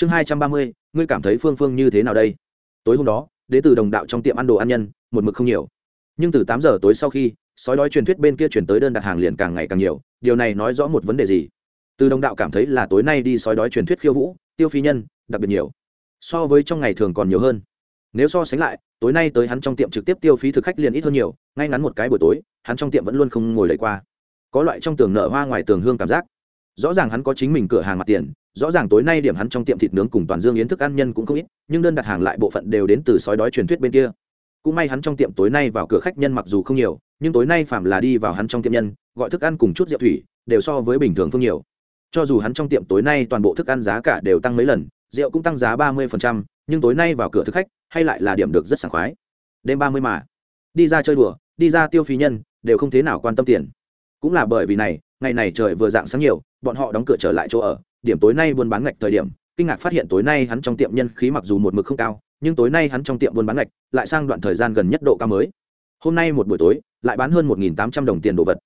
chương hai trăm ba mươi, ngươi cảm thấy phương phương như thế nào đây? Tối hôm đó, đến từ đồng đạo trong tiệm ăn đồ ăn nhân, một mực không nhiều. Nhưng từ tám giờ tối sau khi, sói đói truyền thuyết bên kia chuyển tới đơn đặt hàng liền càng ngày càng nhiều, điều này nói rõ một vấn đề gì? Từ đồng đạo cảm thấy là tối nay đi sói đói truyền thuyết khiêu vũ, tiêu phi nhân, đặc biệt nhiều. So với trong ngày thường còn nhiều hơn. Nếu so sánh lại, tối nay tới hắn trong tiệm trực tiếp tiêu phí thực khách liền ít hơn nhiều, ngay ngắn một cái buổi tối, hắn trong tiệm vẫn luôn không ngồi lấy qua. Có loại trong tường nợ hoa ngoài tường hương cảm giác. Rõ ràng hắn có chính mình cửa hàng mặt tiền rõ ràng tối nay điểm hắn trong tiệm thịt nướng cùng toàn dương yến thức ăn nhân cũng không ít, nhưng đơn đặt hàng lại bộ phận đều đến từ sói đói truyền thuyết bên kia. Cũng may hắn trong tiệm tối nay vào cửa khách nhân mặc dù không nhiều, nhưng tối nay phạm là đi vào hắn trong tiệm nhân, gọi thức ăn cùng chút rượu thủy, đều so với bình thường phương nhiều. Cho dù hắn trong tiệm tối nay toàn bộ thức ăn giá cả đều tăng mấy lần, rượu cũng tăng giá ba mươi nhưng tối nay vào cửa thực khách, hay lại là điểm được rất sảng khoái. Đêm ba mươi mà, đi ra chơi đùa, đi ra tiêu phí nhân, đều không thế nào quan tâm tiền. Cũng là bởi vì này, ngày này trời vừa dạng sáng nhiều, bọn họ đóng cửa trở lại chỗ ở điểm tối nay buôn bán ngạch thời điểm, kinh ngạc phát hiện tối nay hắn trong tiệm nhân khí mặc dù một mực không cao, nhưng tối nay hắn trong tiệm buôn bán ngạch lại sang đoạn thời gian gần nhất độ cao mới. Hôm nay một buổi tối, lại bán hơn một tám trăm đồng tiền đồ vật.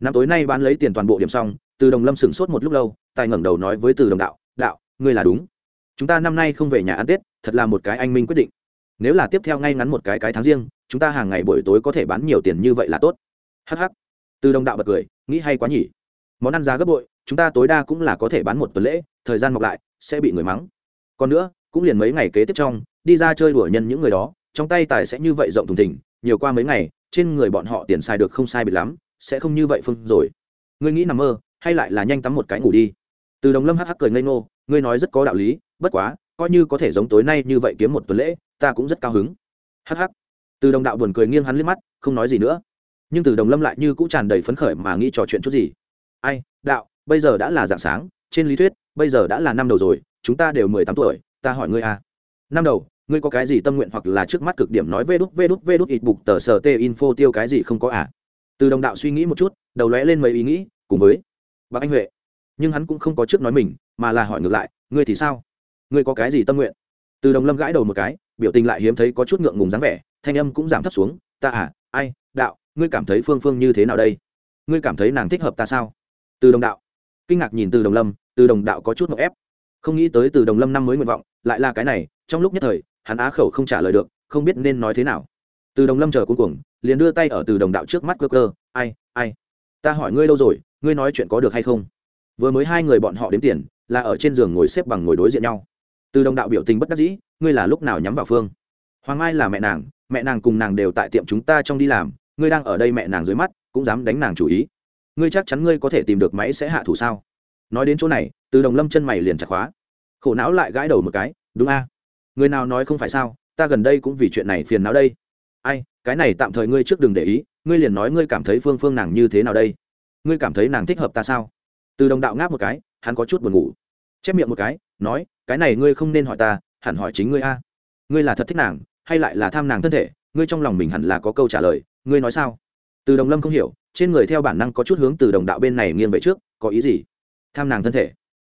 Năm tối nay bán lấy tiền toàn bộ điểm xong, từ đồng lâm sửng sốt một lúc lâu, tài ngẩng đầu nói với từ đồng đạo đạo, ngươi là đúng. Chúng ta năm nay không về nhà ăn tết, thật là một cái anh minh quyết định. Nếu là tiếp theo ngay ngắn một cái cái tháng riêng, chúng ta hàng ngày buổi tối có thể bán nhiều tiền như vậy là tốt. Hh từ đồng đạo bật cười, nghĩ hay quá nhỉ. Món ăn giá gấp bội chúng ta tối đa cũng là có thể bán một tuần lễ, thời gian mọc lại, sẽ bị người mắng. Còn nữa, cũng liền mấy ngày kế tiếp trong, đi ra chơi đùa nhân những người đó, trong tay tài sẽ như vậy rộng thùng thỉnh nhiều qua mấy ngày, trên người bọn họ tiền xài được không sai bịt lắm, sẽ không như vậy phương rồi. Ngươi nghĩ nằm mơ, hay lại là nhanh tắm một cái ngủ đi. Từ đồng lâm hắc hắc cười ngây ngô, ngươi nói rất có đạo lý, bất quá, coi như có thể giống tối nay như vậy kiếm một tuần lễ, ta cũng rất cao hứng. Hắc hắc. Từ đồng đạo buồn cười nghiêng hắn liếc mắt, không nói gì nữa. Nhưng từ đồng lâm lại như cũng tràn đầy phấn khởi mà nghĩ trò chuyện chút gì. Ai, đạo bây giờ đã là dạng sáng, trên lý thuyết, bây giờ đã là năm đầu rồi, chúng ta đều mười tám tuổi, ta hỏi ngươi à. Năm đầu, ngươi có cái gì tâm nguyện hoặc là trước mắt cực điểm nói vê đút vê đút vê đút, ít bục tờ sờ tê info tiêu cái gì không có à? Từ đồng đạo suy nghĩ một chút, đầu lóe lên mấy ý nghĩ, cùng với bác anh huệ, nhưng hắn cũng không có trước nói mình, mà là hỏi ngược lại, ngươi thì sao? Ngươi có cái gì tâm nguyện? Từ đồng lâm gãi đầu một cái, biểu tình lại hiếm thấy có chút ngượng ngùng dáng vẻ, thanh âm cũng giảm thấp xuống, ta à ai, đạo, ngươi cảm thấy phương phương như thế nào đây? Ngươi cảm thấy nàng thích hợp ta sao? Từ đồng đạo kinh ngạc nhìn từ đồng lâm, từ đồng đạo có chút ngọc ép. Không nghĩ tới từ đồng lâm năm mới nguyện vọng, lại là cái này, trong lúc nhất thời, hắn á khẩu không trả lời được, không biết nên nói thế nào. Từ đồng lâm chờ cuối cùng liền đưa tay ở từ đồng đạo trước mắt cơ cơ, ai ai? Ta hỏi ngươi đâu rồi, ngươi nói chuyện có được hay không? Vừa mới hai người bọn họ đến tiền, là ở trên giường ngồi xếp bằng ngồi đối diện nhau. Từ đồng đạo biểu tình bất đắc dĩ, ngươi là lúc nào nhắm vào phương? Hoàng mai là mẹ nàng mẹ nàng cùng nàng đều tại tiệm chúng ta trong đi làm, ngươi đang ở đây mẹ nàng dưới mắt, cũng dám đánh nàng chủ ý ngươi chắc chắn ngươi có thể tìm được máy sẽ hạ thủ sao? Nói đến chỗ này, từ đồng lâm chân mày liền chặt khóa. Khổ não lại gãi đầu một cái, đúng a? Người nào nói không phải sao? Ta gần đây cũng vì chuyện này phiền não đây. Ai, cái này tạm thời ngươi trước đừng để ý, ngươi liền nói ngươi cảm thấy phương phương nàng như thế nào đây? Ngươi cảm thấy nàng thích hợp ta sao? Từ đồng đạo ngáp một cái, hắn có chút buồn ngủ. Chép miệng một cái, nói, cái này ngươi không nên hỏi ta, hẳn hỏi chính ngươi a. Ngươi là thật thích nàng, hay lại là tham nàng thân thể, ngươi trong lòng mình hẳn là có câu trả lời, ngươi nói sao? Từ đồng lâm không hiểu trên người theo bản năng có chút hướng từ đồng đạo bên này nghiêng về trước, có ý gì? Tham nàng thân thể.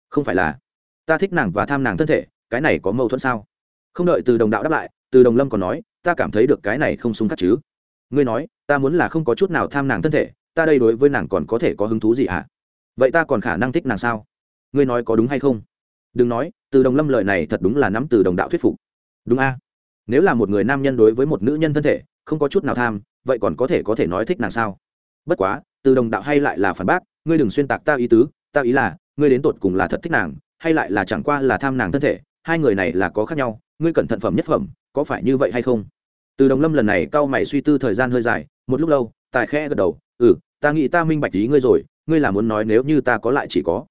Không phải là. Ta thích nàng và tham nàng thân thể, cái này có mâu thuẫn sao? Không đợi từ đồng đạo đáp lại, từ đồng lâm còn nói, ta cảm thấy được cái này không xung khắc chứ. Ngươi nói, ta muốn là không có chút nào tham nàng thân thể, ta đây đối với nàng còn có thể có hứng thú gì à? vậy ta còn khả năng thích nàng sao? Ngươi nói có đúng hay không? Đừng nói, từ đồng lâm lời này thật đúng là nắm từ đồng đạo thuyết phục. Đúng a. Nếu là một người nam nhân đối với một nữ nhân thân thể, không có chút nào tham, vậy còn có thể có thể nói thích nàng sao? Bất quá, từ đồng đạo hay lại là phản bác, ngươi đừng xuyên tạc ta ý tứ, ta ý là, ngươi đến tột cùng là thật thích nàng, hay lại là chẳng qua là tham nàng thân thể, hai người này là có khác nhau, ngươi cẩn thận phẩm nhất phẩm, có phải như vậy hay không? Từ đồng lâm lần này cao mày suy tư thời gian hơi dài, một lúc lâu, tài khẽ gật đầu ừ ta nghĩ ta minh bạch ý ngươi rồi, ngươi là muốn nói nếu như ta có lại chỉ có.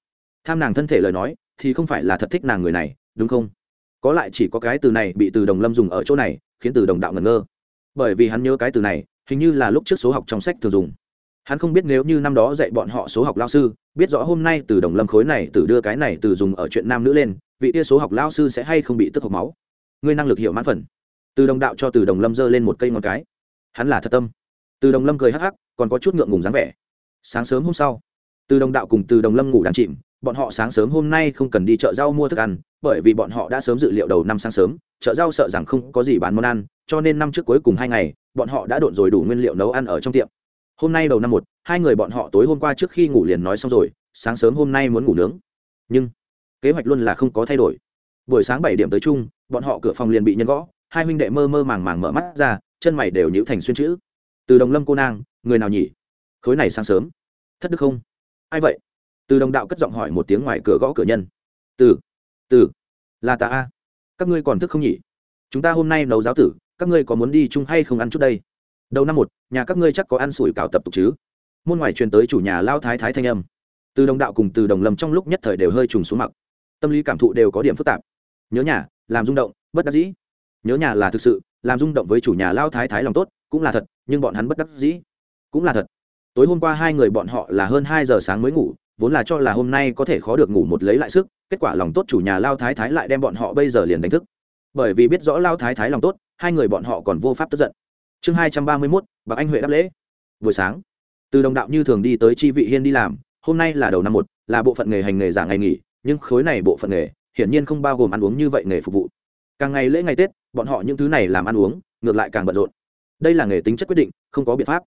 Tham nàng thân thể lời nói, thì không phải là thật thích nàng người này, đúng không? Có lại chỉ có cái từ này bị từ đồng lâm dùng ở chỗ này, khiến từ đồng đạo ngẩn ngơ. Bởi vì hắn nhớ cái từ này, hình như là lúc trước số học trong sách thường dùng hắn không biết nếu như năm đó dạy bọn họ số học lao sư, biết rõ hôm nay từ đồng lâm khối này từ đưa cái này từ dùng ở chuyện nam nữ lên, vị tia số học lao sư sẽ hay không bị tức hộc máu? Ngươi năng lực hiểu mãn phần. Từ đồng đạo cho từ đồng lâm giơ lên một cây ngón cái. Hắn là thật tâm. Từ đồng lâm cười hắc hắc, còn có chút ngượng ngùng dáng vẻ. Sáng sớm hôm sau, từ đồng đạo cùng từ đồng lâm ngủ đàn chìm, bọn họ sáng sớm hôm nay không cần đi chợ rau mua thức ăn, bởi vì bọn họ đã sớm dự liệu đầu năm sáng sớm, chợ rau sợ rằng không có gì bán món ăn, cho nên năm trước cuối cùng hai ngày, bọn họ đã độn rồi đủ nguyên liệu nấu ăn ở trong tiệm hôm nay đầu năm một, hai người bọn họ tối hôm qua trước khi ngủ liền nói xong rồi, sáng sớm hôm nay muốn ngủ nướng. Nhưng, kế hoạch luôn là không có thay đổi. Buổi sáng bảy điểm tới chung, bọn họ cửa phòng liền bị nhân gõ, hai huynh đệ mơ mơ màng màng mở mắt ra, chân mày đều nhíu thành xuyên chữ. Từ đồng lâm cô nang, người nào nhỉ? Khối này sáng sớm. Thất đức không? Ai vậy? Từ đồng đạo cất giọng hỏi một tiếng ngoài cửa gõ cửa nhân. Từ từ, là ta a. Các ngươi còn thức không nhỉ? Chúng ta hôm nay nấu giáo tử, các ngươi có muốn đi chung hay không ăn chút đây? Đầu năm một, nhà các ngươi chắc có ăn sủi cảo tập tục chứ? Môn ngoài truyền tới chủ nhà lao thái thái thanh âm. Từ đồng đạo cùng từ đồng lâm trong lúc nhất thời đều hơi trùng xuống mặc tâm lý cảm thụ đều có điểm phức tạp. Nhớ nhà, làm rung động, bất đắc dĩ. Nhớ nhà là thực sự, làm rung động với chủ nhà lao thái thái lòng tốt, cũng là thật, nhưng bọn hắn bất đắc dĩ. Cũng là thật. Tối hôm qua hai người bọn họ là hơn hai giờ sáng mới ngủ, vốn là cho là hôm nay có thể khó được ngủ một lấy lại sức, kết quả lòng tốt chủ nhà lao thái thái lại đem bọn họ bây giờ liền đánh thức. Bởi vì biết rõ lao thái thái lòng tốt, hai người bọn họ còn vô pháp tức giận chương hai trăm ba mươi mốt, bạc anh huệ đáp lễ. Buổi sáng, từ đồng đạo như thường đi tới chi vị hiên đi làm, hôm nay là đầu năm một, là bộ phận nghề hành nghề giả ngày nghỉ, nhưng khối này bộ phận nghề, hiển nhiên không bao gồm ăn uống như vậy nghề phục vụ. Càng ngày lễ ngày tết, bọn họ những thứ này làm ăn uống, ngược lại càng bận rộn. Đây là nghề tính chất quyết định, không có biện pháp.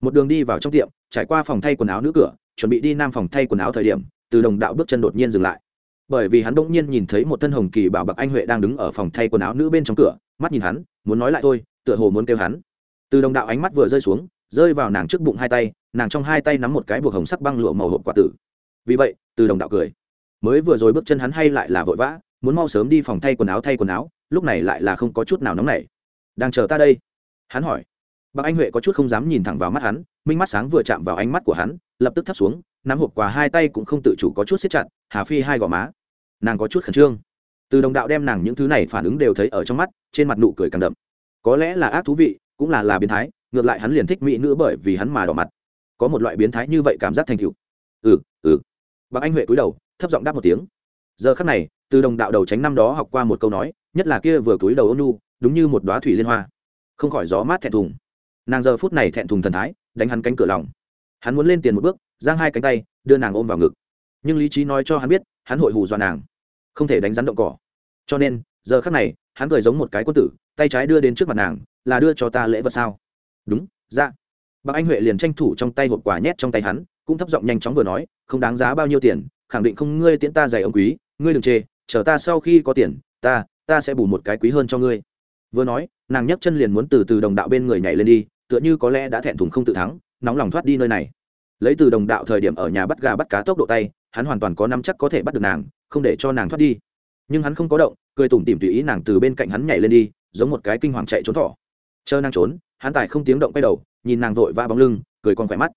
Một đường đi vào trong tiệm, trải qua phòng thay quần áo nữ cửa, chuẩn bị đi nam phòng thay quần áo thời điểm, từ đồng đạo bước chân đột nhiên dừng lại. Bởi vì hắn bỗng nhiên nhìn thấy một thân hồng kỳ bảo bạc anh huệ đang đứng ở phòng thay quần áo nữ bên trong cửa, mắt nhìn hắn, muốn nói lại thôi, tựa hồ muốn kêu hắn từ đồng đạo ánh mắt vừa rơi xuống, rơi vào nàng trước bụng hai tay, nàng trong hai tay nắm một cái buộc hồng sắc băng lụa màu hộp quả tử. Vì vậy, từ đồng đạo cười. Mới vừa rồi bước chân hắn hay lại là vội vã, muốn mau sớm đi phòng thay quần áo thay quần áo, lúc này lại là không có chút nào nóng nảy. Đang chờ ta đây. Hắn hỏi. Bác anh huệ có chút không dám nhìn thẳng vào mắt hắn, minh mắt sáng vừa chạm vào ánh mắt của hắn, lập tức thắt xuống, nắm hộp quà hai tay cũng không tự chủ có chút siết chặt, hà phi hai gò má. Nàng có chút khẩn trương. Từ đồng đạo đem nàng những thứ này phản ứng đều thấy ở trong mắt, trên mặt nụ cười càng đậm. Có lẽ là ác thú vị cũng là là biến thái, ngược lại hắn liền thích mỹ nữ bởi vì hắn mà đỏ mặt. Có một loại biến thái như vậy cảm giác thành cựu ừ ừ. Bác anh huệ cúi đầu, thấp giọng đáp một tiếng. Giờ khắc này, từ đồng đạo đầu tránh năm đó học qua một câu nói, nhất là kia vừa cúi đầu ôn nu đúng như một đoá thủy liên hoa. Không khỏi gió mát thẹn thùng. Nàng giờ phút này thẹn thùng thần thái, đánh hắn cánh cửa lòng. Hắn muốn lên tiền một bước, giang hai cánh tay, đưa nàng ôm vào ngực. Nhưng lý trí nói cho hắn biết, hắn hội hù dọa nàng. Không thể đánh rắn động cỏ. Cho nên, giờ khắc này, hắn cười giống một cái quân tử, tay trái đưa đến trước mặt nàng là đưa cho ta lễ vật sao? Đúng dạ. Bác anh huệ liền tranh thủ trong tay hộp quả nhét trong tay hắn, cũng thấp giọng nhanh chóng vừa nói, không đáng giá bao nhiêu tiền, khẳng định không ngươi tiễn ta giày ông quý, ngươi đừng chê, chờ ta sau khi có tiền, ta ta sẽ bù một cái quý hơn cho ngươi. Vừa nói, nàng nhấc chân liền muốn từ từ đồng đạo bên người nhảy lên đi, tựa như có lẽ đã thẹn thùng không tự thắng, nóng lòng thoát đi nơi này. Lấy từ đồng đạo thời điểm ở nhà bắt gà bắt cá tốc độ tay, hắn hoàn toàn có năm chắc có thể bắt được nàng, không để cho nàng thoát đi. Nhưng hắn không có động, cười tủm tỉm tùy ý nàng từ bên cạnh hắn nhảy lên đi, giống một cái kinh hoàng chạy trốn thỏ chờ nàng trốn, hắn tài không tiếng động quay đầu, nhìn nàng vội va bóng lưng, cười con khỏe mắt.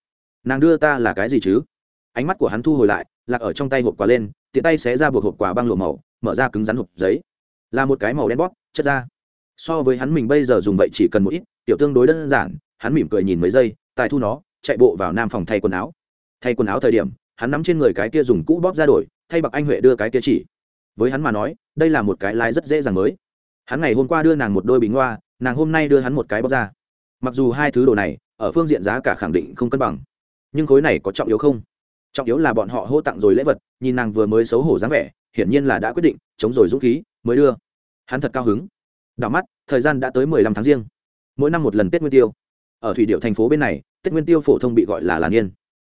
Nàng đưa ta là cái gì chứ? Ánh mắt của hắn thu hồi lại, lạc ở trong tay hộp quà lên, tiện tay xé ra buộc hộp quà băng lụa màu, mở ra cứng rắn hộp giấy. Là một cái màu đen bóp, chất ra so với hắn mình bây giờ dùng vậy chỉ cần một ít, tiểu tương đối đơn giản, hắn mỉm cười nhìn mấy giây, tài thu nó, chạy bộ vào nam phòng thay quần áo. Thay quần áo thời điểm, hắn nắm trên người cái kia dùng cũ bóp ra đổi, thay bạc anh huệ đưa cái kia chỉ. Với hắn mà nói, đây là một cái lái rất dễ dàng mới. Hắn ngày hôm qua đưa nàng một đôi bình hoa nàng hôm nay đưa hắn một cái bóc ra. Mặc dù hai thứ đồ này, ở phương diện giá cả khẳng định không cân bằng, nhưng khối này có trọng yếu không? Trọng yếu là bọn họ hô tặng rồi lễ vật, nhìn nàng vừa mới xấu hổ dáng vẻ, hiển nhiên là đã quyết định, chống rồi dũng khí, mới đưa. Hắn thật cao hứng. Đảo mắt, thời gian đã tới mười lăm tháng riêng. Mỗi năm một lần tết nguyên tiêu. Ở thủy điệu thành phố bên này, tết nguyên tiêu phổ thông bị gọi là là niên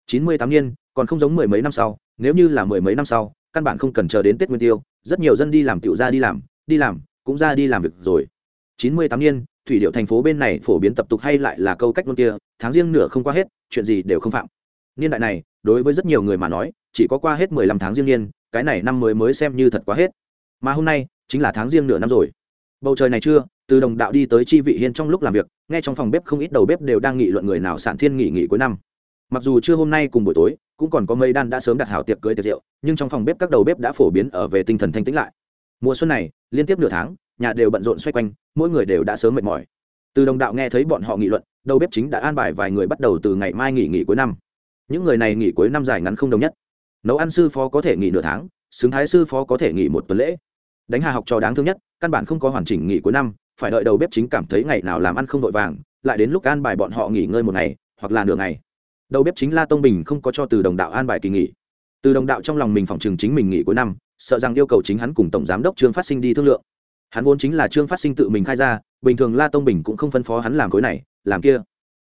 chín mươi tám niên, còn không giống mười mấy năm sau, nếu như là mười mấy năm sau, căn bản không cần chờ đến tết nguyên tiêu, rất nhiều dân đi làm tiểu ra đi làm đi làm, cũng ra đi làm việc rồi chín mươi tám niên, thủy điệu thành phố bên này phổ biến tập tục hay lại là câu cách luôn kia, tháng riêng nửa không qua hết, chuyện gì đều không phạm. Niên đại này, đối với rất nhiều người mà nói, chỉ có qua hết mười lăm tháng riêng niên, cái này năm mới mới xem như thật quá hết. Mà hôm nay, chính là tháng riêng nửa năm rồi. Bầu trời này chưa, từ đồng đạo đi tới chi vị hiên trong lúc làm việc, nghe trong phòng bếp không ít đầu bếp đều đang nghị luận người nào sản thiên nghỉ nghỉ cuối năm. Mặc dù chưa hôm nay cùng buổi tối, cũng còn có mây đan đã sớm đặt hảo tiệc cưới tiệc rượu, nhưng trong phòng bếp các đầu bếp đã phổ biến ở về tinh thần thanh tĩnh lại. Mùa xuân này, liên tiếp nửa tháng, nhà đều bận rộn xoay quanh mỗi người đều đã sớm mệt mỏi. Từ đồng đạo nghe thấy bọn họ nghị luận, đầu bếp chính đã an bài vài người bắt đầu từ ngày mai nghỉ nghỉ cuối năm. Những người này nghỉ cuối năm dài ngắn không đồng nhất. Nấu ăn sư phó có thể nghỉ nửa tháng, xứng thái sư phó có thể nghỉ một tuần lễ. Đánh hà học trò đáng thương nhất, căn bản không có hoàn chỉnh nghỉ cuối năm, phải đợi đầu bếp chính cảm thấy ngày nào làm ăn không vội vàng, lại đến lúc an bài bọn họ nghỉ ngơi một ngày, hoặc là nửa ngày. Đầu bếp chính la tông bình không có cho từ đồng đạo an bài kỳ nghỉ. Từ đồng đạo trong lòng mình phòng trường chính mình nghỉ cuối năm, sợ rằng yêu cầu chính hắn cùng tổng giám đốc trương phát sinh đi thương lượng hắn vốn chính là trương phát sinh tự mình khai ra, bình thường la tông bình cũng không phân phó hắn làm khối này, làm kia.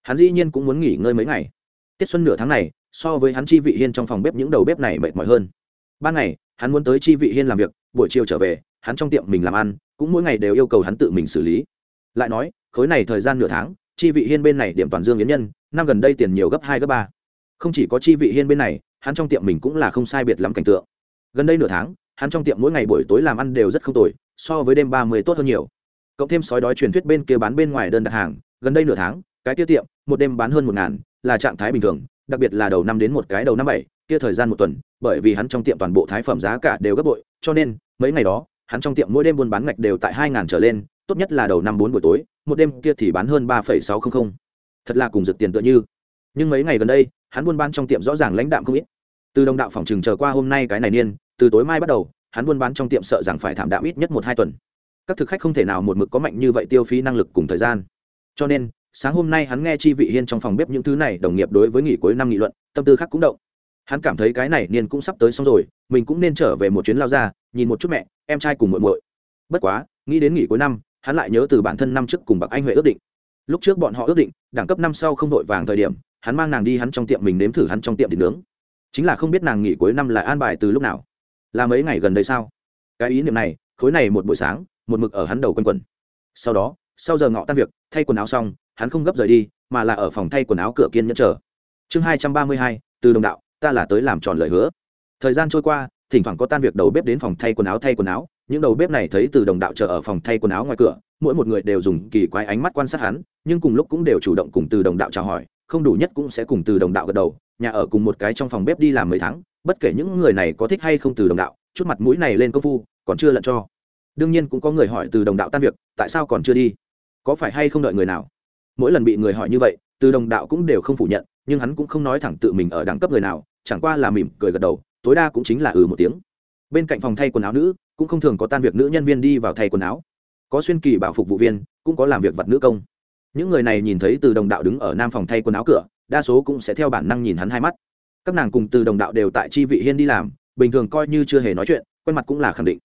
Hắn dĩ nhiên cũng muốn nghỉ ngơi mấy ngày. Tiết xuân nửa tháng này, so với hắn chi vị hiên trong phòng bếp những đầu bếp này mệt mỏi hơn. Ban ngày, hắn muốn tới chi vị hiên làm việc, buổi chiều trở về, hắn trong tiệm mình làm ăn, cũng mỗi ngày đều yêu cầu hắn tự mình xử lý. Lại nói, khối này thời gian nửa tháng, chi vị hiên bên này điểm toàn dương yến nhân, năm gần đây tiền nhiều gấp hai, gấp ba. Không chỉ có chi vị hiên bên này, hắn trong tiệm mình cũng là không sai biệt lắm cảnh tượng. Gần đây nửa tháng, hắn trong tiệm mỗi ngày buổi tối làm ăn đều rất không tồi so với đêm ba mươi tốt hơn nhiều. Cộng thêm sói đói truyền thuyết bên kia bán bên ngoài đơn đặt hàng, gần đây nửa tháng, cái kia tiệm, một đêm bán hơn một ngàn, là trạng thái bình thường, đặc biệt là đầu năm đến một cái đầu năm bảy, kia thời gian một tuần, bởi vì hắn trong tiệm toàn bộ thái phẩm giá cả đều gấp bội, cho nên, mấy ngày đó, hắn trong tiệm mỗi đêm buôn bán ngạch đều tại hai ngàn trở lên, tốt nhất là đầu năm bốn buổi tối, một đêm kia thì bán hơn ba phẩy sáu không không. Thật là cùng rực tiền tựa như. Nhưng mấy ngày gần đây, hắn buôn bán trong tiệm rõ ràng lãnh đạm không ít. Từ đồng đạo phòng trừng chờ qua hôm nay cái này niên, từ tối mai bắt đầu hắn buôn bán trong tiệm sợ rằng phải thảm đạm ít nhất một hai tuần. Các thực khách không thể nào một mực có mạnh như vậy tiêu phí năng lực cùng thời gian. Cho nên, sáng hôm nay hắn nghe chi vị hiên trong phòng bếp những thứ này, đồng nghiệp đối với nghỉ cuối năm nghị luận, tâm tư khác cũng động. Hắn cảm thấy cái này niên cũng sắp tới xong rồi, mình cũng nên trở về một chuyến lao ra, nhìn một chút mẹ, em trai cùng muội muội. Bất quá, nghĩ đến nghỉ cuối năm, hắn lại nhớ từ bản thân năm trước cùng bạc anh huệ ước định. Lúc trước bọn họ ước định, đẳng cấp năm sau không vội vàng thời điểm, hắn mang nàng đi hắn trong tiệm mình nếm thử hắn trong tiệm thịt nướng. Chính là không biết nàng nghỉ cuối năm là an bài từ lúc nào là mấy ngày gần đây sao? Cái ý niệm này, khối này một buổi sáng, một mực ở hắn đầu quanh quần. Sau đó, sau giờ ngọ tan việc, thay quần áo xong, hắn không gấp rời đi, mà là ở phòng thay quần áo cửa kiên nhẫn chờ. Chương hai trăm ba mươi hai, từ đồng đạo, ta là tới làm tròn lời hứa. Thời gian trôi qua, thỉnh thoảng có tan việc đầu bếp đến phòng thay quần áo thay quần áo, những đầu bếp này thấy từ đồng đạo chờ ở phòng thay quần áo ngoài cửa, mỗi một người đều dùng kỳ quái ánh mắt quan sát hắn, nhưng cùng lúc cũng đều chủ động cùng từ đồng đạo chào hỏi, không đủ nhất cũng sẽ cùng từ đồng đạo gật đầu nhà ở cùng một cái trong phòng bếp đi làm mấy tháng, bất kể những người này có thích hay không từ đồng đạo, chút mặt mũi này lên công phu, còn chưa lận cho. Đương nhiên cũng có người hỏi từ đồng đạo tan việc, tại sao còn chưa đi? Có phải hay không đợi người nào? Mỗi lần bị người hỏi như vậy, từ đồng đạo cũng đều không phủ nhận, nhưng hắn cũng không nói thẳng tự mình ở đẳng cấp người nào, chẳng qua là mỉm cười gật đầu, tối đa cũng chính là ừ một tiếng. Bên cạnh phòng thay quần áo nữ, cũng không thường có tan việc nữ nhân viên đi vào thay quần áo. Có xuyên kỳ bảo phục vụ viên, cũng có làm việc vật nữ công. Những người này nhìn thấy từ đồng đạo đứng ở nam phòng thay quần áo cửa đa số cũng sẽ theo bản năng nhìn hắn hai mắt. Các nàng cùng từ đồng đạo đều tại chi vị hiên đi làm, bình thường coi như chưa hề nói chuyện, quen mặt cũng là khẳng định.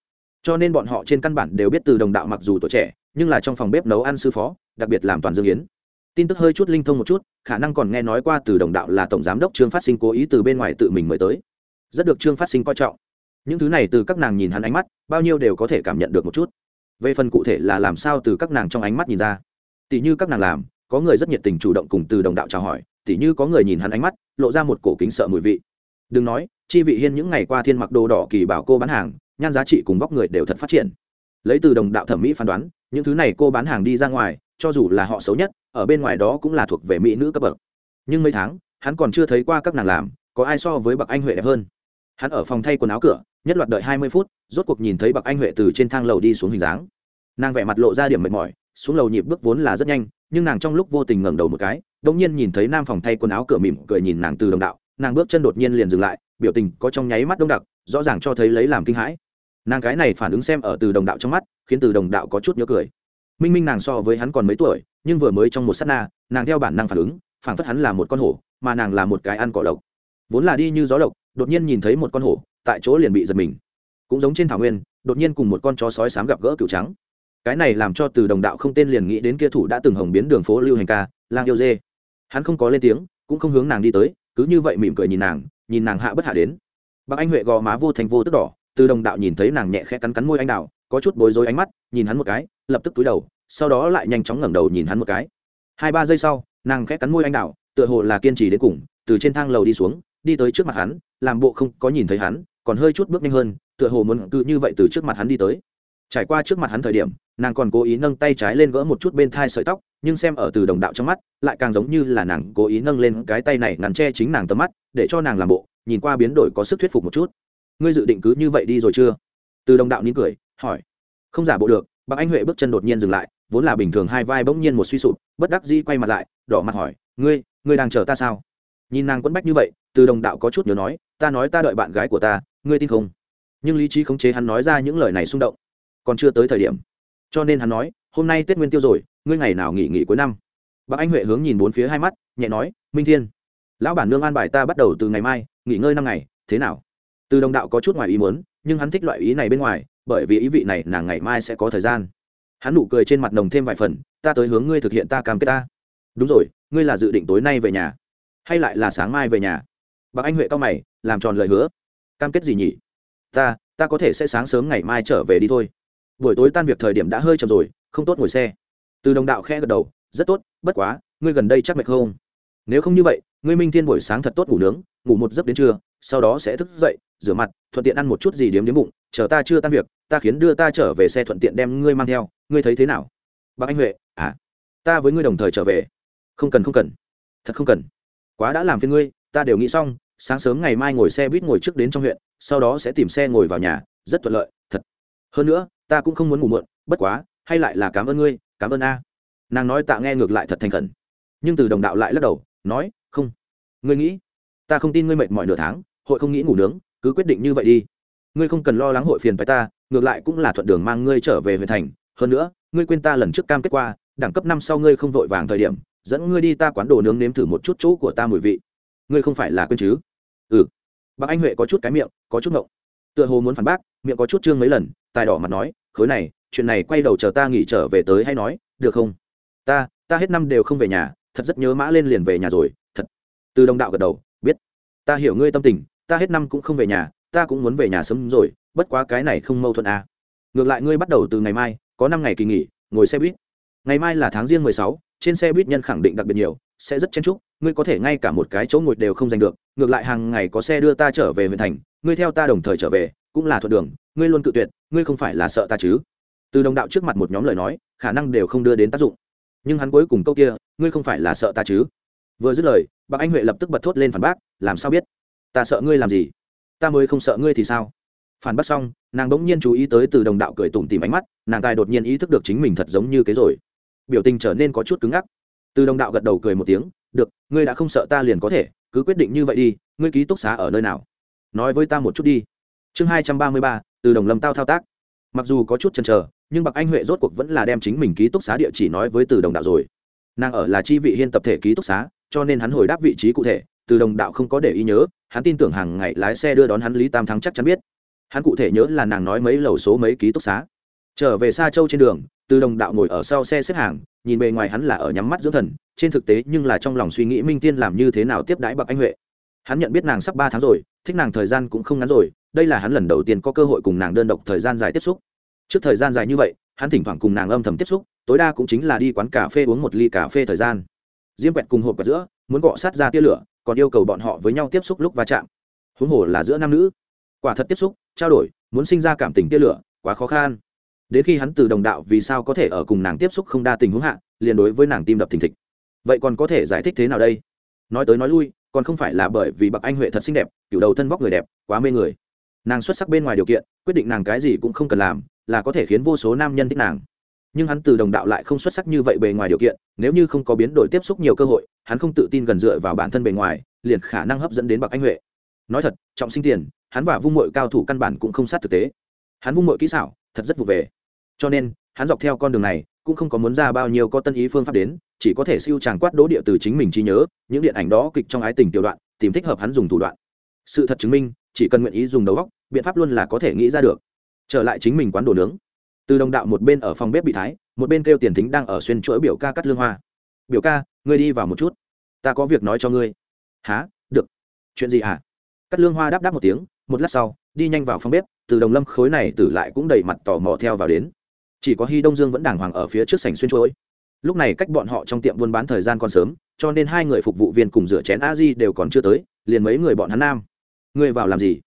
Cho nên bọn họ trên căn bản đều biết từ đồng đạo mặc dù tuổi trẻ, nhưng là trong phòng bếp nấu ăn sư phó, đặc biệt làm toàn dương yến. Tin tức hơi chút linh thông một chút, khả năng còn nghe nói qua từ đồng đạo là tổng giám đốc trương phát sinh cố ý từ bên ngoài tự mình mời tới. Rất được trương phát sinh coi trọng. Những thứ này từ các nàng nhìn hắn ánh mắt, bao nhiêu đều có thể cảm nhận được một chút. Về phần cụ thể là làm sao từ các nàng trong ánh mắt nhìn ra. Tỷ như các nàng làm, có người rất nhiệt tình chủ động cùng từ đồng đạo chào hỏi tỉ như có người nhìn hắn ánh mắt, lộ ra một cổ kính sợ mùi vị. Đừng nói, chi vị hiên những ngày qua thiên mặc đồ đỏ kỳ bảo cô bán hàng, nhan giá trị cùng vóc người đều thật phát triển. Lấy từ đồng đạo thẩm mỹ phán đoán, những thứ này cô bán hàng đi ra ngoài, cho dù là họ xấu nhất, ở bên ngoài đó cũng là thuộc về mỹ nữ cấp bậc. Nhưng mấy tháng, hắn còn chưa thấy qua các nàng làm, có ai so với bậc anh huệ đẹp hơn? Hắn ở phòng thay quần áo cửa, nhất loạt đợi hai mươi phút, rốt cuộc nhìn thấy bậc anh huệ từ trên thang lầu đi xuống hình dáng. Nàng vẻ mặt lộ ra điểm mệt mỏi, xuống lầu nhịp bước vốn là rất nhanh, nhưng nàng trong lúc vô tình ngẩng đầu một cái đông nhiên nhìn thấy nam phòng thay quần áo cửa mỉm cười nhìn nàng từ đồng đạo, nàng bước chân đột nhiên liền dừng lại, biểu tình có trong nháy mắt đông đặc, rõ ràng cho thấy lấy làm kinh hãi. Nàng cái này phản ứng xem ở từ đồng đạo trong mắt, khiến từ đồng đạo có chút nhớ cười. Minh minh nàng so với hắn còn mấy tuổi, nhưng vừa mới trong một s á t na, nàng theo bản năng phản ứng, phản phất hắn là một con hổ, mà nàng là một cái ăn cỏ lộc vốn là đi như gió lộc đột nhiên nhìn thấy một con hổ, tại chỗ liền bị giật mình. Cũng giống trên thảo nguyên, đột nhiên cùng một con chó sói sám gặp gỡ cựu trắng. Cái này làm cho từ đồng đạo không tên liền nghĩ đến kia thủ đã từng hồng biến đường phố lưu hành ca, lang yêu dê hắn không có lên tiếng cũng không hướng nàng đi tới cứ như vậy mỉm cười nhìn nàng nhìn nàng hạ bất hạ đến. Bác anh huệ gò má vô thành vô tức đỏ từ đồng đạo nhìn thấy nàng nhẹ khẽ cắn cắn môi anh đào, có chút bối rối ánh mắt nhìn hắn một cái lập tức túi đầu sau đó lại nhanh chóng ngẩng đầu nhìn hắn một cái. Hai ba giây sau nàng khẽ cắn môi anh đào, tựa hồ là kiên trì đến cùng từ trên thang lầu đi xuống đi tới trước mặt hắn làm bộ không có nhìn thấy hắn còn hơi chút bước nhanh hơn tựa hồ muốn cứ như vậy từ trước mặt hắn đi tới. Trải qua trước mặt hắn thời điểm nàng còn cố ý nâng tay trái lên gỡ một chút bên thai sợi tóc, nhưng xem ở từ đồng đạo trong mắt, lại càng giống như là nàng cố ý nâng lên cái tay này ngắn che chính nàng tầm mắt, để cho nàng làm bộ, nhìn qua biến đổi có sức thuyết phục một chút. Ngươi dự định cứ như vậy đi rồi chưa? Từ đồng đạo nín cười, hỏi. Không giả bộ được bác anh huệ bước chân đột nhiên dừng lại, vốn là bình thường hai vai bỗng nhiên một suy sụp, bất đắc dĩ quay mặt lại, đỏ mặt hỏi, ngươi ngươi đang chờ ta sao? Nhìn nàng quẫn bách như vậy, từ đồng đạo có chút nhớ nói, ta nói ta đợi bạn gái của ta, ngươi tin không? Nhưng lý trí khống chế hắn nói ra những lời này xung động. Còn chưa tới thời điểm cho nên hắn nói, hôm nay tết nguyên tiêu rồi, ngươi ngày nào nghỉ nghỉ cuối năm? Bác anh huệ hướng nhìn bốn phía hai mắt, nhẹ nói, minh thiên, lão bản nương an bài ta bắt đầu từ ngày mai, nghỉ ngơi năm ngày, thế nào? Từ đồng đạo có chút ngoài ý muốn, nhưng hắn thích loại ý này bên ngoài, bởi vì ý vị này nàng ngày mai sẽ có thời gian. Hắn nụ cười trên mặt nồng thêm vài phần, ta tới hướng ngươi thực hiện ta cam kết ta. Đúng rồi, ngươi là dự định tối nay về nhà, hay lại là sáng mai về nhà? Bác anh huệ cao mày, làm tròn lời hứa. Cam kết gì nhỉ? Ta ta có thể sẽ sáng sớm ngày mai trở về đi thôi buổi tối tan việc thời điểm đã hơi chậm rồi, không tốt ngồi xe. Từ đồng đạo khe gật đầu, rất tốt, bất quá, ngươi gần đây chắc mệt không? Nếu không như vậy, ngươi minh thiên buổi sáng thật tốt ngủ nướng, ngủ một giấc đến trưa, sau đó sẽ thức dậy, rửa mặt, thuận tiện ăn một chút gì điếm điếm bụng, chờ ta chưa tan việc, ta khiến đưa ta trở về xe thuận tiện đem ngươi mang theo, ngươi thấy thế nào? Bác anh huệ à ta với ngươi đồng thời trở về. Không cần không cần. Thật không cần. Quá đã làm phiền ngươi, ta đều nghĩ xong, sáng sớm ngày mai ngồi xe buýt ngồi trước đến trong huyện, sau đó sẽ tìm xe ngồi vào nhà, rất thuận lợi, thật. Hơn nữa ta cũng không muốn ngủ muộn, bất quá, hay lại là cảm ơn ngươi, cảm ơn a. Nàng nói tạ nghe ngược lại thật thành khẩn. Nhưng từ đồng đạo lại lắc đầu, nói, không. Ngươi nghĩ, ta không tin ngươi mệt mỏi nửa tháng, hội không nghĩ ngủ nướng, cứ quyết định như vậy đi. Ngươi không cần lo lắng hội phiền phải ta, ngược lại cũng là thuận đường mang ngươi trở về huyện thành. Hơn nữa, ngươi quên ta lần trước cam kết qua, đẳng cấp năm sau ngươi không vội vàng thời điểm, dẫn ngươi đi ta quán đồ nướng nếm thử một chút chỗ của ta mùi vị. Ngươi không phải là quên chứ? Ừ. Bác anh huệ có chút cái miệng, có chút ngộng. Tựa hồ muốn phản bác, miệng có chút trương mấy lần tài đỏ mặt nói, khối này, chuyện này quay đầu chờ ta nghỉ trở về tới hay nói, được không? Ta ta hết năm đều không về nhà, thật rất nhớ mã lên liền về nhà rồi, thật. Từ đồng đạo gật đầu, biết. Ta hiểu ngươi tâm tình, ta hết năm cũng không về nhà, ta cũng muốn về nhà sớm rồi, bất quá cái này không mâu thuẫn à. ngược lại ngươi bắt đầu từ ngày mai, có năm ngày kỳ nghỉ, ngồi xe buýt. Ngày mai là tháng riêng mười sáu, trên xe buýt nhân khẳng định đặc biệt nhiều, sẽ rất chen chúc, ngươi có thể ngay cả một cái chỗ ngồi đều không giành được, ngược lại hàng ngày có xe đưa ta trở về huyện thành, ngươi theo ta đồng thời trở về, cũng là thuận đường ngươi luôn cự tuyệt, ngươi không phải là sợ ta chứ? Từ đồng đạo trước mặt một nhóm lời nói, khả năng đều không đưa đến tác dụng. Nhưng hắn cuối cùng câu kia, ngươi không phải là sợ ta chứ? Vừa dứt lời bác anh huệ lập tức bật thốt lên phản bác, làm sao biết? Ta sợ ngươi làm gì? Ta mới không sợ ngươi thì sao? Phản bác xong, nàng bỗng nhiên chú ý tới từ đồng đạo cười tủm tìm ánh mắt, nàng tài đột nhiên ý thức được chính mình thật giống như cái rồi. Biểu tình trở nên có chút cứng ngắc. Từ đồng đạo gật đầu cười một tiếng, được, ngươi đã không sợ ta liền có thể, cứ quyết định như vậy đi, ngươi ký túc xá ở nơi nào? Nói với ta một chút đi. Chương hai trăm ba mươi ba từ đồng lâm tao thao tác. Mặc dù có chút chần chờ, nhưng bạc anh huệ rốt cuộc vẫn là đem chính mình ký túc xá địa chỉ nói với từ đồng đạo rồi. Nàng ở là chi vị hiên tập thể ký túc xá, cho nên hắn hồi đáp vị trí cụ thể, từ đồng đạo không có để ý nhớ, hắn tin tưởng hàng ngày lái xe đưa đón hắn lý tam thắng chắc chắn biết. Hắn cụ thể nhớ là nàng nói mấy lầu số mấy ký túc xá. Trở về xa châu trên đường, từ đồng đạo ngồi ở sau xe xếp hàng, nhìn bề ngoài hắn là ở nhắm mắt dưỡng thần, trên thực tế nhưng là trong lòng suy nghĩ minh tiên làm như thế nào tiếp đãi bậc anh huệ. Hắn nhận biết nàng sắp ba tháng rồi, thích nàng thời gian cũng không ngắn rồi đây là hắn lần đầu tiên có cơ hội cùng nàng đơn độc thời gian dài tiếp xúc. Trước thời gian dài như vậy, hắn thỉnh thoảng cùng nàng âm thầm tiếp xúc, tối đa cũng chính là đi quán cà phê uống một ly cà phê thời gian. Diêm quẹt cùng hộp quẹt giữa, muốn cọ sát ra tia lửa, còn yêu cầu bọn họ với nhau tiếp xúc lúc va chạm. Huống hồ là giữa nam nữ. Quả thật tiếp xúc, trao đổi, muốn sinh ra cảm tình tia lửa, quá khó khăn. Đến khi hắn từ đồng đạo vì sao có thể ở cùng nàng tiếp xúc không đa tình huống hạ, liền đối với nàng tim đập thình thịch. Vậy còn có thể giải thích thế nào đây? Nói tới nói lui, còn không phải là bởi vì bậc anh huệ thật xinh đẹp, kiểu đầu thân vóc người đẹp, quá mê người nàng xuất sắc bên ngoài điều kiện, quyết định nàng cái gì cũng không cần làm, là có thể khiến vô số nam nhân thích nàng. Nhưng hắn từ đồng đạo lại không xuất sắc như vậy bề ngoài điều kiện, nếu như không có biến đổi tiếp xúc nhiều cơ hội, hắn không tự tin gần dựa vào bản thân bề ngoài, liền khả năng hấp dẫn đến bậc anh huệ. Nói thật, trọng sinh tiền, hắn và vung mội cao thủ căn bản cũng không sát thực tế. Hắn vung mội kỹ xảo, thật rất vụ về. Cho nên, hắn dọc theo con đường này, cũng không có muốn ra bao nhiêu có tân ý phương pháp đến, chỉ có thể siêu tràng quát đỗ địa từ chính mình trí nhớ, những điện ảnh đó kịch trong ái tình tiểu đoạn, tìm thích hợp hắn dùng thủ đoạn. Sự thật chứng minh chỉ cần nguyện ý dùng đầu óc biện pháp luôn là có thể nghĩ ra được. Trở lại chính mình quán đồ nướng. Từ đồng đạo một bên ở phòng bếp bị thái, một bên kêu tiền thính đang ở xuyên chuỗi biểu ca cắt lương hoa. Biểu ca, ngươi đi vào một chút. Ta có việc nói cho ngươi. Há được. Chuyện gì hả? Cắt lương hoa đáp đáp một tiếng, một lát sau, đi nhanh vào phòng bếp, từ đồng lâm khối này tử lại cũng đầy mặt tò mò theo vào đến. Chỉ có hy đông dương vẫn đàng hoàng ở phía trước sảnh xuyên chuỗi. Lúc này cách bọn họ trong tiệm buôn bán thời gian còn sớm, cho nên hai người phục vụ viên cùng rửa chén a di đều còn chưa tới, liền mấy người bọn hắn nam ngươi vào làm gì?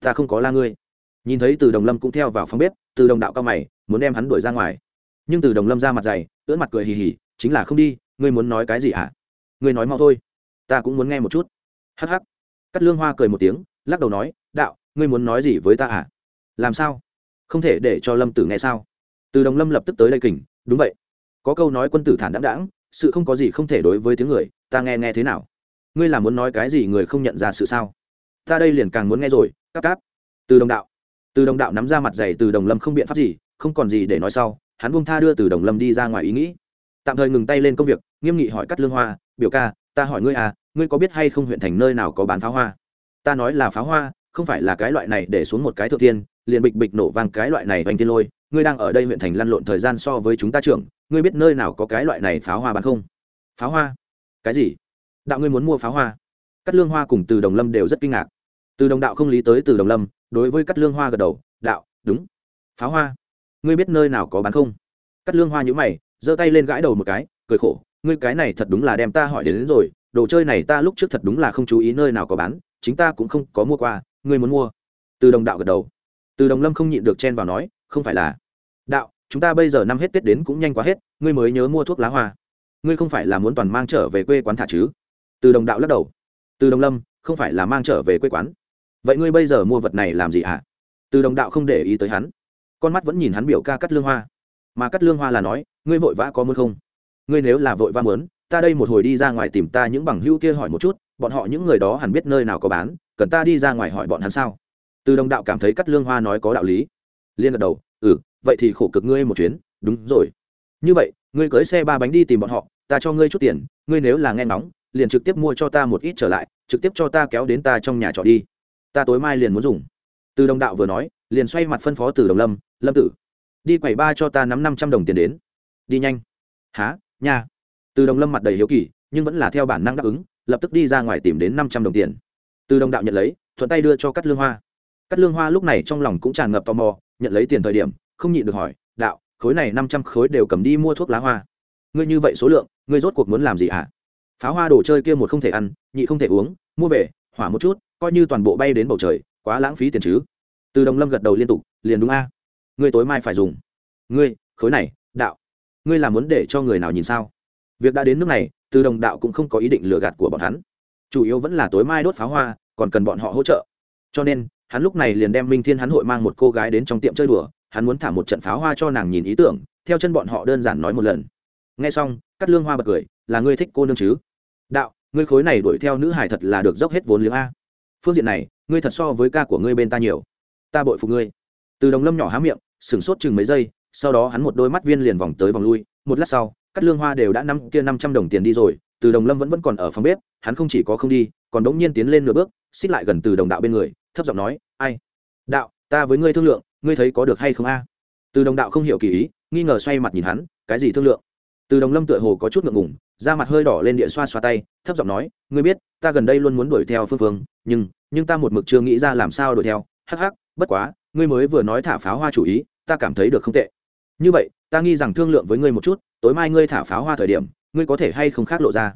Ta không có la ngươi. Nhìn thấy từ đồng lâm cũng theo vào phòng bếp, từ đồng đạo cao mày, muốn đem hắn đuổi ra ngoài. Nhưng từ đồng lâm ra mặt dày, ưỡn mặt cười hì hì, chính là không đi, ngươi muốn nói cái gì hả? Ngươi nói mau thôi. Ta cũng muốn nghe một chút. Hắc hắc. Cắt lương hoa cười một tiếng, lắc đầu nói, đạo, ngươi muốn nói gì với ta hả? Làm sao? Không thể để cho lâm tử nghe sao? Từ đồng lâm lập tức tới đây kình, đúng vậy. Có câu nói quân tử thản đáng đáng sự không có gì không thể đối với tiếng người, ta nghe nghe thế nào? Ngươi là muốn nói cái gì người không nhận ra sự sao? Ta đây liền càng muốn nghe rồi, cáp cáp. Từ đồng đạo. Từ đồng đạo nắm ra mặt dày từ đồng lâm không biện pháp gì, không còn gì để nói sau, hắn buông tha đưa từ đồng lâm đi ra ngoài ý nghĩ. Tạm thời ngừng tay lên công việc, nghiêm nghị hỏi cắt lương hoa, biểu ca, ta hỏi ngươi à ngươi có biết hay không huyện thành nơi nào có bán pháo hoa? Ta nói là pháo hoa, không phải là cái loại này để xuống một cái thượng tiên liền bịch bịch nổ vang cái loại này oanh tiên lôi, ngươi đang ở đây huyện thành lăn lộn thời gian so với chúng ta trưởng, ngươi biết nơi nào có cái loại này pháo hoa bán không? Pháo hoa? Cái gì? Đạo ngươi muốn mua pháo hoa. Cắt lương hoa cùng từ đồng lâm đều rất kinh ngạc từ đồng đạo không lý tới từ đồng lâm đối với cắt lương hoa gật đầu đạo đúng. Pháo hoa ngươi biết nơi nào có bán không? Cắt lương hoa nhữ mày giơ tay lên gãi đầu một cái cười khổ ngươi cái này thật đúng là đem ta hỏi đến, đến rồi đồ chơi này ta lúc trước thật đúng là không chú ý nơi nào có bán chính ta cũng không có mua qua ngươi muốn mua. Từ đồng đạo gật đầu. Từ đồng lâm không nhịn được chen vào nói không phải là. Đạo chúng ta bây giờ năm hết tết đến cũng nhanh quá hết ngươi mới nhớ mua thuốc lá hoa. Ngươi không phải là muốn toàn mang trở về quê quán thả chứ? Từ đồng đạo lắc đầu. Từ đồng lâm không phải là mang trở về quê quán vậy ngươi bây giờ mua vật này làm gì ạ? À? từ đồng đạo không để ý tới hắn. Con mắt vẫn nhìn hắn biểu ca cắt lương hoa. Mà cắt lương hoa là nói, ngươi vội vã có muốn không? Ngươi nếu là vội vã muốn, ta đây một hồi đi ra ngoài tìm ta những bằng hữu kia hỏi một chút, bọn họ những người đó hẳn biết nơi nào có bán, cần ta đi ra ngoài hỏi bọn hắn sao? Từ đồng đạo cảm thấy cắt lương hoa nói có đạo lý. Liên gật đầu ừ vậy thì khổ cực ngươi một chuyến. Đúng rồi. Như vậy, ngươi cưới xe ba bánh đi tìm bọn họ, ta cho ngươi chút tiền, ngươi nếu là nghe nóng liền trực tiếp mua cho ta một ít trở lại, trực tiếp cho ta kéo đến ta trong nhà trọ đi ta tối mai liền muốn dùng. Từ đồng đạo vừa nói, liền xoay mặt phân phó từ đồng lâm lâm tử, đi quầy ba cho ta nắm năm trăm đồng tiền đến. Đi nhanh. Há nha. Từ đồng lâm mặt đầy hiếu kỳ, nhưng vẫn là theo bản năng đáp ứng, lập tức đi ra ngoài tìm đến năm trăm đồng tiền. Từ đồng đạo nhận lấy, thuận tay đưa cho cắt lương hoa. Cắt lương hoa lúc này trong lòng cũng tràn ngập tò mò, nhận lấy tiền thời điểm, không nhịn được hỏi, đạo, khối này năm trăm khối đều cầm đi mua thuốc lá hoa. Ngươi như vậy số lượng, ngươi rốt cuộc muốn làm gì hả? Pháo hoa đồ chơi kia một không thể ăn, nhị không thể uống, mua về, hỏa một chút coi như toàn bộ bay đến bầu trời, quá lãng phí tiền chứ. Từ đồng lâm gật đầu liên tục, liền đúng a. Ngươi tối mai phải dùng. Ngươi, khối này, đạo. Ngươi làm muốn để cho người nào nhìn sao? Việc đã đến nước này, từ đồng đạo cũng không có ý định lừa gạt của bọn hắn. Chủ yếu vẫn là tối mai đốt pháo hoa, còn cần bọn họ hỗ trợ. Cho nên, hắn lúc này liền đem minh thiên hắn hội mang một cô gái đến trong tiệm chơi đùa, hắn muốn thả một trận pháo hoa cho nàng nhìn ý tưởng, theo chân bọn họ đơn giản nói một lần. Nghe xong cắt lương hoa bật cười, là ngươi thích cô nương chứ? Đạo, ngươi khối này đuổi theo nữ hải thật là được dốc hết vốn liếng a phương diện này, ngươi thật so với ca của ngươi bên ta nhiều. Ta bội phục ngươi. Từ đồng lâm nhỏ há miệng, sửng sốt chừng mấy giây, sau đó hắn một đôi mắt viên liền vòng tới vòng lui. Một lát sau, cắt lương hoa đều đã năm kia năm trăm đồng tiền đi rồi, từ đồng lâm vẫn vẫn còn ở phòng bếp, hắn không chỉ có không đi, còn đống nhiên tiến lên nửa bước, xích lại gần từ đồng đạo bên người, thấp giọng nói, ai? Đạo, ta với ngươi thương lượng, ngươi thấy có được hay không a? Từ đồng đạo không hiểu kỳ ý, nghi ngờ xoay mặt nhìn hắn, cái gì thương lượng? Từ đồng lâm tựa hồ có chút ngượng ngùng da mặt hơi đỏ lên địa xoa xoa tay, thấp giọng nói, ngươi biết, ta gần đây luôn muốn đuổi theo phương phương, nhưng nhưng ta một mực chưa nghĩ ra làm sao đuổi theo. Hắc hắc, bất quá, ngươi mới vừa nói thả pháo hoa chủ ý, ta cảm thấy được không tệ. Như vậy, ta nghi rằng thương lượng với ngươi một chút, tối mai ngươi thả pháo hoa thời điểm, ngươi có thể hay không khác lộ ra.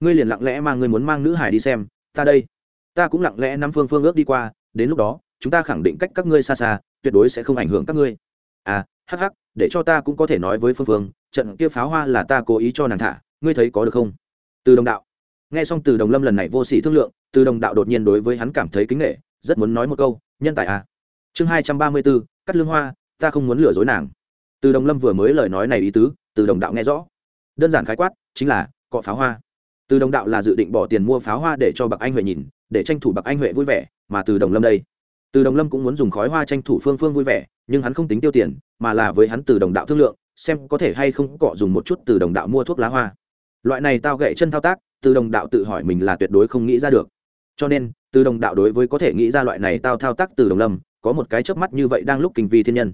Ngươi liền lặng lẽ mang ngươi muốn mang nữ hải đi xem, ta đây. Ta cũng lặng lẽ năm phương phương ước đi qua, đến lúc đó, chúng ta khẳng định cách các ngươi xa xa, tuyệt đối sẽ không ảnh hưởng các ngươi. À hắc hắc, để cho ta cũng có thể nói với phương phương, trận kia pháo hoa là ta cố ý cho nàng thả ngươi thấy có được không từ đồng đạo nghe xong từ đồng lâm lần này vô sỉ thương lượng từ đồng đạo đột nhiên đối với hắn cảm thấy kính nghệ rất muốn nói một câu nhân tài à chương hai trăm ba mươi b ố cắt lương hoa ta không muốn lừa dối nàng từ đồng lâm vừa mới lời nói này ý tứ từ đồng đạo nghe rõ đơn giản khái quát chính là cọ pháo hoa từ đồng đạo là dự định bỏ tiền mua pháo hoa để cho bạc anh huệ nhìn để tranh thủ bạc anh huệ vui vẻ mà từ đồng lâm đây từ đồng lâm cũng muốn dùng khói hoa tranh thủ phương phương vui vẻ nhưng hắn không tính tiêu tiền mà là với hắn từ đồng đạo thương lượng xem có thể hay không cọ dùng một chút từ đồng đạo mua thuốc lá hoa loại này tao gậy chân thao tác, từ đồng đạo tự hỏi mình là tuyệt đối không nghĩ ra được. Cho nên, từ đồng đạo đối với có thể nghĩ ra loại này tao thao tác từ đồng lâm, có một cái chớp mắt như vậy đang lúc kinh vi thiên nhân.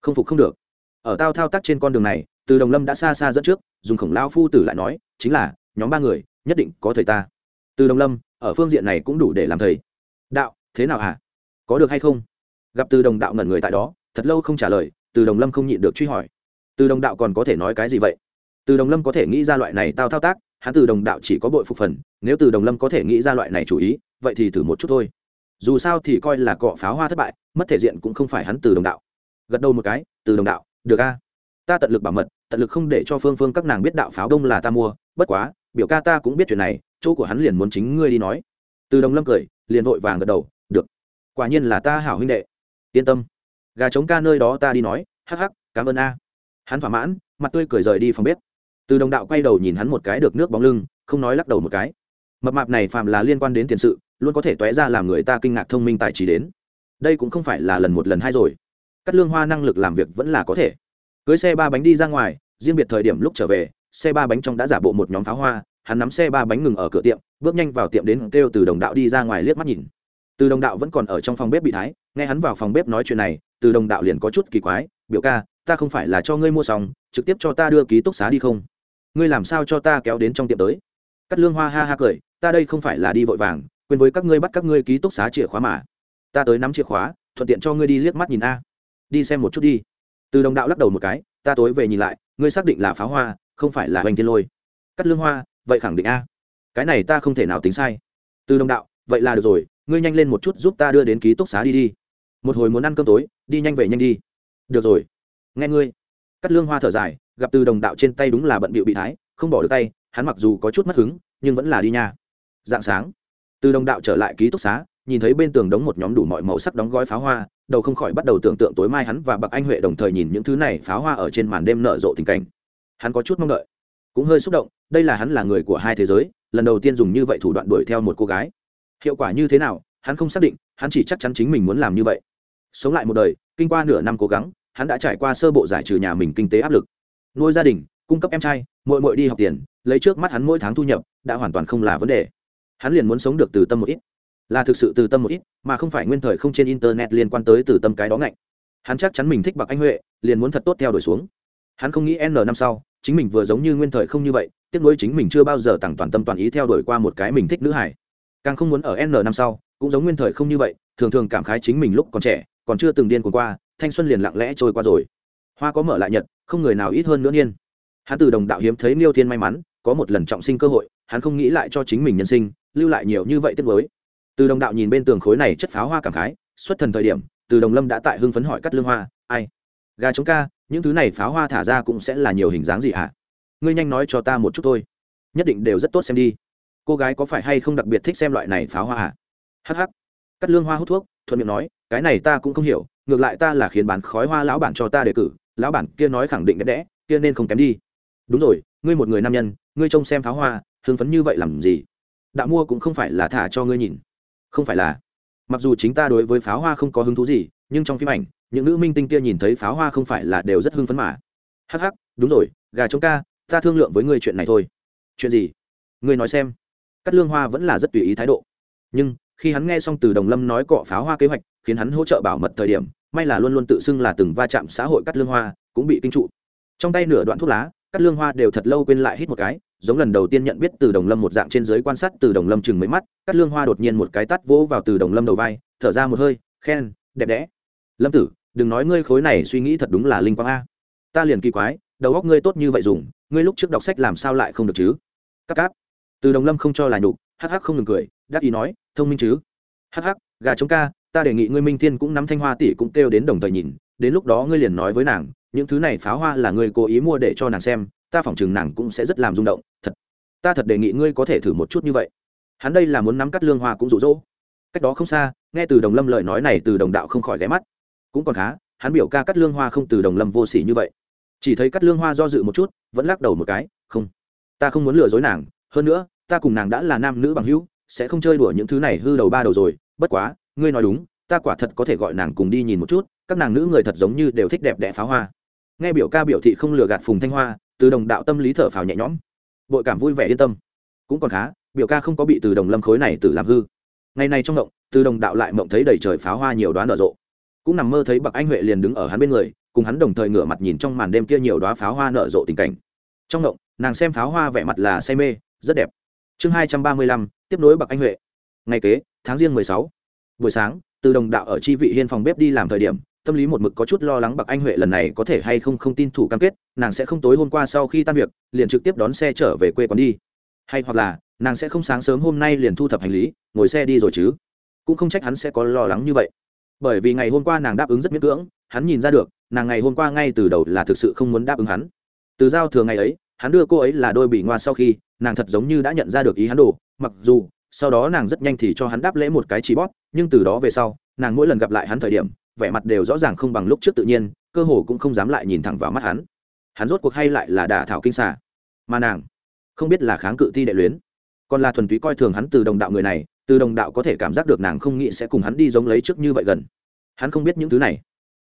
Không phục không được. Ở tao thao tác trên con đường này, từ đồng lâm đã xa xa dẫn trước, dùng khổng lao phu tử lại nói, chính là, nhóm ba người, nhất định có thầy ta. Từ đồng lâm, ở phương diện này cũng đủ để làm thầy. Đạo, thế nào hả? Có được hay không? Gặp từ đồng đạo ngẩn người tại đó, thật lâu không trả lời, từ đồng lâm không nhịn được truy hỏi. Từ đồng đạo còn có thể nói cái gì vậy? Từ đồng lâm có thể nghĩ ra loại này tao thao tác, hắn từ đồng đạo chỉ có bội phục phần, nếu từ đồng lâm có thể nghĩ ra loại này chủ ý, vậy thì thử một chút thôi. Dù sao thì coi là cọ pháo hoa thất bại, mất thể diện cũng không phải hắn từ đồng đạo. Gật đầu một cái, từ đồng đạo, được a, ta tận lực bảo mật, tận lực không để cho phương phương các nàng biết đạo pháo đông là ta mua, bất quá, biểu ca ta cũng biết chuyện này, chỗ của hắn liền muốn chính ngươi đi nói. Từ đồng lâm cười, liền vội vàng gật đầu, được, quả nhiên là ta hảo huynh đệ. Yên tâm, gà trống ca nơi đó ta đi nói, hắc hắc, cảm ơn a. Hắn thỏa mãn, mặt tươi cười rời đi phòng bếp từ đồng đạo quay đầu nhìn hắn một cái được nước bóng lưng, không nói lắc đầu một cái. Mập mạp này phạm là liên quan đến tiền sự, luôn có thể t ra làm người ta kinh ngạc thông minh tài trí đến. Đây cũng không phải là lần một lần hai rồi. Cắt lương hoa năng lực làm việc vẫn là có thể. Cưới xe ba bánh đi ra ngoài, riêng biệt thời điểm lúc trở về, xe ba bánh trong đã giả bộ một nhóm pháo hoa, hắn nắm xe ba bánh ngừng ở cửa tiệm, bước nhanh vào tiệm đến kêu từ đồng đạo đi ra ngoài liếc mắt nhìn. Từ đồng đạo vẫn còn ở trong phòng bếp bị thái, nghe hắn vào phòng bếp nói chuyện này, từ đồng đạo liền có chút kỳ quái, biểu ca, ta không phải là cho ngươi mua xong, trực tiếp cho ta đưa ký túc xá đi không? Ngươi làm sao cho ta kéo đến trong tiệm tới? Cắt lương hoa ha ha cười, ta đây không phải là đi vội vàng, quên với các ngươi bắt các ngươi ký túc xá chìa khóa mà. Ta tới nắm chìa khóa, thuận tiện cho ngươi đi liếc mắt nhìn a. Đi xem một chút đi. Từ đồng đạo lắc đầu một cái, ta tối về nhìn lại, ngươi xác định là pháo hoa, không phải là hoành thiên lôi. Cắt lương hoa, vậy khẳng định a. Cái này ta không thể nào tính sai. Từ đồng đạo, vậy là được rồi, ngươi nhanh lên một chút giúp ta đưa đến ký túc xá đi đi. Một hồi muốn ăn cơm tối, đi nhanh về nhanh đi. Được rồi. Nghe ngươi. Cắt lương hoa thở dài gặp từ đồng đạo trên tay đúng là bận bịu bị thái, không bỏ được tay, hắn mặc dù có chút mất hứng, nhưng vẫn là đi nha. Dạng sáng, từ đồng đạo trở lại ký túc xá, nhìn thấy bên tường đống một nhóm đủ mọi màu sắc đóng gói pháo hoa, đầu không khỏi bắt đầu tưởng tượng tối mai hắn và bậc anh huệ đồng thời nhìn những thứ này pháo hoa ở trên màn đêm nở rộ tình cảnh. Hắn có chút mong đợi, cũng hơi xúc động, đây là hắn là người của hai thế giới, lần đầu tiên dùng như vậy thủ đoạn đuổi theo một cô gái. Hiệu quả như thế nào, hắn không xác định, hắn chỉ chắc chắn chính mình muốn làm như vậy. Sống lại một đời, kinh qua nửa năm cố gắng, hắn đã trải qua sơ bộ giải trừ nhà mình kinh tế áp lực nuôi gia đình, cung cấp em trai mội mội đi học tiền, lấy trước mắt hắn mỗi tháng thu nhập, đã hoàn toàn không là vấn đề. Hắn liền muốn sống được từ tâm một ít. Là thực sự từ tâm một ít, mà không phải nguyên thời không trên internet liên quan tới từ tâm cái đó ngạnh. Hắn chắc chắn mình thích bạc anh huệ, liền muốn thật tốt theo đuổi xuống. Hắn không nghĩ n năm sau, chính mình vừa giống như nguyên thời không như vậy tiếc nuối chính mình chưa bao giờ tặng toàn tâm toàn ý theo đuổi qua một cái mình thích nữ hải càng không muốn ở n năm sau, cũng giống nguyên thời không như vậy, thường thường cảm khái chính mình lúc còn trẻ, còn chưa từng điên cuồng qua, thanh xuân liền lặng lẽ trôi qua rồi hoa có mở lại nhật, không người nào ít hơn nữa niên. Hắn từ đồng đạo hiếm thấy niêu thiên may mắn, có một lần trọng sinh cơ hội, hắn không nghĩ lại cho chính mình nhân sinh, lưu lại nhiều như vậy tiếp với từ đồng đạo nhìn bên tường khối này chất pháo hoa cảm khái, xuất thần thời điểm, từ đồng lâm đã tại hưng phấn hỏi cắt lương hoa, ai? Gà chống ca, những thứ này pháo hoa thả ra cũng sẽ là nhiều hình dáng gì hả? Ngươi nhanh nói cho ta một chút thôi. Nhất định đều rất tốt xem đi. Cô gái có phải hay không đặc biệt thích xem loại này pháo hoa hả? Hh cắt lương hoa hút thuốc, thuận miệng nói, cái này ta cũng không hiểu, ngược lại ta là khiến bán khói hoa lão bản cho ta đề cử lão bản kia nói khẳng định đẹp đẽ, kia nên không kém đi. Đúng rồi, ngươi một người nam nhân, ngươi trông xem pháo hoa, hưng phấn như vậy làm gì? Đạo mua cũng không phải là thả cho ngươi nhìn. Không phải là. Mặc dù chính ta đối với pháo hoa không có hứng thú gì, nhưng trong phim ảnh, những nữ minh tinh kia nhìn thấy pháo hoa không phải là đều rất hưng phấn mà. Hắc hắc, đúng rồi, gà trống ca, ta thương lượng với ngươi chuyện này thôi. Chuyện gì? Ngươi nói xem. Cắt lương hoa vẫn là rất tùy ý thái độ. Nhưng, khi hắn nghe xong từ đồng lâm nói cọ pháo hoa kế hoạch, khiến hắn hỗ trợ bảo mật thời điểm may là luôn luôn tự xưng là từng va chạm xã hội cắt lương hoa, cũng bị kinh trụ. Trong tay nửa đoạn thuốc lá, cắt lương hoa đều thật lâu quên lại hít một cái, giống lần đầu tiên nhận biết từ đồng lâm một dạng trên dưới quan sát từ đồng lâm chừng mấy mắt, cắt lương hoa đột nhiên một cái tắt vỗ vào từ đồng lâm đầu vai, thở ra một hơi, khen, đẹp đẽ. Lâm tử, đừng nói ngươi khối này suy nghĩ thật đúng là linh quang a. Ta liền kỳ quái, đầu óc ngươi tốt như vậy dùng, ngươi lúc trước đọc sách làm sao lại không được chứ? Các cáp. Từ đồng lâm không cho là nhục, hắc hắc không ngừng cười, đắc ý nói, thông minh chứ? Hắc hắc, gà trống ca ta đề nghị ngươi minh thiên cũng nắm thanh hoa tỷ cũng kêu đến đồng thời nhìn, đến lúc đó ngươi liền nói với nàng, những thứ này pháo hoa là ngươi cố ý mua để cho nàng xem, ta phỏng chừng nàng cũng sẽ rất làm rung động, thật. Ta thật đề nghị ngươi có thể thử một chút như vậy. Hắn đây là muốn nắm cắt lương hoa cũng rụ rỗ cách đó không xa, nghe từ đồng lâm lời nói này từ đồng đạo không khỏi ghé mắt. Cũng còn khá, hắn biểu ca cắt lương hoa không từ đồng lâm vô s ỉ như vậy. Chỉ thấy cắt lương hoa do dự một chút, vẫn lắc đầu một cái, không, ta không muốn lừa dối nàng. Hơn nữa, ta cùng nàng đã là nam nữ bằng hữu, sẽ không chơi đùa những thứ này hư đầu ba đầu rồi. Bất quá ngươi nói đúng, ta quả thật có thể gọi nàng cùng đi nhìn một chút, các nàng nữ người thật giống như đều thích đẹp đẽ pháo hoa. Nghe biểu ca biểu thị không lừa gạt phùng thanh hoa, từ đồng đạo tâm lý thở phào nhẹ nhõm. Bội cảm vui vẻ yên tâm. Cũng còn khá, biểu ca không có bị từ đồng lâm khối này tự làm hư. Ngày này trong động từ đồng đạo lại mộng thấy đầy trời pháo hoa nhiều đoán nở rộ. Cũng nằm mơ thấy bậc anh huệ liền đứng ở hắn bên người, cùng hắn đồng thời ngửa mặt nhìn trong màn đêm kia nhiều đoá pháo hoa nở rộ tình cảnh. Trong động nàng xem pháo hoa vẻ mặt là say mê, rất đẹp. Chương hai trăm ba mươi lăm, tiếp nối bậc anh huệ. Ngày kế, tháng riêng mười sáu buổi sáng, từ đồng đạo ở chi vị hiên phòng bếp đi làm thời điểm, tâm lý một mực có chút lo lắng Bạc anh huệ lần này có thể hay không không tin thủ cam kết, nàng sẽ không tối hôm qua sau khi tan việc, liền trực tiếp đón xe trở về quê quán đi. Hay hoặc là, nàng sẽ không sáng sớm hôm nay liền thu thập hành lý, ngồi xe đi rồi chứ. Cũng không trách hắn sẽ có lo lắng như vậy. Bởi vì ngày hôm qua nàng đáp ứng rất miễn cưỡng, hắn nhìn ra được, nàng ngày hôm qua ngay từ đầu là thực sự không muốn đáp ứng hắn. Từ giao thừa ngày ấy, hắn đưa cô ấy là đôi bị ngoa sau khi, nàng thật giống như đã nhận ra được ý hắn đồ, mặc dù sau đó nàng rất nhanh thì cho hắn đáp lễ một cái chỉ bót nhưng từ đó về sau, nàng mỗi lần gặp lại hắn thời điểm, vẻ mặt đều rõ ràng không bằng lúc trước tự nhiên, cơ hồ cũng không dám lại nhìn thẳng vào mắt hắn. Hắn rốt cuộc hay lại là đả thảo kinh xà. Mà nàng, không biết là kháng cự ti đệ luyến, còn là thuần túy coi thường hắn từ đồng đạo người này, từ đồng đạo có thể cảm giác được nàng không nghĩ sẽ cùng hắn đi giống lấy trước như vậy gần. Hắn không biết những thứ này,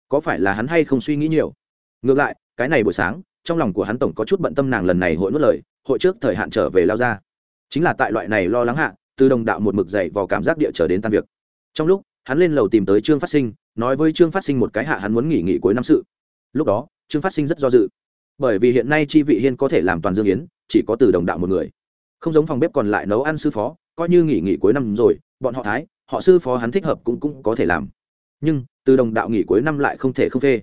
có phải là hắn hay không suy nghĩ nhiều. Ngược lại, cái này buổi sáng, trong lòng của hắn tổng có chút bận tâm nàng lần này hội nuốt lời, hội trước thời hạn trở về lao ra. Chính là tại loại này lo lắng hạ từ đồng đạo một mực dậy vào cảm giác địa trở đến tan việc. Trong lúc, hắn lên lầu tìm tới trương phát sinh, nói với trương phát sinh một cái hạ hắn muốn nghỉ nghỉ cuối năm sự. Lúc đó, trương phát sinh rất do dự. Bởi vì hiện nay chi vị hiên có thể làm toàn dương yến, chỉ có từ đồng đạo một người. Không giống phòng bếp còn lại nấu ăn sư phó, coi như nghỉ nghỉ cuối năm rồi, bọn họ thái, họ sư phó hắn thích hợp cũng cũng có thể làm. Nhưng, từ đồng đạo nghỉ cuối năm lại không thể không phê.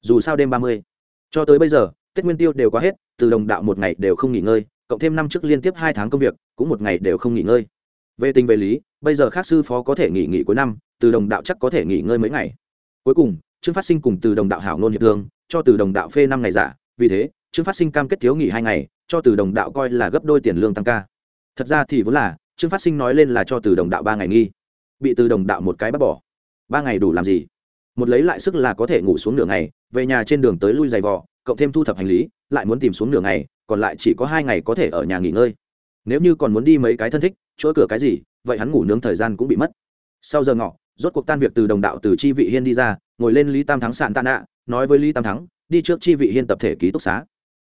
Dù sao đêm ba mươi, cho tới bây giờ, tết nguyên tiêu đều quá hết, từ đồng đạo một ngày đều không nghỉ ngơi, cộng thêm năm trước liên tiếp hai tháng công việc, cũng một ngày đều không nghỉ ngơi về tình về lý, bây giờ khác sư phó có thể nghỉ nghỉ cuối năm, từ đồng đạo chắc có thể nghỉ ngơi mấy ngày. Cuối cùng, trương phát sinh cùng từ đồng đạo hảo nôn hiệp thương, cho từ đồng đạo phê năm ngày giả, vì thế, trương phát sinh cam kết thiếu nghỉ hai ngày, cho từ đồng đạo coi là gấp đôi tiền lương tăng ca. Thật ra thì vốn là, trương phát sinh nói lên là cho từ đồng đạo ba ngày nghi. Bị từ đồng đạo một cái bắt bỏ. Ba ngày đủ làm gì? Một lấy lại sức là có thể ngủ xuống nửa ngày, về nhà trên đường tới lui giày vò, cộng thêm thu thập hành lý, lại muốn tìm xuống nửa ngày, còn lại chỉ có hai ngày có thể ở nhà nghỉ ngơi. Nếu như còn muốn đi mấy cái thân thích chỗ cửa cái gì, vậy hắn ngủ nướng thời gian cũng bị mất. Sau giờ ngọ, rốt cuộc tan việc từ đồng đạo từ chi vị hiên đi ra, ngồi lên lý tam thắng sạn tạ nạ, nói với lý tam thắng, đi trước chi vị hiên tập thể ký túc xá.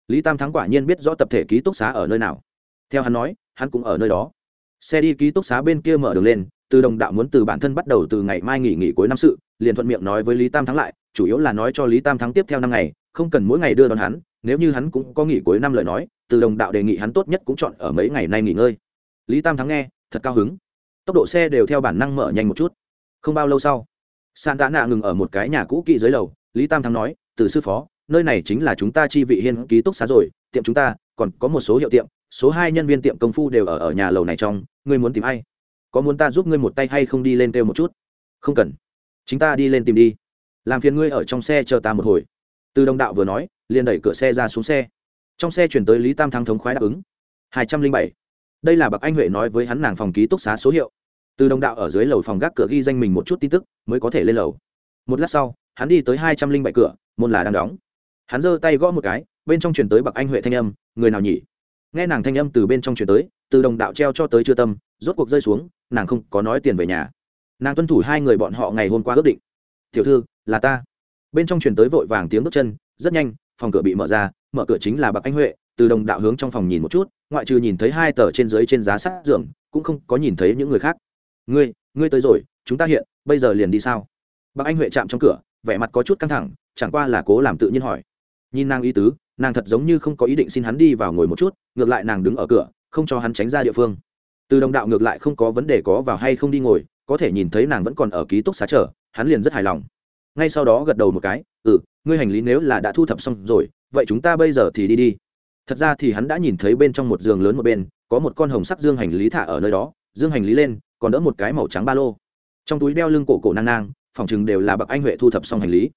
Lý tam thắng quả nhiên biết rõ tập thể ký túc xá ở nơi nào. Theo hắn nói, hắn cũng ở nơi đó. Xe đi ký túc xá bên kia mở đường lên, từ đồng đạo muốn từ bản thân bắt đầu từ ngày mai nghỉ nghỉ cuối năm sự, liền thuận miệng nói với lý tam thắng lại, chủ yếu là nói cho lý tam thắng tiếp theo năm ngày, không cần mỗi ngày đưa đón hắn, nếu như hắn cũng có nghỉ cuối năm lời nói, từ đồng đạo đề nghị hắn tốt nhất cũng chọn ở mấy ngày nay nghỉ ngơi lý tam thắng nghe, thật cao hứng. Tốc độ xe đều theo bản năng mở nhanh một chút. Không bao lâu sau san tạ nạ ngừng ở một cái nhà cũ kỹ dưới lầu. Lý tam thắng nói, từ sư phó, nơi này chính là chúng ta chi vị hiên ký túc xá rồi. Tiệm chúng ta, còn có một số hiệu tiệm, số hai nhân viên tiệm công phu đều ở ở nhà lầu này trong. Ngươi muốn tìm ai? Có muốn ta giúp ngươi một tay hay không đi lên kêu một chút? Không cần. Chính ta đi lên tìm đi. Làm phiền ngươi ở trong xe chờ ta một hồi. Từ đồng đạo vừa nói, liền đẩy cửa xe ra xuống xe. Trong xe chuyển tới lý tam thắng thống khoái đáp ứng. Hai trăm linh bảy đây là bậc anh huệ nói với hắn nàng phòng ký túc xá số hiệu. Từ đồng đạo ở dưới lầu phòng gác cửa ghi danh mình một chút tin tức, mới có thể lên lầu. Một lát sau, hắn đi tới hai trăm linh bảy cửa, môn là đang đóng. Hắn giơ tay gõ một cái, bên trong chuyển tới bậc anh huệ thanh âm, người nào nhỉ? Nghe nàng thanh âm từ bên trong chuyển tới, từ đồng đạo treo cho tới chưa tâm, rốt cuộc rơi xuống, nàng không có nói tiền về nhà. Nàng tuân thủ hai người bọn họ ngày hôm qua ước định. Tiểu thư, là ta. Bên trong chuyển tới vội vàng tiếng bước chân, rất nhanh, phòng cửa bị mở ra, mở cửa chính là bậc anh huệ từ đồng đạo hướng trong phòng nhìn một chút, ngoại trừ nhìn thấy hai tờ trên dưới trên giá sát giường, cũng không có nhìn thấy những người khác. Ngươi ngươi tới rồi, chúng ta hiện, bây giờ liền đi sao? Bác anh huệ chạm trong cửa, vẻ mặt có chút căng thẳng, chẳng qua là cố làm tự nhiên hỏi. Nhìn nàng ý tứ, nàng thật giống như không có ý định xin hắn đi vào ngồi một chút, ngược lại nàng đứng ở cửa, không cho hắn tránh ra địa phương. Từ đồng đạo ngược lại không có vấn đề có vào hay không đi ngồi, có thể nhìn thấy nàng vẫn còn ở ký túc xá chờ, hắn liền rất hài lòng. Ngay sau đó gật đầu một cái ừ ngươi hành lý nếu là đã thu thập xong rồi, vậy chúng ta bây giờ thì đi đi thật ra thì hắn đã nhìn thấy bên trong một giường lớn một bên, có một con hồng sắc dương hành lý thả ở nơi đó, dương hành lý lên, còn đỡ một cái màu trắng ba lô. Trong túi đeo lưng cổ cổ nang nang, phòng chừng đều là bậc anh huệ thu thập xong hành lý.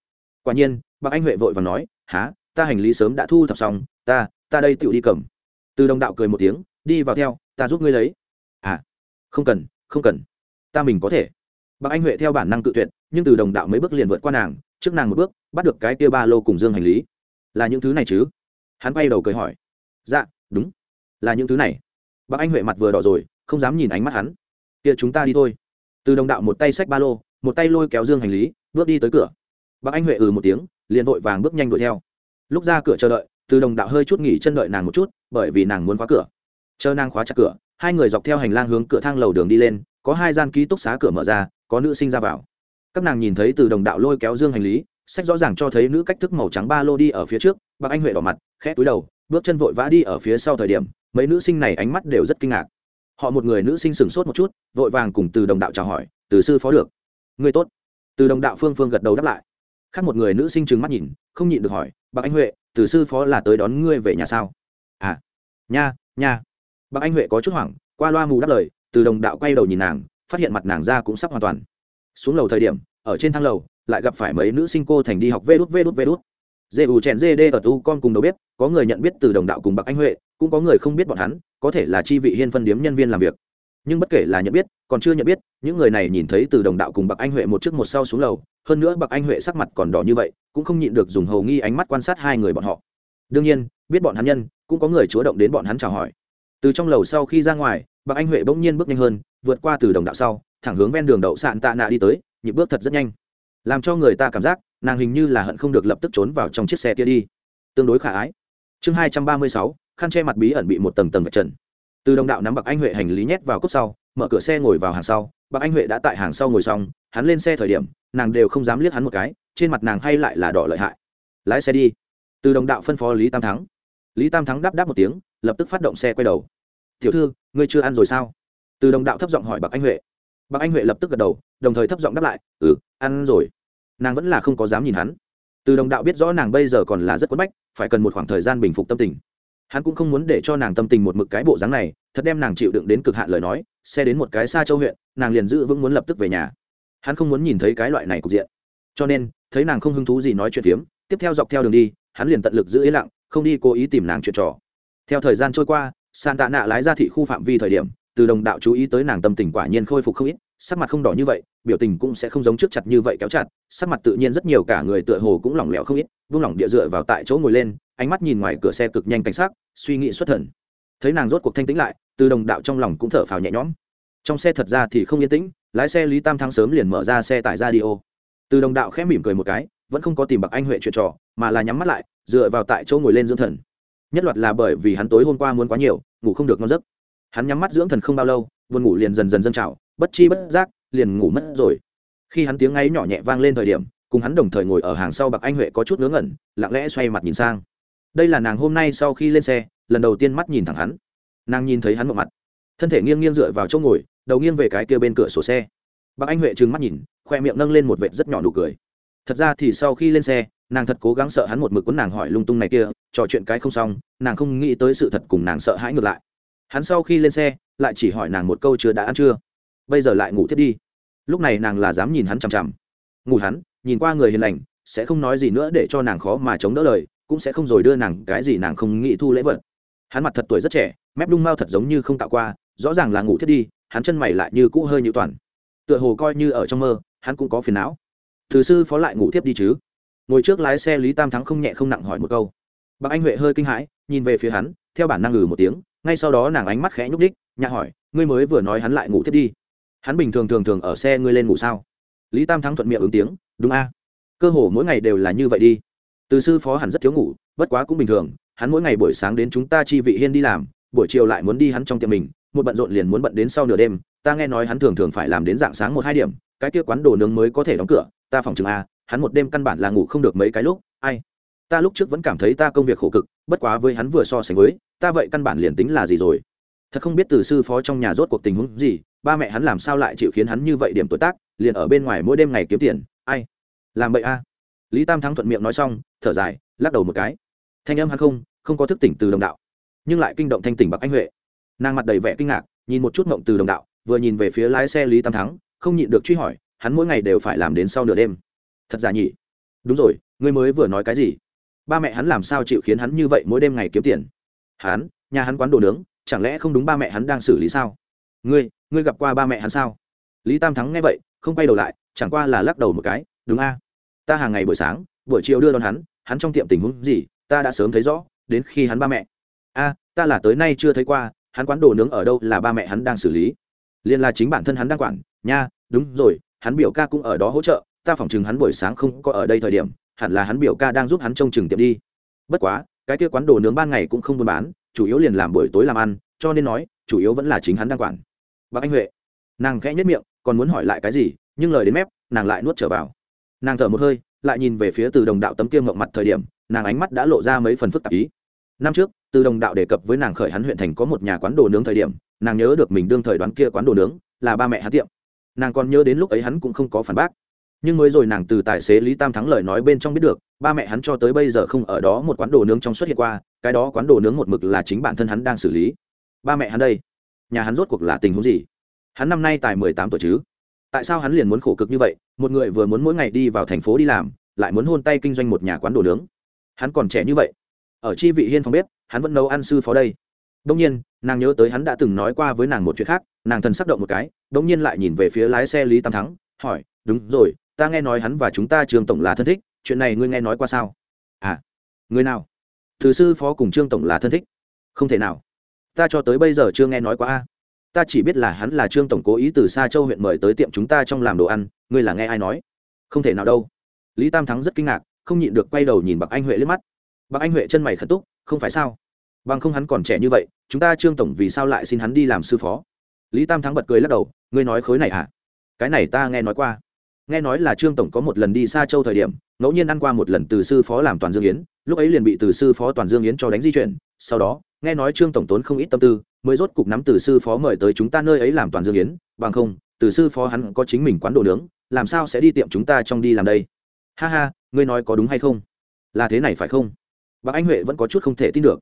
Quả nhiên, bậc anh huệ vội và nói há ta hành lý sớm đã thu thập xong, ta ta đây tự đi cầm. Từ đồng đạo cười một tiếng, đi vào theo, ta giúp ngươi lấy. À không cần không cần. Ta mình có thể. Bạc anh huệ theo bản năng tự tuyệt, nhưng từ đồng đạo mấy bước liền vượt qua nàng, trước nàng một bước, bắt được cái kia ba lô cùng dương hành lý. Là những thứ này chứ? Hắn quay đầu cười hỏi dạ đúng, là những thứ này. Bác anh huệ mặt vừa đỏ rồi, không dám nhìn ánh mắt hắn. Kia chúng ta đi thôi. Từ đồng đạo một tay xách ba lô, một tay lôi kéo dương hành lý, bước đi tới cửa. Bác anh huệ ừ một tiếng, liền vội vàng bước nhanh đuổi theo. Lúc ra cửa chờ đợi, từ đồng đạo hơi chút nghỉ chân đợi nàng một chút, bởi vì nàng muốn khóa cửa. Chờ nàng khóa chặt cửa, hai người dọc theo hành lang hướng cửa thang lầu đường đi lên, có hai gian ký túc xá cửa mở ra, có nữ sinh ra vào. Các nàng nhìn thấy từ đồng đạo lôi kéo dương hành lý sách rõ ràng cho thấy nữ cách thức màu trắng ba lô đi ở phía trước bác anh huệ đỏ mặt, khẽ túi đầu, bước chân vội vã đi ở phía sau thời điểm, mấy nữ sinh này ánh mắt đều rất kinh ngạc. Họ một người nữ sinh sửng sốt một chút, vội vàng cùng từ đồng đạo chào hỏi, từ sư phó được. Người tốt. Từ đồng đạo phương phương gật đầu đáp lại. Khác một người nữ sinh trừng mắt nhìn, không nhịn được hỏi bác anh huệ, từ sư phó là tới đón ngươi về nhà sao? À nha nha. Bác anh huệ có chút hoảng, qua loa mù đáp lời, từ đồng đạo quay đầu nhìn nàng, phát hiện mặt nàng ra cũng sắp hoàn toàn. Xuống lầu thời điểm, ở trên thang lầu lại gặp phải mấy nữ sinh cô thành đi học vê đút vê đút vê đút. Dê ù chèn dê đê ở tu con cùng đầu bếp, có người nhận biết từ đồng đạo cùng bạc anh huệ, cũng có người không biết bọn hắn, có thể là chi vị hiên phân điếm nhân viên làm việc. Nhưng bất kể là nhận biết, còn chưa nhận biết, những người này nhìn thấy từ đồng đạo cùng bạc anh huệ một trước một sau xuống lầu, hơn nữa bạc anh huệ sắc mặt còn đỏ như vậy, cũng không nhịn được dùng hầu nghi ánh mắt quan sát hai người bọn họ. Đương nhiên, biết bọn hắn nhân, cũng có người chúa động đến bọn hắn chào hỏi. Từ trong lầu sau khi ra ngoài, bạc anh huệ bỗng nhiên bước nhanh hơn, vượt qua từ đồng đạo sau, thẳng hướng ven đường đậu sạn tạ nạ đi tới, nhịp bước thật rất nhanh làm cho người ta cảm giác nàng hình như là hận không được lập tức trốn vào trong chiếc xe kia đi. Tương đối khả ái. Chương hai trăm ba mươi sáu, khăn che mặt bí ẩn bị một tầng tầng vạch trần. Từ đồng đạo nắm bạc anh huệ hành lý nhét vào cốc sau, mở cửa xe ngồi vào hàng sau, bạc anh huệ đã tại hàng sau ngồi xong, hắn lên xe thời điểm, nàng đều không dám liếc hắn một cái, trên mặt nàng hay lại là đỏ lợi hại. Lái xe đi. Từ đồng đạo phân phó lý tam thắng. Lý tam thắng đáp đáp một tiếng, lập tức phát động xe quay đầu. Tiểu thư, ngươi chưa ăn rồi sao? Từ đồng đạo thấp giọng hỏi bạc anh huệ bác anh huệ lập tức gật đầu, đồng thời thấp giọng đáp lại ừ ăn rồi. Nàng vẫn là không có dám nhìn hắn. Từ đồng đạo biết rõ nàng bây giờ còn là rất quất bách, phải cần một khoảng thời gian bình phục tâm tình. Hắn cũng không muốn để cho nàng tâm tình một mực cái bộ dáng này, thật đem nàng chịu đựng đến cực hạn lời nói, xe đến một cái xa châu huyện, nàng liền giữ vững muốn lập tức về nhà. Hắn không muốn nhìn thấy cái loại này cục diện. Cho nên, thấy nàng không hứng thú gì nói chuyện phiếm, tiếp theo dọc theo đường đi, hắn liền tận lực giữ ý lặng, không đi cố ý tìm nàng chuyện trò. Theo thời gian trôi qua san tạ nạ lái ra thị khu phạm vi thời điểm từ đồng đạo chú ý tới nàng tâm tình quả nhiên khôi phục không ít, sắc mặt không đỏ như vậy, biểu tình cũng sẽ không giống trước chặt như vậy kéo chặt, sắc mặt tự nhiên rất nhiều cả người tựa hồ cũng lỏng lẻo không ít, vung lỏng địa dựa vào tại chỗ ngồi lên, ánh mắt nhìn ngoài cửa xe cực nhanh cảnh sát, suy nghĩ xuất thần. Thấy nàng rốt cuộc thanh tĩnh lại, từ đồng đạo trong lòng cũng thở phào nhẹ nhõm. Trong xe thật ra thì không yên tĩnh, lái xe lý tam thắng sớm liền mở ra xe tải ra đi ô từ đồng đạo khẽ mỉm cười một cái, vẫn không có tìm bạc anh huệ chuyện trò, mà là nhắm mắt lại, dựa vào tại chỗ ngồi lên dưỡng thần. Nhất loạt là bởi vì hắn tối hôm qua muốn quá nhiều, ngủ không được ngon giấc hắn nhắm mắt dưỡng thần không bao lâu, buồn ngủ liền dần dần dâng trào, bất chi bất giác, liền ngủ mất rồi. Khi hắn tiếng ngáy nhỏ nhẹ vang lên thời điểm, cùng hắn đồng thời ngồi ở hàng sau bạc anh huệ có chút ngớ ngẩn, lặng lẽ xoay mặt nhìn sang. Đây là nàng hôm nay sau khi lên xe, lần đầu tiên mắt nhìn thẳng hắn. Nàng nhìn thấy hắn một mặt. Thân thể nghiêng nghiêng dựa vào chỗ ngồi, đầu nghiêng về cái kia bên cửa sổ xe. Bác anh huệ trừng mắt nhìn, khoe miệng nâng lên một vệt rất nhỏ nụ cười. Thật ra thì sau khi lên xe, nàng thật cố gắng sợ hắn một mực quấn nàng hỏi lung tung này kia, trò chuyện cái không xong, nàng không nghĩ tới sự thật cùng nàng sợ hãi ngược lại hắn sau khi lên xe, lại chỉ hỏi nàng một câu chưa đã ăn chưa. Bây giờ lại ngủ thiết đi. Lúc này nàng là dám nhìn hắn chằm chằm. Ngủ hắn, nhìn qua người hiền lành, sẽ không nói gì nữa để cho nàng khó mà chống đỡ lời, cũng sẽ không rồi đưa nàng cái gì nàng không nghĩ thu lễ vật. Hắn mặt thật tuổi rất trẻ, mép đung mau thật giống như không tạo qua, rõ ràng là ngủ thiết đi, hắn chân mày lại như cũ hơi như toàn. Tựa hồ coi như ở trong mơ, hắn cũng có phiền não. Thứ sư phó lại ngủ tiếp đi chứ? Ngồi trước lái xe lý tam thắng không nhẹ không nặng hỏi một câu. Bác anh huệ hơi kinh hãi, nhìn về phía hắn, theo bản năng ngừ một tiếng ngay sau đó nàng ánh mắt khẽ nhúc đích nhạ hỏi, ngươi mới vừa nói hắn lại ngủ thiết đi. Hắn bình thường thường thường ở xe ngươi lên ngủ sao? Lý tam thắng thuận miệng ứng tiếng, đúng a. Cơ hồ mỗi ngày đều là như vậy đi. Từ sư phó hẳn rất thiếu ngủ, bất quá cũng bình thường. Hắn mỗi ngày buổi sáng đến chúng ta chi vị hiên đi làm, buổi chiều lại muốn đi hắn trong tiệm mình, một bận rộn liền muốn bận đến sau nửa đêm. Ta nghe nói hắn thường thường phải làm đến dạng sáng một hai điểm, cái kia quán đồ nướng mới có thể đóng cửa, ta phòng chừng a, hắn một đêm căn bản là ngủ không được mấy cái lúc. Ai? Ta lúc trước vẫn cảm thấy ta công việc khổ cực, bất quá với hắn vừa so sánh với ta vậy căn bản liền tính là gì rồi? Thật không biết từ sư phó trong nhà rốt cuộc tình huống gì, ba mẹ hắn làm sao lại chịu khiến hắn như vậy điểm tuổi tác, liền ở bên ngoài mỗi đêm ngày kiếm tiền, ai? Làm vậy a. Lý tam thắng thuận miệng nói xong, thở dài, lắc đầu một cái. Thanh âm hắn không không có thức tỉnh từ đồng đạo, nhưng lại kinh động thanh tỉnh bạc anh huệ. Nàng mặt đầy vẻ kinh ngạc, nhìn một chút mộng từ đồng đạo, vừa nhìn về phía lái xe lý tam thắng, không nhịn được truy hỏi, hắn mỗi ngày đều phải làm đến sau nửa đêm. Thật giả nhỉ? Đúng rồi, ngươi mới vừa nói cái gì? Ba mẹ hắn làm sao chịu khiến hắn như vậy mỗi đêm ngày kiếm tiền? Hắn, nhà hắn quán đồ nướng, chẳng lẽ không đúng ba mẹ hắn đang xử lý sao? Ngươi ngươi gặp qua ba mẹ hắn sao? Lý tam thắng nghe vậy, không quay đầu lại, chẳng qua là lắc đầu một cái, đúng a. Ta hàng ngày buổi sáng, buổi chiều đưa đón hắn hắn trong tiệm tình huống gì, ta đã sớm thấy rõ, đến khi hắn ba mẹ. A, ta là tới nay chưa thấy qua, hắn quán đồ nướng ở đâu là ba mẹ hắn đang xử lý? Liền là chính bản thân hắn đang quản, nha, đúng rồi, hắn biểu ca cũng ở đó hỗ trợ, ta phỏng chừng hắn buổi sáng không có ở đây thời điểm, hẳn là hắn biểu ca đang giúp hắn trông chừng tiệm đi. Bất quá cái kia quán đồ nướng ban ngày cũng không buôn bán, chủ yếu liền làm buổi tối làm ăn, cho nên nói, chủ yếu vẫn là chính hắn đang quản. Bác anh huệ, nàng khẽ nhất miệng, còn muốn hỏi lại cái gì, nhưng lời đến mép, nàng lại nuốt trở vào. Nàng thở một hơi, lại nhìn về phía từ đồng đạo tấm kia ngậm mặt thời điểm, nàng ánh mắt đã lộ ra mấy phần phức tạp ý. Năm trước, từ đồng đạo đề cập với nàng khởi hắn huyện thành có một nhà quán đồ nướng thời điểm, nàng nhớ được mình đương thời đoán kia quán đồ nướng là ba mẹ hắn tiệm. Nàng còn nhớ đến lúc ấy hắn cũng không có phản bác nhưng mới rồi nàng từ tài xế lý tam thắng lời nói bên trong biết được, ba mẹ hắn cho tới bây giờ không ở đó một quán đồ nướng trong xuất hiện qua, cái đó quán đồ nướng một mực là chính bản thân hắn đang xử lý. Ba mẹ hắn đây, nhà hắn rốt cuộc là tình huống gì? Hắn năm nay tài mười tám tuổi chứ? Tại sao hắn liền muốn khổ cực như vậy? Một người vừa muốn mỗi ngày đi vào thành phố đi làm, lại muốn hôn tay kinh doanh một nhà quán đồ nướng. Hắn còn trẻ như vậy. Ở chi vị hiên phòng bếp, hắn vẫn nấu ăn sư phó đây. Đông nhiên, nàng nhớ tới hắn đã từng nói qua với nàng một chuyện khác, nàng thần sắc động một cái đông nhiên lại nhìn về phía lái xe lý tam thắng, hỏi, đúng rồi ta nghe nói hắn và chúng ta trường tổng là thân thích, chuyện này ngươi nghe nói qua sao? À người nào? Thứ sư phó cùng trương tổng là thân thích. Không thể nào. Ta cho tới bây giờ chưa nghe nói qua a. Ta chỉ biết là hắn là trương tổng cố ý từ xa châu huyện mời tới tiệm chúng ta trong làm đồ ăn, ngươi là nghe ai nói? Không thể nào đâu. Lý tam thắng rất kinh ngạc, không nhịn được quay đầu nhìn bạc anh huệ liếc mắt. Bạc anh huệ chân mày khẩn túc, không phải sao? Bằng không hắn còn trẻ như vậy, chúng ta trương tổng vì sao lại xin hắn đi làm sư phó? Lý tam thắng bật cười lắc đầu, ngươi nói khối này à? Cái này ta nghe nói qua nghe nói là trương tổng có một lần đi xa châu thời điểm, ngẫu nhiên ăn qua một lần từ sư phó làm toàn dương yến, lúc ấy liền bị từ sư phó toàn dương yến cho đánh di chuyển, sau đó, nghe nói trương tổng tốn không ít tâm tư, mới rốt cục nắm từ sư phó mời tới chúng ta nơi ấy làm toàn dương yến, bằng không, từ sư phó hắn có chính mình quán đồ nướng, làm sao sẽ đi tiệm chúng ta trong đi làm đây? Ha ha, ngươi nói có đúng hay không? Là thế này phải không? Bác anh huệ vẫn có chút không thể tin được.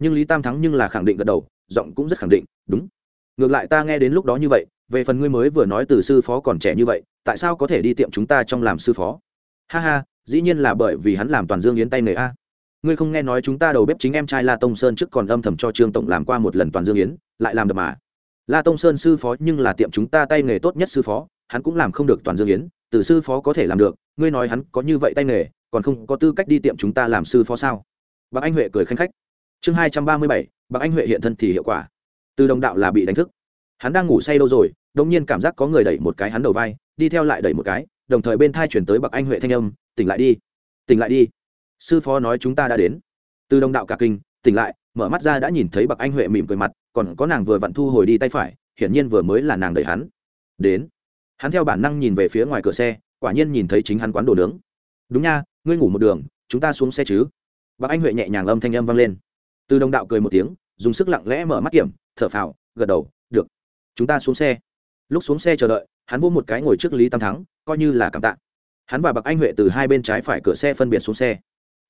Nhưng lý tam thắng nhưng là khẳng định gật đầu, giọng cũng rất khẳng định, đúng. Ngược lại ta nghe đến lúc đó như vậy về phần ngươi mới vừa nói từ sư phó còn trẻ như vậy, tại sao có thể đi tiệm chúng ta trong làm sư phó? Ha ha, dĩ nhiên là bởi vì hắn làm toàn dương yến tay nghề a. Ngươi không nghe nói chúng ta đầu bếp chính em trai la tông sơn trước còn âm thầm cho trương tổng làm qua một lần toàn dương yến, lại làm được mà. La tông sơn sư phó nhưng là tiệm chúng ta tay nghề tốt nhất sư phó, hắn cũng làm không được toàn dương yến, từ sư phó có thể làm được, ngươi nói hắn có như vậy tay nghề, còn không có tư cách đi tiệm chúng ta làm sư phó sao? Bác anh huệ cười khanh khách. Chương hai trăm ba mươi bảy bác anh huệ hiện thân thì hiệu quả. Từ đồng đạo là bị đánh thức hắn đang ngủ say đâu rồi đông nhiên cảm giác có người đẩy một cái hắn đầu vai, đi theo lại đẩy một cái, đồng thời bên thai chuyển tới bậc anh huệ thanh âm, tỉnh lại đi, tỉnh lại đi. Sư phó nói chúng ta đã đến. Từ đồng đạo cả kinh, tỉnh lại, mở mắt ra đã nhìn thấy bậc anh huệ mỉm cười mặt, còn có nàng vừa vặn thu hồi đi tay phải, hiển nhiên vừa mới là nàng đẩy hắn. Đến. Hắn theo bản năng nhìn về phía ngoài cửa xe, quả nhiên nhìn thấy chính hắn quán đồ nướng. Đúng nha, ngươi ngủ một đường, chúng ta xuống xe chứ. Bác anh huệ nhẹ nhàng âm thanh âm vang lên. Từ đồng đạo cười một tiếng, dùng sức lặng lẽ mở mắt kiểm, thở phào, gật đầu chúng ta xuống xe. Lúc xuống xe chờ đợi, hắn vô một cái ngồi trước lý tam thắng, coi như là cảm tạ. Hắn và bạc anh huệ từ hai bên trái phải cửa xe phân biệt xuống xe.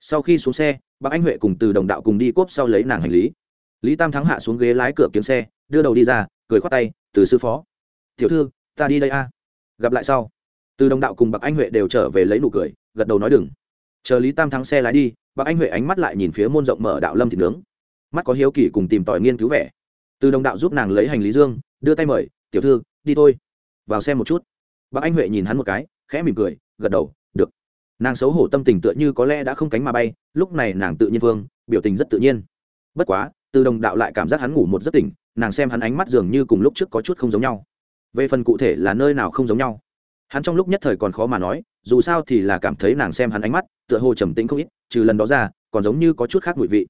Sau khi xuống xe, bạc anh huệ cùng từ đồng đạo cùng đi cốp sau lấy nàng hành lý. Lý tam thắng hạ xuống ghế lái cửa kiếm xe, đưa đầu đi ra, cười khoát tay, từ sư phó. Tiểu thư, ta đi đây a. Gặp lại sau. Từ đồng đạo cùng bạc anh huệ đều trở về lấy nụ cười, gật đầu nói đừng. Chờ lý tam thắng xe lái đi, bạc anh huệ ánh mắt lại nhìn phía môn rộng mở đạo lâm thịt nướng. Mắt có hiếu kỳ cùng tìm tòi nghiên cứu vẻ. Từ đồng đạo giúp nàng lấy hành lý dương đưa tay mời, tiểu thư, đi thôi. Vào xem một chút. Bác anh huệ nhìn hắn một cái, khẽ mỉm cười, gật đầu, được. Nàng xấu hổ tâm tình tựa như có lẽ đã không cánh mà bay, lúc này nàng tự nhiên vương, biểu tình rất tự nhiên. Bất quá, từ đồng đạo lại cảm giác hắn ngủ một giấc tỉnh, nàng xem hắn ánh mắt dường như cùng lúc trước có chút không giống nhau. Về phần cụ thể là nơi nào không giống nhau, hắn trong lúc nhất thời còn khó mà nói, dù sao thì là cảm thấy nàng xem hắn ánh mắt, tựa hồ trầm tĩnh không ít, trừ lần đó ra, còn giống như có chút khác mùi vị.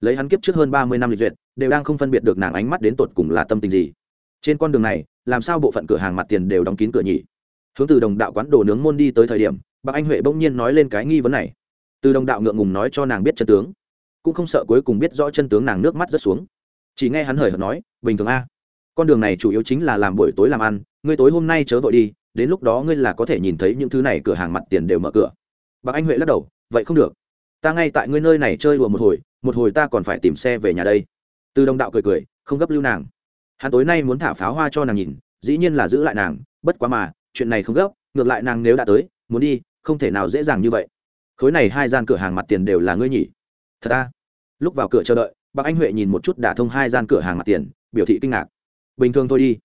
Lấy hắn kiếp trước hơn ba mươi năm lịch duyệt, đều đang không phân biệt được nàng ánh mắt đến tột cùng là tâm tình gì trên con đường này, làm sao bộ phận cửa hàng mặt tiền đều đóng kín cửa nhỉ? Hướng từ đồng đạo quán đồ nướng môn đi tới thời điểm, bác anh huệ bỗng nhiên nói lên cái nghi vấn này. Từ đồng đạo ngượng ngùng nói cho nàng biết chân tướng. Cũng không sợ cuối cùng biết rõ chân tướng nàng nước mắt rất xuống. Chỉ nghe hắn hời hợt nói, bình thường a, con đường này chủ yếu chính là làm buổi tối làm ăn, ngươi tối hôm nay chớ vội đi, đến lúc đó ngươi là có thể nhìn thấy những thứ này cửa hàng mặt tiền đều mở cửa. Bác anh huệ lắc đầu, vậy không được. Ta ngay tại ngươi nơi này chơi đùa một hồi một hồi ta còn phải tìm xe về nhà đây. Từ đồng đạo cười cười, không gấp lưu nàng hắn tối nay muốn thả pháo hoa cho nàng nhìn, dĩ nhiên là giữ lại nàng, bất quá mà, chuyện này không gấp, ngược lại nàng nếu đã tới, muốn đi, không thể nào dễ dàng như vậy. Khối này hai gian cửa hàng mặt tiền đều là ngươi nhỉ? Thật ta lúc vào cửa chờ đợi bác anh huệ nhìn một chút đả thông hai gian cửa hàng mặt tiền, biểu thị kinh ngạc. Bình thường thôi đi.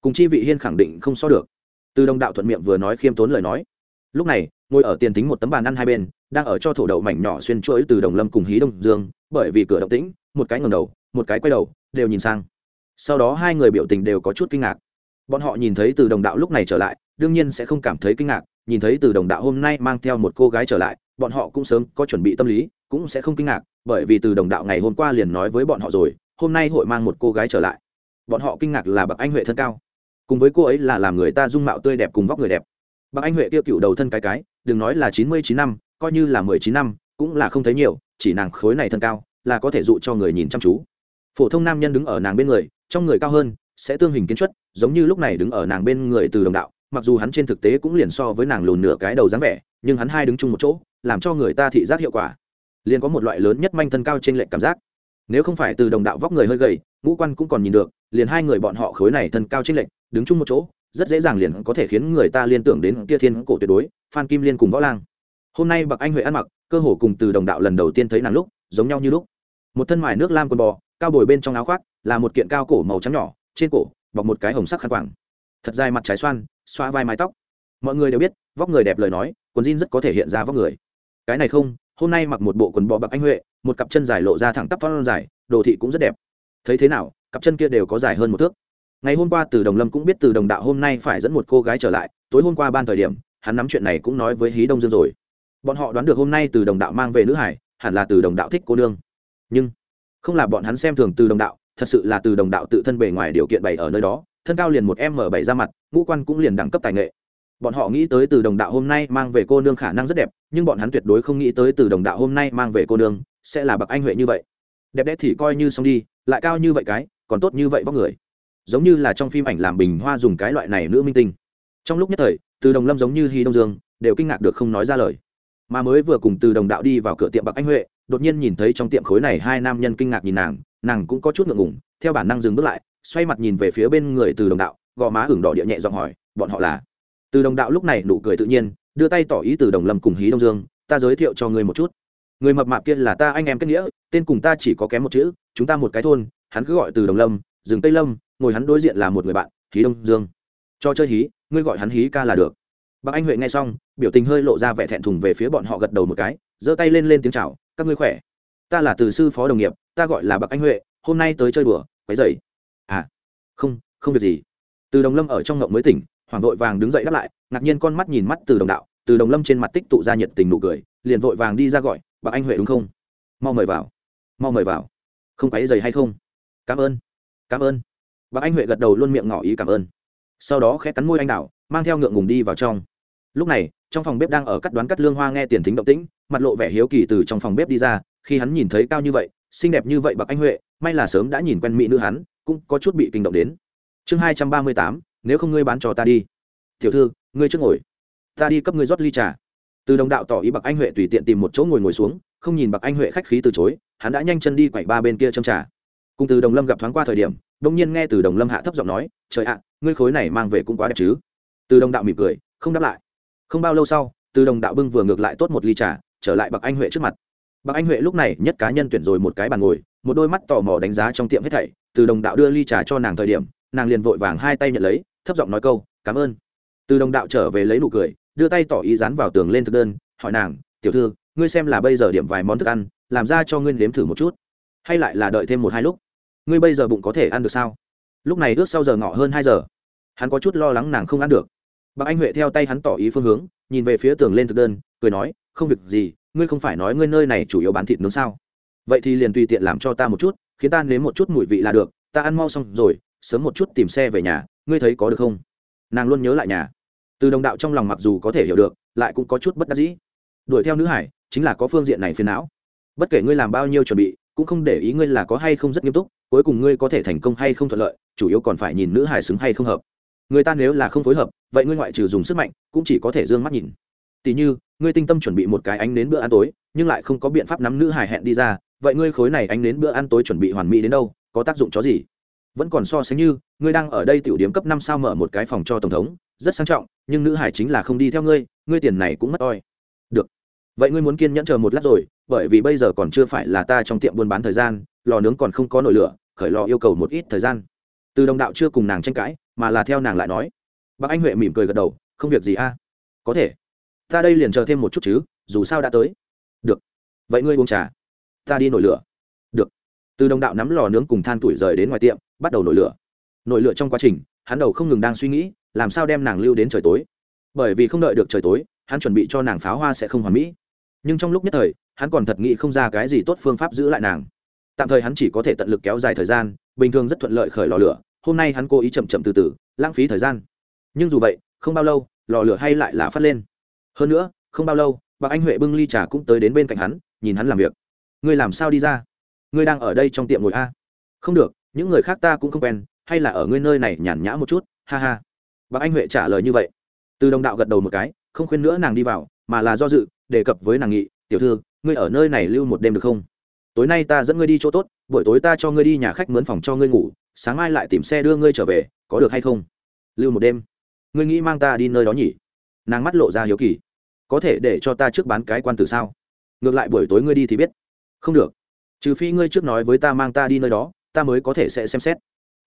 Cùng chi vị hiên khẳng định không so được. Từ đồng đạo thuận miệng vừa nói khiêm tốn lời nói. Lúc này, ngồi ở tiền tính một tấm bàn ăn hai bên, đang ở cho thổ đậu mảnh nhỏ xuyên chuỗi từ đồng lâm cùng hí đông dương, bởi vì cửa động tĩnh, một cái ngầm đầu, một cái quay đầu, đều nhìn sang sau đó hai người biểu tình đều có chút kinh ngạc. Bọn họ nhìn thấy từ đồng đạo lúc này trở lại, đương nhiên sẽ không cảm thấy kinh ngạc, nhìn thấy từ đồng đạo hôm nay mang theo một cô gái trở lại, bọn họ cũng sớm có chuẩn bị tâm lý, cũng sẽ không kinh ngạc, bởi vì từ đồng đạo ngày hôm qua liền nói với bọn họ rồi, hôm nay hội mang một cô gái trở lại. Bọn họ kinh ngạc là bậc anh huệ thân cao. Cùng với cô ấy là làm người ta dung mạo tươi đẹp cùng vóc người đẹp. Bậc anh huệ tiêu cựu đầu thân cái cái, đừng nói là chín mươi chín năm, coi như là mười chín năm, cũng là không thấy nhiều, chỉ nàng khối này thân cao, là có thể dụ cho người nhìn chăm chú. Phổ thông nam nhân đứng ở nàng bên người trong người cao hơn, sẽ tương hình kiến chất giống như lúc này đứng ở nàng bên người từ đồng đạo, mặc dù hắn trên thực tế cũng liền so với nàng lùn nửa cái đầu dáng vẻ, nhưng hắn hai đứng chung một chỗ, làm cho người ta thị giác hiệu quả. Liền có một loại lớn nhất manh thân cao trên lệnh cảm giác. Nếu không phải từ đồng đạo vóc người hơi gầy, ngũ quan cũng còn nhìn được, liền hai người bọn họ khối này thân cao trên lệnh đứng chung một chỗ, rất dễ dàng liền có thể khiến người ta liên tưởng đến kia thiên cổ tuyệt đối, phan kim liên cùng võ lang. Hôm nay bậc anh huệ ăn mặc, cơ hồ cùng từ đồng đạo lần đầu tiên thấy nàng lúc, giống nhau như lúc. Một thân mài nước lam quần bò, cao bồi bên trong áo khoác là một kiện cao cổ màu trắng nhỏ, trên cổ bọc một cái hồng sắc khăn quàng. Thật dài mặt trái xoan xoa vai mái tóc. Mọi người đều biết, vóc người đẹp lời nói, quần jean rất có thể hiện ra vóc người. Cái này không, hôm nay mặc một bộ quần bò bạc anh huệ, một cặp chân dài lộ ra thẳng tắp thon dài, đồ thị cũng rất đẹp. Thấy thế nào, cặp chân kia đều có dài hơn một thước. Ngày hôm qua từ đồng lâm cũng biết từ đồng đạo hôm nay phải dẫn một cô gái trở lại, tối hôm qua ban thời điểm, hắn nắm chuyện này cũng nói với hí đông dương rồi. Bọn họ đoán được hôm nay từ đồng đạo mang về nữ hải, hẳn là từ đồng đạo thích cô nương. Nhưng, không là bọn hắn xem thường từ đồng đạo thật sự là từ đồng đạo tự thân bề ngoài điều kiện bày ở nơi đó, thân cao liền một m bảy ra mặt, ngũ quan cũng liền đẳng cấp tài nghệ. Bọn họ nghĩ tới từ đồng đạo hôm nay mang về cô nương khả năng rất đẹp, nhưng bọn hắn tuyệt đối không nghĩ tới từ đồng đạo hôm nay mang về cô nương sẽ là bậc anh huệ như vậy. Đẹp đẽ thì coi như xong đi, lại cao như vậy cái, còn tốt như vậy vóc người. Giống như là trong phim ảnh làm bình hoa dùng cái loại này nữ minh tinh. Trong lúc nhất thời, từ đồng lâm giống như hy đông dương, đều kinh ngạc được không nói ra lời. Mà mới vừa cùng từ đồng đạo đi vào cửa tiệm bạc anh huệ, đột nhiên nhìn thấy trong tiệm khối này hai nam nhân kinh ngạc nhìn nàng nàng cũng có chút ngượng ngùng, theo bản năng dừng bước lại, xoay mặt nhìn về phía bên người từ đồng đạo, gò má hưởng đỏ địa nhẹ giọng hỏi, bọn họ là? Từ đồng đạo lúc này nụ cười tự nhiên, đưa tay tỏ ý từ đồng lâm cùng hí đông dương, ta giới thiệu cho ngươi một chút. Người mập mạp kia là ta anh em kết nghĩa, tên cùng ta chỉ có kém một chữ, chúng ta một cái thôn, hắn cứ gọi từ đồng lâm, rừng tây lâm, ngồi hắn đối diện là một người bạn, hí đông dương. Cho chơi hí, ngươi gọi hắn hí ca là được. Bác anh huệ nghe xong, biểu tình hơi lộ ra vẻ thẹn thùng về phía bọn họ gật đầu một cái, giơ tay lên lên tiếng chào, các ngươi khỏe? Ta là từ sư phó đồng nghiệp, ta gọi là bạc anh huệ, hôm nay tới chơi đùa, quấy dậy à không không việc gì. Từ đồng lâm ở trong ngộng mới tỉnh hoàng vội vàng đứng dậy đáp lại, ngạc nhiên con mắt nhìn mắt từ đồng đạo, từ đồng lâm trên mặt tích tụ ra nhiệt tình nụ cười, liền vội vàng đi ra gọi, bạc anh huệ đúng không? Mau mời vào, mau mời vào. Không quấy dày hay không? Cảm ơn cảm ơn. Bạc anh huệ gật đầu luôn miệng ngỏ ý cảm ơn. Sau đó khẽ cắn môi anh đào mang theo ngượng ngùng đi vào trong. Lúc này, trong phòng bếp đang ở cắt đoán cắt lương hoa nghe tiền thính động tĩnh, mặt lộ vẻ hiếu kỳ từ trong phòng bếp đi ra khi hắn nhìn thấy cao như vậy, xinh đẹp như vậy bậc anh huệ, may là sớm đã nhìn quen mỹ nữ hắn, cũng có chút bị kinh động đến. Chương hai trăm ba mươi tám, nếu không ngươi bán cho ta đi. Tiểu thư, ngươi trước ngồi. Ta đi cấp ngươi rót ly trà. Từ đồng đạo tỏ ý bậc anh huệ tùy tiện tìm một chỗ ngồi ngồi xuống, không nhìn bậc anh huệ khách khí từ chối, hắn đã nhanh chân đi quậy ba bên kia châm trà. Cùng từ đồng lâm gặp thoáng qua thời điểm đông nhiên nghe từ đồng lâm hạ thấp giọng nói, trời ạ, ngươi khối này mang về cũng quá đẹp chứ? Từ đồng đạo mỉm cười, không đáp lại. Không bao lâu sau, từ đồng đạo bưng vừa ngược lại tốt một ly trà, trở lại bậc anh huệ trước mặt. Bác anh huệ lúc này nhất cá nhân tuyển rồi một cái bàn ngồi, một đôi mắt tò mò đánh giá trong tiệm hết thảy, từ đồng đạo đưa ly trà cho nàng thời điểm, nàng liền vội vàng hai tay nhận lấy, thấp giọng nói câu, cảm ơn. Từ đồng đạo trở về lấy nụ cười, đưa tay tỏ ý dán vào tường lên thực đơn, hỏi nàng, tiểu thư, ngươi xem là bây giờ điểm vài món thức ăn, làm ra cho ngươi nếm thử một chút, hay lại là đợi thêm một hai lúc? Ngươi bây giờ bụng có thể ăn được sao? Lúc này ước sau giờ ngọ hơn hai giờ, hắn có chút lo lắng nàng không ăn được. Bác anh huệ theo tay hắn tỏ ý phương hướng, nhìn về phía tường lên thực đơn, cười nói, không việc gì ngươi không phải nói ngươi nơi này chủ yếu bán thịt nướng sao? Vậy thì liền tùy tiện làm cho ta một chút, khiến ta nếm một chút mùi vị là được, ta ăn mau xong rồi, sớm một chút tìm xe về nhà, ngươi thấy có được không? Nàng luôn nhớ lại nhà. Từ đồng đạo trong lòng mặc dù có thể hiểu được, lại cũng có chút bất đắc dĩ. Đuổi theo nữ hải, chính là có phương diện này phiền não. Bất kể ngươi làm bao nhiêu chuẩn bị, cũng không để ý ngươi là có hay không rất nghiêm túc, cuối cùng ngươi có thể thành công hay không thuận lợi, chủ yếu còn phải nhìn nữ hải xứng hay không hợp. Người ta nếu là không phối hợp, vậy ngươi ngoại trừ dùng sức mạnh, cũng chỉ có thể d ư ơ n g mắt nhìn. Tỉ như ngươi tinh tâm chuẩn bị một cái ánh đến bữa ăn tối, nhưng lại không có biện pháp nắm nữ hải hẹn đi ra, vậy ngươi khối này ánh đến bữa ăn tối chuẩn bị hoàn mỹ đến đâu, có tác dụng chó gì? Vẫn còn so sánh như, ngươi đang ở đây tiểu điểm cấp năm sao mở một cái phòng cho tổng thống, rất sang trọng, nhưng nữ hải chính là không đi theo ngươi ngươi tiền này cũng mất oi. Được. Vậy ngươi muốn kiên nhẫn chờ một lát rồi, bởi vì bây giờ còn chưa phải là ta trong tiệm buôn bán thời gian, lò nướng còn không có nổi lửa, khởi lò yêu cầu một ít thời gian. Từ đồng đạo chưa cùng nàng tranh cãi, mà là theo nàng lại nói. Bác anh huệ mỉm cười gật đầu, không việc gì a. Có thể ta đây liền chờ thêm một chút chứ, dù sao đã tới. Được. Vậy ngươi uống trà. Ta đi nổi lửa. Được. Từ đồng đạo nắm lò nướng cùng than tuổi rời đến ngoài tiệm, bắt đầu nổi lửa. Nổi lửa trong quá trình, hắn đầu không ngừng đang suy nghĩ, làm sao đem nàng lưu đến trời tối. Bởi vì không đợi được trời tối, hắn chuẩn bị cho nàng pháo hoa sẽ không hoàn mỹ. Nhưng trong lúc nhất thời, hắn còn thật nghĩ không ra cái gì tốt phương pháp giữ lại nàng. Tạm thời hắn chỉ có thể tận lực kéo dài thời gian, bình thường rất thuận lợi khởi lò lửa, hôm nay hắn cố ý chậm chậm từ từ, lãng phí thời gian. Nhưng dù vậy, không bao lâu, lò lửa hay lại là phát lên hơn nữa, không bao lâu, bạc anh huệ bưng ly trà cũng tới đến bên cạnh hắn, nhìn hắn làm việc. Ngươi làm sao đi ra? Ngươi đang ở đây trong tiệm ngồi a? Không được, những người khác ta cũng không quen, hay là ở ngươi nơi này nhàn nhã một chút, ha ha. Bạc anh huệ trả lời như vậy. Từ đồng đạo gật đầu một cái, không khuyên nữa nàng đi vào, mà là do dự, đề cập với nàng nghị, tiểu thư, ngươi ở nơi này lưu một đêm được không? Tối nay ta dẫn ngươi đi chỗ tốt, buổi tối ta cho ngươi đi nhà khách mướn phòng cho ngươi ngủ, sáng mai lại tìm xe đưa ngươi trở về, có được hay không? Lưu một đêm. Ngươi nghĩ mang ta đi nơi đó nhỉ? Nàng mắt lộ ra hiếu kỳ. Có thể để cho ta trước bán cái quan tử sao? Ngược lại buổi tối ngươi đi thì biết. Không được. Trừ phi ngươi trước nói với ta mang ta đi nơi đó, ta mới có thể sẽ xem xét.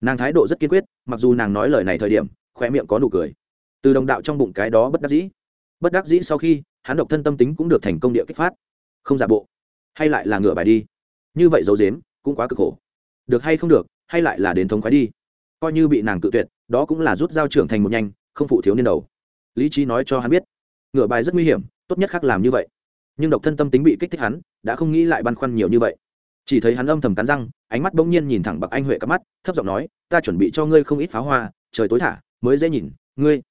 Nàng thái độ rất kiên quyết, mặc dù nàng nói lời này thời điểm khoe miệng có nụ cười. Từ đồng đạo trong bụng cái đó bất đắc dĩ. Bất đắc dĩ sau khi, hắn độc thân tâm tính cũng được thành công địa kích phát. Không giả bộ. Hay lại là ngựa bài đi. Như vậy dấu dếm cũng quá cực khổ. Được hay không được, hay lại là đến thống khoái đi. Coi như bị nàng cự tuyệt, đó cũng là rút dao trưởng thành một nhanh, không phụ thiếu niên đầu lý trí nói cho hắn biết. Ngựa bài rất nguy hiểm, tốt nhất khác làm như vậy. Nhưng độc thân tâm tính bị kích thích hắn, đã không nghĩ lại băn khoăn nhiều như vậy. Chỉ thấy hắn âm thầm cắn răng, ánh mắt bỗng nhiên nhìn thẳng bậc anh huệ cắp mắt, thấp giọng nói, ta chuẩn bị cho ngươi không ít pháo hoa, trời tối thả, mới dễ nhìn, ngươi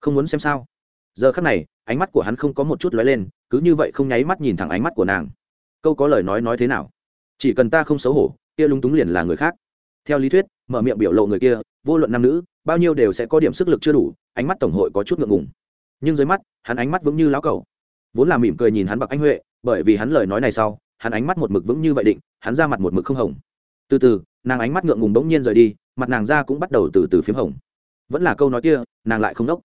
không muốn xem sao? Giờ khắc này, ánh mắt của hắn không có một chút lóe lên, cứ như vậy không nháy mắt nhìn thẳng ánh mắt của nàng. Câu có lời nói nói thế nào? Chỉ cần ta không xấu hổ, kia lúng túng liền là người khác. Theo lý thuyết, mở miệng biểu lộ người kia vô luận nam nữ, bao nhiêu đều sẽ có điểm sức lực chưa đủ, ánh mắt tổng hội có chút ngượng ngùng. Nhưng dưới mắt, hắn ánh mắt vững như lão cầu vốn là mỉm cười nhìn hắn bạc anh huệ, bởi vì hắn lời nói này sau, hắn ánh mắt một mực vững như vậy định, hắn ra mặt một mực không hồng. Từ từ, nàng ánh mắt ngượng ngùng bỗng nhiên rời đi, mặt nàng ra cũng bắt đầu từ từ p h í m hồng. Vẫn là câu nói kia, nàng lại không đốc.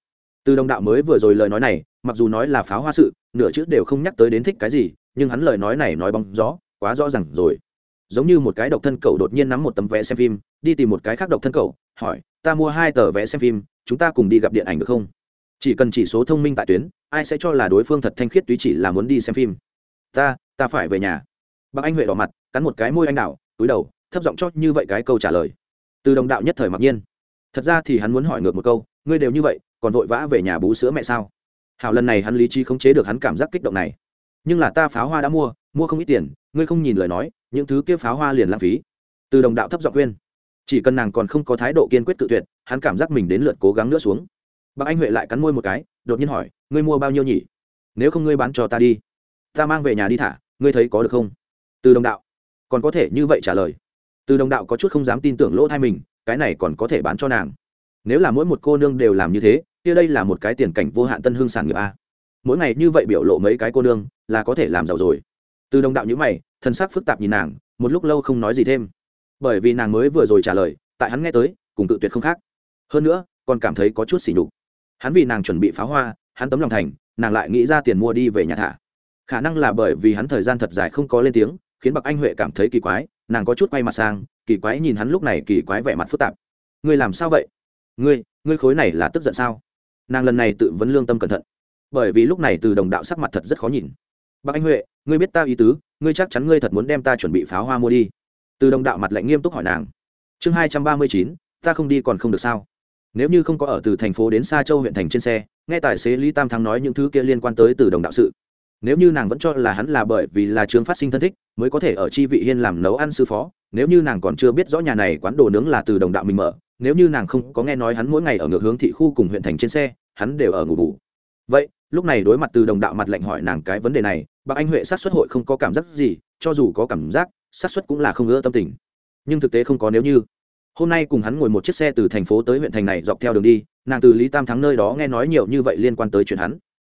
Từ đồng đạo mới vừa rồi lời nói này, mặc dù nói là pháo hoa sự, nửa chữ đều không nhắc tới đến thích cái gì, nhưng hắn lời nói này nói bóng gió, quá rõ r à n g rồi giống như một cái độc thân cậu đột nhiên nắm một tấm vé xem phim, đi tìm một cái khác độc thân cậu, hỏi, ta mua hai tờ vé xem phim, chúng ta cùng đi gặp điện ảnh được không? Chỉ cần chỉ số thông minh tại tuyến, ai sẽ cho là đối phương thật thanh khiết túy chỉ là muốn đi xem phim? Ta ta phải về nhà. Bác anh huệ đỏ mặt, cắn một cái môi anh đạo túi đầu, thấp giọng chót như vậy cái câu trả lời. Từ đồng đạo nhất thời mặc nhiên. Thật ra thì hắn muốn hỏi ngược một câu, ngươi đều như vậy, còn vội vã về nhà bú sữa mẹ sao? Hảo lần này hắn lý trí khống chế được hắn cảm giác kích động này. Nhưng là ta pháo hoa đã mua mua không ít tiền, ngươi không nhìn lời nói những thứ kia pháo hoa liền lãng phí. Từ đồng đạo thấp giọng khuyên. Chỉ cần nàng còn không có thái độ kiên quyết tự tuyệt, hắn cảm giác mình đến lượt cố gắng nữa xuống. Bác anh huệ lại cắn môi một cái, đột nhiên hỏi, ngươi mua bao nhiêu nhỉ? Nếu không ngươi bán cho ta đi. Ta mang về nhà đi thả, ngươi thấy có được không? Từ đồng đạo. Còn có thể như vậy trả lời. Từ đồng đạo có chút không dám tin tưởng lỗ thai mình, cái này còn có thể bán cho nàng. Nếu là mỗi một cô nương đều làm như thế, kia đây là một cái tiền cảnh vô hạn tân hương sản nghiệp a. Mỗi ngày như vậy biểu lộ mấy cái cô nương, là có thể làm giàu rồi từ đồng đạo nhữ mày thân xác phức tạp nhìn nàng, một lúc lâu không nói gì thêm. Bởi vì nàng mới vừa rồi trả lời, tại hắn nghe tới, cùng tự tuyệt không khác. Hơn nữa, còn cảm thấy có chút xỉ nhục. Hắn vì nàng chuẩn bị pháo hoa, hắn tấm lòng thành, nàng lại nghĩ ra tiền mua đi về nhà thả. Khả năng là bởi vì hắn thời gian thật dài không có lên tiếng, khiến bậc anh huệ cảm thấy kỳ quái, nàng có chút quay mặt sang, kỳ quái nhìn hắn lúc này kỳ quái vẻ mặt phức tạp. Ngươi làm sao vậy? Ngươi ngươi khối này là tức giận sao? Nàng lần này tự vấn lương tâm cẩn thận. Bởi vì lúc này từ đồng đạo sắc mặt thật rất khó nhìn. Bác anh huệ ngươi biết ta ý tứ, ngươi chắc chắn ngươi thật muốn đem ta chuẩn bị pháo hoa mua đi. Từ đồng đạo mặt lạnh nghiêm túc hỏi nàng. Chương hai trăm ba mươi chín, ta không đi còn không được sao? Nếu như không có ở từ thành phố đến xa châu huyện thành trên xe, nghe tài xế lý tam thắng nói những thứ kia liên quan tới từ đồng đạo sự. Nếu như nàng vẫn cho là hắn là bởi vì là trường phát sinh thân thích, mới có thể ở chi vị hiên làm nấu ăn sư phó, nếu như nàng còn chưa biết rõ nhà này quán đồ nướng là từ đồng đạo mình mở, nếu như nàng không có nghe nói hắn mỗi ngày ở ngược hướng thị khu cùng huyện thành trên xe, hắn đều ở ngủ bù. Vậy, lúc này đối mặt từ đồng đạo mặt lạnh hỏi nàng cái vấn đề này bác anh huệ sát xuất hội không có cảm giác gì, cho dù có cảm giác, sát xuất cũng là không ngỡ tâm tình. Nhưng thực tế không có nếu như. Hôm nay cùng hắn ngồi một chiếc xe từ thành phố tới huyện thành này dọc theo đường đi, nàng từ lý tam thắng nơi đó nghe nói nhiều như vậy liên quan tới chuyện hắn.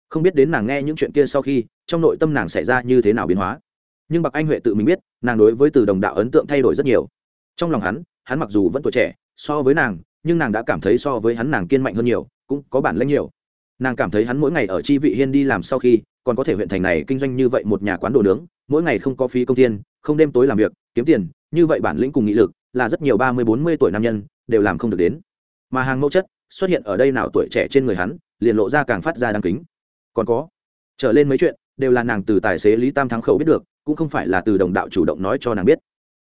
Không biết đến nàng nghe những chuyện kia sau khi, trong nội tâm nàng xảy ra như thế nào biến hóa. Nhưng bạc anh huệ tự mình biết, nàng đối với từ đồng đạo ấn tượng thay đổi rất nhiều. Trong lòng hắn hắn mặc dù vẫn tuổi trẻ, so với nàng, nhưng nàng đã cảm thấy so với hắn nàng kiên mạnh hơn nhiều, cũng có bản lĩnh nhiều. Nàng cảm thấy hắn mỗi ngày ở chi vị hiên đi làm sau khi còn có thể huyện thành này kinh doanh như vậy một nhà quán đồ nướng, mỗi ngày không có phí công tiên không đêm tối làm việc, kiếm tiền, như vậy bản lĩnh cùng nghị lực là rất nhiều ba mươi bốn mươi tuổi nam nhân đều làm không được đến. Mà hàng mẫu chất xuất hiện ở đây nào tuổi trẻ trên người hắn, liền lộ ra càng phát ra đáng kính. Còn có, trở lên mấy chuyện đều là nàng từ tài xế lý tam thắng khẩu biết được, cũng không phải là từ đồng đạo chủ động nói cho nàng biết.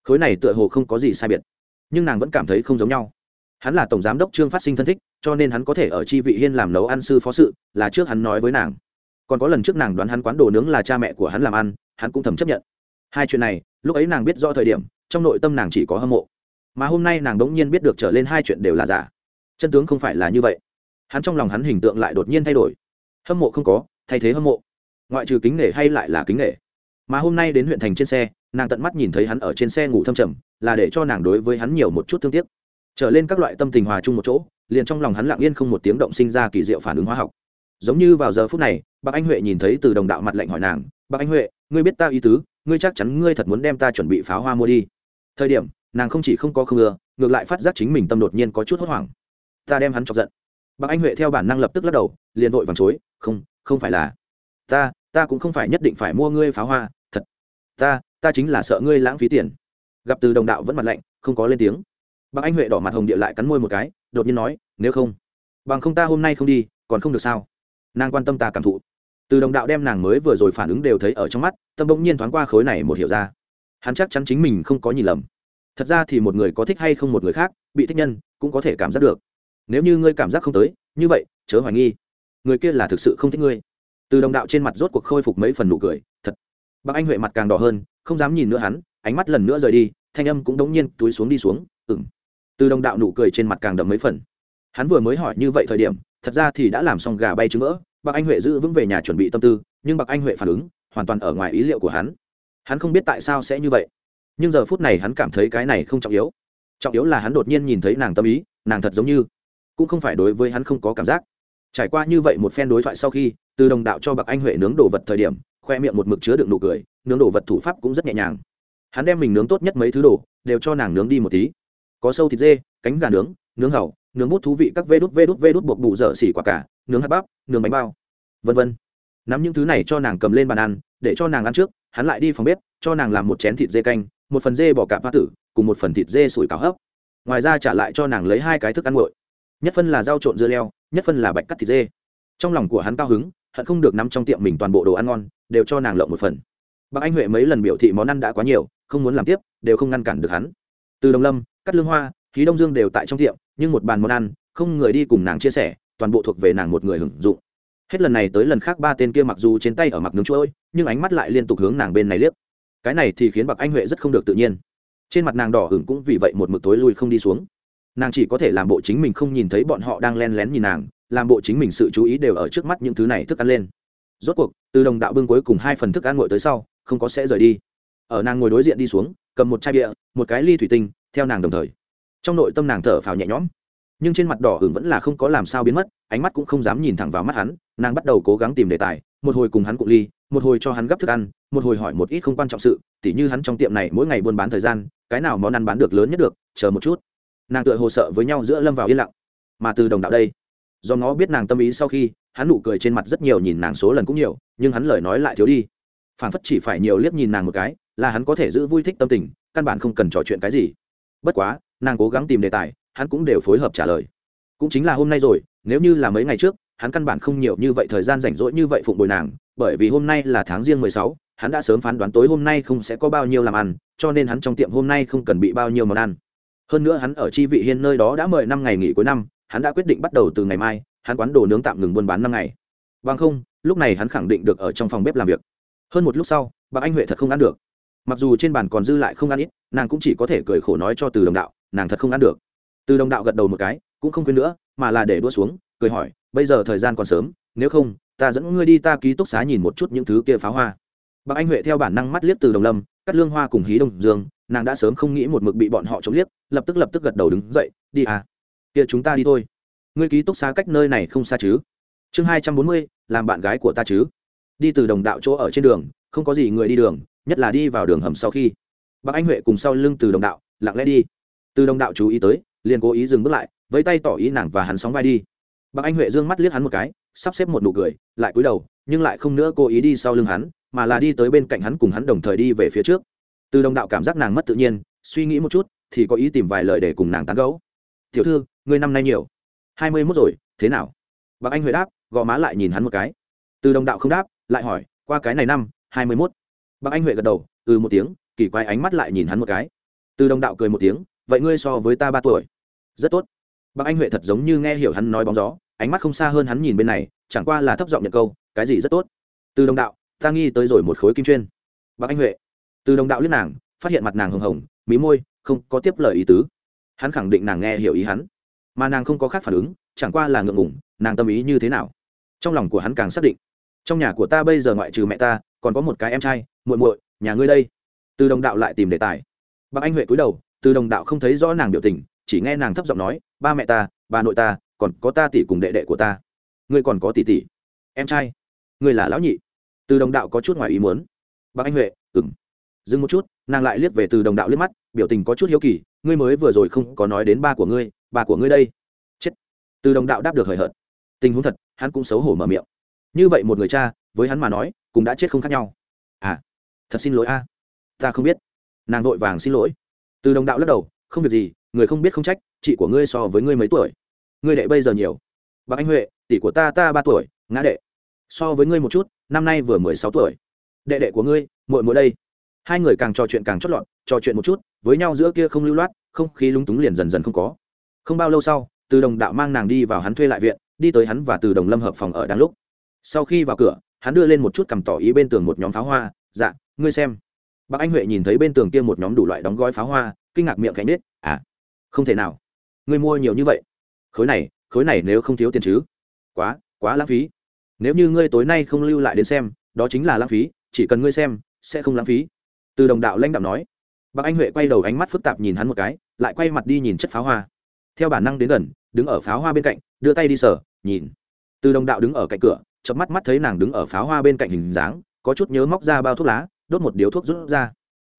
Khối này tựa hồ không có gì sai biệt, nhưng nàng vẫn cảm thấy không giống nhau. Hắn là tổng giám đốc trương phát sinh thân thích, cho nên hắn có thể ở chi vị hiên làm nấu ăn sư phó sự là trước hắn nói với nàng còn có lần trước nàng đoán hắn quán đồ nướng là cha mẹ của hắn làm ăn, hắn cũng thầm chấp nhận. Hai chuyện này, lúc ấy nàng biết rõ thời điểm, trong nội tâm nàng chỉ có hâm mộ. Mà hôm nay nàng đ ỗ n g nhiên biết được trở lên hai chuyện đều là giả. Chân tướng không phải là như vậy. Hắn trong lòng hắn hình tượng lại đột nhiên thay đổi. Hâm mộ không có, thay thế hâm mộ. Ngoại trừ kính nể hay lại là kính nể. Mà hôm nay đến huyện thành trên xe, nàng tận mắt nhìn thấy hắn ở trên xe ngủ thâm trầm, là để cho nàng đối với hắn nhiều một chút thương tiếc. Trở lên các loại tâm tình hòa chung một chỗ, liền trong lòng hắn lặng yên không một tiếng động sinh ra kỳ diệu phản ứng hóa học. Giống như vào giờ phút này bác anh huệ nhìn thấy từ đồng đạo mặt lạnh hỏi nàng bác anh huệ, ngươi biết ta ý tứ, ngươi chắc chắn ngươi thật muốn đem ta chuẩn bị pháo hoa mua đi. Thời điểm, nàng không chỉ không có không ưa, ngược lại phát giác chính mình tâm đột nhiên có chút hốt hoảng. Ta đem hắn chọc giận. Bác anh huệ theo bản năng lập tức lắc đầu, liền vội vàng chối, không không phải là ta ta cũng không phải nhất định phải mua ngươi pháo hoa, thật, ta ta chính là sợ ngươi lãng phí tiền. Gặp từ đồng đạo vẫn mặt lạnh, không có lên tiếng. Bác anh huệ đỏ mặt hồng địa lại cắn môi một cái, đột nhiên nói, nếu không, bằng không ta hôm nay không đi, còn không được sao? Nàng quan tâm ta cảm thụ từ đồng đạo đem nàng mới vừa rồi phản ứng đều thấy ở trong mắt, tâm bỗng nhiên thoáng qua khối này một hiểu ra. Hắn chắc chắn chính mình không có nhìn lầm. Thật ra thì một người có thích hay không một người khác, bị thích nhân, cũng có thể cảm giác được. Nếu như ngươi cảm giác không tới, như vậy, chớ hoài nghi. Người kia là thực sự không thích ngươi. Từ đồng đạo trên mặt rốt cuộc khôi phục mấy phần nụ cười, thật. Bác anh huệ mặt càng đỏ hơn, không dám nhìn nữa hắn, ánh mắt lần nữa rời đi, thanh âm cũng đống nhiên túi xuống đi xuống ừng từ đồng đạo nụ cười trên mặt càng đậm mấy phần. Hắn vừa mới hỏi như vậy thời điểm, thật ra thì đã làm xong gà bay trứng vỡ bạc anh huệ giữ vững về nhà chuẩn bị tâm tư, nhưng bạc anh huệ phản ứng hoàn toàn ở ngoài ý liệu của hắn. Hắn không biết tại sao sẽ như vậy. Nhưng giờ phút này hắn cảm thấy cái này không trọng yếu. Trọng yếu là hắn đột nhiên nhìn thấy nàng tâm ý, nàng thật giống như cũng không phải đối với hắn không có cảm giác. Trải qua như vậy một phen đối thoại sau khi, từ đồng đạo cho bạc anh huệ nướng đồ vật thời điểm, khoe miệng một mực chứa đựng nụ cười, nướng đồ vật thủ pháp cũng rất nhẹ nhàng. Hắn đem mình nướng tốt nhất mấy thứ đồ, đều cho nàng nướng đi một tí. Có sâu thịt dê, cánh gà nướng nướng hầu nướng bút thú vị các vê đút vê đút vê đút buộc bụ dở xỉ quả cả nướng hạt bắp, nướng bánh bao, vân vân. Nắm những thứ này cho nàng cầm lên bàn ăn, để cho nàng ăn trước, hắn lại đi phòng bếp, cho nàng làm một chén thịt dê canh, một phần dê bỏ cả hoa tử, cùng một phần thịt dê sủi cảo hấp. Ngoài ra trả lại cho nàng lấy hai cái thức ăn nguội. Nhất phân là rau trộn dưa leo, nhất phân là bạch cắt thịt dê. Trong lòng của hắn cao hứng, hận không được nắm trong tiệm mình toàn bộ đồ ăn ngon, đều cho nàng lộng một phần. Bác anh huệ mấy lần biểu thị món ăn đã quá nhiều, không muốn làm tiếp, đều không ngăn cản được hắn. Từ đồng lâm cắt lương hoa khí đông dương đều tại trong tiệm, nhưng một bàn món ăn, không người đi cùng nàng chia sẻ toàn bộ thuộc về nàng một người hưởng dụng. Hết lần này tới lần khác ba tên kia mặc dù trên tay ở mặc nướng chuỗi nhưng ánh mắt lại liên tục hướng nàng bên này liếc. Cái này thì khiến bạc anh huệ rất không được tự nhiên. Trên mặt nàng đỏ hửng cũng vì vậy một mực tối lui không đi xuống. Nàng chỉ có thể làm bộ chính mình không nhìn thấy bọn họ đang len lén nhìn nàng, làm bộ chính mình sự chú ý đều ở trước mắt những thứ này thức ăn lên. Rốt cuộc, từ đồng đạo bưng cuối cùng hai phần thức ăn ngồi tới sau, không có sẽ rời đi. Ở nàng ngồi đối diện đi xuống, cầm một chai bia, một cái ly thủy tinh, theo nàng đồng thời. Trong nội tâm nàng thở phào nhẹ nhõm nhưng trên mặt đỏ hửng vẫn là không có làm sao biến mất, ánh mắt cũng không dám nhìn thẳng vào mắt hắn, nàng bắt đầu cố gắng tìm đề tài, một hồi cùng hắn cụ ly, một hồi cho hắn gấp thức ăn, một hồi hỏi một ít không quan trọng sự, tỉ như hắn trong tiệm này mỗi ngày buôn bán thời gian, cái nào món ăn bán được lớn nhất được, chờ một chút. Nàng tựa hồ sợ với nhau giữa lâm vào yên lặng. Mà từ đồng đạo đây, do nó biết nàng tâm ý sau khi, hắn nụ cười trên mặt rất nhiều nhìn nàng số lần cũng nhiều, nhưng hắn lời nói lại thiếu đi. Phản phất chỉ phải nhiều liếc nhìn nàng một cái, là hắn có thể giữ vui thích tâm tình, căn bản không cần trò chuyện cái gì. Bất quá, nàng cố gắng tìm đề tài hắn cũng đều phối hợp trả lời. Cũng chính là hôm nay rồi, nếu như là mấy ngày trước, hắn căn bản không nhiều như vậy thời gian rảnh rỗi như vậy phụng bồi nàng, bởi vì hôm nay là tháng riêng mười sáu, hắn đã sớm phán đoán tối hôm nay không sẽ có bao nhiêu làm ăn, cho nên hắn trong tiệm hôm nay không cần bị bao nhiêu món ăn. Hơn nữa hắn ở chi vị hiên nơi đó đã mời năm ngày nghỉ cuối năm, hắn đã quyết định bắt đầu từ ngày mai, hắn quán đồ nướng tạm ngừng buôn bán năm ngày. Vâng không, lúc này hắn khẳng định được ở trong phòng bếp làm việc. Hơn một lúc sau bà anh huệ thật không ăn được. Mặc dù trên bàn còn dư lại không ăn ít, nàng cũng chỉ có thể cười khổ nói cho từ đồng đạo, nàng thật không ăn được từ đồng đạo gật đầu một cái, cũng không quên nữa, mà là để đua xuống, cười hỏi, bây giờ thời gian còn sớm, nếu không, ta dẫn ngươi đi ta ký túc xá nhìn một chút những thứ kia pháo hoa. Bác anh huệ theo bản năng mắt liếc từ đồng lâm, cắt lương hoa cùng hí đông dương, nàng đã sớm không nghĩ một mực bị bọn họ chống liếc, lập tức lập tức gật đầu đứng dậy, đi à kia chúng ta đi thôi. Ngươi ký túc xá cách nơi này không xa chứ? Chương hai trăm bốn mươi, làm bạn gái của ta chứ? Đi từ đồng đạo chỗ ở trên đường, không có gì người đi đường, nhất là đi vào đường hầm sau khi. Bác anh huệ cùng sau lưng từ đồng đạo, lặng lẽ đi. Từ đồng đạo chú ý tới liền cố ý dừng bước lại với tay tỏ ý nàng và hắn sóng vai đi. Bác anh huệ d ư ơ n g mắt liếc hắn một cái, sắp xếp một nụ cười, lại cúi đầu, nhưng lại không nữa cố ý đi sau lưng hắn, mà là đi tới bên cạnh hắn cùng hắn đồng thời đi về phía trước. Từ đồng đạo cảm giác nàng mất tự nhiên, suy nghĩ một chút, thì có ý tìm vài lời để cùng nàng tán gấu tiểu thư, ngươi năm nay nhiều? Hai mươi mốt rồi, thế nào? Bác anh huệ đáp gò má lại nhìn hắn một cái. Từ đồng đạo không đáp, lại hỏi, qua cái này năm, hai mươi mốt? Bác anh huệ gật đầu ừ một tiếng, kỳ quái ánh mắt lại nhìn hắn một cái. Từ đồng đạo cười một tiếng vậy ngươi so với ta ba tuổi. Rất tốt. Bác anh huệ thật giống như nghe hiểu hắn nói bóng gió, ánh mắt không xa hơn hắn nhìn bên này, chẳng qua là thấp giọng nhận câu, cái gì rất tốt. Từ đồng đạo, ta nghi tới rồi một khối kim chuyên. Bác anh huệ, từ đồng đạo liếc nàng, phát hiện mặt nàng hồng hồng, mí môi, không có tiếp lời ý tứ. Hắn khẳng định nàng nghe hiểu ý hắn, mà nàng không có khác phản ứng, chẳng qua là ngượng ngủng nàng tâm ý như thế nào? Trong lòng của hắn càng xác định. Trong nhà của ta bây giờ ngoại trừ mẹ ta, còn có một cái em trai, muội muội, nhà ngươi đây. Từ đồng đạo lại tìm đề tài. Bác anh huệ cúi đầu từ đồng đạo không thấy rõ nàng biểu tình, chỉ nghe nàng thấp giọng nói, ba mẹ ta, bà nội ta, còn có ta tỷ cùng đệ đệ của ta. Ngươi còn có tỷ tỷ. Em trai. Ngươi là lão nhị. Từ đồng đạo có chút ngoài ý muốn. Bác anh huệ ừng dừng một chút, nàng lại liếc về từ đồng đạo liếc mắt, biểu tình có chút hiếu kỳ, ngươi mới vừa rồi không có nói đến ba của ngươi, ba của ngươi đây. Chết. Từ đồng đạo đáp được hời hợt. Tình huống thật, hắn cũng xấu hổ mở miệng. Như vậy một người cha, với hắn mà nói, cũng đã chết không khác nhau. À thật xin lỗi a. Ta không biết. Nàng vội vàng xin lỗi từ đồng đạo lắc đầu, không việc gì, người không biết không trách, chị của ngươi so với ngươi mấy tuổi? Ngươi đệ bây giờ nhiều. Bác anh huệ, tỷ của ta ta ba tuổi, ngã đệ. So với ngươi một chút, năm nay vừa mười sáu tuổi. Đệ đệ của ngươi, muội muội đây. Hai người càng trò chuyện càng chót lọt, trò chuyện một chút, với nhau giữa kia không lưu loát, không khí lung túng liền dần dần không có. Không bao lâu sau, từ đồng đạo mang nàng đi vào hắn thuê lại viện, đi tới hắn và từ đồng lâm hợp phòng ở đang lúc. Sau khi vào cửa, hắn đưa lên một chút cầm tỏ ý bên tường một nhóm pháo hoa dạ ngươi xem bác anh huệ nhìn thấy bên tường kia một nhóm đủ loại đóng gói pháo hoa, kinh ngạc miệng cánh nết à không thể nào. Người mua nhiều như vậy. Khối này khối này nếu không thiếu tiền chứ? Quá quá lãng phí. Nếu như ngươi tối nay không lưu lại đến xem, đó chính là lãng phí, chỉ cần ngươi xem, sẽ không lãng phí. Từ đồng đạo lãnh đạo nói. Bác anh huệ quay đầu ánh mắt phức tạp nhìn hắn một cái, lại quay mặt đi nhìn chất pháo hoa. Theo bản năng đến gần, đứng ở pháo hoa bên cạnh, đưa tay đi sở nhìn. Từ đồng đạo đứng ở cạnh cửa, chớp mắt mắt thấy nàng đứng ở pháo hoa bên cạnh hình dáng, có chút nhớ móc ra bao thuốc lá đốt một điếu thuốc rút ra.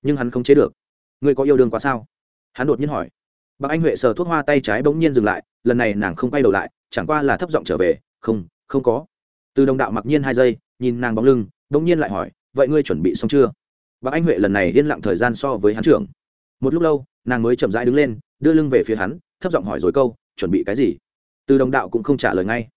Nhưng hắn không chế được. Người có yêu đương quá sao? Hắn đột nhiên hỏi. Bác anh huệ sờ thuốc hoa tay trái bỗng nhiên dừng lại, lần này nàng không quay đầu lại, chẳng qua là thấp giọng trở về, không không có. Từ đồng đạo mặc nhiên hai giây, nhìn nàng bóng lưng, bỗng nhiên lại hỏi, vậy ngươi chuẩn bị xong chưa? Bác anh huệ lần này yên lặng thời gian so với hắn trưởng. Một lúc lâu, nàng mới chậm rãi đứng lên, đưa lưng về phía hắn, thấp giọng hỏi rồi câu, chuẩn bị cái gì? Từ đồng đạo cũng không trả lời ngay.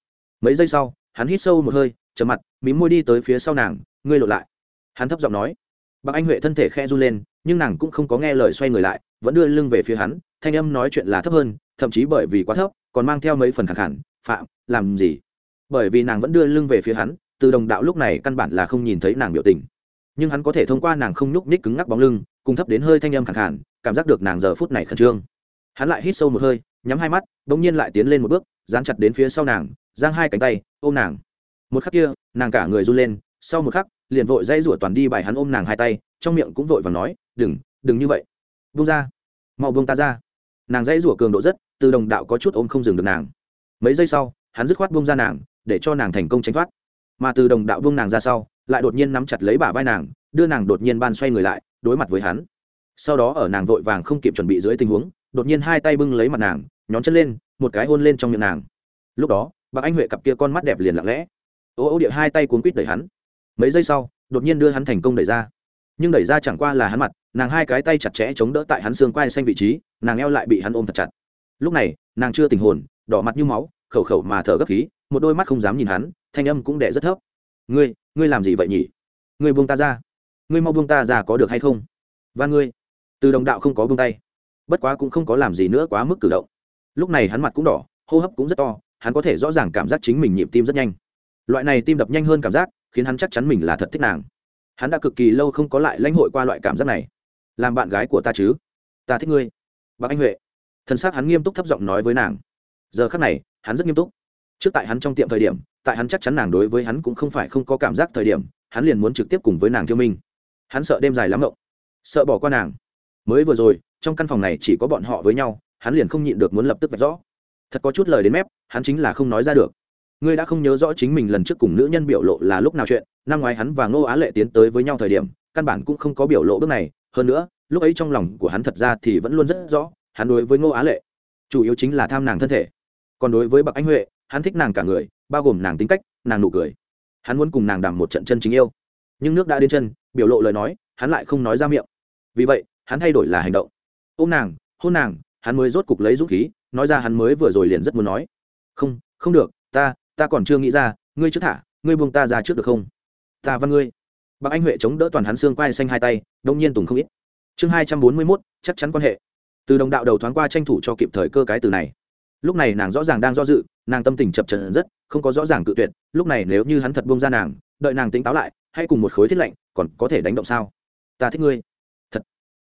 Mấy giây sau, hắn hít sâu một hơi chầm mặt mí môi đi tới phía sau nàng, ngươi lộ lại hắn thấp giọng nói. Bác anh huệ thân thể khe run lên, nhưng nàng cũng không có nghe lời xoay người lại, vẫn đưa lưng về phía hắn, thanh âm nói chuyện là thấp hơn, thậm chí bởi vì quá thấp, còn mang theo mấy phần khẳng khẳng, phạm, làm gì? Bởi vì nàng vẫn đưa lưng về phía hắn, từ đồng đạo lúc này căn bản là không nhìn thấy nàng biểu tình. Nhưng hắn có thể thông qua nàng không nhúc nhích cứng ngắc bóng lưng, cùng thấp đến hơi thanh âm khẳng khản cảm giác được nàng giờ phút này khẩn trương. Hắn lại hít sâu một hơi, nhắm hai mắt đ ỗ n g nhiên lại tiến lên một bước, dán chặt đến phía sau nàng, giang hai cánh tay, ôm nàng. Một khắc kia, nàng cả người run lên, sau một khắc liền vội dây rủa toàn đi bài hắn ôm nàng hai tay, trong miệng cũng vội và nói, đừng đừng như vậy. Vung ra. Mau vung ta ra. Nàng dây rủa cường độ rất, từ đồng đạo có chút ôm không dừng được nàng. Mấy giây sau, hắn dứt khoát vung ra nàng, để cho nàng thành công tránh thoát. Mà từ đồng đạo vung nàng ra sau, lại đột nhiên nắm chặt lấy bả vai nàng, đưa nàng đột nhiên ban xoay người lại, đối mặt với hắn. Sau đó ở nàng vội vàng không kịp chuẩn bị dưới tình huống, đột nhiên hai tay bưng lấy mặt nàng, nhón chân lên, một cái hôn lên trong miệng nàng. Lúc đó bác anh huệ cặp kia con mắt đẹp liền lặng lẽ. Ô ô địa hai tay cuốn quýt đẩy hắn mấy giây sau, đột nhiên đưa hắn thành công đẩy ra. Nhưng đẩy ra chẳng qua là hắn mặt, nàng hai cái tay chặt chẽ chống đỡ tại hắn xương quai xanh vị trí, nàng eo lại bị hắn ôm thật chặt. Lúc này, nàng chưa tình hồn, đỏ mặt như máu, khẩu khẩu mà thở gấp khí, một đôi mắt không dám nhìn hắn, thanh âm cũng đẻ rất thấp. Ngươi ngươi làm gì vậy nhỉ? Ngươi buông ta ra. Ngươi mau buông ta ra có được hay không? Và ngươi. Từ đồng đạo không có buông tay. Bất quá cũng không có làm gì nữa quá mức cử động. Lúc này hắn mặt cũng đỏ, hô hấp cũng rất to, hắn có thể rõ ràng cảm giác chính mình nhịp tim rất nhanh. Loại này tim đập nhanh hơn cảm giác khiến hắn chắc chắn mình là thật thích nàng. Hắn đã cực kỳ lâu không có lại lãnh hội qua loại cảm giác này. Làm bạn gái của ta chứ? Ta thích ngươi. Bác anh huệ. Thân xác hắn nghiêm túc thấp giọng nói với nàng. Giờ khắc này, hắn rất nghiêm túc. Trước tại hắn trong tiệm thời điểm, tại hắn chắc chắn nàng đối với hắn cũng không phải không có cảm giác thời điểm, hắn liền muốn trực tiếp cùng với nàng thiêu minh. Hắn sợ đêm dài lắm ngộng. Sợ bỏ qua nàng. Mới vừa rồi, trong căn phòng này chỉ có bọn họ với nhau, hắn liền không nhịn được muốn lập tức vạch rõ. Thật có chút lời đến mép, hắn chính là không nói ra được ngươi đã không nhớ rõ chính mình lần trước cùng nữ nhân biểu lộ là lúc nào chuyện, năm ngoái hắn và ngô á lệ tiến tới với nhau thời điểm, căn bản cũng không có biểu lộ bước này, hơn nữa, lúc ấy trong lòng của hắn thật ra thì vẫn luôn rất rõ, hắn đối với ngô á lệ, chủ yếu chính là tham nàng thân thể. Còn đối với bậc anh huệ, hắn thích nàng cả người, bao gồm nàng tính cách, nàng nụ cười. Hắn muốn cùng nàng đàm một trận chân chính yêu. Nhưng nước đã đến chân, biểu lộ lời nói, hắn lại không nói ra miệng. Vì vậy, hắn thay đổi là hành động. Ô m nàng, hôn nàng, hắn mới rốt cục lấy dũng khí, nói ra hắn mới vừa rồi liền rất muốn nói. Không không được, ta ta còn chưa nghĩ ra, ngươi trước thả, ngươi buông ta ra trước được không? Ta văn ngươi. Bác anh huệ chống đỡ toàn hắn xương quai xanh hai tay, đông nhiên tùng không ít. Chương hai trăm bốn mươi mốt, chắc chắn quan hệ. Từ đồng đạo đầu thoáng qua tranh thủ cho kịp thời cơ cái từ này. Lúc này nàng rõ ràng đang do dự, nàng tâm tình chập trần rất, không có rõ ràng cự tuyệt, lúc này nếu như hắn thật bông ra nàng, đợi nàng tỉnh táo lại, hay cùng một khối thiết lạnh, còn có thể đánh động sao? Ta thích ngươi. Thật.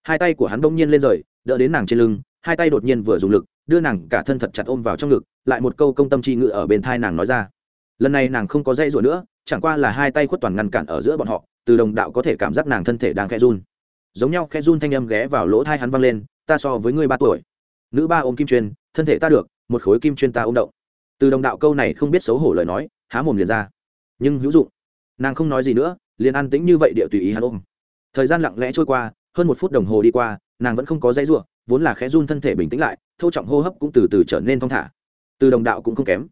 Hai tay của hắn đông nhiên lên rời, đỡ đến nàng trên lưng, hai tay đột nhiên vừa dùng lực đưa nàng cả thân thật chặt ôm vào trong ngực, lại một câu công tâm chi ngự ở bên thai nàng nói ra. Lần này nàng không có dây rủa nữa, chẳng qua là hai tay khuất toàn ngăn cản ở giữa bọn họ, từ đồng đạo có thể cảm giác nàng thân thể đang khẽ run. Giống nhau khẽ run thanh âm ghé vào lỗ thai hắn văng lên, ta so với ngươi ba tuổi. Nữ ba ôm kim chuyên, thân thể ta được, một khối kim chuyên ta ôm động từ đồng đạo câu này không biết xấu hổ lời nói, há mồm liền ra. Nhưng hữu dụng. Nàng không nói gì nữa, liền an tĩnh như vậy địa tùy ý hắn ôm. Thời gian lặng lẽ trôi qua, hơn một phút đồng hồ đi qua, nàng vẫn không có dãy ruộng vốn là khẽ run thân thể bình tĩnh lại thâu trọng hô hấp cũng từ từ trở nên thong thả. Từ đồng đạo cũng không kém.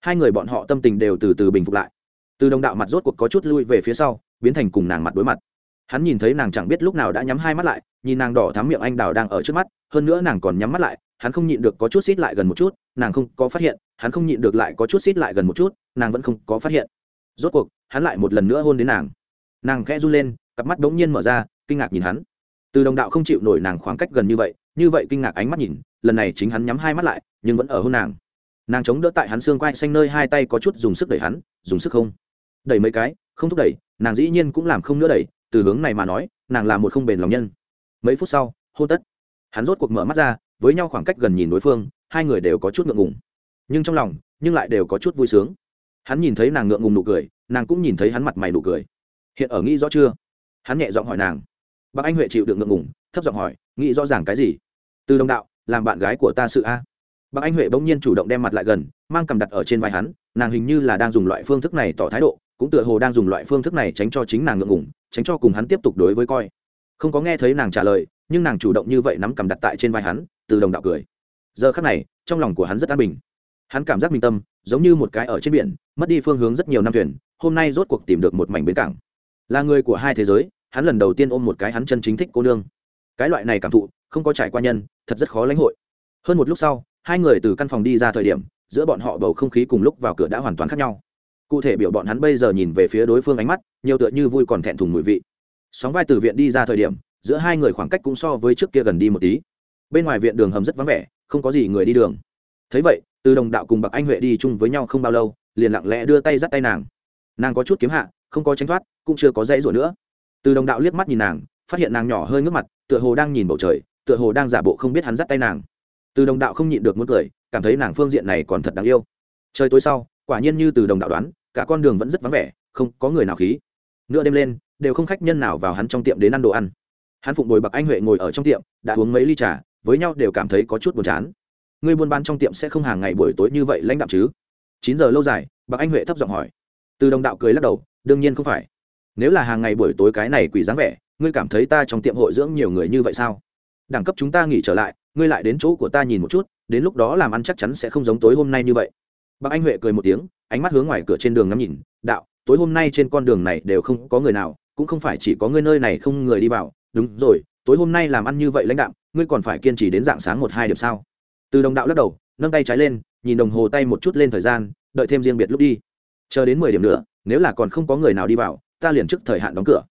Hai người bọn họ tâm tình đều từ từ bình phục lại. Từ đồng đạo mặt rốt cuộc có chút lui về phía sau, biến thành cùng nàng mặt đối mặt. Hắn nhìn thấy nàng chẳng biết lúc nào đã nhắm hai mắt lại, nhìn nàng đỏ thắm miệng anh đào đang ở trước mắt, hơn nữa nàng còn nhắm mắt lại, hắn không nhịn được có chút xít lại gần một chút, nàng không có phát hiện, hắn không nhịn được lại có chút xít lại gần một chút, nàng vẫn không có phát hiện. Rốt cuộc, hắn lại một lần nữa hôn đến nàng. Nàng khẽ run lên, cặp mắt đ ố n g nhiên mở ra, kinh ngạc nhìn hắn. Từ đồng đạo không chịu nổi nàng khoảng cách gần như vậy như vậy kinh ngạc ánh mắt nhìn, lần này chính hắn nhắm hai mắt lại, nhưng vẫn ở hôn nàng. Nàng chống đỡ tại hắn xương quai xanh nơi hai tay có chút dùng sức đẩy hắn, dùng sức không? Đẩy mấy cái, không thúc đẩy, nàng dĩ nhiên cũng làm không nữa đẩy, từ hướng này mà nói, nàng là một không bền lòng nhân. Mấy phút sau, hôn tất. Hắn rốt cuộc mở mắt ra, với nhau khoảng cách gần nhìn đối phương, hai người đều có chút ngượng ngùng. Nhưng trong lòng, nhưng lại đều có chút vui sướng. Hắn nhìn thấy nàng ngượng ngùng nụ cười, nàng cũng nhìn thấy hắn mặt mày nụ cười. Hiện ở nghĩ rõ chưa? Hắn nhẹ giọng hỏi nàng. Bác anh huệ chịu được ngượng ngùng, thấp giọng hỏi, nghĩ rõ ràng cái gì? Từ đồng đạo, làm bạn gái của ta sự a. Bác anh huệ bỗng nhiên chủ động đem mặt lại gần, mang cầm đặt ở trên vai hắn, nàng hình như là đang dùng loại phương thức này tỏ thái độ, cũng tựa hồ đang dùng loại phương thức này tránh cho chính nàng ngượng ngủng tránh cho cùng hắn tiếp tục đối với coi. Không có nghe thấy nàng trả lời, nhưng nàng chủ động như vậy nắm cầm đặt tại trên vai hắn, từ đồng đạo cười. Giờ khắc này, trong lòng của hắn rất an bình. Hắn cảm giác bình tâm, giống như một cái ở trên biển, mất đi phương hướng rất nhiều năm thuyền, hôm nay rốt cuộc tìm được một mảnh bến cảng. Là người của hai thế giới, hắn lần đầu tiên ôm một cái hắn chân chính thích cô nương cái loại này cảm thụ, không có trải qua nhân, thật rất khó lãnh hội. Hơn một lúc sau, hai người từ căn phòng đi ra thời điểm, giữa bọn họ bầu không khí cùng lúc vào cửa đã hoàn toàn khác nhau. Cụ thể biểu bọn hắn bây giờ nhìn về phía đối phương ánh mắt, nhiều tựa như vui còn thẹn thùng mùi vị. Sóng vai từ viện đi ra thời điểm, giữa hai người khoảng cách cũng so với trước kia gần đi một tí. Bên ngoài viện đường hầm rất vắng vẻ, không có gì người đi đường. Thấy vậy, từ đồng đạo cùng bạc anh huệ đi chung với nhau không bao lâu, liền lặng lẽ đưa tay dắt tay nàng. Nàng có chút kiếm hạ, không có tránh thoát, cũng chưa có dãy rủa nữa. Từ đồng đạo liếc mắt nhìn nàng phát hiện nàng nhỏ hơi ngước mặt, tựa hồ đang nhìn bầu trời, tựa hồ đang giả bộ không biết hắn dắt tay nàng. Từ đồng đạo không nhịn được muốn cười, cảm thấy nàng phương diện này còn thật đáng yêu. Trời tối sau, quả nhiên như từ đồng đạo đoán, cả con đường vẫn rất vắng vẻ, không có người nào khí. Nửa đêm lên, đều không khách nhân nào vào hắn trong tiệm đến ăn đồ ăn. Hắn phụng bồi bạc anh huệ ngồi ở trong tiệm, đã uống mấy ly trà, với nhau đều cảm thấy có chút buồn chán. Người buôn bán trong tiệm sẽ không hàng ngày buổi tối như vậy lãnh đạm chứ? Chín giờ lâu dài, bạc anh huệ thấp giọng hỏi. Từ đồng đạo cười lắc đầu, đương nhiên không phải. Nếu là hàng ngày buổi tối cái này quỷ dáng vẻ ngươi cảm thấy ta trong tiệm hội dưỡng nhiều người như vậy sao? Đẳng cấp chúng ta nghỉ trở lại, ngươi lại đến chỗ của ta nhìn một chút, đến lúc đó làm ăn chắc chắn sẽ không giống tối hôm nay như vậy. Bác anh huệ cười một tiếng, ánh mắt hướng ngoài cửa trên đường ngắm nhìn, đạo, tối hôm nay trên con đường này đều không có người nào, cũng không phải chỉ có ngươi nơi này không người đi vào. Đúng rồi, tối hôm nay làm ăn như vậy lãnh đạo ngươi còn phải kiên trì đến dạng sáng một hai điểm sao? Từ đồng đạo lắc đầu, nâng tay trái lên, nhìn đồng hồ tay một chút lên thời gian, đợi thêm riêng biệt lúc đi. Chờ đến mười điểm nữa, nếu là còn không có người nào đi vào, ta liền trước thời hạn đóng cửa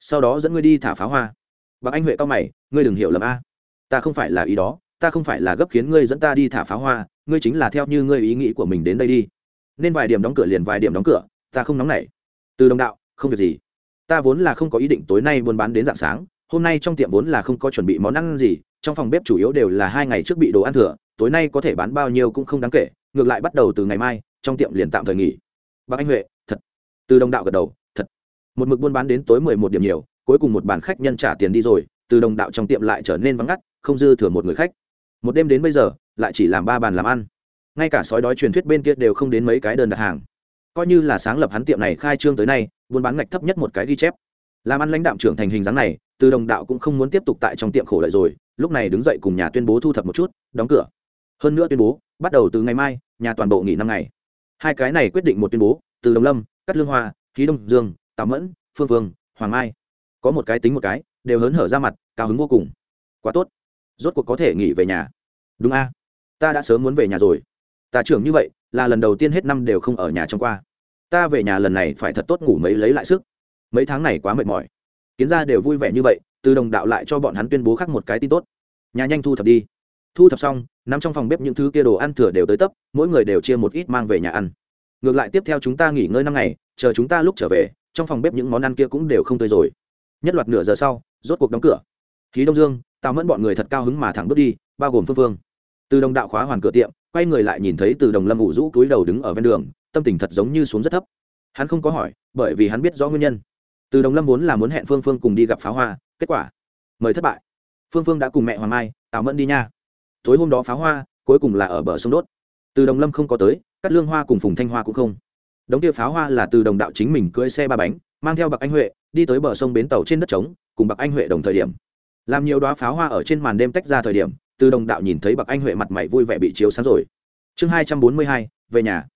sau đó dẫn ngươi đi thả pháo hoa. Bác anh huệ cao mày, ngươi đừng hiểu lầm a. Ta không phải là ý đó, ta không phải là gấp khiến ngươi dẫn ta đi thả pháo hoa, ngươi chính là theo như ngươi ý nghĩ của mình đến đây đi. Nên vài điểm đóng cửa liền vài điểm đóng cửa, ta không nóng nảy. Từ đồng đạo, không việc gì. Ta vốn là không có ý định tối nay buôn bán đến dạng sáng, hôm nay trong tiệm vốn là không có chuẩn bị món ăn gì, trong phòng bếp chủ yếu đều là hai ngày trước bị đồ ăn thừa, tối nay có thể bán bao nhiêu cũng không đáng kể, ngược lại bắt đầu từ ngày mai, trong tiệm liền tạm thời nghỉ. Bác anh huệ, thật. Từ đồng đạo gật đầu một mực buôn bán đến tối mười một điểm nhiều, cuối cùng một bàn khách nhân trả tiền đi rồi, từ đồng đạo trong tiệm lại trở nên vắng ngắt, không dư thừa một người khách. Một đêm đến bây giờ, lại chỉ làm ba bàn làm ăn. Ngay cả sói đói truyền thuyết bên kia đều không đến mấy cái đơn đặt hàng. Coi như là sáng lập hắn tiệm này khai trương tới nay, buôn bán ngạch thấp nhất một cái ghi chép. Làm ăn lãnh đạm trưởng thành hình dáng này, từ đồng đạo cũng không muốn tiếp tục tại trong tiệm khổ lợi rồi, lúc này đứng dậy cùng nhà tuyên bố thu thập một chút, đóng cửa. Hơn nữa tuyên bố, bắt đầu từ ngày mai, nhà toàn bộ nghỉ năm ngày. Hai cái này quyết định một tuyên bố, từ đồng lâm cắt lương hoa khí đông dương tào mẫn, phương phương, hoàng mai. Có một cái tính một cái, đều hớn hở ra mặt, cao hứng vô cùng. Quá tốt. Rốt cuộc có thể nghỉ về nhà. Đúng a. Ta đã sớm muốn về nhà rồi. Ta trưởng như vậy, là lần đầu tiên hết năm đều không ở nhà trong qua. Ta về nhà lần này phải thật tốt ngủ mấy lấy lại sức. Mấy tháng này quá mệt mỏi. Kiến ra đều vui vẻ như vậy, từ đồng đạo lại cho bọn hắn tuyên bố khác một cái tin tốt. Nhà nhanh thu thập đi. Thu thập xong, nằm trong phòng bếp những thứ kia đồ ăn thừa đều tới tấp, mỗi người đều chia một ít mang về nhà ăn. Ngược lại tiếp theo chúng ta nghỉ ngơi năm ngày, chờ chúng ta lúc trở về trong phòng bếp những món ăn kia cũng đều không tươi rồi. Nhất loạt nửa giờ sau, rốt cuộc đóng cửa. Khí đông dương, tào mẫn bọn người thật cao hứng mà thẳng bước đi, bao gồm phương phương. Từ đồng đạo khóa hoàn cửa tiệm, quay người lại nhìn thấy từ đồng lâm ủ rũ túi đầu đứng ở ven đường, tâm tình thật giống như xuống rất thấp. Hắn không có hỏi, bởi vì hắn biết rõ nguyên nhân. Từ đồng lâm vốn là muốn hẹn phương phương cùng đi gặp pháo hoa, kết quả, mời thất bại. Phương phương đã cùng mẹ hoàng mai, tào mẫn đi nha. Tối hôm đó pháo hoa, cuối cùng là ở bờ sông đốt. Từ đồng lâm không có tới, cắt lương hoa cùng phùng thanh hoa cũng không đống kia pháo hoa là từ đồng đạo chính mình cưỡi xe ba bánh, mang theo bậc anh huệ, đi tới bờ sông bến tàu trên đất trống, cùng bậc anh huệ đồng thời điểm. Làm nhiều đoá pháo hoa ở trên màn đêm tách ra thời điểm, từ đồng đạo nhìn thấy bậc anh huệ mặt mày vui vẻ bị chiếu sáng rồi. Chương hai trăm bốn mươi hai, về nhà.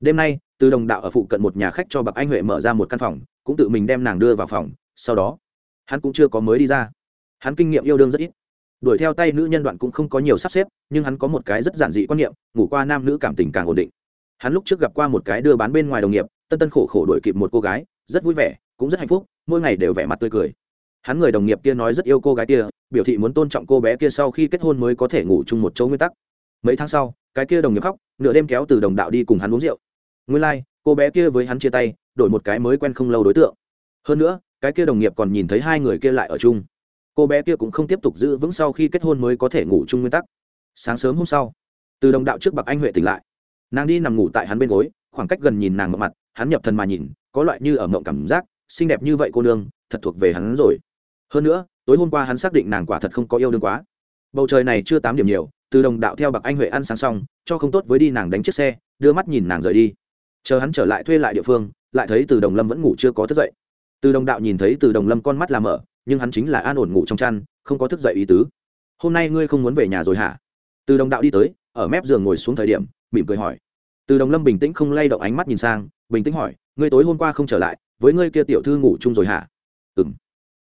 Đêm nay, từ đồng đạo ở phụ cận một nhà khách cho bậc anh huệ mở ra một căn phòng, cũng tự mình đem nàng đưa vào phòng, sau đó, hắn cũng chưa có mới đi ra. Hắn kinh nghiệm yêu đương rất ít. Đuổi theo tay nữ nhân đoạn cũng không có nhiều sắp xếp, nhưng hắn có một cái rất giản dị quan niệm, ngủ qua nam nữ cảm tình càng ổn định hắn lúc trước gặp qua một cái đưa bán bên ngoài đồng nghiệp tân tân khổ khổ đuổi kịp một cô gái rất vui vẻ cũng rất hạnh phúc mỗi ngày đều vẻ mặt tươi cười. Hắn người đồng nghiệp kia nói rất yêu cô gái kia biểu thị muốn tôn trọng cô bé kia sau khi kết hôn mới có thể ngủ chung một chỗ nguyên tắc. Mấy tháng sau cái kia đồng nghiệp khóc nửa đêm kéo từ đồng đạo đi cùng hắn uống rượu. Nguyên lai、like, cô bé kia với hắn chia tay đổi một cái mới quen không lâu đối tượng. Hơn nữa cái kia đồng nghiệp còn nhìn thấy hai người kia lại ở chung. Cô bé kia cũng không tiếp tục giữ vững sau khi kết hôn mới có thể ngủ chung nguyên tắc. Sáng sớm hôm sau từ đồng đạo trước bậc anh huệ tỉnh lại nàng đi nằm ngủ tại hắn bên gối, khoảng cách gần nhìn nàng ngậm mặt, hắn nhập thần mà nhìn, có loại như ở mộng cảm giác, xinh đẹp như vậy cô nương, thật thuộc về hắn rồi. Hơn nữa, tối hôm qua hắn xác định nàng quả thật không có yêu đương quá. Bầu trời này chưa tám điểm nhiều, từ đồng đạo theo bậc anh huệ ăn sáng xong, cho không tốt với đi nàng đánh chiếc xe, đưa mắt nhìn nàng rời đi. Chờ hắn trở lại thuê lại địa phương, lại thấy từ đồng lâm vẫn ngủ chưa có thức dậy. Từ đồng đạo nhìn thấy từ đồng lâm con mắt làm mở, nhưng hắn chính là an ổn ngủ trong chăn, không có thức dậy ý tứ. Hôm nay ngươi không muốn về nhà rồi hả? Từ đồng đạo đi tới, ở mép giường ngồi xuống thời điểm, mỉm cười hỏi từ đồng lâm bình tĩnh không lay động ánh mắt nhìn sang, bình tĩnh hỏi, ngươi tối hôm qua không trở lại, với ngươi kia tiểu thư ngủ chung rồi hả? Ừ m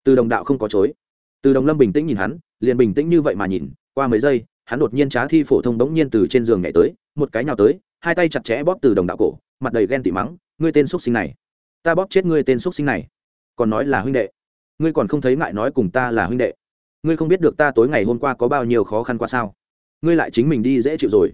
từ đồng đạo không có chối. Từ đồng lâm bình tĩnh nhìn hắn, liền bình tĩnh như vậy mà nhìn, qua mấy giây, hắn đột nhiên trá thi phổ thông bỗng nhiên từ trên giường nhảy tới, một cái nhào tới, hai tay chặt chẽ bóp từ đồng đạo cổ, mặt đầy ghen tị mắng, ngươi tên x sinh này, ta bóp chết ngươi tên x sinh này, còn nói là huynh đệ, ngươi còn không thấy ngại nói cùng ta là huynh đệ, ngươi không biết được ta tối ngày hôm qua có bao nhiêu khó khăn qua sao, ngươi lại chính mình đi dễ chịu rồi,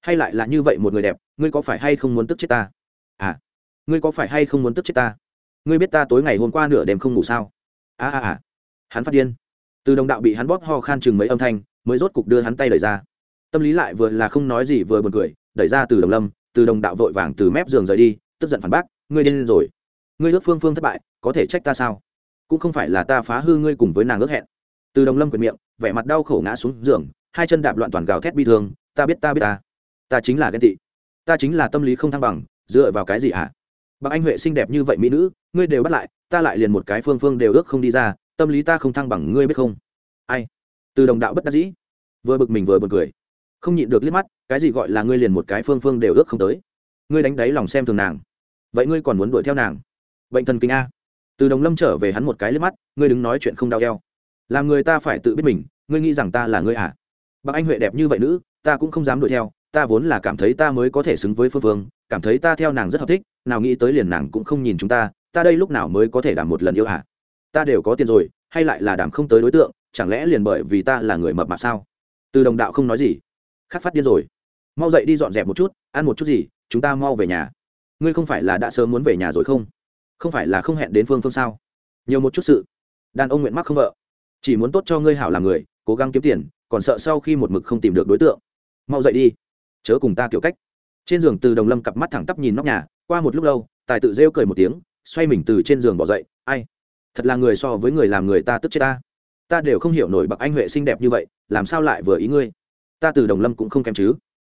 hay lại là như vậy một người đẹp ngươi có phải hay không muốn tức chết ta? À ngươi có phải hay không muốn tức chết ta? Ngươi biết ta tối ngày hôm qua nửa đêm không ngủ sao? À à à. Hắn phát điên. Từ đồng đạo bị hắn bóp ho khan chừng mấy âm thanh, mới rốt cục đưa hắn tay đẩy ra. Tâm lý lại vừa là không nói gì vừa buồn cười, đẩy ra từ đồng lâm, từ đồng đạo vội vàng từ mép giường rời đi, tức giận phản bác, ngươi điên rồi. Ngươi ước phương phương thất bại, có thể trách ta sao? Cũng không phải là ta phá hư ngươi cùng với nàng ước hẹn. Từ đồng lâm quyệt miệng, vẻ mặt đau khổ ngã xuống giường, hai chân đạp loạn toàn gào thét bi thương, ta biết ta biết ta. Ta chính là ghen tị ta chính là tâm lý không thăng bằng, dựa vào cái gì hả? Bác anh huệ xinh đẹp như vậy mỹ nữ, ngươi đều bắt lại, ta lại liền một cái phương phương đều ước không đi ra, tâm lý ta không thăng bằng, ngươi biết không? Ai? Từ đồng đạo bất đắc dĩ. Vừa bực mình vừa bực cười. Không nhịn được liếc mắt, cái gì gọi là ngươi liền một cái phương phương đều ước không tới? Ngươi đánh đáy lòng xem thường nàng. Vậy ngươi còn muốn đuổi theo nàng? Bệnh thần kinh a. Từ đồng lâm trở về hắn một cái liếc mắt, ngươi đứng nói chuyện không đau eo. Làm người ta phải tự biết mình, ngươi nghĩ rằng ta là ngươi à bác anh huệ đẹp như vậy nữ, ta cũng không dám đuổi theo ta vốn là cảm thấy ta mới có thể xứng với phương phương cảm thấy ta theo nàng rất hợp thích, nào nghĩ tới liền nàng cũng không nhìn chúng ta ta đây lúc nào mới có thể đảm một lần yêu hả? Ta đều có tiền rồi, hay lại là đảm không tới đối tượng, chẳng lẽ liền bởi vì ta là người mập mạp sao? Từ đồng đạo không nói gì. Khát phát điên rồi. Mau dậy đi dọn dẹp một chút, ăn một chút gì, chúng ta mau về nhà. Ngươi không phải là đã sớm muốn về nhà rồi không? Không phải là không hẹn đến phương phương sao? Nhiều một chút sự. Đàn ông nguyện mắc không vợ. Chỉ muốn tốt cho ngươi hảo làm người, cố gắng kiếm tiền, còn sợ sau khi một mực không tìm được đối tượng. Mau dậy đi chớ cùng ta kiểu cách. Trên giường từ đồng lâm cặp mắt thẳng tắp nhìn nóc nhà, qua một lúc lâu, tài tự rêu cười một tiếng, xoay mình từ trên giường bỏ dậy, ai? Thật là người so với người làm người ta tức chết ta. Ta đều không hiểu nổi bậc anh huệ xinh đẹp như vậy, làm sao lại vừa ý ngươi? Ta từ đồng lâm cũng không kém chứ.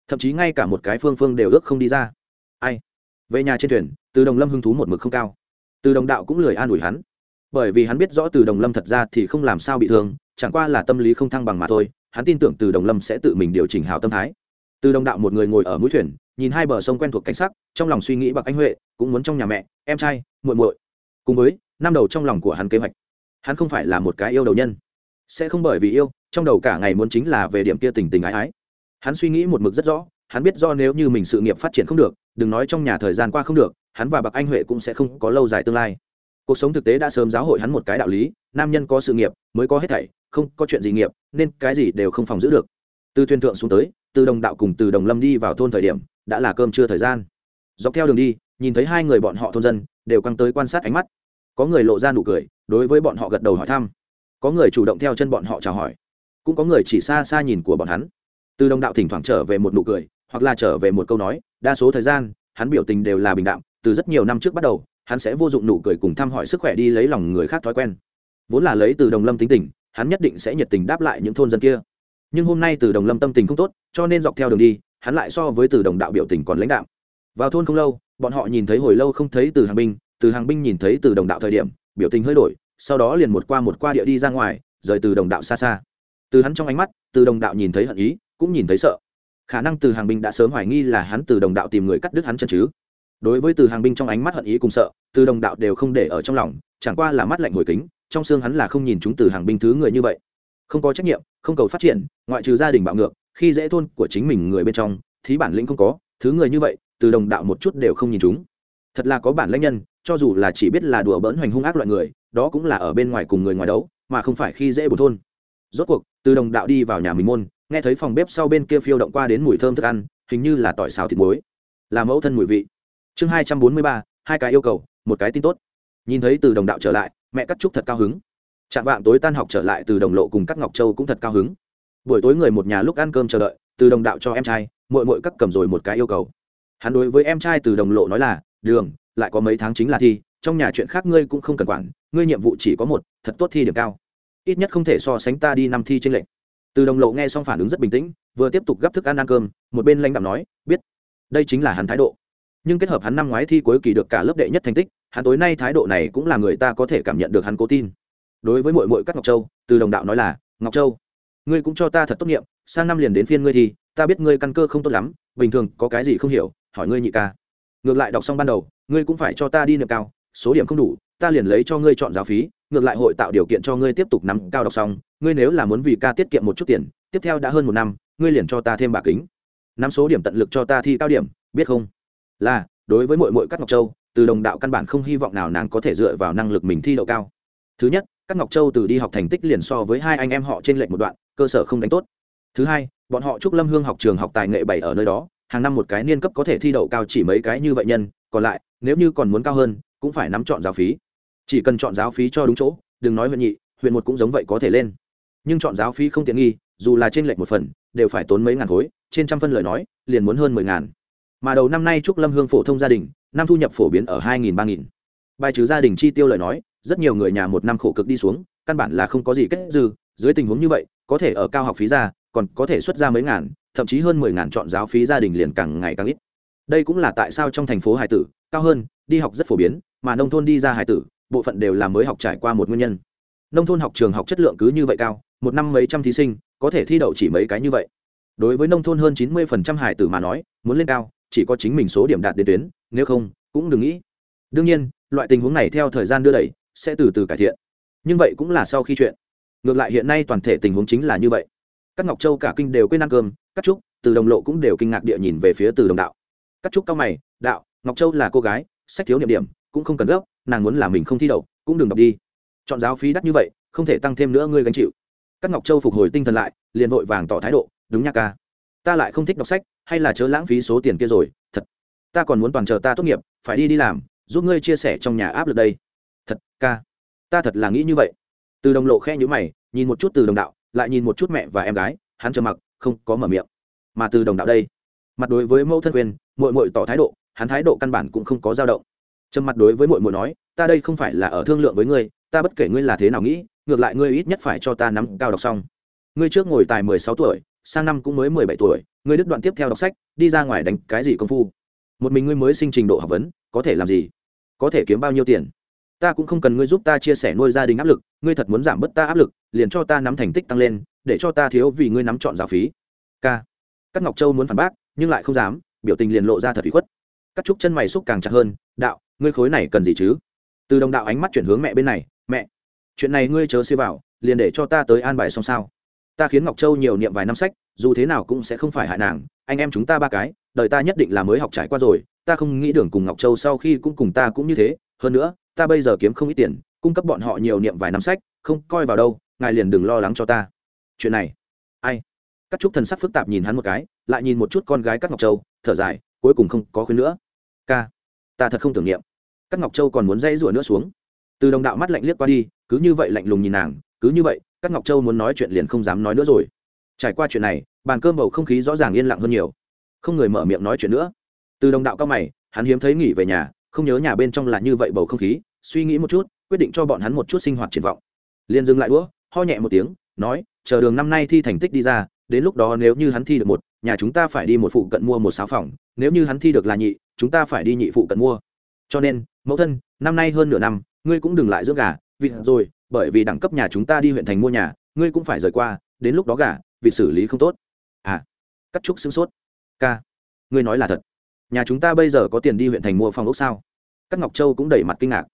Thậm chí ngay cả một cái phương phương đều ước không đi ra. Ai? Về nhà trên thuyền. Từ đồng lâm hứng thú một mực không cao. Từ đồng đạo cũng lười an ủi hắn. Bởi vì hắn biết rõ từ đồng lâm thật ra thì không làm sao bị thương, chẳng qua là tâm lý không thăng bằng mà thôi, hắn tin tưởng từ đồng lâm sẽ tự mình điều chỉnh hào tâm thái từ đồng đạo một người ngồi ở mũi thuyền, nhìn hai bờ sông quen thuộc cảnh sắc, trong lòng suy nghĩ bạc anh huệ, cũng muốn trong nhà mẹ, em trai, muội muội. Cùng với, năm đầu trong lòng của hắn kế hoạch. Hắn không phải là một cái yêu đầu nhân. Sẽ không bởi vì yêu, trong đầu cả ngày muốn chính là về điểm kia tình tình ái ái. Hắn suy nghĩ một mực rất rõ, hắn biết do nếu như mình sự nghiệp phát triển không được, đừng nói trong nhà thời gian qua không được, hắn và bạc anh huệ cũng sẽ không có lâu dài tương lai. Cuộc sống thực tế đã sớm giáo hội hắn một cái đạo lý, nam nhân có sự nghiệp mới có hết thảy, không có chuyện gì nghiệp, nên cái gì đều không phòng giữ được. Từ thuyền thượng xuống tới từ đồng đạo cùng từ đồng lâm đi vào thôn thời điểm, đã là cơm trưa thời gian. Dọc theo đường đi, nhìn thấy hai người bọn họ thôn dân, đều căng tới quan sát ánh mắt. Có người lộ ra nụ cười, đối với bọn họ gật đầu hỏi thăm. Có người chủ động theo chân bọn họ chào hỏi. Cũng có người chỉ xa xa nhìn của bọn hắn. Từ đồng đạo thỉnh thoảng trở về một nụ cười, hoặc là trở về một câu nói, đa số thời gian, hắn biểu tình đều là bình đạm, từ rất nhiều năm trước bắt đầu, hắn sẽ vô dụng nụ cười cùng thăm hỏi sức khỏe đi lấy lòng người khác thói quen. Vốn là lấy từ đồng lâm tính tình, hắn nhất định sẽ nhiệt tình đáp lại những thôn dân kia nhưng hôm nay từ đồng lâm tâm tình không tốt, cho nên dọc theo đường đi, hắn lại so với từ đồng đạo biểu tình còn lãnh đạo vào thôn không lâu, bọn họ nhìn thấy hồi lâu không thấy từ hàng binh, từ hàng binh nhìn thấy từ đồng đạo thời điểm, biểu tình hơi đổi, sau đó liền một qua một qua địa đi ra ngoài, rời từ đồng đạo xa xa. Từ hắn trong ánh mắt, từ đồng đạo nhìn thấy hận ý, cũng nhìn thấy sợ. Khả năng từ hàng binh đã sớm hoài nghi là hắn từ đồng đạo tìm người cắt đứt hắn chân chứ. Đối với từ hàng binh trong ánh mắt hận ý cùng sợ, từ đồng đạo đều không để ở trong lòng, chẳng qua là mắt lạnh hồi kính, trong xương hắn là không nhìn chúng từ hàng binh thứ người như vậy không có trách nhiệm, không cầu phát triển, ngoại trừ gia đình bạo ngược, khi dễ thôn của chính mình người bên trong thí bản lĩnh không có, thứ người như vậy, từ đồng đạo một chút đều không nhìn chúng. Thật là có bản lãnh nhân, cho dù là chỉ biết là đùa bỡn hoành hung ác loại người, đó cũng là ở bên ngoài cùng người ngoài đấu, mà không phải khi dễ bột thôn. Rốt cuộc, từ đồng đạo đi vào nhà mình môn, nghe thấy phòng bếp sau bên kia phiêu động qua đến mùi thơm thức ăn, hình như là tỏi xào thịt muối. Là mẫu thân mùi vị. Chương hai trăm bốn mươi ba, hai cái yêu cầu, một cái tin tốt. Nhìn thấy từ đồng đạo trở lại, mẹ cắt trúc thật cao hứng. Trạm vạng tối tan học trở lại từ đồng lộ cùng các ngọc châu cũng thật cao hứng. Buổi tối người một nhà lúc ăn cơm chờ đợi, từ đồng đạo cho em trai, muội muội cắt cầm rồi một cái yêu cầu. Hắn đối với em trai từ đồng lộ nói là, đường, lại có mấy tháng chính là thi, trong nhà chuyện khác ngươi cũng không cần quản, ngươi nhiệm vụ chỉ có một, thật tốt thi điểm cao. Ít nhất không thể so sánh ta đi năm thi trên lệnh. từ đồng lộ nghe xong phản ứng rất bình tĩnh, vừa tiếp tục gắp thức ăn ăn cơm, một bên lãnh đạm nói, biết, đây chính là hắn thái độ. Nhưng kết hợp hắn năm ngoái thi cuối kỳ được cả lớp đệ nhất thành tích, hắn tối nay thái độ này cũng là người ta có thể cảm nhận được hắn cố tin đối với mội mội các ngọc châu, từ đồng đạo nói là, ngọc châu, ngươi cũng cho ta thật tốt nghiệp sang năm liền đến phiên ngươi thì, ta biết ngươi căn cơ không tốt lắm, bình thường có cái gì không hiểu, hỏi ngươi nhị ca. Ngược lại đọc xong ban đầu, ngươi cũng phải cho ta đi niệm cao, số điểm không đủ, ta liền lấy cho ngươi chọn giáo phí, ngược lại hội tạo điều kiện cho ngươi tiếp tục nắm cao đọc xong, ngươi nếu là muốn vì ca tiết kiệm một chút tiền, tiếp theo đã hơn một năm, ngươi liền cho ta thêm bạc kính. Nắm số điểm tận lực cho ta thi cao điểm, biết không? Là, đối với mội mội các ngọc châu, từ đồng đạo căn bản không hy vọng nào nàng có thể dựa vào năng lực mình thi đậu cao. Thứ nhất các ngọc châu từ đi học thành tích liền so với hai anh em họ trên lệnh một đoạn, cơ sở không đánh tốt. Thứ hai, bọn họ trúc lâm hương học trường học tài nghệ bảy ở nơi đó, hàng năm một cái niên cấp có thể thi đậu cao chỉ mấy cái như vậy nhân, còn lại, nếu như còn muốn cao hơn, cũng phải nắm chọn giáo phí. Chỉ cần chọn giáo phí cho đúng chỗ, đừng nói huyện nhị, huyện một cũng giống vậy có thể lên. Nhưng chọn giáo phí không tiện nghi, dù là trên lệch một phần, đều phải tốn mấy ngàn khối, trên trăm phân lời nói, liền muốn hơn mười ngàn. Mà đầu năm nay trúc lâm hương phổ thông gia đình, năm thu nhập phổ biến ở hai nghìn ba nghìn. Bài trừ gia đình chi tiêu lời nói rất nhiều người nhà một năm khổ cực đi xuống, căn bản là không có gì kết dư, dưới tình huống như vậy, có thể ở cao học phí ra, còn có thể xuất ra mấy ngàn, thậm chí hơn mười ngàn chọn giáo phí gia đình liền càng ngày càng ít. Đây cũng là tại sao trong thành phố hải tử, cao hơn, đi học rất phổ biến, mà nông thôn đi ra hải tử, bộ phận đều là mới học trải qua một nguyên nhân. Nông thôn học trường học chất lượng cứ như vậy cao, một năm mấy trăm thí sinh, có thể thi đậu chỉ mấy cái như vậy. Đối với nông thôn hơn chín mươi phần trăm hải tử mà nói, muốn lên cao, chỉ có chính mình số điểm đạt đến tuyến, nếu không, cũng đừng nghĩ. Đương nhiên, loại tình huống này theo thời gian đưa đẩy sẽ từ từ cải thiện. Nhưng vậy cũng là sau khi chuyện. Ngược lại hiện nay toàn thể tình huống chính là như vậy. Các ngọc châu cả kinh đều quên ăn cơm các trúc, từ đồng lộ cũng đều kinh ngạc địa nhìn về phía từ đồng đạo. Các trúc cao mày, đạo, ngọc châu là cô gái, sách thiếu niệm điểm, cũng không cần gấp, nàng muốn là mình không thi đậu, cũng đừng đọc đi. Chọn giáo phí đắt như vậy, không thể tăng thêm nữa ngươi gánh chịu. Các ngọc châu phục hồi tinh thần lại, liền vội vàng tỏ thái độ, đúng nha ca. Ta lại không thích đọc sách, hay là chớ lãng phí số tiền kia rồi, thật. Ta còn muốn toàn chờ ta tốt nghiệp, phải đi đi làm, giúp ngươi chia sẻ trong nhà áp lực đây thật, ca. Ta thật là nghĩ như vậy. Từ đồng lộ khe nhữ mày, nhìn một chút từ đồng đạo, lại nhìn một chút mẹ và em gái, hắn trầm mặc, không có mở miệng. Mà từ đồng đạo đây, mặt đối với mẫu thân quyền mội mội tỏ thái độ, hắn thái độ căn bản cũng không có dao động. Trầm mặt đối với mội mội nói, ta đây không phải là ở thương lượng với ngươi, ta bất kể ngươi là thế nào nghĩ, ngược lại ngươi ít nhất phải cho ta nắm cao đọc xong. Ngươi trước ngồi tài mười sáu tuổi, sang năm cũng mới mười bảy tuổi, ngươi đứt đoạn tiếp theo đọc sách, đi ra ngoài đánh cái gì công phu? Một mình ngươi mới sinh trình độ học vấn, có thể làm gì? Có thể kiếm bao nhiêu tiền? Ta cũng không cần ngươi giúp ta chia sẻ nuôi gia đình áp lực, ngươi thật muốn giảm bớt ta áp lực, liền cho ta nắm thành tích tăng lên, để cho ta thiếu vì ngươi nắm chọn giáo phí. K. Các ngọc châu muốn phản bác, nhưng lại không dám, biểu tình liền lộ ra thật bị khuất. Các trúc chân mày xúc càng chặt hơn, đạo, ngươi khối này cần gì chứ? Từ đồng đạo ánh mắt chuyển hướng mẹ bên này, mẹ, chuyện này ngươi chớ xê vào, liền để cho ta tới an bài xong sao. Ta khiến ngọc châu nhiều niệm vài năm sách, dù thế nào cũng sẽ không phải hại nàng, anh em chúng ta ba cái, đời ta nhất định là mới học trải qua rồi, ta không nghĩ đường cùng ngọc châu sau khi cũng cùng ta cũng như thế, hơn nữa ta bây giờ kiếm không ít tiền, cung cấp bọn họ nhiều niệm vài năm sách, không coi vào đâu, ngài liền đừng lo lắng cho ta. Chuyện này, ai? Các trúc thần sắc phức tạp nhìn hắn một cái, lại nhìn một chút con gái các ngọc châu, thở dài, cuối cùng không có khuyên nữa. Ca, ta thật không tưởng niệm. Các ngọc châu còn muốn dãy rủa nữa xuống. Từ đồng đạo mắt lạnh liếc qua đi, cứ như vậy lạnh lùng nhìn nàng, cứ như vậy các ngọc châu muốn nói chuyện liền không dám nói nữa rồi. Trải qua chuyện này, bàn cơm bầu không khí rõ ràng yên lặng hơn nhiều. Không người mở miệng nói chuyện nữa. Từ đồng đạo cao mày, hắn hiếm thấy nghỉ về nhà không nhớ nhà bên trong là như vậy bầu không khí, suy nghĩ một chút, quyết định cho bọn hắn một chút sinh hoạt triển vọng. Liền dừng lại đũa, ho nhẹ một tiếng, nói, chờ đường năm nay thi thành tích đi ra, đến lúc đó nếu như hắn thi được một, nhà chúng ta phải đi một phụ cận mua một sáu phòng, nếu như hắn thi được là nhị, chúng ta phải đi nhị phụ cận mua. Cho nên, mẫu thân, năm nay hơn nửa năm, ngươi cũng đừng lại dưỡng gà vịt rồi, bởi vì đẳng cấp nhà chúng ta đi huyện thành mua nhà, ngươi cũng phải rời qua, đến lúc đó gà vịt xử lý không tốt. À cắt trúc xứng sốt. Ca, ngươi nói là thật nhà chúng ta bây giờ có tiền đi huyện thành mua phòng ốc sao? Các ngọc châu cũng đẩy mặt kinh ngạc.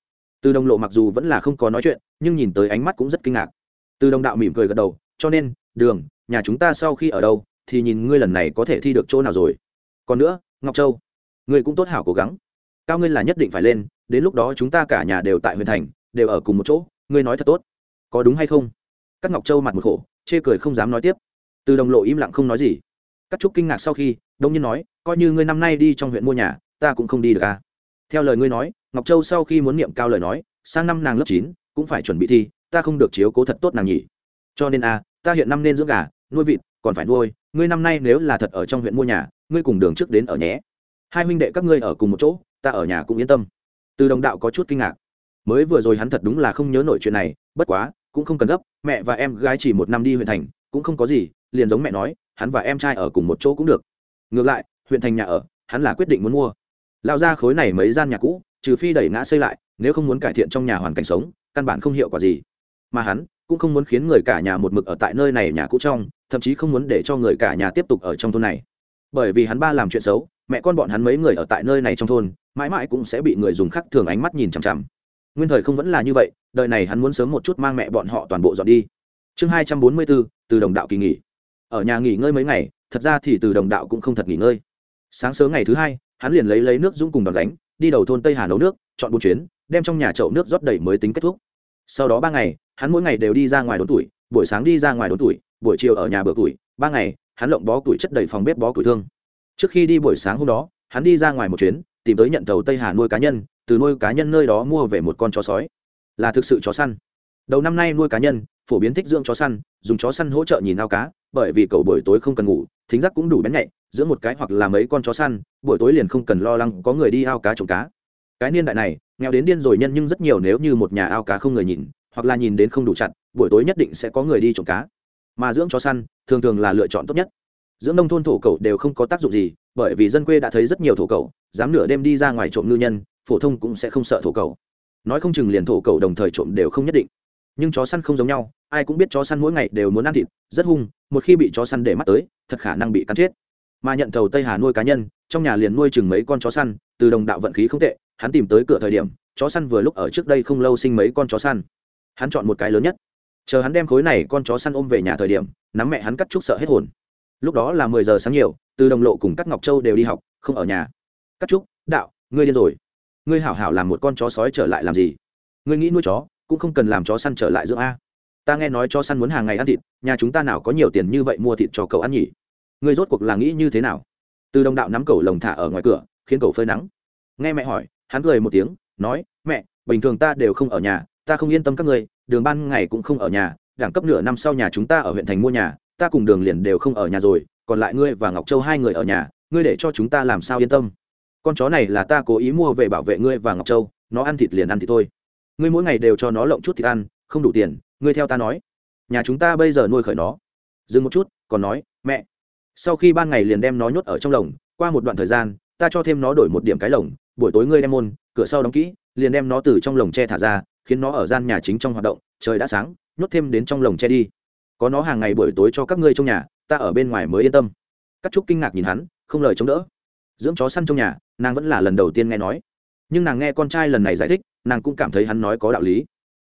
Từ đồng lộ mặc dù vẫn là không có nói chuyện, nhưng nhìn tới ánh mắt cũng rất kinh ngạc. Từ đồng đạo mỉm cười gật đầu, cho nên, đường, nhà chúng ta sau khi ở đâu, thì nhìn ngươi lần này có thể thi được chỗ nào rồi. Còn nữa, ngọc châu, ngươi cũng tốt hảo cố gắng. Cao ngươi là nhất định phải lên, đến lúc đó chúng ta cả nhà đều tại huyện thành, đều ở cùng một chỗ, ngươi nói thật tốt. Có đúng hay không? Các ngọc châu mặt một khổ, chê cười không dám nói tiếp. Từ đồng lộ im lặng không nói gì. Các trúc kinh ngạc sau khi, đông nhiên nói coi như ngươi năm nay đi trong huyện mua nhà ta cũng không đi được à. Theo lời ngươi nói ngọc châu sau khi muốn niệm cao lời nói sang năm nàng lớp chín cũng phải chuẩn bị thi ta không được chiếu cố thật tốt nàng nhỉ. Cho nên a à, ta hiện năm nên dưỡng gà nuôi vịt còn phải nuôi ngươi năm nay nếu là thật ở trong huyện mua nhà ngươi cùng đường trước đến ở nhé. Hai huynh đệ các ngươi ở cùng một chỗ ta ở nhà cũng yên tâm. Từ đồng đạo có chút kinh ngạc. Mới vừa rồi hắn thật đúng là không nhớ nổi chuyện này bất quá cũng không cần gấp mẹ và em gái chỉ một năm đi huyện thành cũng không có gì liền giống mẹ nói hắn và em trai ở cùng một chỗ cũng được. Ngược lại huyện thành nhà ở, hắn là quyết định muốn mua. Lao ra khối này mấy gian nhà cũ, trừ phi đẩy ngã xây lại, nếu không muốn cải thiện trong nhà hoàn cảnh sống, căn bản không hiệu quả gì. Mà hắn cũng không muốn khiến người cả nhà một mực ở tại nơi này nhà cũ trong, thậm chí không muốn để cho người cả nhà tiếp tục ở trong thôn này. Bởi vì hắn ba làm chuyện xấu, mẹ con bọn hắn mấy người ở tại nơi này trong thôn, mãi mãi cũng sẽ bị người dùng khắc thường ánh mắt nhìn chằm chằm. Nguyên thời không vẫn là như vậy, đời này hắn muốn sớm một chút mang mẹ bọn họ toàn bộ dọn đi. Chương hai trăm bốn mươi bốn, từ đồng đạo kỳ nghỉ. Ở nhà nghỉ ngơi mấy ngày, thật ra thì từ đồng đạo cũng không thật nghỉ ngơi sáng sớm ngày thứ hai, hắn liền lấy lấy nước dũng cùng đòn đánh đi đầu thôn tây hà nấu nước, chọn bốn chuyến, đem trong nhà chậu nước rót đầy mới tính kết thúc. Sau đó ba ngày, hắn mỗi ngày đều đi ra ngoài đốn tuổi, buổi sáng đi ra ngoài đốn tuổi, buổi chiều ở nhà bữa tuổi, ba ngày, hắn lộng bó tuổi chất đầy phòng bếp bó tuổi thương. Trước khi đi buổi sáng hôm đó, hắn đi ra ngoài một chuyến, tìm tới nhận tàu tây hà nuôi cá nhân, từ nuôi cá nhân nơi đó mua về một con chó sói. Là thực sự chó săn. Đầu năm nay nuôi cá nhân, phổ biến thích dưỡng chó săn, dùng chó săn hỗ trợ nhìn ao cá, bởi vì cậu buổi tối không cần ngủ, thính giác cũng đủ bén nhạy dưỡng một cái hoặc là mấy con chó săn, buổi tối liền không cần lo lắng có người đi ao cá trộm cá. Cái niên đại này, nghèo đến điên rồi nhân nhưng rất nhiều nếu như một nhà ao cá không người nhìn, hoặc là nhìn đến không đủ chặt, buổi tối nhất định sẽ có người đi trộm cá. Mà dưỡng chó săn, thường thường là lựa chọn tốt nhất. Dưỡng nông thôn thổ cậu đều không có tác dụng gì, bởi vì dân quê đã thấy rất nhiều thổ cậu dám nửa đêm đi ra ngoài trộm ngư nhân, phổ thông cũng sẽ không sợ thổ cậu nói không chừng liền thổ cậu đồng thời trộm đều không nhất định. Nhưng chó săn không giống nhau, ai cũng biết chó săn mỗi ngày đều muốn ăn thịt, rất hung, một khi bị chó săn để mắt tới, thật khả năng bị cắn chết mà nhận thầu tây hà nuôi cá nhân, trong nhà liền nuôi chừng mấy con chó săn, từ đồng đạo vận khí không tệ, hắn tìm tới cửa thời điểm, chó săn vừa lúc ở trước đây không lâu sinh mấy con chó săn. Hắn chọn một cái lớn nhất. Chờ hắn đem khối này con chó săn ôm về nhà thời điểm, nắm mẹ hắn cắt trúc sợ hết hồn. Lúc đó là mười giờ sáng nhiều, từ đồng lộ cùng các ngọc châu đều đi học, không ở nhà. Cắt trúc, đạo, ngươi điên rồi. Ngươi hảo hảo làm một con chó sói trở lại làm gì? Ngươi nghĩ nuôi chó, cũng không cần làm chó săn trở lại dưỡng a. Ta nghe nói chó săn muốn hàng ngày ăn thịt, nhà chúng ta nào có nhiều tiền như vậy mua thịt cho cậu ăn nhỉ? Ngươi rốt cuộc là nghĩ như thế nào? Từ đồng đạo nắm cầu lồng thả ở ngoài cửa, khiến cầu phơi nắng. Nghe mẹ hỏi, hắn cười một tiếng, nói, mẹ, bình thường ta đều không ở nhà, ta không yên tâm các ngươi, đường ban ngày cũng không ở nhà, đẳng cấp nửa năm sau nhà chúng ta ở huyện thành mua nhà, ta cùng đường liền đều không ở nhà rồi, còn lại ngươi và ngọc châu hai người ở nhà, ngươi để cho chúng ta làm sao yên tâm? Con chó này là ta cố ý mua về bảo vệ ngươi và ngọc châu, nó ăn thịt liền ăn thịt thôi. Ngươi mỗi ngày đều cho nó lộng chút thịt ăn, không đủ tiền, ngươi theo ta nói. Nhà chúng ta bây giờ nuôi khởi nó. Dừng một chút, còn nói, mẹ sau khi ban ngày liền đem nó nhốt ở trong lồng, qua một đoạn thời gian, ta cho thêm nó đổi một điểm cái lồng, buổi tối ngươi đem môn, cửa sau đóng kỹ, liền đem nó từ trong lồng tre thả ra, khiến nó ở gian nhà chính trong hoạt động, trời đã sáng, nhốt thêm đến trong lồng tre đi. Có nó hàng ngày buổi tối cho các ngươi trong nhà, ta ở bên ngoài mới yên tâm. Các trúc kinh ngạc nhìn hắn, không lời chống đỡ. Dưỡng chó săn trong nhà, nàng vẫn là lần đầu tiên nghe nói. Nhưng nàng nghe con trai lần này giải thích, nàng cũng cảm thấy hắn nói có đạo lý.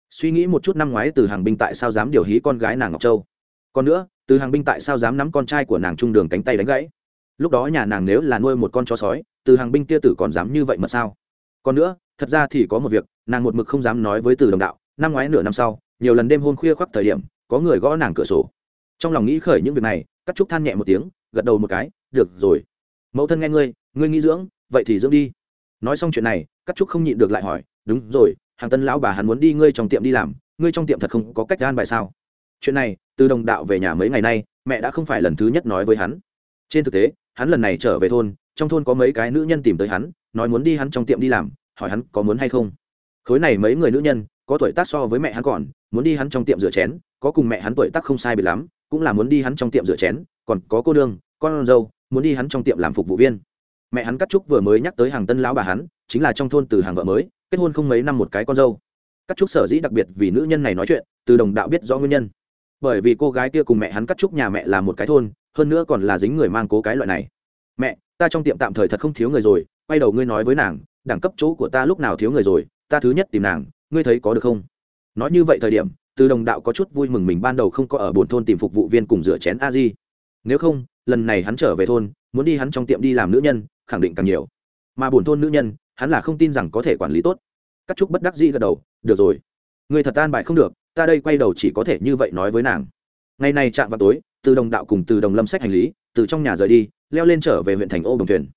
Suy nghĩ một chút năm ngoái từ hàng binh tại sao dám điều hí con gái nàng ngọc châu. Còn nữa từ hàng binh tại sao dám nắm con trai của nàng trung đường cánh tay đánh gãy? Lúc đó nhà nàng nếu là nuôi một con chó sói, từ hàng binh kia tử còn dám như vậy mà sao? Còn nữa, thật ra thì có một việc, nàng một mực không dám nói với từ đồng đạo, năm ngoái nửa năm sau, nhiều lần đêm hôn khuya khoác thời điểm, có người gõ nàng cửa sổ. Trong lòng nghĩ khởi những việc này, cắt trúc than nhẹ một tiếng, gật đầu một cái, được rồi. Mẫu thân nghe ngươi ngươi nghĩ dưỡng, vậy thì dưỡng đi. Nói xong chuyện này, cắt trúc không nhịn được lại hỏi, đúng rồi, hàng tân lão bà hắn muốn đi ngươi trong tiệm đi làm, ngươi trong tiệm thật không có cách gan bài sao? Chuyện này, từ đồng đạo về nhà mấy ngày nay, mẹ đã không phải lần thứ nhất nói với hắn. Trên thực tế, hắn lần này trở về thôn, trong thôn có mấy cái nữ nhân tìm tới hắn, nói muốn đi hắn trong tiệm đi làm, hỏi hắn có muốn hay không. Khối này mấy người nữ nhân, có tuổi tác so với mẹ hắn còn, muốn đi hắn trong tiệm rửa chén, có cùng mẹ hắn tuổi tác không sai biệt lắm, cũng là muốn đi hắn trong tiệm rửa chén, còn có cô đương con dâu, muốn đi hắn trong tiệm làm phục vụ viên. Mẹ hắn cắt trúc vừa mới nhắc tới hàng tân lão bà hắn, chính là trong thôn từ hàng vợ mới, kết hôn không mấy năm một cái con dâu. Cắt trúc sở dĩ đặc biệt vì nữ nhân này nói chuyện, từ đồng đạo biết rõ nguyên nhân bởi vì cô gái kia cùng mẹ hắn cắt trúc nhà mẹ là một cái thôn, hơn nữa còn là dính người mang cố cái loại này. Mẹ, ta trong tiệm tạm thời thật không thiếu người rồi, quay đầu ngươi nói với nàng, đẳng cấp chỗ của ta lúc nào thiếu người rồi, ta thứ nhất tìm nàng, ngươi thấy có được không? Nói như vậy thời điểm, từ đồng đạo có chút vui mừng mình ban đầu không có ở bồn thôn tìm phục vụ viên cùng rửa chén a di. Nếu không, lần này hắn trở về thôn, muốn đi hắn trong tiệm đi làm nữ nhân, khẳng định càng nhiều. Mà bồn thôn nữ nhân, hắn là không tin rằng có thể quản lý tốt. Các trúc bất đắc dĩ gật đầu, được rồi. Người thật tan bại không được ta đây quay đầu chỉ có thể như vậy nói với nàng. Ngày này chạm vào tối, từ đồng đạo cùng từ đồng lâm sách hành lý, từ trong nhà rời đi, leo lên trở về huyện thành ô đồng thuyền.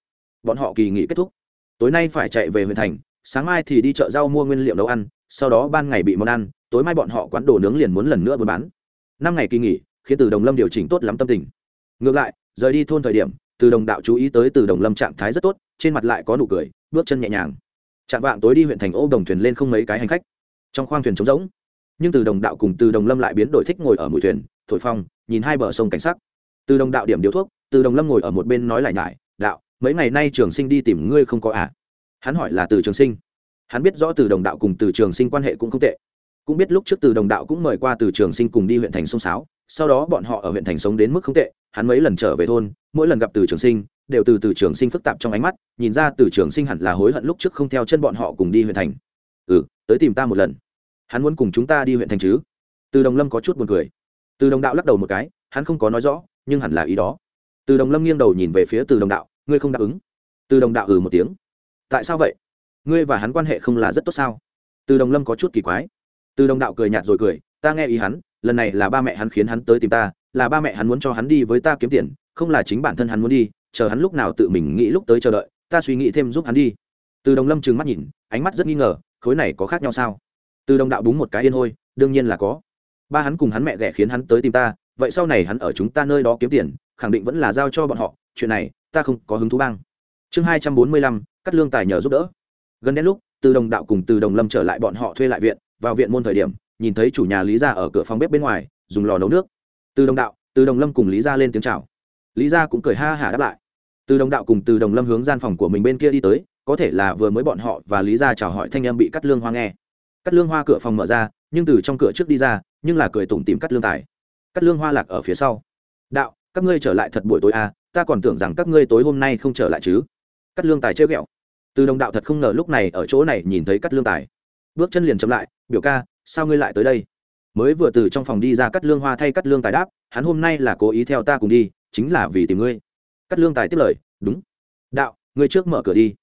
Bọn họ kỳ nghỉ kết thúc. Tối nay phải chạy về huyện thành, sáng mai thì đi chợ rau mua nguyên liệu nấu ăn, sau đó ban ngày bị món ăn, tối mai bọn họ quán đồ nướng liền muốn lần nữa buôn bán. Năm ngày kỳ nghỉ, khiến từ đồng lâm điều chỉnh tốt lắm tâm tình. Ngược lại, rời đi thôn thời điểm, từ đồng đạo chú ý tới từ đồng lâm trạng thái rất tốt, trên mặt lại có nụ cười, bước chân nhẹ nhàng. Chạm vạng tối đi huyện thành ô đồng thuyền lên không mấy cái hành khách. Trong khoang thuyền trống rỗng nhưng từ đồng đạo cùng từ đồng lâm lại biến đổi thích ngồi ở mũi thuyền, thổi phong, nhìn hai bờ sông cảnh sắc. Từ đồng đạo điểm điếu thuốc, từ đồng lâm ngồi ở một bên nói lại nhải, đạo, mấy ngày nay trường sinh đi tìm ngươi không có à? Hắn hỏi là từ trường sinh. Hắn biết rõ từ đồng đạo cùng từ trường sinh quan hệ cũng không tệ. Cũng biết lúc trước từ đồng đạo cũng mời qua từ trường sinh cùng đi huyện thành sông sáo, sau đó bọn họ ở huyện thành sống đến mức không tệ, hắn mấy lần trở về thôn, mỗi lần gặp từ trường sinh, đều từ từ trường sinh phức tạp trong ánh mắt, nhìn ra từ trường sinh hẳn là hối hận lúc trước không theo chân bọn họ cùng đi huyện thành. Ừ tới tìm ta một lần hắn muốn cùng chúng ta đi huyện thành chứ? Từ đồng lâm có chút buồn cười. Từ đồng đạo lắc đầu một cái, hắn không có nói rõ, nhưng hẳn là ý đó. Từ đồng lâm nghiêng đầu nhìn về phía từ đồng đạo, ngươi không đáp ứng. Từ đồng đạo ừ một tiếng. Tại sao vậy? Ngươi và hắn quan hệ không là rất tốt sao? Từ đồng lâm có chút kỳ quái. Từ đồng đạo cười nhạt rồi cười, ta nghe ý hắn, lần này là ba mẹ hắn khiến hắn tới tìm ta, là ba mẹ hắn muốn cho hắn đi với ta kiếm tiền, không là chính bản thân hắn muốn đi, chờ hắn lúc nào tự mình nghĩ lúc tới chờ đợi, ta suy nghĩ thêm giúp hắn đi. Từ đồng lâm trừng mắt nhìn, ánh mắt rất nghi ngờ, khối này có khác nhau sao? Từ đồng đạo đúng một cái yên hôi, đương nhiên là có. Ba hắn cùng hắn mẹ ghẻ khiến hắn tới tìm ta, vậy sau này hắn ở chúng ta nơi đó kiếm tiền, khẳng định vẫn là giao cho bọn họ, chuyện này, ta không có hứng thú bang. Chương hai trăm bốn mươi lăm, cắt lương tài nhờ giúp đỡ. Gần đến lúc, từ đồng đạo cùng từ đồng lâm trở lại bọn họ thuê lại viện, vào viện môn thời điểm, nhìn thấy chủ nhà lý gia ở cửa phòng bếp bên ngoài, dùng lò nấu nước. Từ đồng đạo, từ đồng lâm cùng lý gia lên tiếng chào. Lý gia cũng cười ha hả đáp lại. Từ đồng đạo cùng từ đồng lâm hướng gian phòng của mình bên kia đi tới, có thể là vừa mới bọn họ và lý gia chào hỏi thanh em bị cắt lương hoa nghe cắt lương hoa cửa phòng mở ra, nhưng từ trong cửa trước đi ra, nhưng là cười tủm tìm cắt lương tài. Cắt lương hoa lạc ở phía sau. Đạo, các ngươi trở lại thật buổi tối à ta còn tưởng rằng các ngươi tối hôm nay không trở lại chứ. Cắt lương tài chơi ghẹo. Từ đồng đạo thật không ngờ lúc này ở chỗ này nhìn thấy cắt lương tài. Bước chân liền chậm lại, biểu ca, sao ngươi lại tới đây? Mới vừa từ trong phòng đi ra cắt lương hoa thay cắt lương tài đáp, hắn hôm nay là cố ý theo ta cùng đi, chính là vì tìm ngươi. Cắt lương tài tiếp lời, đúng. Đạo, ngươi trước mở cửa đi.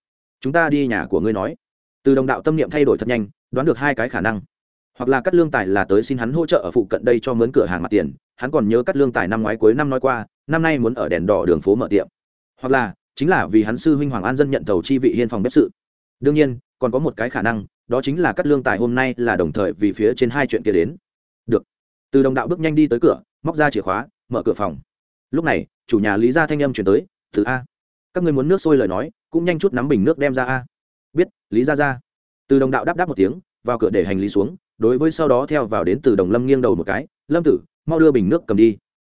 Chúng ta đi nhà của ngươi nói. Từ đồng đạo tâm niệm thay đổi thật nhanh đoán được hai cái khả năng. Hoặc là cắt lương tài là tới xin hắn hỗ trợ ở phụ cận đây cho mướn cửa hàng mặt tiền, hắn còn nhớ cắt lương tài năm ngoái cuối năm nói qua, năm nay muốn ở đèn đỏ đường phố mở tiệm. Hoặc là, chính là vì hắn sư huynh hoàng an dân nhận thầu chi vị hiên phòng bếp sự. Đương nhiên, còn có một cái khả năng, đó chính là cắt lương tài hôm nay là đồng thời vì phía trên hai chuyện kia đến. Được. Từ đồng đạo bước nhanh đi tới cửa, móc ra chìa khóa, mở cửa phòng. Lúc này, chủ nhà lý gia thanh âm chuyển tới, từ a. Các người muốn nước sôi lời nói, cũng nhanh chút nắm bình nước đem ra a. Biết, lý gia ra từ đồng đạo đáp đáp một tiếng, vào cửa để hành lý xuống, đối với sau đó theo vào đến từ đồng lâm nghiêng đầu một cái, lâm tử, mau đưa bình nước cầm đi.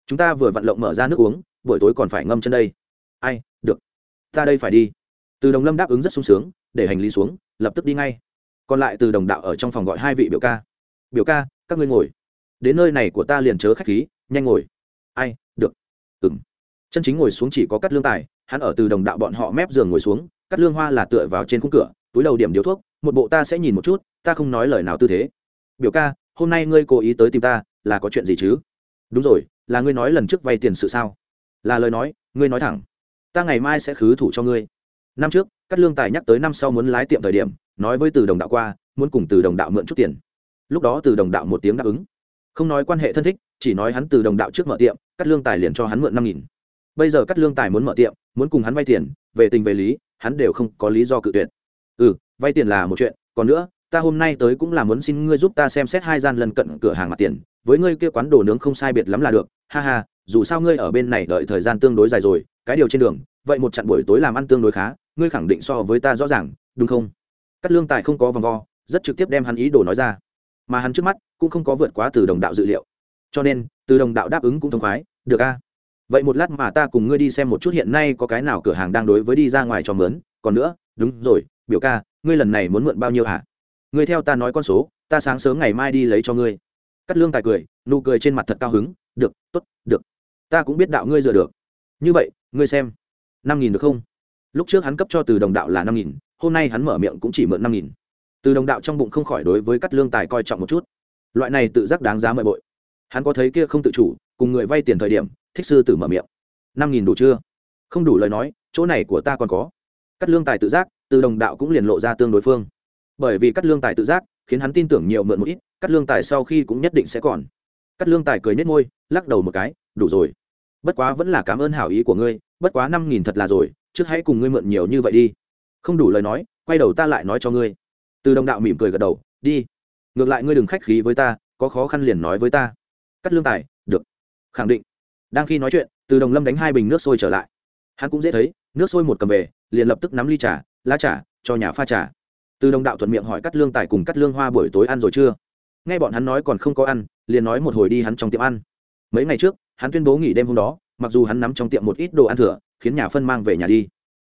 Chúng ta vừa vận lộng mở ra nước uống, buổi tối còn phải ngâm chân đây. Ai, được. Ta đây phải đi. Từ đồng lâm đáp ứng rất sung sướng, để hành lý xuống, lập tức đi ngay. Còn lại từ đồng đạo ở trong phòng gọi hai vị biểu ca. Biểu ca, các ngươi ngồi. Đến nơi này của ta liền chớ khách khí, nhanh ngồi. Ai, được. Ừng chân chính ngồi xuống chỉ có cắt lương tài, hắn ở từ đồng đạo bọn họ mép giường ngồi xuống cắt lương hoa là tựa vào trên khung cửa, túi đầu điểm điếu thuốc một bộ ta sẽ nhìn một chút, ta không nói lời nào tư thế. Biểu ca, hôm nay ngươi cố ý tới tìm ta, là có chuyện gì chứ? Đúng rồi, là ngươi nói lần trước vay tiền sự sao? Là lời nói, ngươi nói thẳng. Ta ngày mai sẽ khứ thủ cho ngươi. Năm trước cắt lương tài nhắc tới năm sau muốn lái tiệm thời điểm, nói với từ đồng đạo qua, muốn cùng từ đồng đạo mượn chút tiền. Lúc đó từ đồng đạo một tiếng đáp ứng. Không nói quan hệ thân thích, chỉ nói hắn từ đồng đạo trước mở tiệm cắt lương tài liền cho hắn mượn năm nghìn. Bây giờ cắt lương tài muốn mở tiệm, muốn cùng hắn vay tiền, về tình về lý, hắn đều không có lý do cự tuyệt. Ừ vay tiền là một chuyện, còn nữa, ta hôm nay tới cũng là muốn xin ngươi giúp ta xem xét hai gian lần cận cửa hàng mặt tiền, với ngươi kia quán đồ nướng không sai biệt lắm là được, ha ha, dù sao ngươi ở bên này đợi thời gian tương đối dài rồi, cái điều trên đường, vậy một chặn buổi tối làm ăn tương đối khá, ngươi khẳng định so với ta rõ ràng, đúng không? Cắt lương tài không có vòng vo, rất trực tiếp đem hắn ý đồ nói ra. Mà hắn trước mắt cũng không có vượt quá từ đồng đạo dự liệu. Cho nên, từ đồng đạo đáp ứng cũng thông khoái, được a. Vậy một lát mà ta cùng ngươi đi xem một chút hiện nay có cái nào cửa hàng đang đối với đi ra ngoài cho mướn, còn nữa, đúng rồi, biểu ca ngươi lần này muốn mượn bao nhiêu hả? Ngươi theo ta nói con số, ta sáng sớm ngày mai đi lấy cho ngươi. Cắt lương tài cười, nụ cười trên mặt thật cao hứng, được t ố t được. Ta cũng biết đạo ngươi dựa được. Như vậy, ngươi xem. Năm nghìn được không? Lúc trước hắn cấp cho từ đồng đạo là năm nghìn, hôm nay hắn mở miệng cũng chỉ mượn năm nghìn. Từ đồng đạo trong bụng không khỏi đối với cắt lương tài coi trọng một chút. Loại này tự giác đáng giá mời bội. Hắn có thấy kia không tự chủ, cùng người vay tiền thời điểm, thích sư tử mở miệng. Năm nghìn đủ chưa? Không đủ lời nói, chỗ này của ta còn có. Cắt lương tài tự giác từ đồng đạo cũng liền lộ ra tương đối phương. Bởi vì cắt lương tài tự giác, khiến hắn tin tưởng nhiều mượn một ít cắt lương tài sau khi cũng nhất định sẽ còn. Cắt lương tài cười nhếch môi, lắc đầu một cái, đủ rồi. Bất quá vẫn là cảm ơn hảo ý của ngươi, bất quá năm nghìn thật là rồi, trước hãy cùng ngươi mượn nhiều như vậy đi. Không đủ lời nói, quay đầu ta lại nói cho ngươi. Từ đồng đạo mỉm cười gật đầu, đi. Ngược lại ngươi đừng khách khí với ta, có khó khăn liền nói với ta. Cắt lương tài, được. Khẳng định. Đang khi nói chuyện, từ đồng lâm đánh hai bình nước sôi trở lại. Hắn cũng dễ thấy, nước sôi một cầm về, liền lập tức nắm ly trà lá trà, cho nhà pha trà. Từ đồng đạo thuận miệng hỏi cắt lương tài cùng cắt lương hoa buổi tối ăn rồi chưa? Nghe bọn hắn nói còn không có ăn, liền nói một hồi đi hắn trong tiệm ăn. Mấy ngày trước, hắn tuyên bố nghỉ đêm hôm đó, mặc dù hắn nắm trong tiệm một ít đồ ăn thừa, khiến nhà phân mang về nhà đi.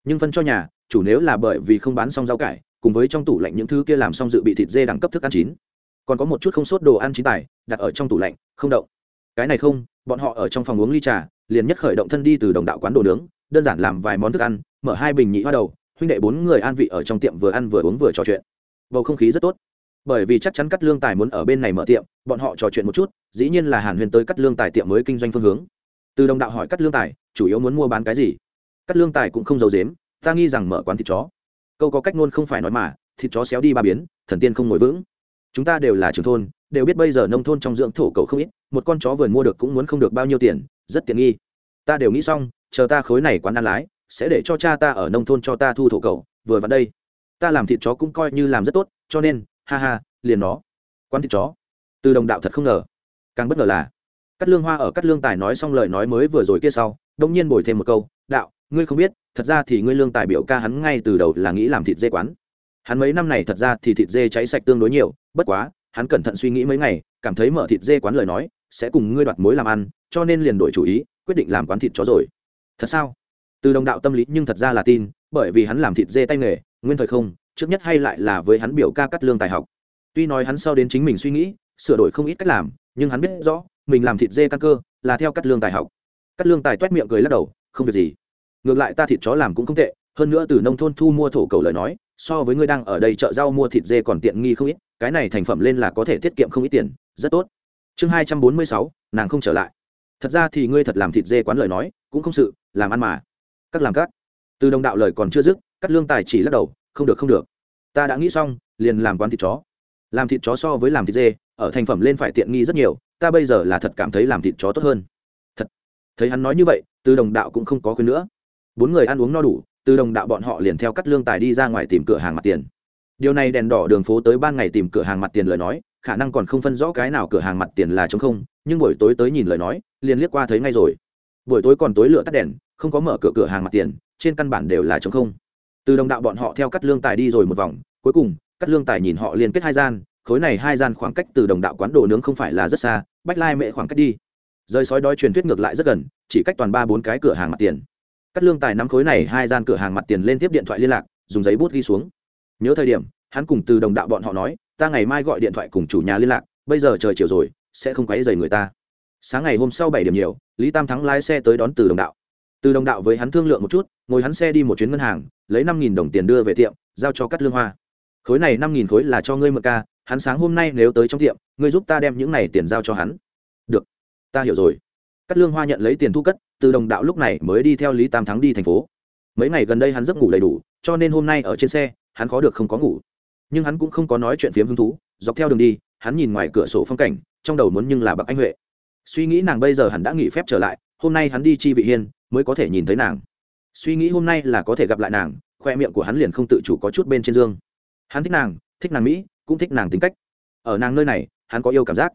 Nhưng phân cho nhà, chủ nếu là bởi vì không bán xong rau cải, cùng với trong tủ lạnh những thứ kia làm xong dự bị thịt dê đẳng cấp thức ăn chín. Còn có một chút không sốt đồ ăn chín tài, đặt ở trong tủ lạnh, không động. Cái này không, bọn họ ở trong phòng uống ly trà, liền nhất khởi động thân đi từ đồng đạo quán đồ nướng, đơn giản làm vài món thức ăn, mở hai bình nhị hoa đầu huynh đệ bốn người an vị ở trong tiệm vừa ăn vừa uống vừa trò chuyện. Bầu không khí rất tốt. Bởi vì chắc chắn cắt lương tài muốn ở bên này mở tiệm, bọn họ trò chuyện một chút, dĩ nhiên là hàn huyền tới cắt lương tài tiệm mới kinh doanh phương hướng. Từ đồng đạo hỏi cắt lương tài, chủ yếu muốn mua bán cái gì? Cắt lương tài cũng không giấu dếm ta nghi rằng mở quán thịt chó. Câu có cách ngôn không phải nói mà, thịt chó xéo đi ba biến, thần tiên không ngồi vững. Chúng ta đều là trưởng thôn, đều biết bây giờ nông thôn trong dưỡng thổ cầu không ít, một con chó vườn mua được cũng muốn không được bao nhiêu tiền, rất tiện nghi. Ta đều nghĩ xong, chờ ta khối này quán ăn lái sẽ để cho cha ta ở nông thôn cho ta thu thổ cầu vừa vào đây. Ta làm thịt chó cũng coi như làm rất tốt, cho nên, ha ha, liền nó. Quán thịt chó. Từ đồng đạo thật không ngờ. Càng bất ngờ là cắt lương hoa ở cắt lương tài nói xong lời nói mới vừa rồi kia sau, đông nhiên bồi thêm một câu, đạo, ngươi không biết, thật ra thì ngươi lương tài biểu ca hắn ngay từ đầu là nghĩ làm thịt dê quán. Hắn mấy năm này thật ra thì thịt dê cháy sạch tương đối nhiều, bất quá, hắn cẩn thận suy nghĩ mấy ngày, cảm thấy mở thịt dê quán lời nói, sẽ cùng ngươi đoạt mối làm ăn, cho nên liền đổi chủ ý, quyết định làm quán thịt chó rồi. Thật sao? Từ đồng đạo tâm lý nhưng thật ra là tin, bởi vì hắn làm thịt dê tay nghề, nguyên thời không, trước nhất hay lại là với hắn biểu ca cắt lương tài học. Tuy nói hắn sau đến chính mình suy nghĩ, sửa đổi không ít cách làm, nhưng hắn biết rõ, mình làm thịt dê căn cơ, là theo cắt lương tài học. Cắt lương tài t u é t miệng cười lắc đầu, không việc gì. Ngược lại ta thịt chó làm cũng không tệ, hơn nữa từ nông thôn thu mua thổ cầu lời nói, so với ngươi đang ở đây chợ rau mua thịt dê còn tiện nghi không ít, cái này thành phẩm lên là có thể tiết kiệm không ít tiền, rất tốt. Chương hai trăm bốn mươi sáu, nàng không trở lại. Thật ra thì ngươi thật làm thịt dê quán lời nói, cũng không sự, làm ăn mà các làm các từ đồng đạo lời còn chưa dứt, cắt lương tài chỉ lắc đầu, không được không được. Ta đã nghĩ xong, liền làm quán thịt chó. Làm thịt chó so với làm thịt dê, ở thành phẩm lên phải tiện nghi rất nhiều, ta bây giờ là thật cảm thấy làm thịt chó tốt hơn. Thật. Thấy hắn nói như vậy, từ đồng đạo cũng không có khuyên nữa. Bốn người ăn uống no đủ, từ đồng đạo bọn họ liền theo cắt lương tài đi ra ngoài tìm cửa hàng mặt tiền. Điều này đèn đỏ đường phố tới ban ngày tìm cửa hàng mặt tiền lời nói, khả năng còn không phân rõ cái nào cửa hàng mặt tiền là chống không, nhưng buổi tối tới nhìn lời nói, liền liếc qua thấy ngay rồi buổi tối còn tối lửa tắt đèn, không có mở cửa cửa hàng mặt tiền, trên căn bản đều là chống không. Từ đồng đạo bọn họ theo cắt lương tài đi rồi một vòng, cuối cùng, cắt lương tài nhìn họ liên kết hai gian, khối này hai gian khoảng cách từ đồng đạo quán đồ nướng không phải là rất xa, bách lai mệ khoảng cách đi. Rơi sói đói truyền thuyết ngược lại rất gần, chỉ cách toàn ba bốn cái cửa hàng mặt tiền. Cắt lương tài nắm khối này hai gian cửa hàng mặt tiền lên tiếp điện thoại liên lạc, dùng giấy bút ghi xuống. Nhớ thời điểm, hắn cùng từ đồng đạo bọn họ nói, ta ngày mai gọi điện thoại cùng chủ nhà liên lạc, bây giờ trời chiều rồi, sẽ không quấy dày người ta. Sáng ngày hôm sau bảy điểm nhiều lý tam thắng lái xe tới đón từ đồng đạo. Từ đồng đạo với hắn thương lượng một chút, ngồi hắn xe đi một chuyến ngân hàng, lấy năm nghìn đồng tiền đưa về tiệm, giao cho cắt lương hoa. Khối này năm nghìn khối là cho ngươi mượn ca, hắn sáng hôm nay nếu tới trong tiệm, ngươi giúp ta đem những này tiền giao cho hắn. Được, ta hiểu rồi. Cắt lương hoa nhận lấy tiền thu cất, từ đồng đạo lúc này mới đi theo lý tam thắng đi thành phố. Mấy ngày gần đây hắn giấc ngủ đầy đủ, cho nên hôm nay ở trên xe, hắn khó được không có ngủ. Nhưng hắn cũng không có nói chuyện phiếm hứng thú, dọc theo đường đi, hắn nhìn ngoài cửa sổ phong cảnh, trong đầu muốn nhưng là bậc anh huệ suy nghĩ nàng bây giờ hắn đã nghỉ phép trở lại, hôm nay hắn đi chi vị hiên, mới có thể nhìn thấy nàng. Suy nghĩ hôm nay là có thể gặp lại nàng, khoe miệng của hắn liền không tự chủ có chút bên trên dương. Hắn thích nàng thích nàng mỹ, cũng thích nàng tính cách. Ở nàng nơi này, hắn có yêu cảm giác.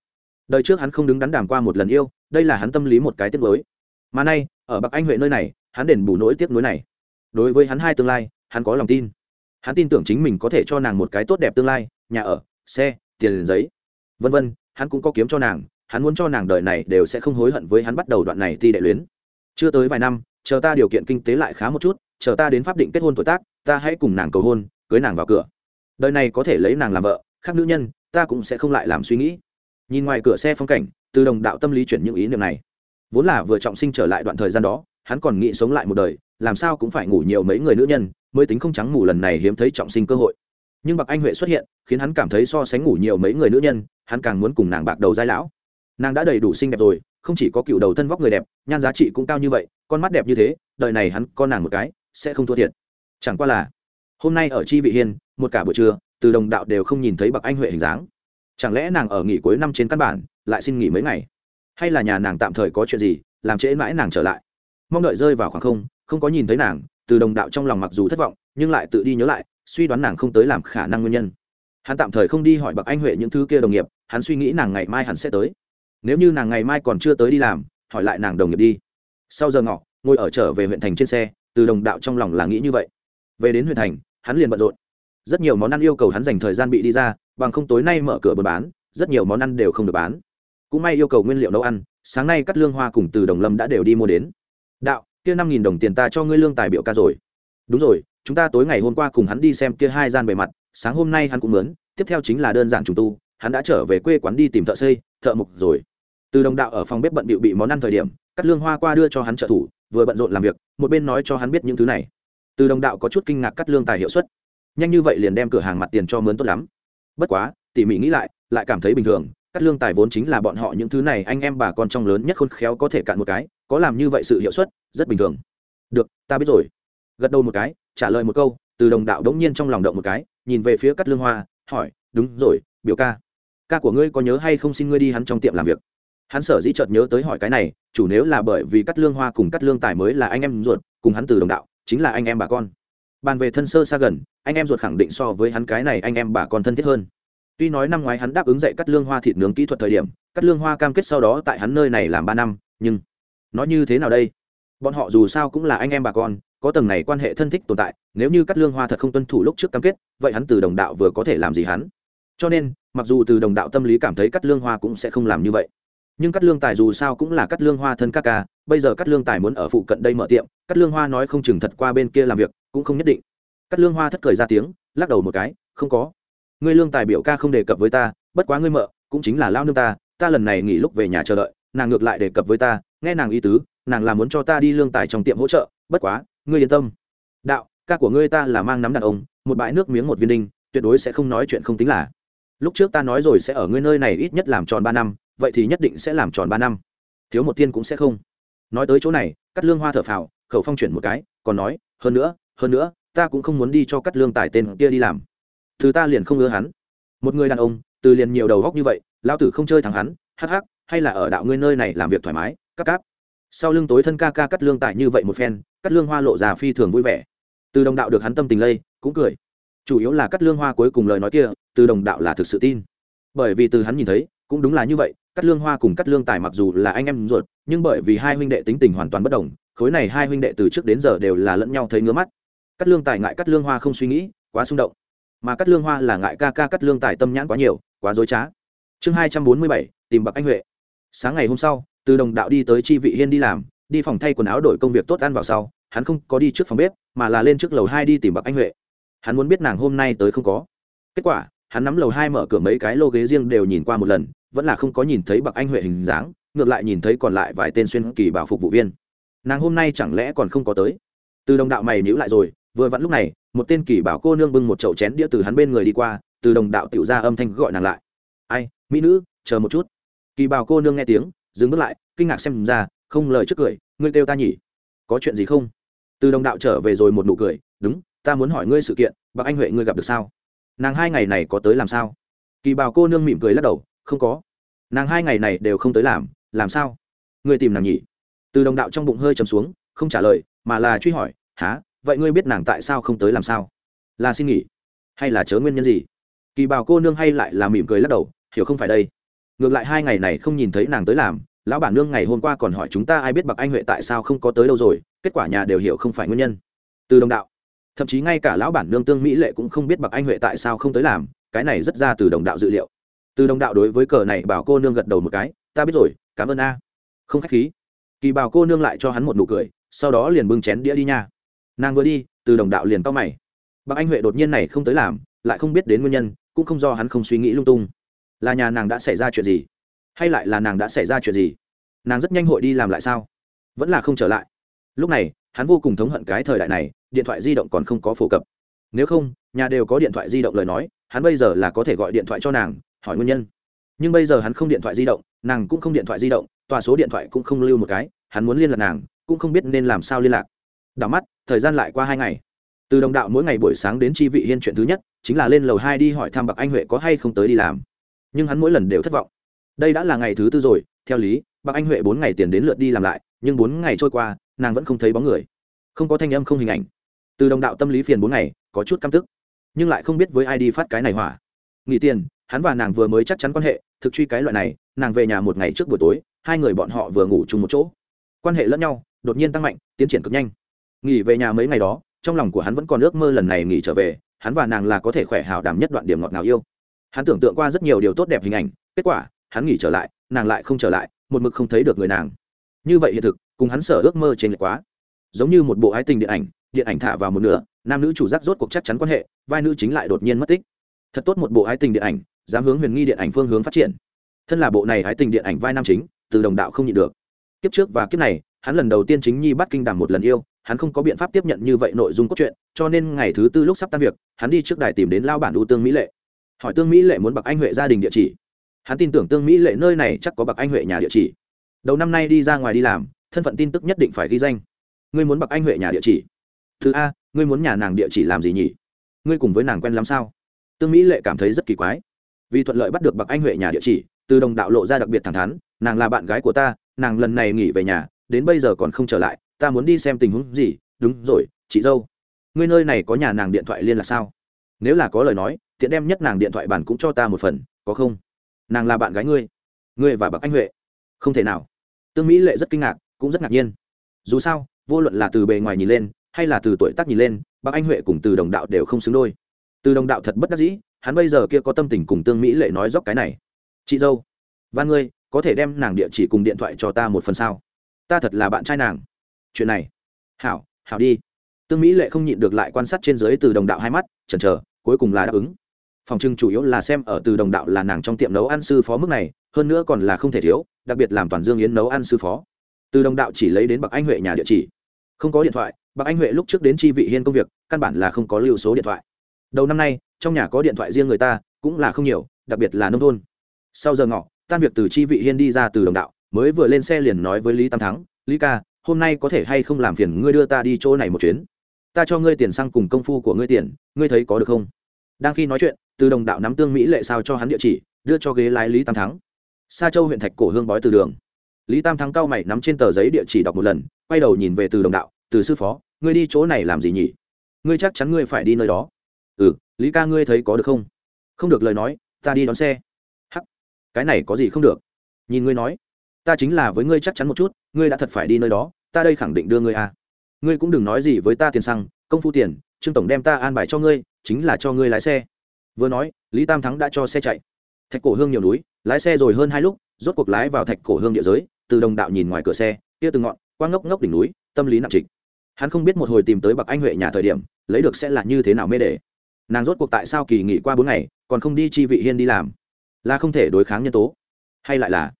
Đời trước hắn không đứng đắn đàm qua một lần yêu, đây là hắn tâm lý một cái tiếc nối mà nay, ở bậc anh huệ nơi này, hắn đền bù nỗi tiếc nối này. Đối với hắn hai tương lai, hắn có lòng tin. Hắn tin tưởng chính mình có thể cho nàng một cái tốt đẹp tương lai, nhà ở, xe, tiền giấy. Vân vân, hắn cũng có kiếm cho nàng hắn muốn cho nàng đời này đều sẽ không hối hận với hắn bắt đầu đoạn này thi đệ luyến. Chưa tới vài năm, chờ ta điều kiện kinh tế lại khá một chút, chờ ta đến pháp định kết hôn tuổi tác, ta hãy cùng nàng cầu hôn, cưới nàng vào cửa. Đời này có thể lấy nàng làm vợ, khác nữ nhân, ta cũng sẽ không lại làm suy nghĩ. Nhìn ngoài cửa xe phong cảnh, từ đồng đạo tâm lý chuyển những ý niệm này. Vốn là vừa trọng sinh trở lại đoạn thời gian đó, hắn còn nghĩ sống lại một đời, làm sao cũng phải ngủ nhiều mấy người nữ nhân, mới tính không trắng ngủ lần này hiếm thấy trọng sinh cơ hội. Nhưng bạc anh huệ xuất hiện, khiến hắn cảm thấy so sánh ngủ nhiều mấy người nữ nhân, hắn càng muốn cùng nàng bạc đầu giai lão nàng đã đầy đủ xinh đẹp rồi, không chỉ có cựu đầu thân vóc người đẹp, nhan giá trị cũng cao như vậy, con mắt đẹp như thế, đời này hắn con nàng một cái, sẽ không thua thiệt. Chẳng qua là, hôm nay ở chi vị hiên, một cả buổi trưa, từ đồng đạo đều không nhìn thấy bậc anh huệ hình dáng. Chẳng lẽ nàng ở nghỉ cuối năm trên căn bản, lại xin nghỉ mấy ngày? Hay là nhà nàng tạm thời có chuyện gì, làm trễ mãi nàng trở lại? Mong đợi rơi vào khoảng không không có nhìn thấy nàng, từ đồng đạo trong lòng mặc dù thất vọng, nhưng lại tự đi nhớ lại, suy đoán nàng không tới làm khả năng nguyên nhân. Hắn tạm thời không đi hỏi bậc anh huệ những thứ kia đồng nghiệp, hắn suy nghĩ nàng ngày mai hẳn sẽ tới nếu như nàng ngày mai còn chưa tới đi làm, hỏi lại nàng đồng nghiệp đi. Sau giờ ngọ, ngồi ở trở về huyện thành trên xe, từ đồng đạo trong lòng là nghĩ như vậy. Về đến huyện thành, hắn liền bận rộn. Rất nhiều món ăn yêu cầu hắn dành thời gian bị đi ra, bằng không tối nay mở cửa buôn bán, rất nhiều món ăn đều không được bán. Cũng may yêu cầu nguyên liệu nấu ăn, sáng nay cắt lương hoa cùng từ đồng lâm đã đều đi mua đến. Đạo, kia năm nghìn đồng tiền ta cho ngươi lương tài biểu ca rồi. Đúng rồi, chúng ta tối ngày hôm qua cùng hắn đi xem kia hai gian bề mặt, sáng hôm nay hắn cũng mướn tiếp theo chính là đơn giản trùng tu, hắn đã trở về quê quán đi tìm thợ xây, thợ mục rồi từ đồng đạo ở phòng bếp bận bịu bị món ăn thời điểm cắt lương hoa qua đưa cho hắn trợ thủ, vừa bận rộn làm việc, một bên nói cho hắn biết những thứ này. Từ đồng đạo có chút kinh ngạc cắt lương tài hiệu suất. Nhanh như vậy liền đem cửa hàng mặt tiền cho mướn tốt lắm. Bất quá, tỉ mỉ nghĩ lại lại cảm thấy bình thường cắt lương tài vốn chính là bọn họ những thứ này anh em bà con trong lớn nhất khôn khéo có thể cạn một cái, có làm như vậy sự hiệu suất, rất bình thường. Được, ta biết rồi. Gật đầu một cái, trả lời một câu, từ đồng đạo đống nhiên trong lòng động một cái, nhìn về phía cắt lương hoa, hỏi, đúng rồi, biểu ca. Ca của ngươi có nhớ hay không xin ngươi đi hắn trong tiệm làm việc? Hắn sở dĩ chợt nhớ tới hỏi cái này, chủ nếu là bởi vì cắt lương hoa cùng cắt lương tài mới là anh em ruột, cùng hắn từ đồng đạo, chính là anh em bà con. Bàn về thân sơ xa gần, anh em ruột khẳng định so với hắn cái này anh em bà con thân thiết hơn. Tuy nói năm ngoái hắn đáp ứng dạy cắt lương hoa thịt nướng kỹ thuật thời điểm, cắt lương hoa cam kết sau đó tại hắn nơi này làm ba năm, nhưng nói như thế nào đây? Bọn họ dù sao cũng là anh em bà con, có tầng này quan hệ thân thích tồn tại, nếu như cắt lương hoa thật không tuân thủ lúc trước cam kết, vậy hắn từ đồng đạo vừa có thể làm gì hắn? Cho nên, mặc dù từ đồng đạo tâm lý cảm thấy cắt lương hoa cũng sẽ không làm như vậy nhưng cắt lương tài dù sao cũng là cắt lương hoa thân các ca, bây giờ cắt lương tài muốn ở phụ cận đây mở tiệm cắt lương hoa nói không chừng thật qua bên kia làm việc, cũng không nhất định. Cắt lương hoa thất cười ra tiếng, lắc đầu một cái, không có. Ngươi lương tài biểu ca không đề cập với ta, bất quá ngươi mợ cũng chính là lao nương ta ta lần này nghỉ lúc về nhà chờ đợi, nàng ngược lại đề cập với ta, nghe nàng ý tứ, nàng là muốn cho ta đi lương tài trong tiệm hỗ trợ, bất quá, ngươi yên tâm. Đạo, ca của ngươi ta là mang nắm đàn ông, một bãi nước miếng một viên đinh, tuyệt đối sẽ không nói chuyện không tính là lúc trước ta nói rồi sẽ ở ngươi nơi này ít nhất làm tròn ba năm, vậy thì nhất định sẽ làm tròn ba năm. Thiếu một tiên cũng sẽ không. Nói tới chỗ này, cắt lương hoa thở phào, khẩu phong chuyển một cái, còn nói, hơn nữa hơn nữa, ta cũng không muốn đi cho cắt lương tài tên kia đi làm. Thứ ta liền không ngứa hắn. Một người đàn ông, từ liền nhiều đầu góc như vậy, lão tử không chơi thẳng hắn, hắc hắc, hay là ở đạo ngươi nơi này làm việc thoải mái cắp cáp. Sau lưng tối thân ca ca cắt lương tài như vậy một phen, cắt lương hoa lộ già phi thường vui vẻ. Từ đồng đạo được hắn tâm tình lây, cũng cười. Chủ yếu là cắt lương hoa cuối cùng lời nói kia từ đồng đạo là thực sự tin. Bởi vì từ hắn nhìn thấy, cũng đúng là như vậy cắt lương hoa cùng cắt lương tài mặc dù là anh em ruột, nhưng bởi vì hai huynh đệ tính tình hoàn toàn bất đồng, khối này hai huynh đệ từ trước đến giờ đều là lẫn nhau thấy ngứa mắt. Cắt lương tài ngại cắt lương hoa không suy nghĩ, quá xung động. Mà cắt lương hoa là ngại ca ca cắt lương tài tâm nhãn quá nhiều, quá dối trá. Chương hai trăm bốn mươi bảy, tìm bậc anh huệ. Sáng ngày hôm sau, từ đồng đạo đi tới chi vị hiên đi làm, đi phòng thay quần áo đổi công việc tốt ăn vào sau, hắn không có đi trước phòng bếp, mà là lên trước lầu hai đi tìm bậc anh huệ. Hắn muốn biết nàng hôm nay tới không có. Kết quả hắn nắm lầu hai mở cửa mấy cái lô ghế riêng đều nhìn qua một lần, vẫn là không có nhìn thấy bậc anh huệ hình dáng, ngược lại nhìn thấy còn lại vài tên xuyên kỳ bảo phục vụ viên. Nàng hôm nay chẳng lẽ còn không có tới? Từ đồng đạo mày nhữ lại rồi, vừa vặn lúc này, một tên kỳ bảo cô nương bưng một chậu chén đĩa từ hắn bên người đi qua, từ đồng đạo tiểu ra âm thanh gọi nàng lại. Ai, mỹ nữ, chờ một chút. Kỳ bảo cô nương nghe tiếng, dừng bước lại, kinh ngạc xem ra, không lời trước cười, ngươi kêu ta nhỉ? Có chuyện gì không? Từ đồng đạo trở về rồi một nụ cười, đúng, ta muốn hỏi ngươi sự kiện bác anh huệ ngươi gặp được sao? Nàng hai ngày này có tới làm sao? Kỳ bảo cô nương mỉm cười lắc đầu, không có. Nàng hai ngày này đều không tới làm làm sao? Người tìm nàng nhỉ? Từ đồng đạo trong bụng hơi chầm xuống, không trả lời, mà là truy hỏi há vậy ngươi biết nàng tại sao không tới làm sao? Là xin nghỉ? Hay là chớ nguyên nhân gì? Kỳ bào cô nương hay lại là mỉm cười lắc đầu, hiểu không phải đây. Ngược lại hai ngày này không nhìn thấy nàng tới làm, lão bản nương ngày hôm qua còn hỏi chúng ta ai biết bậc anh huệ tại sao không có tới đâu rồi, kết quả nhà đều hiểu không phải nguyên nhân. Từ đồng đạo thậm chí ngay cả lão bản nương tương mỹ lệ cũng không biết bậc anh huệ tại sao không tới làm, cái này rất ra từ đồng đạo dự liệu. Từ đồng đạo đối với cờ này bảo cô nương gật đầu một cái, ta biết rồi, cảm ơn a. Không khách khí. Kỳ bảo cô nương lại cho hắn một nụ cười, sau đó liền bưng chén đĩa đi nha. Nàng vừa đi, từ đồng đạo liền to mày. Bác anh huệ đột nhiên này không tới làm, lại không biết đến nguyên nhân, cũng không do hắn không suy nghĩ lung tung. Là nhà nàng đã xảy ra chuyện gì? Hay lại là nàng đã xảy ra chuyện gì? Nàng rất nhanh hội đi làm lại sao? Vẫn là không trở lại. Lúc này, hắn vô cùng thống hận cái thời đại này điện thoại di động còn không có phổ cập. Nếu không, nhà đều có điện thoại di động lời nói, hắn bây giờ là có thể gọi điện thoại cho nàng, hỏi nguyên nhân. Nhưng bây giờ hắn không điện thoại di động, nàng cũng không điện thoại di động, tòa số điện thoại cũng không lưu một cái, hắn muốn liên lạc nàng, cũng không biết nên làm sao liên lạc. Đảo mắt, thời gian lại qua hai ngày. Từ đồng đạo mỗi ngày buổi sáng đến chi vị hiên chuyện thứ nhất, chính là lên lầu hai đi hỏi thăm bậc anh huệ có hay không tới đi làm. Nhưng hắn mỗi lần đều thất vọng. Đây đã là ngày thứ tư rồi, theo lý bậc anh huệ bốn ngày tiền đến lượt đi làm lại, nhưng bốn ngày trôi qua, nàng vẫn không thấy bóng người. Không có thanh âm, không hình ảnh từ đồng đạo tâm lý phiền bốn ngày, có chút căm tức, nhưng lại không biết với ai đi phát cái này hỏa. Nghỉ tiền, hắn và nàng vừa mới chắc chắn quan hệ, thực truy cái loại này, nàng về nhà một ngày trước buổi tối, hai người bọn họ vừa ngủ chung một chỗ. Quan hệ lẫn nhau, đột nhiên tăng mạnh, tiến triển cực nhanh. Nghỉ về nhà mấy ngày đó, trong lòng của hắn vẫn còn ước mơ lần này nghỉ trở về, hắn và nàng là có thể khỏe hào đảm nhất đoạn điểm ngọt ngào yêu. Hắn tưởng tượng qua rất nhiều điều tốt đẹp hình ảnh, kết quả, hắn nghỉ trở lại, nàng lại không trở lại, một mực không thấy được người nàng. Như vậy hiện thực, cùng hắn sở ước mơ trên lệch quá. Giống như một bộ ái tình điện ảnh điện ảnh thả vào một nửa, nam nữ chủ giác rốt cuộc chắc chắn quan hệ, vai nữ chính lại đột nhiên mất tích. Thật tốt một bộ ái tình điện ảnh, dám hướng huyền nghi điện ảnh phương hướng phát triển. Thân là bộ này ái tình điện ảnh vai nam chính, từ đồng đạo không nhịn được. Kiếp trước và kiếp này, hắn lần đầu tiên chính nhi bắt kinh đàm một lần yêu, hắn không có biện pháp tiếp nhận như vậy nội dung cốt truyện, cho nên ngày thứ tư lúc sắp tan việc, hắn đi trước đài tìm đến lao bản ưu tương mỹ lệ. Hỏi tương mỹ lệ muốn bạc anh huệ gia đình địa chỉ. Hắn tin tưởng tương mỹ lệ nơi này chắc có bạc anh huệ nhà địa chỉ. Đầu năm nay đi ra ngoài đi làm, thân phận tin tức nhất định phải ghi danh. Ngươi muốn bạc anh huệ nhà địa chỉ? Thứ a, ngươi muốn nhà nàng địa chỉ làm gì nhỉ? Ngươi cùng với nàng quen lắm sao? Tương mỹ lệ cảm thấy rất kỳ quái. Vì thuận lợi bắt được bạc anh huệ nhà địa chỉ, từ đồng đạo lộ ra đặc biệt thẳng thắn, nàng là bạn gái của ta, nàng lần này nghỉ về nhà, đến bây giờ còn không trở lại, ta muốn đi xem tình huống gì? Đúng rồi, chị dâu. Ngươi nơi này có nhà nàng điện thoại liên lạc sao? Nếu là có lời nói, tiện đem nhất nàng điện thoại bản cũng cho ta một phần, có không? Nàng là bạn gái ngươi. Ngươi và bạc anh huệ. Không thể nào. Tương mỹ lệ rất kinh ngạc, cũng rất ngạc nhiên. Dù sao, vô luận là từ bề ngoài nhìn lên hay là từ tuổi tác nhìn lên bác anh huệ cùng từ đồng đạo đều không xứng đôi. Từ đồng đạo thật bất đắc dĩ, hắn bây giờ kia có tâm tình cùng tương mỹ lệ nói dốc cái này. Chị dâu van ngươi, có thể đem nàng địa chỉ cùng điện thoại cho ta một phần sao? Ta thật là bạn trai nàng. Chuyện này. Hảo hảo đi. Tương mỹ lệ không nhịn được lại quan sát trên dưới từ đồng đạo hai mắt, chần chờ, cuối cùng là đáp ứng. Phòng trưng chủ yếu là xem ở từ đồng đạo là nàng trong tiệm nấu ăn sư phó mức này, hơn nữa còn là không thể thiếu, đặc biệt làm toàn dương yến nấu ăn sư phó. Từ đồng đạo chỉ lấy đến bậc anh huệ nhà địa chỉ. Không có điện thoại bác anh huệ lúc trước đến chi vị hiên công việc, căn bản là không có lưu số điện thoại. Đầu năm nay, trong nhà có điện thoại riêng người ta, cũng là không nhiều, đặc biệt là nông thôn. Sau giờ ngọ, tan việc từ chi vị hiên đi ra từ đồng đạo, mới vừa lên xe liền nói với lý tam thắng, lý ca, hôm nay có thể hay không làm phiền ngươi đưa ta đi chỗ này một chuyến? Ta cho ngươi tiền xăng cùng công phu của ngươi tiền, ngươi thấy có được không? Đang khi nói chuyện, từ đồng đạo nắm tương mỹ lệ sao cho hắn địa chỉ, đưa cho ghế lái lý tam thắng. Sa châu huyện thạch cổ hương bói từ đường. Lý tam thắng cao mày nắm trên tờ giấy địa chỉ đọc một lần, quay đầu nhìn về từ đồng đạo, từ sư phó ngươi đi chỗ này làm gì nhỉ? Ngươi chắc chắn ngươi phải đi nơi đó. Ừ lý ca ngươi thấy có được không? Không được lời nói, ta đi đón xe. Hắc, cái này có gì không được? Nhìn ngươi nói, ta chính là với ngươi chắc chắn một chút, ngươi đã thật phải đi nơi đó, ta đây khẳng định đưa ngươi à. Ngươi cũng đừng nói gì với ta tiền xăng, công phu tiền, trương tổng đem ta an bài cho ngươi, chính là cho ngươi lái xe. Vừa nói, lý tam thắng đã cho xe chạy. Thạch cổ hương nhiều núi, lái xe rồi hơn hai lúc, rốt cuộc lái vào thạch cổ hương địa giới, từ đồng đạo nhìn ngoài cửa xe, kia từ ngọn, quang ngốc ngốc đỉnh núi, tâm lý nặng trịch hắn không biết một hồi tìm tới bậc anh huệ nhà thời điểm, lấy được sẽ là như thế nào mê đề. Nàng rốt cuộc tại sao kỳ nghỉ qua bốn ngày, còn không đi chi vị hiên đi làm? Là không thể đối kháng nhân tố. Hay lại là,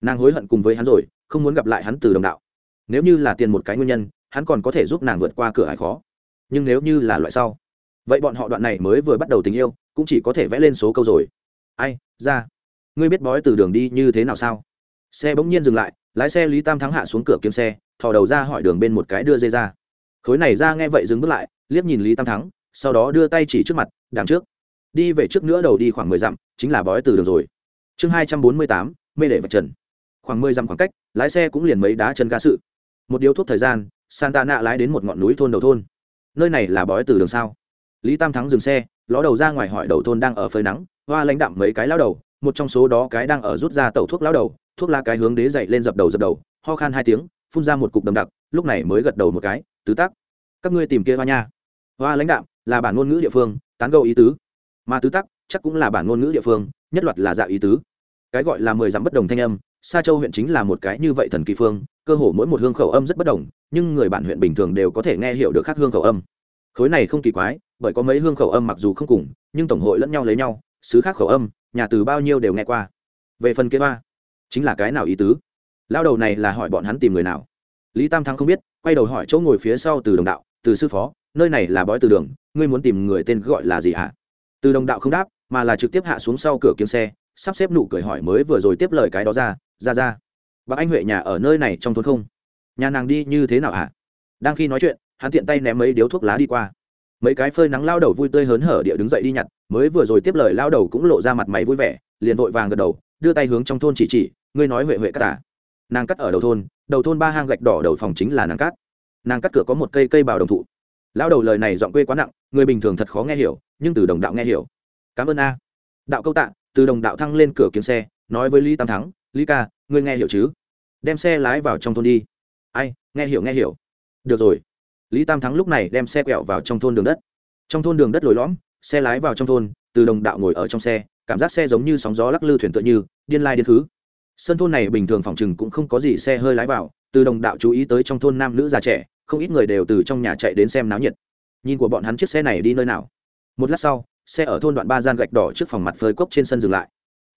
nàng hối hận cùng với hắn rồi, không muốn gặp lại hắn từ đồng đạo. Nếu như là tiền một cái nguyên nhân, hắn còn có thể giúp nàng vượt qua cửa hải khó. Nhưng nếu như là loại sau, vậy bọn họ đoạn này mới vừa bắt đầu tình yêu, cũng chỉ có thể vẽ lên số câu rồi. Ai, ra. Ngươi biết bói từ đường đi như thế nào sao? Xe bỗng nhiên dừng lại, lái xe lý tam thắng hạ xuống cửa kiếm xe, thò đầu ra hỏi đường bên một cái đưa dây ra khối này ra nghe vậy dừng bước lại, liếc nhìn lý tam thắng, sau đó đưa tay chỉ trước mặt, đằng trước. Đi về trước nữa đầu đi khoảng mười dặm, chính là bói từ đường rồi. Chương hai trăm bốn mươi tám, mê để vật trần. Khoảng mười dặm khoảng cách, lái xe cũng liền mấy đá chân ga sự. Một điếu thuốc thời gian, santa nạ lái đến một ngọn núi thôn đầu thôn. Nơi này là bói từ đường sao? Lý tam thắng dừng xe, ló đầu ra ngoài hỏi đầu thôn đang ở phơi nắng, hoa lãnh đạm mấy cái lao đầu, một trong số đó cái đang ở rút ra tẩu thuốc lao đầu, thuốc la cái hướng đế dậy lên dập đầu dập đầu, ho khan hai tiếng, phun ra một cục đầm đặc, lúc này mới gật đầu một cái tứ tắc. Các ngươi tìm kia hoa nha. Hoa lãnh đạm là bản ngôn ngữ địa phương, tán gâu ý tứ. Mà tứ tắc chắc cũng là bản ngôn ngữ địa phương, nhất loạt là dạ ý tứ. Cái gọi là mười dặm bất đồng thanh âm, sa châu huyện chính là một cái như vậy thần kỳ phương, cơ hồ mỗi một hương khẩu âm rất bất đồng, nhưng người bản huyện bình thường đều có thể nghe hiểu được khác hương khẩu âm. Khối này không kỳ quái, bởi có mấy hương khẩu âm mặc dù không cùng, nhưng tổng hội lẫn nhau lấy nhau, xứ khác khẩu âm, nhà từ bao nhiêu đều nghe qua. Về phần kế ba chính là cái nào ý tứ? Lao đầu này là hỏi bọn hắn tìm người nào? Lý tam thắng không biết, quay đầu hỏi chỗ ngồi phía sau từ đồng đạo, từ sư phó, nơi này là bói từ đường, ngươi muốn tìm người tên gọi là gì hả? Từ đồng đạo không đáp, mà là trực tiếp hạ xuống sau cửa kiếm xe, sắp xếp nụ cười hỏi mới vừa rồi tiếp lời cái đó ra ra ra, bác anh huệ nhà ở nơi này trong thôn không? Nhà nàng đi như thế nào hả? Đang khi nói chuyện, hắn tiện tay ném mấy điếu thuốc lá đi qua. Mấy cái phơi nắng lao đầu vui tươi hớn hở địa đứng dậy đi nhặt, mới vừa rồi tiếp lời lao đầu cũng lộ ra mặt mày vui vẻ, liền vội vàng gật đầu, đưa tay hướng trong thôn chỉ chỉ, ngươi nói huệ huệ cắt tả nàng cắt ở đầu thôn đầu thôn ba hang gạch đỏ đầu phòng chính là nàng cắt nàng cắt cửa có một cây cây bào đồng thụ. Lao đầu lời này giọng quê quá nặng, người bình thường thật khó nghe hiểu, nhưng từ đồng đạo nghe hiểu. Cảm ơn a. Đạo câu tạ, từ đồng đạo thăng lên cửa kiếm xe, nói với lý tam thắng, lý ca, ngươi nghe hiểu chứ? Đem xe lái vào trong thôn đi. Ai, nghe hiểu nghe hiểu. Được rồi. Lý tam thắng lúc này đem xe quẹo vào trong thôn đường đất. Trong thôn đường đất lồi lõm, xe lái vào trong thôn, từ đồng đạo ngồi ở trong xe, cảm giác xe giống như sóng gió lắc lư thuyền tựa như, điên lai điên thứ sân thôn này bình thường phòng chừng cũng không có gì xe hơi lái vào, từ đồng đạo chú ý tới trong thôn nam nữ già trẻ, không ít người đều từ trong nhà chạy đến xem náo nhiệt. Nhìn của bọn hắn chiếc xe này đi nơi nào? Một lát sau, xe ở thôn đoạn ba gian gạch đỏ trước phòng mặt phơi cốc trên sân dừng lại.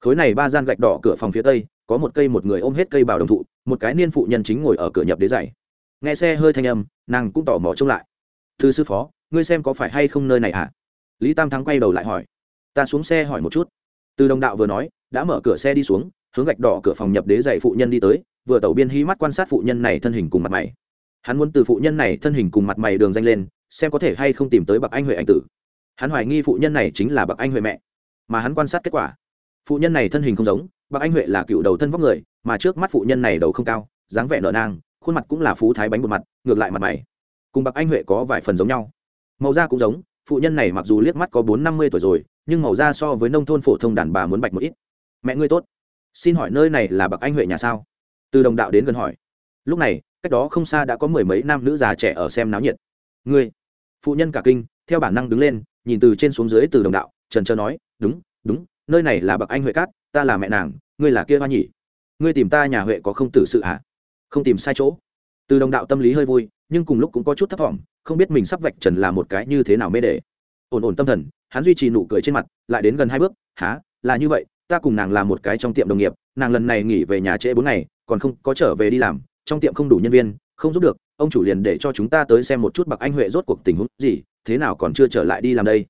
Khối này ba gian gạch đỏ cửa phòng phía tây, có một cây một người ôm hết cây bảo đồng thụ, một cái niên phụ nhân chính ngồi ở cửa nhập đế dày nghe xe hơi thanh âm, nàng cũng tỏ mò trông lại. Thư sư phó, ngươi xem có phải hay không nơi này hả? À? lý tam thắng quay đầu lại hỏi. Ta xuống xe hỏi một chút. Từ đồng đạo vừa nói, đã mở cửa xe đi xuống hướng gạch đỏ cửa phòng nhập đế dạy phụ nhân đi tới, vừa tẩu biên hí mắt quan sát phụ nhân này thân hình cùng mặt mày. Hắn muốn từ phụ nhân này thân hình cùng mặt mày đường danh lên, xem có thể hay không tìm tới bậc anh huệ anh tử. Hắn hoài nghi phụ nhân này chính là bậc anh huệ mẹ, mà hắn quan sát kết quả. Phụ nhân này thân hình không giống, bậc anh huệ là cựu đầu thân vóc người, mà trước mắt phụ nhân này đầu không cao, dáng vẻ nợ nang, khuôn mặt cũng là phú thái bánh bột mặt, ngược lại mặt mày. Cùng bậc anh huệ có vài phần giống nhau. Màu da cũng giống, phụ nhân này mặc dù liếc mắt có bốn năm mươi tuổi rồi, nhưng màu da so với nông thôn phổ thông đàn bà muốn bạch một ít. Mẹ ngươi tốt xin hỏi nơi này là bậc anh huệ nhà sao? Từ đồng đạo đến gần hỏi. Lúc này, cách đó không xa đã có mười mấy nam nữ già trẻ ở xem náo nhiệt. Ngươi, phụ nhân cả kinh, theo bản năng đứng lên, nhìn từ trên xuống dưới từ đồng đạo, trần trơ nói, đúng đúng, nơi này là bậc anh huệ cát, ta là mẹ nàng, ngươi là kia hoa nhỉ? Ngươi tìm ta nhà huệ có không tử sự hả? À? không tìm sai chỗ. Từ đồng đạo tâm lý hơi vui, nhưng cùng lúc cũng có chút thất vọng không biết mình sắp vạch trần là một cái như thế nào mê để ổn ổn tâm thần, hắn duy trì nụ cười trên mặt, lại đến gần hai bước há là như vậy ta cùng nàng làm một cái trong tiệm đồng nghiệp, nàng lần này nghỉ về nhà trễ bốn ngày, còn không có trở về đi làm, trong tiệm không đủ nhân viên, không giúp được, ông chủ liền để cho chúng ta tới xem một chút bậc anh huệ rốt cuộc tình huống gì, thế nào còn chưa trở lại đi làm đây.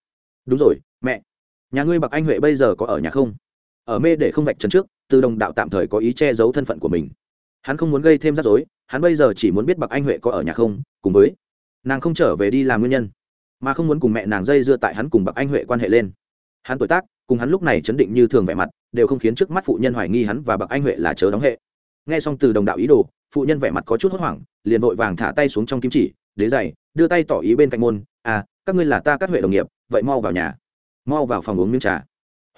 Đúng rồi, mẹ. Nhà ngươi bậc anh huệ bây giờ có ở nhà không? Ở mê để không vạch trần trước, từ đồng đạo tạm thời có ý che giấu thân phận của mình. Hắn không muốn gây thêm rắc rối, hắn bây giờ chỉ muốn biết bậc anh huệ có ở nhà không, cùng với nàng không trở về đi làm nguyên nhân, mà không muốn cùng mẹ nàng dây dưa tại hắn cùng bậc anh huệ quan hệ lên. Hắn tuổi tác cùng hắn lúc này chấn định như thường vẻ mặt, đều không khiến trước mắt phụ nhân hoài nghi hắn và bậc anh huệ là chớ đóng hệ. Nghe xong từ đồng đạo ý đồ, phụ nhân vẻ mặt có chút hốt hoảng, liền vội vàng thả tay xuống trong kim chỉ, đế dày đưa tay tỏ ý bên cạnh môn à các ngươi là ta các huệ đồng nghiệp, vậy mau vào nhà. Mau vào phòng uống miếng trà.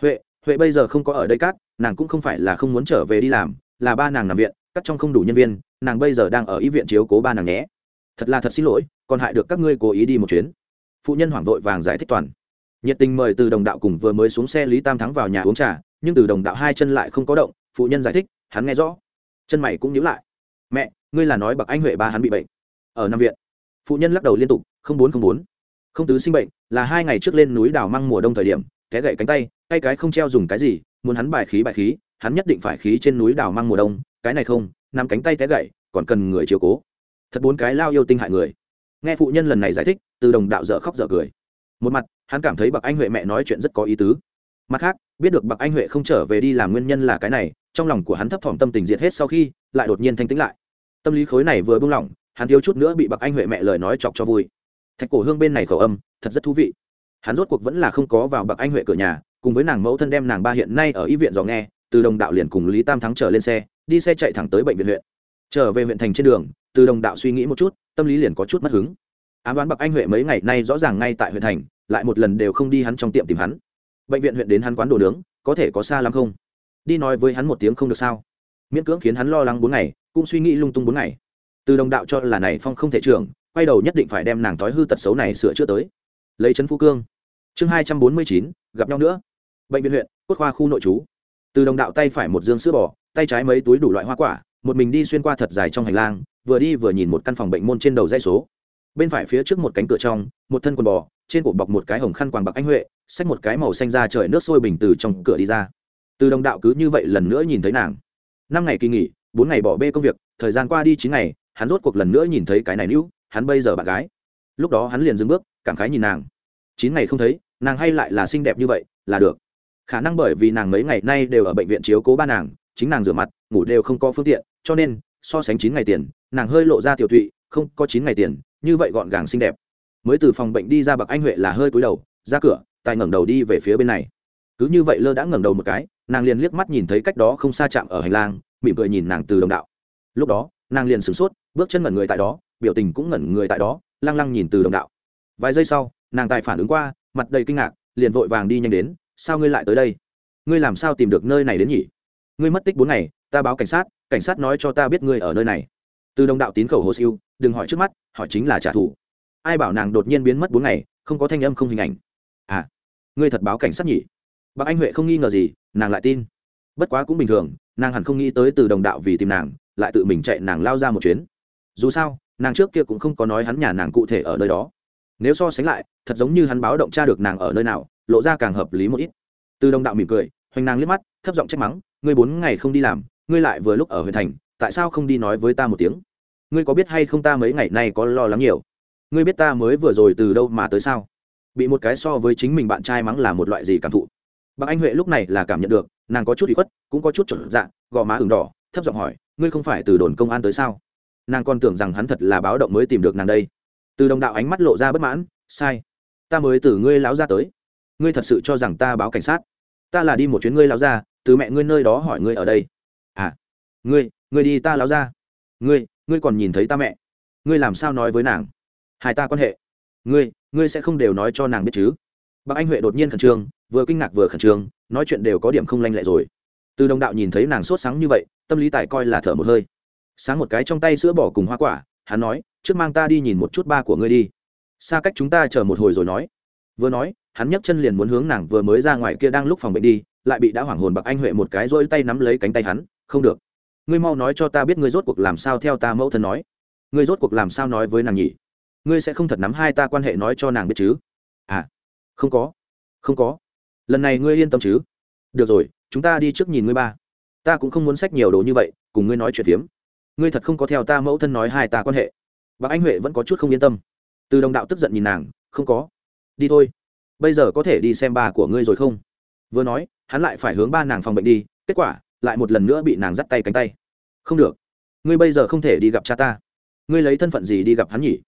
Huệ huệ bây giờ không có ở đây cát nàng cũng không phải là không muốn trở về đi làm, là ba nàng nằm viện, cắt trong không đủ nhân viên, nàng bây giờ đang ở y viện chiếu cố ba nàng nhé. Thật là thật xin lỗi, còn hại được các ngươi cố ý đi một chuyến. Phụ nhân hoảng vội vàng giải thích toàn nhiệt tình mời từ đồng đạo cùng vừa mới xuống xe lý tam thắng vào nhà uống trà, nhưng từ đồng đạo hai chân lại không có động, phụ nhân giải thích, hắn nghe rõ. Chân mày cũng nhíu lại. Mẹ, ngươi là nói bậc anh huệ ba hắn bị bệnh. Ở năm viện. Phụ nhân lắc đầu liên tục, không bốn không bốn. Không tứ sinh bệnh, là hai ngày trước lên núi đào măng mùa đông thời điểm, té gậy cánh tay tay cái không treo dùng cái gì, muốn hắn bài khí bài khí, hắn nhất định phải khí trên núi đào măng mùa đông, cái này không nằm cánh tay té gậy, còn cần người chiều cố. Thật bốn cái lao yêu tinh hại người. Nghe phụ nhân lần này giải thích, từ đồng đạo dở khóc dở cười một mặt, hắn cảm thấy bậc anh huệ mẹ nói chuyện rất có ý tứ. Mặt khác, biết được bậc anh huệ không trở về đi làm nguyên nhân là cái này, trong lòng của hắn thấp thỏm tâm tình diệt hết sau khi, lại đột nhiên thanh tĩnh lại. Tâm lý khối này vừa buông lỏng, hắn thiếu chút nữa bị bậc anh huệ mẹ lời nói chọc cho vui. Thạch cổ hương bên này khẩu âm, thật rất thú vị. Hắn rốt cuộc vẫn là không có vào bậc anh huệ cửa nhà, cùng với nàng mẫu thân đem nàng ba hiện nay ở y viện dò nghe, từ đồng đạo liền cùng lý tam thắng trở lên xe, đi xe chạy thẳng tới bệnh viện huyện. Trở về huyện thành trên đường, từ đồng đạo suy nghĩ một chút, tâm lý liền có chút mất hứng ám đoán bậc anh huệ mấy ngày nay rõ ràng ngay tại huyện thành, lại một lần đều không đi hắn trong tiệm tìm hắn. Bệnh viện huyện đến hắn quán đồ nướng, có thể có xa lắm không? Đi nói với hắn một tiếng không được sao? Miễn cưỡng khiến hắn lo lắng bốn ngày, cũng suy nghĩ lung tung bốn ngày. Từ đồng đạo cho là này phong không thể trưởng, quay đầu nhất định phải đem nàng thói hư tật xấu này sửa chữa tới. Lấy trấn phú cương. Chương hai trăm bốn mươi chín, gặp nhau nữa. Bệnh viện huyện, cốt khoa khu nội trú. Từ đồng đạo tay phải một dương sữa bò, tay trái mấy túi đủ loại hoa quả, một mình đi xuyên qua thật dài trong hành lang, vừa đi vừa nhìn một căn phòng bệnh môn trên đầu dây số bên phải phía trước một cánh cửa trong, một thân quần bò, trên cổ bọc một cái hồng khăn quàng bạc anh huệ, xách một cái màu xanh ra trời nước sôi bình từ trong cửa đi ra. Từ đồng đạo cứ như vậy lần nữa nhìn thấy nàng. Năm ngày kỳ nghỉ, bốn ngày bỏ bê công việc, thời gian qua đi chín ngày, hắn rốt cuộc lần nữa nhìn thấy cái này nữ, hắn bây giờ bạn gái. Lúc đó hắn liền dừng bước, cảm khái nhìn nàng. Chín ngày không thấy, nàng hay lại là xinh đẹp như vậy, là được. Khả năng bởi vì nàng mấy ngày nay đều ở bệnh viện chiếu cố ba nàng, chính nàng rửa mặt, ngủ đều không có phương tiện, cho nên, so sánh chín ngày tiền, nàng hơi lộ ra tiểu tụy không có chín ngày tiền như vậy gọn gàng xinh đẹp. Mới từ phòng bệnh đi ra bậc anh huệ là hơi cúi đầu, ra cửa, tài ngẩng đầu đi về phía bên này. Cứ như vậy lơ đã ngẩng đầu một cái, nàng liền liếc mắt nhìn thấy cách đó không xa chạm ở hành lang, mỉm cười nhìn nàng từ đồng đạo. Lúc đó, nàng liền sửng sốt, bước chân ngẩn người tại đó, biểu tình cũng ngẩn người tại đó, lăng lăng nhìn từ đồng đạo. Vài giây sau, nàng tài phản ứng qua, mặt đầy kinh ngạc, liền vội vàng đi nhanh đến, sao ngươi lại tới đây? Ngươi làm sao tìm được nơi này đến nhỉ? Ngươi mất tích bốn ngày, ta báo cảnh sát cảnh sát nói cho ta biết ngươi ở nơi này từ đồng đạo tín khẩu hồ siêu, đừng hỏi trước mắt, hỏi chính là trả thù. Ai bảo nàng đột nhiên biến mất bốn ngày, không có thanh âm, không hình ảnh. À ngươi thật báo cảnh sát nhỉ? Bác anh huệ không nghi ngờ gì, nàng lại tin. Bất quá cũng bình thường, nàng hẳn không nghĩ tới từ đồng đạo vì tìm nàng, lại tự mình chạy nàng lao ra một chuyến. Dù sao, nàng trước kia cũng không có nói hắn nhà nàng cụ thể ở nơi đó. Nếu so sánh lại, thật giống như hắn báo động tra được nàng ở nơi nào, lộ ra càng hợp lý một ít. Từ đồng đạo mỉm cười, hoành nàng liếc mắt, thấp giọng trách mắng, ngươi bốn ngày không đi làm, ngươi lại vừa lúc ở huyện thành, tại sao không đi nói với ta một tiếng? Ngươi có biết hay không ta mấy ngày nay có lo lắng nhiều? Ngươi biết ta mới vừa rồi từ đâu mà tới sao? Bị một cái so với chính mình bạn trai mắng là một loại gì cảm thụ? Bác anh huệ lúc này là cảm nhận được, nàng có chút bị khuất, cũng có chút trộn dạ gò má ửng đỏ, thấp giọng hỏi, ngươi không phải từ đồn công an tới sao? Nàng còn tưởng rằng hắn thật là báo động mới tìm được nàng đây. Từ đồng đạo ánh mắt lộ ra bất mãn, sai, ta mới từ ngươi láo ra tới. Ngươi thật sự cho rằng ta báo cảnh sát? Ta là đi một chuyến ngươi láo ra từ mẹ ngươi nơi đó hỏi ngươi ở đây. À ngươi ngươi đi ta láo ra ngươi ngươi còn nhìn thấy ta mẹ. Ngươi làm sao nói với nàng? Hai ta quan hệ. Ngươi ngươi sẽ không đều nói cho nàng biết chứ? Bác anh huệ đột nhiên khẩn trương, vừa kinh ngạc vừa khẩn trương, nói chuyện đều có điểm không lanh lẹ rồi. Từ đồng đạo nhìn thấy nàng sốt sáng như vậy, tâm lý tài coi là thở một hơi. Sáng một cái trong tay sữa bỏ cùng hoa quả, hắn nói, trước mang ta đi nhìn một chút ba của ngươi đi. Xa cách chúng ta chờ một hồi rồi nói. Vừa nói, hắn nhấc chân liền muốn hướng nàng vừa mới ra ngoài kia đang lúc phòng bệnh đi, lại bị đã hoảng hồn bạc anh huệ một cái rỗi tay nắm lấy cánh tay hắn, không được ngươi mau nói cho ta biết ngươi rốt cuộc làm sao theo ta mẫu thân nói. Ngươi rốt cuộc làm sao nói với nàng nhỉ? Ngươi sẽ không thật nắm hai ta quan hệ nói cho nàng biết chứ? À không có không có. Lần này ngươi yên tâm chứ? Được rồi, chúng ta đi trước nhìn ngươi ba. Ta cũng không muốn sách nhiều đồ như vậy, cùng ngươi nói chuyện phiếm. Ngươi thật không có theo ta mẫu thân nói hai ta quan hệ. Bác anh huệ vẫn có chút không yên tâm. Từ đồng đạo tức giận nhìn nàng, không có. Đi thôi. Bây giờ có thể đi xem ba của ngươi rồi không? Vừa nói, hắn lại phải hướng ba nàng phòng bệnh đi, kết quả lại một lần nữa bị nàng dắt tay cánh tay. Không được. Ngươi bây giờ không thể đi gặp cha ta. Ngươi lấy thân phận gì đi gặp hắn nhỉ?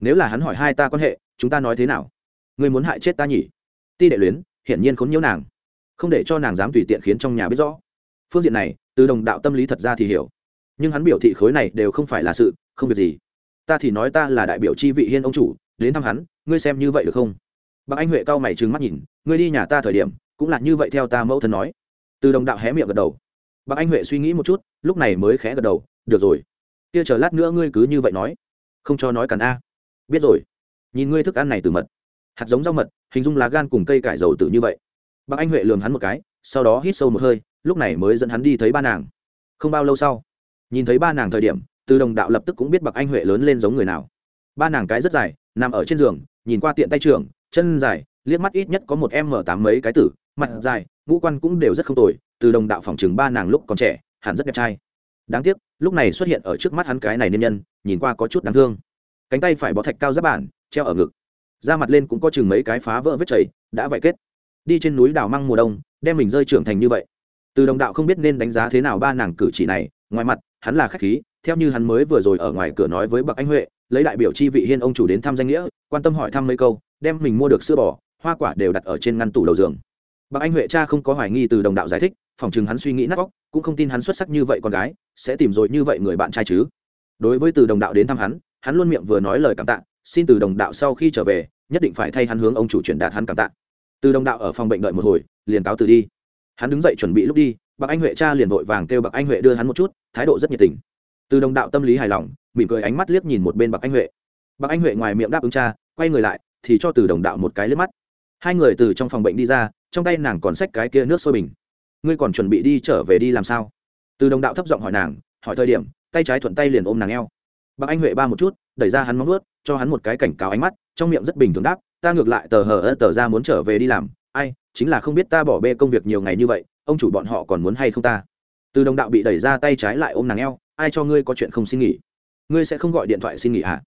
Nếu là hắn hỏi hai ta quan hệ, chúng ta nói thế nào? Ngươi muốn hại chết ta nhỉ? Ti đệ luyến, hiển nhiên khốn nhiễu nàng. Không để cho nàng dám tùy tiện khiến trong nhà biết rõ. Phương diện này, từ đồng đạo tâm lý thật ra thì hiểu. Nhưng hắn biểu thị khối này đều không phải là sự, không việc gì. Ta thì nói ta là đại biểu chi vị hiên ông chủ, đến thăm hắn, ngươi xem như vậy được không? Bác anh huệ cao mày trừng mắt nhìn, ngươi đi nhà ta thời điểm, cũng là như vậy theo ta mẫu thân nói. Từ đồng đạo hé miệng gật đầu bác anh huệ suy nghĩ một chút, lúc này mới khẽ gật đầu, được rồi. Kia chờ lát nữa ngươi cứ như vậy nói. Không cho nói cản a. Biết rồi. Nhìn ngươi thức ăn này từ mật. Hạt giống rau mật, hình dung lá gan cùng cây cải dầu tử như vậy. Bác anh huệ lường hắn một cái, sau đó hít sâu một hơi, lúc này mới dẫn hắn đi thấy ba nàng. Không bao lâu sau, nhìn thấy ba nàng thời điểm, từ đồng đạo lập tức cũng biết bạc anh huệ lớn lên giống người nào. Ba nàng cái rất dài, nằm ở trên giường, nhìn qua tiện tay trường chân dài, liếc mắt ít nhất có một m tám mấy cái tử, mặt dài, ngũ quan cũng đều rất không tồi từ đồng đạo phòng chừng ba nàng lúc còn trẻ, hẳn rất đẹp trai. Đáng tiếc, lúc này xuất hiện ở trước mắt hắn cái này niên nhân, nhìn qua có chút đáng thương. Cánh tay phải bó thạch cao giáp bản, treo ở ngực. Da mặt lên cũng có chừng mấy cái phá vỡ vết chảy, đã vậy kết. Đi trên núi đào măng mùa đông, đem mình rơi trưởng thành như vậy. Từ đồng đạo không biết nên đánh giá thế nào ba nàng cử chỉ này, ngoài mặt, hắn là khách khí, theo như hắn mới vừa rồi ở ngoài cửa nói với bậc anh huệ, lấy đại biểu chi vị hiên ông chủ đến thăm danh nghĩa, quan tâm hỏi thăm mấy câu, đem mình mua được sữa bò, hoa quả đều đặt ở trên ngăn tủ đầu giường bậc anh huệ cha không có hoài nghi từ đồng đạo giải thích, phòng chừng hắn suy nghĩ nát óc, cũng không tin hắn xuất sắc như vậy con gái, sẽ tìm rồi như vậy người bạn trai chứ. Đối với từ đồng đạo đến thăm hắn hắn luôn miệng vừa nói lời cảm tạ, xin từ đồng đạo sau khi trở về, nhất định phải thay hắn hướng ông chủ truyền đạt hắn cảm tạ. Từ đồng đạo ở phòng bệnh đợi một hồi, liền cáo từ đi. Hắn đứng dậy chuẩn bị lúc đi, bạc anh huệ cha liền vội vàng kêu bạc anh huệ đưa hắn một chút, thái độ rất nhiệt tình. Từ đồng đạo tâm lý hài lòng, mỉm cười ánh mắt liếc nhìn một bên bạc anh huệ. Bạc anh huệ ngoài miệng đáp ứng cha, quay người lại, thì cho từ đồng đạo một cái liếc mắt. Hai người từ trong phòng bệnh đi ra trong tay nàng còn xách cái kia nước sôi bình. Ngươi còn chuẩn bị đi trở về đi làm sao? Từ đồng đạo thấp giọng hỏi nàng, hỏi thời điểm, tay trái thuận tay liền ôm nàng eo. Bác anh huệ ba một chút, đẩy ra hắn móng ướt cho hắn một cái cảnh cáo ánh mắt, trong miệng rất bình thường đáp, ta ngược lại tờ hờ ơ tờ ra muốn trở về đi làm. Ai, chính là không biết ta bỏ bê công việc nhiều ngày như vậy, ông chủ bọn họ còn muốn hay không ta? Từ đồng đạo bị đẩy ra tay trái lại ôm nàng eo, ai cho ngươi có chuyện không xin nghỉ? Ngươi sẽ không gọi điện thoại xin nghỉ à?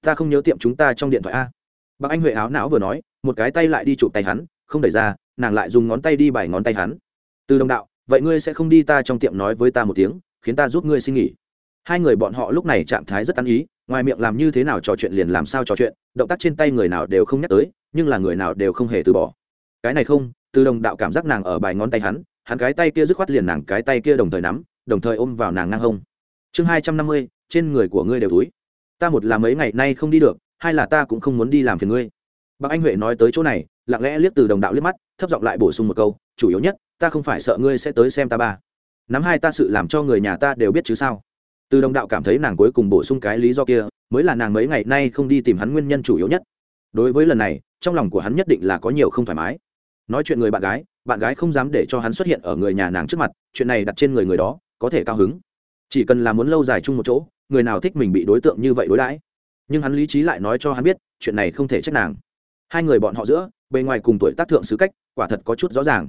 Ta không nhớ tiệm chúng ta trong điện thoại a. Bác anh huệ áo não vừa nói, một cái tay lại đi chụp tay hắn, không đẩy ra nàng lại dùng ngón tay đi bài ngón tay hắn. Từ đồng đạo, vậy ngươi sẽ không đi ta trong tiệm nói với ta một tiếng, khiến ta giúp ngươi xin nghỉ. Hai người bọn họ lúc này trạng thái rất ăn ý, ngoài miệng làm như thế nào trò chuyện liền làm sao trò chuyện, động tác trên tay người nào đều không nhắc tới, nhưng là người nào đều không hề từ bỏ. Cái này không, từ đồng đạo cảm giác nàng ở bài ngón tay hắn hắn cái tay kia dứt khoát liền nàng cái tay kia đồng thời nắm, đồng thời ôm vào nàng ngang hông. Chương hai trăm năm mươi, trên người của ngươi đều túi. Ta một là mấy ngày nay không đi được, hai là ta cũng không muốn đi làm phiền ngươi. Bác anh huệ nói tới chỗ này lặng lẽ liếc từ đồng đạo liếc mắt, thấp giọng lại bổ sung một câu, chủ yếu nhất, ta không phải sợ ngươi sẽ tới xem ta ba. Nắm hai ta sự làm cho người nhà ta đều biết chứ sao? Từ đồng đạo cảm thấy nàng cuối cùng bổ sung cái lý do kia, mới là nàng mấy ngày nay không đi tìm hắn nguyên nhân chủ yếu nhất. Đối với lần này, trong lòng của hắn nhất định là có nhiều không thoải mái. Nói chuyện người bạn gái bạn gái không dám để cho hắn xuất hiện ở người nhà nàng trước mặt, chuyện này đặt trên người người đó, có thể cao hứng. Chỉ cần là muốn lâu dài chung một chỗ, người nào thích mình bị đối tượng như vậy đối đãi. Nhưng hắn lý trí lại nói cho hắn biết, chuyện này không thể trách nàng. Hai người bọn họ giữa bề ngoài cùng tuổi tác thượng sứ cách, quả thật có chút rõ ràng.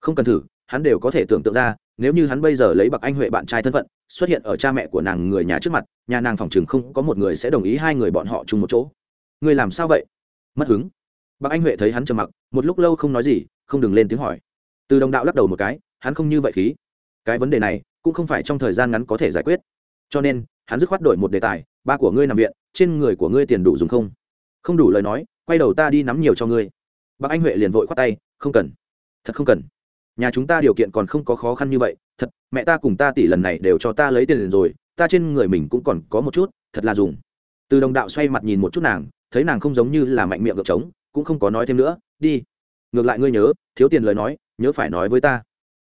Không cần thử, hắn đều có thể tưởng tượng ra, nếu như hắn bây giờ lấy bậc anh huệ bạn trai thân phận, xuất hiện ở cha mẹ của nàng người nhà trước mặt, nhà nàng phòng chừng không có một người sẽ đồng ý hai người bọn họ chung một chỗ. Người làm sao vậy? Mất hứng. Bác anh huệ thấy hắn trầm mặc, một lúc lâu không nói gì, không đừng lên tiếng hỏi. Từ đồng đạo lắc đầu một cái, hắn không như vậy khí. Cái vấn đề này, cũng không phải trong thời gian ngắn có thể giải quyết. Cho nên, hắn dứt khoát đổi một đề tài, ba của ngươi nằm viện, trên người của ngươi tiền đủ dùng không? Không đủ lời nói, quay đầu ta đi nắm nhiều cho ngươi bác anh huệ liền vội khoát tay, không cần, thật không cần. Nhà chúng ta điều kiện còn không có khó khăn như vậy, thật, mẹ ta cùng ta tỷ lần này đều cho ta lấy tiền rồi, ta trên người mình cũng còn có một chút, thật là dùng. Từ đồng đạo xoay mặt nhìn một chút nàng, thấy nàng không giống như là mạnh miệng gợp trống, cũng không có nói thêm nữa, đi. Ngược lại ngươi nhớ, thiếu tiền lời nói, nhớ phải nói với ta.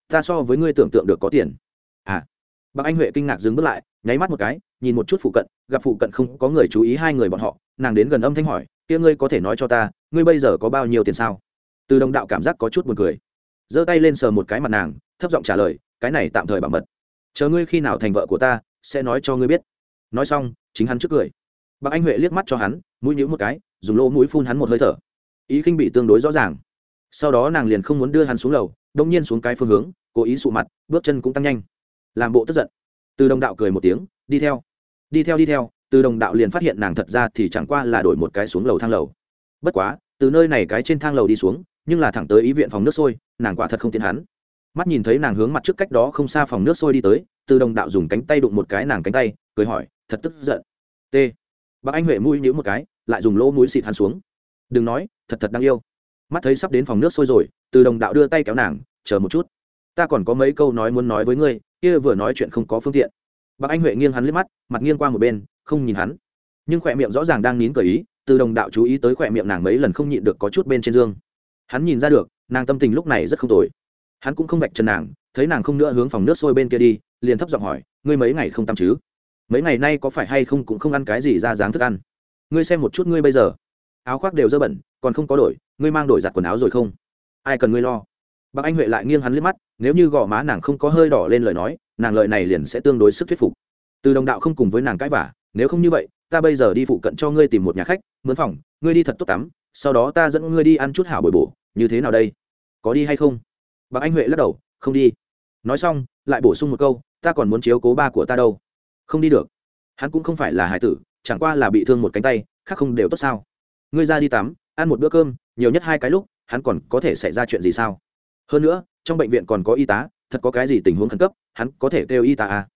Ta so với ngươi tưởng tượng được có tiền. À. Bác anh huệ kinh ngạc dừng bước lại, nháy mắt một cái, nhìn một chút phụ cận, gặp phụ cận không có người chú ý hai người bọn họ, nàng đến gần âm thanh hỏi kia ngươi có thể nói cho ta, ngươi bây giờ có bao nhiêu tiền sao? Từ đồng đạo cảm giác có chút buồn cười. Giơ tay lên sờ một cái mặt nàng, thấp giọng trả lời, cái này tạm thời bảo mật. Chờ ngươi khi nào thành vợ của ta, sẽ nói cho ngươi biết. Nói xong, chính hắn trước cười. Bác anh huệ liếc mắt cho hắn, mũi nhíu một cái, dùng lỗ mũi phun hắn một hơi thở. Ý khinh bị tương đối rõ ràng. Sau đó nàng liền không muốn đưa hắn xuống lầu, đông nhiên xuống cái phương hướng, cố ý sụ mặt, bước chân cũng tăng nhanh. Làm bộ tức giận. Từ đồng đạo cười một tiếng, đi theo. Đi theo đi theo từ đồng đạo liền phát hiện nàng thật ra thì chẳng qua là đổi một cái xuống lầu thang lầu. Bất quá, từ nơi này cái trên thang lầu đi xuống, nhưng là thẳng tới ý viện phòng nước sôi, nàng quả thật không tiến hắn. Mắt nhìn thấy nàng hướng mặt trước cách đó không xa phòng nước sôi đi tới, từ đồng đạo dùng cánh tay đụng một cái nàng cánh tay, cười hỏi, thật tức giận. T bác anh huệ mũi nhữ một cái, lại dùng lỗ mũi xịt hắn xuống. Đừng nói, thật thật đáng yêu. Mắt thấy sắp đến phòng nước sôi rồi, từ đồng đạo đưa tay kéo nàng, chờ một chút, ta còn có mấy câu nói muốn nói với ngươi, kia vừa nói chuyện không có phương tiện. Bác anh huệ nghiêng hắn liếc mắt, mặt nghiêng qua một bên không nhìn hắn. Nhưng khỏe miệng rõ ràng đang nín cởi ý, từ đồng đạo chú ý tới khỏe miệng nàng mấy lần không nhịn được có chút bên trên dương. Hắn nhìn ra được, nàng tâm tình lúc này rất không tồi. Hắn cũng không vạch chân nàng, thấy nàng không nữa hướng phòng nước sôi bên kia đi, liền thấp giọng hỏi, ngươi mấy ngày không tắm chứ? Mấy ngày nay có phải hay không cũng không ăn cái gì ra dáng thức ăn? Ngươi xem một chút ngươi bây giờ. Áo khoác đều dơ bẩn, còn không có đổi, ngươi mang đổi giặt quần áo rồi không? Ai cần ngươi lo? Bác anh huệ lại nghiêng hắn liếc mắt, nếu như gò má nàng không có hơi đỏ lên lời nói, nàng lợi này liền sẽ tương đối sức thuyết phục. Từ đồng đạo không cùng với nàng cãi vả nếu không như vậy, ta bây giờ đi phụ cận cho ngươi tìm một nhà khách, mướn phòng, ngươi đi thật tốt tắm, sau đó ta dẫn ngươi đi ăn chút hảo bồi bổ, như thế nào đây? Có đi hay không? Bác anh huệ lắc đầu, không đi. Nói xong, lại bổ sung một câu, ta còn muốn chiếu cố ba của ta đâu. Không đi được. Hắn cũng không phải là hải tử, chẳng qua là bị thương một cánh tay, khác không đều tốt sao. Ngươi ra đi tắm, ăn một bữa cơm, nhiều nhất hai cái lúc, hắn còn có thể xảy ra chuyện gì sao? Hơn nữa, trong bệnh viện còn có y tá, thật có cái gì tình huống khẩn cấp, hắn có thể kêu y tá à.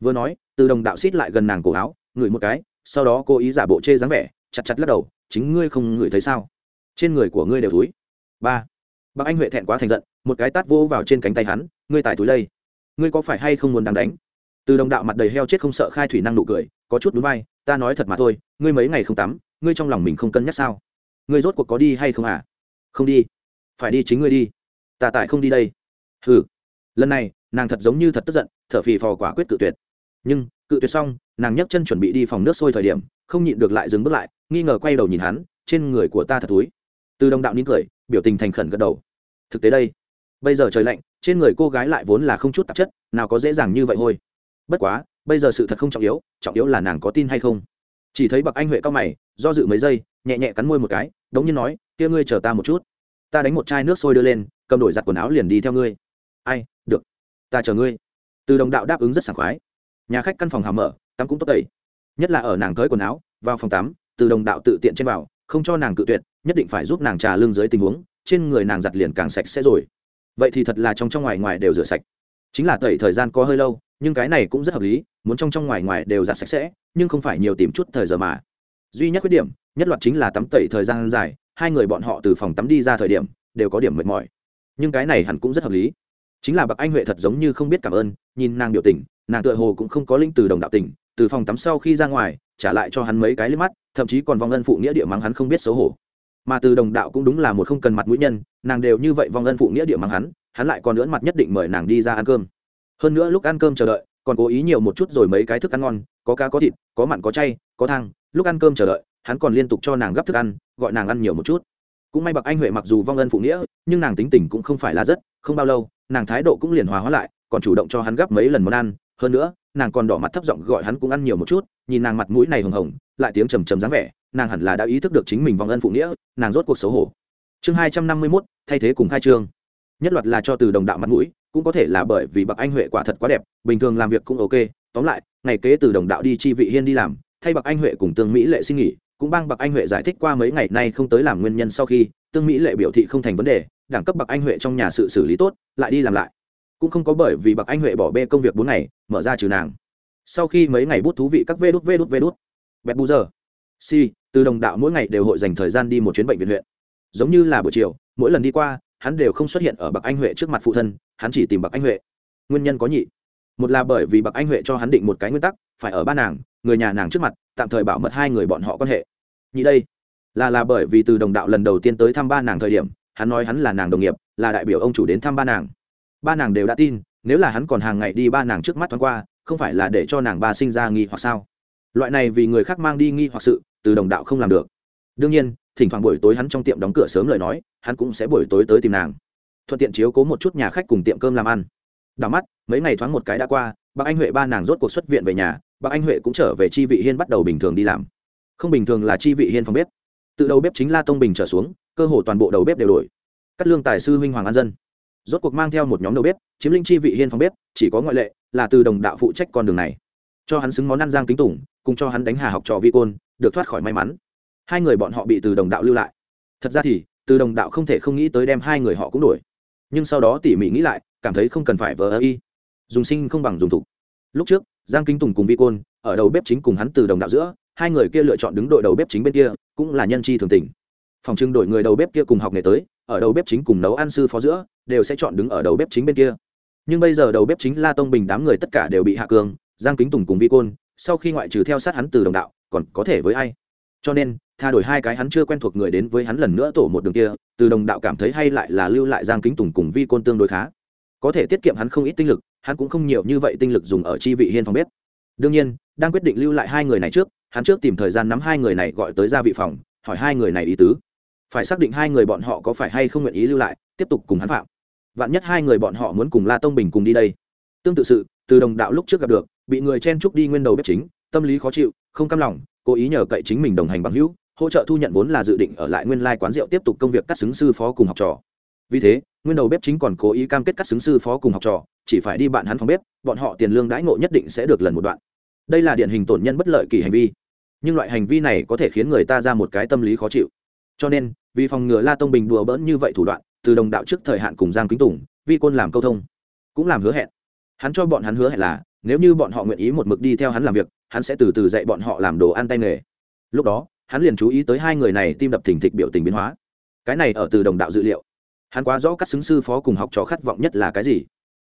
vừa nói, từ đồng đạo xít lại gần nàng cổ áo ngửi một cái, sau đó cô ý giả bộ chê dáng vẻ, chặt chặt lắc đầu, chính ngươi không ngửi thấy sao? Trên người của ngươi đều túi ba. Bác anh huệ thẹn quá thành giận, một cái tát vô vào trên cánh tay hắn, ngươi tài túi đây. Ngươi có phải hay không muốn đang đánh? Từ đồng đạo mặt đầy heo chết không sợ khai thủy năng nụ cười, có chút núi vai, ta nói thật mà thôi, ngươi mấy ngày không tắm, ngươi trong lòng mình không cân nhắc sao? Ngươi rốt cuộc có đi hay không à? Không đi. Phải đi chính ngươi đi. Ta tại không đi đây. Ừ lần này, nàng thật giống như thật tức giận, thở phì phò quả quyết cự tuyệt. Nhưng, cự tuyệt xong nàng nhấc chân chuẩn bị đi phòng nước sôi thời điểm, không nhịn được lại dừng bước lại, nghi ngờ quay đầu nhìn hắn, trên người của ta thật túi từ đồng đạo nín cười, biểu tình thành khẩn gật đầu. Thực tế đây, bây giờ trời lạnh, trên người cô gái lại vốn là không chút tạp chất, nào có dễ dàng như vậy thôi bất quá, bây giờ sự thật không trọng yếu trọng yếu là nàng có tin hay không. Chỉ thấy bậc anh huệ cao mày, do dự mấy giây, nhẹ nhẹ cắn môi một cái, đống nhiên nói, kia ngươi chờ ta một chút. Ta đánh một chai nước sôi đưa lên, cầm đổi giặt quần áo liền đi theo ngươi. Ai, được, ta chờ ngươi. Từ đồng đạo đáp ứng rất sảng khoái. Nhà khách căn phòng hào mở tắm cũng tốt tẩy. Nhất là ở nàng tới quần áo, vào phòng tắm, từ đồng đạo tự tiện trên vào, không cho nàng cự tuyệt, nhất định phải giúp nàng trà lưng dưới tình huống, trên người nàng giặt liền càng sạch sẽ rồi. Vậy thì thật là trong trong ngoài ngoài đều rửa sạch. Chính là tẩy thời gian có hơi lâu, nhưng cái này cũng rất hợp lý, muốn trong trong ngoài ngoài đều giặt sạch sẽ, nhưng không phải nhiều tìm chút thời giờ mà. Duy nhất khuyết điểm, nhất loạt chính là tắm tẩy thời gian dài, hai người bọn họ từ phòng tắm đi ra thời điểm, đều có điểm mệt mỏi. Nhưng cái này hẳn cũng rất hợp lý. Chính là bậc anh huệ thật giống như không biết cảm ơn, nhìn nàng biểu tình, nàng tựa hồ cũng không có linh từ đồng đạo tình từ phòng tắm sau khi ra ngoài, trả lại cho hắn mấy cái liếc mắt, thậm chí còn vong ân phụ nghĩa địa mắng hắn không biết xấu hổ. Mà từ đồng đạo cũng đúng là một không cần mặt mũi nhân, nàng đều như vậy vong ân phụ nghĩa địa mắng hắn hắn lại còn lưỡn mặt nhất định mời nàng đi ra ăn cơm. Hơn nữa lúc ăn cơm chờ đợi, còn cố ý nhiều một chút rồi mấy cái thức ăn ngon, có cá có thịt, có mặn có chay, có thang, lúc ăn cơm chờ đợi, hắn còn liên tục cho nàng gấp thức ăn, gọi nàng ăn nhiều một chút. Cũng may bậc anh huệ mặc dù vong ân phụ nghĩa, nhưng nàng tính tình cũng không phải là rất, không bao lâu, nàng thái độ cũng liền hòa hóa lại, còn chủ động cho hắn gấp mấy lần món ăn hơn nữa, nàng còn đỏ mặt thấp giọng gọi hắn cũng ăn nhiều một chút, nhìn nàng mặt mũi này hồng hồng, lại tiếng trầm trầm dáng vẻ, nàng hẳn là đã ý thức được chính mình vong ân phụ nghĩa, nàng rốt cuộc xấu hổ. Chương hai trăm năm mươi mốt, thay thế cùng khai trương. Nhất loạt là cho từ đồng đạo mặt mũi, cũng có thể là bởi vì bậc anh huệ quả thật quá đẹp, bình thường làm việc cũng ok, tóm lại, ngày kế từ đồng đạo đi chi vị hiên đi làm, thay bậc anh huệ cùng tương mỹ lệ xin nghỉ, cũng bang bậc anh huệ giải thích qua mấy ngày nay không tới làm nguyên nhân sau khi, tương mỹ lệ biểu thị không thành vấn đề, đẳng cấp bậc anh huệ trong nhà sự xử lý tốt, lại đi làm lại cũng không có bởi vì bậc anh huệ bỏ bê công việc bốn ngày, mở ra trừ nàng. Sau khi mấy ngày bút thú vị các vê đút vê đút vê đút. Bẹt bù giờ. Si, từ đồng đạo mỗi ngày đều hội dành thời gian đi một chuyến bệnh viện huyện. Giống như là buổi chiều, mỗi lần đi qua, hắn đều không xuất hiện ở bậc anh huệ trước mặt phụ thân, hắn chỉ tìm bậc anh huệ. Nguyên nhân có nhị. Một là bởi vì bậc anh huệ cho hắn định một cái nguyên tắc, phải ở ba nàng, người nhà nàng trước mặt, tạm thời bảo mật hai người bọn họ quan hệ. Nhị đây, là là bởi vì từ đồng đạo lần đầu tiên tới thăm ba nàng thời điểm, hắn nói hắn là nàng đồng nghiệp, là đại biểu ông chủ đến thăm ba nàng ba nàng đều đã tin, nếu là hắn còn hàng ngày đi ba nàng trước mắt thoáng qua, không phải là để cho nàng ba sinh ra nghi hoặc sao? Loại này vì người khác mang đi nghi hoặc sự, từ đồng đạo không làm được. Đương nhiên, thỉnh thoảng buổi tối hắn trong tiệm đóng cửa sớm lời nói, hắn cũng sẽ buổi tối tới tìm nàng. Thuận tiện chiếu cố một chút nhà khách cùng tiệm cơm làm ăn. Đảo mắt, mấy ngày thoáng một cái đã qua bác anh huệ ba nàng rốt cuộc xuất viện về nhà bác anh huệ cũng trở về chi vị hiên bắt đầu bình thường đi làm. Không bình thường là chi vị hiên phòng bếp. Từ đầu bếp chính la tông bình trở xuống, cơ hồ toàn bộ đầu bếp đều đổi. Cắt lương tài sư huynh hoàng an dân rốt cuộc mang theo một nhóm đầu bếp, chiếm linh chi vị hiên phòng bếp, chỉ có ngoại lệ là từ đồng đạo phụ trách con đường này. Cho hắn xứng món ăn giang kính tủng cùng cho hắn đánh hà học trò vi côn, được thoát khỏi may mắn. Hai người bọn họ bị từ đồng đạo lưu lại. Thật ra thì, từ đồng đạo không thể không nghĩ tới đem hai người họ cũng đổi. Nhưng sau đó tỉ mỉ nghĩ lại, cảm thấy không cần phải vờ ơ y. Dùng sinh không bằng dùng thục. Lúc trước, giang kính tùng cùng vi côn, ở đầu bếp chính cùng hắn từ đồng đạo giữa, hai người kia lựa chọn đứng đội đầu bếp chính bên kia, cũng là nhân chi thường tình. Phòng trưng đổi người đầu bếp kia cùng học nghề tới, ở đầu bếp chính cùng nấu ăn sư phó giữa đều sẽ chọn đứng ở đầu bếp chính bên kia. Nhưng bây giờ đầu bếp chính la tông bình đám người tất cả đều bị hạ cường, giang kính tùng cùng vi côn, sau khi ngoại trừ theo sát hắn từ đồng đạo, còn có thể với ai? Cho nên, tha đổi hai cái hắn chưa quen thuộc người đến với hắn lần nữa tổ một đường kia, từ đồng đạo cảm thấy hay lại là lưu lại giang kính tùng cùng vi côn tương đối khá. Có thể tiết kiệm hắn không ít tinh lực, hắn cũng không nhiều như vậy tinh lực dùng ở chi vị hiên phòng bếp. Đương nhiên, đang quyết định lưu lại hai người này trước, hắn trước tìm thời gian nắm hai người này gọi tới gia vị phòng, hỏi hai người này ý tứ. Phải xác định hai người bọn họ có phải hay không nguyện ý lưu lại, tiếp tục cùng hắn phạm vạn nhất hai người bọn họ muốn cùng la tông bình cùng đi đây. Tương tự sự, từ đồng đạo lúc trước gặp được, bị người chen trúc đi nguyên đầu bếp chính, tâm lý khó chịu, không cam lòng, cố ý nhờ cậy chính mình đồng hành bằng hữu, hỗ trợ thu nhận vốn là dự định ở lại nguyên lai quán rượu tiếp tục công việc cắt xứng sư phó cùng học trò. Vì thế, nguyên đầu bếp chính còn cố ý cam kết cắt xứng sư phó cùng học trò, chỉ phải đi bạn hắn phòng bếp, bọn họ tiền lương đãi ngộ nhất định sẽ được lần một đoạn. Đây là điển hình tổn nhân bất lợi kỳ hành vi. Nhưng loại hành vi này có thể khiến người ta ra một cái tâm lý khó chịu. Cho nên, vì phòng ngừa la tông bình đùa bỡn như vậy thủ đoạn từ đồng đạo trước thời hạn cùng giang kính tùng, vi côn làm câu thông, cũng làm hứa hẹn. Hắn cho bọn hắn hứa hẹn là, nếu như bọn họ nguyện ý một mực đi theo hắn làm việc, hắn sẽ từ từ dạy bọn họ làm đồ ăn tay nghề. Lúc đó, hắn liền chú ý tới hai người này tim đập thình thịch biểu tình biến hóa. Cái này ở từ đồng đạo dự liệu. Hắn quá rõ các xứng sư phó cùng học trò khát vọng nhất là cái gì.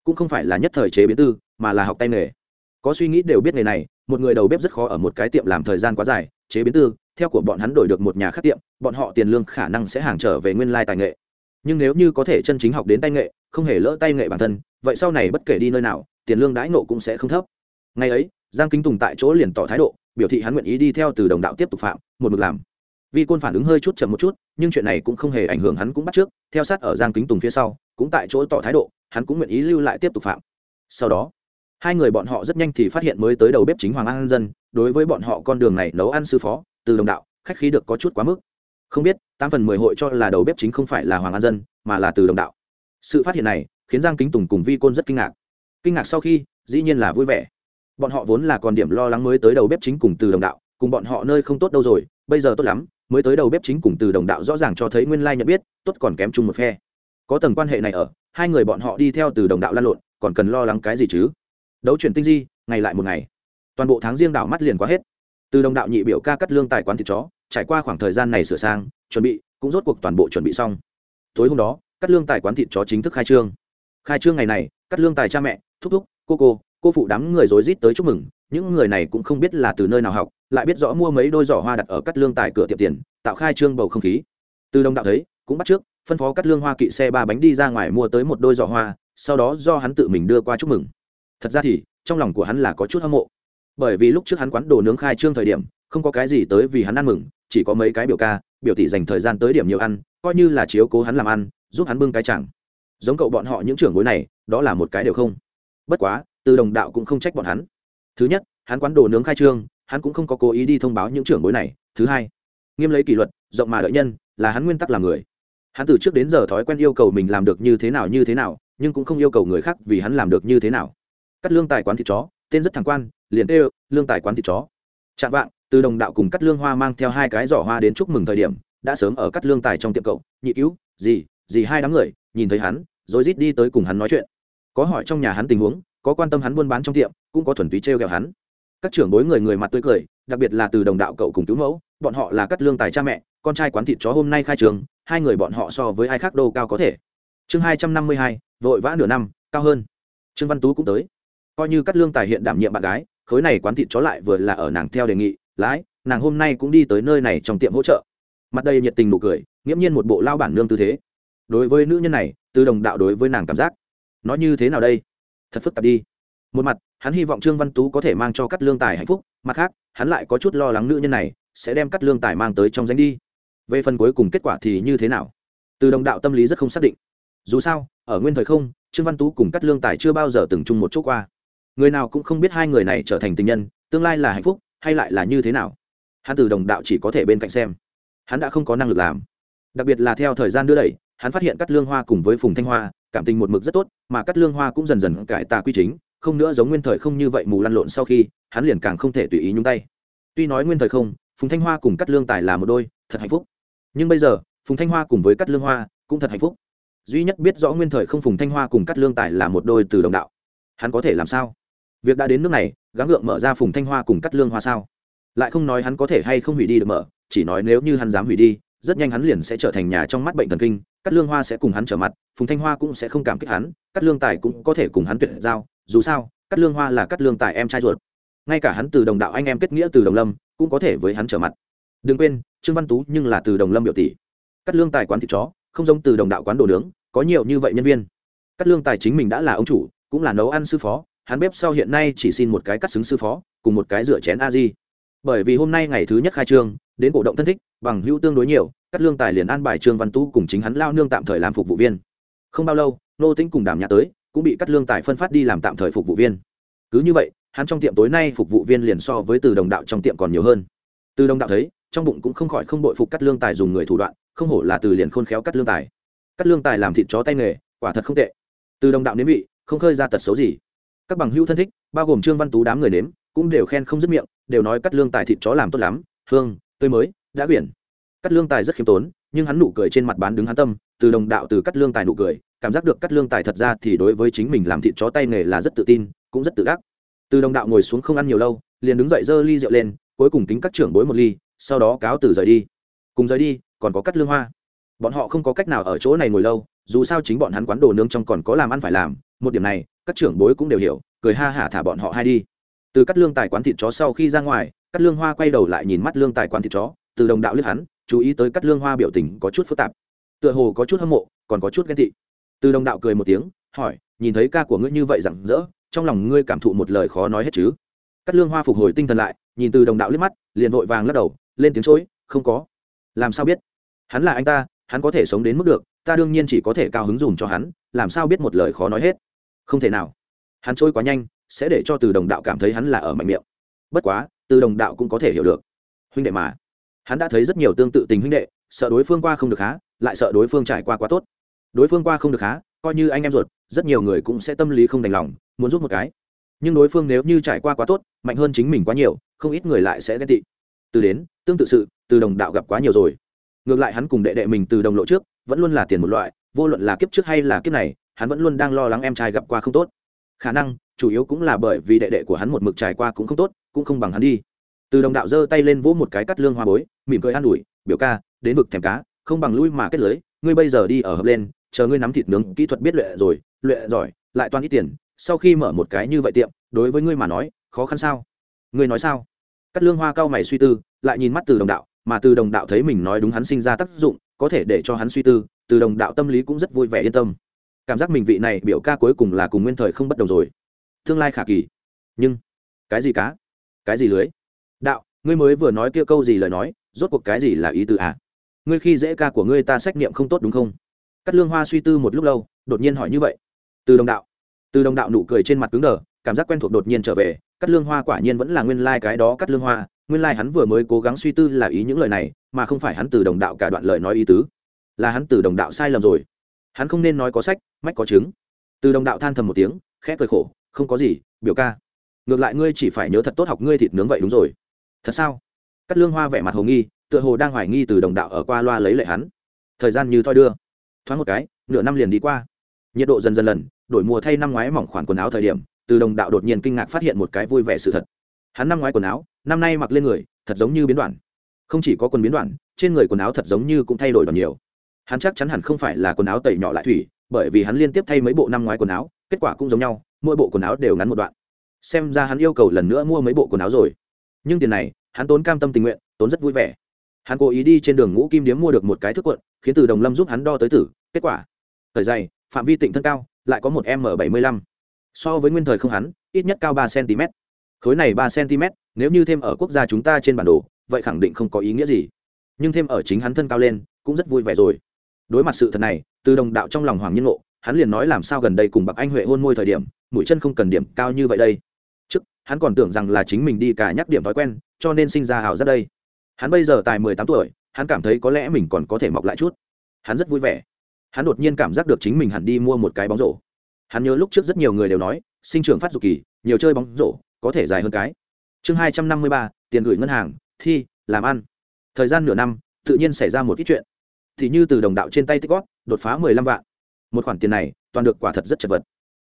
Cũng không phải là nhất thời chế biến tư, mà là học tay nghề. Có suy nghĩ đều biết nghề này, một người đầu bếp rất khó ở một cái tiệm làm thời gian quá dài, chế biến tư, theo của bọn hắn đổi được một nhà khác tiệm, bọn họ tiền lương khả năng sẽ hàng trở về nguyên lai tài nghệ nhưng nếu như có thể chân chính học đến tay nghệ, không hề lỡ tay nghệ bản thân, vậy sau này bất kể đi nơi nào, tiền lương đãi nộ cũng sẽ không thấp. Ngày ấy, giang kính tùng tại chỗ liền tỏ thái độ, biểu thị hắn nguyện ý đi theo từ đồng đạo tiếp tục phạm, một mực làm. Vì côn phản ứng hơi chút chậm một chút, nhưng chuyện này cũng không hề ảnh hưởng hắn cũng bắt trước, theo sát ở giang kính tùng phía sau, cũng tại chỗ tỏ thái độ, hắn cũng nguyện ý lưu lại tiếp tục phạm. Sau đó, hai người bọn họ rất nhanh thì phát hiện mới tới đầu bếp chính hoàng an dân, đối với bọn họ con đường này nấu ăn sư phó, từ đồng đạo, khách khí được có chút quá mức không biết, tám phần mười hội cho là đầu bếp chính không phải là hoàng an dân, mà là từ đồng đạo. Sự phát hiện này, khiến giang kính tùng cùng vi côn rất kinh ngạc. Kinh ngạc sau khi, dĩ nhiên là vui vẻ. Bọn họ vốn là còn điểm lo lắng mới tới đầu bếp chính cùng từ đồng đạo, cùng bọn họ nơi không tốt đâu rồi, bây giờ tốt lắm, mới tới đầu bếp chính cùng từ đồng đạo rõ ràng cho thấy nguyên lai nhận biết, tốt còn kém chung một phe. Có tầng quan hệ này ở, hai người bọn họ đi theo từ đồng đạo lan lộn, còn cần lo lắng cái gì chứ? Đấu chuyển tinh di, ngày lại một ngày. Toàn bộ tháng riêng đảo mắt liền quá hết. Từ đồng đạo nhị biểu ca cắt lương tài quán thịt chó trải qua khoảng thời gian này sửa sang, chuẩn bị, cũng rốt cuộc toàn bộ chuẩn bị xong. Tối hôm đó cắt lương tài quán thịt chó chính thức khai trương. Khai trương ngày này cắt lương tài cha mẹ, thúc thúc, cô cô cô phụ đám người rối rít tới chúc mừng. Những người này cũng không biết là từ nơi nào học, lại biết rõ mua mấy đôi giỏ hoa đặt ở cắt lương tài cửa tiệm tiền, tạo khai trương bầu không khí. Từ đồng đạo thấy, cũng bắt trước, phân phó cắt lương hoa kỵ xe ba bánh đi ra ngoài mua tới một đôi giỏ hoa, sau đó do hắn tự mình đưa qua chúc mừng. Thật ra thì, trong lòng của hắn là có chút hâm mộ. Bởi vì lúc trước hắn quán đồ nướng khai trương thời điểm không có cái gì tới vì hắn ăn mừng, chỉ có mấy cái biểu ca, biểu tỷ dành thời gian tới điểm nhiều ăn, coi như là chiếu cố hắn làm ăn, giúp hắn bưng cái chẳng. Giống cậu bọn họ những trưởng bối này, đó là một cái đều không. Bất quá, từ đồng đạo cũng không trách bọn hắn. Thứ nhất, hắn quán đồ nướng khai trương, hắn cũng không có cố ý đi thông báo những trưởng bối này. Thứ hai, nghiêm lấy kỷ luật, rộng mà đợi nhân, là hắn nguyên tắc làm người. Hắn từ trước đến giờ thói quen yêu cầu mình làm được như thế nào như thế nào, nhưng cũng không yêu cầu người khác vì hắn làm được như thế nào. Cắt lương tài quán thịt chó, tên rất thẳng quan, liền ê lương tài quán thịt chó. Chạm vạng từ đồng đạo cùng cắt lương hoa mang theo hai cái giỏ hoa đến chúc mừng thời điểm, đã sớm ở cắt lương tài trong tiệm cậu. Nhị cứu gì gì hai đám người, nhìn thấy hắn, rồi rít đi tới cùng hắn nói chuyện. Có hỏi trong nhà hắn tình huống, có quan tâm hắn buôn bán trong tiệm, cũng có thuần túy trêu ghẹo hắn. Các trưởng bối người người mặt tươi cười, đặc biệt là từ đồng đạo cậu cùng cứu mẫu, bọn họ là cắt lương tài cha mẹ, con trai quán thịt chó hôm nay khai trường, hai người bọn họ so với ai khác đâu cao có thể. Chương hai trăm năm mươi hai, vội vã nửa năm, cao hơn. Trương văn tú cũng tới. Coi như cắt lương tài hiện đảm nhiệm bạn gái, khối này quán thịt chó lại vừa là ở nàng theo đề nghị lái, nàng hôm nay cũng đi tới nơi này trong tiệm hỗ trợ. Mặt đây nhiệt tình nụ cười, nghiễm nhiên một bộ lao bản nương tư thế. Đối với nữ nhân này từ đồng đạo đối với nàng cảm giác, nó như thế nào đây? Thật phức tạp đi. Một mặt, hắn hy vọng trương văn tú có thể mang cho cắt lương tài hạnh phúc, mặt khác, hắn lại có chút lo lắng nữ nhân này sẽ đem cắt lương tài mang tới trong danh đi. Về phần cuối cùng kết quả thì như thế nào? Từ đồng đạo tâm lý rất không xác định. Dù sao, ở nguyên thời không, trương văn tú cùng cắt lương tài chưa bao giờ từng chung một chỗ qua. Người nào cũng không biết hai người này trở thành tình nhân, tương lai là hạnh phúc hay lại là như thế nào? Hắn từ đồng đạo chỉ có thể bên cạnh xem. Hắn đã không có năng lực làm. Đặc biệt là theo thời gian đưa đẩy, hắn phát hiện cắt lương hoa cùng với phùng thanh hoa, cảm tình một mực rất tốt, mà cắt lương hoa cũng dần dần cải tà quy chính, không nữa giống nguyên thời không như vậy mù lăn lộn sau khi, hắn liền càng không thể tùy ý nhúng tay. Tuy nói nguyên thời không, phùng thanh hoa cùng cắt lương tài là một đôi, thật hạnh phúc. Nhưng bây giờ, phùng thanh hoa cùng với cắt lương hoa cũng thật hạnh phúc. Duy nhất biết rõ nguyên thời không phùng thanh hoa cùng cắt lương tài là một đôi từ đồng đạo. Hắn có thể làm sao? Việc đã đến nước này gắng gượng mở ra phùng thanh hoa cùng cắt lương hoa sao? Lại không nói hắn có thể hay không hủy đi được mở, chỉ nói nếu như hắn dám hủy đi, rất nhanh hắn liền sẽ trở thành nhà trong mắt bệnh thần kinh, cắt lương hoa sẽ cùng hắn trở mặt, phùng thanh hoa cũng sẽ không cảm kích hắn, cắt lương tài cũng có thể cùng hắn tuyệt giao, dù sao, cắt lương hoa là cắt lương tài em trai ruột. Ngay cả hắn từ đồng đạo anh em kết nghĩa từ đồng lâm, cũng có thể với hắn trở mặt. Đừng quên, trương văn tú nhưng là từ đồng lâm biểu tỷ. Cắt lương tài quán thịt chó, không giống từ đồng đạo quán đồ nướng, có nhiều như vậy nhân viên. Cắt lương tài chính mình đã là ông chủ, cũng là nấu ăn sư phó hắn bếp sau hiện nay chỉ xin một cái cắt xứng sư phó, cùng một cái rửa chén a di. Bởi vì hôm nay ngày thứ nhất khai trương, đến cổ động thân thích, bằng hữu tương đối nhiều, cắt lương tài liền an bài trương văn tú cùng chính hắn lao nương tạm thời làm phục vụ viên. Không bao lâu, nô tính cùng đàm nhà tới, cũng bị cắt lương tài phân phát đi làm tạm thời phục vụ viên. Cứ như vậy, hắn trong tiệm tối nay phục vụ viên liền so với từ đồng đạo trong tiệm còn nhiều hơn. Từ đồng đạo thấy, trong bụng cũng không khỏi không bội phục cắt lương tài dùng người thủ đoạn, không hổ là từ liền khôn khéo cắt lương tài. Cắt lương tài làm thịt chó tay nghề, quả thật không tệ. Từ đồng đạo nếm vị, không khơi ra tật xấu gì các bằng hữu thân thích, bao gồm trương văn tú đám người nếm, cũng đều khen không dứt miệng, đều nói cắt lương tài thịt chó làm tốt lắm, hương, tươi mới, đã quyển. Cắt lương tài rất khiêm tốn, nhưng hắn nụ cười trên mặt bán đứng hắn tâm, từ đồng đạo từ cắt lương tài nụ cười, cảm giác được cắt lương tài thật ra thì đối với chính mình làm thịt chó tay nghề là rất tự tin, cũng rất tự đắc. Từ đồng đạo ngồi xuống không ăn nhiều lâu, liền đứng dậy giơ ly rượu lên, cuối cùng tính các trưởng bối một ly, sau đó cáo từ rời đi. Cùng rời đi, còn có cắt lương hoa. Bọn họ không có cách nào ở chỗ này ngồi lâu, dù sao chính bọn hắn quán đồ nướng trong còn có làm ăn phải làm một điểm này, các trưởng bối cũng đều hiểu, cười ha hả thả bọn họ hai đi. Từ cắt lương tài quán thịt chó sau khi ra ngoài, cắt lương hoa quay đầu lại nhìn mắt lương tài quán thịt chó, từ đồng đạo liếc hắn, chú ý tới cắt lương hoa biểu tình có chút phức tạp. Tựa hồ có chút hâm mộ, còn có chút ghen tị. Từ đồng đạo cười một tiếng, hỏi, nhìn thấy ca của ngươi như vậy rặng rỡ, trong lòng ngươi cảm thụ một lời khó nói hết chứ? Cắt lương hoa phục hồi tinh thần lại, nhìn từ đồng đạo liếc mắt, liền vội vàng lắc đầu, lên tiếng chối, không có. Làm sao biết? Hắn là anh ta, hắn có thể sống đến mức được, ta đương nhiên chỉ có thể cao hứng dùm cho hắn, làm sao biết một lời khó nói hết? Không thể nào. Hắn trôi quá nhanh, sẽ để cho từ đồng đạo cảm thấy hắn là ở mạnh miệng. Bất quá, từ đồng đạo cũng có thể hiểu được. Huynh đệ mà. Hắn đã thấy rất nhiều tương tự tình huynh đệ, sợ đối phương qua không được há lại sợ đối phương trải qua quá tốt. Đối phương qua không được há coi như anh em ruột, rất nhiều người cũng sẽ tâm lý không đành lòng, muốn giúp một cái. Nhưng đối phương nếu như trải qua quá tốt, mạnh hơn chính mình quá nhiều, không ít người lại sẽ ghen tị. Từ đến, tương tự sự, từ đồng đạo gặp quá nhiều rồi. Ngược lại hắn cùng đệ đệ mình từ đồng lộ trước, vẫn luôn là tiền một loại, vô luận là kiếp trước hay là kiếp này hắn vẫn luôn đang lo lắng em trai gặp qua không tốt. Khả năng, chủ yếu cũng là bởi vì đệ đệ của hắn một mực trải qua cũng không tốt, cũng không bằng hắn đi. Từ đồng đạo giơ tay lên vỗ một cái cắt lương hoa bối, mỉm cười an ủi, biểu ca, đến vực thèm cá, không bằng lui mà kết lưới, ngươi bây giờ đi ở hợp lên, chờ ngươi nắm thịt nướng, kỹ thuật biết luyện rồi, luyện giỏi, lại toàn ít tiền, sau khi mở một cái như vậy tiệm, đối với ngươi mà nói, khó khăn sao? Ngươi nói sao? Cắt lương hoa cao mày suy tư, lại nhìn mắt từ đồng đạo, mà từ đồng đạo thấy mình nói đúng hắn sinh ra tác dụng, có thể để cho hắn suy tư, từ đồng đạo tâm lý cũng rất vui vẻ yên tâm cảm giác mình vị này biểu ca cuối cùng là cùng nguyên thời không bất đồng rồi. Tương lai khả kỳ. Nhưng, cái gì cá? Cái gì lưới? Đạo, ngươi mới vừa nói kia câu gì lời nói, rốt cuộc cái gì là ý tư à? Ngươi khi dễ ca của ngươi ta xét nghiệm không tốt đúng không? Cắt lương hoa suy tư một lúc lâu, đột nhiên hỏi như vậy. Từ đồng đạo. Từ đồng đạo nụ cười trên mặt cứng đờ, cảm giác quen thuộc đột nhiên trở về cắt lương hoa quả nhiên vẫn là nguyên lai、like、cái đó cắt lương hoa, nguyên lai、like、hắn vừa mới cố gắng suy tư là ý những lời này, mà không phải hắn từ đồng đạo cả đoạn lời nói ý tứ. Là hắn từ đồng đạo sai lầm rồi hắn không nên nói có sách, mách có chứng. Từ đồng đạo than thầm một tiếng, khẽ cười khổ, không có gì, biểu ca. Ngược lại ngươi chỉ phải nhớ thật tốt học ngươi thịt nướng vậy đúng rồi. Thật sao? Cắt lương hoa vẻ mặt hồ nghi, tựa hồ đang hoài nghi từ đồng đạo ở qua loa lấy lệ hắn. Thời gian như thoi đưa. Thoáng một cái, nửa năm liền đi qua. Nhiệt độ dần dần lần, đổi mùa thay năm ngoái mỏng khoản quần áo thời điểm, từ đồng đạo đột nhiên kinh ngạc phát hiện một cái vui vẻ sự thật. Hắn năm ngoái quần áo, năm nay mặc lên người, thật giống như biến đoạn. Không chỉ có quần biến đoạn, trên người quần áo thật giống như cũng thay đổi đoạn nhiều hắn chắc chắn hẳn không phải là quần áo tẩy nhỏ lại thủy, bởi vì hắn liên tiếp thay mấy bộ năm ngoái quần áo, kết quả cũng giống nhau, mỗi bộ quần áo đều ngắn một đoạn. Xem ra hắn yêu cầu lần nữa mua mấy bộ quần áo rồi. Nhưng tiền này, hắn tốn cam tâm tình nguyện, tốn rất vui vẻ. Hắn cố ý đi trên đường ngũ kim điếm mua được một cái thức quận, khiến từ đồng lâm giúp hắn đo tới tử, kết quả. Thời dày, phạm vi tịnh thân cao, lại có một m bảy mươi lăm. So với nguyên thời không hắn, ít nhất cao ba cm khối này ba cm nếu như thêm ở quốc gia chúng ta trên bản đồ, vậy khẳng định không có ý nghĩa gì. Nhưng thêm ở chính hắn thân cao lên, cũng rất vui vẻ rồi đối mặt sự thật này, từ đồng đạo trong lòng hoàng nhiên ngộ, hắn liền nói làm sao gần đây cùng bạc anh huệ hôn môi thời điểm, mũi chân không cần điểm cao như vậy đây. Trước, hắn còn tưởng rằng là chính mình đi cả nhắc điểm thói quen, cho nên sinh ra hào rất đây. Hắn bây giờ tài mười tám tuổi, hắn cảm thấy có lẽ mình còn có thể mọc lại chút. Hắn rất vui vẻ. Hắn đột nhiên cảm giác được chính mình hẳn đi mua một cái bóng rổ. Hắn nhớ lúc trước rất nhiều người đều nói, sinh trưởng phát dục kỳ, nhiều chơi bóng rổ, có thể dài hơn cái. Chương hai trăm năm mươi ba, tiền gửi ngân hàng, thi, làm ăn. Thời gian nửa năm, tự nhiên xảy ra một ít chuyện thì như từ đồng đạo trên tay tích góp đột phá mười lăm vạn. Một khoản tiền này, toàn được quả thật rất chật vật.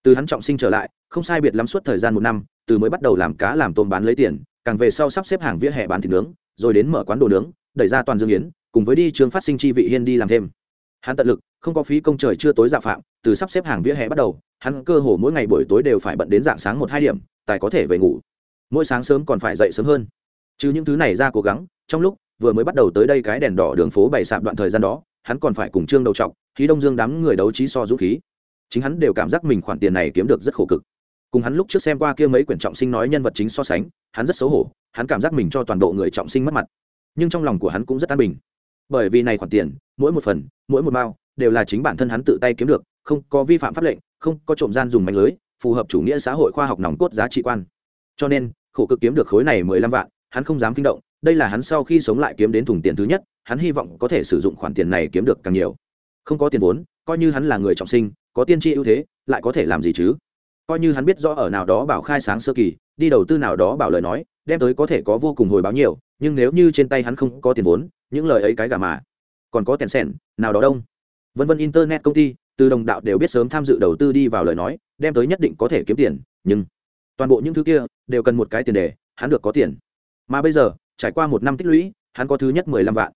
Từ hắn trọng sinh trở lại, không sai biệt lắm suốt thời gian một năm, từ mới bắt đầu làm cá làm tôm bán lấy tiền, càng về sau sắp xếp hàng vỉa hè bán thịt nướng, rồi đến mở quán đồ nướng, đẩy ra toàn dương yến, cùng với đi trường phát sinh chi vị hiên đi làm thêm. Hắn tận lực, không có phí công trời chưa tối dạ phạm, từ sắp xếp hàng vỉa hè bắt đầu, hắn cơ hồ mỗi ngày buổi tối đều phải bận đến dạng sáng một hai điểm, tài có thể về ngủ. Mỗi sáng sớm còn phải dậy sớm hơn. Chứ những thứ này ra cố gắng, trong lúc vừa mới bắt đầu tới đây cái đèn đỏ đường phố bày sạp đoạn thời gian đó, hắn còn phải cùng trương đầu trọng khí đông dương đám người đấu trí so dũng khí. Chính hắn đều cảm giác mình khoản tiền này kiếm được rất khổ cực. Cùng hắn lúc trước xem qua kia mấy quyển trọng sinh nói nhân vật chính so sánh, hắn rất xấu hổ, hắn cảm giác mình cho toàn bộ người trọng sinh mất mặt. Nhưng trong lòng của hắn cũng rất an bình. Bởi vì này khoản tiền, mỗi một phần, mỗi một mao đều là chính bản thân hắn tự tay kiếm được, không có vi phạm pháp lệnh, không có trộm gian dùng mạnh lưới, phù hợp chủ nghĩa xã hội khoa học nòng cốt giá trị quan. Cho nên, khổ cực kiếm được khối này mười lăm vạn, hắn không dám kinh động đây là hắn sau khi sống lại kiếm đến thùng tiền thứ nhất, hắn hy vọng có thể sử dụng khoản tiền này kiếm được càng nhiều. Không có tiền vốn, coi như hắn là người trọng sinh, có tiên tri ưu thế, lại có thể làm gì chứ? Coi như hắn biết rõ ở nào đó bảo khai sáng sơ kỳ, đi đầu tư nào đó bảo lời nói, đem tới có thể có vô cùng hồi báo nhiều, nhưng nếu như trên tay hắn không có tiền vốn, những lời ấy cái gà mà. Còn có tiền sẻn, nào đó đông. Vân vân internet công ty, từ đồng đạo đều biết sớm tham dự đầu tư đi vào lời nói, đem tới nhất định có thể kiếm tiền, nhưng toàn bộ những thứ kia đều cần một cái tiền đề, hắn được có tiền. Mà bây giờ trải qua một năm tích lũy, hắn có thứ nhất mười lăm vạn.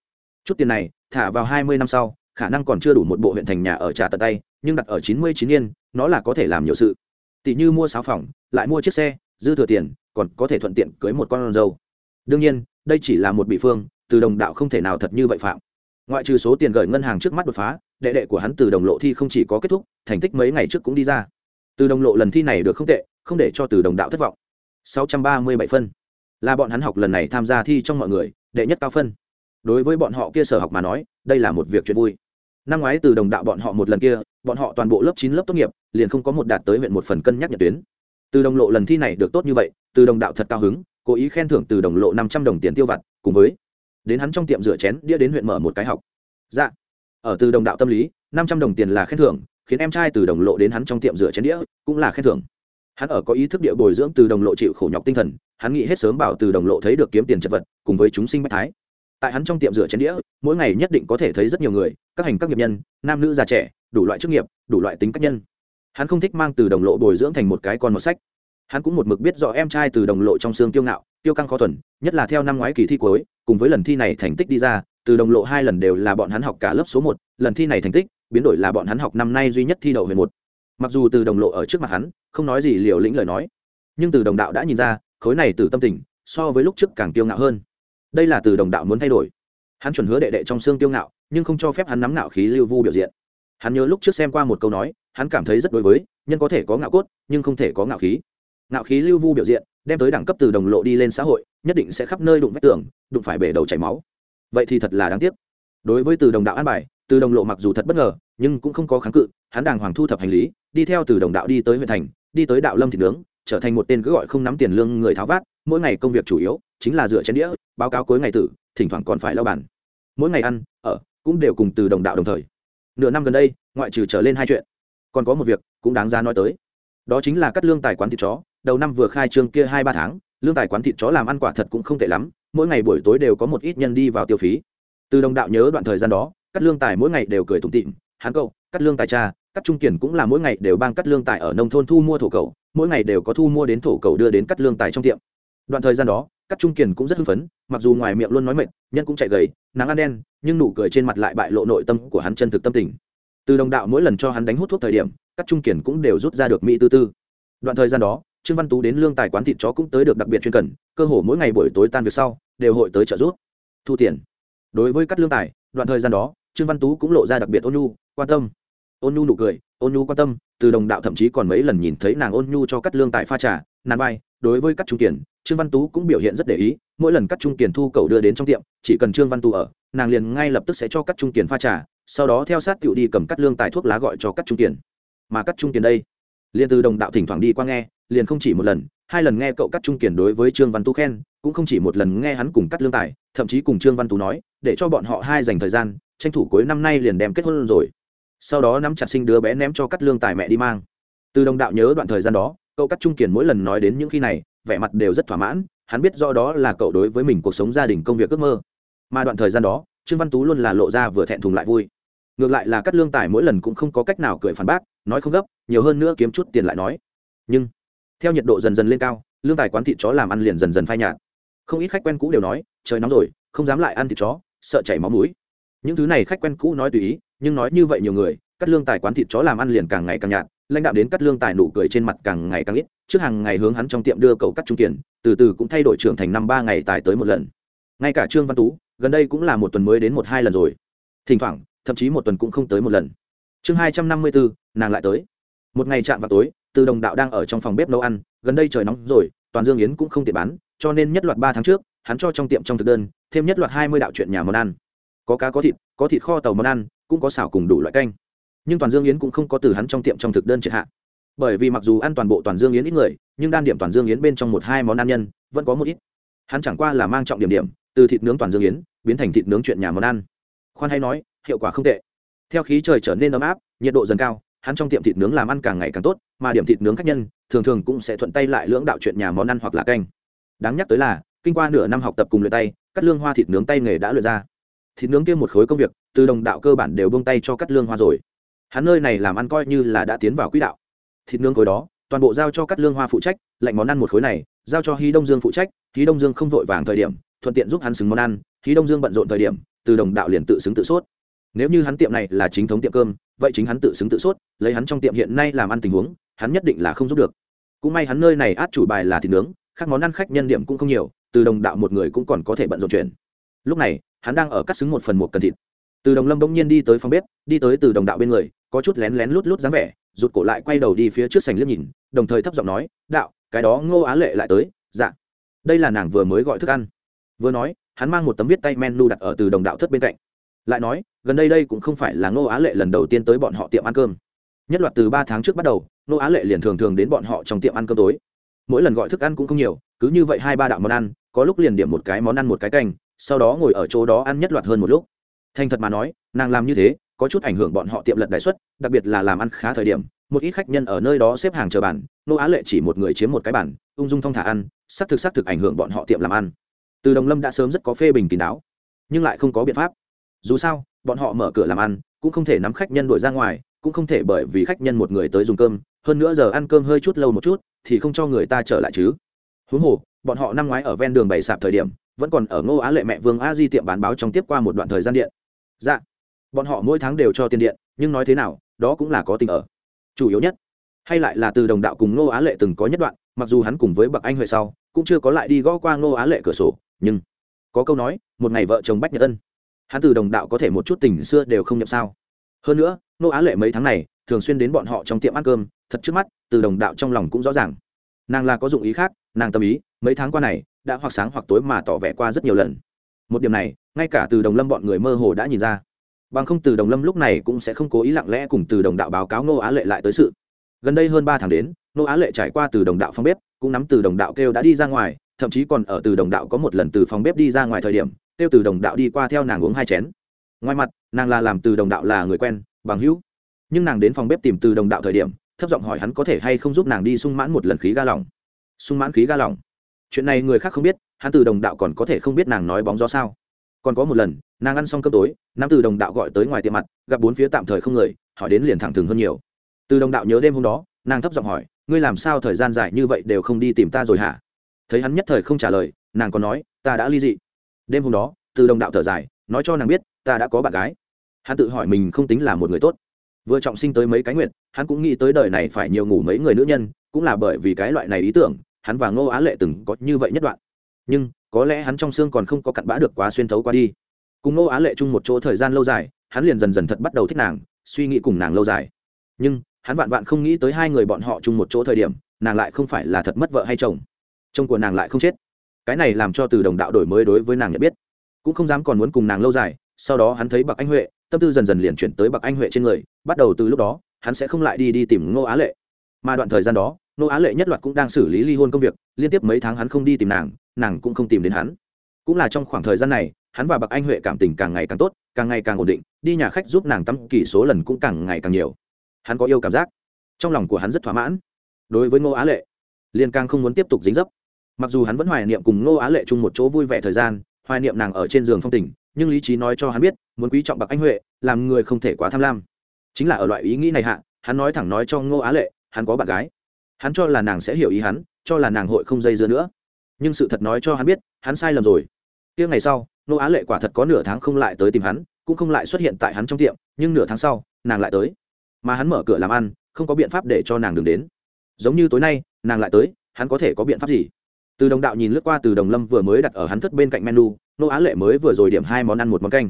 Chút tiền này, thả vào hai mươi năm sau, khả năng còn chưa đủ một bộ huyện thành nhà ở trả tận tay, nhưng đặt ở chín mươi chín yên, nó là có thể làm nhiều sự. Tỷ như mua sáo phòng, lại mua chiếc xe, dư thừa tiền, còn có thể thuận tiện cưới một con dâu. Đương nhiên, đây chỉ là một bị phương, từ đồng đạo không thể nào thật như vậy phạm. Ngoại trừ số tiền gửi ngân hàng trước mắt đột phá, đệ đệ của hắn từ đồng lộ thi không chỉ có kết thúc, thành tích mấy ngày trước cũng đi ra. Từ đồng lộ lần thi này được không tệ, không để cho từ đồng đạo thất vọng. 637 phân là bọn hắn học lần này tham gia thi trong mọi người, đệ nhất cao phân. Đối với bọn họ kia sở học mà nói, đây là một việc chuyện vui. Năm ngoái từ đồng đạo bọn họ một lần kia, bọn họ toàn bộ lớp chín lớp tốt nghiệp, liền không có một đạt tới huyện một phần cân nhắc nhận tuyến. Từ đồng lộ lần thi này được tốt như vậy, từ đồng đạo thật cao hứng, cố ý khen thưởng từ đồng lộ năm trăm đồng tiền tiêu vặt, cùng với đến hắn trong tiệm rửa chén đĩa đến huyện mở một cái học. Dạ. Ở từ đồng đạo tâm lý, năm trăm đồng tiền là khen thưởng, khiến em trai từ đồng lộ đến hắn trong tiệm rửa chén đĩa cũng là khen thưởng hắn ở có ý thức địa bồi dưỡng từ đồng lộ chịu khổ nhọc tinh thần, hắn nghĩ hết sớm bảo từ đồng lộ thấy được kiếm tiền chật vật, cùng với chúng sinh bách thái. Tại hắn trong tiệm rửa chén đĩa, mỗi ngày nhất định có thể thấy rất nhiều người, các hành các nghiệp nhân, nam nữ già trẻ, đủ loại chức nghiệp, đủ loại tính cách nhân. Hắn không thích mang từ đồng lộ bồi dưỡng thành một cái con một sách. Hắn cũng một mực biết rõ em trai từ đồng lộ trong xương kiêu ngạo tiêu căng khó thuần, nhất là theo năm ngoái kỳ thi cuối, cùng với lần thi này thành tích đi ra, từ đồng lộ hai lần đều là bọn hắn học cả lớp số một, lần thi này thành tích, biến đổi là bọn hắn học năm nay duy nhất thi đậu về một mặc dù từ đồng lộ ở trước mặt hắn, không nói gì liều lĩnh lời nói, nhưng từ đồng đạo đã nhìn ra, khối này từ tâm tình, so với lúc trước càng kiêu ngạo hơn. Đây là từ đồng đạo muốn thay đổi. Hắn chuẩn hứa đệ đệ trong xương kiêu ngạo, nhưng không cho phép hắn nắm ngạo khí lưu vu biểu diện. Hắn nhớ lúc trước xem qua một câu nói, hắn cảm thấy rất đối với, nhân có thể có ngạo cốt, nhưng không thể có ngạo khí. Ngạo khí lưu vu biểu diện, đem tới đẳng cấp từ đồng lộ đi lên xã hội, nhất định sẽ khắp nơi đụng vách tường, đụng phải bể đầu chảy máu. Vậy thì thật là đáng tiếc. Đối với từ đồng đạo an bài từ đồng lộ mặc dù thật bất ngờ, nhưng cũng không có kháng cự, hắn đàng hoàng thu thập hành lý, đi theo từ đồng đạo đi tới huyện thành, đi tới đạo lâm thịt nướng, trở thành một tên cứ gọi không nắm tiền lương người tháo vát, mỗi ngày công việc chủ yếu chính là dựa chén đĩa, báo cáo cuối ngày tử, thỉnh thoảng còn phải lau bàn. Mỗi ngày ăn, ở, cũng đều cùng từ đồng đạo đồng thời. Nửa năm gần đây, ngoại trừ trở lên hai chuyện, còn có một việc cũng đáng ra nói tới. Đó chính là cắt lương tài quán thịt chó, đầu năm vừa khai trương kia hai ba tháng, lương tài quán thịt chó làm ăn quả thật cũng không tệ lắm, mỗi ngày buổi tối đều có một ít nhân đi vào tiêu phí. Từ đồng đạo nhớ đoạn thời gian đó cắt lương tài mỗi ngày đều cười tủm tịm hắn cậu, cắt lương tài cha, cắt trung kiển cũng là mỗi ngày đều bang cắt lương tài ở nông thôn thu mua thổ cầu mỗi ngày đều có thu mua đến thổ cầu đưa đến cắt lương tài trong tiệm. Đoạn thời gian đó, cắt trung kiển cũng rất hưng phấn, mặc dù ngoài miệng luôn nói mệt nhân cũng chạy gầy, nắng ăn đen, nhưng nụ cười trên mặt lại bại lộ nội tâm của hắn chân thực tâm tình. Từ đồng đạo mỗi lần cho hắn đánh hút thuốc thời điểm các trung kiển cũng đều rút ra được mỹ tư tư. Đoạn thời gian đó, trương văn tú đến lương tài quán thịt chó cũng tới được đặc biệt chuyên cần, cơ hồ mỗi ngày buổi tối tan việc sau, đều hội tới trợ giúp, thu tiền. Đối với các lương tài, đoạn thời gian đó trương văn tú cũng lộ ra đặc biệt ôn nhu, quan tâm. Ôn nhu nụ cười, ôn nhu quan tâm, từ đồng đạo thậm chí còn mấy lần nhìn thấy nàng ôn nhu cho cắt lương tài pha trà, nàn vai, đối với các trung kiển, trương văn tú cũng biểu hiện rất để ý, mỗi lần các trung kiển thu cầu đưa đến trong tiệm, chỉ cần trương văn tú ở, nàng liền ngay lập tức sẽ cho các trung kiển pha trà, sau đó theo sát cựu đi cầm cắt lương tài thuốc lá gọi cho các trung kiển. Mà cắt trung kiển đây, liền từ đồng đạo thỉnh thoảng đi qua nghe, liền không chỉ một lần, hai lần nghe cậu cắt trung kiển đối với trương văn tú khen, cũng không chỉ một lần nghe hắn cùng cắt lương tài thậm chí cùng trương văn tú nói, để cho bọn họ hai dành thời gian tranh thủ cuối năm nay liền đem kết hôn rồi. Sau đó nắm chặt sinh đứa bé ném cho cắt lương tài mẹ đi mang. Từ đồng đạo nhớ đoạn thời gian đó, cậu cắt trung kiển mỗi lần nói đến những khi này, vẻ mặt đều rất thỏa mãn, hắn biết do đó là cậu đối với mình cuộc sống gia đình công việc ước mơ. Mà đoạn thời gian đó, trương văn tú luôn là lộ ra vừa thẹn thùng lại vui. Ngược lại là cắt lương tài mỗi lần cũng không có cách nào cười phản bác, nói không gấp, nhiều hơn nữa kiếm chút tiền lại nói. Nhưng, theo nhiệt độ dần dần lên cao, lương tài quán thịt chó làm ăn liền dần dần phai nhạt. Không ít khách quen cũ đều nói, trời nóng rồi, không dám lại ăn thịt chó, sợ chảy máu mũi những thứ này khách quen cũ nói tùy ý, nhưng nói như vậy nhiều người, cắt lương tài quán thịt chó làm ăn liền càng ngày càng nhạt, lãnh đạo đến cắt lương tài nụ cười trên mặt càng ngày càng ít, trước hàng ngày hướng hắn trong tiệm đưa cầu cắt trung kiển, từ từ cũng thay đổi trưởng thành năm ba ngày tài tới một lần. Ngay cả trương văn tú, gần đây cũng là một tuần mới đến một hai lần rồi. Thỉnh thoảng, thậm chí một tuần cũng không tới một lần. Chương hai trăm năm mươi bốn nàng lại tới. Một ngày chạm vào tối, từ đồng đạo đang ở trong phòng bếp nấu ăn, gần đây trời nóng rồi, toàn dương yến cũng không tiện bán, cho nên nhất loạt ba tháng trước, hắn cho trong tiệm trong thực đơn, thêm nhất loạt hai mươi đạo chuyện nhà món ăn có cá có thịt có thịt kho tàu món ăn, cũng có xào cùng đủ loại canh. Nhưng toàn dương yến cũng không có từ hắn trong tiệm trong thực đơn triệt hạ. Bởi vì mặc dù ăn toàn bộ toàn dương yến ít người, nhưng đan điểm toàn dương yến bên trong một hai món ăn nhân, vẫn có một ít. Hắn chẳng qua là mang trọng điểm điểm, từ thịt nướng toàn dương yến, biến thành thịt nướng chuyện nhà món ăn. Khoan hay nói, hiệu quả không tệ. Theo khí trời trở nên ấm áp, nhiệt độ dần cao, hắn trong tiệm thịt nướng làm ăn càng ngày càng tốt, mà điểm thịt nướng khách nhân, thường thường cũng sẽ thuận tay lại lưỡng đạo chuyện nhà món ăn hoặc là canh. Đáng nhắc tới là, kinh qua nửa năm học tập cùng luyện tay, cắt lương hoa thịt nướng tay nghề đã luyện ra thịt nướng kia một khối công việc, từ đồng đạo cơ bản đều bông tay cho cắt lương hoa rồi. Hắn nơi này làm ăn coi như là đã tiến vào quỹ đạo. Thịt nướng khối đó, toàn bộ giao cho cắt lương hoa phụ trách, lạnh món ăn một khối này, giao cho hí đông dương phụ trách, hí đông dương không vội vàng thời điểm, thuận tiện giúp hắn xứng món ăn, hí đông dương bận rộn thời điểm, từ đồng đạo liền tự xứng tự sốt. Nếu như hắn tiệm này là chính thống tiệm cơm, vậy chính hắn tự xứng tự sốt, lấy hắn trong tiệm hiện nay làm ăn tình huống, hắn nhất định là không giúp được. Cũng may hắn nơi này át chủ bài là thịt nướng các món ăn khách nhân điểm cũng không nhiều, từ đồng đạo một người cũng còn có thể bận rộn chuyển lúc này, hắn đang ở cắt xứng một phần một cần thịt. Từ đồng lâm đông nhiên đi tới phòng bếp, đi tới từ đồng đạo bên người, có chút lén lén lút lút dáng vẻ, rụt cổ lại quay đầu đi phía trước sành liếc nhìn, đồng thời thấp giọng nói, đạo, cái đó ngô á lệ lại tới. Dạ. Đây là nàng vừa mới gọi thức ăn. Vừa nói, hắn mang một tấm viết tay menu đặt ở từ đồng đạo thất bên cạnh. Lại nói, gần đây đây cũng không phải là ngô á lệ lần đầu tiên tới bọn họ tiệm ăn cơm. Nhất loạt từ ba tháng trước bắt đầu, ngô á lệ liền thường thường đến bọn họ trong tiệm ăn cơm tối. Mỗi lần gọi thức ăn cũng không nhiều, cứ như vậy hai ba đạo món ăn, có lúc liền điểm một cái món ăn một cái canh sau đó ngồi ở chỗ đó ăn nhất loạt hơn một lúc. Thành thật mà nói, nàng làm như thế, có chút ảnh hưởng bọn họ tiệm lật đại suất đặc biệt là làm ăn khá thời điểm, một ít khách nhân ở nơi đó xếp hàng chờ bàn, nô á lệ chỉ một người chiếm một cái bàn, ung dung thong thả ăn, xác thực xác thực ảnh hưởng bọn họ tiệm làm ăn. Từ đồng lâm đã sớm rất có phê bình kín đáo, nhưng lại không có biện pháp. Dù sao, bọn họ mở cửa làm ăn, cũng không thể nắm khách nhân đuổi ra ngoài, cũng không thể bởi vì khách nhân một người tới dùng cơm, hơn nữa giờ ăn cơm hơi chút lâu một chút, thì không cho người ta trở lại chứ. Huống hồ, bọn họ năm ngoái ở ven đường bày sạp thời điểm vẫn còn ở ngô á lệ mẹ vương a di tiệm bán báo trong tiếp qua một đoạn thời gian điện. Dạ bọn họ mỗi tháng đều cho tiền điện, nhưng nói thế nào, đó cũng là có tình ở. Chủ yếu nhất, hay lại là từ đồng đạo cùng ngô á lệ từng có nhất đoạn, mặc dù hắn cùng với bậc anh huệ sau, cũng chưa có lại đi gõ qua ngô á lệ cửa sổ, nhưng có câu nói, một ngày vợ chồng bách nhật ân. Hắn từ đồng đạo có thể một chút tình xưa đều không nhậm sao. Hơn nữa, ngô á lệ mấy tháng này thường xuyên đến bọn họ trong tiệm ăn cơm, thật trước mắt, từ đồng đạo trong lòng cũng rõ ràng nàng là có dụng ý khác, nàng tâm ý, mấy tháng qua này, đã hoặc sáng hoặc tối mà tỏ vẻ qua rất nhiều lần. Một điểm này, ngay cả từ đồng lâm bọn người mơ hồ đã nhìn ra. Bằng không từ đồng lâm lúc này cũng sẽ không cố ý lặng lẽ cùng từ đồng đạo báo cáo nô á lệ lại tới sự. Gần đây hơn ba tháng đến nô á lệ trải qua từ đồng đạo phòng bếp, cũng nắm từ đồng đạo kêu đã đi ra ngoài, thậm chí còn ở từ đồng đạo có một lần từ phòng bếp đi ra ngoài thời điểm, kêu từ đồng đạo đi qua theo nàng uống hai chén. Ngoài mặt, nàng là làm từ đồng đạo là người quen, bằng hữu. Nhưng nàng đến phòng bếp tìm từ đồng đạo thời điểm thấp giọng hỏi hắn có thể hay không giúp nàng đi sung mãn một lần khí ga lỏng. Sung mãn khí ga lỏng? Chuyện này người khác không biết, hắn từ đồng đạo còn có thể không biết nàng nói bóng gió sao? Còn có một lần, nàng ăn xong cơm tối, nam từ đồng đạo gọi tới ngoài tiệm mặt, gặp bốn phía tạm thời không người, hỏi đến liền thẳng thừng hơn nhiều. Từ đồng đạo nhớ đêm hôm đó, nàng thấp giọng hỏi, ngươi làm sao thời gian dài như vậy đều không đi tìm ta rồi hả? Thấy hắn nhất thời không trả lời, nàng còn nói, ta đã ly dị. Đêm hôm đó, từ đồng đạo thở dài, nói cho nàng biết, ta đã có bạn gái. Hắn tự hỏi mình không tính là một người tốt vừa trọng sinh tới mấy cái nguyện hắn cũng nghĩ tới đời này phải nhiều ngủ mấy người nữ nhân, cũng là bởi vì cái loại này ý tưởng, hắn và ngô á lệ từng có như vậy nhất đoạn. Nhưng, có lẽ hắn trong xương còn không có cặn bã được quá xuyên thấu qua đi. Cùng ngô á lệ chung một chỗ thời gian lâu dài, hắn liền dần dần thật bắt đầu thích nàng, suy nghĩ cùng nàng lâu dài. Nhưng, hắn vạn vạn không nghĩ tới hai người bọn họ chung một chỗ thời điểm, nàng lại không phải là thật mất vợ hay chồng. Chồng của nàng lại không chết. Cái này làm cho từ đồng đạo đổi mới đối với nàng nhận biết. Cũng không dám còn muốn cùng nàng lâu dài, sau đó hắn thấy bạc anh huệ tâm tư dần dần liền chuyển tới bậc anh huệ trên người, bắt đầu từ lúc đó, hắn sẽ không lại đi đi tìm ngô á lệ. Mà đoạn thời gian đó, ngô á lệ nhất loạt cũng đang xử lý ly hôn công việc, liên tiếp mấy tháng hắn không đi tìm nàng nàng cũng không tìm đến hắn. Cũng là trong khoảng thời gian này, hắn và bậc anh huệ cảm tình càng ngày càng tốt, càng ngày càng ổn định, đi nhà khách giúp nàng tắm kỳ số lần cũng càng ngày càng nhiều. Hắn có yêu cảm giác. Trong lòng của hắn rất thỏa mãn. Đối với ngô á lệ liên càng không muốn tiếp tục dính dấp. Mặc dù hắn vẫn hoài niệm cùng ngô á lệ chung một chỗ vui vẻ thời gian, hoài niệm nàng ở trên giường phong tình nhưng lý trí nói cho hắn biết, muốn quý trọng bạc anh huệ, làm người không thể quá tham lam. Chính là ở loại ý nghĩ này hạ, hắn nói thẳng nói cho ngô á lệ, hắn có bạn gái. Hắn cho là nàng sẽ hiểu ý hắn, cho là nàng hội không dây dưa nữa. Nhưng sự thật nói cho hắn biết, hắn sai lầm rồi. Tiếng ngày sau, ngô á lệ quả thật có nửa tháng không lại tới tìm hắn, cũng không lại xuất hiện tại hắn trong tiệm, nhưng nửa tháng sau, nàng lại tới. Mà hắn mở cửa làm ăn, không có biện pháp để cho nàng đừng đến. Giống như tối nay, nàng lại tới, hắn có thể có biện pháp gì? Từ đồng đạo nhìn lướt qua từ đồng lâm vừa mới đặt ở hắn thất bên cạnh menu nô á lệ mới vừa rồi điểm hai món ăn một món canh.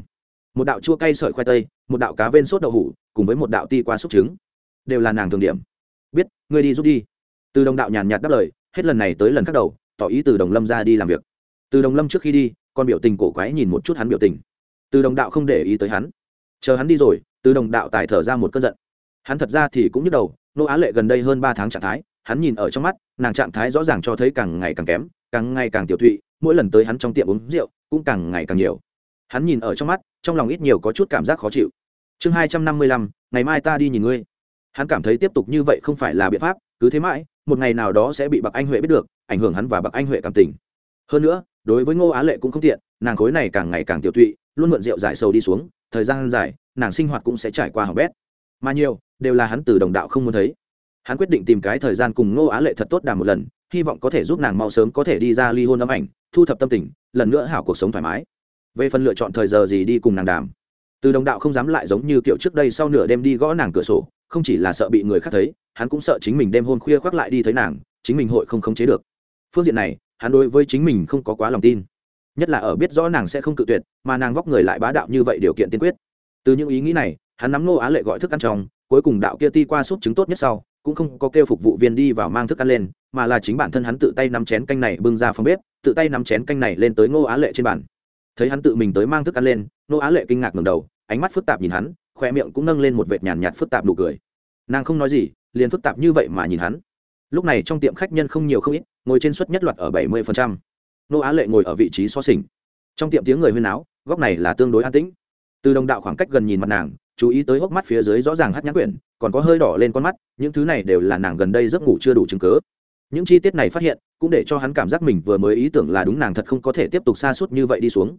Một đạo chua cay sợi khoai tây, một đạo cá ven sốt đậu hủ, cùng với một đạo ti qua xúc trứng. Đều là nàng thường điểm. Biết, ngươi đi giúp đi. Từ đồng đạo nhàn nhạt đáp lời, hết lần này tới lần khác đầu, tỏ ý từ đồng lâm ra đi làm việc. Từ đồng lâm trước khi đi, con biểu tình cổ quái nhìn một chút hắn biểu tình. Từ đồng đạo không để ý tới hắn. Chờ hắn đi rồi, từ đồng đạo tài thở ra một cơn giận. Hắn thật ra thì cũng nhức đầu, nô á lệ gần đây hơn ba tháng trạng thái, hắn nhìn ở trong mắt nàng trạng thái rõ ràng cho thấy càng ngày càng kém, càng ngày càng tiểu thụy mỗi lần tới hắn trong tiệm uống rượu cũng càng ngày càng nhiều. Hắn nhìn ở trong mắt, trong lòng ít nhiều có chút cảm giác khó chịu. Chương hai trăm năm mươi lăm, ngày mai ta đi nhìn ngươi. Hắn cảm thấy tiếp tục như vậy không phải là biện pháp, cứ thế mãi, một ngày nào đó sẽ bị bạc anh huệ biết được, ảnh hưởng hắn và bạc anh huệ cảm tình. Hơn nữa, đối với ngô á lệ cũng không tiện, nàng khối này càng ngày càng tiểu thụy luôn mượn rượu giải sầu đi xuống, thời gian dài, nàng sinh hoạt cũng sẽ trải qua hỏng bét. Mà nhiều, đều là hắn từ đồng đạo không muốn thấy hắn quyết định tìm cái thời gian cùng ngô á lệ thật tốt đàm một lần, hy vọng có thể giúp nàng mau sớm có thể đi ra ly hôn âm ảnh, thu thập tâm tình, lần nữa hảo cuộc sống thoải mái. Về phần lựa chọn thời giờ gì đi cùng nàng đàm. Từ đồng đạo không dám lại giống như kiểu trước đây sau nửa đêm đi gõ nàng cửa sổ, không chỉ là sợ bị người khác thấy, hắn cũng sợ chính mình đêm hôn khuya khoác lại đi thấy nàng, chính mình hội không khống chế được. Phương diện này, hắn đối với chính mình không có quá lòng tin. Nhất là ở biết rõ nàng sẽ không cự tuyệt, mà nàng vóc người lại bá đạo như vậy điều kiện tiên quyết. Từ những ý nghĩ này, hắn nắm nô á lệ gọi thức ăn trong, cuối cùng đạo kia ti qua súp trứng tốt nhất sau cũng không có kêu phục vụ viên đi vào mang thức ăn lên, mà là chính bản thân hắn tự tay nắm chén canh này bưng ra phòng bếp, tự tay nắm chén canh này lên tới ngô á lệ trên bàn. Thấy hắn tự mình tới mang thức ăn lên, ngô á lệ kinh ngạc ngầm đầu, ánh mắt phức tạp nhìn hắn khoe miệng cũng nâng lên một vệt nhàn nhạt phức tạp nụ cười. Nàng không nói gì, liền phức tạp như vậy mà nhìn hắn. Lúc này trong tiệm khách nhân không nhiều không ít, ngồi trên suất nhất loạt ở bảy mươi nô á lệ ngồi ở vị trí so sình trong tiệm tiếng người huyên áo góc này là tương đối an tĩnh. Từ đồng đạo khoảng cách gần nhìn mặt nàng chú ý tới hốc mắt phía dưới rõ ràng hát nhãn quyển, còn có hơi đỏ lên con mắt, những thứ này đều là nàng gần đây giấc ngủ chưa đủ chứng cớ những chi tiết này phát hiện, cũng để cho hắn cảm giác mình vừa mới ý tưởng là đúng nàng thật không có thể tiếp tục xa suốt như vậy đi xuống.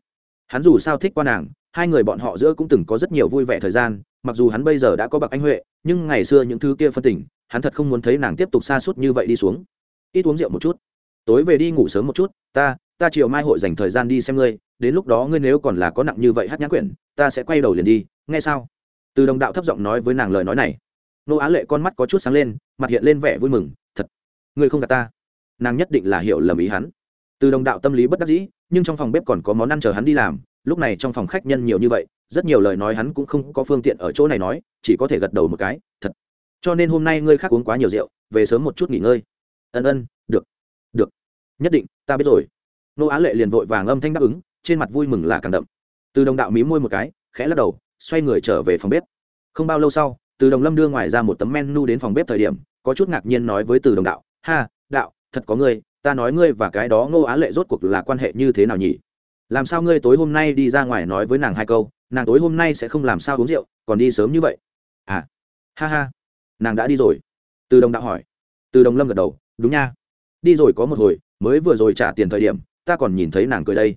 Hắn dù sao thích qua nàng, hai người bọn họ giữa cũng từng có rất nhiều vui vẻ thời gian, mặc dù hắn bây giờ đã có bậc anh huệ, nhưng ngày xưa những thứ kia phân tình, hắn thật không muốn thấy nàng tiếp tục xa suốt như vậy đi xuống. Ít uống rượu một chút. Tối về đi ngủ sớm một chút, ta ta chiều mai hội dành thời gian đi xem ngươi, đến lúc đó ngươi nếu còn là có nặng như vậy hát nhãn quyển, ta sẽ quay đầu liền đi, nghe sao? Từ đồng đạo thấp giọng nói với nàng lời nói này. Nô á lệ con mắt có chút sáng lên, mặt hiện lên vẻ vui mừng, thật, người không gạt ta. Nàng nhất định là hiểu lầm ý hắn. Từ đồng đạo tâm lý bất đắc dĩ, nhưng trong phòng bếp còn có món ăn chờ hắn đi làm, lúc này trong phòng khách nhân nhiều như vậy, rất nhiều lời nói hắn cũng không có phương tiện ở chỗ này nói, chỉ có thể gật đầu một cái, thật. Cho nên hôm nay ngươi khác uống quá nhiều rượu, về sớm một chút nghỉ ngơi. Ân ân, được được, nhất định, ta biết rồi. Nô á lệ liền vội vàng âm thanh đáp ứng, trên mặt vui mừng là càng đậm. Từ đồng đạo mí môi một cái, khẽ lắc đầu xoay người trở về phòng bếp. Không bao lâu sau, từ đồng lâm đưa ngoài ra một tấm menu đến phòng bếp thời điểm, có chút ngạc nhiên nói với từ đồng đạo, ha, đạo, thật có ngươi, ta nói ngươi và cái đó ngô á lệ rốt cuộc là quan hệ như thế nào nhỉ? Làm sao ngươi tối hôm nay đi ra ngoài nói với nàng hai câu, nàng tối hôm nay sẽ không làm sao uống rượu, còn đi sớm như vậy? À ha ha, nàng đã đi rồi. Từ đồng đạo hỏi. Từ đồng lâm gật đầu, đúng nha. Đi rồi có một hồi, mới vừa rồi trả tiền thời điểm, ta còn nhìn thấy nàng cười đây.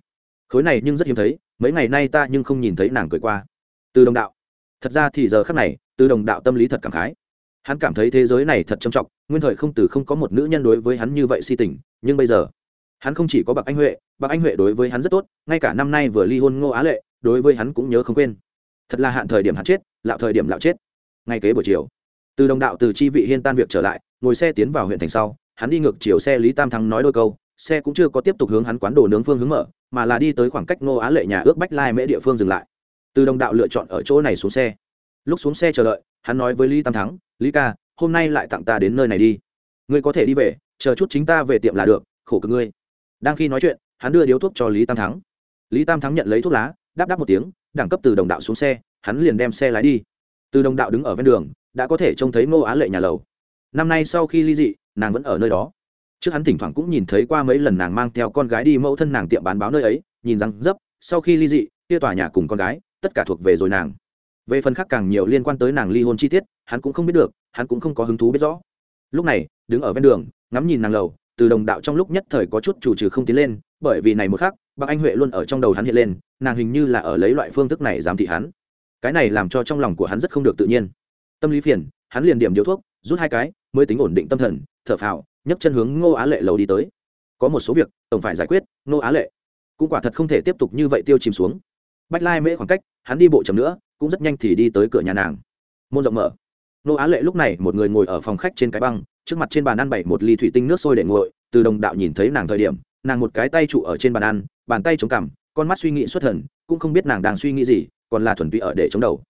Khối này nhưng rất hiếm thấy, mấy ngày nay ta nhưng không nhìn thấy nàng cười qua từ đồng đạo. Thật ra thì giờ khắc này, từ đồng đạo tâm lý thật cảm khái. Hắn cảm thấy thế giới này thật trầm trọng, nguyên thời không từ không có một nữ nhân đối với hắn như vậy si tình, nhưng bây giờ, hắn không chỉ có bạc anh huệ, bạc anh huệ đối với hắn rất tốt, ngay cả năm nay vừa ly hôn ngô á lệ, đối với hắn cũng nhớ không quên. Thật là hạn thời điểm hắn chết, lạo thời điểm lạo chết. Ngay kế buổi chiều, từ đồng đạo từ chi vị hiên tan việc trở lại, ngồi xe tiến vào huyện thành sau, hắn đi ngược chiều xe lý tam thắng nói đôi câu, xe cũng chưa có tiếp tục hướng hắn quán đồ nướng phương hướng mở, mà là đi tới khoảng cách ngô á lệ nhà ước bách lai mễ địa phương dừng lại từ đồng đạo lựa chọn ở chỗ này xuống xe. Lúc xuống xe chờ đợi, hắn nói với lý tam thắng, lý ca, hôm nay lại tặng ta đến nơi này đi. Ngươi có thể đi về, chờ chút chính ta về tiệm là được, khổ cực ngươi. Đang khi nói chuyện, hắn đưa điếu thuốc cho lý tam thắng. Lý tam thắng nhận lấy thuốc lá, đáp đáp một tiếng, đẳng cấp từ đồng đạo xuống xe, hắn liền đem xe lái đi. Từ đồng đạo đứng ở ven đường, đã có thể trông thấy ngô á lệ nhà lầu. Năm nay sau khi ly dị, nàng vẫn ở nơi đó. Trước hắn thỉnh thoảng cũng nhìn thấy qua mấy lần nàng mang theo con gái đi mẫu thân nàng tiệm bán báo nơi ấy, nhìn rằng, dấp, sau khi ly dị, kia tòa nhà cùng con gái tất cả thuộc về rồi nàng. Về phần khác càng nhiều liên quan tới nàng ly hôn chi tiết, hắn cũng không biết được, hắn cũng không có hứng thú biết rõ. Lúc này, đứng ở ven đường, ngắm nhìn nàng lầu, từ đồng đạo trong lúc nhất thời có chút chủ trừ không tiến lên, bởi vì này một khắc bác anh huệ luôn ở trong đầu hắn hiện lên, nàng hình như là ở lấy loại phương thức này giám thị hắn. Cái này làm cho trong lòng của hắn rất không được tự nhiên. Tâm lý phiền, hắn liền điểm điếu thuốc, rút hai cái, mới tính ổn định tâm thần, thở phào, nhấc chân hướng ngô á lệ lầu đi tới. Có một số việc, tổng phải giải quyết, ngô á lệ. Cũng quả thật không thể tiếp tục như vậy tiêu chìm xuống bách lai mễ khoảng cách, hắn đi bộ chậm nữa, cũng rất nhanh thì đi tới cửa nhà nàng. Môn rộng mở. Nô á lệ lúc này một người ngồi ở phòng khách trên cái băng, trước mặt trên bàn ăn bày một ly thủy tinh nước sôi để nguội, từ đồng đạo nhìn thấy nàng thời điểm, nàng một cái tay trụ ở trên bàn ăn, bàn tay chống cằm, con mắt suy nghĩ xuất thần, cũng không biết nàng đang suy nghĩ gì, còn là thuần túy ở để chống đầu.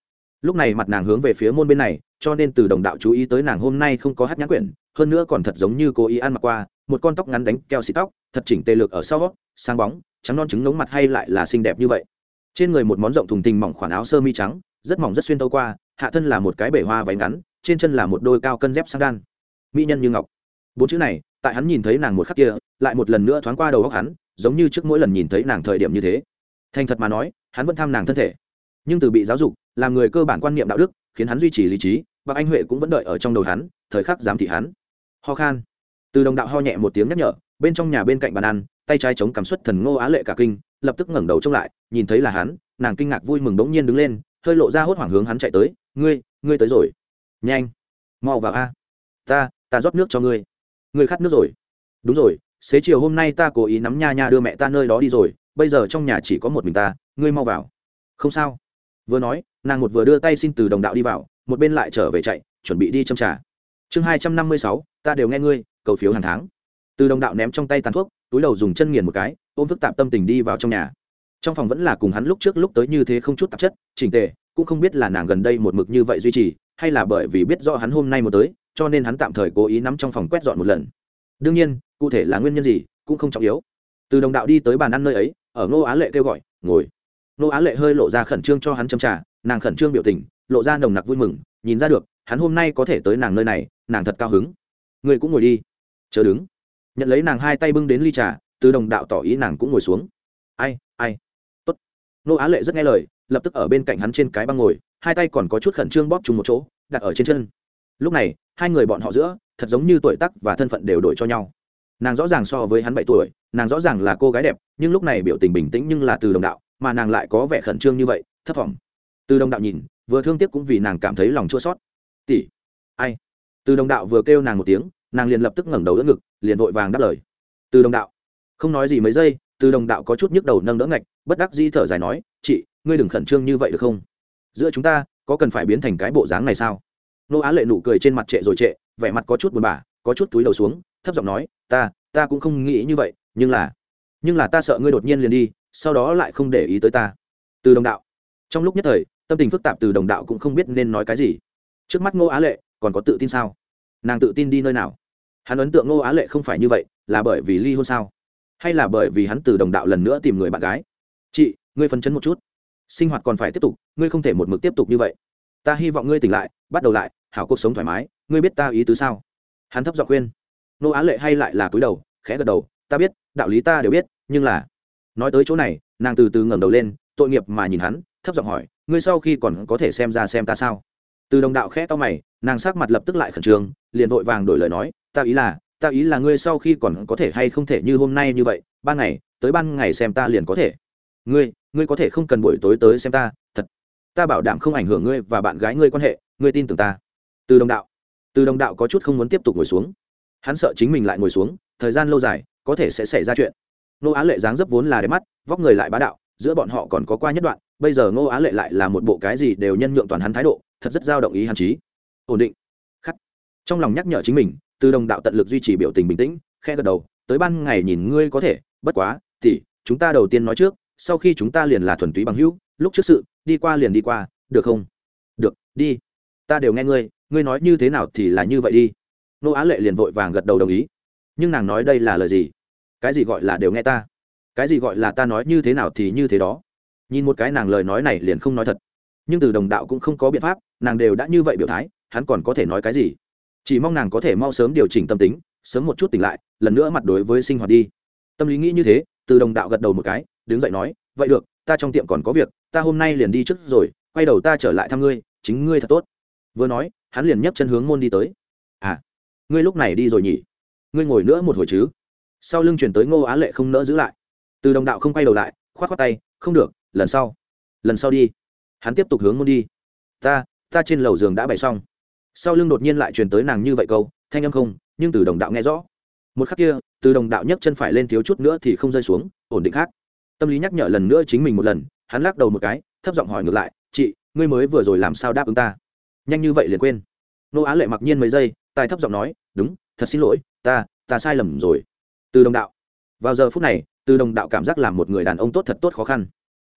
Lúc này mặt nàng hướng về phía môn bên này, cho nên từ đồng đạo chú ý tới nàng hôm nay không có hát nhãn quyển, hơn nữa còn thật giống như cô ý ăn mặc qua, một con tóc ngắn đánh keo xịt tóc, thật chỉnh tề lực ở sau, sáng bóng, trắng non trứng nóng mặt hay lại là xinh đẹp như vậy trên người một món rộng thùng tình mỏng khoản áo sơ mi trắng, rất mỏng rất xuyên tâu qua, hạ thân là một cái bể hoa váy ngắn, trên chân là một đôi cao cân dép sang đan. Mỹ nhân như ngọc. Bốn chữ này, tại hắn nhìn thấy nàng một khắc kia, lại một lần nữa thoáng qua đầu góc hắn, giống như trước mỗi lần nhìn thấy nàng thời điểm như thế. Thành thật mà nói, hắn vẫn tham nàng thân thể. Nhưng từ bị giáo dục, làm người cơ bản quan niệm đạo đức, khiến hắn duy trì lý trí, và anh huệ cũng vẫn đợi ở trong đầu hắn, thời khắc giám thị hắn. Ho khan. Từ đồng đạo ho nhẹ một tiếng nhắc nhở, bên trong nhà bên cạnh bàn ăn tay trái chống cảm xuất thần ngô á lệ cả kinh, lập tức ngẩng đầu trông lại, nhìn thấy là hắn, nàng kinh ngạc vui mừng bỗng nhiên đứng lên, hơi lộ ra hốt hoảng hướng hắn chạy tới, ngươi ngươi tới rồi. Nhanh, mau vào a. Ta ta rót nước cho ngươi. Ngươi khát nước rồi. Đúng rồi, xế chiều hôm nay ta cố ý nắm nha nha đưa mẹ ta nơi đó đi rồi, bây giờ trong nhà chỉ có một mình ta, ngươi mau vào. Không sao. Vừa nói, nàng một vừa đưa tay xin từ đồng đạo đi vào, một bên lại trở về chạy, chuẩn bị đi châm trả chương hai trăm năm mươi sáu, ta đều nghe ngươi, cầu phiếu hàng tháng. Từ đồng đạo ném trong tay tàn thuốc túi đầu dùng chân nghiền một cái, ôm phức tạp tâm tình đi vào trong nhà. Trong phòng vẫn là cùng hắn lúc trước lúc tới như thế không chút tạp chất, chỉnh tề, cũng không biết là nàng gần đây một mực như vậy duy trì, hay là bởi vì biết rõ hắn hôm nay một tới, cho nên hắn tạm thời cố ý nắm trong phòng quét dọn một lần. Đương nhiên, cụ thể là nguyên nhân gì, cũng không trọng yếu. Từ đồng đạo đi tới bàn ăn nơi ấy, ở ngô á lệ kêu gọi, ngồi. Ngô á lệ hơi lộ ra khẩn trương cho hắn châm trả nàng khẩn trương biểu tình, lộ ra nồng nặc vui mừng, nhìn ra được, hắn hôm nay có thể tới nàng nơi này, nàng thật cao hứng. Người cũng ngồi đi. Chờ đứng nhận lấy nàng hai tay bưng đến ly trà, từ đồng đạo tỏ ý nàng cũng ngồi xuống. Ai ai? Tốt. Nô á lệ rất nghe lời, lập tức ở bên cạnh hắn trên cái băng ngồi, hai tay còn có chút khẩn trương bóp chung một chỗ, đặt ở trên chân. Lúc này, hai người bọn họ giữa, thật giống như tuổi tắc và thân phận đều đổi cho nhau. Nàng rõ ràng so với hắn bảy tuổi, nàng rõ ràng là cô gái đẹp, nhưng lúc này biểu tình bình tĩnh nhưng là từ đồng đạo, mà nàng lại có vẻ khẩn trương như vậy thất vọng từ đồng đạo nhìn, vừa thương tiếc cũng vì nàng cảm thấy lòng chua sót tỷ. Ai? Từ đồng đạo vừa kêu nàng một tiếng nàng liền lập tức ngẩng đầu đỡ ngực, liền vội vàng đáp lời. Từ đồng đạo. Không nói gì mấy giây, từ đồng đạo có chút nhức đầu nâng đỡ ngạch, bất đắc di thở dài nói, chị, ngươi đừng khẩn trương như vậy được không? Giữa chúng ta có cần phải biến thành cái bộ dáng này sao? Nô á lệ nụ cười trên mặt trệ rồi trệ, vẻ mặt có chút buồn bã, có chút túi đầu xuống, thấp giọng nói, ta ta cũng không nghĩ như vậy, nhưng là nhưng là ta sợ ngươi đột nhiên liền đi, sau đó lại không để ý tới ta. Từ đồng đạo. Trong lúc nhất thời, tâm tình phức tạp từ đồng đạo cũng không biết nên nói cái gì. Trước mắt ngô á lệ còn có tự tin sao? Nàng tự tin đi nơi nào? Hắn ấn tượng ngô á lệ không phải như vậy, là bởi vì ly hôn sao? Hay là bởi vì hắn từ đồng đạo lần nữa tìm người bạn gái? Chị, ngươi phấn chấn một chút. Sinh hoạt còn phải tiếp tục, ngươi không thể một mực tiếp tục như vậy. Ta hy vọng ngươi tỉnh lại, bắt đầu lại, hảo cuộc sống thoải mái, ngươi biết ta ý tứ sao? Hắn thấp giọng khuyên. Nô á lệ hay lại là cúi đầu, khẽ gật đầu. Ta biết, đạo lý ta đều biết, nhưng là, nói tới chỗ này, nàng từ từ ngẩng đầu lên, tội nghiệp mà nhìn hắn, thấp giọng hỏi, ngươi sau khi còn có thể xem ra xem ta sao? Từ đồng đạo khẽ to mày, nàng sắc mặt lập tức lại khẩn trương liền vội vàng đổi lời nói, ta ý là, ta ý là ngươi sau khi còn có thể hay không thể như hôm nay như vậy, ban ngày, tới ban ngày xem ta liền có thể. Ngươi ngươi có thể không cần buổi tối tới xem ta, thật. Ta bảo đảm không ảnh hưởng ngươi và bạn gái ngươi quan hệ, ngươi tin tưởng ta. Từ đồng đạo. Từ đồng đạo có chút không muốn tiếp tục ngồi xuống. Hắn sợ chính mình lại ngồi xuống, thời gian lâu dài, có thể sẽ xảy ra chuyện. Nô á lệ dáng dấp vốn là đẹp mắt, vóc người lại bá đạo, giữa bọn họ còn có qua nhất đoạn, bây giờ ngô á lệ lại là một bộ cái gì đều nhân nhượng toàn hắn thái độ, thật rất dao động ý hắn trí ổn định trong lòng nhắc nhở chính mình, từ đồng đạo tận lực duy trì biểu tình bình tĩnh khe gật đầu, tới ban ngày nhìn ngươi có thể, bất quá thì chúng ta đầu tiên nói trước, sau khi chúng ta liền là thuần túy bằng hữu, lúc trước sự, đi qua liền đi qua, được không? Được, đi, ta đều nghe ngươi ngươi nói như thế nào thì là như vậy đi. Nô á lệ liền vội vàng gật đầu đồng ý. Nhưng nàng nói đây là lời gì? Cái gì gọi là đều nghe ta? Cái gì gọi là ta nói như thế nào thì như thế đó? Nhìn một cái nàng lời nói này liền không nói thật. Nhưng từ đồng đạo cũng không có biện pháp, nàng đều đã như vậy biểu thái, hắn còn có thể nói cái gì? Chỉ mong nàng có thể mau sớm điều chỉnh tâm tính, sớm một chút tỉnh lại, lần nữa mặt đối với sinh hoạt đi. Tâm lý nghĩ như thế, từ đồng đạo gật đầu một cái, đứng dậy nói, vậy được, ta trong tiệm còn có việc, ta hôm nay liền đi trước rồi, quay đầu ta trở lại thăm ngươi, chính ngươi thật tốt. Vừa nói, hắn liền nhấc chân hướng môn đi tới. À ngươi lúc này đi rồi nhỉ? Ngươi ngồi nữa một hồi chứ. Sau lưng chuyển tới ngô á lệ không nỡ giữ lại. Từ đồng đạo không quay đầu lại k h o á t k tay, không được, lần sau lần sau đi. Hắn tiếp tục hướng môn đi. Ta ta trên lầu giường đã bày xong sau lưng đột nhiên lại truyền tới nàng như vậy câu, thanh âm không, nhưng từ đồng đạo nghe rõ. Một khắc kia, từ đồng đạo nhấc chân phải lên thiếu chút nữa thì không rơi xuống, ổn định khác. Tâm lý nhắc nhở lần nữa chính mình một lần, hắn lắc đầu một cái, thấp giọng hỏi ngược lại, chị, ngươi mới vừa rồi làm sao đáp ứng ta? Nhanh như vậy liền quên. Nô á lệ mặc nhiên mấy giây, tài thấp giọng nói, đúng, thật xin lỗi, ta ta sai lầm rồi. Từ đồng đạo. Vào giờ phút này, từ đồng đạo cảm giác làm một người đàn ông tốt thật tốt khó khăn.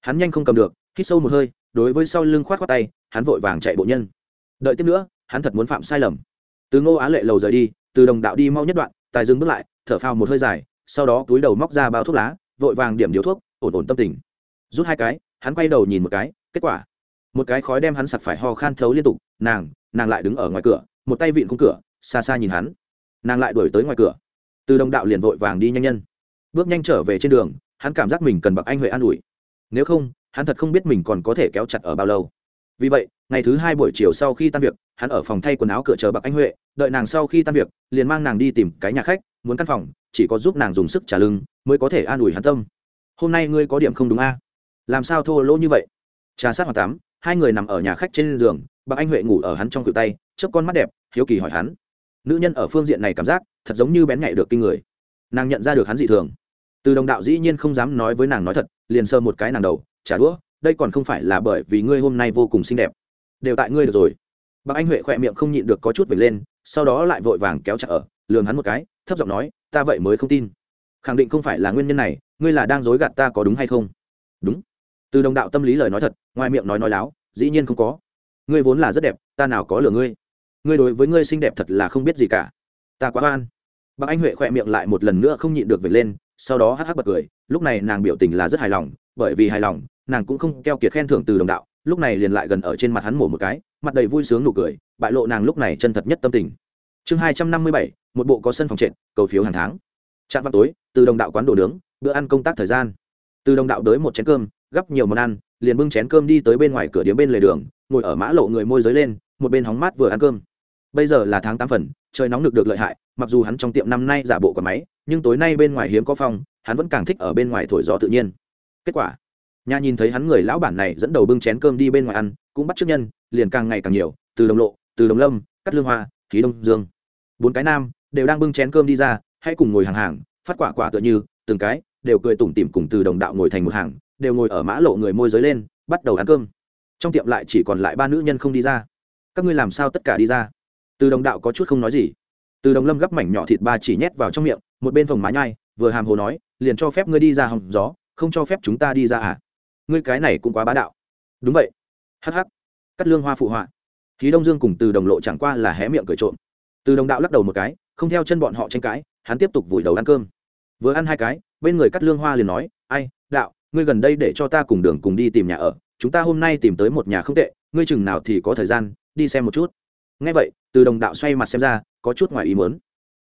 Hắn nhanh không cầm được, hít sâu một hơi, đối với sau lưng khoát khoát tay, hắn vội vàng chạy bộ nhân. Đợi tiếp nữa hắn thật muốn phạm sai lầm. Từ ngô á lệ lầu rời đi, từ đồng đạo đi mau nhất đoạn, tài dừng bước lại, thở phào một hơi dài, sau đó túi đầu móc ra bao thuốc lá, vội vàng điểm điếu thuốc, ổn ổn tâm tình. Rút hai cái, hắn quay đầu nhìn một cái, kết quả. Một cái khói đem hắn sặc phải ho khan thấu liên tục, nàng nàng lại đứng ở ngoài cửa, một tay vịn khung cửa, xa xa nhìn hắn. Nàng lại đuổi tới ngoài cửa. Từ đồng đạo liền vội vàng đi nhanh nhân. Bước nhanh trở về trên đường, hắn cảm giác mình cần bậc anh huệ an ủi. Nếu không, hắn thật không biết mình còn có thể kéo chặt ở bao lâu vì vậy, ngày thứ hai buổi chiều sau khi tan việc, hắn ở phòng thay quần áo cửa chờ bậc anh huệ, đợi nàng sau khi tan việc, liền mang nàng đi tìm cái nhà khách, muốn căn phòng, chỉ có giúp nàng dùng sức trả lưng, mới có thể an ủi hắn tâm. Hôm nay ngươi có điểm không đúng a? Làm sao thô lỗ như vậy? Trà sát hoặc tắm hai người nằm ở nhà khách trên giường, bạc anh huệ ngủ ở hắn trong cự tay, chớp con mắt đẹp, hiếu kỳ hỏi hắn. Nữ nhân ở phương diện này cảm giác, thật giống như bén nhạy được kinh người. Nàng nhận ra được hắn dị thường. Từ đồng đạo dĩ nhiên không dám nói với nàng nói thật, liền sơ một cái nàng đầu trả đũa đây còn không phải là bởi vì ngươi hôm nay vô cùng xinh đẹp. Đều tại ngươi được rồi. Bác anh huệ khỏe miệng không nhịn được có chút về lên, sau đó lại vội vàng kéo chặt ở lường hắn một cái, thấp giọng nói, ta vậy mới không tin. Khẳng định không phải là nguyên nhân này, ngươi là đang dối gạt ta có đúng hay không? Đúng. Từ đồng đạo tâm lý lời nói thật, ngoài miệng nói nói láo, dĩ nhiên không có. Ngươi vốn là rất đẹp, ta nào có lừa ngươi? Ngươi đối với ngươi xinh đẹp thật là không biết gì cả. Ta quá oan. Bác anh huệ khỏe miệng lại một lần nữa không nhịn được vệt lên, sau đó hắc hắc bật cười, lúc này nàng biểu tình là rất hài lòng, bởi vì hài lòng nàng cũng không keo kiệt khen thưởng từ đồng đạo, lúc này liền lại gần ở trên mặt hắn mổ một cái, mặt đầy vui sướng nụ cười, bại lộ nàng lúc này chân thật nhất tâm tình. Chương hai trăm năm mươi bảy, một bộ có sân phòng trệt, cầu phiếu hàng tháng. Trạm vào tối, từ đồng đạo quán đồ nướng, bữa ăn công tác thời gian. Từ đồng đạo tới một chén cơm, gấp nhiều món ăn, liền bưng chén cơm đi tới bên ngoài cửa điếm bên lề đường, ngồi ở mã lộ người môi giới lên, một bên hóng mát vừa ăn cơm. Bây giờ là tháng tám phần, trời nóng được được lợi hại, mặc dù hắn trong tiệm năm nay giả bộ quả máy, nhưng tối nay bên ngoài hiếm có phong, hắn vẫn càng thích ở bên ngoài thổi gió tự nhiên. Kết quả nhà nhìn thấy hắn người lão bản này dẫn đầu bưng chén cơm đi bên ngoài ăn, cũng bắt trước nhân, liền càng ngày càng nhiều, từ đồng lộ, từ đồng lâm, cắt lương hoa, khí đông dương. Bốn cái nam, đều đang bưng chén cơm đi ra, hay cùng ngồi hàng hàng, phát quả quả tựa như, từng cái, đều cười tủm tỉm cùng từ đồng đạo ngồi thành một hàng, đều ngồi ở mã lộ người môi giới lên, bắt đầu ăn cơm. Trong tiệm lại chỉ còn lại ba nữ nhân không đi ra. Các ngươi làm sao tất cả đi ra? Từ đồng đạo có chút không nói gì. Từ đồng lâm gấp mảnh nhỏ thịt ba chỉ nhét vào trong miệng, một bên phòng má nhai, vừa hàm hồ nói, liền cho phép ngươi đi ra hòng gió, không cho phép chúng ta đi ra à? Ngươi cái này cũng quá bá đạo. Đúng vậy. Hh cắt lương hoa phụ họa. Khí đông dương cùng từ đồng lộ chẳng qua là hé miệng cười trộm. Từ đồng đạo lắc đầu một cái, không theo chân bọn họ tranh cãi, hắn tiếp tục vùi đầu ăn cơm. Vừa ăn hai cái, bên người cắt lương hoa liền nói, ai, đạo, ngươi gần đây để cho ta cùng đường cùng đi tìm nhà ở, chúng ta hôm nay tìm tới một nhà không tệ, ngươi chừng nào thì có thời gian, đi xem một chút. Ngay vậy, từ đồng đạo xoay mặt xem ra, có chút ngoài ý muốn.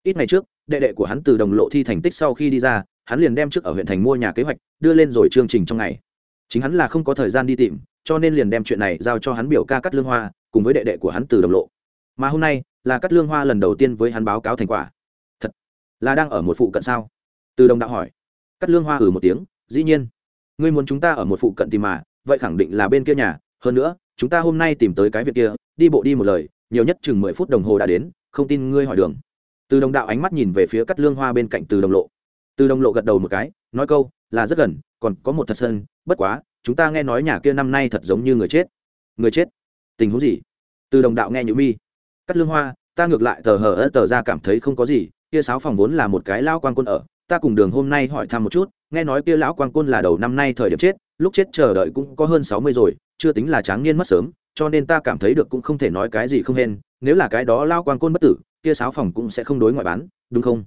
Ít ngày trước, đệ đệ của hắn từ đồng lộ thi thành tích sau khi đi ra, hắn liền đem trước ở huyện thành mua nhà kế hoạch, đưa lên rồi chương trình trong ngày chính hắn là không có thời gian đi tìm, cho nên liền đem chuyện này giao cho hắn biểu ca cắt lương hoa, cùng với đệ đệ của hắn từ đồng lộ. Mà hôm nay, là cắt lương hoa lần đầu tiên với hắn báo cáo thành quả. Thật? Là đang ở một phụ cận sao? Từ đồng đạo hỏi. Cắt lương hoa ừ một tiếng, dĩ nhiên. Ngươi muốn chúng ta ở một phụ cận tìm mà, vậy khẳng định là bên kia nhà. Hơn nữa, chúng ta hôm nay tìm tới cái việc kia, đi bộ đi một lời, nhiều nhất chừng mười phút đồng hồ đã đến, không tin ngươi hỏi đường. Từ đồng đạo ánh mắt nhìn về phía cắt lương hoa bên cạnh từ đồng lộ. Từ đồng lộ gật đầu một cái, nói câu, là rất gần còn có một thật sân, bất quá, chúng ta nghe nói nhà kia năm nay thật giống như người chết. Người chết? Tình huống gì? Từ đồng đạo nghe nhữ mi. Cắt lương hoa, ta ngược lại tờ hờ ớt tờ ra cảm thấy không có gì, kia sáu phòng vốn là một cái lao quan quân ở, ta cùng đường hôm nay hỏi thăm một chút, nghe nói kia lão quan quân là đầu năm nay thời điểm chết, lúc chết chờ đợi cũng có hơn sáu mươi rồi, chưa tính là tráng niên mất sớm, cho nên ta cảm thấy được cũng không thể nói cái gì không hên, nếu là cái đó lao quan côn bất tử, kia sáu phòng cũng sẽ không đối ngoại bán, đúng không?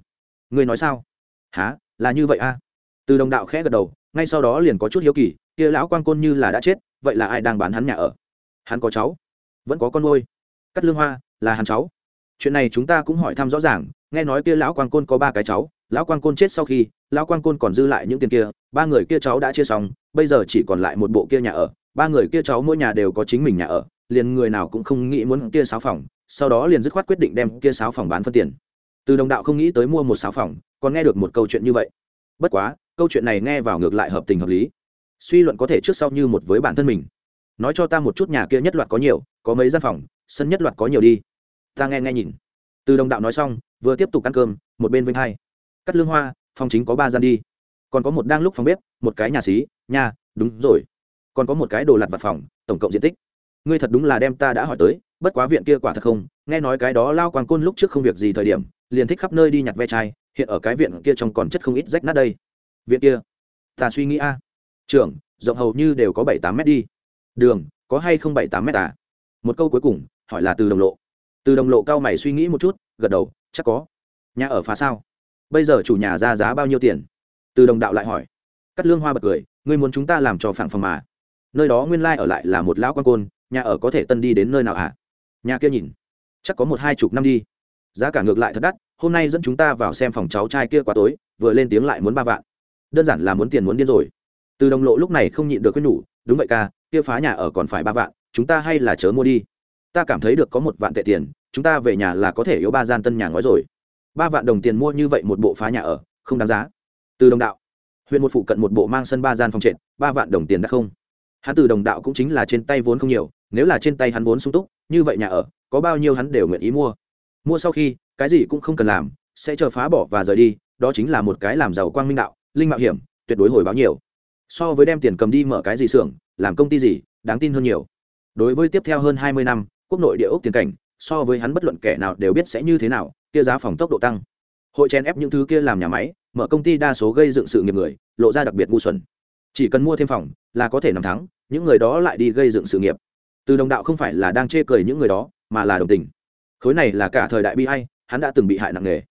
Người nói sao? Há là như vậy a à? từ đồng đạo khẽ gật đầu ngay sau đó liền có chút hiếu kỳ, kia lão quan côn như là đã chết, vậy là ai đang bán hắn nhà ở? Hắn có cháu? Vẫn có con nuôi. Cắt lương hoa, là hắn cháu. Chuyện này chúng ta cũng hỏi thăm rõ ràng, nghe nói kia lão quan côn có ba cái cháu, lão quan côn chết sau khi, lão quan côn còn dư lại những tiền kia, ba người kia cháu đã chia xong, bây giờ chỉ còn lại một bộ kia nhà ở, ba người kia cháu mỗi nhà đều có chính mình nhà ở, liền người nào cũng không nghĩ muốn kia sáu phòng, sau đó liền dứt khoát quyết định đem kia sáu phòng bán phân tiền. Từ đồng đạo không nghĩ tới mua một sáu phòng, còn nghe được một câu chuyện như vậy. Bất quá câu chuyện này nghe vào ngược lại hợp tình hợp lý. Suy luận có thể trước sau như một với bản thân mình. Nói cho ta một chút nhà kia nhất loạt có nhiều, có mấy gian phòng, sân nhất loạt có nhiều đi. Ta nghe nghe nhìn. Từ đồng đạo nói xong, vừa tiếp tục ăn cơm, một bên vinh hai. Cắt lương hoa, phòng chính có ba gian đi. Còn có một đang lúc phòng bếp, một cái nhà xí, nhà, đúng rồi. Còn có một cái đồ lặt vặt phòng, tổng cộng diện tích. Ngươi thật đúng là đem ta đã hỏi tới, bất quá viện kia quả thật không, nghe nói cái đó lao quang côn lúc trước không việc gì thời điểm, liền thích khắp nơi đi nhặt ve chai, hiện ở cái viện kia trong còn chất không ít rách nát đây viện kia. Ta suy nghĩ a. Trưởng, rộng hầu như đều có bảy tám mét đi. Đường, có hay không bảy tám mét à? Một câu cuối cùng, hỏi là từ đồng lộ. Từ đồng lộ cao mày suy nghĩ một chút, gật đầu, chắc có. Nhà ở phá sao? Bây giờ chủ nhà ra giá bao nhiêu tiền? Từ đồng đạo lại hỏi. Cắt lương hoa bật cười, ngươi muốn chúng ta làm cho phẳng phòng mà. Nơi đó nguyên lai ở lại là một lão quan côn, nhà ở có thể tân đi đến nơi nào à? Nhà kia nhìn, chắc có một hai chục năm đi. Giá cả ngược lại thật đắt, hôm nay dẫn chúng ta vào xem phòng cháu trai kia quá tối, vừa lên tiếng lại muốn ba vạn đơn giản là muốn tiền muốn điên rồi. Từ đồng lộ lúc này không nhịn được quyết nhủ, đúng vậy ca, kia phá nhà ở còn phải ba vạn, chúng ta hay là chớ mua đi. Ta cảm thấy được có một vạn tệ tiền, chúng ta về nhà là có thể yếu ba gian tân nhà ngói rồi. Ba vạn đồng tiền mua như vậy một bộ phá nhà ở, không đáng giá. Từ đồng đạo, huyện một phụ cận một bộ mang sân ba gian phòng trệt, ba vạn đồng tiền đã không. Hắn từ đồng đạo cũng chính là trên tay vốn không nhiều, nếu là trên tay hắn vốn sung túc, như vậy nhà ở, có bao nhiêu hắn đều nguyện ý mua. Mua sau khi, cái gì cũng không cần làm, sẽ chờ phá bỏ và rời đi, đó chính là một cái làm giàu quang minh đạo linh mạo hiểm, tuyệt đối hồi báo nhiều. So với đem tiền cầm đi mở cái gì xưởng, làm công ty gì, đáng tin hơn nhiều. Đối với tiếp theo hơn hai mươi năm, quốc nội địa ốc tiền cảnh, so với hắn bất luận kẻ nào đều biết sẽ như thế nào, kia giá phòng tốc độ tăng. Hội chen ép những thứ kia làm nhà máy, mở công ty đa số gây dựng sự nghiệp người, lộ ra đặc biệt ngu xuẩn. Chỉ cần mua thêm phòng, là có thể nằm thắng, những người đó lại đi gây dựng sự nghiệp. Từ đồng đạo không phải là đang chê cười những người đó, mà là đồng tình. Khối này là cả thời đại bi hay hắn đã từng bị hại nặng nề.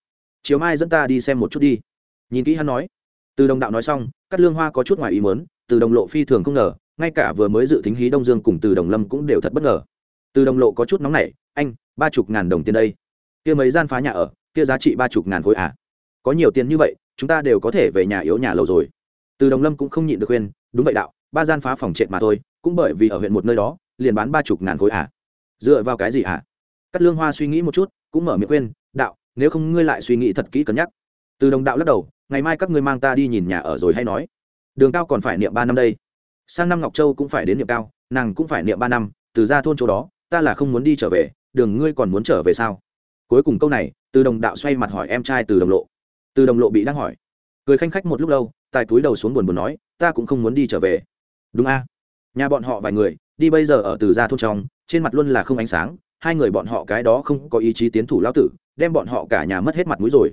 Chiều mai dẫn ta đi xem một chút đi. Nhìn kỹ hắn nói từ đồng đạo nói xong cắt lương hoa có chút ngoài ý mớn từ đồng lộ phi thường không ngờ, ngay cả vừa mới dự tính hí đông dương cùng từ đồng lâm cũng đều thật bất ngờ. Từ đồng lộ có chút nóng nảy, anh, ba chục ngàn đồng tiền đây. Kia mấy gian phá nhà ở, kia giá trị ba chục ngàn khối à? Có nhiều tiền như vậy, chúng ta đều có thể về nhà yếu nhà lầu rồi. Từ đồng lâm cũng không nhịn được khuyên, đúng vậy đạo, ba gian phá phòng trệt mà thôi, cũng bởi vì ở huyện một nơi đó, liền bán ba chục ngàn khối à? Dựa vào cái gì à? Cắt lương hoa suy nghĩ một chút, cũng mở miệng khuyên, đạo, nếu không ngươi lại suy nghĩ thật kỹ cân nhắc. Từ đồng đạo lắc đầu ngày mai các ngươi mang ta đi nhìn nhà ở rồi hay nói. Đường cao còn phải niệm ba năm đây. Sang năm ngọc châu cũng phải đến niệm cao, nàng cũng phải niệm ba năm, từ ra thôn chỗ đó, ta là không muốn đi trở về, đường ngươi còn muốn trở về sao? Cuối cùng câu này, từ đồng đạo xoay mặt hỏi em trai từ đồng lộ. Từ đồng lộ bị đang hỏi. Cười khanh khách một lúc lâu, tài túi đầu xuống buồn buồn nói, ta cũng không muốn đi trở về. Đúng a. Nhà bọn họ vài người, đi bây giờ ở từ gia thôn trong, trên mặt luôn là không ánh sáng, hai người bọn họ cái đó không có ý chí tiến thủ lao tử, đem bọn họ cả nhà mất hết mặt mũi rồi.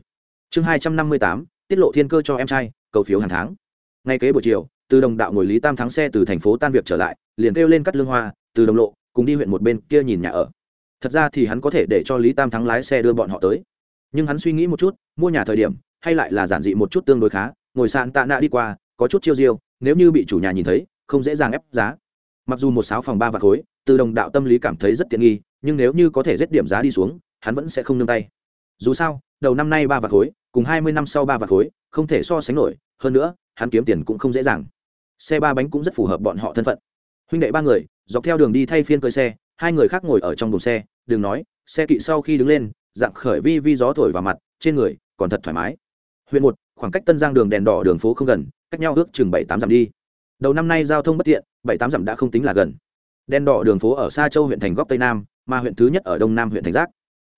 Chương hai trăm năm mươi tám tiết lộ thiên cơ cho em trai, cầu phiếu hàng tháng. Ngay kế buổi chiều, từ đồng đạo ngồi lý tam thắng xe từ thành phố tan việc trở lại, liền kêu lên cắt lương hoa, từ đồng lộ, cùng đi huyện một bên kia nhìn nhà ở. Thật ra thì hắn có thể để cho lý tam thắng lái xe đưa bọn họ tới. Nhưng hắn suy nghĩ một chút, mua nhà thời điểm, hay lại là giản dị một chút tương đối khá, ngồi sàn tạ nạ đi qua, có chút chiêu diêu, nếu như bị chủ nhà nhìn thấy, không dễ dàng ép giá. Mặc dù một sáu phòng ba vạt khối, từ đồng đạo tâm lý cảm thấy rất tiện nghi, nhưng nếu như có thể rét điểm giá đi xuống, hắn vẫn sẽ không nương tay. Dù sao, đầu năm nay ba vạt khối cùng hai mươi năm sau ba vạn khối, không thể so sánh nổi, hơn nữa, hắn kiếm tiền cũng không dễ dàng. Xe ba bánh cũng rất phù hợp bọn họ thân phận. Huynh đệ ba người, dọc theo đường đi thay phiên cơi xe, hai người khác ngồi ở trong đồn xe, đừng nói, xe kỵ sau khi đứng lên, dạng khởi vi vi gió thổi vào mặt, trên người còn thật thoải mái. Huyện một, khoảng cách tân giang đường đèn đỏ đường phố không gần, cách nhau ước chừng bảy tám dặm đi. Đầu năm nay giao thông bất tiện, bảy tám dặm đã không tính là gần. Đèn đỏ đường phố ở xa châu huyện thành góc tây nam, mà huyện thứ nhất ở đông nam huyện thành giác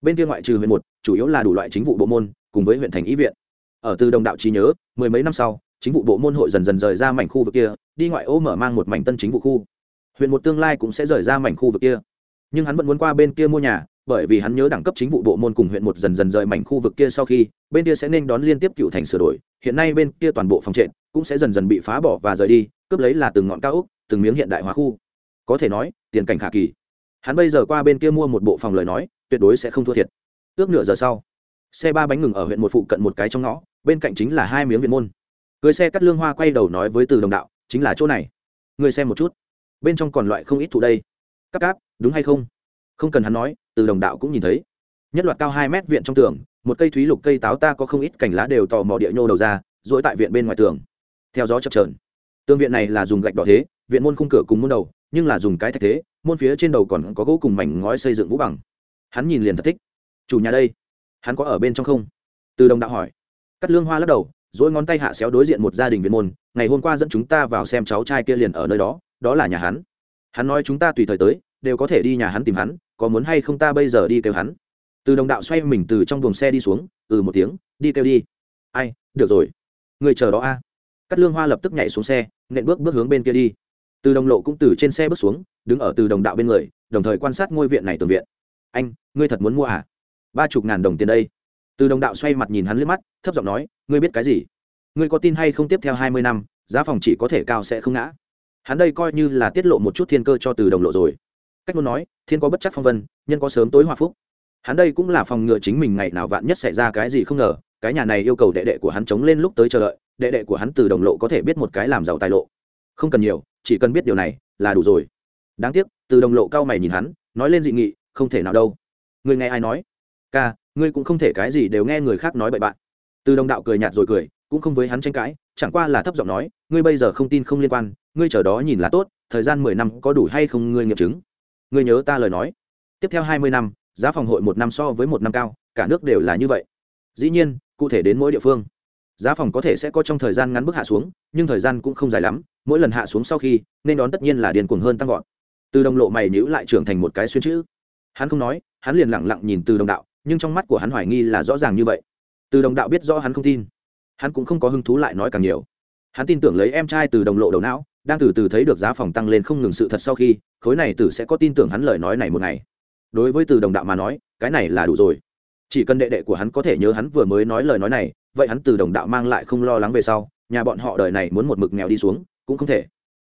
bên kia ngoại trừ huyện một, chủ yếu là đủ loại chính vụ bộ môn cùng với huyện thành ý viện. Ở từ đồng đạo trí nhớ, mười mấy năm sau, chính vụ bộ môn hội dần dần rời ra mảnh khu vực kia, đi ngoại ô mở mang một mảnh tân chính vụ khu. Huyện một tương lai cũng sẽ rời ra mảnh khu vực kia. Nhưng hắn vẫn muốn qua bên kia mua nhà, bởi vì hắn nhớ đẳng cấp chính vụ bộ môn cùng huyện một dần dần rời mảnh khu vực kia sau khi, bên kia sẽ nên đón liên tiếp cựu thành sửa đổi. Hiện nay bên kia toàn bộ phòng trệ cũng sẽ dần dần bị phá bỏ và rời đi, cướp lấy là từng ngọn cao ốc, từng miếng hiện đại hóa khu. Có thể nói, tiền cảnh khả kỳ. Hắn bây giờ qua bên kia mua một bộ phòng lời nói, tuyệt đối sẽ không thua thiệt. Ước nửa giờ sau xe ba bánh ngừng ở huyện một phụ cận một cái trong ngõ, bên cạnh chính là hai miếng viện môn. Cưới xe cắt lương hoa quay đầu nói với từ đồng đạo, chính là chỗ này. Người xem một chút. Bên trong còn loại không ít thụ đây. Cắp cáp, đúng hay không? Không cần hắn nói, từ đồng đạo cũng nhìn thấy. Nhất loạt cao hai mét viện trong tường, một cây thúy lục cây táo ta có không ít cành lá đều tò mò địa nhô đầu ra dỗi tại viện bên ngoài tường. Theo gió chập trờn tương viện này là dùng gạch đỏ thế, viện môn khung cửa cùng môn đầu, nhưng là dùng cái thạch thế, môn phía trên đầu còn có gỗ cùng mảnh ngói xây dựng vũ bằng. Hắn nhìn liền thật thích. Chủ nhà đây hắn có ở bên trong không? Từ đồng đạo hỏi. Cắt lương hoa lắc đầu dỗi ngón tay hạ xéo đối diện một gia đình viên môn, ngày hôm qua dẫn chúng ta vào xem cháu trai kia liền ở nơi đó đó là nhà hắn. Hắn nói chúng ta tùy thời tới, đều có thể đi nhà hắn tìm hắn, có muốn hay không ta bây giờ đi kêu hắn? Từ đồng đạo xoay mình từ trong buồng xe đi xuống ừ một tiếng, đi kêu đi. Ai, được rồi. Người chờ đó a. Cắt lương hoa lập tức nhảy xuống xe, nện bước bước hướng bên kia đi. Từ đồng lộ cũng từ trên xe bước xuống, đứng ở từ đồng đạo bên người, đồng thời quan sát ngôi viện này tường viện. Anh, ngươi thật muốn mua à? Ba chục ngàn đồng tiền đây. Từ đồng đạo xoay mặt nhìn hắn liếc mắt, thấp giọng nói, ngươi biết cái gì? Ngươi có tin hay không tiếp theo hai mươi năm, giá phòng chỉ có thể cao sẽ không ngã. Hắn đây coi như là tiết lộ một chút thiên cơ cho từ đồng lộ rồi. Cách muốn nói, thiên có bất chắc phong vân, nhân có sớm tối hòa phúc. Hắn đây cũng là phòng ngừa chính mình ngày nào vạn nhất xảy ra cái gì không ngờ, cái nhà này yêu cầu đệ đệ của hắn chống lên lúc tới chờ đợi, đệ đệ của hắn từ đồng lộ có thể biết một cái làm giàu tài lộ. Không cần nhiều, chỉ cần biết điều này, là đủ rồi. Đáng tiếc, từ đồng lộ cao mày nhìn hắn, nói lên dị nghị, không thể nào đâu. Người nghe ai nói? Ca, ngươi cũng không thể cái gì đều nghe người khác nói bậy bạn. Từ đồng đạo cười nhạt rồi cười, cũng không với hắn tranh cãi, chẳng qua là thấp giọng nói, ngươi bây giờ không tin không liên quan, ngươi chờ đó nhìn là tốt, thời gian mười năm có đủ hay không ngươi nghiệm chứng? Ngươi nhớ ta lời nói. Tiếp theo hai mươi năm, giá phòng hội một năm so với một năm cao, cả nước đều là như vậy. Dĩ nhiên, cụ thể đến mỗi địa phương, giá phòng có thể sẽ có trong thời gian ngắn bước hạ xuống, nhưng thời gian cũng không dài lắm, mỗi lần hạ xuống sau khi, nên đón tất nhiên là điền cuồng hơn tăng vọt. Từ đồng lộ mày nhữ lại trưởng thành một cái xuyên chữ. Hắn không nói, hắn liền lẳng lặng nhìn từ đồng đạo nhưng trong mắt của hắn hoài nghi là rõ ràng như vậy. Từ đồng đạo biết rõ hắn không tin, hắn cũng không có hứng thú lại nói càng nhiều. Hắn tin tưởng lấy em trai từ đồng lộ đầu não, đang từ từ thấy được giá phòng tăng lên không ngừng sự thật sau khi, khối này tử sẽ có tin tưởng hắn lời nói này một ngày. Đối với từ đồng đạo mà nói, cái này là đủ rồi. Chỉ cần đệ đệ của hắn có thể nhớ hắn vừa mới nói lời nói này, vậy hắn từ đồng đạo mang lại không lo lắng về sau, nhà bọn họ đời này muốn một mực nghèo đi xuống, cũng không thể.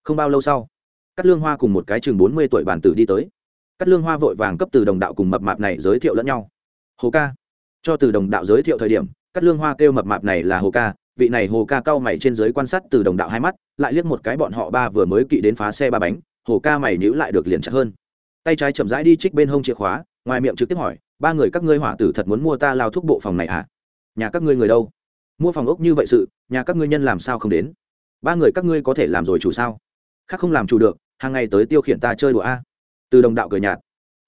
Không bao lâu sau cắt lương hoa cùng một cái chừng bốn mươi tuổi bản tử đi tới. Cắt lương hoa vội vàng cấp từ đồng đạo cùng mập mạp này giới thiệu lẫn nhau hồ ca. Cho từ đồng đạo giới thiệu thời điểm cắt lương hoa kêu mập mạp này là hồ ca, vị này hồ ca cao mày trên giới quan sát từ đồng đạo hai mắt, lại liếc một cái bọn họ ba vừa mới kỵ đến phá xe ba bánh, hồ ca mày nhữ lại được liền chặt hơn. Tay trái chậm rãi đi trích bên hông chìa khóa, ngoài miệng trực tiếp hỏi, ba người các ngươi hỏa tử thật muốn mua ta lao thuốc bộ phòng này à? Nhà các ngươi người đâu? Mua phòng ốc như vậy sự, nhà các ngươi nhân làm sao không đến? Ba người các ngươi có thể làm rồi chủ sao? Khác không làm chủ được, hàng ngày tới tiêu khiển ta chơi đùa a. Từ đồng đạo cười nhạt.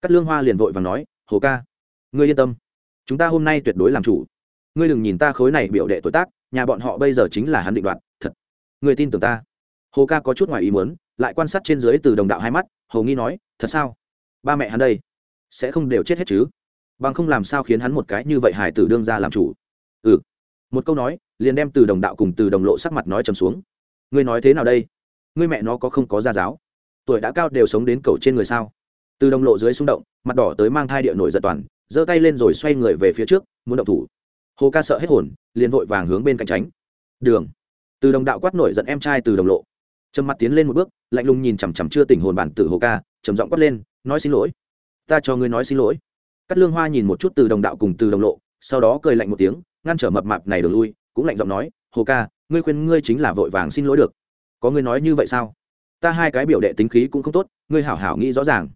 Cắt lương hoa liền vội và nói, hồ ca, ngươi yên tâm chúng ta hôm nay tuyệt đối làm chủ. Ngươi đừng nhìn ta khối này biểu đệ tuổi tác, nhà bọn họ bây giờ chính là hắn định đoạt, thật. Ngươi tin tưởng ta? Hồ ca có chút ngoài ý muốn, lại quan sát trên dưới từ đồng đạo hai mắt hầu nghi nói, thật sao? Ba mẹ hắn đây sẽ không đều chết hết chứ? Bằng không làm sao khiến hắn một cái như vậy hải tử đương ra làm chủ? Ừ. Một câu nói, liền đem từ đồng đạo cùng từ đồng lộ sắc mặt nói trầm xuống. Ngươi nói thế nào đây? Ngươi mẹ nó có không có gia giáo? Tuổi đã cao đều sống đến cầu trên người sao? Từ đồng lộ dưới xung động, mặt đỏ tới mang thai địa nổi giật toàn giơ tay lên rồi xoay người về phía trước, muốn động thủ. Hồ ca sợ hết hồn, liền vội vàng hướng bên cạnh tránh. Đường. Từ đồng đạo quát nổi giận em trai từ đồng lộ. Trầm mặt tiến lên một bước, lạnh lùng nhìn chằm chằm chưa tỉnh hồn bản tử hồ ca, trầm giọng quát lên, nói xin lỗi. Ta cho ngươi nói xin lỗi. Cắt lương hoa nhìn một chút từ đồng đạo cùng từ đồng lộ, sau đó cười lạnh một tiếng, ngăn trở mập mạp này đường lui, cũng lạnh giọng nói, hồ ca, ngươi khuyên ngươi chính là vội vàng xin lỗi được. Có ngươi nói như vậy sao? Ta hai cái biểu đệ tính khí cũng không tốt, ngươi hảo hảo nghĩ rõ ràng.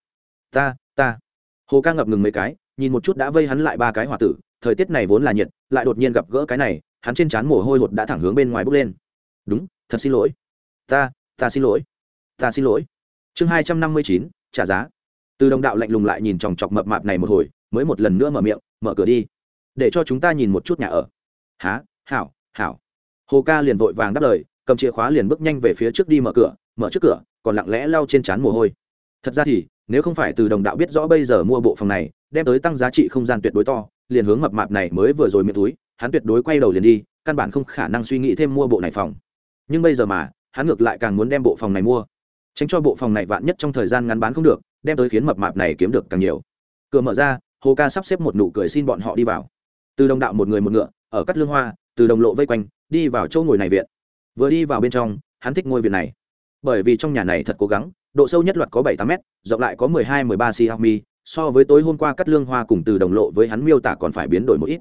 Ta ta. Hồ ca ngập ngừng mấy cái nhìn một chút đã vây hắn lại ba cái hỏa tử, thời tiết này vốn là nhiệt, lại đột nhiên gặp gỡ cái này, hắn trên trán mồ hôi hột đã thẳng hướng bên ngoài bốc lên. Đúng, thật xin lỗi. Ta ta xin lỗi. Ta xin lỗi. Chương hai trăm năm mươi chín, trả giá. Từ đồng đạo lạnh lùng lại nhìn chòng chọc mập mạp này một hồi, mới một lần nữa mở miệng, mở cửa đi. Để cho chúng ta nhìn một chút nhà ở. Há hảo hảo. Hồ ca liền vội vàng đáp lời, cầm chìa khóa liền bước nhanh về phía trước đi mở cửa, mở trước cửa, còn lặng lẽ lau trên trán mồ hôi. Thật ra thì nếu không phải từ đồng đạo biết rõ bây giờ mua bộ phòng này, đem tới tăng giá trị không gian tuyệt đối to, liền hướng mập mạp này mới vừa rồi miệng túi, hắn tuyệt đối quay đầu liền đi, căn bản không khả năng suy nghĩ thêm mua bộ này phòng. Nhưng bây giờ mà, hắn ngược lại càng muốn đem bộ phòng này mua. Tránh cho bộ phòng này vạn nhất trong thời gian ngắn bán không được, đem tới khiến mập mạp này kiếm được càng nhiều. Cửa mở ra, hồ ca sắp xếp một nụ cười xin bọn họ đi vào. Từ đồng đạo một người một ngựa, ở cắt lương hoa, từ đồng lộ vây quanh, đi vào chỗ ngồi này viện. Vừa đi vào bên trong, hắn thích ngôi viện này. Bởi vì trong nhà này thật cố gắng độ sâu nhất loạt có bảy tám m rộng lại có mười hai, mười ba mi so với tối hôm qua cắt lương hoa cùng từ đồng lộ với hắn miêu tả còn phải biến đổi một ít.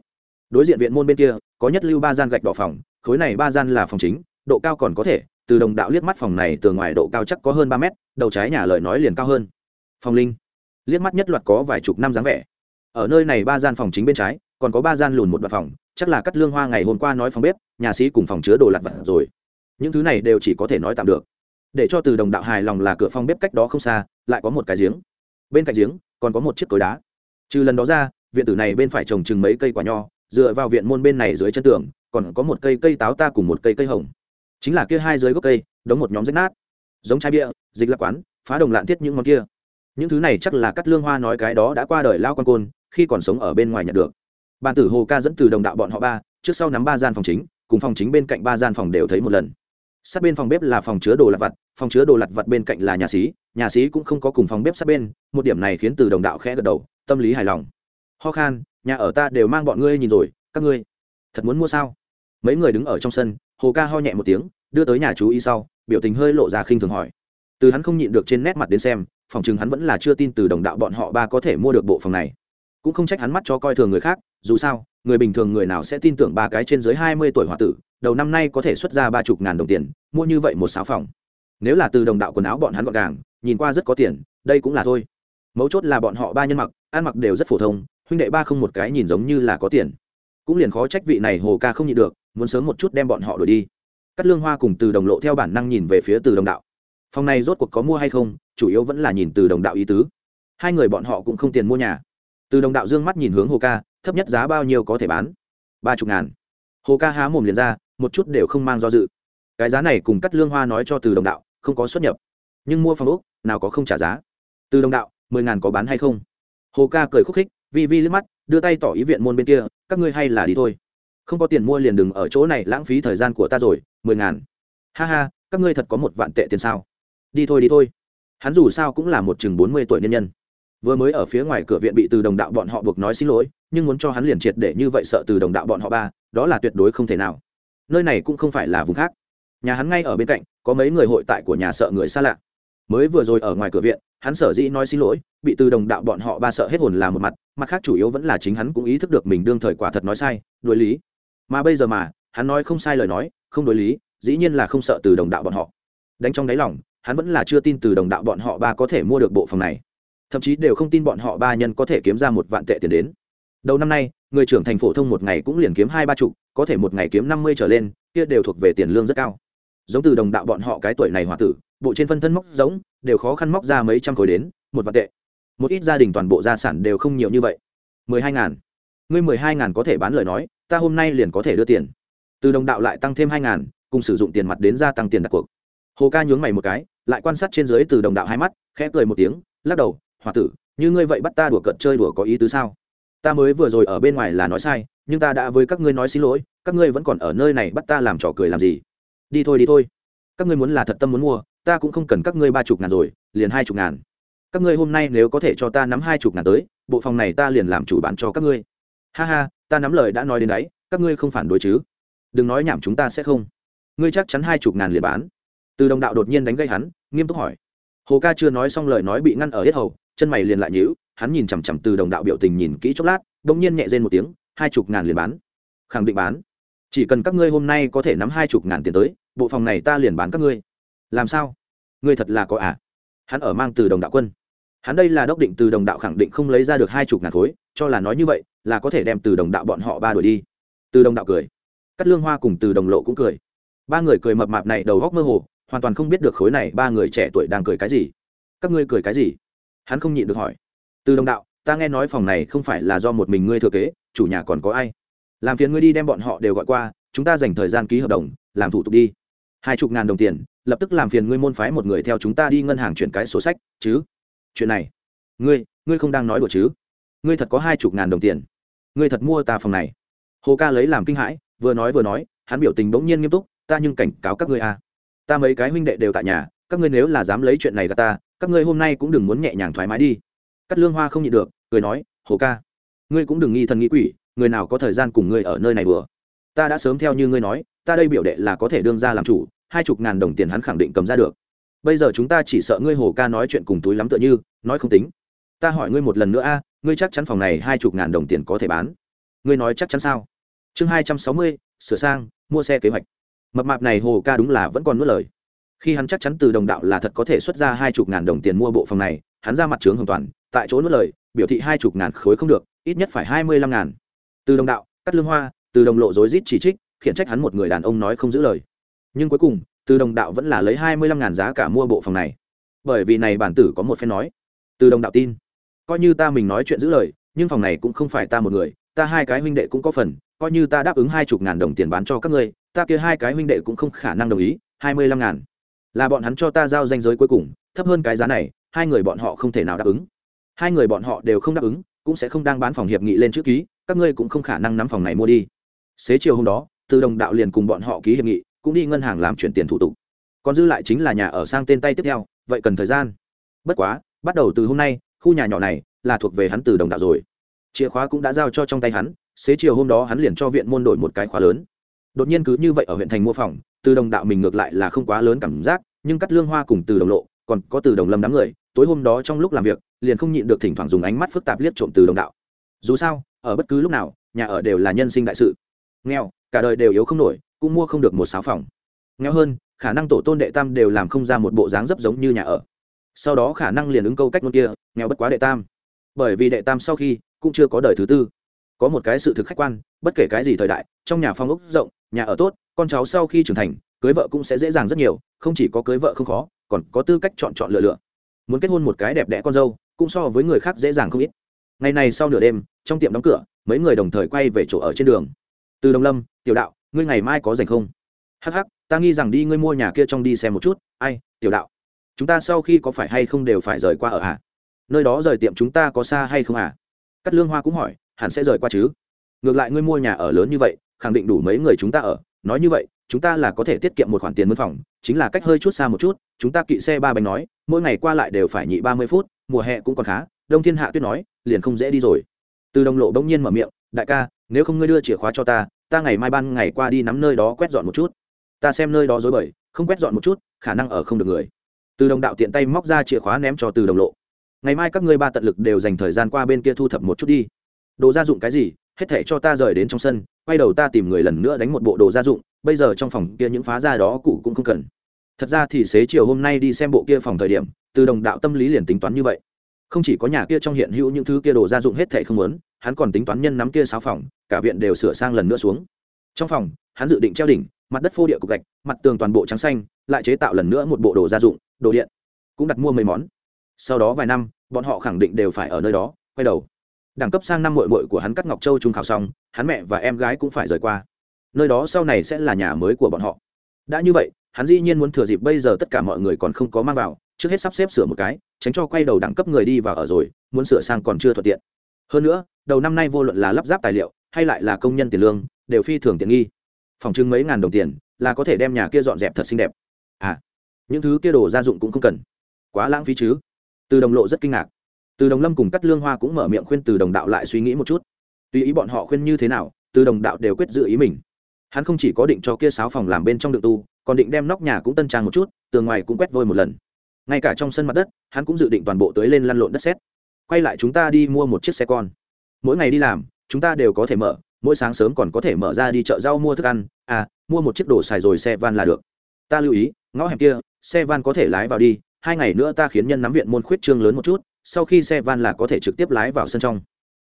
Đối diện viện môn bên kia, có nhất lưu ba gian gạch đỏ phòng, khối này ba gian là phòng chính, độ cao còn có thể, từ đồng đạo liếc mắt phòng này từ ngoài độ cao chắc có hơn ba mét, đầu trái nhà lời nói liền cao hơn. Phòng linh, liếc mắt nhất loạt có vài chục năm dáng vẻ. Ở nơi này ba gian phòng chính bên trái, còn có ba gian lùn một đoạn phòng, chắc là cắt lương hoa ngày hôm qua nói phòng bếp, nhà sĩ cùng phòng chứa đồ lặt vặt rồi. Những thứ này đều chỉ có thể nói tạm được để cho từ đồng đạo hài lòng là cửa phòng bếp cách đó không xa, lại có một cái giếng. Bên cạnh giếng, còn có một chiếc cối đá. Trừ lần đó ra, viện tử này bên phải trồng chừng mấy cây quả nho, dựa vào viện môn bên này dưới chân tường, còn có một cây cây táo ta cùng một cây cây hồng. Chính là kia hai dưới gốc cây, đống một nhóm rách nát. Giống chai bia, dịch lạc quán, phá đồng lạn thiết những món kia. Những thứ này chắc là cắt lương hoa nói cái đó đã qua đời lao con côn, khi còn sống ở bên ngoài nhận được. Bàn tử hồ ca dẫn từ đồng đạo bọn họ ba, trước sau nắm ba gian phòng chính, cùng phòng chính bên cạnh ba gian phòng đều thấy một lần sát bên phòng bếp là phòng chứa đồ lặt vặt, phòng chứa đồ lặt vặt bên cạnh là nhà xí nhà xí cũng không có cùng phòng bếp sát bên, một điểm này khiến từ đồng đạo khẽ gật đầu, tâm lý hài lòng. Ho khan, nhà ở ta đều mang bọn ngươi nhìn rồi, các ngươi thật muốn mua sao? Mấy người đứng ở trong sân, hồ ca ho nhẹ một tiếng, đưa tới nhà chú ý sau, biểu tình hơi lộ ra khinh thường hỏi. Từ hắn không nhịn được trên nét mặt đến xem, phòng chừng hắn vẫn là chưa tin từ đồng đạo bọn họ ba có thể mua được bộ phòng này. Cũng không trách hắn mắt cho coi thường người khác, dù sao, người bình thường người nào sẽ tin tưởng ba cái trên dưới hai mươi tuổi h a tử đầu năm nay có thể xuất ra ba chục ngàn đồng tiền, mua như vậy một sáu phòng. Nếu là từ đồng đạo quần áo bọn hắn gọn gàng, nhìn qua rất có tiền, đây cũng là thôi. Mấu chốt là bọn họ ba nhân mặc, ăn mặc đều rất phổ thông, huynh đệ ba không một cái nhìn giống như là có tiền. Cũng liền khó trách vị này hồ ca không nhịn được, muốn sớm một chút đem bọn họ đuổi đi. Cắt lương hoa cùng từ đồng lộ theo bản năng nhìn về phía từ đồng đạo. Phòng này rốt cuộc có mua hay không, chủ yếu vẫn là nhìn từ đồng đạo ý tứ. Hai người bọn họ cũng không tiền mua nhà. Từ đồng đạo dương mắt nhìn hướng hồ ca, thấp nhất giá bao nhiêu có thể bán? Ba chục ngàn hồ ca há mồm liền ra, một chút đều không mang do dự. Cái giá này cùng cắt lương hoa nói cho từ đồng đạo, không có xuất nhập. Nhưng mua phòng úc nào có không trả giá. Từ đồng đạo, mười ngàn có bán hay không? Hồ ca cười khúc khích, vi vi liếc mắt, đưa tay tỏ ý viện môn bên kia, các ngươi hay là đi thôi. Không có tiền mua liền đừng ở chỗ này lãng phí thời gian của ta rồi, mười ngàn. Ha ha, các ngươi thật có một vạn tệ tiền sao? Đi thôi đi thôi. Hắn dù sao cũng là một chừng bốn mươi tuổi nhân nhân. Vừa mới ở phía ngoài cửa viện bị từ đồng đạo bọn họ buộc nói xin lỗi, nhưng muốn cho hắn liền triệt để như vậy sợ từ đồng đạo bọn họ ba đó là tuyệt đối không thể nào. Nơi này cũng không phải là vùng khác. Nhà hắn ngay ở bên cạnh, có mấy người hội tại của nhà sợ người xa lạ. Mới vừa rồi ở ngoài cửa viện, hắn sở dĩ nói xin lỗi, bị từ đồng đạo bọn họ ba sợ hết hồn là một mặt mặt khác chủ yếu vẫn là chính hắn cũng ý thức được mình đương thời quả thật nói sai, đối lý. Mà bây giờ mà, hắn nói không sai lời nói, không đối lý, dĩ nhiên là không sợ từ đồng đạo bọn họ. Đánh trong đáy lòng, hắn vẫn là chưa tin từ đồng đạo bọn họ ba có thể mua được bộ phòng này. Thậm chí đều không tin bọn họ ba nhân có thể kiếm ra một vạn tệ tiền đến. Đầu năm nay người trưởng thành phổ thông một ngày cũng liền kiếm hai ba chục, có thể một ngày kiếm năm mươi trở lên, kia đều thuộc về tiền lương rất cao. Giống từ đồng đạo bọn họ cái tuổi này hòa tử, bộ trên phân thân móc giống, đều khó khăn móc ra mấy trăm khối đến, một vạn tệ. Một ít gia đình toàn bộ gia sản đều không nhiều như vậy. Mười hai ngàn. Ngươi mười hai ngàn có thể bán lời nói, ta hôm nay liền có thể đưa tiền. Từ đồng đạo lại tăng thêm hai ngàn, cùng sử dụng tiền mặt đến gia tăng tiền đặt cuộc. Hồ ca nhướng mày một cái, lại quan sát trên dưới từ đồng đạo hai mắt, khẽ cười một tiếng, lắc đầu, hòa tử, như ngươi vậy bắt ta đùa cợt chơi đùa có ý tứ sao? Ta mới vừa rồi ở bên ngoài là nói sai, nhưng ta đã với các ngươi nói xin lỗi, các ngươi vẫn còn ở nơi này bắt ta làm trò cười làm gì? Đi thôi đi thôi. Các ngươi muốn là thật tâm muốn mua, ta cũng không cần các ngươi ba chục ngàn rồi, liền hai chục ngàn. Các ngươi hôm nay nếu có thể cho ta nắm hai chục ngàn tới, bộ phòng này ta liền làm chủ bán cho các ngươi. Ha ha, ta nắm lời đã nói đến đấy, các ngươi không phản đối chứ? Đừng nói nhảm chúng ta sẽ không. Ngươi chắc chắn hai chục ngàn liền bán. Từ đồng đạo đột nhiên đánh gây hắn, nghiêm túc hỏi. Hồ ca chưa nói xong lời nói bị ngăn ở hết hầu, chân mày liền lại nhíu hắn nhìn chằm chằm từ đồng đạo biểu tình nhìn kỹ chốc lát đ ỗ n g nhiên nhẹ dên một tiếng, hai chục ngàn liền bán. Khẳng định bán. Chỉ cần các ngươi hôm nay có thể nắm hai chục ngàn tiền tới, bộ phòng này ta liền bán các ngươi. Làm sao? Ngươi thật là có à? Hắn ở mang từ đồng đạo quân. Hắn đây là đốc định từ đồng đạo khẳng định không lấy ra được hai chục ngàn khối, cho là nói như vậy, là có thể đem từ đồng đạo bọn họ ba đuổi đi. Từ đồng đạo cười. Cắt lương hoa cùng từ đồng lộ cũng cười. Ba người cười mập mạp này đầu góc mơ hồ, hoàn toàn không biết được khối này ba người trẻ tuổi đang cười cái gì. Các ngươi cười cái gì? Hắn không nhịn được hỏi từ đồng đạo, ta nghe nói phòng này không phải là do một mình ngươi thừa kế, chủ nhà còn có ai? Làm phiền ngươi đi đem bọn họ đều gọi qua, chúng ta dành thời gian ký hợp đồng, làm thủ tục đi. Hai chục ngàn đồng tiền, lập tức làm phiền ngươi môn phái một người theo chúng ta đi ngân hàng chuyển cái sổ sách, chứ? Chuyện này, ngươi ngươi không đang nói đùa chứ? Ngươi thật có hai chục ngàn đồng tiền. Ngươi thật mua ta phòng này. Hồ ca lấy làm kinh hãi, vừa nói vừa nói, hắn biểu tình bỗng nhiên nghiêm túc, ta nhưng cảnh cáo các ngươi à. ta mấy cái huynh đệ đều tại nhà, các ngươi nếu là dám lấy chuyện này gạt ta, các ngươi hôm nay cũng đừng muốn nhẹ nhàng thoải mái đi cắt lương hoa không nhịn được, cười nói, hồ ca, ngươi cũng đừng nghi thần nghĩ quỷ, người nào có thời gian cùng ngươi ở nơi này vừa ta đã sớm theo như ngươi nói, ta đây biểu đệ là có thể đương ra làm chủ, hai chục ngàn đồng tiền hắn khẳng định cầm ra được. Bây giờ chúng ta chỉ sợ ngươi hồ ca nói chuyện cùng túi lắm tựa như, nói không tính. Ta hỏi ngươi một lần nữa a, ngươi chắc chắn phòng này hai chục ngàn đồng tiền có thể bán. Ngươi nói chắc chắn sao? Chương hai trăm sáu mươi, sửa sang, mua xe kế hoạch. Mập mạp này hồ ca đúng là vẫn còn nuốt lời. Khi hắn chắc chắn từ đồng đạo là thật có thể xuất ra hai chục ngàn đồng tiền mua bộ phòng này, hắn ra mặt trướng hoàn toàn tại chỗ nuốt lời, biểu thị hai chục ngàn khối không được, ít nhất phải hai mươi lăm ngàn. Từ đồng đạo, cắt lương hoa, từ đồng lộ dối rít chỉ trích, khiển trách hắn một người đàn ông nói không giữ lời. Nhưng cuối cùng, từ đồng đạo vẫn là lấy hai mươi lăm ngàn giá cả mua bộ phòng này. Bởi vì này bản tử có một phen nói. Từ đồng đạo tin. Coi như ta mình nói chuyện giữ lời, nhưng phòng này cũng không phải ta một người, ta hai cái huynh đệ cũng có phần, coi như ta đáp ứng hai chục ngàn đồng tiền bán cho các ngươi, ta kia hai cái huynh đệ cũng không khả năng đồng ý, hai mươi lăm ngàn. Là bọn hắn cho ta giao danh giới cuối cùng, thấp hơn cái giá này, hai người bọn họ không thể nào đáp ứng hai người bọn họ đều không đáp ứng, cũng sẽ không đang bán phòng hiệp nghị lên chữ ký, các ngươi cũng không khả năng nắm phòng này mua đi. Xế chiều hôm đó, từ đồng đạo liền cùng bọn họ ký hiệp nghị, cũng đi ngân hàng làm chuyển tiền thủ tục. Còn dư lại chính là nhà ở sang tên tay tiếp theo, vậy cần thời gian. Bất quá, bắt đầu từ hôm nay, khu nhà nhỏ này là thuộc về hắn từ đồng đạo rồi. Chìa khóa cũng đã giao cho trong tay hắn, xế chiều hôm đó hắn liền cho viện môn đổi một cái khóa lớn. Đột nhiên cứ như vậy ở huyện thành mua phòng, từ đồng đạo mình ngược lại là không quá lớn cảm giác, nhưng cắt lương hoa cùng từ đồng lộ, còn có từ đồng lâm đám người, tối hôm đó trong lúc làm việc liền không nhịn được thỉnh thoảng dùng ánh mắt phức tạp liếc trộm từ đồng đạo. Dù sao, ở bất cứ lúc nào, nhà ở đều là nhân sinh đại sự. Nghèo, cả đời đều yếu không nổi, cũng mua không được một sáu phòng. Nghèo hơn, khả năng tổ tôn đệ tam đều làm không ra một bộ dáng rất giống như nhà ở. Sau đó khả năng liền ứng câu cách ngôn kia, nghèo bất quá đệ tam. Bởi vì đệ tam sau khi, cũng chưa có đời thứ tư. Có một cái sự thực khách quan, bất kể cái gì thời đại, trong nhà phong ốc rộng, nhà ở tốt, con cháu sau khi trưởng thành, cưới vợ cũng sẽ dễ dàng rất nhiều, không chỉ có cưới vợ không khó, còn có tư cách chọn chọn lựa lựa. Muốn kết hôn một cái đẹp đẽ con dâu cũng so với người khác dễ dàng không ít. Ngày này sau nửa đêm, trong tiệm đóng cửa, mấy người đồng thời quay về chỗ ở trên đường. Từ đồng lâm, tiểu đạo, ngươi ngày mai có dành không? Hắc hắc, ta nghi rằng đi ngươi mua nhà kia trong đi xem một chút. Ai, tiểu đạo, chúng ta sau khi có phải hay không đều phải rời qua ở à nơi đó rời tiệm chúng ta có xa hay không à cắt lương hoa cũng hỏi, hẳn sẽ rời qua chứ? Ngược lại ngươi mua nhà ở lớn như vậy, khẳng định đủ mấy người chúng ta ở. Nói như vậy, chúng ta là có thể tiết kiệm một khoản tiền mướn phòng, chính là cách hơi chút xa một chút, chúng ta kỵ xe ba bánh nói, mỗi ngày qua lại đều phải nhị ba mươi phút mùa hè cũng còn khá, đông thiên hạ tuyết nói, liền không dễ đi rồi. Từ đồng lộ bỗng nhiên mở miệng, đại ca, nếu không ngươi đưa chìa khóa cho ta ta ngày mai ban ngày qua đi nắm nơi đó quét dọn một chút. Ta xem nơi đó dối bời, không quét dọn một chút, khả năng ở không được người. Từ đồng đạo tiện tay móc ra chìa khóa ném cho từ đồng lộ. Ngày mai các ngươi ba tận lực đều dành thời gian qua bên kia thu thập một chút đi. Đồ gia dụng cái gì, hết thể cho ta rời đến trong sân, quay đầu ta tìm người lần nữa đánh một bộ đồ gia dụng, bây giờ trong phòng kia những phá ra đó cụ cũng không cần thật ra thì xế chiều hôm nay đi xem bộ kia phòng thời điểm, từ đồng đạo tâm lý liền tính toán như vậy. Không chỉ có nhà kia trong hiện hữu những thứ kia đồ gia dụng hết thể không muốn, hắn còn tính toán nhân nắm kia sáu phòng, cả viện đều sửa sang lần nữa xuống. Trong phòng, hắn dự định treo đỉnh, mặt đất phô địa cục gạch, mặt tường toàn bộ trắng xanh, lại chế tạo lần nữa một bộ đồ gia dụng, đồ điện. Cũng đặt mua mấy món. Sau đó vài năm, bọn họ khẳng định đều phải ở nơi đó, quay đầu. Đẳng cấp sang năm mội mội của hắn cắt ngọc châu trung khảo xong, hắn mẹ và em gái cũng phải rời qua. Nơi đó sau này sẽ là nhà mới của bọn họ. Đã như vậy hắn dĩ nhiên muốn thừa dịp bây giờ tất cả mọi người còn không có mang vào, trước hết sắp xếp sửa một cái, tránh cho quay đầu đẳng cấp người đi vào ở rồi, muốn sửa sang còn chưa thuận tiện. Hơn nữa, đầu năm nay vô luận là lắp ráp tài liệu, hay lại là công nhân tiền lương, đều phi thường tiện nghi. Phòng trưng mấy ngàn đồng tiền, là có thể đem nhà kia dọn dẹp thật xinh đẹp. À những thứ kia đồ gia dụng cũng không cần. Quá lãng phí chứ. Từ đồng lộ rất kinh ngạc. Từ đồng lâm cùng cắt lương hoa cũng mở miệng khuyên từ đồng đạo lại suy nghĩ một chút. Tùy ý bọn họ khuyên như thế nào, từ đồng đạo đều quyết giữ ý mình hắn không chỉ có định cho kia sáu phòng làm bên trong đường tu, còn định đem nóc nhà cũng tân trang một chút, tường ngoài cũng quét vôi một lần. Ngay cả trong sân mặt đất, hắn cũng dự định toàn bộ tới lên lăn lộn đất xét quay lại chúng ta đi mua một chiếc xe con. Mỗi ngày đi làm, chúng ta đều có thể mở, mỗi sáng sớm còn có thể mở ra đi chợ rau mua thức ăn. À mua một chiếc đồ xài rồi xe van là được. Ta lưu ý, ngõ hẻm kia, xe van có thể lái vào đi, hai ngày nữa ta khiến nhân nắm viện môn khuyết trương lớn một chút, sau khi xe van là có thể trực tiếp lái vào sân trong.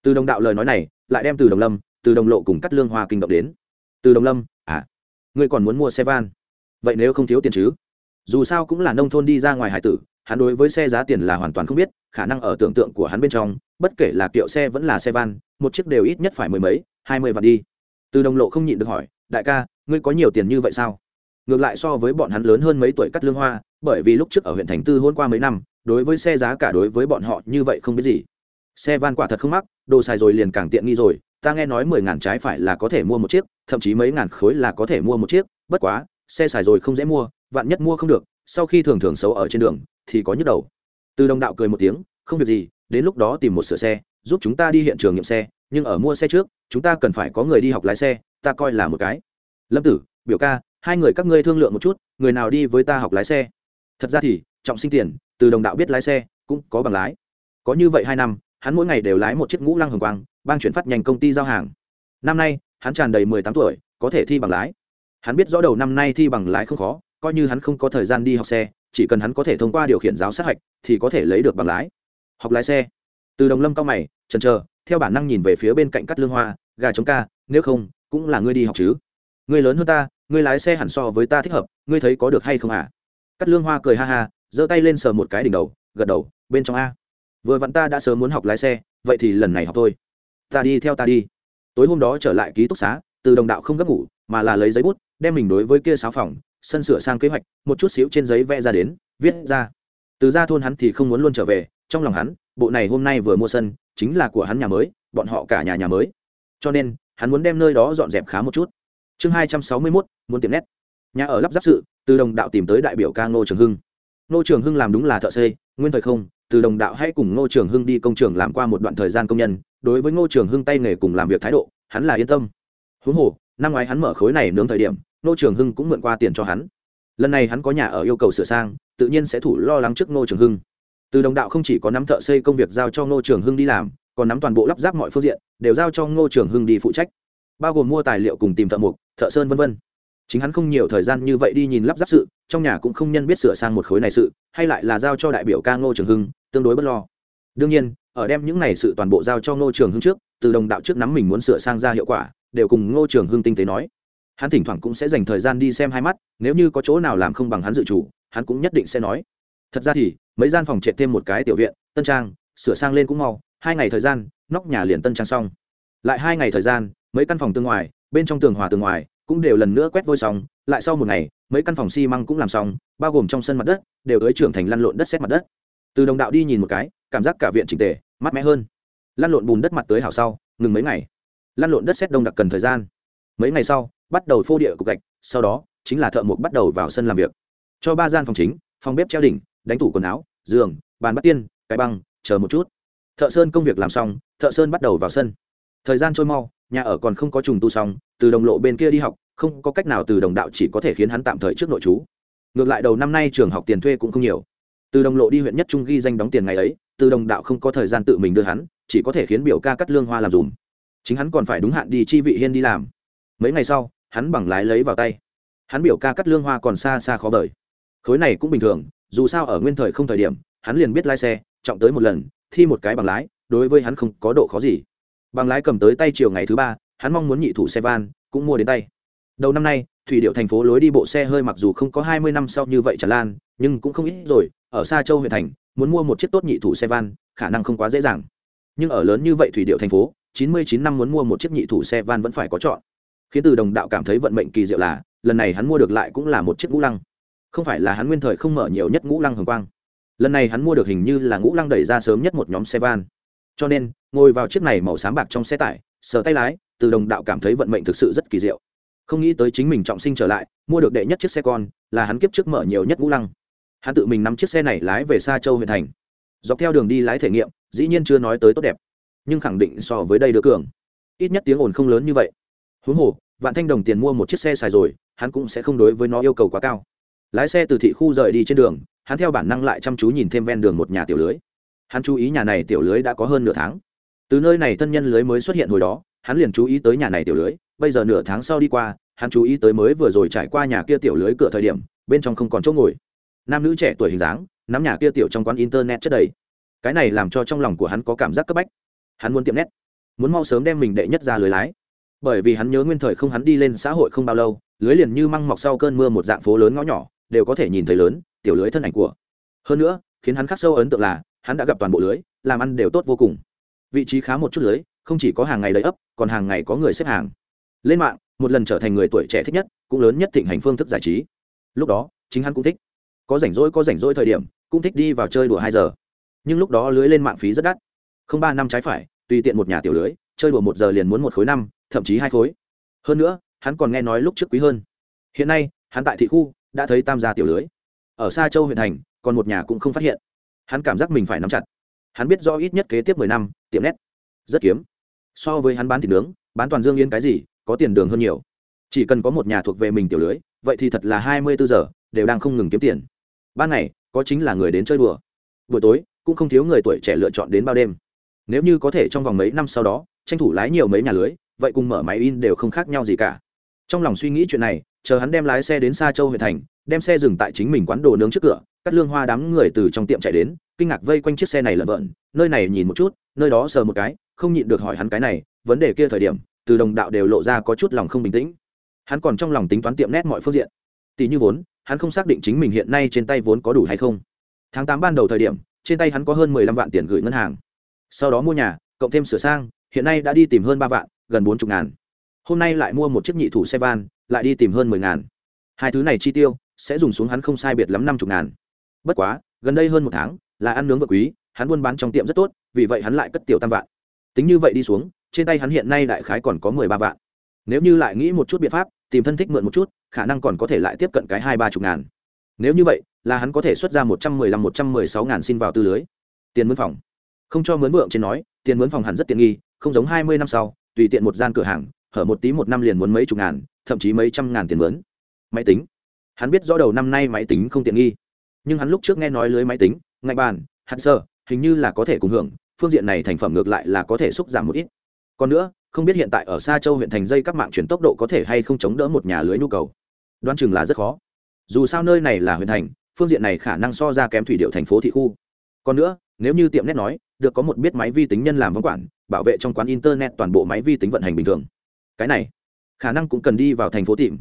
Từ đồng đạo lời nói này, lại đem từ đồng lâm, từ đồng lộ cùng cắt lương hoa kinh động đến từ đồng lâm à ngươi còn muốn mua xe van? Vậy nếu không thiếu tiền chứ? Dù sao cũng là nông thôn đi ra ngoài hải tử, hắn đối với xe giá tiền là hoàn toàn không biết, khả năng ở tưởng tượng của hắn bên trong, bất kể là kiệu xe vẫn là xe van, một chiếc đều ít nhất phải mười mấy, hai mươi vạn đi. Từ đồng lộ không nhịn được hỏi, đại ca, ngươi có nhiều tiền như vậy sao? Ngược lại so với bọn hắn lớn hơn mấy tuổi cắt lương hoa, bởi vì lúc trước ở huyện thành tư hôn qua mấy năm, đối với xe giá cả đối với bọn họ như vậy không biết gì. Xe van quả thật không mắc, đồ xài rồi liền càng tiện nghi rồi, ta nghe nói mười ngàn trái phải là có thể mua một chiếc thậm chí mấy ngàn khối là có thể mua một chiếc, bất quá, xe xài rồi không dễ mua, vạn nhất mua không được, sau khi thường thường xấu ở trên đường, thì có nhức đầu. Từ đồng đạo cười một tiếng, không việc gì, đến lúc đó tìm một sửa xe, giúp chúng ta đi hiện trường nghiệm xe, nhưng ở mua xe trước, chúng ta cần phải có người đi học lái xe, ta coi là một cái. Lâm tử, biểu ca, hai người các ngươi thương lượng một chút, người nào đi với ta học lái xe? Thật ra thì, trọng sinh tiền, từ đồng đạo biết lái xe, cũng có bằng lái. Có như vậy hai năm, hắn mỗi ngày đều lái một chiếc ngũ lăng hồng quang, bang chuyển phát nhanh công ty giao hàng. Năm nay hắn tràn đầy mười tám tuổi, có thể thi bằng lái. Hắn biết rõ đầu năm nay thi bằng lái không khó, coi như hắn không có thời gian đi học xe, chỉ cần hắn có thể thông qua điều khiển giáo sát hạch thì có thể lấy được bằng lái. Học lái xe. Từ đồng lâm cao mày trần trờ theo bản năng nhìn về phía bên cạnh cắt lương hoa, gà chống ca, nếu không, cũng là ngươi đi học chứ. Ngươi lớn hơn ta, ngươi lái xe hẳn so với ta thích hợp, ngươi thấy có được hay không à cắt lương hoa cười ha ha, giơ tay lên sờ một cái đỉnh đầu, gật đầu, bên trong a. Vừa vặn ta đã sớm muốn học lái xe, vậy thì lần này học thôi. Ta đi theo ta đi tối hôm đó trở lại ký túc xá, từ đồng đạo không gấp ngủ, mà là lấy giấy bút, đem mình đối với kia sáu phòng, sân sửa sang kế hoạch, một chút xíu trên giấy vẽ ra đến, viết ra. Từ ra thôn hắn thì không muốn luôn trở về, trong lòng hắn, bộ này hôm nay vừa mua sân, chính là của hắn nhà mới, bọn họ cả nhà nhà mới. Cho nên, hắn muốn đem nơi đó dọn dẹp khá một chút. Chương hai trăm sáu mươi mốt, muốn tiệm nét. Nhà ở lắp ráp sự, từ đồng đạo tìm tới đại biểu ca ngô trường hưng. Ngô trường hưng làm đúng là thợ xây nguyên thời không, từ đồng đạo hãy cùng ngô trường hưng đi công trường làm qua một đoạn thời gian công nhân đối với ngô trường hưng tay nghề cùng làm việc thái độ, hắn là yên tâm. Huống hồ, năm ngoái hắn mở khối này nướng thời điểm, ngô trường hưng cũng mượn qua tiền cho hắn. Lần này hắn có nhà ở yêu cầu sửa sang, tự nhiên sẽ thủ lo lắng trước ngô trường hưng. Từ đồng đạo không chỉ có nắm thợ xây công việc giao cho ngô trường hưng đi làm, còn nắm toàn bộ lắp ráp mọi phương diện, đều giao cho ngô trường hưng đi phụ trách. Bao gồm mua tài liệu cùng tìm thợ mộc, thợ sơn v v chính hắn không nhiều thời gian như vậy đi nhìn lắp ráp sự, trong nhà cũng không nhân biết sửa sang một khối này sự, hay lại là giao cho đại biểu ca ngô trường hưng, tương đối bất lo. Đương nhiên ở đem những này sự toàn bộ giao cho ngô trường hưng trước, từ đồng đạo trước nắm mình muốn sửa sang ra hiệu quả, đều cùng ngô trường hưng tinh tế nói. Hắn thỉnh thoảng cũng sẽ dành thời gian đi xem hai mắt, nếu như có chỗ nào làm không bằng hắn dự chủ, hắn cũng nhất định sẽ nói. Thật ra thì, mấy gian phòng trệt thêm một cái tiểu viện, tân trang, sửa sang lên cũng mau, hai ngày thời gian, nóc nhà liền tân trang xong. Lại hai ngày thời gian, mấy căn phòng tương ngoài, bên trong tường hòa tường ngoài, cũng đều lần nữa quét vôi xong, lại sau một ngày, mấy căn phòng xi măng cũng làm xong, bao gồm trong sân mặt đất, đều tới trưởng thành lăn lộn đất xét mặt đất từ đồng đạo đi nhìn một cái, cảm giác cả viện trình tề, mát mẻ hơn. Lăn lộn bùn đất mặt tới hảo sau, ngừng mấy ngày. Lăn lộn đất xét đông đặc cần thời gian. Mấy ngày sau, bắt đầu phô địa cục gạch, sau đó, chính là thợ mộc bắt đầu vào sân làm việc. Cho ba gian phòng chính, phòng bếp treo đỉnh, đánh tủ quần áo, giường, bàn bắt tiên, cái băng, chờ một chút. Thợ sơn công việc làm xong, thợ sơn bắt đầu vào sân. Thời gian trôi mau, nhà ở còn không có trùng tu xong, từ đồng lộ bên kia đi học, không có cách nào từ đồng đạo chỉ có thể khiến hắn tạm thời trước nội trú. Ngược lại đầu năm nay trường học tiền thuê cũng không nhiều từ đồng lộ đi huyện nhất trung ghi danh đóng tiền ngày ấy, từ đồng đạo không có thời gian tự mình đưa hắn, chỉ có thể khiến biểu ca cắt lương hoa làm dùm. Chính hắn còn phải đúng hạn đi chi vị hiên đi làm. Mấy ngày sau, hắn bằng lái lấy vào tay. Hắn biểu ca cắt lương hoa còn xa xa khó vời. Khối này cũng bình thường, dù sao ở nguyên thời không thời điểm, hắn liền biết lái xe, trọng tới một lần, thi một cái bằng lái, đối với hắn không có độ khó gì. Bằng lái cầm tới tay chiều ngày thứ ba, hắn mong muốn nhị thủ xe van, cũng mua đến tay. Đầu năm nay, thủy điệu thành phố lối đi bộ xe hơi mặc dù không có hai mươi năm sau như vậy tràn lan, nhưng cũng không ít rồi ở xa châu huyện thành, muốn mua một chiếc tốt nhị thủ xe van, khả năng không quá dễ dàng. Nhưng ở lớn như vậy thủy điệu thành phố, chín mươi chín năm muốn mua một chiếc nhị thủ xe van vẫn phải có chọn. Khiến từ đồng đạo cảm thấy vận mệnh kỳ diệu là, lần này hắn mua được lại cũng là một chiếc ngũ lăng. Không phải là hắn nguyên thời không mở nhiều nhất ngũ lăng hồng quang. Lần này hắn mua được hình như là ngũ lăng đẩy ra sớm nhất một nhóm xe van. Cho nên, ngồi vào chiếc này màu xám bạc trong xe tải, sờ tay lái, từ đồng đạo cảm thấy vận mệnh thực sự rất kỳ diệu. Không nghĩ tới chính mình trọng sinh trở lại, mua được đệ nhất chiếc xe con, là hắn kiếp trước mở nhiều nhất ngũ lăng hắn tự mình nắm chiếc xe này lái về xa châu huyện thành. Dọc theo đường đi lái thể nghiệm, dĩ nhiên chưa nói tới tốt đẹp, nhưng khẳng định so với đây đứa cường. Ít nhất tiếng ồn không lớn như vậy. Huống hồ, vạn thanh đồng tiền mua một chiếc xe xài rồi, hắn cũng sẽ không đối với nó yêu cầu quá cao. Lái xe từ thị khu rời đi trên đường, hắn theo bản năng lại chăm chú nhìn thêm ven đường một nhà tiểu lưới. Hắn chú ý nhà này tiểu lưới đã có hơn nửa tháng. Từ nơi này thân nhân lưới mới xuất hiện hồi đó, hắn liền chú ý tới nhà này tiểu lưới, bây giờ nửa tháng sau đi qua, hắn chú ý tới mới vừa rồi trải qua nhà kia tiểu lưới cửa thời điểm, bên trong không còn chỗ ngồi nam nữ trẻ tuổi hình dáng, nắm nhà kia tiểu trong quán internet chất đầy. Cái này làm cho trong lòng của hắn có cảm giác cấp bách. Hắn muốn tiệm nét muốn mau sớm đem mình đệ nhất ra lưới lái. Bởi vì hắn nhớ nguyên thời không hắn đi lên xã hội không bao lâu, lưới liền như măng mọc sau cơn mưa một dạng phố lớn ngõ nhỏ, đều có thể nhìn thấy lớn, tiểu lưới thân ảnh của. Hơn nữa, khiến hắn khắc sâu ấn tượng là, hắn đã gặp toàn bộ lưới, làm ăn đều tốt vô cùng. Vị trí khá một chút lưới, không chỉ có hàng ngày đầy ấp, còn hàng ngày có người xếp hàng. Lên mạng, một lần trở thành người tuổi trẻ thích nhất, cũng lớn nhất thịnh hành phương thức giải trí. Lúc đó, chính hắn cũng thích có rảnh rỗi có rảnh rỗi thời điểm, cũng thích đi vào chơi đùa hai giờ. Nhưng lúc đó lưới lên mạng phí rất đắt. Không ba năm trái phải, tùy tiện một nhà tiểu lưới, chơi đùa một giờ liền muốn một khối năm, thậm chí hai khối. Hơn nữa, hắn còn nghe nói lúc trước quý hơn. Hiện nay, hắn tại thị khu, đã thấy tam gia tiểu lưới. Ở xa châu huyện thành, còn một nhà cũng không phát hiện. Hắn cảm giác mình phải nắm chặt. Hắn biết do ít nhất kế tiếp mười năm, tiệm nét rất kiếm. So với hắn bán thịt nướng, bán toàn dương yên cái gì, có tiền đường hơn nhiều. Chỉ cần có một nhà thuộc về mình tiểu lưới, vậy thì thật là hai mươi bốn giờ, đều đang không ngừng kiếm tiền ban ngày, có chính là người đến chơi đùa. Buổi tối, cũng không thiếu người tuổi trẻ lựa chọn đến bao đêm. Nếu như có thể trong vòng mấy năm sau đó, tranh thủ lái nhiều mấy nhà lưới, vậy cùng mở máy in đều không khác nhau gì cả. Trong lòng suy nghĩ chuyện này, chờ hắn đem lái xe đến xa châu huyện thành, đem xe dừng tại chính mình quán đồ nướng trước cửa, cắt lương hoa đám người từ trong tiệm chạy đến, kinh ngạc vây quanh chiếc xe này lợn vợn, nơi này nhìn một chút, nơi đó sờ một cái, không nhịn được hỏi hắn cái này, vấn đề kia thời điểm, từ đồng đạo đều lộ ra có chút lòng không bình tĩnh. Hắn còn trong lòng tính toán tiệm nét mọi phương diện. Tỷ như vốn hắn không xác định chính mình hiện nay trên tay vốn có đủ hay không. Tháng tám ban đầu thời điểm, trên tay hắn có hơn mười lăm vạn tiền gửi ngân hàng. Sau đó mua nhà, cộng thêm sửa sang, hiện nay đã đi tìm hơn ba vạn, gần bốn chục ngàn. Hôm nay lại mua một chiếc nhị thủ xe van, lại đi tìm hơn mười ngàn. Hai thứ này chi tiêu, sẽ dùng xuống hắn không sai biệt lắm năm chục ngàn. Bất quá, gần đây hơn một tháng, là ăn nướng vợ quý, hắn buôn bán trong tiệm rất tốt, vì vậy hắn lại cất tiểu tam vạn. Tính như vậy đi xuống, trên tay hắn hiện nay đại khái còn có mười ba vạn. Nếu như lại nghĩ một chút biện pháp, tìm thân thích mượn một chút khả năng còn có thể lại tiếp cận cái hai ba chục ngàn. Nếu như vậy, là hắn có thể xuất ra một trăm mười lăm, một trăm mười sáu ngàn xin vào tư lưới. Tiền mướn phòng. Không cho mướn vượng trên nói, tiền mướn phòng hẳn rất tiện nghi, không giống hai mươi năm sau, tùy tiện một gian cửa hàng, hở một tí một năm liền muốn mấy chục ngàn, thậm chí mấy trăm ngàn tiền mướn. Máy tính. Hắn biết rõ đầu năm nay máy tính không tiện nghi. Nhưng hắn lúc trước nghe nói lưới máy tính, ngạch bàn, hạt sơ, hình như là có thể cùng hưởng, phương diện này thành phẩm ngược lại là có thể xúc giảm một ít. Còn nữa, không biết hiện tại ở xa châu huyện thành dây các mạng chuyển tốc độ có thể hay không chống đỡ một nhà lưới nhu cầu đoán chừng là rất khó. Dù sao nơi này là huyện thành, phương diện này khả năng so ra kém thủy điệu thành phố thị khu. Còn nữa, nếu như tiệm nét nói, được có một biết máy vi tính nhân làm văn quản, bảo vệ trong quán internet toàn bộ máy vi tính vận hành bình thường. Cái này, khả năng cũng cần đi vào thành phố tìm.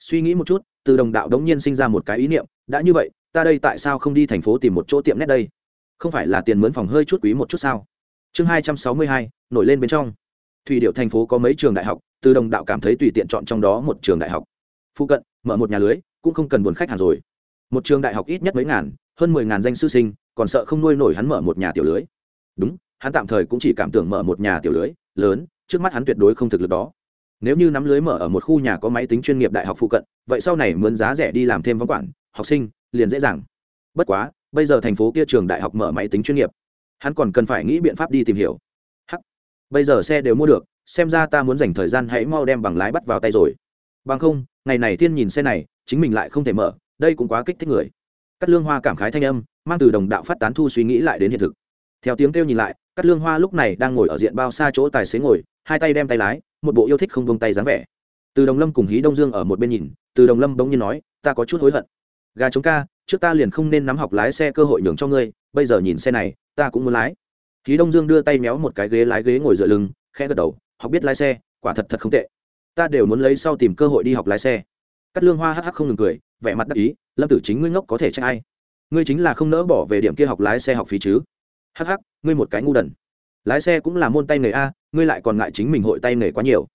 Suy nghĩ một chút, từ đồng đạo đống nhiên sinh ra một cái ý niệm, đã như vậy, ta đây tại sao không đi thành phố tìm một chỗ tiệm nét đây? Không phải là tiền mướn phòng hơi chút quý một chút sao? Chương hai trăm sáu mươi hai, nổi lên bên trong. Thủy điệu thành phố có mấy trường đại học, từ đồng đạo cảm thấy tùy tiện chọn trong đó một trường đại học phụ cận, mở một nhà lưới, cũng không cần buồn khách hàng rồi. Một trường đại học ít nhất mấy ngàn, hơn mười ngàn danh sư sinh, còn sợ không nuôi nổi hắn mở một nhà tiểu lưới. Đúng, hắn tạm thời cũng chỉ cảm tưởng mở một nhà tiểu lưới, lớn, trước mắt hắn tuyệt đối không thực lực đó. Nếu như nắm lưới mở ở một khu nhà có máy tính chuyên nghiệp đại học phụ cận, vậy sau này mướn giá rẻ đi làm thêm văn quản, học sinh, liền dễ dàng. Bất quá, bây giờ thành phố kia trường đại học mở máy tính chuyên nghiệp. Hắn còn cần phải nghĩ biện pháp đi tìm hiểu. Hắc. Bây giờ xe đều mua được, xem ra ta muốn dành thời gian hãy mau đem bằng lái bắt vào tay rồi bằng không, ngày này thiên nhìn xe này, chính mình lại không thể mở, đây cũng quá kích thích người. Cắt lương hoa cảm khái thanh âm, mang từ đồng đạo phát tán thu suy nghĩ lại đến hiện thực. Theo tiếng kêu nhìn lại cắt lương hoa lúc này đang ngồi ở diện bao xa chỗ tài xế ngồi, hai tay đem tay lái, một bộ yêu thích không buông tay dáng vẻ. Từ đồng lâm cùng hí đông dương ở một bên nhìn, từ đồng lâm bỗng nhiên nói, ta có chút hối hận. Gà chống ca, trước ta liền không nên nắm học lái xe cơ hội nhường cho ngươi, bây giờ nhìn xe này, ta cũng muốn lái. Hí đông dương đưa tay méo một cái ghế lái ghế ngồi dựa lưng, khẽ gật đầu, học biết lái xe, quả thật thật không tệ ta đều muốn lấy sau tìm cơ hội đi học lái xe. Cắt lương hoa hắc hắc không ngừng cười, vẻ mặt đắc ý, lâm tử chính ngươi ngốc có thể trách ai? Ngươi chính là không nỡ bỏ về điểm kia học lái xe học phí chứ? Hắc hắc, ngươi một cái ngu đần. Lái xe cũng là môn tay nghề a, ngươi lại còn ngại chính mình hội tay nghề quá nhiều.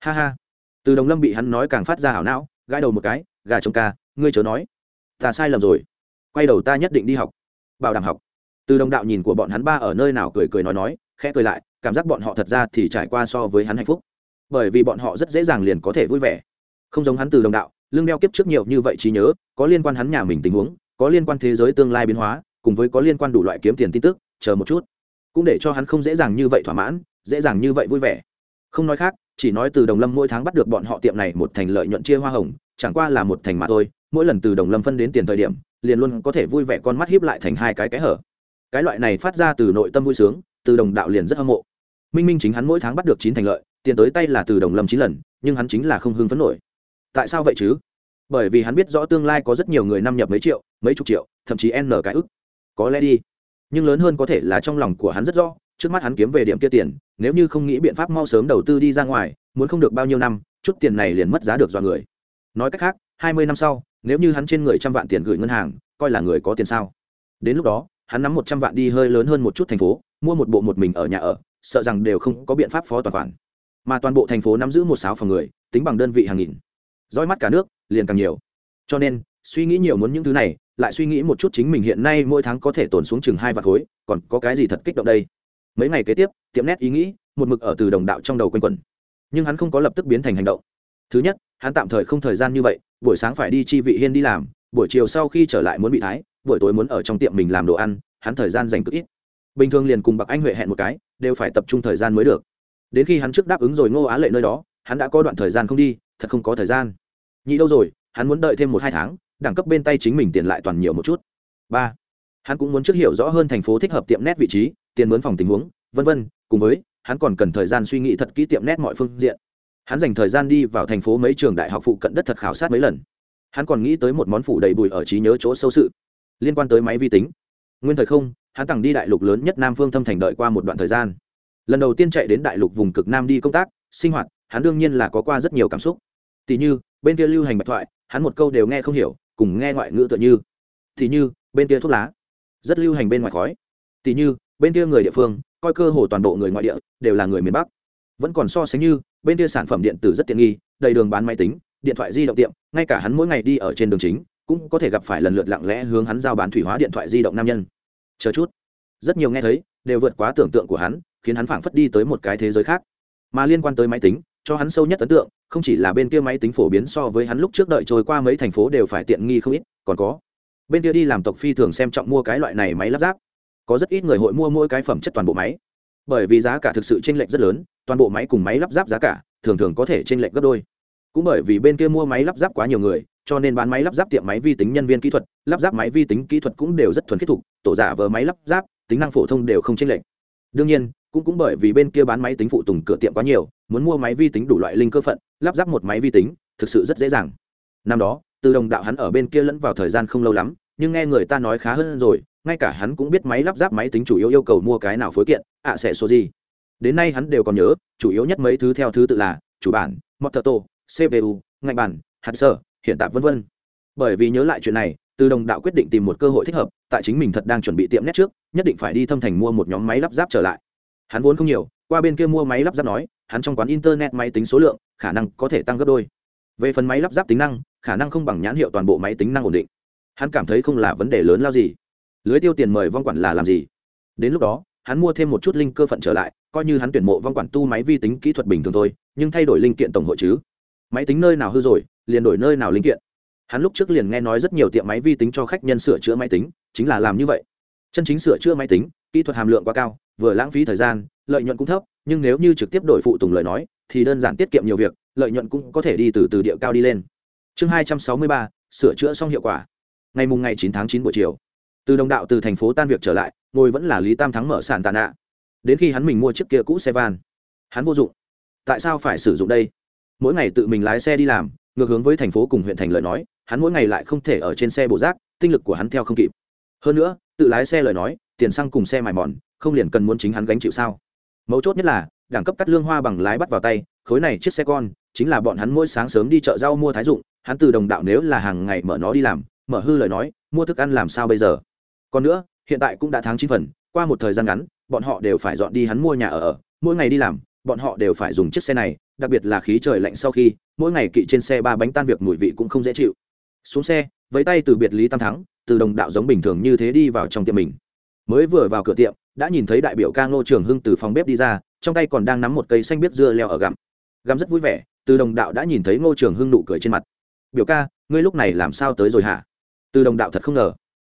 Ha ha. Từ đồng lâm bị hắn nói càng phát ra hảo não, gãi đầu một cái, gà trông ca, ngươi chớ nói. Ta sai lầm rồi. Quay đầu ta nhất định đi học. Bảo đảm học. Từ đồng đạo nhìn của bọn hắn ba ở nơi nào cười cười nói nói, khẽ cười lại, cảm giác bọn họ thật ra thì trải qua so với hắn hạnh phúc bởi vì bọn họ rất dễ dàng liền có thể vui vẻ. Không giống hắn từ đồng đạo lương đeo kiếp trước nhiều như vậy trí nhớ, có liên quan hắn nhà mình tình huống, có liên quan thế giới tương lai biến hóa, cùng với có liên quan đủ loại kiếm tiền tin tức, chờ một chút. Cũng để cho hắn không dễ dàng như vậy thỏa mãn, dễ dàng như vậy vui vẻ. Không nói khác, chỉ nói từ đồng lâm mỗi tháng bắt được bọn họ tiệm này một thành lợi nhuận chia hoa hồng, chẳng qua là một thành mà thôi, mỗi lần từ đồng lâm phân đến tiền thời điểm, liền luôn có thể vui vẻ con mắt hiếp lại thành hai cái cái hở. Cái loại này phát ra từ nội tâm vui sướng, từ đồng đạo liền rất hâm mộ. Minh minh chính hắn mỗi tháng bắt được chín thành lợi tiền tới tay là từ đồng lâm chín lần, nhưng hắn chính là không hưng phấn nổi. Tại sao vậy chứ? Bởi vì hắn biết rõ tương lai có rất nhiều người năm nhập mấy triệu, mấy chục triệu, thậm chí n cái ức. Có lẽ đi. Nhưng lớn hơn có thể là trong lòng của hắn rất rõ, trước mắt hắn kiếm về điểm kia tiền, nếu như không nghĩ biện pháp mau sớm đầu tư đi ra ngoài, muốn không được bao nhiêu năm, chút tiền này liền mất giá được do người. Nói cách khác, hai mươi năm sau, nếu như hắn trên người trăm vạn tiền gửi ngân hàng, coi là người có tiền sao? Đến lúc đó, hắn nắm một trăm vạn đi hơi lớn hơn một chút thành phố, mua một bộ một mình ở nhà ở, sợ rằng đều không có biện pháp phó toàn khoản mà toàn bộ thành phố nắm giữ một sáu phòng người, tính bằng đơn vị hàng nghìn. Roi mắt cả nước, liền càng nhiều. Cho nên, suy nghĩ nhiều muốn những thứ này, lại suy nghĩ một chút chính mình hiện nay mỗi tháng có thể tồn xuống chừng hai vạt khối, còn có cái gì thật kích động đây? Mấy ngày kế tiếp, tiệm nét ý nghĩ, một mực ở từ đồng đạo trong đầu quanh quẩn. Nhưng hắn không có lập tức biến thành hành động. Thứ nhất, hắn tạm thời không thời gian như vậy, buổi sáng phải đi chi vị hiên đi làm, buổi chiều sau khi trở lại muốn bị thái, buổi tối muốn ở trong tiệm mình làm đồ ăn, hắn thời gian dành cực ít. Bình thường liền cùng bạc anh huệ hẹn một cái, đều phải tập trung thời gian mới được đến khi hắn trước đáp ứng rồi ngô á lệ nơi đó, hắn đã có đoạn thời gian không đi, thật không có thời gian. Nhị đâu rồi, hắn muốn đợi thêm một hai tháng, đẳng cấp bên tay chính mình tiền lại toàn nhiều một chút. Ba, hắn cũng muốn trước hiểu rõ hơn thành phố thích hợp tiệm nét vị trí, tiền mướn phòng tình huống, vân vân, cùng với, hắn còn cần thời gian suy nghĩ thật kỹ tiệm nét mọi phương diện. Hắn dành thời gian đi vào thành phố mấy trường đại học phụ cận đất thật khảo sát mấy lần. Hắn còn nghĩ tới một món phủ đầy bùi ở trí nhớ chỗ sâu sự. Liên quan tới máy vi tính. Nguyên thời không, hắn tặng đi đại lục lớn nhất nam phương thâm thành đợi qua một đoạn thời gian lần đầu tiên chạy đến đại lục vùng cực nam đi công tác, sinh hoạt, hắn đương nhiên là có qua rất nhiều cảm xúc. Tỷ như, bên kia lưu hành bạch thoại, hắn một câu đều nghe không hiểu, cùng nghe ngoại ngữ tựa như. Tỷ như, bên kia thuốc lá, rất lưu hành bên ngoài khói. Tỷ như, bên kia người địa phương, coi cơ hồ toàn bộ người ngoại địa, đều là người miền bắc. Vẫn còn so sánh như, bên kia sản phẩm điện tử rất tiện nghi, đầy đường bán máy tính, điện thoại di động tiệm, ngay cả hắn mỗi ngày đi ở trên đường chính, cũng có thể gặp phải lần lượt lặng lẽ hướng hắn giao bán thủy hóa điện thoại di động nam nhân. Chờ chút. Rất nhiều nghe thấy đều vượt quá tưởng tượng của hắn, khiến hắn phảng phất đi tới một cái thế giới khác. Mà liên quan tới máy tính, cho hắn sâu nhất ấn tượng, không chỉ là bên kia máy tính phổ biến so với hắn lúc trước đợi trôi qua mấy thành phố đều phải tiện nghi không ít, còn có bên kia đi làm tộc phi thường xem trọng mua cái loại này máy lắp ráp. Có rất ít người hội mua mỗi cái phẩm chất toàn bộ máy. Bởi vì giá cả thực sự chênh lệch rất lớn, toàn bộ máy cùng máy lắp ráp giá cả, thường thường có thể chênh lệch gấp đôi. Cũng bởi vì bên kia mua máy lắp ráp quá nhiều người, cho nên bán máy lắp ráp tiệm máy vi tính nhân viên kỹ thuật, lắp ráp máy vi tính kỹ thuật cũng đều rất thuần khiết thục, tổ giả vờ máy lắp ráp tính năng phổ thông đều không chênh lệch. Đương nhiên, cũng cũng bởi vì bên kia bán máy tính phụ tùng cửa tiệm quá nhiều, muốn mua máy vi tính đủ loại linh cơ phận, lắp ráp một máy vi tính, thực sự rất dễ dàng. Năm đó, từ đồng đạo hắn ở bên kia lẫn vào thời gian không lâu lắm, nhưng nghe người ta nói khá hơn rồi, ngay cả hắn cũng biết máy lắp ráp máy tính chủ yếu yêu cầu mua cái nào phối kiện, ạ sẽ số gì. Đến nay hắn đều còn nhớ, chủ yếu nhất mấy thứ theo thứ tự là chủ bản motor cpu ngạch bản, hạt sở hiện tại vân vân. Bởi vì nhớ lại chuyện này từ đồng đạo quyết định tìm một cơ hội thích hợp, tại chính mình thật đang chuẩn bị tiệm nét trước, nhất định phải đi thâm thành mua một nhóm máy lắp ráp trở lại. Hắn vốn không nhiều, qua bên kia mua máy lắp ráp nói, hắn trong quán internet máy tính số lượng, khả năng có thể tăng gấp đôi. Về phần máy lắp ráp tính năng, khả năng không bằng nhãn hiệu toàn bộ máy tính năng ổn định. Hắn cảm thấy không là vấn đề lớn lao gì. Lưới tiêu tiền mời vong quản là làm gì? Đến lúc đó, hắn mua thêm một chút linh cơ phận trở lại, coi như hắn tuyển mộ vong quản tu máy vi tính kỹ thuật bình thường thôi, nhưng thay đổi linh kiện tổng hội chứ. Máy tính nơi nào hư rồi, liền đổi nơi nào linh kiện hắn lúc trước liền nghe nói rất nhiều tiệm máy vi tính cho khách nhân sửa chữa máy tính, chính là làm như vậy. Chân chính sửa chữa máy tính, kỹ thuật hàm lượng quá cao, vừa lãng phí thời gian, lợi nhuận cũng thấp, nhưng nếu như trực tiếp đổi phụ tùng lời nói, thì đơn giản tiết kiệm nhiều việc, lợi nhuận cũng có thể đi từ từ địa cao đi lên. Chương hai trăm sáu mươi ba, sửa chữa xong hiệu quả. Ngày mùng ngày chín tháng chín buổi chiều. Từ đồng đạo từ thành phố tan việc trở lại, ngồi vẫn là lý tam thắng mở sản tàn ạ. đến khi hắn mình mua chiếc kia cũ xe van, hắn vô dụng. Tại sao phải sử dụng đây? Mỗi ngày tự mình lái xe đi làm, ngược hướng với thành phố cùng huyện thành lời nói hắn mỗi ngày lại không thể ở trên xe bổ rác, tinh lực của hắn theo không kịp. Hơn nữa, tự lái xe lời nói, tiền xăng cùng xe mài mòn, không liền cần muốn chính hắn gánh chịu sao? Mấu chốt nhất là, đẳng cấp cắt lương hoa bằng lái bắt vào tay, khối này chiếc xe con, chính là bọn hắn mỗi sáng sớm đi chợ rau mua thái dụng, hắn từ đồng đạo nếu là hàng ngày mở nó đi làm, mở hư lời nói, mua thức ăn làm sao bây giờ? Còn nữa, hiện tại cũng đã tháng chín phần, qua một thời gian ngắn, bọn họ đều phải dọn đi hắn mua nhà ở mỗi ngày đi làm, bọn họ đều phải dùng chiếc xe này, đặc biệt là khí trời lạnh sau khi, mỗi ngày kỵ trên xe ba bánh tan việc mùi vị cũng không dễ chịu xuống xe, vẫy tay từ biệt lý tam thắng, từ đồng đạo giống bình thường như thế đi vào trong tiệm mình. Mới vừa vào cửa tiệm, đã nhìn thấy đại biểu ca ngô trường hưng từ phòng bếp đi ra, trong tay còn đang nắm một cây xanh biết dưa leo ở gặm. Gặm rất vui vẻ, từ đồng đạo đã nhìn thấy ngô trường hưng nụ cười trên mặt. Biểu ca, ngươi lúc này làm sao tới rồi hả? Từ đồng đạo thật không ngờ.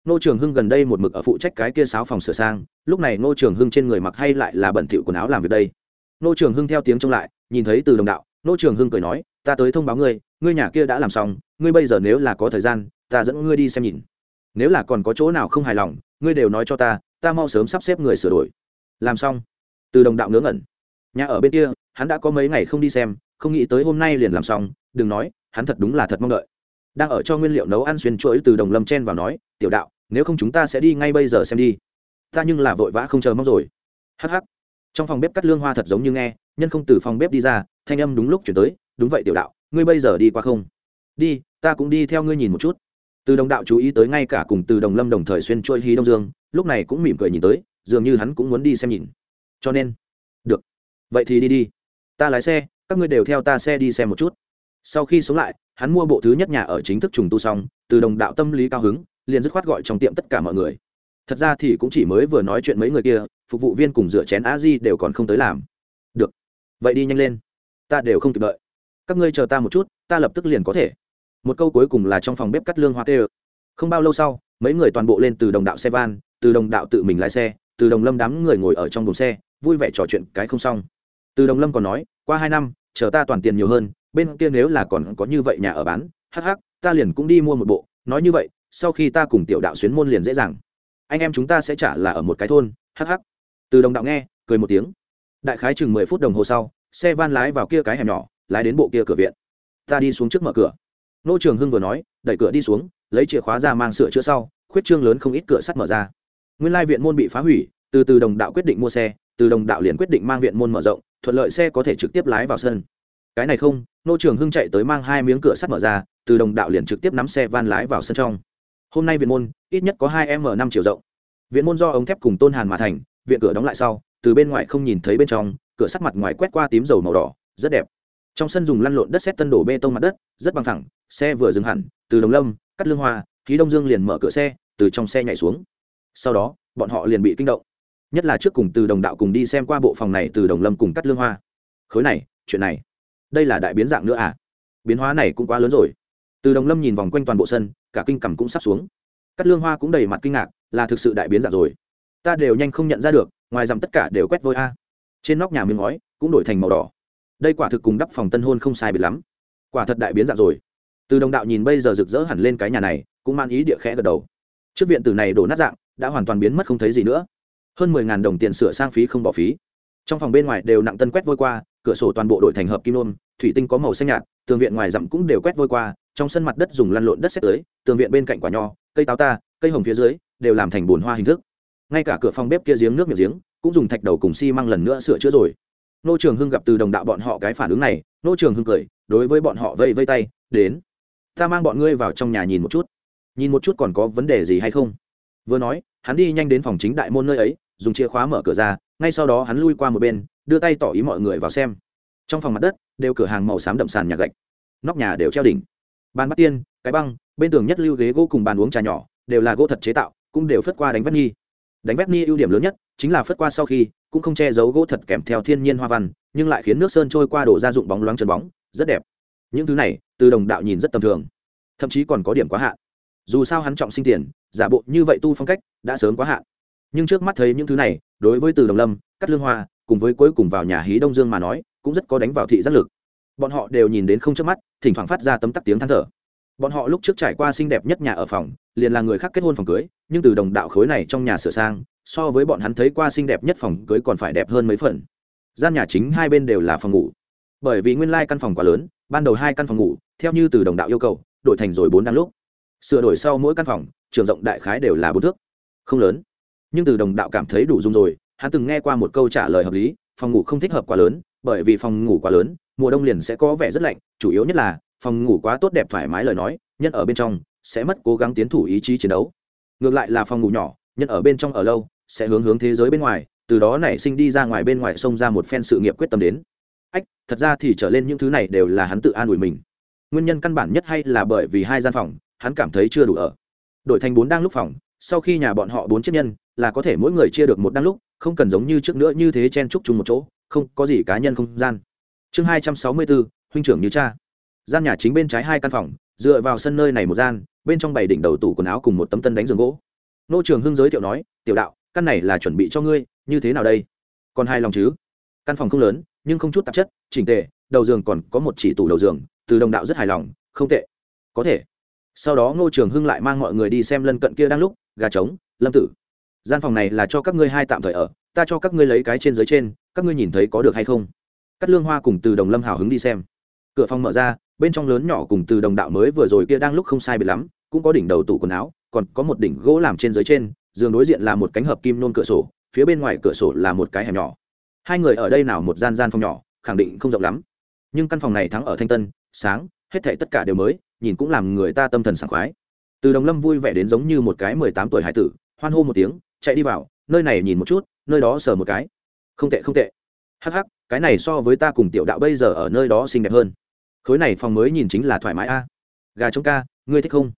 Ngô trường hưng gần đây một mực ở phụ trách cái kia sáo phòng sửa sang, lúc này ngô trường hưng trên người mặc hay lại là bẩn thỉu quần áo làm việc đây. Ngô trường hưng theo tiếng trông lại, nhìn thấy từ đồng đạo, ngô trường hưng cười nói, ta tới thông báo ngươi ngươi nhà kia đã làm xong ngươi bây giờ nếu là có thời gian, ta dẫn ngươi đi xem nhìn. Nếu là còn có chỗ nào không hài lòng, ngươi đều nói cho ta ta mau sớm sắp xếp người sửa đổi. Làm xong. Từ đồng đạo ngớ ngẩn. Nhà ở bên kia, hắn đã có mấy ngày không đi xem, không nghĩ tới hôm nay liền làm xong, đừng nói, hắn thật đúng là thật mong đợi. Đang ở cho nguyên liệu nấu ăn xuyên chuỗi từ đồng lâm chen vào nói, tiểu đạo, nếu không chúng ta sẽ đi ngay bây giờ xem đi. Ta nhưng là vội vã không chờ mong rồi. Hh trong phòng bếp cắt lương hoa thật giống như nghe, nhân không từ phòng bếp đi ra, thanh âm đúng lúc chuyển tới, đúng vậy tiểu đạo, ngươi bây giờ đi qua không? Đi ta cũng đi theo ngươi nhìn một chút. Từ đồng đạo chú ý tới ngay cả cùng từ đồng lâm đồng thời xuyên trôi hí đông dương, lúc này cũng mỉm cười nhìn tới, dường như hắn cũng muốn đi xem nhìn. Cho nên, được. Vậy thì đi đi. Ta lái xe, các ngươi đều theo ta xe đi xem một chút. Sau khi sống lại, hắn mua bộ thứ nhất nhà ở chính thức trùng tu xong, từ đồng đạo tâm lý cao hứng, liền dứt khoát gọi trong tiệm tất cả mọi người. Thật ra thì cũng chỉ mới vừa nói chuyện mấy người kia, phục vụ viên cùng rửa chén a di đều còn không tới làm. Được. Vậy đi nhanh lên. Ta đều không kịp đợi. Các ngươi chờ ta một chút, ta lập tức liền có thể một câu cuối cùng là trong phòng bếp cắt lương hoa tê không bao lâu sau, mấy người toàn bộ lên từ đồng đạo xe van, từ đồng đạo tự mình lái xe, từ đồng lâm đám người ngồi ở trong đồn xe, vui vẻ trò chuyện cái không xong. Từ đồng lâm còn nói, qua hai năm, chờ ta toàn tiền nhiều hơn, bên kia nếu là còn có như vậy nhà ở bán, hắc hắc, ta liền cũng đi mua một bộ. Nói như vậy, sau khi ta cùng tiểu đạo xuyến môn liền dễ dàng. Anh em chúng ta sẽ trả là ở một cái thôn, hắc hắc. Từ đồng đạo nghe, cười một tiếng. Đại khái chừng mười phút đồng hồ sau, xe van lái vào kia cái hẻm nhỏ, lái đến bộ kia cửa viện. Ta đi xuống trước mở cửa nô trường hưng vừa nói, đẩy cửa đi xuống, lấy chìa khóa ra mang sửa chữa sau, khuyết trương lớn không ít cửa sắt mở ra. Nguyên lai viện môn bị phá hủy, từ từ đồng đạo quyết định mua xe, từ đồng đạo liền quyết định mang viện môn mở rộng, thuận lợi xe có thể trực tiếp lái vào sân. Cái này không, nô trường hưng chạy tới mang hai miếng cửa sắt mở ra, từ đồng đạo liền trực tiếp nắm xe van lái vào sân trong. Hôm nay viện môn, ít nhất có hai m năm chiều rộng. Viện môn do ống thép cùng tôn hàn mà thành, viện cửa đóng lại sau, từ bên ngoài không nhìn thấy bên trong, cửa sắt mặt ngoài quét qua tím dầu màu đỏ, rất đẹp trong sân dùng lăn lộn đất xét tân đổ bê tông mặt đất, rất bằng thẳng xe vừa dừng hẳn, từ đồng lâm, cắt lương hoa, khí đông dương liền mở cửa xe, từ trong xe nhảy xuống. Sau đó, bọn họ liền bị kinh động. Nhất là trước cùng từ đồng đạo cùng đi xem qua bộ phòng này từ đồng lâm cùng cắt lương hoa. Khối này, chuyện này, đây là đại biến dạng nữa à? Biến hóa này cũng quá lớn rồi. Từ đồng lâm nhìn vòng quanh toàn bộ sân, cả kinh cằm cũng sắp xuống. Cắt lương hoa cũng đầy mặt kinh ngạc, là thực sự đại biến dạng rồi. Ta đều nhanh không nhận ra được, ngoài dằm tất cả đều quét vôi a. Trên nóc nhà miếng ngói cũng đổi thành màu đỏ đây quả thực cùng đắp phòng tân hôn không sai biệt lắm. Quả thật đại biến dạng rồi. Từ đồng đạo nhìn bây giờ rực rỡ hẳn lên cái nhà này, cũng mang ý địa khẽ gật đầu. Trước viện từ này đổ nát dạng, đã hoàn toàn biến mất không thấy gì nữa. Hơn mười ngàn đồng tiền sửa sang phí không bỏ phí. Trong phòng bên ngoài đều nặng tân quét vôi qua, cửa sổ toàn bộ đội thành hợp kim nôn thủy tinh có màu xanh nhạt, tường viện ngoài dặm cũng đều quét vôi qua, trong sân mặt đất dùng lăn lộn đất xét tới, tường viện bên cạnh quả nho, cây táo ta, cây hồng phía dưới, đều làm thành bồn hoa hình thức. Ngay cả cửa phòng bếp kia giếng nước miệng giếng, cũng dùng thạch đầu cùng xi măng lần nữa sửa chữa rồi nô trường hưng gặp từ đồng đạo bọn họ cái phản ứng này, nô trường hưng cười, đối với bọn họ vây vây tay, đến, ta mang bọn ngươi vào trong nhà nhìn một chút. Nhìn một chút còn có vấn đề gì hay không? Vừa nói, hắn đi nhanh đến phòng chính đại môn nơi ấy, dùng chìa khóa mở cửa ra, ngay sau đó hắn lui qua một bên, đưa tay tỏ ý mọi người vào xem. Trong phòng mặt đất, đều cửa hàng màu xám đậm sàn nhà gạch, nóc nhà đều treo đỉnh. Bàn bắt tiên, cái băng, bên tường nhất lưu ghế gỗ cùng bàn uống trà nhỏ, đều là gỗ thật chế tạo, cũng đều phất qua đánh vét nghi. Đánh vét nghi ưu điểm lớn nhất chính là phất qua sau khi cũng không che giấu gỗ thật kèm theo thiên nhiên hoa văn, nhưng lại khiến nước sơn trôi qua đổ ra dụng bóng loáng chân bóng, rất đẹp. Những thứ này, từ đồng đạo nhìn rất tầm thường, thậm chí còn có điểm quá hạn. Dù sao hắn trọng sinh tiền, giả bộ như vậy tu phong cách, đã sớm quá hạn. Nhưng trước mắt thấy những thứ này, đối với từ đồng lâm cắt lương hoa, cùng với cuối cùng vào nhà hí đông dương mà nói, cũng rất có đánh vào thị giác lực. Bọn họ đều nhìn đến không chớp mắt, thỉnh thoảng phát ra tấm tắc tiếng than thở. Bọn họ lúc trước trải qua xinh đẹp nhất nhà ở phòng, liền là người khác kết hôn phòng cưới, nhưng từ đồng đạo khối này trong nhà sửa sang so với bọn hắn thấy qua xinh đẹp nhất phòng cưới còn phải đẹp hơn mấy phần. Gian nhà chính hai bên đều là phòng ngủ. Bởi vì nguyên lai căn phòng quá lớn, ban đầu hai căn phòng ngủ, theo như từ đồng đạo yêu cầu, đổi thành rồi bốn đang lúc. Sửa đổi sau mỗi căn phòng, trường rộng đại khái đều là bốn thước. Không lớn. Nhưng từ đồng đạo cảm thấy đủ dùng rồi, hắn từng nghe qua một câu trả lời hợp lý, phòng ngủ không thích hợp quá lớn, bởi vì phòng ngủ quá lớn, mùa đông liền sẽ có vẻ rất lạnh, chủ yếu nhất là, phòng ngủ quá tốt đẹp thoải mái lời nói, nhân ở bên trong, sẽ mất cố gắng tiến thủ ý chí chiến đấu. Ngược lại là phòng ngủ nhỏ, nhân ở bên trong ở lâu sẽ hướng hướng thế giới bên ngoài, từ đó nảy sinh đi ra ngoài bên ngoài xông ra một phen sự nghiệp quyết tâm đến. Ách, thật ra thì trở lên những thứ này đều là hắn tự an ủi mình. Nguyên nhân căn bản nhất hay là bởi vì hai gian phòng, hắn cảm thấy chưa đủ ở. Đổi thành bốn đang lúc phòng, sau khi nhà bọn họ bốn chiếc nhân, là có thể mỗi người chia được một đang lúc, không cần giống như trước nữa như thế chen chúc chung một chỗ, không, có gì cá nhân không gian. Chương hai trăm sáu mươi bốn, huynh trưởng như cha. Gian nhà chính bên trái hai căn phòng, dựa vào sân nơi này một gian, bên trong bày đỉnh đầu tủ quần áo cùng một tấm tân đánh giường gỗ. Nô trường hưng giới thiệu nói, tiểu đạo căn này là chuẩn bị cho ngươi, như thế nào đây? Còn hai lòng chứ? Căn phòng không lớn, nhưng không chút tạp chất, chỉnh tề, đầu giường còn có một chỉ tủ đầu giường, từ đồng đạo rất hài lòng, không tệ. Có thể. Sau đó ngô trường hưng lại mang mọi người đi xem lân cận kia đang lúc, gà trống, lâm tử. Gian phòng này là cho các ngươi hai tạm thời ở, ta cho các ngươi lấy cái trên dưới trên, các ngươi nhìn thấy có được hay không? Cắt lương hoa cùng từ đồng lâm hào hứng đi xem. Cửa phòng mở ra, bên trong lớn nhỏ cùng từ đồng đạo mới vừa rồi kia đang lúc không sai biệt lắm, cũng có đỉnh đầu tủ quần áo, còn có một đỉnh gỗ làm trên dưới trên giường đối diện là một cánh hợp kim nôn cửa sổ, phía bên ngoài cửa sổ là một cái hẻm nhỏ. Hai người ở đây nào một gian gian phòng nhỏ, khẳng định không rộng lắm. Nhưng căn phòng này thắng ở thanh tân, sáng, hết thảy tất cả đều mới, nhìn cũng làm người ta tâm thần sảng khoái. Từ đồng lâm vui vẻ đến giống như một cái mười tám tuổi hải tử, hoan hô một tiếng, chạy đi vào, nơi này nhìn một chút, nơi đó sờ một cái. Không tệ không tệ. Hắc hắc, cái này so với ta cùng tiểu đạo bây giờ ở nơi đó xinh đẹp hơn. Khối này phòng mới nhìn chính là thoải mái a. Gà trống ca, ngươi thích không?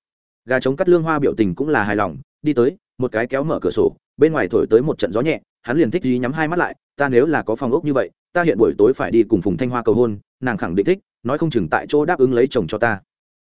Gà trống cắt lương hoa biểu tình cũng là hài lòng, đi tới một cái kéo mở cửa sổ, bên ngoài thổi tới một trận gió nhẹ, hắn liền thích gì nhắm hai mắt lại, ta nếu là có phòng ốc như vậy, ta hiện buổi tối phải đi cùng phùng thanh hoa cầu hôn, nàng khẳng định thích, nói không chừng tại chỗ đáp ứng lấy chồng cho ta.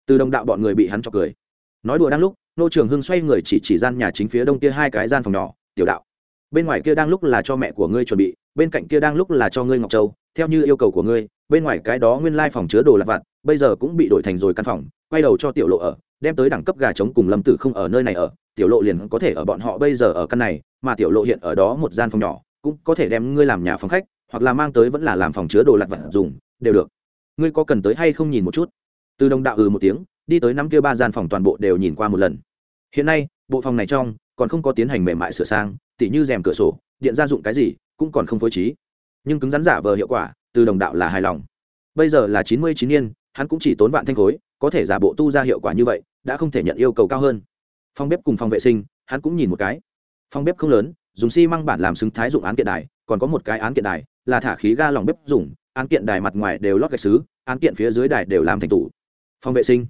Từ đồng đạo bọn người bị hắn cho cười. Nói đùa đang lúc, nô trường hưng xoay người chỉ chỉ gian nhà chính phía đông kia hai cái gian phòng nhỏ, tiểu đạo. Bên ngoài kia đang lúc là cho mẹ của ngươi chuẩn bị, bên cạnh kia đang lúc là cho ngươi ngọc châu, theo như yêu cầu của ngươi, bên ngoài cái đó nguyên lai phòng chứa đồ lặt vặt, bây giờ cũng bị đổi thành rồi căn phòng, quay đầu cho tiểu lộ ở đem tới đẳng cấp gà trống cùng lâm tử không ở nơi này ở, tiểu lộ liền có thể ở bọn họ bây giờ ở căn này, mà tiểu lộ hiện ở đó một gian phòng nhỏ, cũng có thể đem ngươi làm nhà phòng khách, hoặc là mang tới vẫn là làm phòng chứa đồ lặt vặt dùng, đều được. Ngươi có cần tới hay không nhìn một chút? Từ đồng đạo ừ một tiếng, đi tới năm kia ba gian phòng toàn bộ đều nhìn qua một lần. Hiện nay, bộ phòng này trong, còn không có tiến hành mềm mại sửa sang, tỉ như rèm cửa sổ, điện gia dụng cái gì, cũng còn không phối trí. Nhưng cứng rắn giả vờ hiệu quả, từ đồng đạo là hài lòng. Bây giờ là chín mươi chín niên hắn cũng chỉ tốn vạn thanh khối, có thể giả bộ tu ra hiệu quả như vậy, đã không thể nhận yêu cầu cao hơn. Phòng bếp cùng phòng vệ sinh, hắn cũng nhìn một cái. Phòng bếp không lớn, dùng xi măng bản làm xứng thái dụng án kiện đài, còn có một cái án kiện đài là thả khí ga lòng bếp dùng, án kiện đài mặt ngoài đều lót gạch xứ, án kiện phía dưới đài đều làm thành tủ. Phòng vệ sinh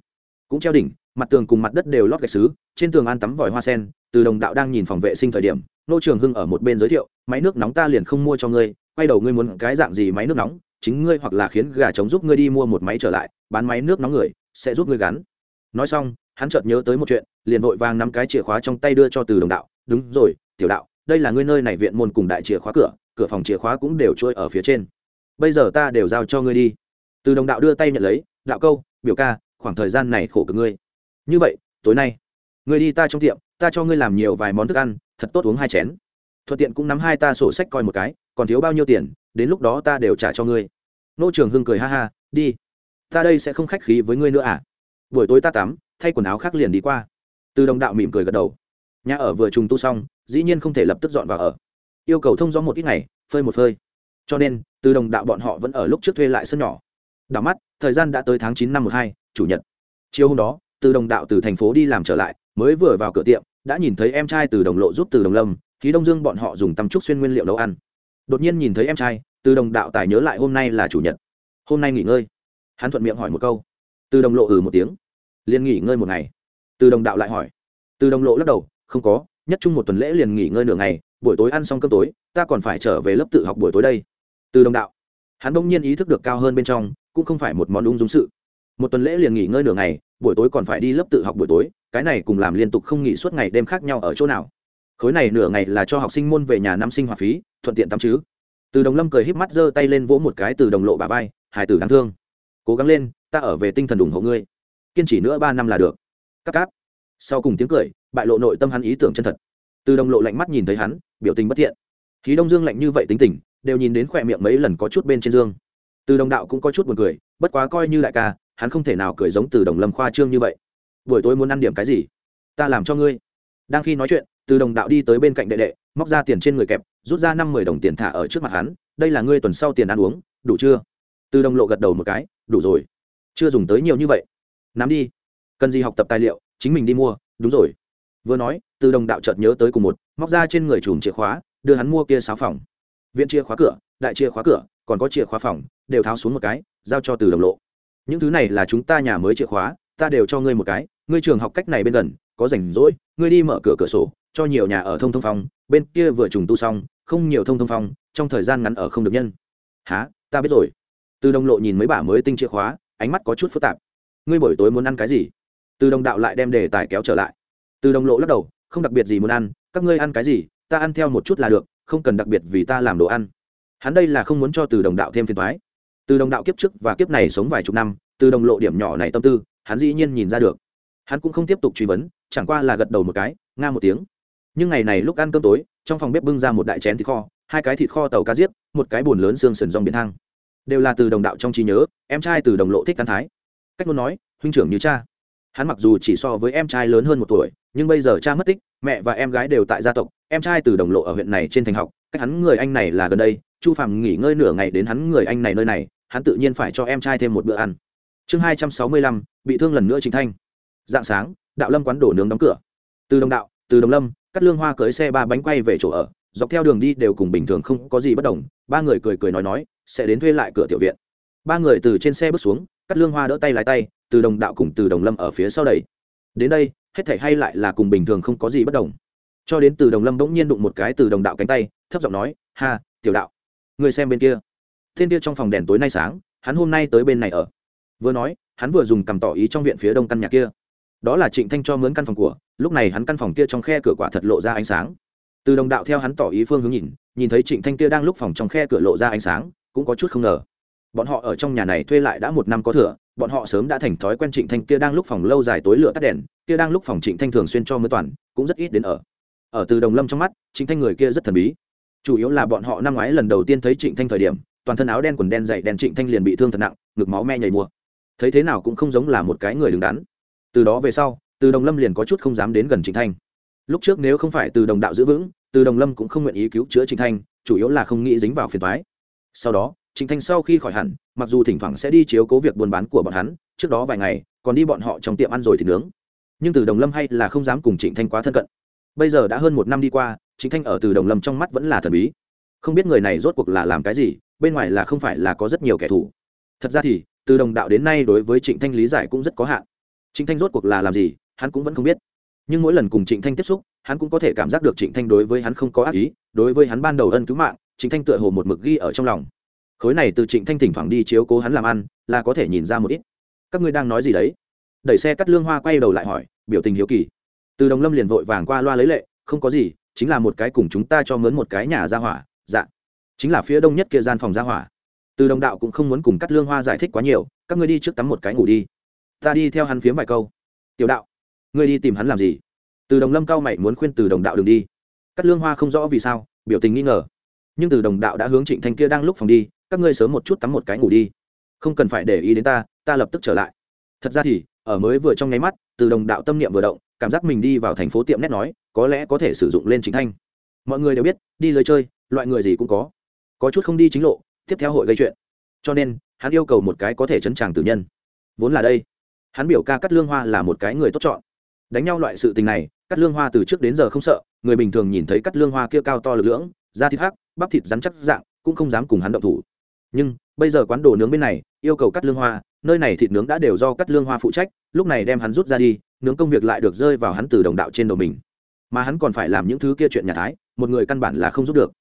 cũng treo đỉnh, mặt tường cùng mặt đất đều lót gạch xứ, trên tường an tắm vòi hoa sen, từ đồng đạo đang nhìn phòng vệ sinh thời điểm, nô trường hưng ở một bên giới thiệu, máy nước nóng ta liền không mua cho ngươi, quay đầu ngươi muốn cái dạng gì máy nước nóng, chính ngươi hoặc là khiến gà trống giúp ngươi đi mua một máy trở lại bán máy nước nóng người, sẽ giúp ngươi gắn. Nói xong, hắn chợt nhớ tới một chuyện, liền vội vàng nắm cái chìa khóa trong tay đưa cho từ đồng đạo. Đúng rồi, tiểu đạo, đây là ngươi nơi này viện môn cùng đại chìa khóa cửa cửa phòng chìa khóa cũng đều trôi ở phía trên. Bây giờ ta đều giao cho ngươi đi. Từ đồng đạo đưa tay nhận lấy, đạo câu, biểu ca, khoảng thời gian này khổ cực ngươi. Như vậy, tối nay, ngươi đi ta trong tiệm, ta cho ngươi làm nhiều vài món thức ăn, thật tốt uống hai chén. Thuận tiện cũng nắm hai ta sổ sách coi một cái, còn thiếu bao nhiêu tiền, đến lúc đó ta đều trả cho ngươi. Nô trường hưng cười ha ha, đi ta đây sẽ không khách khí với ngươi nữa à? Buổi tối ta tắm, thay quần áo khác liền đi qua. Từ đồng đạo mỉm cười gật đầu. Nhà ở vừa trùng tu xong, dĩ nhiên không thể lập tức dọn vào ở. Yêu cầu thông gió một ít ngày, phơi một phơi. Cho nên, từ đồng đạo bọn họ vẫn ở lúc trước thuê lại sân nhỏ. Đảo mắt, thời gian đã tới tháng chín năm một hai, chủ nhật. Chiều hôm đó, từ đồng đạo từ thành phố đi làm trở lại, mới vừa vào cửa tiệm, đã nhìn thấy em trai từ đồng lộ giúp từ đồng lâm khí đông dương bọn họ dùng tăm trúc xuyên nguyên liệu nấu ăn. Đột nhiên nhìn thấy em trai, từ đồng đạo tài nhớ lại hôm nay là chủ nhật. Hôm nay nghỉ ngơi hắn thuận miệng hỏi một câu. Từ đồng lộ ừ một tiếng. Liền nghỉ ngơi một ngày. Từ đồng đạo lại hỏi. Từ đồng lộ lắc đầu, không có, nhất chung một tuần lễ liền nghỉ ngơi nửa ngày, buổi tối ăn xong cơm tối, ta còn phải trở về lớp tự học buổi tối đây. Từ đồng đạo. Hắn bỗng nhiên ý thức được cao hơn bên trong, cũng không phải một món ung dung sự. Một tuần lễ liền nghỉ ngơi nửa ngày, buổi tối còn phải đi lớp tự học buổi tối, cái này cùng làm liên tục không nghỉ suốt ngày đêm khác nhau ở chỗ nào? Khối này nửa ngày là cho học sinh môn về nhà năm sinh hoạt phí, thuận tiện tắm chứ. Từ đồng lâm cười híp mắt giơ tay lên vỗ một cái từ đồng lộ bà vai, hải tử đáng thương cố gắng lên, ta ở về tinh thần ủng hộ ngươi. Kiên trì nữa ba năm là được. Các cáp. Sau cùng tiếng cười, bại lộ nội tâm hắn ý tưởng chân thật. Từ đồng lộ lạnh mắt nhìn thấy hắn, biểu tình bất thiện. Khí đông dương lạnh như vậy tính tình, đều nhìn đến khỏe miệng mấy lần có chút bên trên dương. Từ đồng đạo cũng có chút buồn cười, bất quá coi như đại ca, hắn không thể nào cười giống từ đồng lâm khoa trương như vậy. Buổi tối muốn ăn điểm cái gì? Ta làm cho ngươi. Đang khi nói chuyện, từ đồng đạo đi tới bên cạnh đệ đệ, móc ra tiền trên người kẹp, rút ra năm mươi đồng tiền thả ở trước mặt hắn. Đây là ngươi tuần sau tiền ăn uống, đủ chưa? Từ đồng lộ gật đầu một cái đủ rồi. Chưa dùng tới nhiều như vậy. Nắm đi. Cần gì học tập tài liệu chính mình đi mua. Đúng rồi. Vừa nói từ đồng đạo chợt nhớ tới cùng một móc ra trên người chùm chìa khóa đưa hắn mua kia sáu phòng. Viện chìa khóa cửa đại chìa khóa cửa còn có chìa khóa phòng đều tháo xuống một cái giao cho từ đồng lộ. Những thứ này là chúng ta nhà mới chìa khóa ta đều cho ngươi một cái. Ngươi trường học cách này bên gần có rảnh rỗi ngươi đi mở cửa cửa sổ cho nhiều nhà ở thông thông phòng, bên kia vừa trùng tu xong không nhiều thông thông phòng, trong thời gian ngắn ở không được nhân. Há ta biết rồi từ đồng lộ nhìn mấy bả mới tinh chìa khóa, ánh mắt có chút phức tạp. Ngươi buổi tối muốn ăn cái gì? Từ đồng đạo lại đem đề tài kéo trở lại. Từ đồng lộ lắc đầu, không đặc biệt gì muốn ăn, các ngươi ăn cái gì, ta ăn theo một chút là được, không cần đặc biệt vì ta làm đồ ăn. Hắn đây là không muốn cho từ đồng đạo thêm phiền thoái từ đồng đạo kiếp trước và kiếp này sống vài chục năm, từ đồng lộ điểm nhỏ này tâm tư, hắn dĩ nhiên nhìn ra được. Hắn cũng không tiếp tục truy vấn, chẳng qua là gật đầu một cái, nga một tiếng. Nhưng ngày này lúc ăn cơm tối, trong phòng bếp bưng ra một đại chén thịt kho, hai cái thịt kho tàu cá giết, một cái bồn lớn xương sườn rong biến thang đều là từ đồng đạo trong trí nhớ, em trai từ đồng lộ thích ăn thái. Cách luôn nói, huynh trưởng như cha. Hắn mặc dù chỉ so với em trai lớn hơn một tuổi, nhưng bây giờ cha mất tích, mẹ và em gái đều tại gia tộc, em trai từ đồng lộ ở huyện này trên thành học, cách hắn người anh này là gần đây, chu phàm nghỉ ngơi nửa ngày đến hắn người anh này nơi này, hắn tự nhiên phải cho em trai thêm một bữa ăn. Chương hai trăm sáu mươi lăm, bị thương lần nữa chính thanh. Dạng sáng, đạo lâm quán đổ nướng đóng cửa. Từ đồng đạo, từ đồng lâm cắt lương hoa cưới xe ba bánh quay về chỗ ở, dọc theo đường đi đều cùng bình thường không có gì bất đồng, ba người cười cười nói nói sẽ đến thuê lại cửa tiểu viện. Ba người từ trên xe bước xuống, cắt lương hoa đỡ tay lái tay, từ đồng đạo cùng từ đồng lâm ở phía sau đầy đến đây, hết thể hay lại là cùng bình thường không có gì bất đồng. Cho đến từ đồng lâm bỗng nhiên đụng một cái từ đồng đạo cánh tay, thấp giọng nói, ha, tiểu đạo, người xem bên kia. Thiên kia trong phòng đèn tối nay sáng, hắn hôm nay tới bên này ở. Vừa nói, hắn vừa dùng cầm tỏ ý trong viện phía đông căn nhà kia. Đó là trịnh thanh cho mướn căn phòng của, lúc này hắn căn phòng kia trong khe cửa quả thật lộ ra ánh sáng. Từ đồng đạo theo hắn tỏ ý phương hướng nhìn nhìn thấy trịnh thanh kia đang lúc phòng trong khe cửa lộ ra ánh sáng cũng có chút không ngờ. Bọn họ ở trong nhà này thuê lại đã một năm có thừa, bọn họ sớm đã thành thói quen trịnh thanh kia đang lúc phòng lâu dài tối lửa tắt đèn, kia đang lúc phòng trịnh thanh thường xuyên cho mưa toàn, cũng rất ít đến ở. Ở từ đồng lâm trong mắt, trịnh thanh người kia rất thần bí. Chủ yếu là bọn họ năm ngoái lần đầu tiên thấy trịnh thanh thời điểm, toàn thân áo đen quần đen dày đen trịnh thanh liền bị thương thật nặng, ngực máu me nhảy mua thấy thế nào cũng không giống là một cái người đứng đắn. Từ đó về sau, từ đồng lâm liền có chút không dám đến gần trịnh thanh. Lúc trước nếu không phải từ đồng đạo giữ vững, từ đồng lâm cũng không nguyện ý cứu chữa trịnh thanh, chủ yếu là không nghĩ dính vào phiền thoái sau đó, trịnh thanh sau khi khỏi hẳn, mặc dù thỉnh thoảng sẽ đi chiếu cố việc buôn bán của bọn hắn, trước đó vài ngày, còn đi bọn họ trong tiệm ăn rồi thì nướng. Nhưng từ đồng lâm hay là không dám cùng trịnh thanh quá thân cận. Bây giờ đã hơn một năm đi qua, trịnh thanh ở từ đồng lâm trong mắt vẫn là thần bí. Không biết người này rốt cuộc là làm cái gì, bên ngoài là không phải là có rất nhiều kẻ thù. Thật ra thì, từ đồng đạo đến nay đối với trịnh thanh lý giải cũng rất có hạn. Trịnh thanh rốt cuộc là làm gì, hắn cũng vẫn không biết. Nhưng mỗi lần cùng trịnh thanh tiếp xúc, hắn cũng có thể cảm giác được trịnh thanh đối với hắn không có ác ý, đối với hắn ban đầu ân cứu mạng trịnh thanh tựa hồ một mực ghi ở trong lòng. Khối này từ trịnh thanh thỉnh thoảng đi chiếu cố hắn làm ăn, là có thể nhìn ra một ít. Các ngươi đang nói gì đấy? Đẩy xe cắt lương hoa quay đầu lại hỏi, biểu tình hiếu kỳ. Từ đồng lâm liền vội vàng qua loa lấy lệ, không có gì, chính là một cái cùng chúng ta cho mướn một cái nhà ra hỏa dạ. Chính là phía đông nhất kia gian phòng ra hỏa. Từ đồng đạo cũng không muốn cùng cắt lương hoa giải thích quá nhiều, các ngươi đi trước tắm một cái ngủ đi. Ta đi theo hắn phiếm vài câu. Tiểu đạo, ngươi đi tìm hắn làm gì? Từ đồng lâm cao mày muốn khuyên từ đồng đạo đừng đi. Cắt lương hoa không rõ vì sao, biểu tình nghi ngờ nhưng từ đồng đạo đã hướng trịnh thanh kia đang lúc phòng đi, các ngươi sớm một chút tắm một cái ngủ đi. Không cần phải để ý đến ta ta lập tức trở lại. Thật ra thì, ở mới vừa trong nháy mắt, từ đồng đạo tâm niệm vừa động, cảm giác mình đi vào thành phố tiệm nét nói, có lẽ có thể sử dụng lên trịnh thanh. Mọi người đều biết, đi lời chơi, loại người gì cũng có. Có chút không đi chính lộ, tiếp theo hội gây chuyện. Cho nên, hắn yêu cầu một cái có thể chấn tràng tử nhân. Vốn là đây. Hắn biểu ca cắt lương hoa là một cái người tốt chọn. Đánh nhau loại sự tình này cắt lương hoa từ trước đến giờ không sợ, người bình thường nhìn thấy cắt lương hoa kia cao to lực lưỡng, da thịt hắc bắp thịt rắn chắc dạng, cũng không dám cùng hắn động thủ. Nhưng, bây giờ quán đồ nướng bên này, yêu cầu cắt lương hoa, nơi này thịt nướng đã đều do cắt lương hoa phụ trách, lúc này đem hắn rút ra đi, nướng công việc lại được rơi vào hắn từ đồng đạo trên đầu mình. Mà hắn còn phải làm những thứ kia chuyện nhà thái, một người căn bản là không giúp được.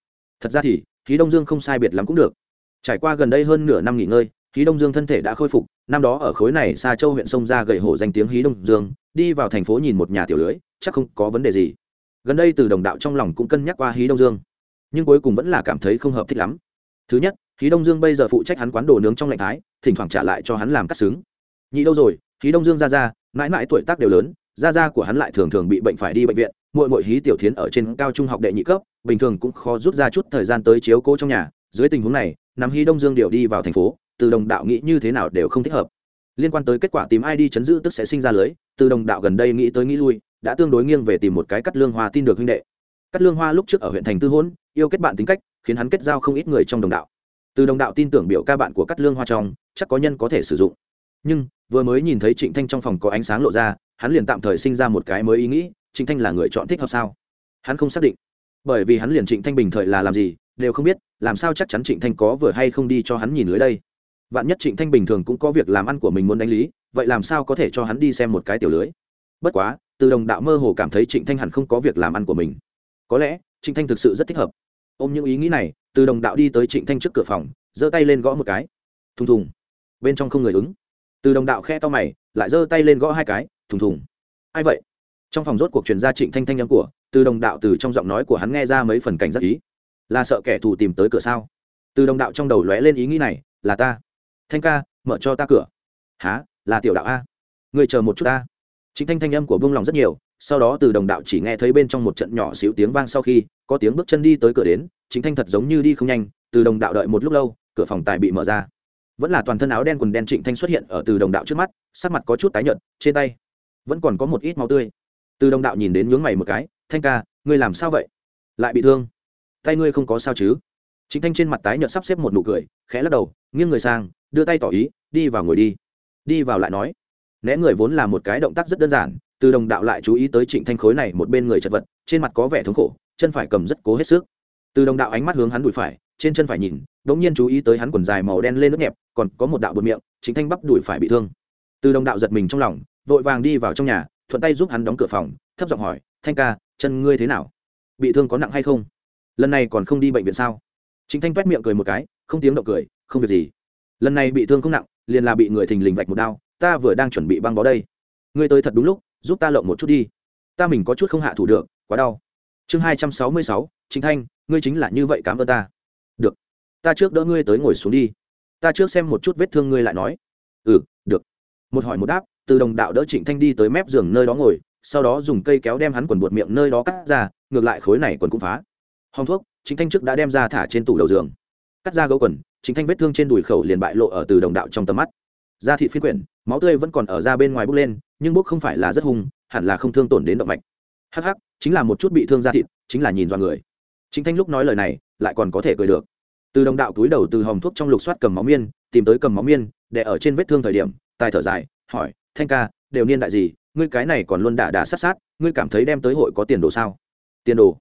Thật ra thì, khí đông dương không sai biệt lắm cũng được. Trải qua gần đây hơn nửa năm nghỉ ngơi, khí đông dương thân thể đã khôi phục, năm đó ở khối này xa châu huyện sông ra gậy hổ danh tiếng hí đông dương, đi vào thành phố nhìn một nhà tiểu lưới, chắc không có vấn đề gì. Gần đây từ đồng đạo trong lòng cũng cân nhắc qua hí đông dương nhưng cuối cùng vẫn là cảm thấy không hợp thích lắm. Thứ nhất, khí đông dương bây giờ phụ trách hắn quán đồ nướng trong lạnh thái, thỉnh thoảng trả lại cho hắn làm cắt xứng. Nhị đâu rồi, khí đông dương ra ra, mãi mãi tuổi tác đều lớn, ra ra của hắn lại thường thường bị bệnh phải đi bệnh viện mỗi mỗi hí tiểu thiến ở trên cao trung học đệ nhị cấp, bình thường cũng khó rút ra chút thời gian tới chiếu cố trong nhà, dưới tình huống này, nắm hí đông dương điều đi vào thành phố, từ đồng đạo nghĩ như thế nào đều không thích hợp. Liên quan tới kết quả tìm ai đi chấn giữ tức sẽ sinh ra lưới, từ đồng đạo gần đây nghĩ tới nghĩ lui, đã tương đối nghiêng về tìm một cái cắt lương hoa tin được huynh đệ. Cắt lương hoa lúc trước ở huyện thành tư hôn yêu kết bạn tính cách, khiến hắn kết giao không ít người trong đồng đạo. Từ đồng đạo tin tưởng biểu ca bạn của cắt lương hoa trong, chắc có nhân có thể sử dụng. Nhưng, vừa mới nhìn thấy trịnh thanh trong phòng có ánh sáng lộ ra, hắn liền tạm thời sinh ra một cái mới ý nghĩ, trịnh thanh là người chọn thích hợp sao? Hắn không xác định. Bởi vì hắn liền trịnh thanh bình thời là làm gì, đều không biết, làm sao chắc chắn trịnh thanh có vừa hay không đi cho hắn nhìn lưới đây. Vạn nhất trịnh thanh bình thường cũng có việc làm ăn của mình muốn đánh lý, vậy làm sao có thể cho hắn đi xem một cái tiểu lưới? Bất quá, từ đồng đạo mơ hồ cảm thấy trịnh thanh hẳn không có việc làm ăn của mình. Có lẽ, trịnh thanh thực sự rất thích hợp ôm những ý nghĩ này, từ đồng đạo đi tới trịnh thanh trước cửa phòng, giơ tay lên gõ một cái. Thùng thùng. Bên trong không người ứng. Từ đồng đạo khe to mày, lại giơ tay lên gõ hai cái, thùng thùng. Ai vậy? Trong phòng rốt cuộc truyền ra trịnh thanh thanh nhắm của, từ đồng đạo từ trong giọng nói của hắn nghe ra mấy phần cảnh giác ý. Là sợ kẻ thù tìm tới cửa sao? Từ đồng đạo trong đầu lóe lên ý nghĩ này, là ta. Thanh ca, mở cho ta cửa. Há là tiểu đạo a. Người chờ một chút ta. Chính thanh thanh âm của vương lòng rất nhiều, sau đó từ đồng đạo chỉ nghe thấy bên trong một trận nhỏ xíu tiếng vang sau khi có tiếng bước chân đi tới cửa đến, chính thanh thật giống như đi không nhanh, từ đồng đạo đợi một lúc lâu, cửa phòng tài bị mở ra. Vẫn là toàn thân áo đen quần đen trịnh thanh xuất hiện ở từ đồng đạo trước mắt, sắc mặt có chút tái nhợt, trên tay vẫn còn có một ít máu tươi. Từ đồng đạo nhìn đến nhướng mày một cái, thanh ca, ngươi làm sao vậy? Lại bị thương? Tay ngươi không có sao chứ? Chính thanh trên mặt tái nhợt sắp xếp một nụ cười, khẽ lắc đầu, nghiêng người sang, đưa tay tỏ ý, đi vào ngồi đi. Đi vào lại nói, né người vốn là một cái động tác rất đơn giản, từ đồng đạo lại chú ý tới trịnh thanh khối này một bên người chật vật, trên mặt có vẻ thống khổ chân phải cầm rất cố hết sức. Từ đồng đạo ánh mắt hướng hắn đùi phải, trên chân phải nhìn đ ỗ n g nhiên chú ý tới hắn quần dài màu đen lên nước nhẹp, còn có một đạo bột miệng, chính thanh bắp đùi phải bị thương. Từ đồng đạo giật mình trong lòng, vội vàng đi vào trong nhà, thuận tay giúp hắn đóng cửa phòng, thấp giọng hỏi, thanh ca, chân ngươi thế nào? Bị thương có nặng hay không? Lần này còn không đi bệnh viện sao? Chính thanh t miệng cười một cái, không tiếng động cười, không việc gì. Lần này bị thương không nặng, liền là bị người thình lình vạch một đao, ta vừa đang chuẩn bị băng bó đây. Ngươi tới thật đúng lúc, giúp ta lộng một chút đi. Ta mình có chút không hạ thủ được, quá đau chương hai trăm sáu mươi sáu chính thanh, ngươi chính là như vậy cảm ơn ta. Được. Ta trước đỡ ngươi tới ngồi xuống đi. Ta trước xem một chút vết thương ngươi lại nói. Ừ được. Một hỏi một đáp, từ đồng đạo đỡ trịnh thanh đi tới mép giường nơi đó ngồi, sau đó dùng cây kéo đem hắn quần buột miệng nơi đó cắt ra, ngược lại khối này quần cũng phá. Hòng thuốc chính thanh trước đã đem ra thả trên tủ đầu giường. Cắt ra gấu quần chính thanh vết thương trên đùi khẩu liền bại lộ ở từ đồng đạo trong tầm mắt. Da thị phiên quyển, máu tươi vẫn còn ở ra bên ngoài bốc lên, nhưng bốc không phải là rất hung, hẳn là không thương tổn đến động mạch. Hắc hắc chính là một chút bị thương da thịt, chính là nhìn do người. Chính thanh lúc nói lời này, lại còn có thể cười được. Từ đồng đạo túi đầu từ hòm thuốc trong lục soát cầm máu miên, tìm tới cầm máu miên, để ở trên vết thương thời điểm, tài thở dài, hỏi, thanh ca, đều niên đại gì, ngươi cái này còn luôn đả đả sát sát, ngươi cảm thấy đem tới hội có tiền đồ sao? Tiền đồ?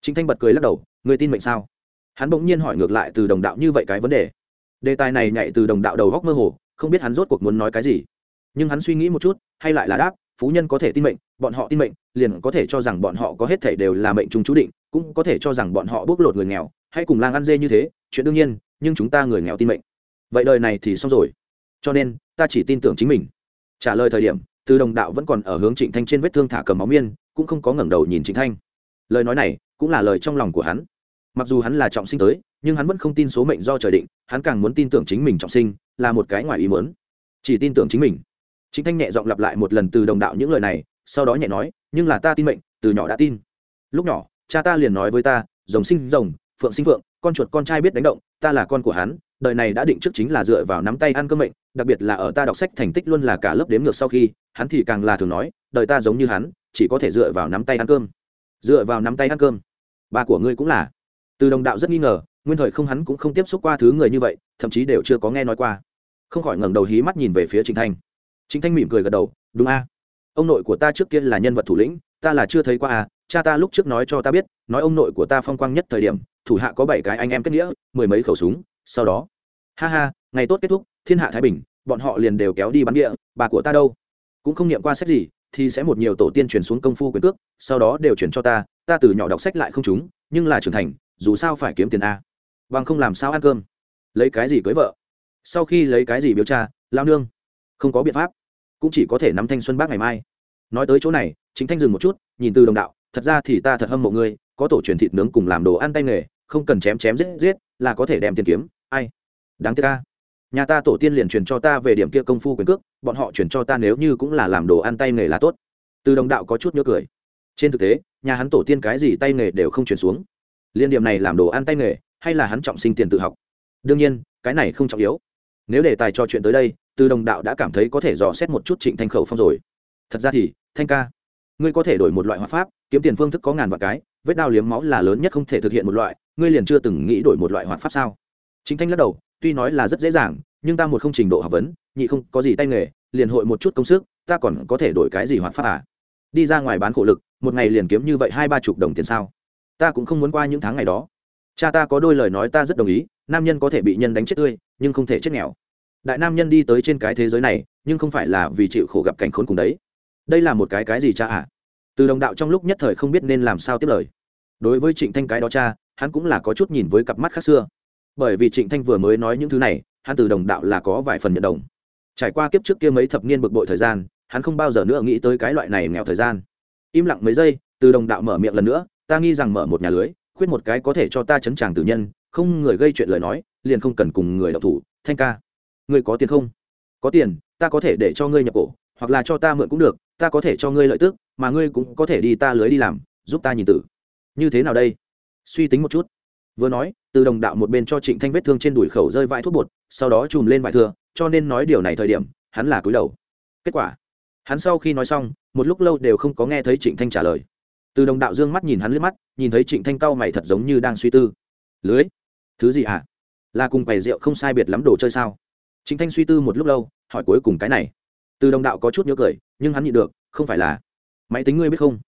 Chính thanh bật cười lắc đầu, ngươi tin mệnh sao? Hắn bỗng nhiên hỏi ngược lại từ đồng đạo như vậy cái vấn đề. Đề tài này nhảy từ đồng đạo đầu góc mơ hồ, không biết hắn rốt cuộc muốn nói cái gì. Nhưng hắn suy nghĩ một chút, hay lại là đáp phú nhân có thể tin mệnh, bọn họ tin mệnh, liền có thể cho rằng bọn họ có hết thể đều là mệnh chúng chú định, cũng có thể cho rằng bọn họ bốc lột người nghèo, hay cùng lang ăn dê như thế, chuyện đương nhiên, nhưng chúng ta người nghèo tin mệnh. Vậy đời này thì xong rồi. Cho nên, ta chỉ tin tưởng chính mình. Trả lời thời điểm, từ đồng đạo vẫn còn ở hướng trịnh thanh trên vết thương thả cầm máu miên, cũng không có ngẩng đầu nhìn trịnh thanh. Lời nói này, cũng là lời trong lòng của hắn. Mặc dù hắn là trọng sinh tới, nhưng hắn vẫn không tin số mệnh do trời định, hắn càng muốn tin tưởng chính mình trọng sinh, là một cái ngoài ý muốn. Chỉ tin tưởng chính mình chính thanh nhẹ giọng lặp lại một lần từ đồng đạo những lời này, sau đó nhẹ nói, nhưng là ta tin mệnh, từ nhỏ đã tin. Lúc nhỏ, cha ta liền nói với ta, rồng sinh rồng, phượng sinh phượng, con chuột con trai biết đánh động, ta là con của hắn, đời này đã định trước chính là dựa vào nắm tay ăn cơm mệnh, đặc biệt là ở ta đọc sách thành tích luôn là cả lớp đếm ngược sau khi, hắn thì càng là thường nói, đời ta giống như hắn, chỉ có thể dựa vào nắm tay ăn cơm. Dựa vào nắm tay ăn cơm. Ba của ngươi cũng là. Từ đồng đạo rất nghi ngờ, nguyên thời không hắn cũng không tiếp xúc qua thứ người như vậy, thậm chí đều chưa có nghe nói qua. Không khỏi ngẩng đầu hí mắt nhìn về phía trịnh thanh. Chính thanh mỉm cười gật đầu, đúng a. Ông nội của ta trước kia là nhân vật thủ lĩnh, ta là chưa thấy qua a. Cha ta lúc trước nói cho ta biết, nói ông nội của ta phong quang nhất thời điểm, thủ hạ có bảy cái anh em kết nghĩa, mười mấy khẩu súng, sau đó ha ha, ngày tốt kết thúc, thiên hạ thái bình, bọn họ liền đều kéo đi bắn địa, bà của ta đâu? Cũng không niệm qua sách gì, thì sẽ một nhiều tổ tiên truyền xuống công phu quyền cước, sau đó đều chuyển cho ta ta từ nhỏ đọc sách lại không chúng, nhưng là trưởng thành, dù sao phải kiếm tiền a. Bằng không làm sao ăn cơm? Lấy cái gì cưới vợ? Sau khi lấy cái gì biếu cha, lao nương? Không có biện pháp cũng chỉ có thể nắm thanh xuân bác ngày mai. Nói tới chỗ này, chính thanh dừng một chút, nhìn từ đồng đạo, thật ra thì ta thật hâm mộ ngươi, có tổ truyền thịt nướng cùng làm đồ ăn tay nghề, không cần chém chém giết giết, là có thể đem tiền kiếm. Ai? Đáng tiếc ca nhà ta tổ tiên liền truyền cho ta về điểm kia công phu quyền cước, bọn họ truyền cho ta nếu như cũng là làm đồ ăn tay nghề là tốt. Từ đồng đạo có chút nhớ cười. Trên thực tế, nhà hắn tổ tiên cái gì tay nghề đều không truyền xuống. Liên điểm này làm đồ ăn tay nghề, hay là hắn trọng sinh tiền tự học? Đương nhiên, cái này không trọng yếu nếu để tài cho chuyện tới đây, từ đồng đạo đã cảm thấy có thể dò xét một chút trịnh thanh khẩu phong rồi. Thật ra thì, thanh ca, ngươi có thể đổi một loại hóa pháp, kiếm tiền phương thức có ngàn vạn cái, vết đao liếm máu là lớn nhất không thể thực hiện một loại, ngươi liền chưa từng nghĩ đổi một loại hoạt pháp sao? Chính thanh lắc đầu, tuy nói là rất dễ dàng, nhưng ta một không trình độ học vấn, nhị không có gì tay nghề, liền hội một chút công sức, ta còn có thể đổi cái gì hoạt pháp à? Đi ra ngoài bán khổ lực, một ngày liền kiếm như vậy hai ba chục đồng tiền sao? Ta cũng không muốn qua những tháng ngày đó. Cha ta có đôi lời nói ta rất đồng ý nam nhân có thể bị nhân đánh chết tươi, nhưng không thể chết nghèo. Đại nam nhân đi tới trên cái thế giới này, nhưng không phải là vì chịu khổ gặp cảnh khốn cùng đấy. Đây là một cái cái gì cha ạ? À? từ đồng đạo trong lúc nhất thời không biết nên làm sao tiếp lời. Đối với trịnh thanh cái đó cha, hắn cũng là có chút nhìn với cặp mắt khác xưa. Bởi vì trịnh thanh vừa mới nói những thứ này, hắn từ đồng đạo là có vài phần nhận đồng. Trải qua kiếp trước kia mấy thập niên bực bội thời gian, hắn không bao giờ nữa nghĩ tới cái loại này nghèo thời gian. Im lặng mấy giây, từ đồng đạo mở miệng lần nữa, ta nghi rằng mở một nhà lưới, khuyết một cái có thể cho ta chấn tràng tử nhân không người gây chuyện lời nói, liền không cần cùng người đọc thủ. Thanh ca, ngươi có tiền không? Có tiền, ta có thể để cho ngươi nhập cổ, hoặc là cho ta mượn cũng được, ta có thể cho ngươi lợi tức, mà ngươi cũng có thể đi ta lưới đi làm, giúp ta nhìn tử. Như thế nào đây? Suy tính một chút. Vừa nói, từ đồng đạo một bên cho trịnh thanh vết thương trên đùi khẩu rơi vãi thuốc bột, sau đó chùm lên vải thưa cho nên nói điều này thời điểm, hắn là cúi đầu. Kết quả, hắn sau khi nói xong, một lúc lâu đều không có nghe thấy trịnh thanh trả lời. Từ đồng đạo dương mắt nhìn hắn lướt mắt, nhìn thấy trịnh thanh cau mày thật giống như đang suy tư. Lưới thứ gì ạ à? là cùng bày rượu không sai biệt lắm đồ chơi sao? Chính thanh suy tư một lúc lâu, hỏi cuối cùng cái này. Từ đồng đạo có chút nhớ cười, nhưng hắn nhịn được, không phải là, máy tính ngươi biết không?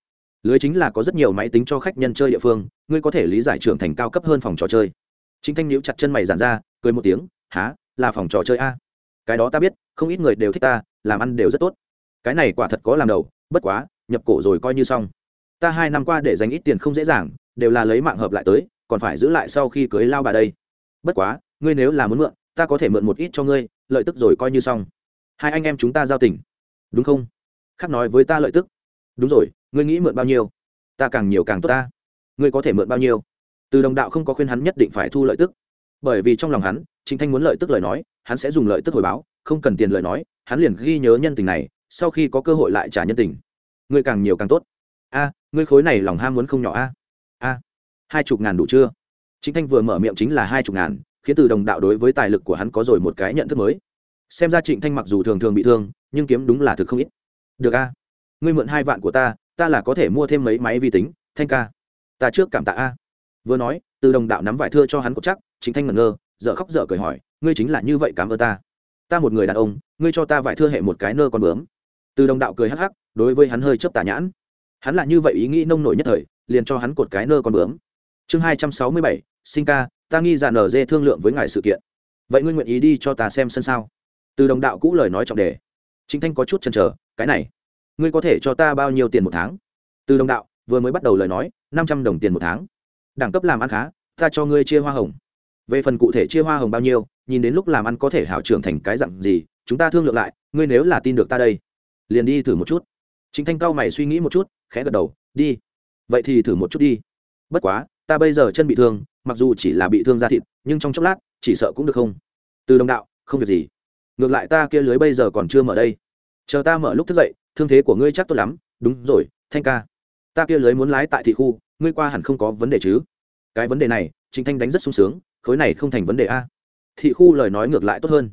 Lưới chính là có rất nhiều máy tính cho khách nhân chơi địa phương, ngươi có thể lý giải trưởng thành cao cấp hơn phòng trò chơi. Chính thanh nhíu chặt chân mày giản ra, cười một tiếng há là phòng trò chơi a? Cái đó ta biết, không ít người đều thích ta, làm ăn đều rất tốt. Cái này quả thật có làm đầu, bất quá, nhập cổ rồi coi như xong. Ta hai năm qua để dành ít tiền không dễ dàng, đều là lấy mạng hợp lại tới còn phải giữ lại sau khi cưới lao bà đây. Bất quá, ngươi nếu là muốn mượn, ta có thể mượn một ít cho ngươi, lợi tức rồi coi như xong. Hai anh em chúng ta giao tình. Đúng không? Khắc nói với ta lợi tức. Đúng rồi, ngươi nghĩ mượn bao nhiêu? Ta càng nhiều càng tốt ta. Ngươi có thể mượn bao nhiêu? Từ đồng đạo không có khuyên hắn nhất định phải thu lợi tức. Bởi vì trong lòng hắn chính thanh muốn lợi tức lời nói, hắn sẽ dùng lợi tức hồi báo, không cần tiền lời nói, hắn liền ghi nhớ nhân tình này, sau khi có cơ hội lại trả nhân tình. Ngươi càng nhiều càng tốt. A, ngươi khối này lòng ham muốn không nhỏ a. A hai chục ngàn đủ chưa? Chính thanh vừa mở miệng chính là hai chục ngàn, khiến từ đồng đạo đối với tài lực của hắn có rồi một cái nhận thức mới. Xem ra trịnh thanh mặc dù thường thường bị thương, nhưng kiếm đúng là thực không ít. Được a. Ngươi mượn hai vạn của ta ta là có thể mua thêm mấy máy vi tính, thanh ca. Ta trước cảm tạ a. Vừa nói, từ đồng đạo nắm vải thưa cho hắn cột chắc chính thanh ngẩn ngơ dợ khóc dợ cười hỏi, ngươi chính là như vậy cảm ơn ta. Ta một người đàn ông, ngươi cho ta vải thưa hệ một cái nơ con bướm. Từ đồng đạo cười hắc hắc, đối với hắn hơi chớp tả nhãn. Hắn là như vậy ý nghĩ nông nổi nhất thời, liền cho hắn cột cái nơ con bướm chương hai trăm sáu mươi bảy, sinh ca, ta nghi dạ nở dê thương lượng với ngài sự kiện. Vậy ngươi nguyện ý đi cho ta xem sân sao? Từ đồng đạo cũ lời nói trọng đề. Chính thanh có chút chần chờ, cái này, ngươi có thể cho ta bao nhiêu tiền một tháng? Từ đồng đạo, vừa mới bắt đầu lời nói, năm trăm đồng tiền một tháng. Đẳng cấp làm ăn khá, ta cho ngươi chia hoa hồng. Về phần cụ thể chia hoa hồng bao nhiêu, nhìn đến lúc làm ăn có thể hảo trưởng thành cái dặn gì, chúng ta thương lượng lại, ngươi nếu là tin được ta đây, liền đi thử một chút. Chính thanh cao mày suy nghĩ một chút, khẽ gật đầu, đi. Vậy thì thử một chút đi. Bất quá ta bây giờ chân bị thương, mặc dù chỉ là bị thương da thịt, nhưng trong chốc lát, chỉ sợ cũng được không? Từ đồng đạo, không việc gì. Ngược lại ta kia lưới bây giờ còn chưa mở đây. Chờ ta mở lúc thức dậy, thương thế của ngươi chắc tốt lắm. Đúng rồi, thanh ca. Ta kia lưới muốn lái tại thị khu, ngươi qua hẳn không có vấn đề chứ? Cái vấn đề này chính thanh đánh rất sung sướng, khối này không thành vấn đề a. Thị khu lời nói ngược lại tốt hơn.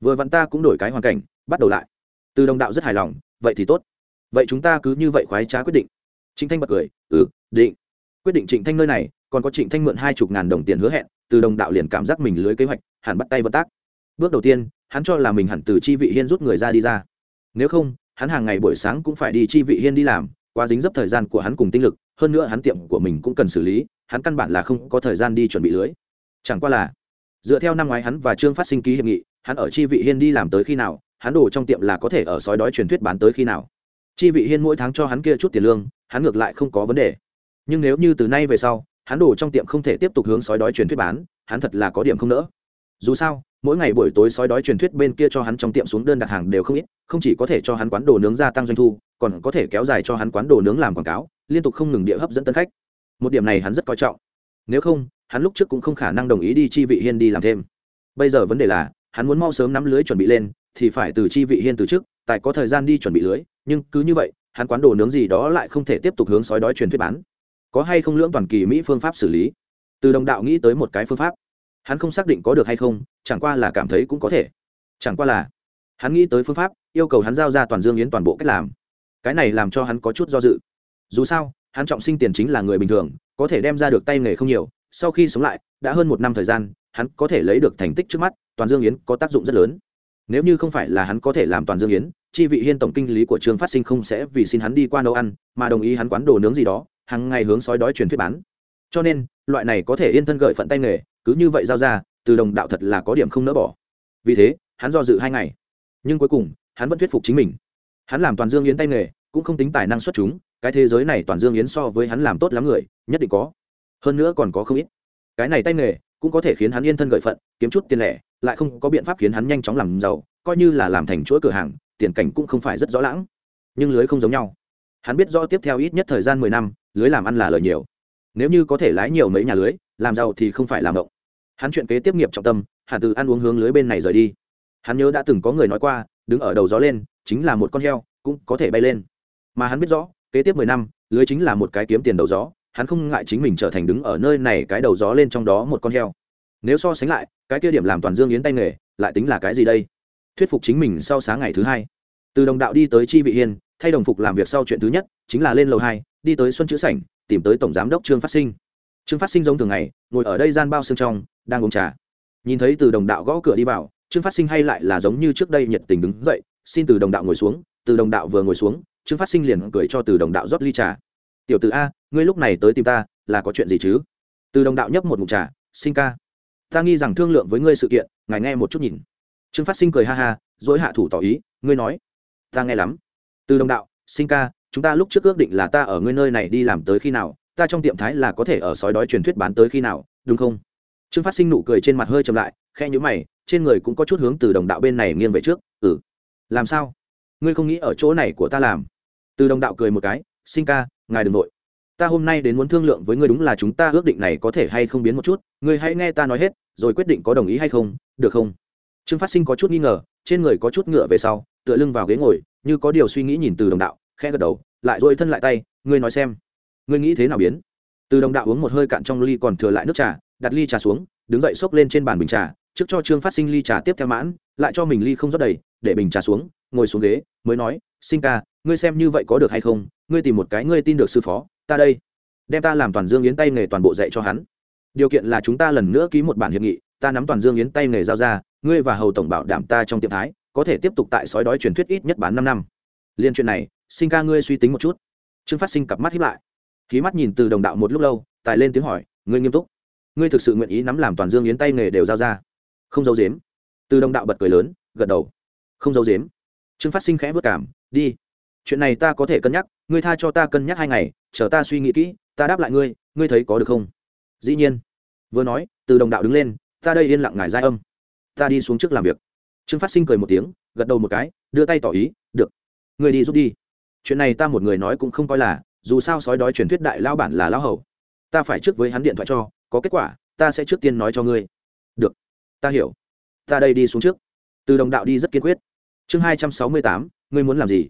Vừa vặn ta cũng đổi cái hoàn cảnh, bắt đầu lại. Từ đồng đạo rất hài lòng, vậy thì tốt. Vậy chúng ta cứ như vậy khoái trá quyết định. Chính thanh bật cười ừ định quyết định trịnh thanh nơi này, còn có trịnh thanh mượn hai chục ngàn đồng tiền hứa hẹn, từ đồng đạo liền cảm giác mình lưới kế hoạch, hẳn bắt tay vận tác. Bước đầu tiên, hắn cho là mình hẳn từ chi vị hiên rút người ra đi ra. Nếu không, hắn hàng ngày buổi sáng cũng phải đi chi vị hiên đi làm, quá dính dấp thời gian của hắn cùng tinh lực, hơn nữa hắn tiệm của mình cũng cần xử lý, hắn căn bản là không có thời gian đi chuẩn bị lưới. Chẳng qua là, dựa theo năm ngoái hắn và trương phát sinh ký hiệp nghị, hắn ở chi vị hiên đi làm tới khi nào, hắn đồ trong tiệm là có thể ở sói đói truyền thuyết bán tới khi nào. Chi vị hiên mỗi tháng cho hắn kia chút tiền lương, hắn ngược lại không có vấn đề nhưng nếu như từ nay về sau, hắn đồ trong tiệm không thể tiếp tục hướng sói đói truyền thuyết bán, hắn thật là có điểm không nỡ. Dù sao, mỗi ngày buổi tối sói đói truyền thuyết bên kia cho hắn trong tiệm xuống đơn đặt hàng đều không ít, không chỉ có thể cho hắn quán đồ nướng gia tăng doanh thu, còn có thể kéo dài cho hắn quán đồ nướng làm quảng cáo, liên tục không ngừng địa hấp dẫn tân khách. Một điểm này hắn rất coi trọng. Nếu không, hắn lúc trước cũng không khả năng đồng ý đi chi vị hiên đi làm thêm. Bây giờ vấn đề là, hắn muốn mau sớm nắm lưới chuẩn bị lên, thì phải từ chi vị hiên từ trước, tại có thời gian đi chuẩn bị lưới, nhưng cứ như vậy, hắn quán đồ nướng gì đó lại không thể tiếp tục hướng sói đói truyền thuyết bán có hay không lưỡng toàn kỳ mỹ phương pháp xử lý? Từ đồng đạo nghĩ tới một cái phương pháp. Hắn không xác định có được hay không, chẳng qua là cảm thấy cũng có thể. Chẳng qua là, hắn nghĩ tới phương pháp, yêu cầu hắn giao ra toàn dương yến toàn bộ cách làm. Cái này làm cho hắn có chút do dự. Dù sao, hắn trọng sinh tiền chính là người bình thường, có thể đem ra được tay nghề không nhiều, sau khi sống lại, đã hơn một năm thời gian, hắn có thể lấy được thành tích trước mắt, toàn dương yến có tác dụng rất lớn. Nếu như không phải là hắn có thể làm toàn dương yến, chi vị hiên tổng kinh lý của trường phát sinh không sẽ vì xin hắn đi qua nấu ăn, mà đồng ý hắn quán đồ nướng gì đó hàng ngày hướng sói đói truyền thuyết bán. Cho nên, loại này có thể yên thân gợi phận tay nghề, cứ như vậy giao ra, từ đồng đạo thật là có điểm không nỡ bỏ. Vì thế, hắn do dự hai ngày. Nhưng cuối cùng, hắn vẫn thuyết phục chính mình. Hắn làm toàn dương yến tay nghề, cũng không tính tài năng xuất chúng, cái thế giới này toàn dương yến so với hắn làm tốt lắm người, nhất định có. Hơn nữa còn có không ít. Cái này tay nghề, cũng có thể khiến hắn yên thân gợi phận, kiếm chút tiền lẻ, lại không có biện pháp khiến hắn nhanh chóng làm giàu, coi như là làm thành chuỗi cửa hàng, tiền cảnh cũng không phải rất rõ lãng. Nhưng lưới không giống nhau hắn biết rõ tiếp theo ít nhất thời gian mười năm, lưới làm ăn là lời nhiều. Nếu như có thể lái nhiều mấy nhà lưới, làm giàu thì không phải làm động. Hắn chuyện kế tiếp nghiệp trọng tâm, hẳn từ ăn uống hướng lưới bên này rời đi. Hắn nhớ đã từng có người nói qua, đứng ở đầu gió lên, chính là một con heo, cũng có thể bay lên. Mà hắn biết rõ, kế tiếp mười năm, lưới chính là một cái kiếm tiền đầu gió, hắn không ngại chính mình trở thành đứng ở nơi này cái đầu gió lên trong đó một con heo. Nếu so sánh lại, cái kia điểm làm toàn dương yến tay nghề, lại tính là cái gì đây? Thuyết phục chính mình sau sáng ngày thứ hai từ đồng đạo đi tới chi vị hiên, thay đồng phục làm việc sau chuyện thứ nhất, chính là lên lầu hai, đi tới xuân chữ sảnh, tìm tới tổng giám đốc trương phát sinh. Trương phát sinh giống thường ngày, ngồi ở đây gian bao xương trong, đang uống trà. Nhìn thấy từ đồng đạo gõ cửa đi vào, trương phát sinh hay lại là giống như trước đây nhiệt tình đứng dậy, xin từ đồng đạo ngồi xuống, từ đồng đạo vừa ngồi xuống, trương phát sinh liền cười cho từ đồng đạo rót ly trà. Tiểu t a, ngươi lúc này tới tìm ta, là có chuyện gì chứ? Từ đồng đạo nhấp một mục trà, sinh ca, ta nghi rằng thương lượng với ngươi sự kiện, ngài nghe một chút nhìn. Trương phát sinh cười ha ha, dối hạ thủ tỏ ý, ngươi nói ta nghe lắm. Từ đồng đạo, sinh ca, chúng ta lúc trước ước định là ta ở ngươi nơi này đi làm tới khi nào, ta trong tiệm thái là có thể ở sói đói truyền thuyết bán tới khi nào, đúng không? Trương phát sinh nụ cười trên mặt hơi chậm lại khe nhữ mày, trên người cũng có chút hướng từ đồng đạo bên này nghiêng về trước ừ làm sao? Ngươi không nghĩ ở chỗ này của ta làm? Từ đồng đạo cười một cái, sinh ca, ngài đừng nội ta hôm nay đến muốn thương lượng với ngươi đúng là chúng ta ước định này có thể hay không biến một chút, ngươi hãy nghe ta nói hết, rồi quyết định có đồng ý hay không, được không? Trương phát sinh có chút nghi ngờ, trên người có chút ngựa về sau tựa lưng vào ghế ngồi, như có điều suy nghĩ nhìn từ đồng đạo, khẽ gật đầu, lại dôi thân lại tay, ngươi nói xem, ngươi nghĩ thế nào biến? Từ đồng đạo uống một hơi cạn trong ly còn thừa lại nước trà, đặt ly trà xuống, đứng dậy xốc lên trên bàn bình trà, trước cho trương phát sinh ly trà tiếp theo mãn, lại cho mình ly không rót đầy, để bình trà xuống, ngồi xuống ghế, mới nói, sinh ca, ngươi xem như vậy có được hay không? Ngươi tìm một cái ngươi tin được sư phó, ta đây. Đem ta làm toàn dương yến tay nghề toàn bộ dạy cho hắn. Điều kiện là chúng ta lần nữa ký một bản hiệp nghị, ta nắm toàn dương yến tay nghề giao ra, ngươi và hầu tổng bảo đảm ta trong tiệm thái có thể tiếp tục tại sói đói truyền thuyết ít nhất bán năm năm. Liên chuyện này sinh ca ngươi suy tính một chút. Trương phát sinh cặp mắt hiếp lại. Khí mắt nhìn từ đồng đạo một lúc lâu, tài lên tiếng hỏi, ngươi nghiêm túc? Ngươi thực sự nguyện ý nắm làm toàn dương yến tay nghề đều giao ra? Không giấu dếm từ đồng đạo bật cười lớn, gật đầu. Không giấu dếm trương phát sinh khẽ vất cảm, đi. Chuyện này ta có thể cân nhắc, ngươi tha cho ta cân nhắc hai ngày, chờ ta suy nghĩ kỹ, ta đáp lại ngươi ngươi thấy có được không? Dĩ nhiên. Vừa nói, từ đồng đạo đứng lên, ta đây yên lặng ngài giai âm. Ta đi xuống trước làm việc trương phát sinh cười một tiếng, gật đầu một cái, đưa tay tỏ ý, được, Người đi giúp đi. Chuyện này ta một người nói cũng không coi là, dù sao sói đói truyền thuyết đại lao bản là lao hầu. Ta phải trước với hắn điện thoại cho, có kết quả, ta sẽ trước tiên nói cho ngươi. Được, ta hiểu. Ta đây đi xuống trước. Từ đồng đạo đi rất kiên quyết. Chương hai trăm sáu mươi tám, ngươi muốn làm gì?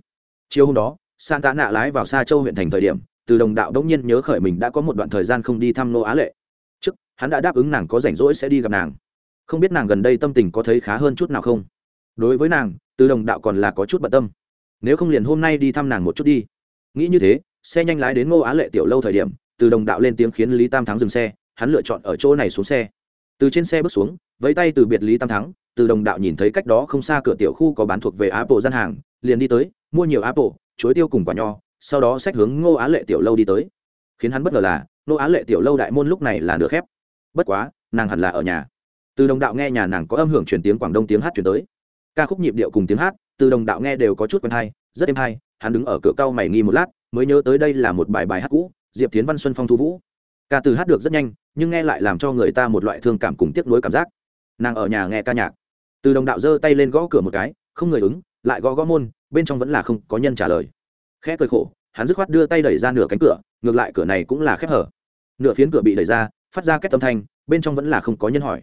Chiều hôm đó san tá nạ lái vào xa châu huyện thành thời điểm, từ đồng đạo đống nhiên nhớ khởi mình đã có một đoạn thời gian không đi thăm nô á lệ. Trước, hắn đã đáp ứng nàng có rảnh rỗi sẽ đi gặp nàng không biết nàng gần đây tâm tình có thấy khá hơn chút nào không? Đối với nàng, từ đồng đạo còn là có chút bận tâm. Nếu không liền hôm nay đi thăm nàng một chút đi. Nghĩ như thế, xe nhanh lái đến ngô á lệ tiểu lâu thời điểm, từ đồng đạo lên tiếng khiến lý tam thắng dừng xe, hắn lựa chọn ở chỗ này xuống xe. Từ trên xe bước xuống, vẫy tay từ biệt lý tam thắng, từ đồng đạo nhìn thấy cách đó không xa cửa tiểu khu có bán thuộc về apple gian hàng, liền đi tới, mua nhiều apple, chuối tiêu cùng quả nho, sau đó xách hướng ngô á lệ tiểu lâu đi tới. Khiến hắn bất ngờ là, ngô á lệ tiểu lâu đại môn lúc này là nửa khép. Bất quá, nàng hẳn là ở nhà từ đồng đạo nghe nhà nàng có âm hưởng truyền tiếng quảng đông tiếng hát chuyển tới ca khúc nhịp điệu cùng tiếng hát từ đồng đạo nghe đều có chút quen hay rất êm hay hắn đứng ở cửa cao mày nghi một lát mới nhớ tới đây là một bài bài hát cũ diệp tiến văn xuân phong thu vũ ca từ hát được rất nhanh nhưng nghe lại làm cho người ta một loại thương cảm cùng tiếc nuối cảm giác nàng ở nhà nghe ca nhạc từ đồng đạo giơ tay lên gõ cửa một cái không người ứng lại gõ gõ môn bên trong vẫn là không có nhân trả lời khẽ cười khổ hắn dứt khoát đưa tay đẩy ra nửa cánh cửa ngược lại cửa này cũng là khép hở nửa phiến cửa bị đẩy ra phát ra kết âm thanh bên trong vẫn là không có nhân hỏi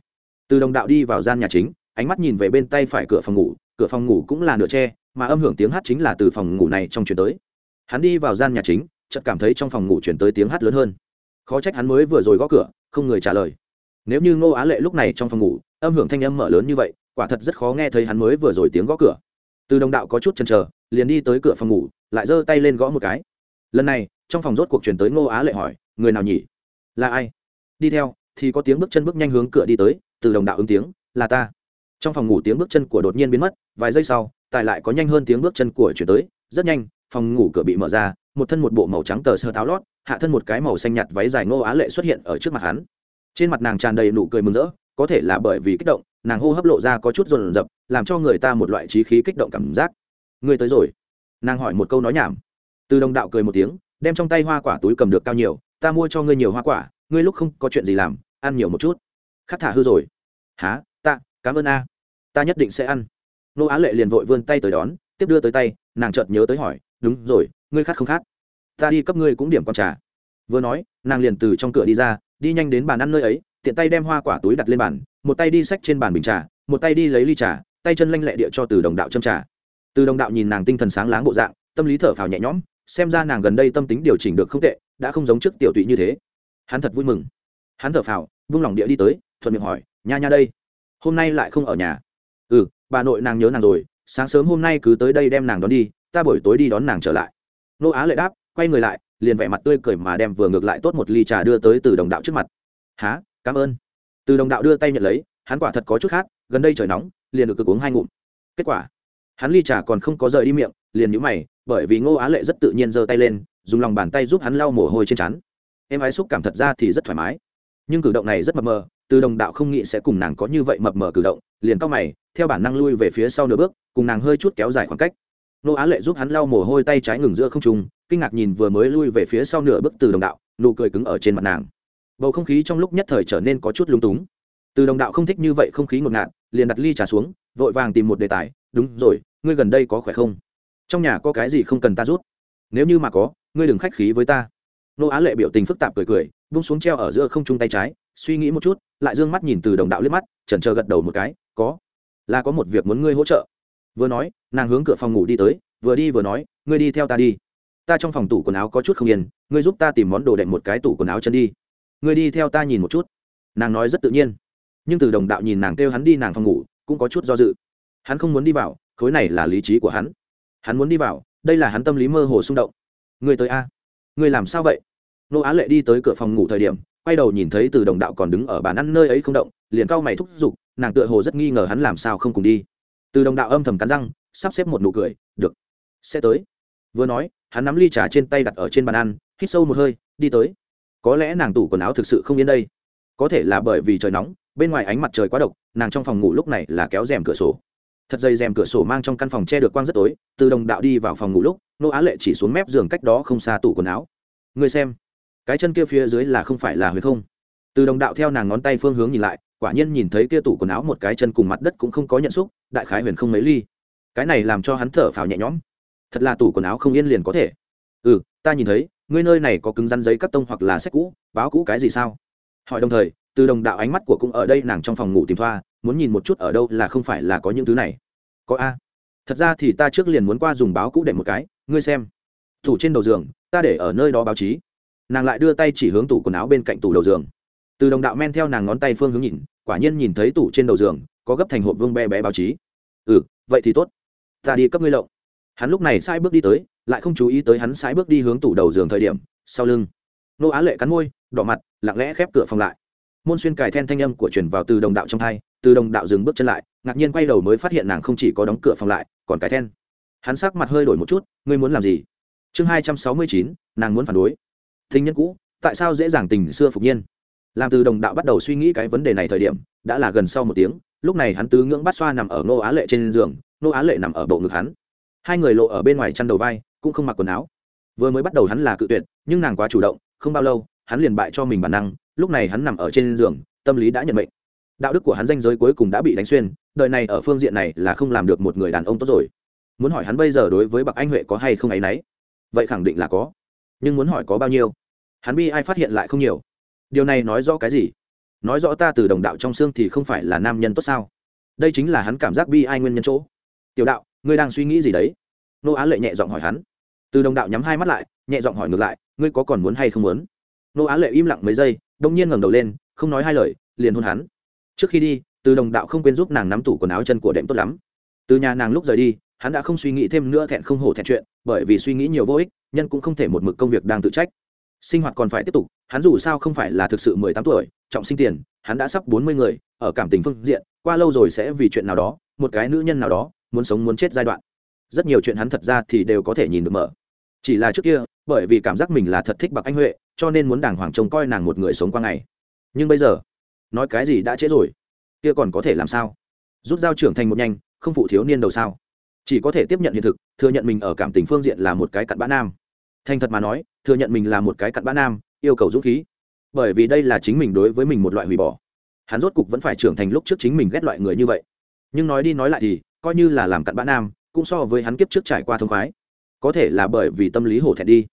từ đồng đạo đi vào gian nhà chính, ánh mắt nhìn về bên tay phải cửa phòng ngủ, cửa phòng ngủ cũng là nửa tre, mà âm hưởng tiếng hát chính là từ phòng ngủ này trong chuyển tới. Hắn đi vào gian nhà chính, chợt cảm thấy trong phòng ngủ chuyển tới tiếng hát lớn hơn. Khó trách hắn mới vừa rồi gõ cửa, không người trả lời. Nếu như ngô á lệ lúc này trong phòng ngủ, âm hưởng thanh âm mở lớn như vậy, quả thật rất khó nghe thấy hắn mới vừa rồi tiếng gõ cửa. Từ đồng đạo có chút chần chờ, liền đi tới cửa phòng ngủ, lại giơ tay lên gõ một cái. Lần này, trong phòng rốt cuộc chuyển tới ngô á lệ hỏi, người nào nhỉ? Là ai? Đi theo, thì có tiếng bước chân bước nhanh hướng cửa đi tới từ đồng đạo ứng tiếng, là ta. Trong phòng ngủ tiếng bước chân của đột nhiên biến mất, vài giây sau, tài lại có nhanh hơn tiếng bước chân của chuyển tới. Rất nhanh, phòng ngủ cửa bị mở ra, một thân một bộ màu trắng tờ sơ táo lót, hạ thân một cái màu xanh nhạt váy dài ngô á lệ xuất hiện ở trước mặt hắn. Trên mặt nàng tràn đầy nụ cười mừng rỡ, có thể là bởi vì kích động, nàng hô hấp lộ ra có chút rồn rập, làm cho người ta một loại trí khí kích động cảm giác. Ngươi tới rồi. Nàng hỏi một câu nói nhảm. Từ đồng đạo cười một tiếng, đem trong tay hoa quả túi cầm được cao nhiều, ta mua cho ngươi nhiều hoa quả, ngươi lúc không có chuyện gì làm, ăn nhiều một chút khát thả hư rồi. Há ta, cảm ơn a. Ta nhất định sẽ ăn. Nô á lệ liền vội vươn tay tới đón, tiếp đưa tới tay, nàng chợt nhớ tới hỏi, đúng rồi, ngươi khát không khát? Ta đi cấp ngươi cũng điểm con trà. Vừa nói, nàng liền từ trong cửa đi ra, đi nhanh đến bàn ăn nơi ấy, tiện tay đem hoa quả túi đặt lên bàn, một tay đi xách trên bàn bình trà, một tay đi lấy ly trà, tay chân lanh lẹ địa cho từ đồng đạo châm trà. Từ đồng đạo nhìn nàng tinh thần sáng láng bộ dạng, tâm lý thở phào nhẹ nhõm, xem ra nàng gần đây tâm tính điều chỉnh được không tệ, đã không giống trước tiểu tụy như thế. Hắn thật vui mừng. Hắn thở phào, vung lòng địa đi tới thuận miệng hỏi, nha nha đây, hôm nay lại không ở nhà? Ừ bà nội nàng nhớ nàng rồi, sáng sớm hôm nay cứ tới đây đem nàng đón đi, ta buổi tối đi đón nàng trở lại. Nô á lệ đáp, quay người lại, liền vẻ mặt tươi cười mà đem vừa ngược lại tốt một ly trà đưa tới từ đồng đạo trước mặt. Há, cảm ơn. Từ đồng đạo đưa tay nhận lấy, hắn quả thật có chút khác gần đây trời nóng, liền được cực uống hai ngụm. Kết quả, hắn ly trà còn không có rời đi miệng, liền nhũ mày, bởi vì ngô á lệ rất tự nhiên giơ tay lên, dùng lòng bàn tay giúp hắn lau mồ hôi trên trán. em ái xúc cảm thật ra thì rất thoải mái nhưng cử động này rất mập mờ, từ đồng đạo không nghĩ sẽ cùng nàng có như vậy mập mờ cử động, liền cao mày, theo bản năng lui về phía sau nửa bước, cùng nàng hơi chút kéo dài khoảng cách. Nô á lệ giúp hắn lau mồ hôi tay trái ngừng giữa không trung, kinh ngạc nhìn vừa mới lui về phía sau nửa bước từ đồng đạo, nụ cười cứng ở trên mặt nàng. Bầu không khí trong lúc nhất thời trở nên có chút lung túng. Từ đồng đạo không thích như vậy không khí ngột ngạt, liền đặt ly trà xuống, vội vàng tìm một đề tài, đúng rồi, ngươi gần đây có khỏe không? Trong nhà có cái gì không cần ta rút nếu như mà có, ngươi đừng khách khí với ta. Nô á lệ biểu tình phức tạp cười cười vung xuống treo ở giữa không trung tay trái, suy nghĩ một chút, lại d ư ơ n g mắt nhìn từ đồng đạo liếc mắt, chần chờ gật đầu một cái, có, là có một việc muốn ngươi hỗ trợ. Vừa nói, nàng hướng cửa phòng ngủ đi tới, vừa đi vừa nói, ngươi đi theo ta đi. Ta trong phòng tủ quần áo có chút không yên, ngươi giúp ta tìm món đồ đệm một cái tủ quần áo chân đi. Ngươi đi theo ta nhìn một chút. Nàng nói rất tự nhiên. Nhưng từ đồng đạo nhìn nàng kêu hắn đi nàng phòng ngủ, cũng có chút do dự. Hắn không muốn đi vào, khối này là lý trí của hắn. Hắn muốn đi vào, đây là hắn tâm lý mơ hồ xung động. Ngươi tới a. Ngươi làm sao vậy? Nô á lệ đi tới cửa phòng ngủ thời điểm, quay đầu nhìn thấy từ đồng đạo còn đứng ở bàn ăn nơi ấy không động, liền cau mày thúc giục, nàng tựa hồ rất nghi ngờ hắn làm sao không cùng đi. Từ đồng đạo âm thầm cắn răng, sắp xếp một nụ cười, được, sẽ tới. Vừa nói, hắn nắm ly trà trên tay đặt ở trên bàn ăn, hít sâu một hơi, đi tới. Có lẽ nàng tủ quần áo thực sự không yên đây. Có thể là bởi vì trời nóng, bên ngoài ánh mặt trời quá độc, nàng trong phòng ngủ lúc này là kéo rèm cửa sổ. Thật dày rèm cửa sổ mang trong căn phòng che được quang rất tối, từ đồng đạo đi vào phòng ngủ lúc, nô á lệ chỉ xuống mép giường cách đó không xa tủ quần áo. Người xem cái chân kia phía dưới là không phải là huyền không. Từ đồng đạo theo nàng ngón tay phương hướng nhìn lại, quả nhiên nhìn thấy kia tủ quần áo một cái chân cùng mặt đất cũng không có nhận xúc, đại khái huyền không mấy ly. Cái này làm cho hắn thở phào nhẹ nhõm. Thật là tủ quần áo không yên liền có thể. Ừ ta nhìn thấy, ngươi nơi này có cứng rắn giấy cắt tông hoặc là sách cũ, báo cũ cái gì sao? Hỏi đồng thời, từ đồng đạo ánh mắt của cũng ở đây nàng trong phòng ngủ tìm thoa, muốn nhìn một chút ở đâu là không phải là có những thứ này. Có a. Thật ra thì ta trước liền muốn qua dùng báo cũ để một cái, ngươi xem. Thủ trên đầu giường, ta để ở nơi đó báo chí nàng lại đưa tay chỉ hướng tủ quần áo bên cạnh tủ đầu giường. Từ đồng đạo men theo nàng ngón tay phương hướng nhìn, quả nhiên nhìn thấy tủ trên đầu giường, có gấp thành hộp vương bé bé báo chí. Ừ vậy thì tốt. Ta đi cấp ngươi lộng. Hắn lúc này sai bước đi tới, lại không chú ý tới hắn sai bước đi hướng tủ đầu giường thời điểm, sau lưng, nô á lệ cắn môi, đỏ mặt, lặng lẽ khép cửa phòng lại. Môn xuyên cài then thanh âm của truyền vào từ đồng đạo trong thai từ đồng đạo dừng bước chân lại, ngạc nhiên quay đầu mới phát hiện nàng không chỉ có đóng cửa phòng lại, còn cài then. Hắn sắc mặt hơi đổi một chút, ngươi muốn làm gì? Chương hai trăm sáu mươi chín, nàng muốn phản đối thinh nhân cũ, tại sao dễ dàng tình xưa phục nhiên? Làm từ đồng đạo bắt đầu suy nghĩ cái vấn đề này thời điểm, đã là gần sau một tiếng, lúc này hắn tứ ngưỡng bát xoa nằm ở nô á lệ trên giường nô á lệ nằm ở bộ ngực hắn. Hai người lộ ở bên ngoài chăn đầu vai, cũng không mặc quần áo. Vừa mới bắt đầu hắn là cự tuyệt, nhưng nàng quá chủ động, không bao lâu, hắn liền bại cho mình bản năng, lúc này hắn nằm ở trên giường, tâm lý đã nhận mệnh. Đạo đức của hắn danh giới cuối cùng đã bị đánh xuyên, đời này ở phương diện này là không làm được một người đàn ông tốt rồi. Muốn hỏi hắn bây giờ đối với bậc anh huệ có hay không ấy nấy vậy khẳng định là có. Nhưng muốn hỏi có bao nhiêu? Hắn bi ai phát hiện lại không nhiều. Điều này nói rõ cái gì? Nói rõ ta từ đồng đạo trong xương thì không phải là nam nhân tốt sao? Đây chính là hắn cảm giác bi ai nguyên nhân chỗ. Tiểu đạo, ngươi đang suy nghĩ gì đấy? Nô á lệ nhẹ giọng hỏi hắn. Từ đồng đạo nhắm hai mắt lại, nhẹ giọng hỏi ngược lại, ngươi có còn muốn hay không muốn? Nô á lệ im lặng mấy giây, đông nhiên ngẩng đầu lên, không nói hai lời, liền hôn hắn. Trước khi đi, từ đồng đạo không quên giúp nàng nắm tủ quần áo chân của đệm tốt lắm. Từ nhà nàng lúc rời đi, hắn đã không suy nghĩ thêm nữa thẹn không hổ thẹn chuyện, bởi vì suy nghĩ nhiều vô ích, nhân cũng không thể một mực công việc đang tự trách sinh hoạt còn phải tiếp tục, hắn dù sao không phải là thực sự mười tám tuổi, trọng sinh tiền, hắn đã sắp bốn mươi người, ở cảm tình phương diện, qua lâu rồi sẽ vì chuyện nào đó, một cái nữ nhân nào đó, muốn sống muốn chết giai đoạn. Rất nhiều chuyện hắn thật ra thì đều có thể nhìn được mở. Chỉ là trước kia, bởi vì cảm giác mình là thật thích bạc anh huệ, cho nên muốn đàng hoàng trông coi nàng một người sống qua ngày. Nhưng bây giờ, nói cái gì đã trễ rồi? Kia còn có thể làm sao? Rút dao trưởng thành một nhanh, không phụ thiếu niên đầu sao? Chỉ có thể tiếp nhận hiện thực, thừa nhận mình ở cảm tình phương diện là một cái cặn bã nam thành thật mà nói, thừa nhận mình là một cái cặn bã nam, yêu cầu dũng khí. Bởi vì đây là chính mình đối với mình một loại hủy bỏ. Hắn rốt cục vẫn phải trưởng thành lúc trước chính mình ghét loại người như vậy. Nhưng nói đi nói lại thì, coi như là làm cặn bã nam, cũng so với hắn kiếp trước trải qua thông khoái. Có thể là bởi vì tâm lý hổ thẹn đi.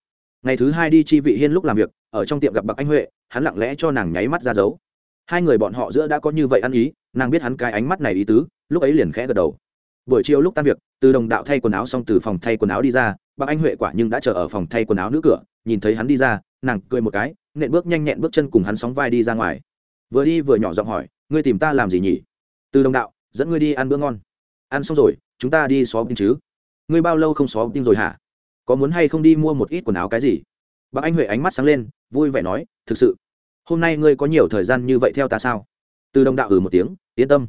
Ngày thứ hai đi chi vị hiên lúc làm việc, ở trong tiệm gặp bậc anh huệ, hắn lặng lẽ cho nàng nháy mắt ra dấu. Hai người bọn họ giữa đã có như vậy ăn ý, nàng biết hắn cái ánh mắt này ý tứ, lúc ấy liền khẽ gật đầu. Buổi chiều lúc tan việc, từ đồng đạo thay quần áo xong từ phòng thay quần áo đi ra bác anh huệ quả nhưng đã chờ ở phòng thay quần áo nữ cửa, nhìn thấy hắn đi ra, nàng cười một cái, nện bước nhanh nhẹn bước chân cùng hắn sóng vai đi ra ngoài. Vừa đi vừa nhỏ giọng hỏi, ngươi tìm ta làm gì nhỉ? Từ đồng đạo, dẫn ngươi đi ăn bữa ngon. Ăn xong rồi, chúng ta đi xó tin chứ. Ngươi bao lâu không xó tin rồi hả? Có muốn hay không đi mua một ít quần áo cái gì? Bác anh huệ ánh mắt sáng lên, vui vẻ nói, thực sự, hôm nay ngươi có nhiều thời gian như vậy theo ta sao? Từ đồng đạo ừ một tiếng, yên tâm,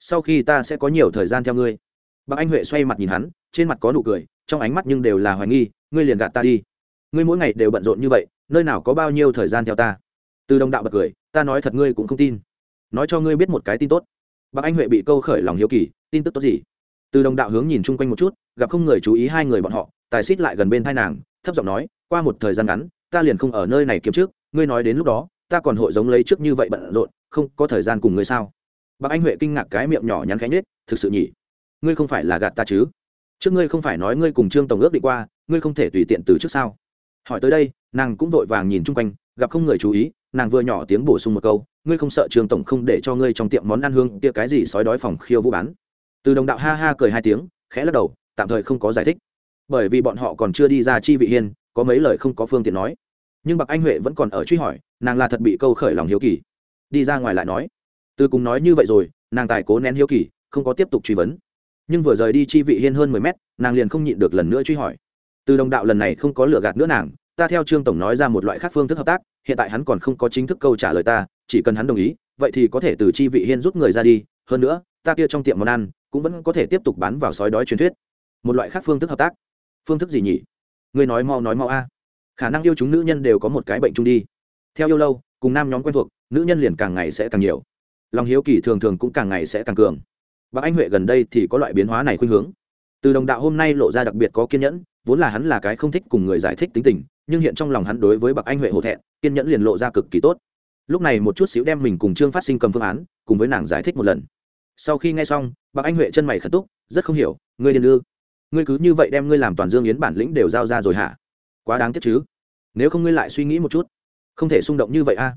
sau khi ta sẽ có nhiều thời gian theo ngươi. Bác anh huệ xoay mặt nhìn hắn, trên mặt có nụ cười trong ánh mắt nhưng đều là hoài nghi, ngươi liền gạt ta đi. Ngươi mỗi ngày đều bận rộn như vậy, nơi nào có bao nhiêu thời gian theo ta? Từ đồng đạo bật cười, ta nói thật ngươi cũng không tin. Nói cho ngươi biết một cái tin tốt. Bác anh huệ bị câu khởi lòng hiếu kỳ, tin tức tốt gì? Từ đồng đạo hướng nhìn chung quanh một chút, gặp không người chú ý hai người bọn họ, tài xít lại gần bên thai nàng, thấp giọng nói, qua một thời gian ngắn, ta liền không ở nơi này kiếm trước, ngươi nói đến lúc đó, ta còn hội giống lấy trước như vậy bận rộn, không có thời gian cùng ngươi sao? Bác anh huệ kinh ngạc cái miệng nhỏ nhắn khánh nết thực sự nhỉ? Ngươi không phải là gạt ta chứ? Trước ngươi không phải nói ngươi cùng trương tổng ước định qua, ngươi không thể tùy tiện từ trước sao? Hỏi tới đây, nàng cũng vội vàng nhìn chung quanh, gặp không người chú ý, nàng vừa nhỏ tiếng bổ sung một câu, ngươi không sợ trương tổng không để cho ngươi trong tiệm món ăn hương kia cái gì sói đói phòng khiêu vũ bán? Từ đồng đạo ha ha cười hai tiếng, khẽ lắc đầu, tạm thời không có giải thích. Bởi vì bọn họ còn chưa đi ra chi vị hiên, có mấy lời không có phương tiện nói. Nhưng bạc anh huệ vẫn còn ở truy hỏi, nàng là thật bị câu khởi lòng hiếu kỳ. Đi ra ngoài lại nói. Từ cùng nói như vậy rồi, nàng tài cố nén hiếu kỳ, không có tiếp tục truy vấn nhưng vừa rời đi chi vị hiên hơn mười mét, nàng liền không nhịn được lần nữa truy hỏi. Từ đồng đạo lần này không có lựa gạt nữa nàng, ta theo trương tổng nói ra một loại khác phương thức hợp tác, hiện tại hắn còn không có chính thức câu trả lời ta, chỉ cần hắn đồng ý, vậy thì có thể từ chi vị hiên rút người ra đi, hơn nữa, ta kia trong tiệm món ăn cũng vẫn có thể tiếp tục bán vào sói đói truyền thuyết. Một loại khác phương thức hợp tác. Phương thức gì nhỉ? Ngươi nói mau nói mau a. Khả năng yêu chúng nữ nhân đều có một cái bệnh chung đi. Theo yêu lâu, cùng nam nhóm quen thuộc, nữ nhân liền càng ngày sẽ càng nhiều. Lòng hiếu kỳ thường thường cũng càng ngày sẽ càng cường bác anh huệ gần đây thì có loại biến hóa này khuynh hướng. Từ đồng đạo hôm nay lộ ra đặc biệt có kiên nhẫn, vốn là hắn là cái không thích cùng người giải thích tính tình, nhưng hiện trong lòng hắn đối với bác anh huệ hổ thẹn, kiên nhẫn liền lộ ra cực kỳ tốt. Lúc này một chút xíu đem mình cùng trương phát sinh cầm phương án, cùng với nàng giải thích một lần. Sau khi nghe xong bác anh huệ chân mày khẩn túc, rất không hiểu, ngươi điên ư? Ngươi cứ như vậy đem ngươi làm toàn dương yến bản lĩnh đều giao ra rồi hả? Quá đáng tiếc chứ. Nếu không ngươi lại suy nghĩ một chút, không thể xung động như vậy a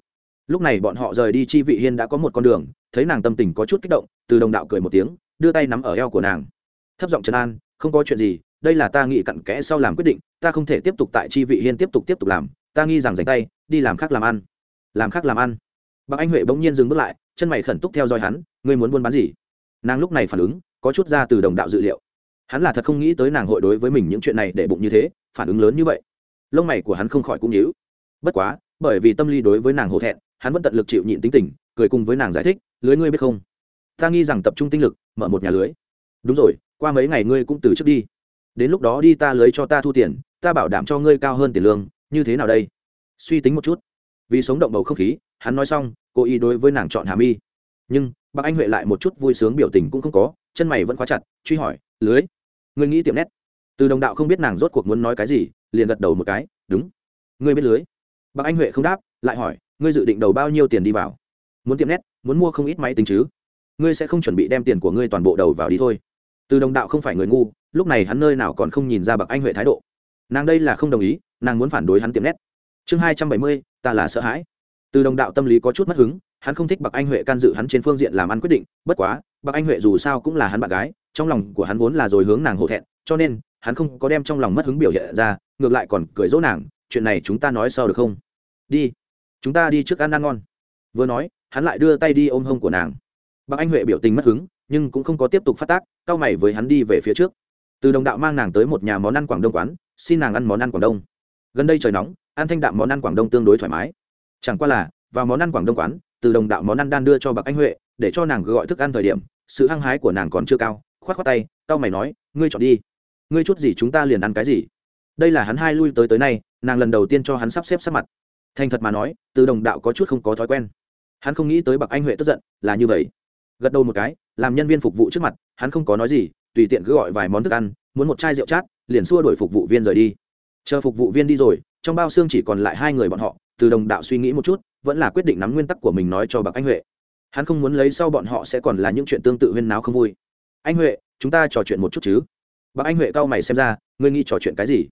lúc này bọn họ rời đi, chi vị hiên đã có một con đường, thấy nàng tâm tình có chút kích động, từ đồng đạo cười một tiếng, đưa tay nắm ở eo của nàng. Thấp giọng trấn an, không có chuyện gì, đây là ta nghĩ cặn kẽ sau làm quyết định, ta không thể tiếp tục tại chi vị hiên tiếp tục tiếp tục làm, ta nghi rằng dành tay, đi làm khác làm ăn. Làm khác làm ăn? Bác anh huệ bỗng nhiên dừng bước lại, chân mày khẩn túc theo dõi hắn, ngươi muốn buôn bán gì? Nàng lúc này phản ứng, có chút ra từ đồng đạo dự liệu. Hắn là thật không nghĩ tới nàng hội đối với mình những chuyện này để bụng như thế, phản ứng lớn như vậy. Lông mày của hắn không khỏi cũng nhíu. Bất quá, bởi vì tâm lý đối với nàng hổ thẹn hắn vẫn tận lực chịu nhịn tính tình, cười cùng với nàng giải thích, lưới ngươi biết không? Ta nghi rằng tập trung tinh lực, mở một nhà lưới. Đúng rồi, qua mấy ngày ngươi cũng từ trước đi. Đến lúc đó đi ta lưới cho ta thu tiền, ta bảo đảm cho ngươi cao hơn tiền lương, như thế nào đây? Suy tính một chút. Vì sống động bầu không khí, hắn nói xong cô ý đối với nàng chọn hà mi. Nhưng bác anh huệ lại một chút vui sướng biểu tình cũng không có, chân mày vẫn khóa chặt, truy hỏi, lưới, ngươi nghĩ tiệm nét? Từ đồng đạo không biết nàng rốt cuộc muốn nói cái gì, liền gật đầu một cái, đúng. Ngươi biết lưới? Bác anh huệ không đáp, lại hỏi ngươi dự định đầu bao nhiêu tiền đi vào? Muốn tiệm nét muốn mua không ít máy tính chứ? Ngươi sẽ không chuẩn bị đem tiền của ngươi toàn bộ đầu vào đi thôi. Từ đồng đạo không phải người ngu, lúc này hắn nơi nào còn không nhìn ra bậc anh huệ thái độ. Nàng đây là không đồng ý, nàng muốn phản đối hắn tiệm nét chương hai trăm bảy mươi, ta là sợ hãi. Từ đồng đạo tâm lý có chút mất hứng, hắn không thích bậc anh huệ can dự hắn trên phương diện làm ăn quyết định, bất quá, bậc anh huệ dù sao cũng là hắn bạn gái, trong lòng của hắn vốn là rồi hướng nàng hổ thẹn, cho nên, hắn không có đem trong lòng mất hứng biểu hiện ra, ngược lại còn cười dỗ nàng, chuyện này chúng ta nói sau được không? Đi chúng ta đi trước ăn ăn ngon. Vừa nói, hắn lại đưa tay đi ôm hông của nàng. Bác anh huệ biểu tình mất hứng, nhưng cũng không có tiếp tục phát tác cao mày với hắn đi về phía trước. Từ đồng đạo mang nàng tới một nhà món ăn quảng đông quán, xin nàng ăn món ăn quảng đông. Gần đây trời nóng, ăn thanh đạm món ăn quảng đông tương đối thoải mái. Chẳng qua là, vào món ăn quảng đông quán, từ đồng đạo món ăn đan đưa cho bạc anh huệ, để cho nàng gọi thức ăn thời điểm, sự hăng hái của nàng còn chưa cao, khoát khoát tay cao mày nói, ngươi chọn đi. Ngươi chút gì chúng ta liền ăn cái gì? Đây là hắn hai lui tới tới nay, nàng lần đầu tiên cho hắn sắp xếp sắc mặt thành thật mà nói, từ đồng đạo có chút không có thói quen. Hắn không nghĩ tới bậc anh huệ tức giận, là như vậy. Gật đầu một cái, làm nhân viên phục vụ trước mặt, hắn không có nói gì, tùy tiện cứ gọi vài món thức ăn, muốn một chai rượu chát, liền xua đuổi phục vụ viên rời đi. Chờ phục vụ viên đi rồi, trong bao xương chỉ còn lại hai người bọn họ, từ đồng đạo suy nghĩ một chút, vẫn là quyết định nắm nguyên tắc của mình nói cho bậc anh huệ. Hắn không muốn lấy sau bọn họ sẽ còn là những chuyện tương tự huyên náo không vui. Anh huệ, chúng ta trò chuyện một chút chứ. Bác anh huệ cau mày xem ra, ngươi nghĩ trò chuyện cái gì?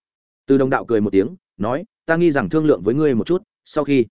Từ đồng đạo cười một tiếng, nói ta nghi rằng thương lượng với ngươi một chút, sau khi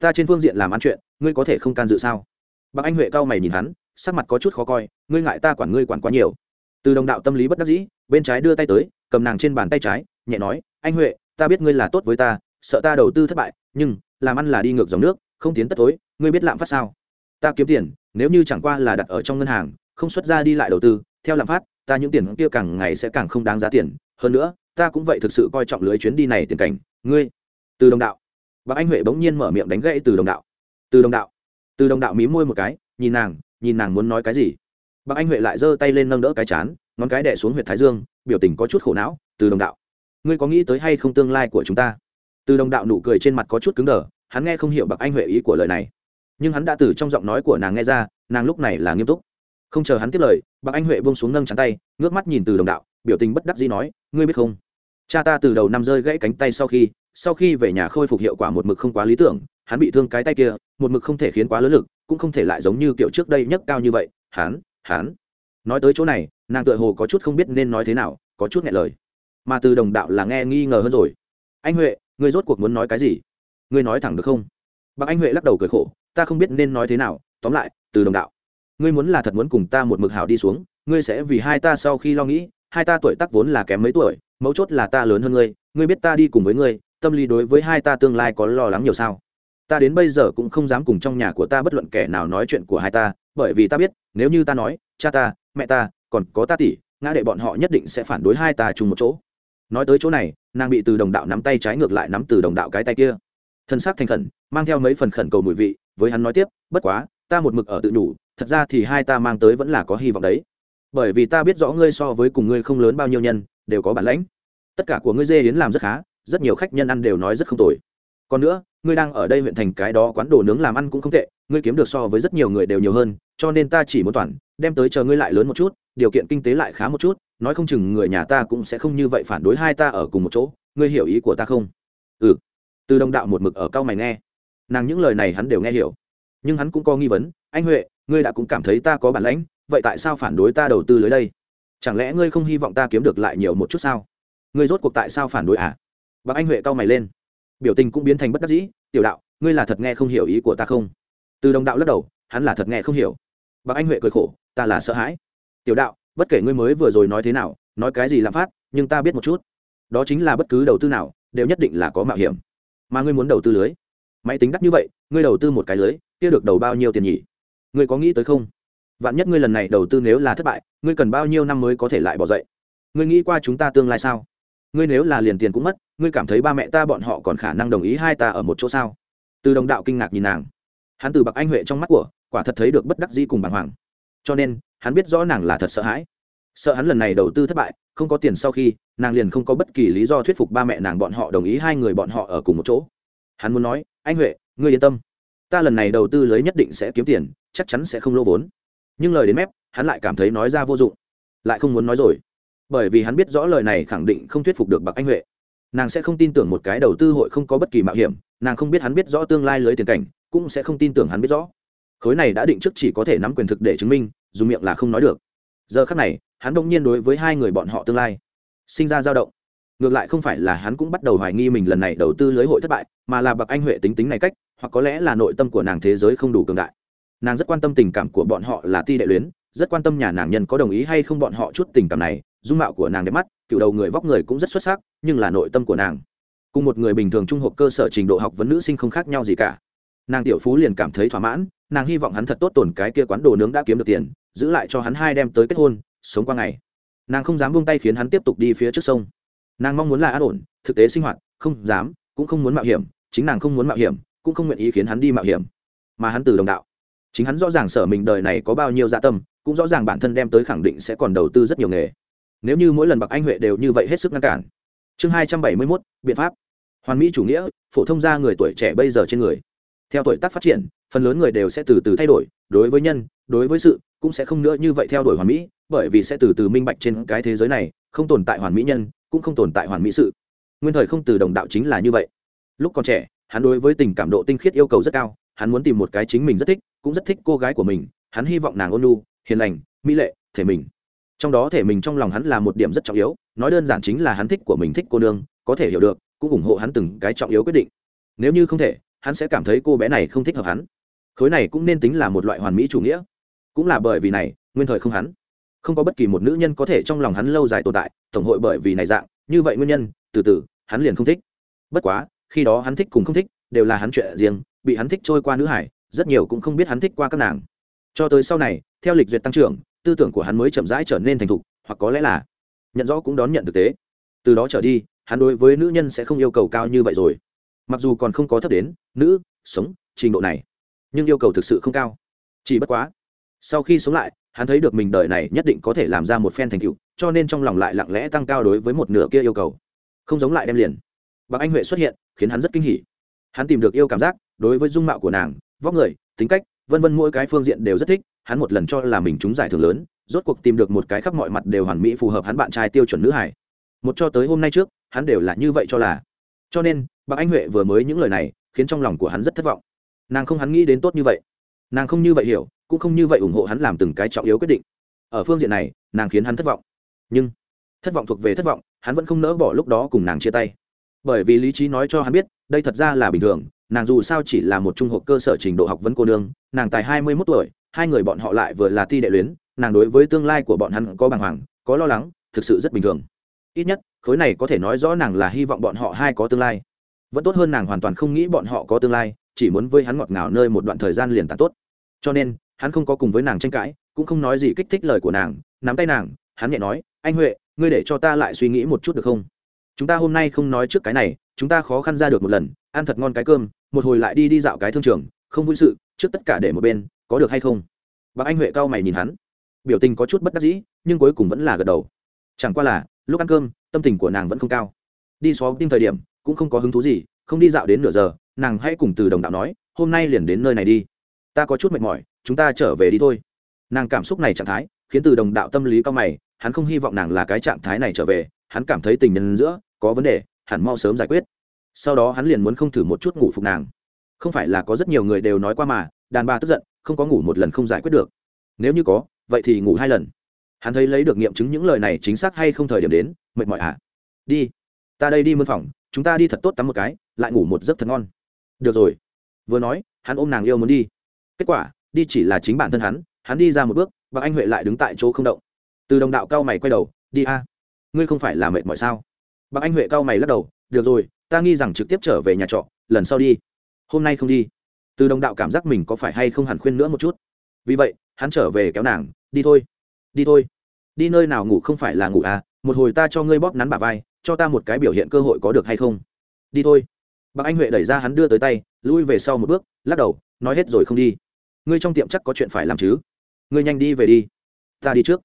ta trên phương diện làm ăn chuyện, ngươi có thể không can dự sao? Bác anh huệ cao mày nhìn hắn, sắc mặt có chút khó coi, ngươi ngại ta quản ngươi quản quá nhiều. Từ đồng đạo tâm lý bất đắc dĩ, bên trái đưa tay tới, cầm nàng trên bàn tay trái, nhẹ nói, anh huệ, ta biết ngươi là tốt với ta, sợ ta đầu tư thất bại, nhưng làm ăn là đi ngược dòng nước, không tiến tất tối ngươi biết lạm phát sao? Ta kiếm tiền, nếu như chẳng qua là đặt ở trong ngân hàng, không xuất ra đi lại đầu tư, theo lạm phát, ta những tiền kia càng ngày sẽ càng không đáng giá tiền. Hơn nữa, ta cũng vậy thực sự coi trọng lưới chuyến đi này tiền cảnh ngươi. Từ đồng đạo. Bác anh huệ bỗng nhiên mở miệng đánh gãy từ đồng đạo. Từ đồng đạo. Từ đồng đạo mí môi một cái, nhìn nàng nhìn nàng muốn nói cái gì. Bác anh huệ lại giơ tay lên nâng đỡ cái chán, ngón cái đẻ xuống huyện thái dương, biểu tình có chút khổ não, từ đồng đạo, ngươi có nghĩ tới hay không tương lai của chúng ta? Từ đồng đạo nụ cười trên mặt có chút cứng đờ, hắn nghe không hiểu bác anh huệ ý của lời này. Nhưng hắn đã từ trong giọng nói của nàng nghe ra, nàng lúc này là nghiêm túc. Không chờ hắn tiếp lời bác anh huệ bông xuống nâng chắn tay, ngước mắt nhìn từ đồng đạo, biểu tình bất đắc dĩ nói, ngươi biết không? Cha ta từ đầu năm rơi gãy cánh tay sau khi sau khi về nhà khôi phục hiệu quả một mực không quá lý tưởng, hắn bị thương cái tay kia, một mực không thể khiến quá lớn lực, cũng không thể lại giống như kiểu trước đây nhấc cao như vậy. Hắn hắn. Nói tới chỗ này, nàng tựa hồ có chút không biết nên nói thế nào, có chút nghẹn lời. Mà từ đồng đạo là nghe nghi ngờ hơn rồi. Anh huệ, ngươi rốt cuộc muốn nói cái gì? Ngươi nói thẳng được không? Bác anh huệ lắc đầu cười khổ, ta không biết nên nói thế nào, tóm lại, từ đồng đạo. Ngươi muốn là thật muốn cùng ta một mực hảo đi xuống, ngươi sẽ vì hai ta sau khi lo nghĩ, hai ta tuổi tác vốn là kém mấy tuổi mấu chốt là ta lớn hơn ngươi ngươi biết ta đi cùng với ngươi, tâm lý đối với hai ta tương lai có lo lắng nhiều sao? Ta đến bây giờ cũng không dám cùng trong nhà của ta bất luận kẻ nào nói chuyện của hai ta, bởi vì ta biết, nếu như ta nói, cha ta, mẹ ta, còn có ta tỷ, ngã đệ bọn họ nhất định sẽ phản đối hai ta chung một chỗ. Nói tới chỗ này, nàng bị từ đồng đạo nắm tay trái ngược lại nắm từ đồng đạo cái tay kia. Thân xác thành khẩn, mang theo mấy phần khẩn cầu mùi vị, với hắn nói tiếp, bất quá, ta một mực ở tự đủ thật ra thì hai ta mang tới vẫn là có hy vọng đấy. Bởi vì ta biết rõ ngươi so với cùng ngươi không lớn bao nhiêu nhân đều có bản lãnh. Tất cả của ngươi dê yến làm rất khá, rất nhiều khách nhân ăn đều nói rất không tồi. Còn nữa, ngươi đang ở đây huyện thành cái đó quán đồ nướng làm ăn cũng không tệ, ngươi kiếm được so với rất nhiều người đều nhiều hơn, cho nên ta chỉ muốn toàn, đem tới chờ ngươi lại lớn một chút, điều kiện kinh tế lại khá một chút, nói không chừng người nhà ta cũng sẽ không như vậy phản đối hai ta ở cùng một chỗ, ngươi hiểu ý của ta không? Ừ. Từ đồng đạo một mực ở cao mày nghe. Nàng những lời này hắn đều nghe hiểu. Nhưng hắn cũng có nghi vấn, anh huệ, ngươi đã cũng cảm thấy ta có bản lãnh, vậy tại sao phản đối ta đầu tư lưới đây? Chẳng lẽ ngươi không hy vọng ta kiếm được lại nhiều một chút sao? Ngươi rốt cuộc tại sao phản đối à? Bác anh huệ cau mày lên. Biểu tình cũng biến thành bất đắc dĩ. Tiểu đạo, ngươi là thật nghe không hiểu ý của ta không? Từ đồng đạo lắc đầu, hắn là thật nghe không hiểu. Bác anh huệ cười khổ, ta là sợ hãi. Tiểu đạo, bất kể ngươi mới vừa rồi nói thế nào, nói cái gì làm phát, nhưng ta biết một chút. Đó chính là bất cứ đầu tư nào, đều nhất định là có mạo hiểm. Mà ngươi muốn đầu tư lưới? Máy tính đắt như vậy, ngươi đầu tư một cái lưới, kia được đầu bao nhiêu tiền nhỉ? Ngươi có nghĩ tới không? Vạn nhất ngươi lần này đầu tư nếu là thất bại, ngươi cần bao nhiêu năm mới có thể lại bỏ dậy? Ngươi nghĩ qua chúng ta tương lai sao? Ngươi nếu là liền tiền cũng mất, ngươi cảm thấy ba mẹ ta bọn họ còn khả năng đồng ý hai ta ở một chỗ sao? Từ đồng đạo kinh ngạc nhìn nàng. Hắn từ bậc anh huệ trong mắt của, quả thật thấy được bất đắc dĩ cùng bàng hoàng. Cho nên, hắn biết rõ nàng là thật sợ hãi. Sợ hắn lần này đầu tư thất bại, không có tiền sau khi, nàng liền không có bất kỳ lý do thuyết phục ba mẹ nàng bọn họ đồng ý hai người bọn họ ở cùng một chỗ. Hắn muốn nói, anh huệ, ngươi yên tâm. Ta lần này đầu tư lưới nhất định sẽ kiếm tiền, chắc chắn sẽ không lỗ vốn nhưng lời đến mép, hắn lại cảm thấy nói ra vô dụng. Lại không muốn nói rồi. Bởi vì hắn biết rõ lời này khẳng định không thuyết phục được bạc anh huệ. Nàng sẽ không tin tưởng một cái đầu tư hội không có bất kỳ mạo hiểm, nàng không biết hắn biết rõ tương lai lưới tiền cảnh, cũng sẽ không tin tưởng hắn biết rõ. Khối này đã định trước chỉ có thể nắm quyền thực để chứng minh, dù miệng là không nói được. Giờ khác này, hắn đông nhiên đối với hai người bọn họ tương lai sinh ra dao động. Ngược lại không phải là hắn cũng bắt đầu hoài nghi mình lần này đầu tư lưới hội thất bại, mà là bậc anh huệ tính tính này cách, hoặc có lẽ là nội tâm của nàng thế giới không đủ cường đại nàng rất quan tâm tình cảm của bọn họ là ti đệ luyến, rất quan tâm nhà nàng nhân có đồng ý hay không bọn họ chút tình cảm này, dung mạo của nàng đẹp mắt cựu đầu người vóc người cũng rất xuất sắc, nhưng là nội tâm của nàng, cùng một người bình thường trung học cơ sở trình độ học vấn nữ sinh không khác nhau gì cả. Nàng tiểu phú liền cảm thấy thỏa mãn, nàng hy vọng hắn thật tốt tổn cái kia quán đồ nướng đã kiếm được tiền, giữ lại cho hắn hai đem tới kết hôn, sống qua ngày. Nàng không dám buông tay khiến hắn tiếp tục đi phía trước sông. Nàng mong muốn là an ổn, thực tế sinh hoạt, không dám, cũng không muốn mạo hiểm, chính nàng không muốn mạo hiểm, cũng không nguyện ý khiến hắn đi mạo hiểm. Mà hắn từ đồng đạo chính hắn rõ ràng sở mình đời này có bao nhiêu dạ tâm, cũng rõ ràng bản thân đem tới khẳng định sẽ còn đầu tư rất nhiều nghề. Nếu như mỗi lần bậc anh huệ đều như vậy hết sức ngăn cản. Chương hai trăm bảy mươi mốt, biện pháp. Hoàn mỹ chủ nghĩa, phổ thông ra người tuổi trẻ bây giờ trên người. Theo tuổi tác phát triển, phần lớn người đều sẽ từ từ thay đổi, đối với nhân, đối với sự, cũng sẽ không nữa như vậy theo đuổi hoàn mỹ, bởi vì sẽ từ từ minh bạch trên cái thế giới này, không tồn tại hoàn mỹ nhân, cũng không tồn tại hoàn mỹ sự. Nguyên thời không từ đồng đạo chính là như vậy. Lúc còn trẻ, hắn đối với tình cảm độ tinh khiết yêu cầu rất cao hắn muốn tìm một cái chính mình rất thích, cũng rất thích cô gái của mình, hắn hy vọng nàng ôn nhu, hiền lành, mỹ lệ, thể mình. Trong đó thể mình trong lòng hắn là một điểm rất trọng yếu, nói đơn giản chính là hắn thích của mình thích cô nương, có thể hiểu được, cũng ủng hộ hắn từng cái trọng yếu quyết định. Nếu như không thể, hắn sẽ cảm thấy cô bé này không thích hợp hắn. Khối này cũng nên tính là một loại hoàn mỹ chủ nghĩa. Cũng là bởi vì này, nguyên thời không hắn. Không có bất kỳ một nữ nhân có thể trong lòng hắn lâu dài tồn tại, tổng hội bởi vì này dạng, như vậy nguyên nhân, từ từ, hắn liền không thích. Bất quá, khi đó hắn thích cùng không thích, đều là hắn chuyện riêng bị hắn thích trôi qua nữ hải, rất nhiều cũng không biết hắn thích qua các nàng. Cho tới sau này, theo lịch duyệt tăng trưởng, tư tưởng của hắn mới chậm rãi trở nên thành thục, hoặc có lẽ là nhận rõ cũng đón nhận thực tế. Từ đó trở đi, hắn đối với nữ nhân sẽ không yêu cầu cao như vậy rồi. Mặc dù còn không có thấp đến, nữ, sống, trình độ này, nhưng yêu cầu thực sự không cao. Chỉ bất quá, sau khi sống lại, hắn thấy được mình đời này nhất định có thể làm ra một phen thành tựu, cho nên trong lòng lại lặng lẽ tăng cao đối với một nửa kia yêu cầu. Không giống lại đem liền. Bằng anh huệ xuất hiện, khiến hắn rất kinh hỉ. Hắn tìm được yêu cảm giác đối với dung mạo của nàng, vóc người, tính cách, vân vân mỗi cái phương diện đều rất thích, hắn một lần cho là mình trúng giải thưởng lớn, rốt cuộc tìm được một cái khắp mọi mặt đều hoàn mỹ phù hợp hắn bạn trai tiêu chuẩn nữ hải. Một cho tới hôm nay trước, hắn đều là như vậy cho là. Cho nên bác anh huệ vừa mới những lời này, khiến trong lòng của hắn rất thất vọng. Nàng không hắn nghĩ đến tốt như vậy. Nàng không như vậy hiểu, cũng không như vậy ủng hộ hắn làm từng cái trọng yếu quyết định. Ở phương diện này, nàng khiến hắn thất vọng. Nhưng, thất vọng thuộc về thất vọng, hắn vẫn không nỡ bỏ lúc đó cùng nàng chia tay. Bởi vì lý trí nói cho hắn biết, đây thật ra là bình thường nàng dù sao chỉ là một trung học cơ sở trình độ học vấn cô nương, nàng tài hai mươi mốt tuổi, hai người bọn họ lại vừa là thi đệ luyến, nàng đối với tương lai của bọn hắn có bàng hoàng, có lo lắng, thực sự rất bình thường. Ít nhất, khối này có thể nói rõ nàng là hy vọng bọn họ hai có tương lai. Vẫn tốt hơn nàng hoàn toàn không nghĩ bọn họ có tương lai, chỉ muốn với hắn ngọt ngào nơi một đoạn thời gian liền tàn tốt. Cho nên, hắn không có cùng với nàng tranh cãi, cũng không nói gì kích thích lời của nàng, nắm tay nàng, hắn nhẹ nói, anh huệ, ngươi để cho ta lại suy nghĩ một chút được không? Chúng ta hôm nay không nói trước cái này, chúng ta khó khăn ra được một lần, ăn thật ngon cái cơm một hồi lại đi đi dạo cái thương trường, không vui sự, trước tất cả để một bên, có được hay không? Bác anh huệ cao mày nhìn hắn. Biểu tình có chút bất đắc dĩ, nhưng cuối cùng vẫn là gật đầu. Chẳng qua là, lúc ăn cơm, tâm tình của nàng vẫn không cao. Đi xó tim thời điểm, cũng không có hứng thú gì, không đi dạo đến nửa giờ, nàng hãy cùng từ đồng đạo nói, hôm nay liền đến nơi này đi. Ta có chút mệt mỏi, chúng ta trở về đi thôi. Nàng cảm xúc này trạng thái, khiến từ đồng đạo tâm lý cao mày, hắn không hy vọng nàng là cái trạng thái này trở về, hắn cảm thấy tình nhân giữa có vấn đề, hẳn mau sớm giải quyết sau đó hắn liền muốn không thử một chút ngủ phục nàng. Không phải là có rất nhiều người đều nói qua mà, đàn bà tức giận, không có ngủ một lần không giải quyết được. Nếu như có, vậy thì ngủ hai lần. Hắn thấy lấy được nghiệm chứng những lời này chính xác hay không thời điểm đến, mệt mỏi ạ à? đi, ta đây đi mân phòng, chúng ta đi thật tốt tắm một cái, lại ngủ một giấc thật ngon. Được rồi. Vừa nói, hắn ôm nàng yêu muốn đi. Kết quả, đi chỉ là chính bản thân hắn hắn đi ra một bước và anh huệ lại đứng tại chỗ không động. Từ đồng đạo cao mày quay đầu, đi a, ngươi không phải là mệt mỏi sao? Bác anh huệ cao mày lắc đầu, được rồi ta nghi rằng trực tiếp trở về nhà trọ, lần sau đi. Hôm nay không đi. Từ đồng đạo cảm giác mình có phải hay không hẳn khuyên nữa một chút. Vì vậy, hắn trở về kéo nàng, đi thôi. Đi thôi. Đi nơi nào ngủ không phải là ngủ à một hồi ta cho ngươi bóp nắn bà vai, cho ta một cái biểu hiện cơ hội có được hay không? Đi thôi. Bác anh huệ đẩy ra hắn đưa tới tay, lui về sau một bước, lắc đầu, nói hết rồi không đi. Ngươi trong tiệm chắc có chuyện phải làm chứ? Ngươi nhanh đi về đi. Ta đi trước.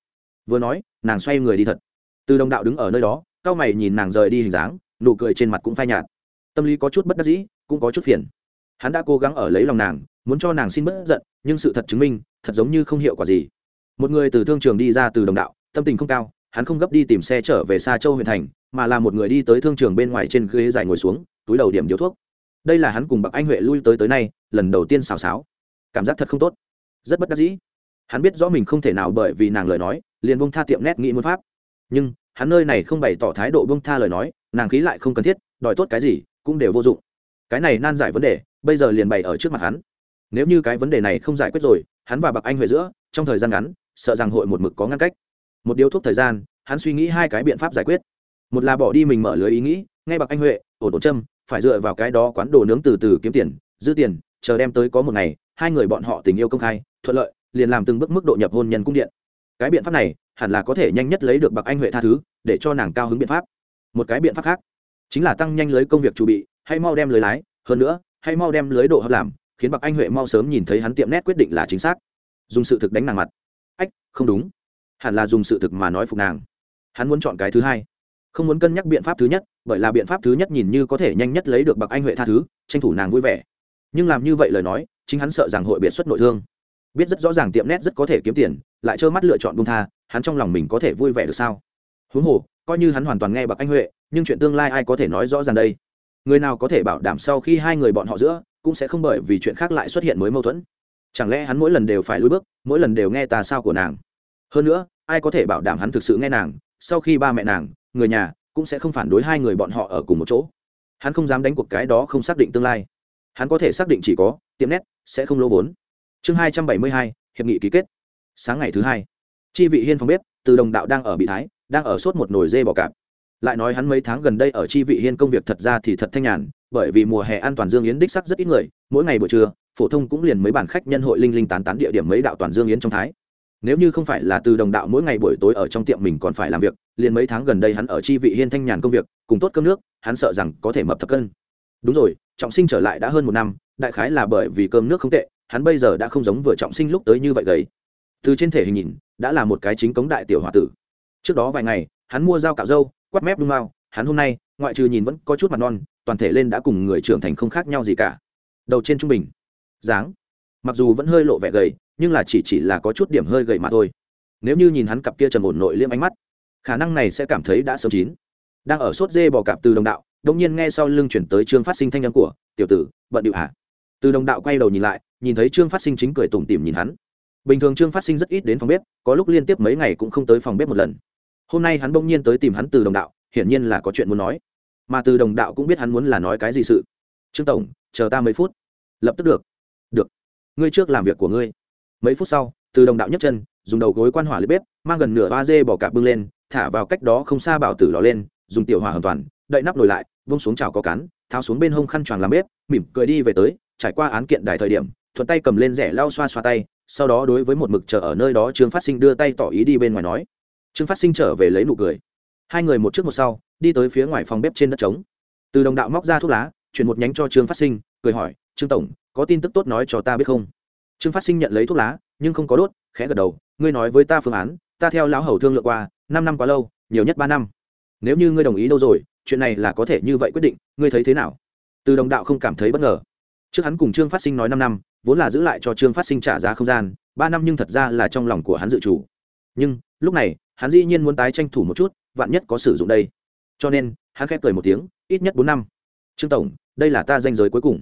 Vừa nói, nàng xoay người đi thật. Từ đồng đạo đứng ở nơi đó cao mày nhìn nàng rời đi hình dáng nụ cười trên mặt cũng phai nhạt. Tâm lý có chút bất đắc dĩ, cũng có chút phiền. Hắn đã cố gắng ở lấy lòng nàng, muốn cho nàng xin bất giận, nhưng sự thật chứng minh, thật giống như không hiệu quả gì. Một người từ thương trường đi ra từ đồng đạo, tâm tình không cao, hắn không gấp đi tìm xe trở về xa châu huyện thành, mà là một người đi tới thương trường bên ngoài trên ghế dài ngồi xuống, túi đầu điểm điếu thuốc. Đây là hắn cùng bậc anh huệ lui tới tới nay, lần đầu tiên xào xáo. Cảm giác thật không tốt. Rất bất đắc dĩ. Hắn biết rõ mình không thể nào bởi vì nàng lời nói, liền bông tha tiệm nét nghĩ muốn pháp. Nhưng, hắn nơi này không bày tỏ thái độ bông tha lời nói nàng khí lại không cần thiết, đòi tốt cái gì cũng đều vô dụng. Cái này nan giải vấn đề, bây giờ liền bày ở trước mặt hắn. Nếu như cái vấn đề này không giải quyết rồi, hắn và bậc anh huệ giữa, trong thời gian ngắn, sợ rằng hội một mực có ngăn cách. Một điếu thuốc thời gian, hắn suy nghĩ hai cái biện pháp giải quyết. Một là bỏ đi mình mở lưới ý nghĩ ngay bậc anh huệ, ổn ổn châm, phải dựa vào cái đó quán đồ nướng từ từ kiếm tiền, giữ tiền, chờ đem tới có một ngày, hai người bọn họ tình yêu công khai, thuận lợi, liền làm từng bước mức độ nhập hôn nhân cung điện. Cái biện pháp này, hẳn là có thể nhanh nhất lấy được bậc anh huệ tha thứ, để cho nàng cao hứng biện pháp một cái biện pháp khác. Chính là tăng nhanh lưới công việc chuẩn bị, hay mau đem lưới lái, hơn nữa, hay mau đem lưới độ hấp làm, khiến bậc anh huệ mau sớm nhìn thấy hắn tiệm nét quyết định là chính xác. Dùng sự thực đánh nàng mặt. Ách, không đúng. Hẳn là dùng sự thực mà nói phục nàng. Hắn muốn chọn cái thứ hai. Không muốn cân nhắc biện pháp thứ nhất, bởi là biện pháp thứ nhất nhìn như có thể nhanh nhất lấy được bậc anh huệ tha thứ, tranh thủ nàng vui vẻ. Nhưng làm như vậy lời nói, chính hắn sợ rằng hội biệt xuất nội thương. Biết rất rõ ràng tiệm nét rất có thể kiếm tiền, lại trơ mắt lựa chọn bung tha, hắn trong lòng mình có thể vui vẻ được sao? Huống hồ, coi như hắn hoàn toàn nghe bậc anh huệ, nhưng chuyện tương lai ai có thể nói rõ ràng đây? Người nào có thể bảo đảm sau khi hai người bọn họ giữa, cũng sẽ không bởi vì chuyện khác lại xuất hiện mới mâu thuẫn? Chẳng lẽ hắn mỗi lần đều phải lùi bước, mỗi lần đều nghe tà sao của nàng? Hơn nữa, ai có thể bảo đảm hắn thực sự nghe nàng? Sau khi ba mẹ nàng, người nhà, cũng sẽ không phản đối hai người bọn họ ở cùng một chỗ. Hắn không dám đánh cuộc cái đó không xác định tương lai. Hắn có thể xác định chỉ có, tiệm nét sẽ không lỗ vốn. Chương hai trăm bảy mươi hai, hiệp nghị ký kết. Sáng ngày thứ hai, chi vị hiên phòng bếp, từ đồng đạo đang ở bị thái đang ở sốt một nồi dê bò cạp. Lại nói hắn mấy tháng gần đây ở chi vị hiên công việc thật ra thì thật thanh nhàn, bởi vì mùa hè an toàn dương yến đích sắc rất ít người, mỗi ngày buổi trưa, phổ thông cũng liền mấy bản khách nhân hội linh linh tán tán địa điểm mấy đạo toàn dương yến trong thái. Nếu như không phải là từ đồng đạo mỗi ngày buổi tối ở trong tiệm mình còn phải làm việc, liền mấy tháng gần đây hắn ở chi vị hiên thanh nhàn công việc, cùng tốt cơm nước, hắn sợ rằng có thể mập thập cân. Đúng rồi, trọng sinh trở lại đã hơn một năm, đại khái là bởi vì cơm nước không tệ, hắn bây giờ đã không giống vừa trọng sinh lúc tới như vậy gầy. Từ trên thể hình nhìn, đã là một cái chính cống đại tiểu h o a tử trước đó vài ngày, hắn mua dao cạo râu quắt mép đung mao, hắn hôm nay, ngoại trừ nhìn vẫn có chút mặt non, toàn thể lên đã cùng người trưởng thành không khác nhau gì cả. Đầu trên trung bình. Dáng. Mặc dù vẫn hơi lộ vẻ gầy, nhưng là chỉ chỉ là có chút điểm hơi gầy mà thôi. Nếu như nhìn hắn cặp kia trầm ổn nội liêm ánh mắt, khả năng này sẽ cảm thấy đã sớm chín. Đang ở sốt dê bò cạp từ đồng đạo đông nhiên nghe sau lưng chuyển tới trương phát sinh thanh âm của, tiểu tử, bận điệu hạ từ đồng đạo quay đầu nhìn lại, nhìn thấy trương phát sinh chính cười tủm tỉm nhìn hắn. Bình thường trương phát sinh rất ít đến phòng bếp, có lúc liên tiếp mấy ngày cũng không tới phòng bếp một lần hôm nay hắn bỗng nhiên tới tìm hắn từ đồng đạo, hiển nhiên là có chuyện muốn nói. Mà từ đồng đạo cũng biết hắn muốn là nói cái gì sự. Trương tổng, chờ ta mấy phút. Lập tức được. Được. Ngươi trước làm việc của ngươi. Mấy phút sau, từ đồng đạo nhấc chân, dùng đầu gối quan hỏa lên bếp, mang gần nửa ba dê bỏ cạp bưng lên, thả vào cách đó không xa bảo tử lò lên, dùng tiểu hỏa hoàn toàn, đậy nắp nổi lại, vung xuống chảo có cán, tháo xuống bên hông khăn choàng làm bếp, mỉm cười đi về tới, trải qua án kiện đài thời điểm, thuận tay cầm lên rẻ lau xoa xoa tay, sau đó đối với một mực chờ ở nơi đó trương phát sinh đưa tay tỏ ý đi bên ngoài nói trương phát sinh trở về lấy nụ cười. Hai người một trước một sau, đi tới phía ngoài phòng bếp trên đất trống. Từ đồng đạo móc ra thuốc lá, chuyển một nhánh cho trương phát sinh, cười hỏi, trương tổng, có tin tức tốt nói cho ta biết không? Trương phát sinh nhận lấy thuốc lá, nhưng không có đốt, khẽ gật đầu, ngươi nói với ta phương án, ta theo lão hầu thương lượng qua, năm năm quá lâu, nhiều nhất ba năm. Nếu như ngươi đồng ý đâu rồi, chuyện này là có thể như vậy quyết định, ngươi thấy thế nào? Từ đồng đạo không cảm thấy bất ngờ. Trước hắn cùng trương phát sinh nói năm năm, vốn là giữ lại cho trương phát sinh trả giá không gian, ba năm nhưng thật ra là trong lòng của hắn dự chủ nhưng, lúc này hắn dĩ nhiên muốn tái tranh thủ một chút, vạn nhất có sử dụng đây. Cho nên, hắn khép cười một tiếng, ít nhất bốn năm. Trương tổng, đây là ta danh giới cuối cùng.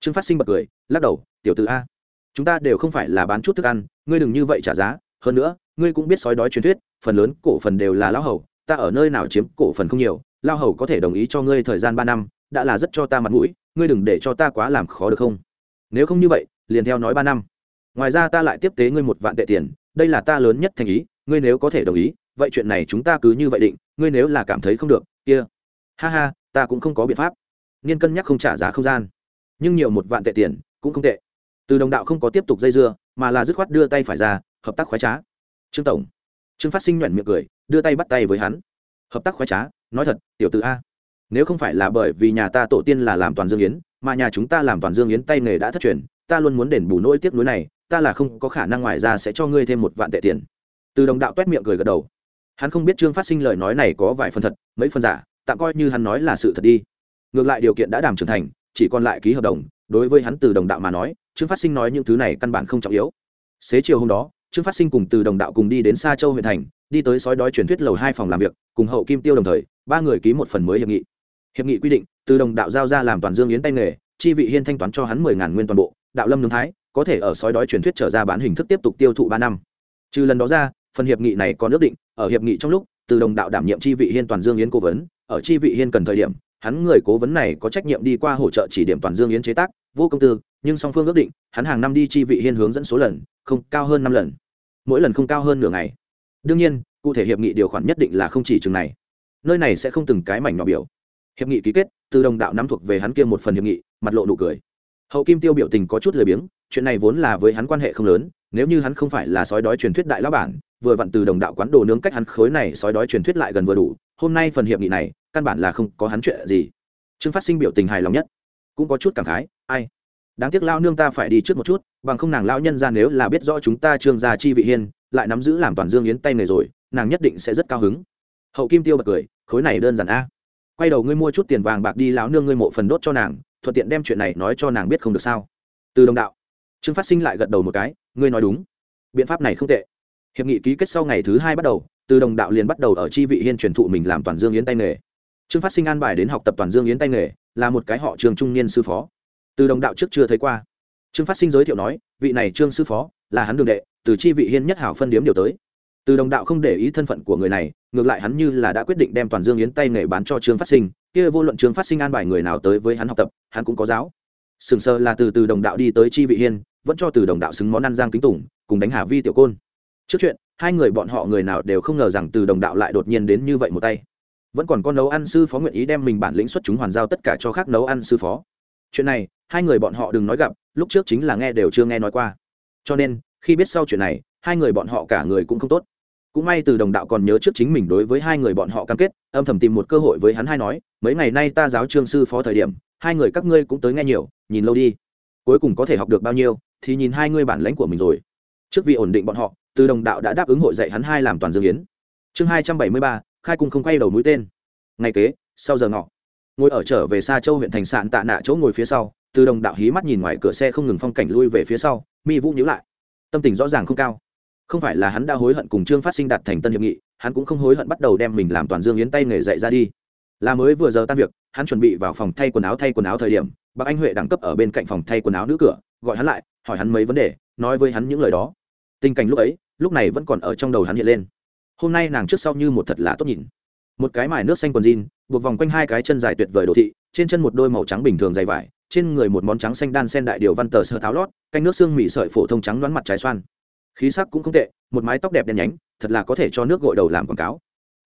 Trương phát sinh bật cười, lắc đầu, tiểu t ử a, chúng ta đều không phải là bán chút thức ăn, ngươi đừng như vậy trả giá. Hơn nữa, ngươi cũng biết sói đói truyền thuyết, phần lớn cổ phần đều là lão hầu, ta ở nơi nào chiếm cổ phần không nhiều lao hầu có thể đồng ý cho ngươi thời gian ba năm, đã là rất cho ta mặt mũi, ngươi đừng để cho ta quá làm khó được không? Nếu không như vậy, liền theo nói ba năm. Ngoài ra ta lại tiếp tế ngươi một vạn tệ tiền, đây là ta lớn nhất thành ý ngươi nếu có thể đồng ý, vậy chuyện này chúng ta cứ như vậy định, ngươi nếu là cảm thấy không được, kia. Ha ha, ta cũng không có biện pháp. Nghiên cân nhắc không trả giá không gian. Nhưng nhiều một vạn tệ tiền, cũng không tệ. Từ đồng đạo không có tiếp tục dây dưa, mà là dứt khoát đưa tay phải ra, hợp tác khoái trá. Trương tổng. Trương phát sinh nhoẻn miệng cười, đưa tay bắt tay với hắn. Hợp tác khoái trá, nói thật, tiểu t a. Nếu không phải là bởi vì nhà ta tổ tiên là làm toàn dương yến, mà nhà chúng ta làm toàn dương yến tay nghề đã thất truyền, ta luôn muốn đền bù nỗi tiếc nuối này, ta là không có khả năng ngoài ra sẽ cho ngươi thêm một vạn tệ tiền từ đồng đạo t u é t miệng cười gật đầu. Hắn không biết trương phát sinh lời nói này có vài phần thật, mấy phần giả, tạm coi như hắn nói là sự thật đi. Ngược lại điều kiện đã đàm trưởng thành, chỉ còn lại ký hợp đồng, đối với hắn từ đồng đạo mà nói, trương phát sinh nói những thứ này căn bản không trọng yếu. Xế chiều hôm đó, trương phát sinh cùng từ đồng đạo cùng đi đến xa châu huyện thành, đi tới sói đói truyền thuyết lầu hai phòng làm việc, cùng hậu kim tiêu đồng thời, ba người ký một phần mới hiệp nghị. Hiệp nghị quy định, từ đồng đạo giao ra làm toàn dương yến tay nghề, chi vị hiên thanh toán cho hắn mười ngàn nguyên toàn bộ, đạo lâm nương thái, có thể ở sói đói truyền thuyết trở ra bán hình thức tiếp tục tiêu thụ ba năm. Trừ lần đó ra phần hiệp nghị này còn ước định, ở hiệp nghị trong lúc, từ đồng đạo đảm nhiệm chi vị hiên toàn dương yến cố vấn, ở chi vị hiên cần thời điểm, hắn người cố vấn này có trách nhiệm đi qua hỗ trợ chỉ điểm toàn dương yến chế tác, vô công tư, nhưng song phương ước định, hắn hàng năm đi chi vị hiên hướng dẫn số lần, không cao hơn năm lần. Mỗi lần không cao hơn nửa ngày. Đương nhiên, cụ thể hiệp nghị điều khoản nhất định là không chỉ chừng này. Nơi này sẽ không từng cái mảnh nhỏ biểu. Hiệp nghị ký kết, từ đồng đạo nắm thuộc về hắn kia một phần hiệp nghị, mặt lộ nụ cười. Hậu kim tiêu biểu tình có chút lười biếng, chuyện này vốn là với hắn quan hệ không lớn nếu như hắn không phải là sói đói truyền thuyết đại lão bản, vừa vặn từ đồng đạo quán đồ nướng cách hắn khối này sói đói truyền thuyết lại gần vừa đủ, hôm nay phần hiệp nghị này, căn bản là không có hắn chuyện gì. Trương phát sinh biểu tình hài lòng nhất. Cũng có chút cảm khái, ai? Đáng tiếc lao nương ta phải đi trước một chút, bằng không nàng lao nhân ra nếu là biết rõ chúng ta trương gia chi vị hiên, lại nắm giữ làm toàn dương yến tay người rồi, nàng nhất định sẽ rất cao hứng. Hậu kim tiêu bật cười, khối này đơn giản a. Quay đầu ngươi mua chút tiền vàng bạc đi lão nương ngươi mộ phần đốt cho nàng, thuận tiện đem chuyện này nói cho nàng biết không được sao. Từ đồng đạo, trương phát sinh lại gật đầu một cái ngươi nói đúng. Biện pháp này không tệ. Hiệp nghị ký kết sau ngày thứ hai bắt đầu, từ đồng đạo liền bắt đầu ở chi vị hiên truyền thụ mình làm toàn dương yến tay nghề. Trương phát sinh an bài đến học tập toàn dương yến tay nghề, là một cái họ trường trung niên sư phó. Từ đồng đạo trước chưa thấy qua. Trương phát sinh giới thiệu nói, vị này trương sư phó, là hắn đường đệ, từ chi vị hiên nhất hảo phân điếm điều tới. Từ đồng đạo không để ý thân phận của người này, ngược lại hắn như là đã quyết định đem toàn dương yến tay nghề bán cho trương phát sinh, kia vô luận trương phát sinh an bài người nào tới với hắn học tập, hắn cũng có giáo. Sừng sờ là từ từ đồng đạo đi tới chi vị hiên vẫn cho từ đồng đạo xứng món ăn giang kính tùng, cùng đánh hà vi tiểu côn. Trước chuyện, hai người bọn họ người nào đều không ngờ rằng từ đồng đạo lại đột nhiên đến như vậy một tay. Vẫn còn con nấu ăn sư phó nguyện ý đem mình bản lĩnh xuất chúng hoàn giao tất cả cho khác nấu ăn sư phó. Chuyện này, hai người bọn họ đừng nói gặp, lúc trước chính là nghe đều chưa nghe nói qua. Cho nên, khi biết sau chuyện này, hai người bọn họ cả người cũng không tốt. Cũng may từ đồng đạo còn nhớ trước chính mình đối với hai người bọn họ cam kết, âm thầm tìm một cơ hội với hắn hai nói, mấy ngày nay ta giáo trương sư phó thời điểm, hai người các ngươi cũng tới nghe nhiều, nhìn lâu đi. Cuối cùng có thể học được bao nhiêu? Thì nhìn hai ngươi bản lãnh của mình rồi. Trước vì ổn định bọn họ, từ đồng đạo đã đáp ứng hội dạy hắn hai làm toàn dương yến. Chương hai trăm bảy mươi ba, khai cung không quay đầu mũi tên. Ngày kế, sau giờ ngọ, ngồi ở trở về xa châu huyện thành sạn tạ nạ chỗ ngồi phía sau, từ đồng đạo hí mắt nhìn ngoài cửa xe không ngừng phong cảnh lui về phía sau, mi vũ nhíu lại. Tâm tình rõ ràng không cao. Không phải là hắn đã hối hận cùng trương phát sinh đạt thành tân hiệp nghị, hắn cũng không hối hận bắt đầu đem mình làm toàn dương yến tay nghề dạy ra đi. Là mới vừa giờ tan việc, hắn chuẩn bị vào phòng thay quần áo thay quần áo thời điểm bác anh huệ đẳng cấp ở bên cạnh phòng thay quần áo nữ cửa gọi hắn lại, hỏi hắn mấy vấn đề, nói với hắn những lời đó. Tình cảnh lúc ấy, lúc này vẫn còn ở trong đầu hắn hiện lên. Hôm nay nàng trước sau như một thật là tốt nhìn. Một cái mài nước xanh quần jean, buộc vòng quanh hai cái chân dài tuyệt vời đồ thị, trên chân một đôi màu trắng bình thường dày vải, trên người một món trắng xanh đan sen đại điều văn tờ sơ tháo lót, canh nước xương mị sợi phổ thông trắng đoán mặt trái xoan. Khí sắc cũng không tệ, một mái tóc đẹp đen nhánh, thật là có thể cho nước gội đầu làm quảng cáo.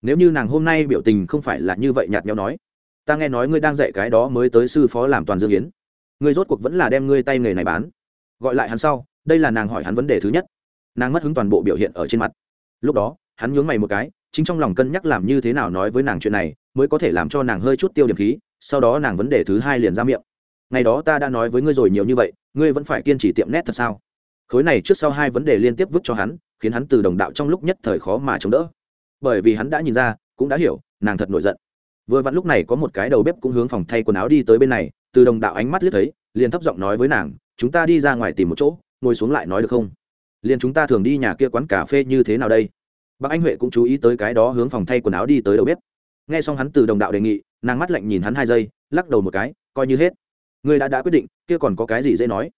Nếu như nàng hôm nay biểu tình không phải là như vậy nhạt nhau nói, ta nghe nói ngươi đang dạy cái đó mới tới sư phó làm toàn dương yến ngươi rốt cuộc vẫn là đem ngươi tay nghề này bán. Gọi lại hắn sau, đây là nàng hỏi hắn vấn đề thứ nhất. Nàng mất hứng toàn bộ biểu hiện ở trên mặt. Lúc đó, hắn nhướng mày một cái, chính trong lòng cân nhắc làm như thế nào nói với nàng chuyện này, mới có thể làm cho nàng hơi chút tiêu điểm khí, sau đó nàng vấn đề thứ hai liền ra miệng. Ngày đó ta đã nói với ngươi rồi nhiều như vậy, ngươi vẫn phải kiên trì tiệm nét thật sao? Khối này trước sau hai vấn đề liên tiếp vứt cho hắn, khiến hắn từ đồng đạo trong lúc nhất thời khó mà chống đỡ. Bởi vì hắn đã nhìn ra, cũng đã hiểu, nàng thật nổi giận. Vừa vặn lúc này có một cái đầu bếp cũng hướng phòng thay quần áo đi tới bên này từ đồng đạo ánh mắt liếc thấy, liền thấp giọng nói với nàng, chúng ta đi ra ngoài tìm một chỗ, ngồi xuống lại nói được không? Liền chúng ta thường đi nhà kia quán cà phê như thế nào đây? Bác anh huệ cũng chú ý tới cái đó hướng phòng thay quần áo đi tới đầu bếp. Nghe xong hắn từ đồng đạo đề nghị, nàng mắt lạnh nhìn hắn hai giây, lắc đầu một cái, coi như hết. Người đã đã quyết định, kia còn có cái gì dễ nói?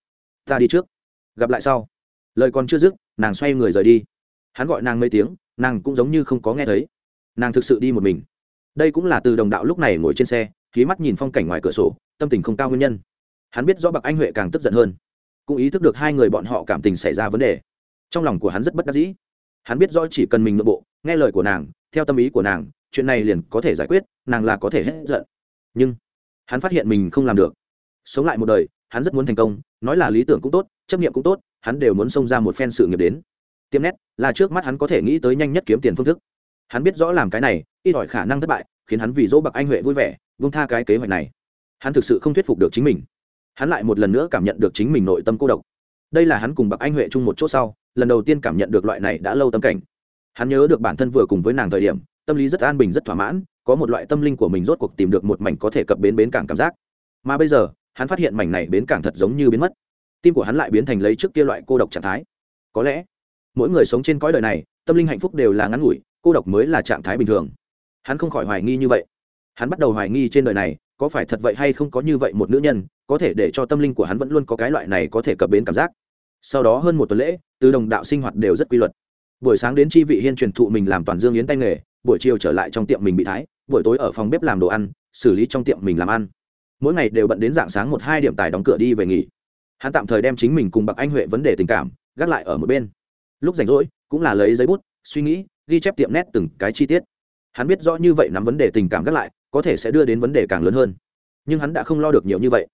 Ta đi trước. Gặp lại sau. Lời còn chưa dứt, nàng xoay người rời đi. Hắn gọi nàng mấy tiếng, nàng cũng giống như không có nghe thấy. Nàng thực sự đi một mình. Đây cũng là từ đồng đạo lúc này ngồi trên xe khí mắt nhìn phong cảnh ngoài cửa sổ, tâm tình không cao nguyên nhân. Hắn biết rõ bậc anh huệ càng tức giận hơn. Cũng ý thức được hai người bọn họ cảm tình xảy ra vấn đề. Trong lòng của hắn rất bất đắc dĩ. Hắn biết rõ chỉ cần mình nội bộ, nghe lời của nàng, theo tâm ý của nàng, chuyện này liền có thể giải quyết, nàng là có thể hết giận. Nhưng, hắn phát hiện mình không làm được. Sống lại một đời, hắn rất muốn thành công, nói là lý tưởng cũng tốt, chấp nghiệm cũng tốt, hắn đều muốn xông ra một phen sự nghiệp đến. Tiêm nét là trước mắt hắn có thể nghĩ tới nhanh nhất kiếm tiền phương thức. Hắn biết rõ làm cái này, ít ỏi khả năng thất bại khiến hắn vì dỗ bạc anh huệ vui vẻ vung tha cái kế hoạch này. Hắn thực sự không thuyết phục được chính mình. Hắn lại một lần nữa cảm nhận được chính mình nội tâm cô độc. Đây là hắn cùng bạc anh huệ chung một chỗ sau, lần đầu tiên cảm nhận được loại này đã lâu tâm cảnh. Hắn nhớ được bản thân vừa cùng với nàng thời điểm, tâm lý rất an bình, rất thỏa mãn, có một loại tâm linh của mình rốt cuộc tìm được một mảnh có thể cập bến bến cảng cảm giác. Mà bây giờ, hắn phát hiện mảnh này bến cảng thật giống như biến mất. Tim của hắn lại biến thành lấy trước kia loại cô độc trạng thái. Có lẽ, mỗi người sống trên cõi đời này, tâm linh hạnh phúc đều là ngắn ngủi, cô độc mới là trạng thái bình thường hắn không khỏi hoài nghi như vậy. Hắn bắt đầu hoài nghi trên đời này, có phải thật vậy hay không có như vậy một nữ nhân, có thể để cho tâm linh của hắn vẫn luôn có cái loại này có thể cập bến cảm giác. Sau đó hơn một tuần lễ, từ đồng đạo sinh hoạt đều rất quy luật. Buổi sáng đến chi vị hiên truyền thụ mình làm toàn dương yến tay nghề, buổi chiều trở lại trong tiệm mình bị thái, buổi tối ở phòng bếp làm đồ ăn, xử lý trong tiệm mình làm ăn. Mỗi ngày đều bận đến dạng sáng một hai điểm tài đóng cửa đi về nghỉ. Hắn tạm thời đem chính mình cùng bậc anh huệ vấn đề tình cảm, gác lại ở một bên. Lúc rảnh rỗi, cũng là lấy giấy bút, suy nghĩ, ghi chép tiệm nét từng cái chi tiết hắn biết rõ như vậy nắm vấn đề tình cảm gác lại, có thể sẽ đưa đến vấn đề càng lớn hơn. Nhưng hắn đã không lo được nhiều như vậy.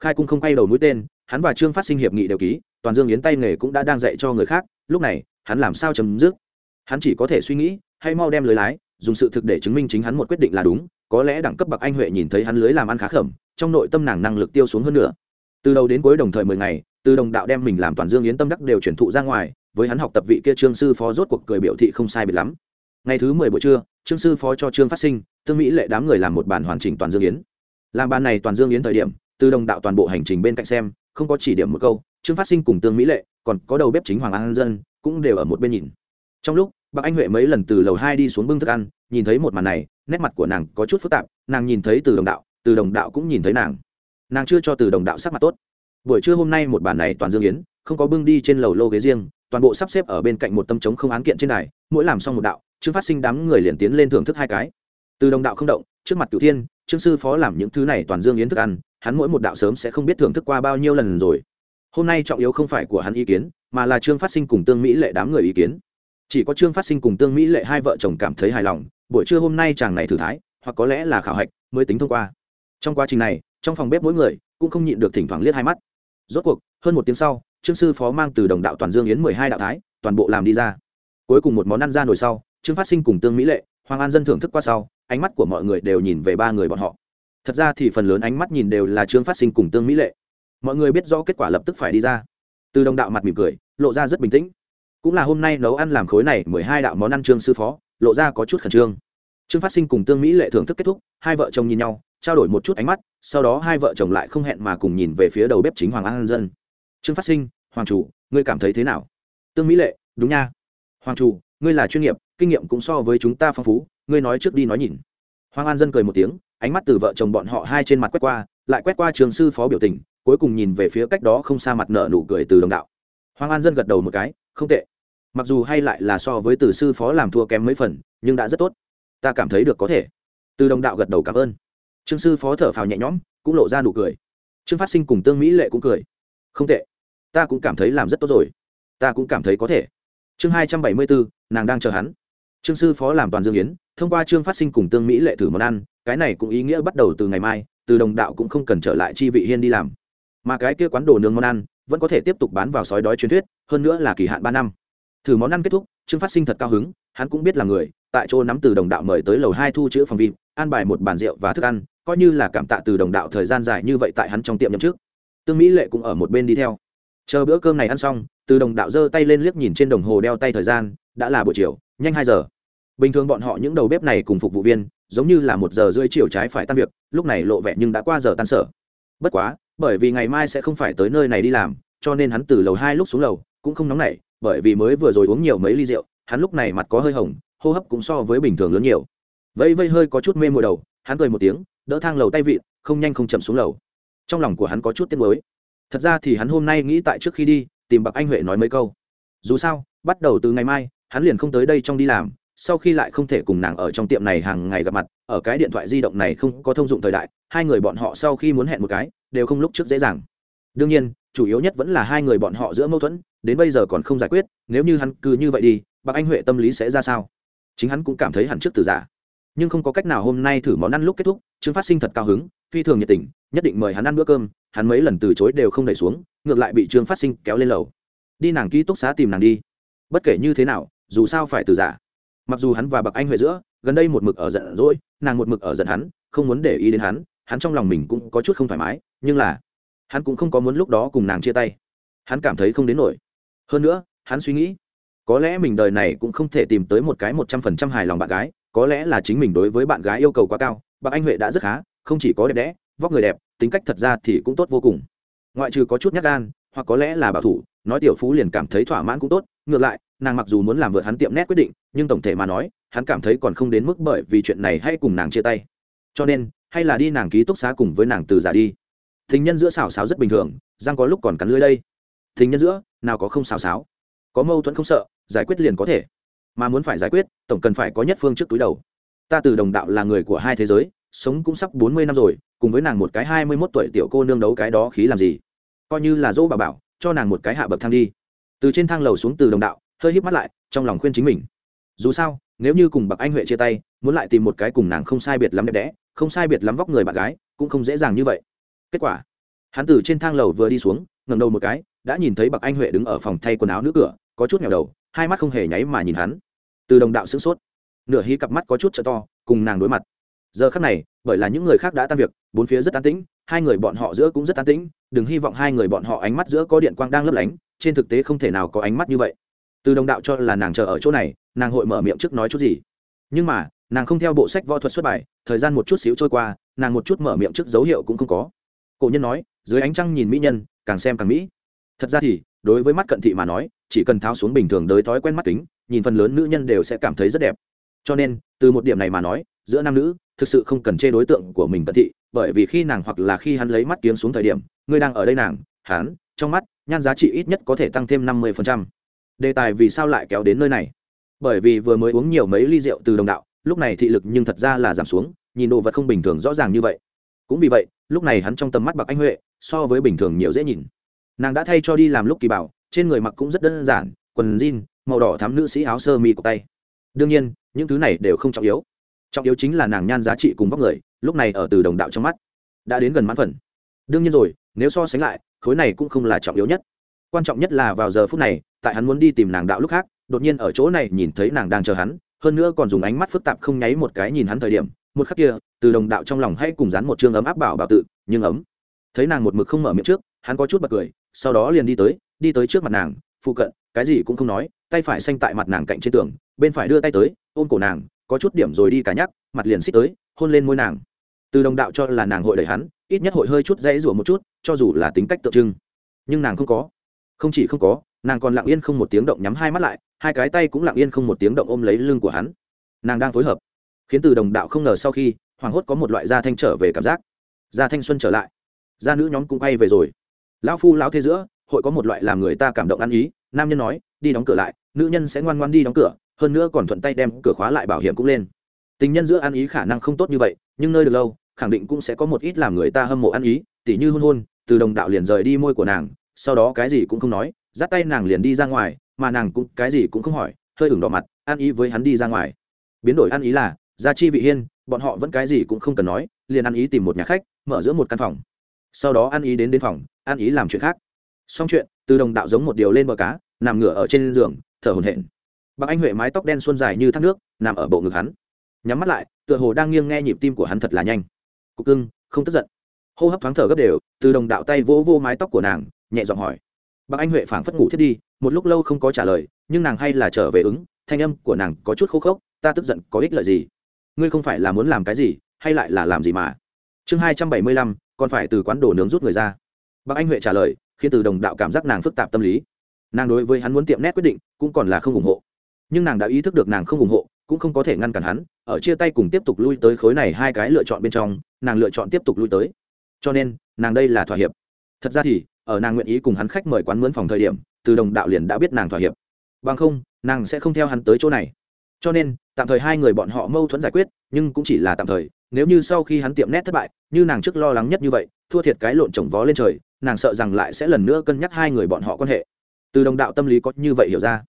Khai cung không quay đầu mũi tên, hắn và trương phát sinh hiệp nghị đều ký, toàn dương yến tay nghề cũng đã đang dạy cho người khác, lúc này, hắn làm sao chấm dứt? Hắn chỉ có thể suy nghĩ, hay mau đem lưới lái, dùng sự thực để chứng minh chính hắn một quyết định là đúng, có lẽ đẳng cấp bậc anh huệ nhìn thấy hắn lưới làm ăn khá khẩm, trong nội tâm nàng năng lực tiêu xuống hơn nữa. Từ đầu đến cuối đồng thời mười ngày, từ đồng đạo đem mình làm toàn dương yến tâm đắc đều chuyển thụ ra ngoài, với hắn học tập vị kia trương sư phó rốt cuộc cười biểu thị không sai biệt lắm ngày thứ mười buổi trưa, trương sư phó cho trương phát sinh, tương mỹ lệ đám người làm một bản hoàn chỉnh toàn dương yến. Làm bàn này toàn dương yến thời điểm, từ đồng đạo toàn bộ hành trình bên cạnh xem, không có chỉ điểm một câu, trương phát sinh cùng tương mỹ lệ, còn có đầu bếp chính hoàng an dân, cũng đều ở một bên nhìn. Trong lúc bác anh huệ mấy lần từ lầu hai đi xuống bưng thức ăn, nhìn thấy một màn này, nét mặt của nàng có chút phức tạp, nàng nhìn thấy từ đồng đạo, từ đồng đạo cũng nhìn thấy nàng. Nàng chưa cho từ đồng đạo sắc mặt tốt. Buổi trưa hôm nay một bản này toàn dương yến, không có bưng đi trên lầu lô ghế riêng, toàn bộ sắp xếp ở bên cạnh một tâm trống không án kiện trên đài, mỗi làm xong một đạo trương phát sinh đám người liền tiến lên thưởng thức hai cái. Từ đồng đạo không động, trước mặt cửu thiên, trương sư phó làm những thứ này toàn dương yến thức ăn, hắn mỗi một đạo sớm sẽ không biết thưởng thức qua bao nhiêu lần rồi. Hôm nay trọng yếu không phải của hắn ý kiến, mà là trương phát sinh cùng tương mỹ lệ đám người ý kiến. Chỉ có trương phát sinh cùng tương mỹ lệ hai vợ chồng cảm thấy hài lòng, buổi trưa hôm nay chàng này thử thái, hoặc có lẽ là khảo hạch, mới tính thông qua. Trong quá trình này, trong phòng bếp mỗi người cũng không nhịn được thỉnh thoảng liếc hai mắt. Rốt cuộc, hơn một tiếng sau, trương sư phó mang từ đồng đạo toàn dương yến mười hai đạo thái, toàn bộ làm đi ra. Cuối cùng một món ăn ra nồi sau trương phát sinh cùng tương mỹ lệ, hoàng an dân thưởng thức qua sau, ánh mắt của mọi người đều nhìn về ba người bọn họ. Thật ra thì phần lớn ánh mắt nhìn đều là trương phát sinh cùng tương mỹ lệ. Mọi người biết rõ kết quả lập tức phải đi ra. Từ đồng đạo mặt mỉm cười, lộ ra rất bình tĩnh. Cũng là hôm nay nấu ăn làm khối này, mười hai đạo món ăn trương sư phó, lộ ra có chút khẩn trương. Trương phát sinh cùng tương mỹ lệ thưởng thức kết thúc, hai vợ chồng nhìn nhau, trao đổi một chút ánh mắt, sau đó hai vợ chồng lại không hẹn mà cùng nhìn về phía đầu bếp chính hoàng an dân. Trương phát sinh, hoàng chủ, ngươi cảm thấy thế nào? Tương mỹ lệ, đúng nha. Hoàng chủ, ngươi là chuyên nghiệp kinh nghiệm cũng so với chúng ta phong phú, ngươi nói trước đi nói nhìn. Hoàng an dân cười một tiếng, ánh mắt từ vợ chồng bọn họ hai trên mặt quét qua, lại quét qua trường sư phó biểu tình, cuối cùng nhìn về phía cách đó không xa mặt nợ nụ cười từ đồng đạo. Hoàng an dân gật đầu một cái, không tệ. Mặc dù hay lại là so với từ sư phó làm thua kém mấy phần, nhưng đã rất tốt. Ta cảm thấy được có thể. Từ đồng đạo gật đầu cảm ơn. Trương sư phó thở phào nhẹ nhõm, cũng lộ ra nụ cười. Trương phát sinh cùng tương mỹ lệ cũng cười. Không tệ. Ta cũng cảm thấy làm rất tốt rồi. Ta cũng cảm thấy có thể. Chương hai trăm bảy mươi bốn, nàng đang chờ hắn trương sư phó làm toàn dương yến, thông qua trương phát sinh cùng tương mỹ lệ thử món ăn, cái này cũng ý nghĩa bắt đầu từ ngày mai, từ đồng đạo cũng không cần trở lại chi vị hiên đi làm. Mà cái kia quán đồ nướng món ăn, vẫn có thể tiếp tục bán vào sói đói truyền thuyết, hơn nữa là kỳ hạn ba năm. Thử món ăn kết thúc, trương phát sinh thật cao hứng, hắn cũng biết là người, tại chỗ nắm từ đồng đạo mời tới lầu hai thu chữ phòng vịt an bài một bàn rượu và thức ăn, coi như là cảm tạ từ đồng đạo thời gian dài như vậy tại hắn trong tiệm nhậm trước tương mỹ lệ cũng ở một bên đi theo. Chờ bữa cơm này ăn xong, từ đồng đạo giơ tay lên liếc nhìn trên đồng hồ đeo tay thời gian, đã là buổi chiều, nhanh hai giờ bình thường bọn họ những đầu bếp này cùng phục vụ viên, giống như là một giờ rưỡi chiều trái phải tan việc, lúc này lộ vẻ nhưng đã qua giờ tan sở. Bất quá, bởi vì ngày mai sẽ không phải tới nơi này đi làm, cho nên hắn từ lầu hai lúc xuống lầu, cũng không nóng nảy, bởi vì mới vừa rồi uống nhiều mấy ly rượu, hắn lúc này mặt có hơi hồng, hô hấp cũng so với bình thường lớn nhiều. Vây vây hơi có chút mê mùa đầu, hắn cười một tiếng, đỡ thang lầu tay vịn, không nhanh không chậm xuống lầu. Trong lòng của hắn có chút tiếc nuối. Thật ra thì hắn hôm nay nghĩ tại trước khi đi, tìm bạc anh huệ nói mấy câu. Dù sao, bắt đầu từ ngày mai, hắn liền không tới đây trong đi làm sau khi lại không thể cùng nàng ở trong tiệm này hàng ngày gặp mặt, ở cái điện thoại di động này không có thông dụng thời đại, hai người bọn họ sau khi muốn hẹn một cái, đều không lúc trước dễ dàng. Đương nhiên, chủ yếu nhất vẫn là hai người bọn họ giữa mâu thuẫn, đến bây giờ còn không giải quyết, nếu như hắn cứ như vậy đi bác anh huệ tâm lý sẽ ra sao? Chính hắn cũng cảm thấy hẳn trước từ giả. Nhưng không có cách nào hôm nay thử món ăn lúc kết thúc trương phát sinh thật cao hứng, phi thường nhiệt tình, nhất định mời hắn ăn bữa cơm, hắn mấy lần từ chối đều không đẩy xuống, ngược lại bị trương phát sinh kéo lên lầu. Đi nàng ký túc xá tìm nàng đi. Bất kể như thế nào, dù sao phải từ giả mặc dù hắn và bậc anh huệ giữa, gần đây một mực ở giận dỗi, nàng một mực ở giận hắn, không muốn để ý đến hắn hắn trong lòng mình cũng có chút không thoải mái, nhưng là, hắn cũng không có muốn lúc đó cùng nàng chia tay. Hắn cảm thấy không đến nổi. Hơn nữa, hắn suy nghĩ, có lẽ mình đời này cũng không thể tìm tới một cái một trăm phần trăm hài lòng bạn gái, có lẽ là chính mình đối với bạn gái yêu cầu quá cao bác anh huệ đã rất khá, không chỉ có đẹp đẽ, vóc người đẹp, tính cách thật ra thì cũng tốt vô cùng. Ngoại trừ có chút nhát gan, hoặc có lẽ là bảo thủ, nói tiểu phú liền cảm thấy thỏa mãn cũng tốt, ngược lại nàng mặc dù muốn làm vượt hắn tiệm nét quyết định, nhưng tổng thể mà nói, hắn cảm thấy còn không đến mức bởi vì chuyện này hay cùng nàng chia tay. Cho nên, hay là đi nàng ký túc xá cùng với nàng từ giả đi. Thình nhân giữa xào xáo rất bình thường, giang có lúc còn cắn lưới đây. Thình nhân giữa, nào có không xào xáo. Có mâu thuẫn không sợ, giải quyết liền có thể. Mà muốn phải giải quyết, tổng cần phải có nhất phương trước túi đầu. Ta từ đồng đạo là người của hai thế giới, sống cũng sắp bốn mươi năm rồi, cùng với nàng một cái hai mươi mốt tuổi tiểu cô nương đấu cái đó khí làm gì? Coi như là dỗ bà bảo, cho nàng một cái hạ bậc thang đi. Từ trên thang lầu xuống từ đồng đạo hơi híp mắt lại, trong lòng khuyên chính mình. Dù sao, nếu như cùng bậc anh huệ chia tay, muốn lại tìm một cái cùng nàng không sai biệt lắm đẹp đẽ, không sai biệt lắm vóc người bạn gái, cũng không dễ dàng như vậy. Kết quả, hắn từ trên thang lầu vừa đi xuống ngầm đầu một cái, đã nhìn thấy bậc anh huệ đứng ở phòng thay quần áo nước cửa, có chút nghèo đầu, hai mắt không hề nháy mà nhìn hắn. Từ đồng đạo sửng sốt, nửa hí cặp mắt có chút t to, cùng nàng đối mặt. Giờ khắc này, bởi là những người khác đã tan việc, bốn phía rất an tĩnh, hai người bọn họ giữa cũng rất an tĩnh, đừng hy vọng hai người bọn họ ánh mắt giữa có điện quang đang lấp lánh, trên thực tế không thể nào có ánh mắt như vậy từ đồng đạo cho là nàng chờ ở chỗ này, nàng hội mở miệng trước nói chút gì. Nhưng mà, nàng không theo bộ sách võ thuật xuất bài, thời gian một chút xíu trôi qua, nàng một chút mở miệng trước dấu hiệu cũng không có. Cổ nhân nói, dưới ánh trăng nhìn mỹ nhân, càng xem càng mỹ. Thật ra thì, đối với mắt cận thị mà nói, chỉ cần tháo xuống bình thường đới thói quen mắt kính, nhìn phần lớn nữ nhân đều sẽ cảm thấy rất đẹp. Cho nên, từ một điểm này mà nói, giữa nam nữ, thực sự không cần chê đối tượng của mình cận thị, bởi vì khi nàng hoặc là khi hắn lấy mắt kiếm xuống thời điểm, ngươi đang ở đây nàng, hắn, trong mắt, nhan giá trị ít nhất có thể tăng thêm năm mươi phần trăm đề tài vì sao lại kéo đến nơi này? Bởi vì vừa mới uống nhiều mấy ly rượu từ đồng đạo, lúc này thị lực nhưng thật ra là giảm xuống, nhìn đồ vật không bình thường rõ ràng như vậy. Cũng vì vậy, lúc này hắn trong tầm mắt bạc anh huệ so với bình thường nhiều dễ nhìn. Nàng đã thay cho đi làm lúc kỳ bảo, trên người mặc cũng rất đơn giản, quần jean, màu đỏ thắm nữ sĩ áo sơ mi của tay. Đương nhiên, những thứ này đều không trọng yếu. Trọng yếu chính là nàng nhan giá trị cùng vóc người, lúc này ở từ đồng đạo trong mắt, đã đến gần mãn phần. Đương nhiên rồi, nếu so sánh lại, khối này cũng không là trọng yếu nhất quan trọng nhất là vào giờ phút này, tại hắn muốn đi tìm nàng đạo lúc khác, đột nhiên ở chỗ này nhìn thấy nàng đang chờ hắn, hơn nữa còn dùng ánh mắt phức tạp không nháy một cái nhìn hắn thời điểm, một khắc kia, từ đồng đạo trong lòng hay cùng dán một chương ấm áp bảo bảo tự, nhưng ấm. Thấy nàng một mực không mở miệng trước, hắn có chút bật cười, sau đó liền đi tới đi tới trước mặt nàng, phụ cận, cái gì cũng không nói, tay phải xanh tại mặt nàng cạnh trên tường, bên phải đưa tay tới, ôm cổ nàng, có chút điểm rồi đi cả nhắc, mặt liền xích tới, hôn lên môi nàng. Từ đồng đạo cho là nàng hội đẩy hắn, ít nhất hội hơi chút dãy rủa một chút, cho dù là tính cách tượng trưng. Nhưng nàng không có không chỉ không có, nàng còn lặng yên không một tiếng động nhắm hai mắt lại, hai cái tay cũng lặng yên không một tiếng động ôm lấy lưng của hắn. Nàng đang phối hợp, khiến từ đồng đạo không ngờ sau khi, hoảng hốt có một loại da thanh trở về cảm giác. Da thanh xuân trở lại da nữ nhóm cũng quay về rồi. Lão phu, lão thế giữa, hội có một loại làm người ta cảm động ăn ý, nam nhân nói, đi đóng cửa lại, nữ nhân sẽ ngoan ngoan đi đóng cửa, hơn nữa còn thuận tay đem cửa khóa lại bảo hiểm cũng lên. Tình nhân giữa ăn ý khả năng không tốt như vậy, nhưng nơi được lâu, khẳng định cũng sẽ có một ít làm người ta hâm mộ ăn ý, tỉ như hôn hôn, từ đồng đạo liền rời đi môi của nàng sau đó cái gì cũng không nói, dắt tay nàng liền đi ra ngoài, mà nàng cũng cái gì cũng không hỏi, hơi ửng đỏ mặt, ăn ý với hắn đi ra ngoài. Biến đổi ăn ý là, gia chi, vị hiên, bọn họ vẫn cái gì cũng không cần nói, liền ăn ý tìm một nhà khách, mở giữa một căn phòng. Sau đó ăn ý đến đến phòng, ăn ý làm chuyện khác. Xong chuyện, từ đồng đạo giống một điều lên bờ cá, nằm ngửa ở trên giường, thở hổn hển. Bác anh huệ mái tóc đen xuân dài như thác nước, nằm ở bộ ngực hắn. Nhắm mắt lại, tựa hồ đang nghiêng nghe nhịp tim của hắn thật là nhanh. Cục cưng, không tức giận. Hô hấp thoáng thở gấp đều, từ đồng đạo tay vỗ vô mái tóc của nàng nhẹ giọng hỏi. Bác anh huệ phảng phất ngủ thiết đi, một lúc lâu không có trả lời, nhưng nàng hay là trở về ứng, thanh âm của nàng có chút khô khốc, ta tức giận có ích lợi gì? Ngươi không phải là muốn làm cái gì, hay lại là làm gì mà? Chương hai trăm bảy mươi lăm, còn phải từ quán đồ nướng rút người ra. Bác anh huệ trả lời, khiến từ đồng đạo cảm giác nàng phức tạp tâm lý. Nàng đối với hắn muốn tiệm nét quyết định, cũng còn là không ủng hộ. Nhưng nàng đã ý thức được nàng không ủng hộ, cũng không có thể ngăn cản hắn, ở chia tay cùng tiếp tục lui tới khối này hai cái lựa chọn bên trong, nàng lựa chọn tiếp tục lui tới. Cho nên, nàng đây là thỏa hiệp. Thật ra thì ở nàng nguyện ý cùng hắn khách mời quán mướn phòng thời điểm, từ đồng đạo liền đã biết nàng thỏa hiệp. Bằng không, nàng sẽ không theo hắn tới chỗ này. Cho nên, tạm thời hai người bọn họ mâu thuẫn giải quyết, nhưng cũng chỉ là tạm thời. Nếu như sau khi hắn tiệm nét thất bại, như nàng trước lo lắng nhất như vậy, thua thiệt cái lộn trồng vó lên trời, nàng sợ rằng lại sẽ lần nữa cân nhắc hai người bọn họ quan hệ. Từ đồng đạo tâm lý có như vậy hiểu ra,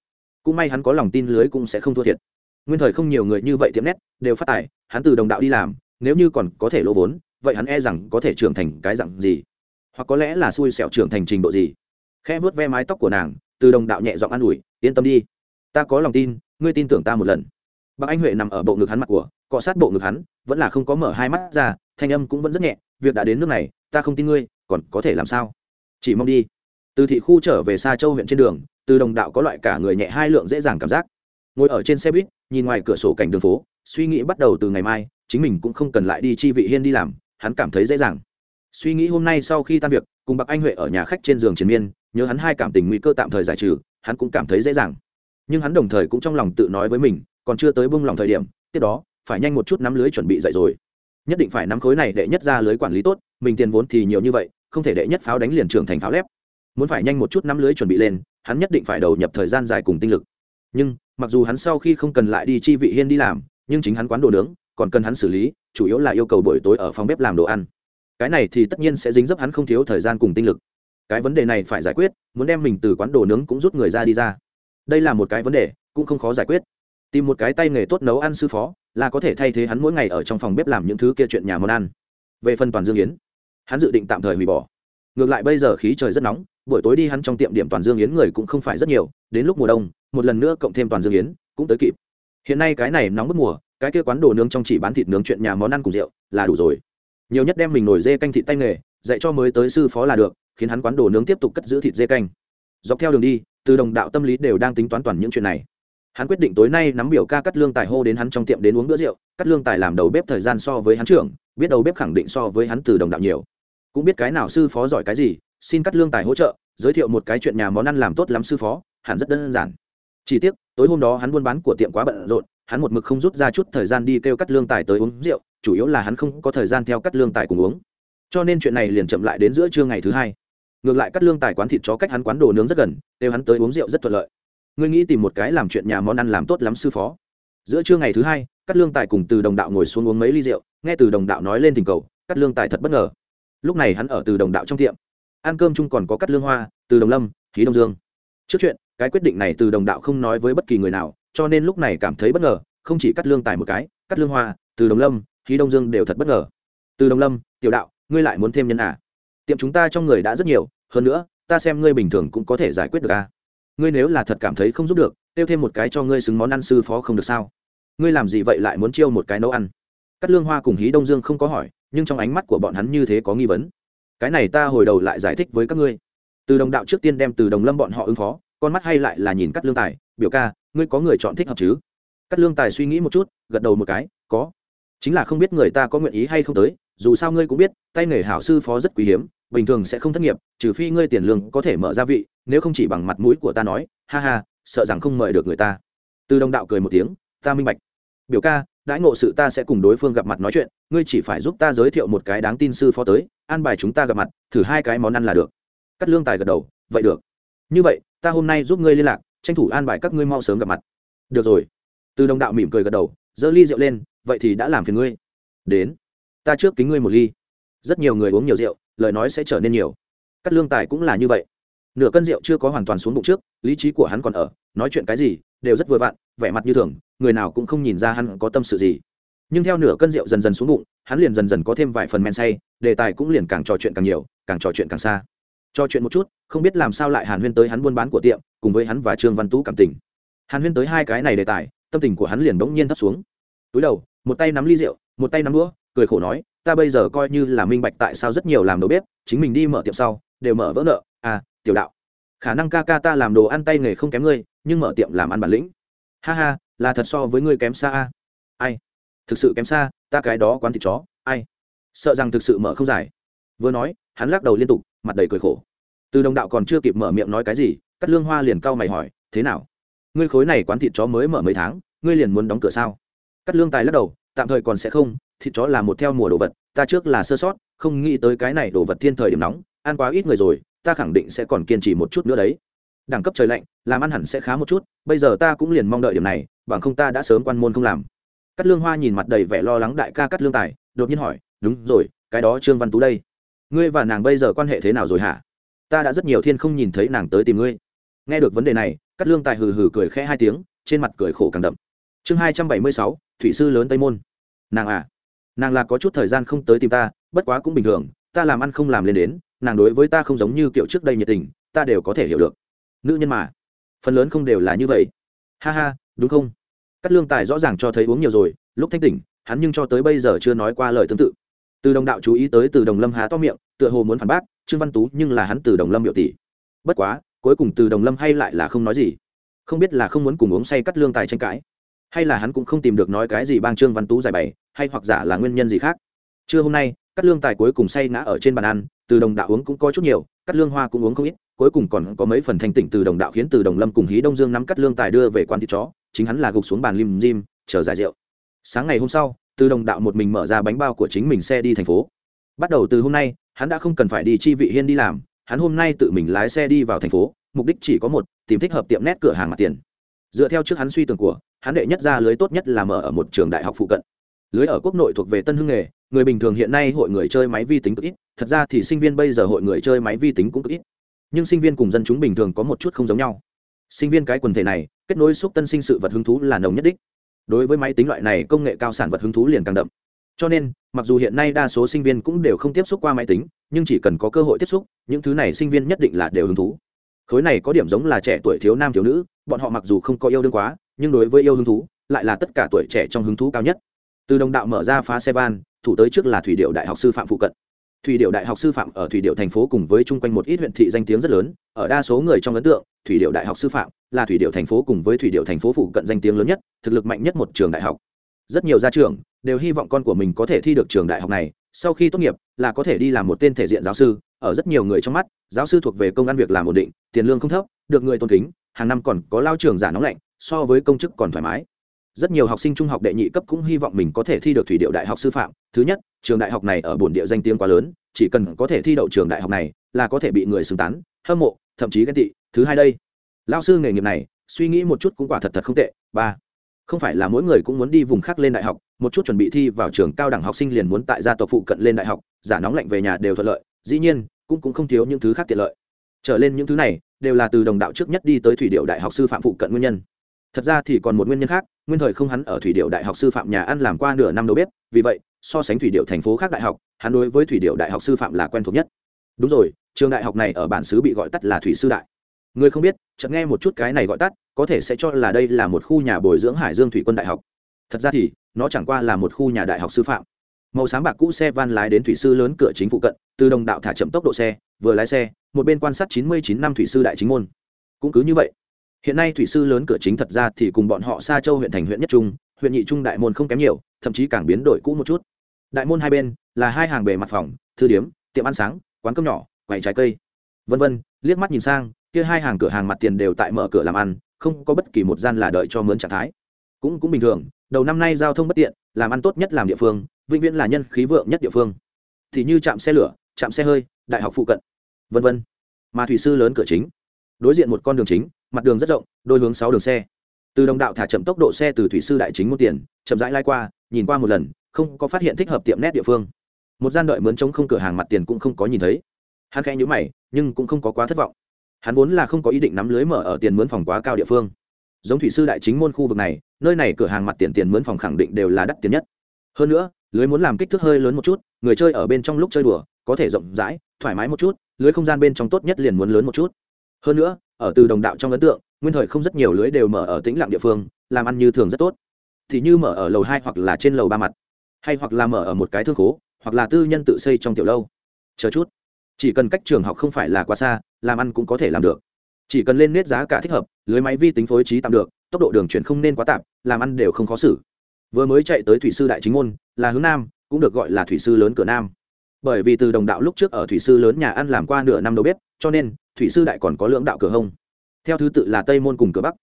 cũng may hắn có lòng tin lưới cũng sẽ không thua thiệt. Nguyên thời không nhiều người như vậy tiệm nét đều phát tài, hắn từ đồng đạo đi làm, nếu như còn có thể lỗ vốn, vậy hắn e rằng có thể trưởng thành cái dặn gì? Hoặc có lẽ là xui xẻo trưởng thành trình độ gì. Khẽ vớt ve mái tóc của nàng, từ đồng đạo nhẹ giọng an ủi, yên tâm đi. Ta có lòng tin, ngươi tin tưởng ta một lần. Bác anh huệ nằm ở bộ ngực hắn mặt của, cọ sát bộ ngực hắn, vẫn là không có mở hai mắt ra, thanh âm cũng vẫn rất nhẹ, việc đã đến nước này, ta không tin ngươi, còn có thể làm sao? Chỉ mong đi. Từ thị khu trở về xa châu huyện trên đường, từ đồng đạo có loại cả người nhẹ hai lượng dễ dàng cảm giác. Ngồi ở trên xe buýt, nhìn ngoài cửa sổ cảnh đường phố, suy nghĩ bắt đầu từ ngày mai, chính mình cũng không cần lại đi chi vị hiên đi làm, hắn cảm thấy dễ dàng suy nghĩ hôm nay sau khi tan việc, cùng bạc anh huệ ở nhà khách trên giường triền miên, nhớ hắn hai cảm tình nguy cơ tạm thời giải trừ, hắn cũng cảm thấy dễ dàng. Nhưng hắn đồng thời cũng trong lòng tự nói với mình, còn chưa tới bông lòng thời điểm, tiếp đó, phải nhanh một chút nắm lưới chuẩn bị dậy rồi. Nhất định phải nắm khối này để nhất ra lưới quản lý tốt, mình tiền vốn thì nhiều như vậy, không thể đệ nhất pháo đánh liền trưởng thành pháo lép. Muốn phải nhanh một chút nắm lưới chuẩn bị lên, hắn nhất định phải đầu nhập thời gian dài cùng tinh lực. Nhưng, mặc dù hắn sau khi không cần lại đi chi vị hiên đi làm, nhưng chính hắn quán đồ nướng, còn cần hắn xử lý, chủ yếu là yêu cầu buổi tối ở phòng bếp làm đồ ăn cái này thì tất nhiên sẽ dính dấp hắn không thiếu thời gian cùng tinh lực. Cái vấn đề này phải giải quyết, muốn đem mình từ quán đồ nướng cũng rút người ra đi ra. Đây là một cái vấn đề, cũng không khó giải quyết. Tìm một cái tay nghề tốt nấu ăn sư phó, là có thể thay thế hắn mỗi ngày ở trong phòng bếp làm những thứ kia chuyện nhà món ăn. Về phần toàn dương yến, hắn dự định tạm thời hủy bỏ. Ngược lại bây giờ khí trời rất nóng, buổi tối đi hắn trong tiệm điểm toàn dương yến người cũng không phải rất nhiều, đến lúc mùa đông, một lần nữa cộng thêm toàn dương yến, cũng tới kịp. Hiện nay cái này nóng bức mùa, cái kia quán đồ nướng trong chỉ bán thịt nướng chuyện nhà món ăn cùng rượu, là đủ rồi nhiều nhất đem mình nổi dê canh thịt tay nghề, dạy cho mới tới sư phó là được, khiến hắn quán đồ nướng tiếp tục cất giữ thịt dê canh. Dọc theo đường đi, từ đồng đạo tâm lý đều đang tính toán toàn những chuyện này. Hắn quyết định tối nay nắm biểu ca cắt lương tài hô đến hắn trong tiệm đến uống bữa rượu, cắt lương tài làm đầu bếp thời gian so với hắn trưởng, biết đầu bếp khẳng định so với hắn từ đồng đạo nhiều. Cũng biết cái nào sư phó giỏi cái gì, xin cắt lương tài hỗ trợ, giới thiệu một cái chuyện nhà món ăn làm tốt lắm sư phó, hẳn rất đơn giản. Chỉ tiếc, tối hôm đó hắn buôn bán của tiệm quá bận rộn hắn một mực không rút ra chút thời gian đi kêu cắt lương tài tới uống rượu, chủ yếu là hắn không có thời gian theo cắt lương tài cùng uống. Cho nên chuyện này liền chậm lại đến giữa trưa ngày thứ hai. Ngược lại cắt lương tài quán thịt chó cách hắn quán đồ nướng rất gần, kêu hắn tới uống rượu rất thuận lợi. Ngươi nghĩ tìm một cái làm chuyện nhà món ăn làm tốt lắm sư phó. Giữa trưa ngày thứ hai, cắt lương tài cùng từ đồng đạo ngồi xuống uống mấy ly rượu, nghe từ đồng đạo nói lên tình cầu, cắt lương tài thật bất ngờ. Lúc này hắn ở từ đồng đạo trong tiệm. Ăn cơm chung còn có cắt lương hoa, từ đồng lâm khí đông dương. Trước chuyện, cái quyết định này từ đồng đạo không nói với bất kỳ người nào cho nên lúc này cảm thấy bất ngờ, không chỉ cắt lương tài một cái, cắt lương hoa, từ đồng lâm khí đông dương đều thật bất ngờ. Từ đồng lâm, tiểu đạo, ngươi lại muốn thêm nhân à? Tiệm chúng ta trong người đã rất nhiều, hơn nữa, ta xem ngươi bình thường cũng có thể giải quyết được à. ngươi nếu là thật cảm thấy không giúp được, tiêu thêm một cái cho ngươi xứng món ăn sư phó không được sao? Ngươi làm gì vậy lại muốn chiêu một cái nấu ăn? Cắt lương hoa cùng hí đông dương không có hỏi, nhưng trong ánh mắt của bọn hắn như thế có nghi vấn. Cái này ta hồi đầu lại giải thích với các ngươi. Từ đồng đạo trước tiên đem từ đồng lâm bọn họ ứng phó, con mắt hay lại là nhìn cắt lương tài, biểu ca ngươi có người chọn thích hợp chứ? Cắt lương tài suy nghĩ một chút, gật đầu một cái, có. Chính là không biết người ta có nguyện ý hay không tới, dù sao ngươi cũng biết, tay nghề hảo sư phó rất quý hiếm, bình thường sẽ không thất nghiệp, trừ phi ngươi tiền lương có thể mở ra vị, nếu không chỉ bằng mặt mũi của ta nói, ha ha, sợ rằng không mời được người ta. Từ đồng đạo cười một tiếng, ta minh bạch. Biểu ca, đãi ngộ sự ta sẽ cùng đối phương gặp mặt nói chuyện, ngươi chỉ phải giúp ta giới thiệu một cái đáng tin sư phó tới, an bài chúng ta gặp mặt, thử hai cái món ăn là được. Cắt lương tài gật đầu, vậy được. Như vậy, ta hôm nay giúp ngươi liên lạc tranh thủ an bài các ngươi mau sớm gặp mặt. Được rồi. Từ đồng đạo mỉm cười gật đầu, giơ ly rượu lên, vậy thì đã làm phiền ngươi. Đến. Ta trước kính ngươi một ly. Rất nhiều người uống nhiều rượu, lời nói sẽ trở nên nhiều. Cắt lương tài cũng là như vậy. Nửa cân rượu chưa có hoàn toàn xuống bụng trước, lý trí của hắn còn ở, nói chuyện cái gì, đều rất vừa vặn, vẻ mặt như thường, người nào cũng không nhìn ra hắn có tâm sự gì. Nhưng theo nửa cân rượu dần dần xuống bụng, hắn liền dần dần có thêm vài phần men say, đề tài cũng liền càng trò chuyện càng nhiều, càng trò chuyện càng xa cho chuyện một chút, không biết làm sao lại hàn huyên tới hắn buôn bán của tiệm, cùng với hắn và trương văn tú cảm tình. Hàn huyên tới hai cái này đề tài, tâm tình của hắn liền bỗng nhiên thấp xuống. Túi đầu, một tay nắm ly rượu, một tay nắm đũa, cười khổ nói, ta bây giờ coi như là minh bạch tại sao rất nhiều làm đồ bếp, chính mình đi mở tiệm sau, đều mở vỡ nợ. À tiểu đạo, khả năng ca ca ta làm đồ ăn tay nghề không kém ngươi, nhưng mở tiệm làm ăn bản lĩnh. Ha ha, là thật so với ngươi kém xa a. Ai? Thực sự kém xa, ta cái đó quán thịt chó, ai? Sợ rằng thực sự mở không dài vừa nói hắn lắc đầu liên tục, mặt đầy cười khổ. Từ đồng đạo còn chưa kịp mở miệng nói cái gì cắt lương hoa liền cau mày hỏi, thế nào? Ngươi khối này quán thịt chó mới mở mấy tháng, ngươi liền muốn đóng cửa sao? Cắt lương tài lắc đầu, tạm thời còn sẽ không, thịt chó là một theo mùa đồ vật, ta trước là sơ sót, không nghĩ tới cái này đồ vật thiên thời điểm nóng, ăn quá ít người rồi, ta khẳng định sẽ còn kiên trì một chút nữa đấy. Đẳng cấp trời lạnh, làm ăn hẳn sẽ khá một chút, bây giờ ta cũng liền mong đợi điểm này, bằng không ta đã sớm quan môn không làm. Cắt lương hoa nhìn mặt đầy vẻ lo lắng đại ca cắt lương tài, đột nhiên hỏi, đúng rồi, cái đó trương văn tú đây ngươi và nàng bây giờ quan hệ thế nào rồi hả? Ta đã rất nhiều thiên không nhìn thấy nàng tới tìm ngươi. Nghe được vấn đề này cắt lương tài hừ hừ cười khẽ hai tiếng, trên mặt cười khổ càng đậm. Chương hai trăm bảy mươi sáu, thủy sư lớn tây môn. Nàng à? Nàng là có chút thời gian không tới tìm ta, bất quá cũng bình thường, ta làm ăn không làm lên đến, nàng đối với ta không giống như kiểu trước đây nhiệt tình, ta đều có thể hiểu được. Nữ nhân mà. Phần lớn không đều là như vậy. Ha ha, đúng không? Cắt lương tài rõ ràng cho thấy uống nhiều rồi, lúc thanh tỉnh, hắn nhưng cho tới bây giờ chưa nói qua lời tương tự từ đồng đạo chú ý tới từ đồng lâm há to miệng, tựa hồ muốn phản bác, trương văn tú nhưng là hắn từ đồng lâm biểu tỷ. Bất quá, cuối cùng từ đồng lâm hay lại là không nói gì. Không biết là không muốn cùng uống say cắt lương tài tranh cãi, hay là hắn cũng không tìm được nói cái gì bang trương văn tú giải bày, hay hoặc giả là nguyên nhân gì khác. Trưa hôm nay, cắt lương tài cuối cùng say ngã ở trên bàn ăn, từ đồng đạo uống cũng có chút nhiều, cắt lương hoa cũng uống không ít, cuối cùng còn có mấy phần thanh tỉnh từ đồng đạo khiến từ đồng lâm cùng hí đông dương nắm cắt lương tài đưa về quán thịt chó, chính hắn là gục xuống bàn lim dim, chờ giải rượu. Sáng ngày hôm sau từ đồng đạo một mình mở ra bánh bao của chính mình xe đi thành phố. Bắt đầu từ hôm nay, hắn đã không cần phải đi chi vị hiên đi làm, hắn hôm nay tự mình lái xe đi vào thành phố, mục đích chỉ có một, tìm thích hợp tiệm nét cửa hàng mặt tiền. Dựa theo trước hắn suy tưởng của, hắn đệ nhất ra lưới tốt nhất là mở ở một trường đại học phụ cận. Lưới ở quốc nội thuộc về tân hưng nghề, người bình thường hiện nay hội người chơi máy vi tính cực ít, thật ra thì sinh viên bây giờ hội người chơi máy vi tính cũng cực ít. Nhưng sinh viên cùng dân chúng bình thường có một chút không giống nhau. Sinh viên cái quần thể này, kết nối xúc tân sinh sự vật hứng thú là nồng nhất đích đối với máy tính loại này công nghệ cao sản vật hứng thú liền càng đậm. Cho nên, mặc dù hiện nay đa số sinh viên cũng đều không tiếp xúc qua máy tính, nhưng chỉ cần có cơ hội tiếp xúc, những thứ này sinh viên nhất định là đều hứng thú. Khối này có điểm giống là trẻ tuổi thiếu nam thiếu nữ, bọn họ mặc dù không có yêu đương quá, nhưng đối với yêu hứng thú, lại là tất cả tuổi trẻ trong hứng thú cao nhất. Từ đồng đạo mở ra phá xe van, thủ tới trước là thủy điệu đại học sư phạm phụ cận thủy điệu đại học sư phạm ở thủy điệu thành phố cùng với chung quanh một ít huyện thị danh tiếng rất lớn, ở đa số người trong ấn tượng, thủy điệu đại học sư phạm là thủy điệu thành phố cùng với thủy điệu thành phố phụ cận danh tiếng lớn nhất, thực lực mạnh nhất một trường đại học. Rất nhiều gia trưởng đều hy vọng con của mình có thể thi được trường đại học này, sau khi tốt nghiệp là có thể đi làm một tên thể diện giáo sư, ở rất nhiều người trong mắt, giáo sư thuộc về công ăn việc làm ổn định, tiền lương không thấp, được người tôn kính, hàng năm còn có lao trường giả nóng lạnh, so với công chức còn thoải mái rất nhiều học sinh trung học đệ nhị cấp cũng hy vọng mình có thể thi được thủy điệu đại học sư phạm. Thứ nhất, trường đại học này ở bồn địa danh tiếng quá lớn, chỉ cần có thể thi đậu trường đại học này là có thể bị người xứng tán, hâm mộ, thậm chí ghen tị. Thứ hai đây lao sư nghề nghiệp này, suy nghĩ một chút cũng quả thật thật không tệ. Ba, không phải là mỗi người cũng muốn đi vùng khác lên đại học, một chút chuẩn bị thi vào trường cao đẳng học sinh liền muốn tại gia tộc phụ cận lên đại học, giả nóng lạnh về nhà đều thuận lợi, dĩ nhiên, cũng cũng không thiếu những thứ khác tiện lợi. Trở lên những thứ này, đều là từ đồng đạo trước nhất đi tới thủy điệu đại học sư phạm phụ cận nguyên nhân thật ra thì còn một nguyên nhân khác, nguyên thời không hắn ở thủy điệu đại học sư phạm nhà ăn làm qua nửa năm đầu bếp, vì vậy, so sánh thủy điệu thành phố khác đại học, hắn đối với thủy điệu đại học sư phạm là quen thuộc nhất. Đúng rồi, trường đại học này ở bản xứ bị gọi tắt là thủy sư đại. Người không biết, chợt nghe một chút cái này gọi tắt, có thể sẽ cho là đây là một khu nhà bồi dưỡng hải dương thủy quân đại học. Thật ra thì, nó chẳng qua là một khu nhà đại học sư phạm. Màu sáng bạc cũ xe van lái đến thủy sư lớn cửa chính phụ cận, từ đồng đạo thả chậm tốc độ xe, vừa lái xe, một bên quan sát chín mươi chín năm thủy sư đại chính môn. Cũng cứ như vậy hiện nay thủy sư lớn cửa chính thật ra thì cùng bọn họ xa châu huyện thành huyện nhất trung, huyện nhị trung đại môn không kém nhiều, thậm chí càng biến đổi cũ một chút. Đại môn hai bên là hai hàng bề mặt phòng, thư điếm, tiệm ăn sáng, quán cơm nhỏ, quầy trái cây. Vân vân, liếc mắt nhìn sang, kia hai hàng cửa hàng mặt tiền đều tại mở cửa làm ăn, không có bất kỳ một gian là đợi cho mướn trạng thái. Cũng cũng bình thường, đầu năm nay giao thông bất tiện, làm ăn tốt nhất làm địa phương, vĩnh viễn là nhân khí vượng nhất địa phương. Thì như trạm xe lửa trạm xe hơi, đại học phụ cận. Vân vân, mà thủy sư lớn cửa chính. Đối diện một con đường chính mặt đường rất rộng, đôi hướng sáu đường xe. Từ đồng đạo thả chậm tốc độ xe từ thủy sư đại chính một tiền, chậm rãi lai qua, nhìn qua một lần, không có phát hiện thích hợp tiệm nét địa phương. Một gian đợi mướn trống không cửa hàng mặt tiền cũng không có nhìn thấy. Hắn khẽ nhữ mày, nhưng cũng không có quá thất vọng. Hắn vốn là không có ý định nắm lưới mở ở tiền mướn phòng quá cao địa phương. Giống thủy sư đại chính môn khu vực này, nơi này cửa hàng mặt tiền tiền mướn phòng khẳng định đều là đắt tiền nhất. Hơn nữa, lưới muốn làm kích thước hơi lớn một chút, người chơi ở bên trong lúc chơi đùa, có thể rộng rãi, thoải mái một chút, lưới không gian bên trong tốt nhất liền muốn lớn một chút hơn nữa, ở từ đồng đạo trong ấn tượng, nguyên thời không rất nhiều lưới đều mở ở tĩnh lặng địa phương, làm ăn như thường rất tốt. Thì như mở ở lầu hai hoặc là trên lầu ba mặt, hay hoặc là mở ở một cái thương khố, hoặc là tư nhân tự xây trong tiểu lâu. Chờ chút. Chỉ cần cách trường học không phải là quá xa, làm ăn cũng có thể làm được. Chỉ cần lên nết giá cả thích hợp, lưới máy vi tính phối trí tạm được, tốc độ đường chuyển không nên quá tạm làm ăn đều không khó xử. Vừa mới chạy tới thủy sư đại chính môn, là hướng nam, cũng được gọi là thủy sư lớn cửa nam. Bởi vì từ đồng đạo lúc trước ở thủy sư lớn nhà ăn làm qua nửa năm đầu bếp cho nên thủy sư đại còn có lưỡng đạo cửa hông. Theo thứ tự là tây môn cùng cửa bắc.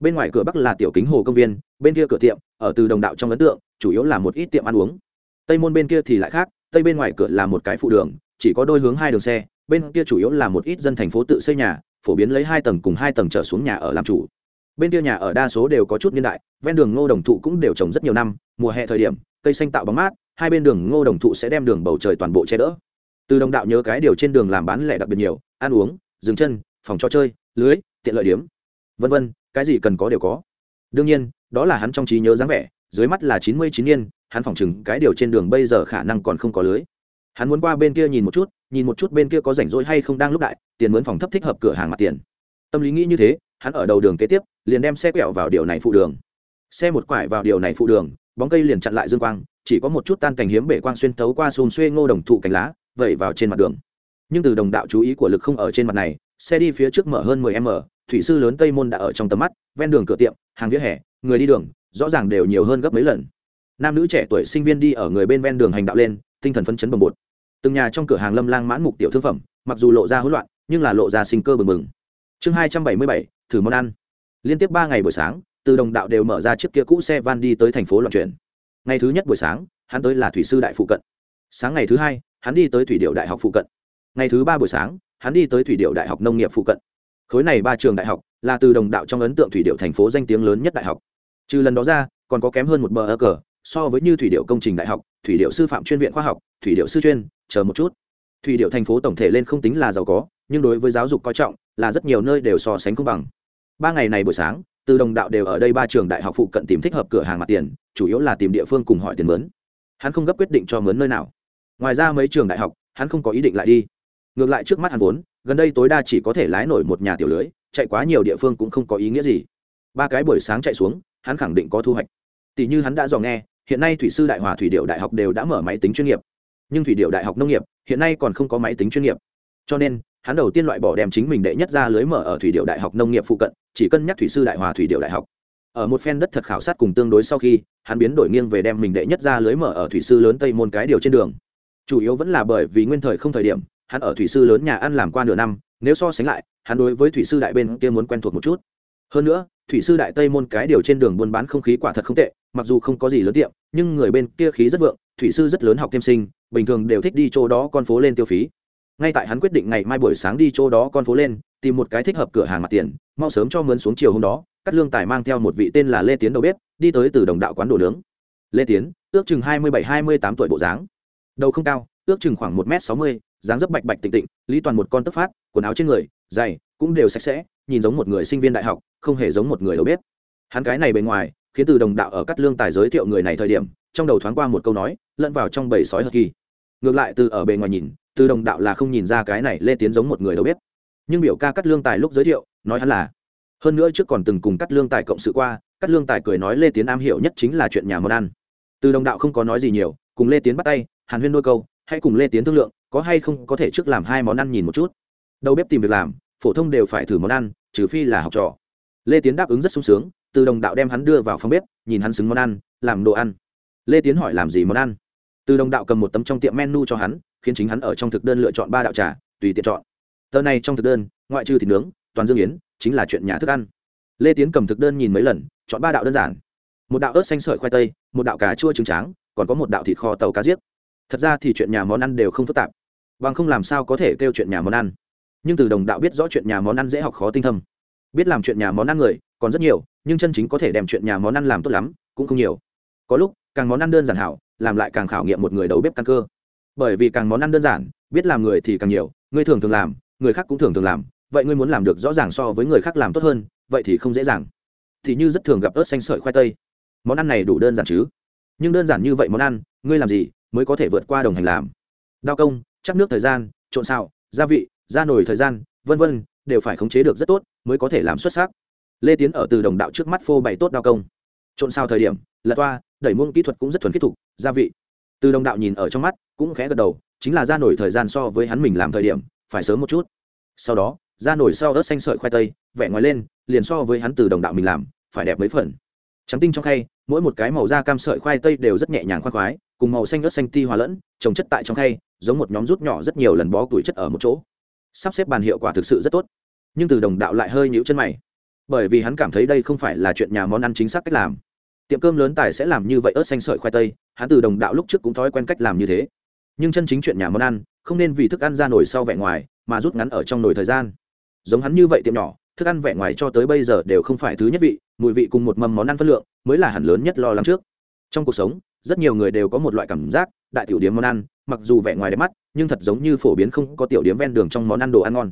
Bên ngoài cửa bắc là tiểu kính hồ công viên, bên kia cửa tiệm, ở từ đồng đạo trong ấn tượng, chủ yếu là một ít tiệm ăn uống. Tây môn bên kia thì lại khác, tây bên ngoài cửa là một cái phụ đường, chỉ có đôi hướng hai đường xe, bên kia chủ yếu là một ít dân thành phố tự xây nhà, phổ biến lấy hai tầng cùng hai tầng trở xuống nhà ở làm chủ. Bên kia nhà ở đa số đều có chút niên đại, ven đường ngô đồng thụ cũng đều trồng rất nhiều năm, mùa hè thời điểm, cây xanh tạo bóng mát, hai bên đường ngô đồng thụ sẽ đem đường bầu trời toàn bộ che đỡ. Từ đồng đạo nhớ cái điều trên đường làm bán lẻ đặc biệt nhiều ăn uống, dừng chân, phòng cho chơi, lưới, tiện lợi điếm vân vân, cái gì cần có đều có. Đương nhiên, đó là hắn trong trí nhớ dáng vẻ, dưới mắt là chín mươi chín niên, hắn phỏng chừng cái điều trên đường bây giờ khả năng còn không có lưới. Hắn muốn qua bên kia nhìn một chút, nhìn một chút bên kia có rảnh rỗi hay không đang lúc đại, tiền mướn phòng thấp thích hợp cửa hàng mặt tiền. Tâm lý nghĩ như thế, hắn ở đầu đường kế tiếp, liền đem xe quẹo vào điều này phụ đường. Xe một quải vào điều này phụ đường, bóng cây liền chặn lại dương quang, chỉ có một chút tan cảnh hiếm bể quang xuyên tấu qua xùm xuê ngô đồng thụ cành lá, vẩy vào trên mặt đường nhưng từ đồng đạo chú ý của lực không ở trên mặt này, xe đi phía trước mở hơn 10 m thủy sư lớn tây môn đã ở trong tầm mắt, ven đường cửa tiệm, hàng vỉa hè, người đi đường, rõ ràng đều nhiều hơn gấp mấy lần. Nam nữ trẻ tuổi sinh viên đi ở người bên ven đường hành đạo lên, tinh thần phấn chấn bồng bột. Từng nhà trong cửa hàng lâm lang mãn mục tiểu thương phẩm, mặc dù lộ ra hỗn loạn, nhưng là lộ ra sinh cơ bừng bừng. Chương hai trăm bảy mươi bảy, thử món ăn. Liên tiếp ba ngày buổi sáng, từ đồng đạo đều mở ra chiếc kia cũ xe van đi tới thành phố loạn chuyển. Ngày thứ nhất buổi sáng, hắn tới là thủy sư đại phụ cận. Sáng ngày thứ hai, hắn đi tới thủy điệu đại học phụ cận ngày thứ ba buổi sáng, hắn đi tới thủy điệu đại học nông nghiệp phụ cận. Khối này ba trường đại học là từ đồng đạo trong ấn tượng thủy điệu thành phố danh tiếng lớn nhất đại học. Trừ lần đó ra, còn có kém hơn một bờ ơ cờ, so với như thủy điệu công trình đại học, thủy điệu sư phạm chuyên viện khoa học, thủy điệu sư chuyên, chờ một chút. Thủy điệu thành phố tổng thể lên không tính là giàu có, nhưng đối với giáo dục coi trọng, là rất nhiều nơi đều so sánh công bằng. Ba ngày này buổi sáng, từ đồng đạo đều ở đây ba trường đại học phụ cận tìm thích hợp cửa hàng mặt tiền, chủ yếu là tìm địa phương cùng hỏi tiền mướn. Hắn không gấp quyết định cho mướn nơi nào. Ngoài ra mấy trường đại học, hắn không có ý định lại đi ngược lại trước mắt hắn vốn, gần đây tối đa chỉ có thể lái nổi một nhà tiểu lưới, chạy quá nhiều địa phương cũng không có ý nghĩa gì. Ba cái buổi sáng chạy xuống, hắn khẳng định có thu hoạch. Tỷ như hắn đã dò nghe, hiện nay thủy sư đại hòa thủy điệu đại học đều đã mở máy tính chuyên nghiệp. Nhưng thủy điệu đại học nông nghiệp, hiện nay còn không có máy tính chuyên nghiệp. Cho nên, hắn đầu tiên loại bỏ đem chính mình đệ nhất ra lưới mở ở thủy điệu đại học nông nghiệp phụ cận, chỉ cân nhắc thủy sư đại hòa thủy điệu đại học. Ở một phen đất thật khảo sát cùng tương đối sau khi, hắn biến đổi nghiêng về đem mình đệ nhất ra lưới mở ở thủy sư lớn tây môn cái điều trên đường. Chủ yếu vẫn là bởi vì nguyên thời không thời điểm hắn ở thủy sư lớn nhà ăn làm qua nửa năm, nếu so sánh lại, hắn đối với thủy sư đại bên kia muốn quen thuộc một chút. Hơn nữa, thủy sư đại tây môn cái điều trên đường buôn bán không khí quả thật không tệ, mặc dù không có gì lớn tiệm, nhưng người bên kia khí rất vượng, thủy sư rất lớn học thêm sinh, bình thường đều thích đi chỗ đó con phố lên tiêu phí. Ngay tại hắn quyết định ngày mai buổi sáng đi chỗ đó con phố lên, tìm một cái thích hợp cửa hàng mặt tiền, mau sớm cho mướn xuống chiều hôm đó, cắt lương tài mang theo một vị tên là lê tiến đầu bếp, đi tới từ đồng đạo quán đồ nướng. Lê tiến, ước chừng hai mươi bảy, hai mươi tám tuổi bộ dáng. Đầu không cao, ước chừng khoảng một m sáu mươi dáng dấp bạch bạch tịnh tịnh, lý toàn một con tấp phát, quần áo trên người dày cũng đều sạch sẽ, nhìn giống một người sinh viên đại học, không hề giống một người đầu bếp. Hắn cái này bề ngoài, khiến từ đồng đạo ở cắt lương tài giới thiệu người này thời điểm, trong đầu thoáng qua một câu nói, lẫn vào trong bầy sói hờ kỳ. Ngược lại từ ở bề ngoài nhìn, từ đồng đạo là không nhìn ra cái này lê tiến giống một người đầu bếp. Nhưng biểu ca cắt lương tài lúc giới thiệu, nói hắn là, hơn nữa trước còn từng cùng cắt lương tài cộng sự qua, cắt lương tài cười nói lê tiến am hiểu nhất chính là chuyện nhà món ăn. Từ đồng đạo không có nói gì nhiều, cùng lê tiến bắt tay, hàn huyên đôi câu, hãy cùng lê tiến thương lượng có hay không có thể trước làm hai món ăn nhìn một chút? Đầu bếp tìm việc làm, phổ thông đều phải thử món ăn, trừ phi là học trò. Lê tiến đáp ứng rất sung sướng, từ đồng đạo đem hắn đưa vào phòng bếp, nhìn hắn xứng món ăn, làm đồ ăn. Lê tiến hỏi làm gì món ăn? Từ đồng đạo cầm một tấm trong tiệm menu cho hắn, khiến chính hắn ở trong thực đơn lựa chọn ba đạo trà, tùy tiện chọn. Tờ này trong thực đơn, ngoại trừ thịt nướng, toàn dương yến, chính là chuyện nhà thức ăn. Lê tiến cầm thực đơn nhìn mấy lần, chọn ba đạo đơn giản. Một đạo ớt xanh sợi khoai tây, một đạo cà chua trứng tráng, còn có một đạo thịt kho tàu cá giết. Thật ra thì chuyện nhà món ăn đều không phức tạp bằng không làm sao có thể kêu chuyện nhà món ăn. Nhưng từ đồng đạo biết rõ chuyện nhà món ăn dễ học khó tinh thâm. Biết làm chuyện nhà món ăn người, còn rất nhiều, nhưng chân chính có thể đem chuyện nhà món ăn làm tốt lắm, cũng không nhiều. Có lúc, càng món ăn đơn giản hảo, làm lại càng khảo nghiệm một người đầu bếp căn cơ. Bởi vì càng món ăn đơn giản, biết làm người thì càng nhiều, người thường thường làm, người khác cũng thường thường làm, vậy ngươi muốn làm được rõ ràng so với người khác làm tốt hơn, vậy thì không dễ dàng. Thì như rất thường gặp ớt xanh sợi khoai tây. Món ăn này đủ đơn giản chứ? Nhưng đơn giản như vậy món ăn, ngươi làm gì mới có thể vượt qua đồng hành làm? Đao công chắc nước thời gian, trộn xào, gia vị ra nồi thời gian, vân vân, đều phải khống chế được rất tốt mới có thể làm xuất sắc. Lê tiến ở từ đồng đạo trước mắt phô bày tốt đao công. Trộn xào thời điểm lật toa, đẩy muông kỹ thuật cũng rất thuần kết thục gia vị. Từ đồng đạo nhìn ở trong mắt, cũng khẽ gật đầu, chính là ra nổi thời gian so với hắn mình làm thời điểm, phải sớm một chút. Sau đó ra nổi sau ớt xanh sợi khoai tây, vẽ ngoài lên, liền so với hắn từ đồng đạo mình làm, phải đẹp mấy phần. Trắng tinh trong khay, mỗi một cái màu da cam sợi khoai tây đều rất nhẹ nhàng khoan khoái, cùng màu xanh ớt xanh ti hòa lẫn, trồng chất tại trong khay giống một nhóm rút nhỏ rất nhiều lần bó tuổi chất ở một chỗ. Sắp xếp bàn hiệu quả thực sự rất tốt. Nhưng từ đồng đạo lại hơi nhíu chân mày. Bởi vì hắn cảm thấy đây không phải là chuyện nhà món ăn chính xác cách làm. Tiệm cơm lớn tài sẽ làm như vậy ớt xanh sợi khoai tây, hắn từ đồng đạo lúc trước cũng thói quen cách làm như thế. Nhưng chân chính chuyện nhà món ăn, không nên vì thức ăn ra nổi sau vẻ ngoài, mà rút ngắn ở trong nồi thời gian. Giống hắn như vậy tiệm nhỏ, thức ăn vẻ ngoài cho tới bây giờ đều không phải thứ nhất vị, mùi vị cùng một mâm món ăn phân lượng mới là hẳn lớn nhất lo lắng trước trong cuộc sống, rất nhiều người đều có một loại cảm giác, đại tiểu điếm món ăn, mặc dù vẻ ngoài đẹp mắt, nhưng thật giống như phổ biến không có tiểu điếm ven đường trong món ăn đồ ăn ngon.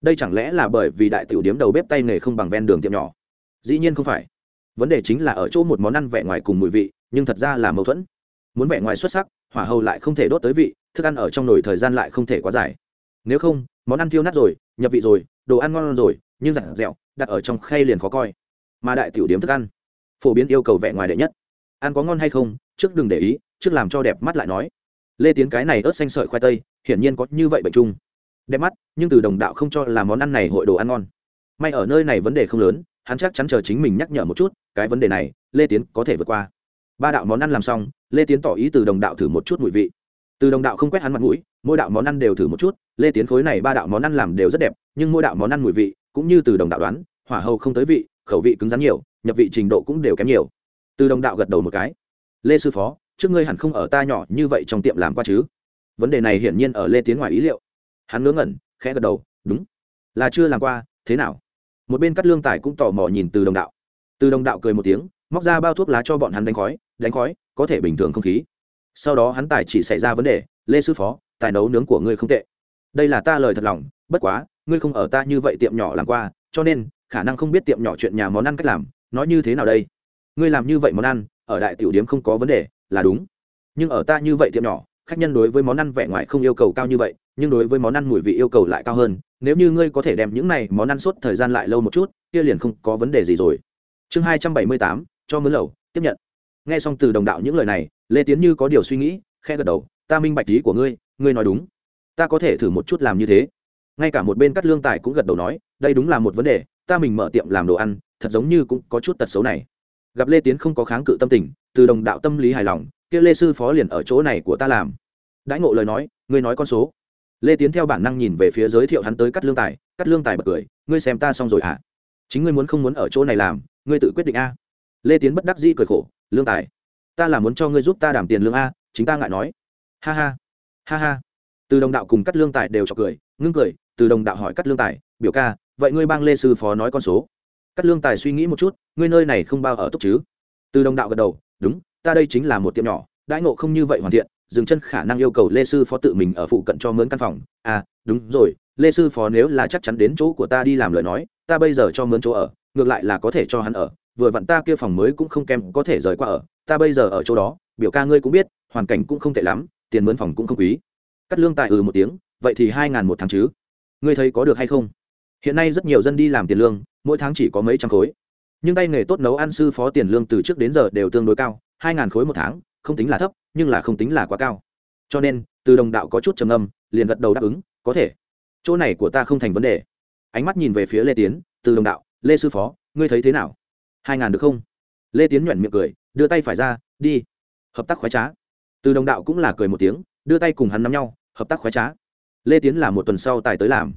Đây chẳng lẽ là bởi vì đại tiểu điếm đầu bếp tay nghề không bằng ven đường tiệm nhỏ? Dĩ nhiên không phải. Vấn đề chính là ở chỗ một món ăn vẻ ngoài cùng mùi vị, nhưng thật ra là mâu thuẫn. Muốn vẻ ngoài xuất sắc, hỏa hầu lại không thể đốt tới vị, thức ăn ở trong nồi thời gian lại không thể quá dài. Nếu không, món ăn thiêu nát rồi, nhập vị rồi, đồ ăn ngon rồi, nhưng dặn dẹo đặt ở trong khay liền khó coi. Mà đại tiểu điếm thức ăn, phổ biến yêu cầu vẻ ngoài đệ nhất ăn có ngon hay không, trước đừng để ý, trước làm cho đẹp mắt lại nói. Lê tiến cái này ớt xanh sợi khoai tây, hiển nhiên có như vậy bệnh chung. Đẹp mắt, nhưng từ đồng đạo không cho là món ăn này hội đồ ăn ngon. May ở nơi này vấn đề không lớn, hắn chắc chắn chờ chính mình nhắc nhở một chút, cái vấn đề này, lê tiến có thể vượt qua. Ba đạo món ăn làm xong, lê tiến tỏ ý từ đồng đạo thử một chút mùi vị. Từ đồng đạo không quét hắn mặt mũi, mỗi đạo món ăn đều thử một chút, lê tiến khối này ba đạo món ăn làm đều rất đẹp, nhưng mỗi đạo món ăn mùi vị, cũng như từ đồng đạo đoán, hỏa hầu không tới vị, khẩu vị cứng rắn nhiều, nhập vị trình độ cũng đều kém nhiều từ đồng đạo gật đầu một cái. Lê sư phó, trước ngươi hẳn không ở ta nhỏ như vậy trong tiệm làm qua chứ? Vấn đề này hiển nhiên ở lê tiến ngoài ý liệu. Hắn ngớ ngẩn, khẽ gật đầu, đúng. Là chưa làm qua, thế nào? Một bên cắt lương tài cũng tò mò nhìn từ đồng đạo. Từ đồng đạo cười một tiếng, móc ra bao thuốc lá cho bọn hắn đánh khói đánh khói, có thể bình thường không khí. Sau đó hắn tài chỉ xảy ra vấn đề, lê sư phó, tài nấu nướng của ngươi không tệ. Đây là ta lời thật lòng, bất quá, ngươi không ở ta như vậy tiệm nhỏ làm qua, cho nên, khả năng không biết tiệm nhỏ chuyện nhà món ăn cách làm, nói như thế nào đây? Ngươi làm như vậy món ăn, ở đại tiểu điếm không có vấn đề, là đúng. Nhưng ở ta như vậy tiệm nhỏ, khách nhân đối với món ăn vẻ ngoài không yêu cầu cao như vậy, nhưng đối với món ăn mùi vị yêu cầu lại cao hơn. Nếu như ngươi có thể đem những này món ăn suốt thời gian lại lâu một chút, kia liền không có vấn đề gì rồi. Chương hai trăm bảy mươi tám, cho mướn lầu tiếp nhận. Nghe xong từ đồng đạo những lời này, lê tiến như có điều suy nghĩ khe gật đầu, ta minh bạch lý của ngươi ngươi nói đúng. Ta có thể thử một chút làm như thế. Ngay cả một bên cắt lương tài cũng gật đầu nói, đây đúng là một vấn đề, ta mình mở tiệm làm đồ ăn, thật giống như cũng có chút tật xấu này gặp lê tiến không có kháng cự tâm tình từ đồng đạo tâm lý hài lòng kia lê sư phó liền ở chỗ này của ta làm đãi ngộ lời nói ngươi nói con số lê tiến theo bản năng nhìn về phía giới thiệu hắn tới cắt lương tài cắt lương tài bật cười ngươi xem ta xong rồi hả à? chính ngươi muốn không muốn ở chỗ này làm ngươi tự quyết định a lê tiến bất đắc dĩ cười khổ lương tài ta là muốn cho ngươi giúp ta đảm tiền lương a chính ta ngại nói ha ha ha ha từ đồng đạo cùng cắt lương tài đều cho cười ngưng cười từ đồng đạo hỏi cắt lương tài biểu ca vậy ngươi bang lê sư phó nói con số cắt lương tài suy nghĩ một chút, ngươi nơi này không bao ở túc chứ? Từ đồng đạo gật đầu, đúng, ta đây chính là một tiệm nhỏ, đãi ngộ không như vậy hoàn thiện, dừng chân khả năng yêu cầu lê sư phó tự mình ở phụ cận cho mướn căn phòng. À đúng rồi, lê sư phó nếu là chắc chắn đến chỗ của ta đi làm lời nói, ta bây giờ cho mướn chỗ ở, ngược lại là có thể cho hắn ở, vừa vặn ta kia phòng mới cũng không kém có thể rời qua ở, ta bây giờ ở chỗ đó, biểu ca ngươi cũng biết, hoàn cảnh cũng không tệ lắm, tiền mướn phòng cũng không quý. Cắt lương tài ừ một tiếng, vậy thì hai ngàn một tháng chứ? Ngươi thấy có được hay không? Hiện nay rất nhiều dân đi làm tiền lương mỗi tháng chỉ có mấy trăm khối. Nhưng tay nghề tốt nấu ăn sư phó tiền lương từ trước đến giờ đều tương đối cao, hai ngàn khối một tháng, không tính là thấp, nhưng là không tính là quá cao. Cho nên, từ đồng đạo có chút trầm âm liền gật đầu đáp ứng, có thể. Chỗ này của ta không thành vấn đề. Ánh mắt nhìn về phía lê tiến, từ đồng đạo, lê sư phó, ngươi thấy thế nào? Hai ngàn được không? Lê tiến nhoẻn miệng cười, đưa tay phải ra, đi. Hợp tác khoái trá. Từ đồng đạo cũng là cười một tiếng, đưa tay cùng hắn nắm nhau, hợp tác khoái trá. Lê tiến là một tuần sau tài tới làm.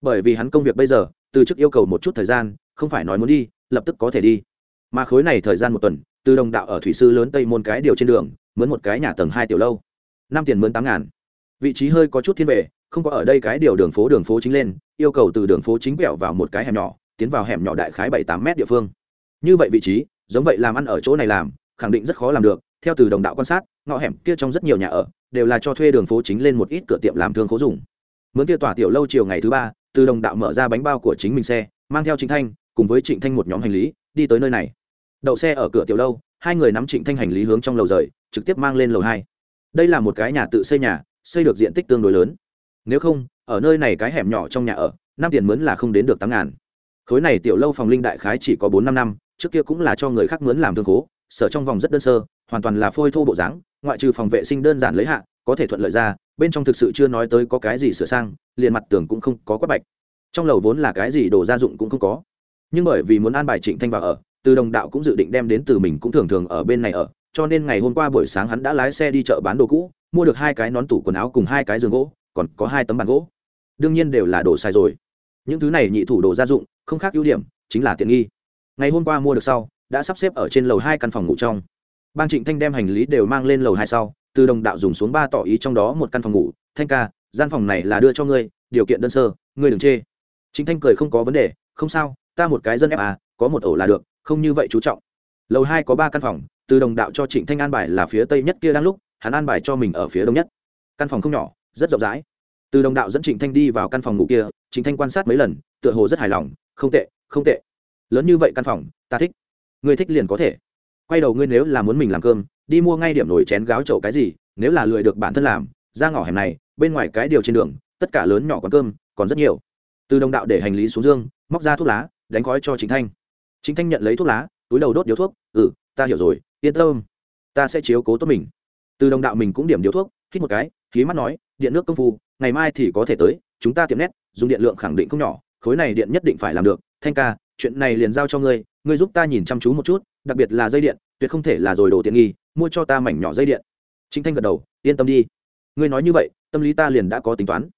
Bởi vì hắn công việc bây giờ từ chức yêu cầu một chút thời gian, không phải nói muốn đi, lập tức có thể đi. Mà khối này thời gian một tuần, từ đồng đạo ở thủy sư lớn tây môn cái điều trên đường, mướn một cái nhà tầng hai tiểu lâu. Năm tiền mướn tám ngàn. Vị trí hơi có chút thiên về, không có ở đây cái điều đường phố đường phố chính lên, yêu cầu từ đường phố chính quẹo vào một cái hẻm nhỏ, tiến vào hẻm nhỏ đại khái bảy tám mét địa phương. Như vậy vị trí, giống vậy làm ăn ở chỗ này làm, khẳng định rất khó làm được, theo từ đồng đạo quan sát, ngõ hẻm kia trong rất nhiều nhà ở, đều là cho thuê đường phố chính lên một ít cửa tiệm làm thương khố dùng. Mướn kia tỏa tiểu lâu chiều ngày thứ ba từ đồng đạo mở ra bánh bao của chính mình xe, mang theo trịnh thanh, cùng với trịnh thanh một nhóm hành lý, đi tới nơi này. Đậu xe ở cửa tiểu lâu, hai người nắm trịnh thanh hành lý hướng trong lầu rời, trực tiếp mang lên lầu hai. Đây là một cái nhà tự xây nhà, xây được diện tích tương đối lớn. Nếu không, ở nơi này cái hẻm nhỏ trong nhà ở, năm tiền mướn là không đến được tám ngàn. Khối này tiểu lâu phòng linh đại khái chỉ có bốn năm năm, trước kia cũng là cho người khác mướn làm thương khố, sở trong vòng rất đơn sơ, hoàn toàn là phôi thô bộ dáng, ngoại trừ phòng vệ sinh đơn giản lấy hạ, có thể thuận lợi ra bên trong thực sự chưa nói tới có cái gì sửa sang, liền mặt tường cũng không có quát bạch. Trong lầu vốn là cái gì đồ gia dụng cũng không có. Nhưng bởi vì muốn an bài trịnh thanh vào ở, từ đồng đạo cũng dự định đem đến từ mình cũng thường thường ở bên này ở, cho nên ngày hôm qua buổi sáng hắn đã lái xe đi chợ bán đồ cũ, mua được hai cái nón tủ quần áo cùng hai cái giường gỗ, còn có hai tấm bàn gỗ. Đương nhiên đều là đồ sai rồi. Những thứ này nhị thủ đồ gia dụng, không khác ưu điểm, chính là tiện nghi. Ngày hôm qua mua được sau, đã sắp xếp ở trên lầu hai căn phòng ngủ trong. Bang trịnh thanh đem hành lý đều mang lên lầu hai sau từ đồng đạo dùng xuống ba tỏ ý trong đó một căn phòng ngủ, thanh ca, gian phòng này là đưa cho ngươi, điều kiện đơn sơ, ngươi đừng chê. Chính thanh cười không có vấn đề, không sao, ta một cái dân ép à có một ổ là được, không như vậy chú trọng. Lầu hai có ba căn phòng, từ đồng đạo cho trịnh thanh an bài là phía tây nhất kia đang lúc, hắn an bài cho mình ở phía đông nhất. Căn phòng không nhỏ, rất rộng rãi. Từ đồng đạo dẫn trịnh thanh đi vào căn phòng ngủ kia, trịnh thanh quan sát mấy lần, tựa hồ rất hài lòng, không tệ không tệ. Lớn như vậy căn phòng, ta thích. Người thích liền có thể quay đầu ngươi nếu là muốn mình làm cơm, đi mua ngay điểm nổi chén gáo chậu cái gì, nếu là lười được bản thân làm, ra ngõ hẻm này, bên ngoài cái điều trên đường, tất cả lớn nhỏ quán cơm, còn rất nhiều. Từ đồng đạo để hành lý xuống dương, móc ra thuốc lá, đánh khói cho chính thanh. Chính thanh nhận lấy thuốc lá, túi đầu đốt điếu thuốc ừ ta hiểu rồi, yên tâm, ta sẽ chiếu cố tốt mình. Từ đồng đạo mình cũng điểm điếu thuốc, hít một cái khí mắt nói, điện nước công phu, ngày mai thì có thể tới, chúng ta tiệm nét dùng điện lượng khẳng định không nhỏ, khối này điện nhất định phải làm được. Thanh ca, chuyện này liền giao cho ngươi ngươi giúp ta nhìn chăm chú một chút đặc biệt là dây điện, tuyệt không thể là rồi đồ tiện nghi, mua cho ta mảnh nhỏ dây điện. Chính thanh gật đầu, yên tâm đi. Ngươi nói như vậy, tâm lý ta liền đã có tính toán.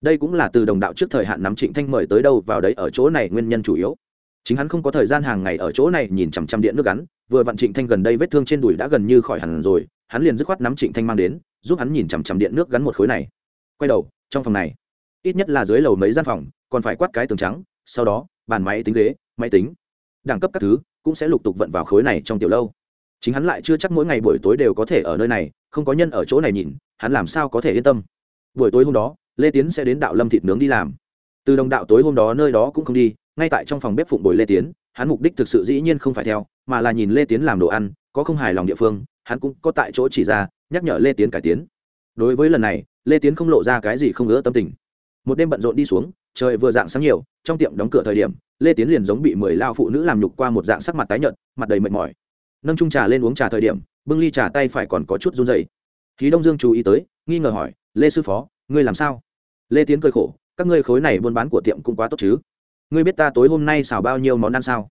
Đây cũng là từ đồng đạo trước thời hạn nắm trịnh thanh mời tới đâu vào đấy ở chỗ này nguyên nhân chủ yếu. Chính hắn không có thời gian hàng ngày ở chỗ này nhìn chằm chằm điện nước gắn, vừa vặn trịnh thanh gần đây vết thương trên đùi đã gần như khỏi hẳn rồi, hắn liền dứt khoát nắm trịnh thanh mang đến, giúp hắn nhìn chằm chằm điện nước gắn một khối này. Quay đầu, trong phòng này, ít nhất là dưới lầu mấy gian phòng, còn phải quát cái tường trắng, sau đó, bàn máy tính ghế, máy tính, đẳng cấp các thứ cũng sẽ lục tục vận vào khối này trong tiểu lâu. Chính hắn lại chưa chắc mỗi ngày buổi tối đều có thể ở nơi này, không có nhân ở chỗ này nhìn, hắn làm sao có thể yên tâm? Buổi tối hôm đó, lê tiến sẽ đến đạo lâm thịt nướng đi làm. Từ đồng đạo tối hôm đó nơi đó cũng không đi, ngay tại trong phòng bếp phụng bồi lê tiến, hắn mục đích thực sự dĩ nhiên không phải theo, mà là nhìn lê tiến làm đồ ăn, có không hài lòng địa phương, hắn cũng có tại chỗ chỉ ra, nhắc nhở lê tiến cải tiến. Đối với lần này, lê tiến không lộ ra cái gì không ngỡ tâm tình. Một đêm bận rộn đi xuống trời vừa dạng sáng nhiều, trong tiệm đóng cửa thời điểm, lê tiến liền giống bị mười lao phụ nữ làm nhục qua một dạng sắc mặt tái nhợt, mặt đầy mệt mỏi. Nâng trung trà lên uống trà thời điểm, bưng ly trà tay phải còn có chút run dày khí đông dương chú ý tới, nghi ngờ hỏi, lê sư phó, ngươi làm sao? Lê tiến cười khổ, các ngươi khối này buôn bán của tiệm cũng quá tốt chứ. Ngươi biết ta tối hôm nay xào bao nhiêu món ăn sao?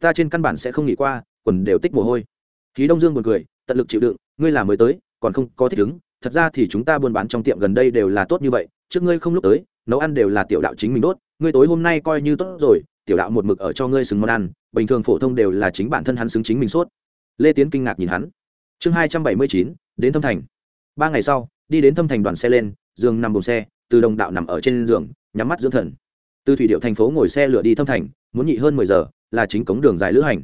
Ta trên căn bản sẽ không nghỉ qua, quần đều tích mồ hôi. Khí đông dương buồn cười, tận lực chịu đựng, ngươi là mới tới, còn không có thích ứng. Thật ra thì chúng ta buôn bán trong tiệm gần đây đều là tốt như vậy, trước ngươi không lúc tới nấu ăn đều là tiểu đạo chính mình đốt, ngươi tối hôm nay coi như tốt rồi, tiểu đạo một mực ở cho ngươi xứng món ăn, bình thường phổ thông đều là chính bản thân hắn xứng chính mình suốt lê tiến kinh ngạc nhìn hắn. Chương hai trăm bảy mươi chín, đến thâm thành. Ba ngày sau, đi đến thâm thành đoàn xe lên, giường nằm bồn xe, từ đồng đạo nằm ở trên giường, nhắm mắt dưỡng thần. Từ thủy điệu thành phố ngồi xe lửa đi thâm thành, muốn nhị hơn mười giờ, là chính cống đường dài lữ hành.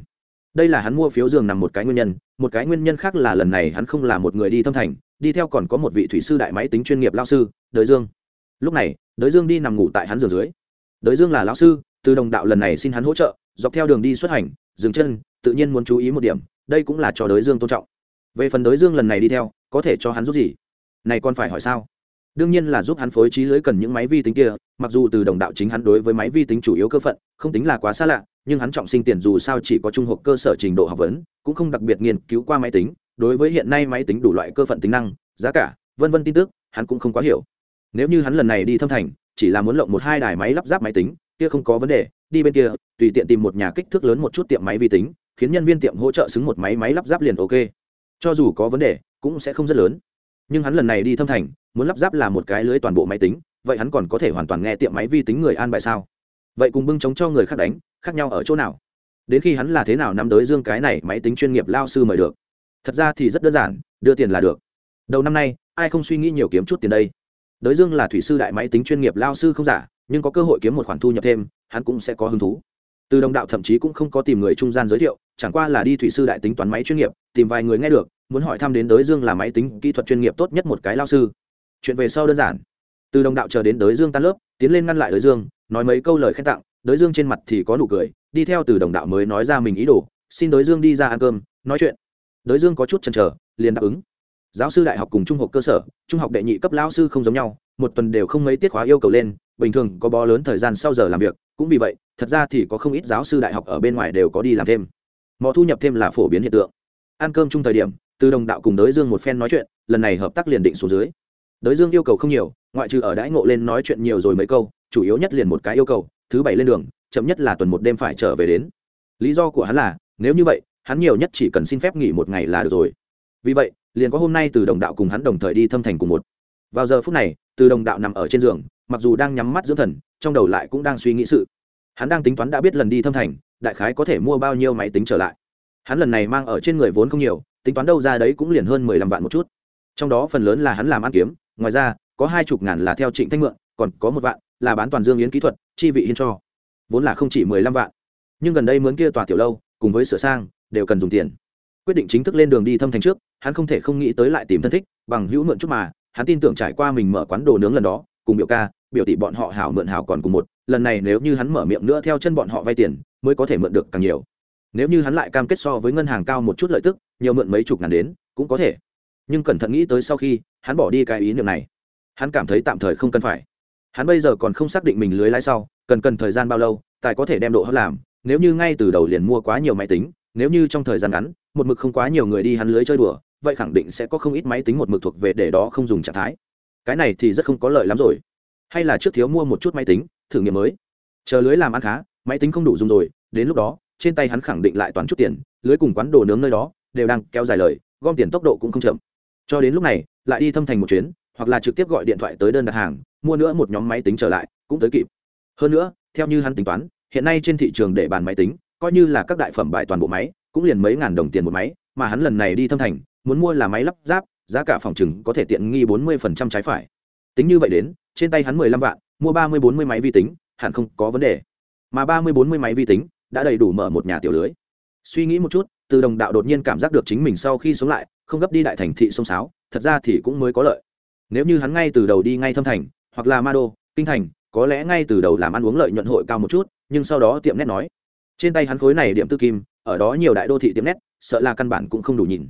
Đây là hắn mua phiếu giường nằm một cái nguyên nhân, một cái nguyên nhân khác là lần này hắn không là một người đi thâm thành, đi theo còn có một vị thủy sư đại máy tính chuyên nghiệp lao sư, đời dương. Lúc này đới dương đi nằm ngủ tại hắn giường dưới. Đới dương là lão sư, từ đồng đạo lần này xin hắn hỗ trợ, dọc theo đường đi xuất hành, dừng chân, tự nhiên muốn chú ý một điểm, đây cũng là cho đới dương tôn trọng. Về phần đới dương lần này đi theo, có thể cho hắn giúp gì? Này còn phải hỏi sao? Đương nhiên là giúp hắn phối trí lưới cần những máy vi tính kia, mặc dù từ đồng đạo chính hắn đối với máy vi tính chủ yếu cơ phận, không tính là quá xa lạ, nhưng hắn trọng sinh tiền dù sao chỉ có trung học cơ sở trình độ học vấn, cũng không đặc biệt nghiên cứu qua máy tính, đối với hiện nay máy tính đủ loại cơ phận tính năng, giá cả, vân vân tin tức, hắn cũng không quá hiểu nếu như hắn lần này đi thâm thành, chỉ là muốn lộng một hai đài máy lắp ráp máy tính, kia không có vấn đề, đi bên kia, tùy tiện tìm một nhà kích thước lớn một chút tiệm máy vi tính, khiến nhân viên tiệm hỗ trợ xứng một máy máy lắp ráp liền ok. Cho dù có vấn đề, cũng sẽ không rất lớn. Nhưng hắn lần này đi thâm thành, muốn lắp ráp là một cái lưới toàn bộ máy tính, vậy hắn còn có thể hoàn toàn nghe tiệm máy vi tính người an bài sao? Vậy cùng bưng chống cho người khác đánh, khác nhau ở chỗ nào? Đến khi hắn là thế nào nắm đới dương cái này máy tính chuyên nghiệp lao sư mời được? Thật ra thì rất đơn giản, đưa tiền là được. Đầu năm nay, ai không suy nghĩ nhiều kiếm chút tiền đây? Đới dương là thủy sư đại máy tính chuyên nghiệp lao sư không giả, nhưng có cơ hội kiếm một khoản thu nhập thêm, hắn cũng sẽ có hứng thú. Từ đồng đạo thậm chí cũng không có tìm người trung gian giới thiệu, chẳng qua là đi thủy sư đại tính toán máy chuyên nghiệp, tìm vài người nghe được, muốn hỏi thăm đến đới dương là máy tính kỹ thuật chuyên nghiệp tốt nhất một cái lao sư. Chuyện về sau đơn giản. Từ đồng đạo chờ đến đới dương tan lớp, tiến lên ngăn lại đới dương, nói mấy câu lời khen tặng, đới dương trên mặt thì có nụ cười, đi theo từ đồng đạo mới nói ra mình ý đồ, xin đới dương đi ra ăn cơm, nói chuyện. Đới dương có chút chần chờ, liền đáp ứng giáo sư đại học cùng trung học cơ sở, trung học đệ nhị cấp lao sư không giống nhau, một tuần đều không mấy tiết khóa yêu cầu lên, bình thường có bó lớn thời gian sau giờ làm việc, cũng vì vậy, thật ra thì có không ít giáo sư đại học ở bên ngoài đều có đi làm thêm. Mọi thu nhập thêm là phổ biến hiện tượng. Ăn cơm chung thời điểm, từ đồng đạo cùng đới dương một phen nói chuyện, lần này hợp tác liền định xuống dưới. Đới dương yêu cầu không nhiều, ngoại trừ ở đãi ngộ lên nói chuyện nhiều rồi mấy câu, chủ yếu nhất liền một cái yêu cầu, thứ bảy lên đường, chậm nhất là tuần một đêm phải trở về đến. Lý do của hắn là, nếu như vậy, hắn nhiều nhất chỉ cần xin phép nghỉ một ngày là được rồi vì vậy, liền có hôm nay từ đồng đạo cùng hắn đồng thời đi thâm thành cùng một. Vào giờ phút này, từ đồng đạo nằm ở trên giường, mặc dù đang nhắm mắt dưỡng thần, trong đầu lại cũng đang suy nghĩ sự. Hắn đang tính toán đã biết lần đi thâm thành, đại khái có thể mua bao nhiêu máy tính trở lại. Hắn lần này mang ở trên người vốn không nhiều, tính toán đâu ra đấy cũng liền hơn mười lăm vạn một chút. Trong đó phần lớn là hắn làm ăn kiếm, ngoài ra, có hai chục ngàn là theo trịnh thanh mượn, còn có một vạn là bán toàn dương yến kỹ thuật, chi vị hiên cho. Vốn là không chỉ mười lăm vạn. Nhưng gần đây mướn kia tòa tiểu lâu, cùng với sửa sang, đều cần dùng tiền quyết định chính thức lên đường đi thâm thành trước, hắn không thể không nghĩ tới lại tìm thân thích, bằng hữu mượn chút mà, hắn tin tưởng trải qua mình mở quán đồ nướng lần đó, cùng biểu ca, biểu tỷ bọn họ hảo mượn hảo còn cùng một, lần này nếu như hắn mở miệng nữa theo chân bọn họ vay tiền, mới có thể mượn được càng nhiều. Nếu như hắn lại cam kết so với ngân hàng cao một chút lợi tức, nhiều mượn mấy chục ngàn đến, cũng có thể. Nhưng cẩn thận nghĩ tới sau khi, hắn bỏ đi cái ý niệm này. Hắn cảm thấy tạm thời không cần phải. Hắn bây giờ còn không xác định mình lưới lái sau, cần cần thời gian bao lâu, tài có thể đem độ hấp làm, nếu như ngay từ đầu liền mua quá nhiều máy tính nếu như trong thời gian ngắn, một mực không quá nhiều người đi hắn lưới chơi đùa, vậy khẳng định sẽ có không ít máy tính một mực thuộc về để đó không dùng trạng thái. Cái này thì rất không có lợi lắm rồi. Hay là trước thiếu mua một chút máy tính, thử nghiệm mới. Chờ lưới làm ăn khá, máy tính không đủ dùng rồi, đến lúc đó, trên tay hắn khẳng định lại toàn chút tiền, lưới cùng quán đồ nướng nơi đó, đều đang kéo dài lời, gom tiền tốc độ cũng không chậm. Cho đến lúc này, lại đi thâm thành một chuyến, hoặc là trực tiếp gọi điện thoại tới đơn đặt hàng, mua nữa một nhóm máy tính trở lại, cũng tới kịp. Hơn nữa, theo như hắn tính toán, hiện nay trên thị trường để bàn máy tính coi như là các đại phẩm bài toàn bộ máy, cũng liền mấy ngàn đồng tiền một máy, mà hắn lần này đi thâm thành, muốn mua là máy lắp ráp, giá cả phòng chừng có thể tiện nghi bốn mươi phần trăm trái phải. Tính như vậy đến, trên tay hắn mười lăm vạn, mua ba mươi bốn mươi máy vi tính, hẳn không có vấn đề. Mà ba mươi bốn mươi máy vi tính, đã đầy đủ mở một nhà tiểu lưới. Suy nghĩ một chút, từ đồng đạo đột nhiên cảm giác được chính mình sau khi sống lại, không gấp đi đại thành thị sông sáo, thật ra thì cũng mới có lợi. Nếu như hắn ngay từ đầu đi ngay thâm thành, hoặc là ma đô, kinh thành, có lẽ ngay từ đầu làm ăn uống lợi nhuận hội cao một chút, nhưng sau đó tiệm nét nói trên tay hắn khối này điểm tư kim, ở đó nhiều đại đô thị tiệm nét, sợ là căn bản cũng không đủ nhìn.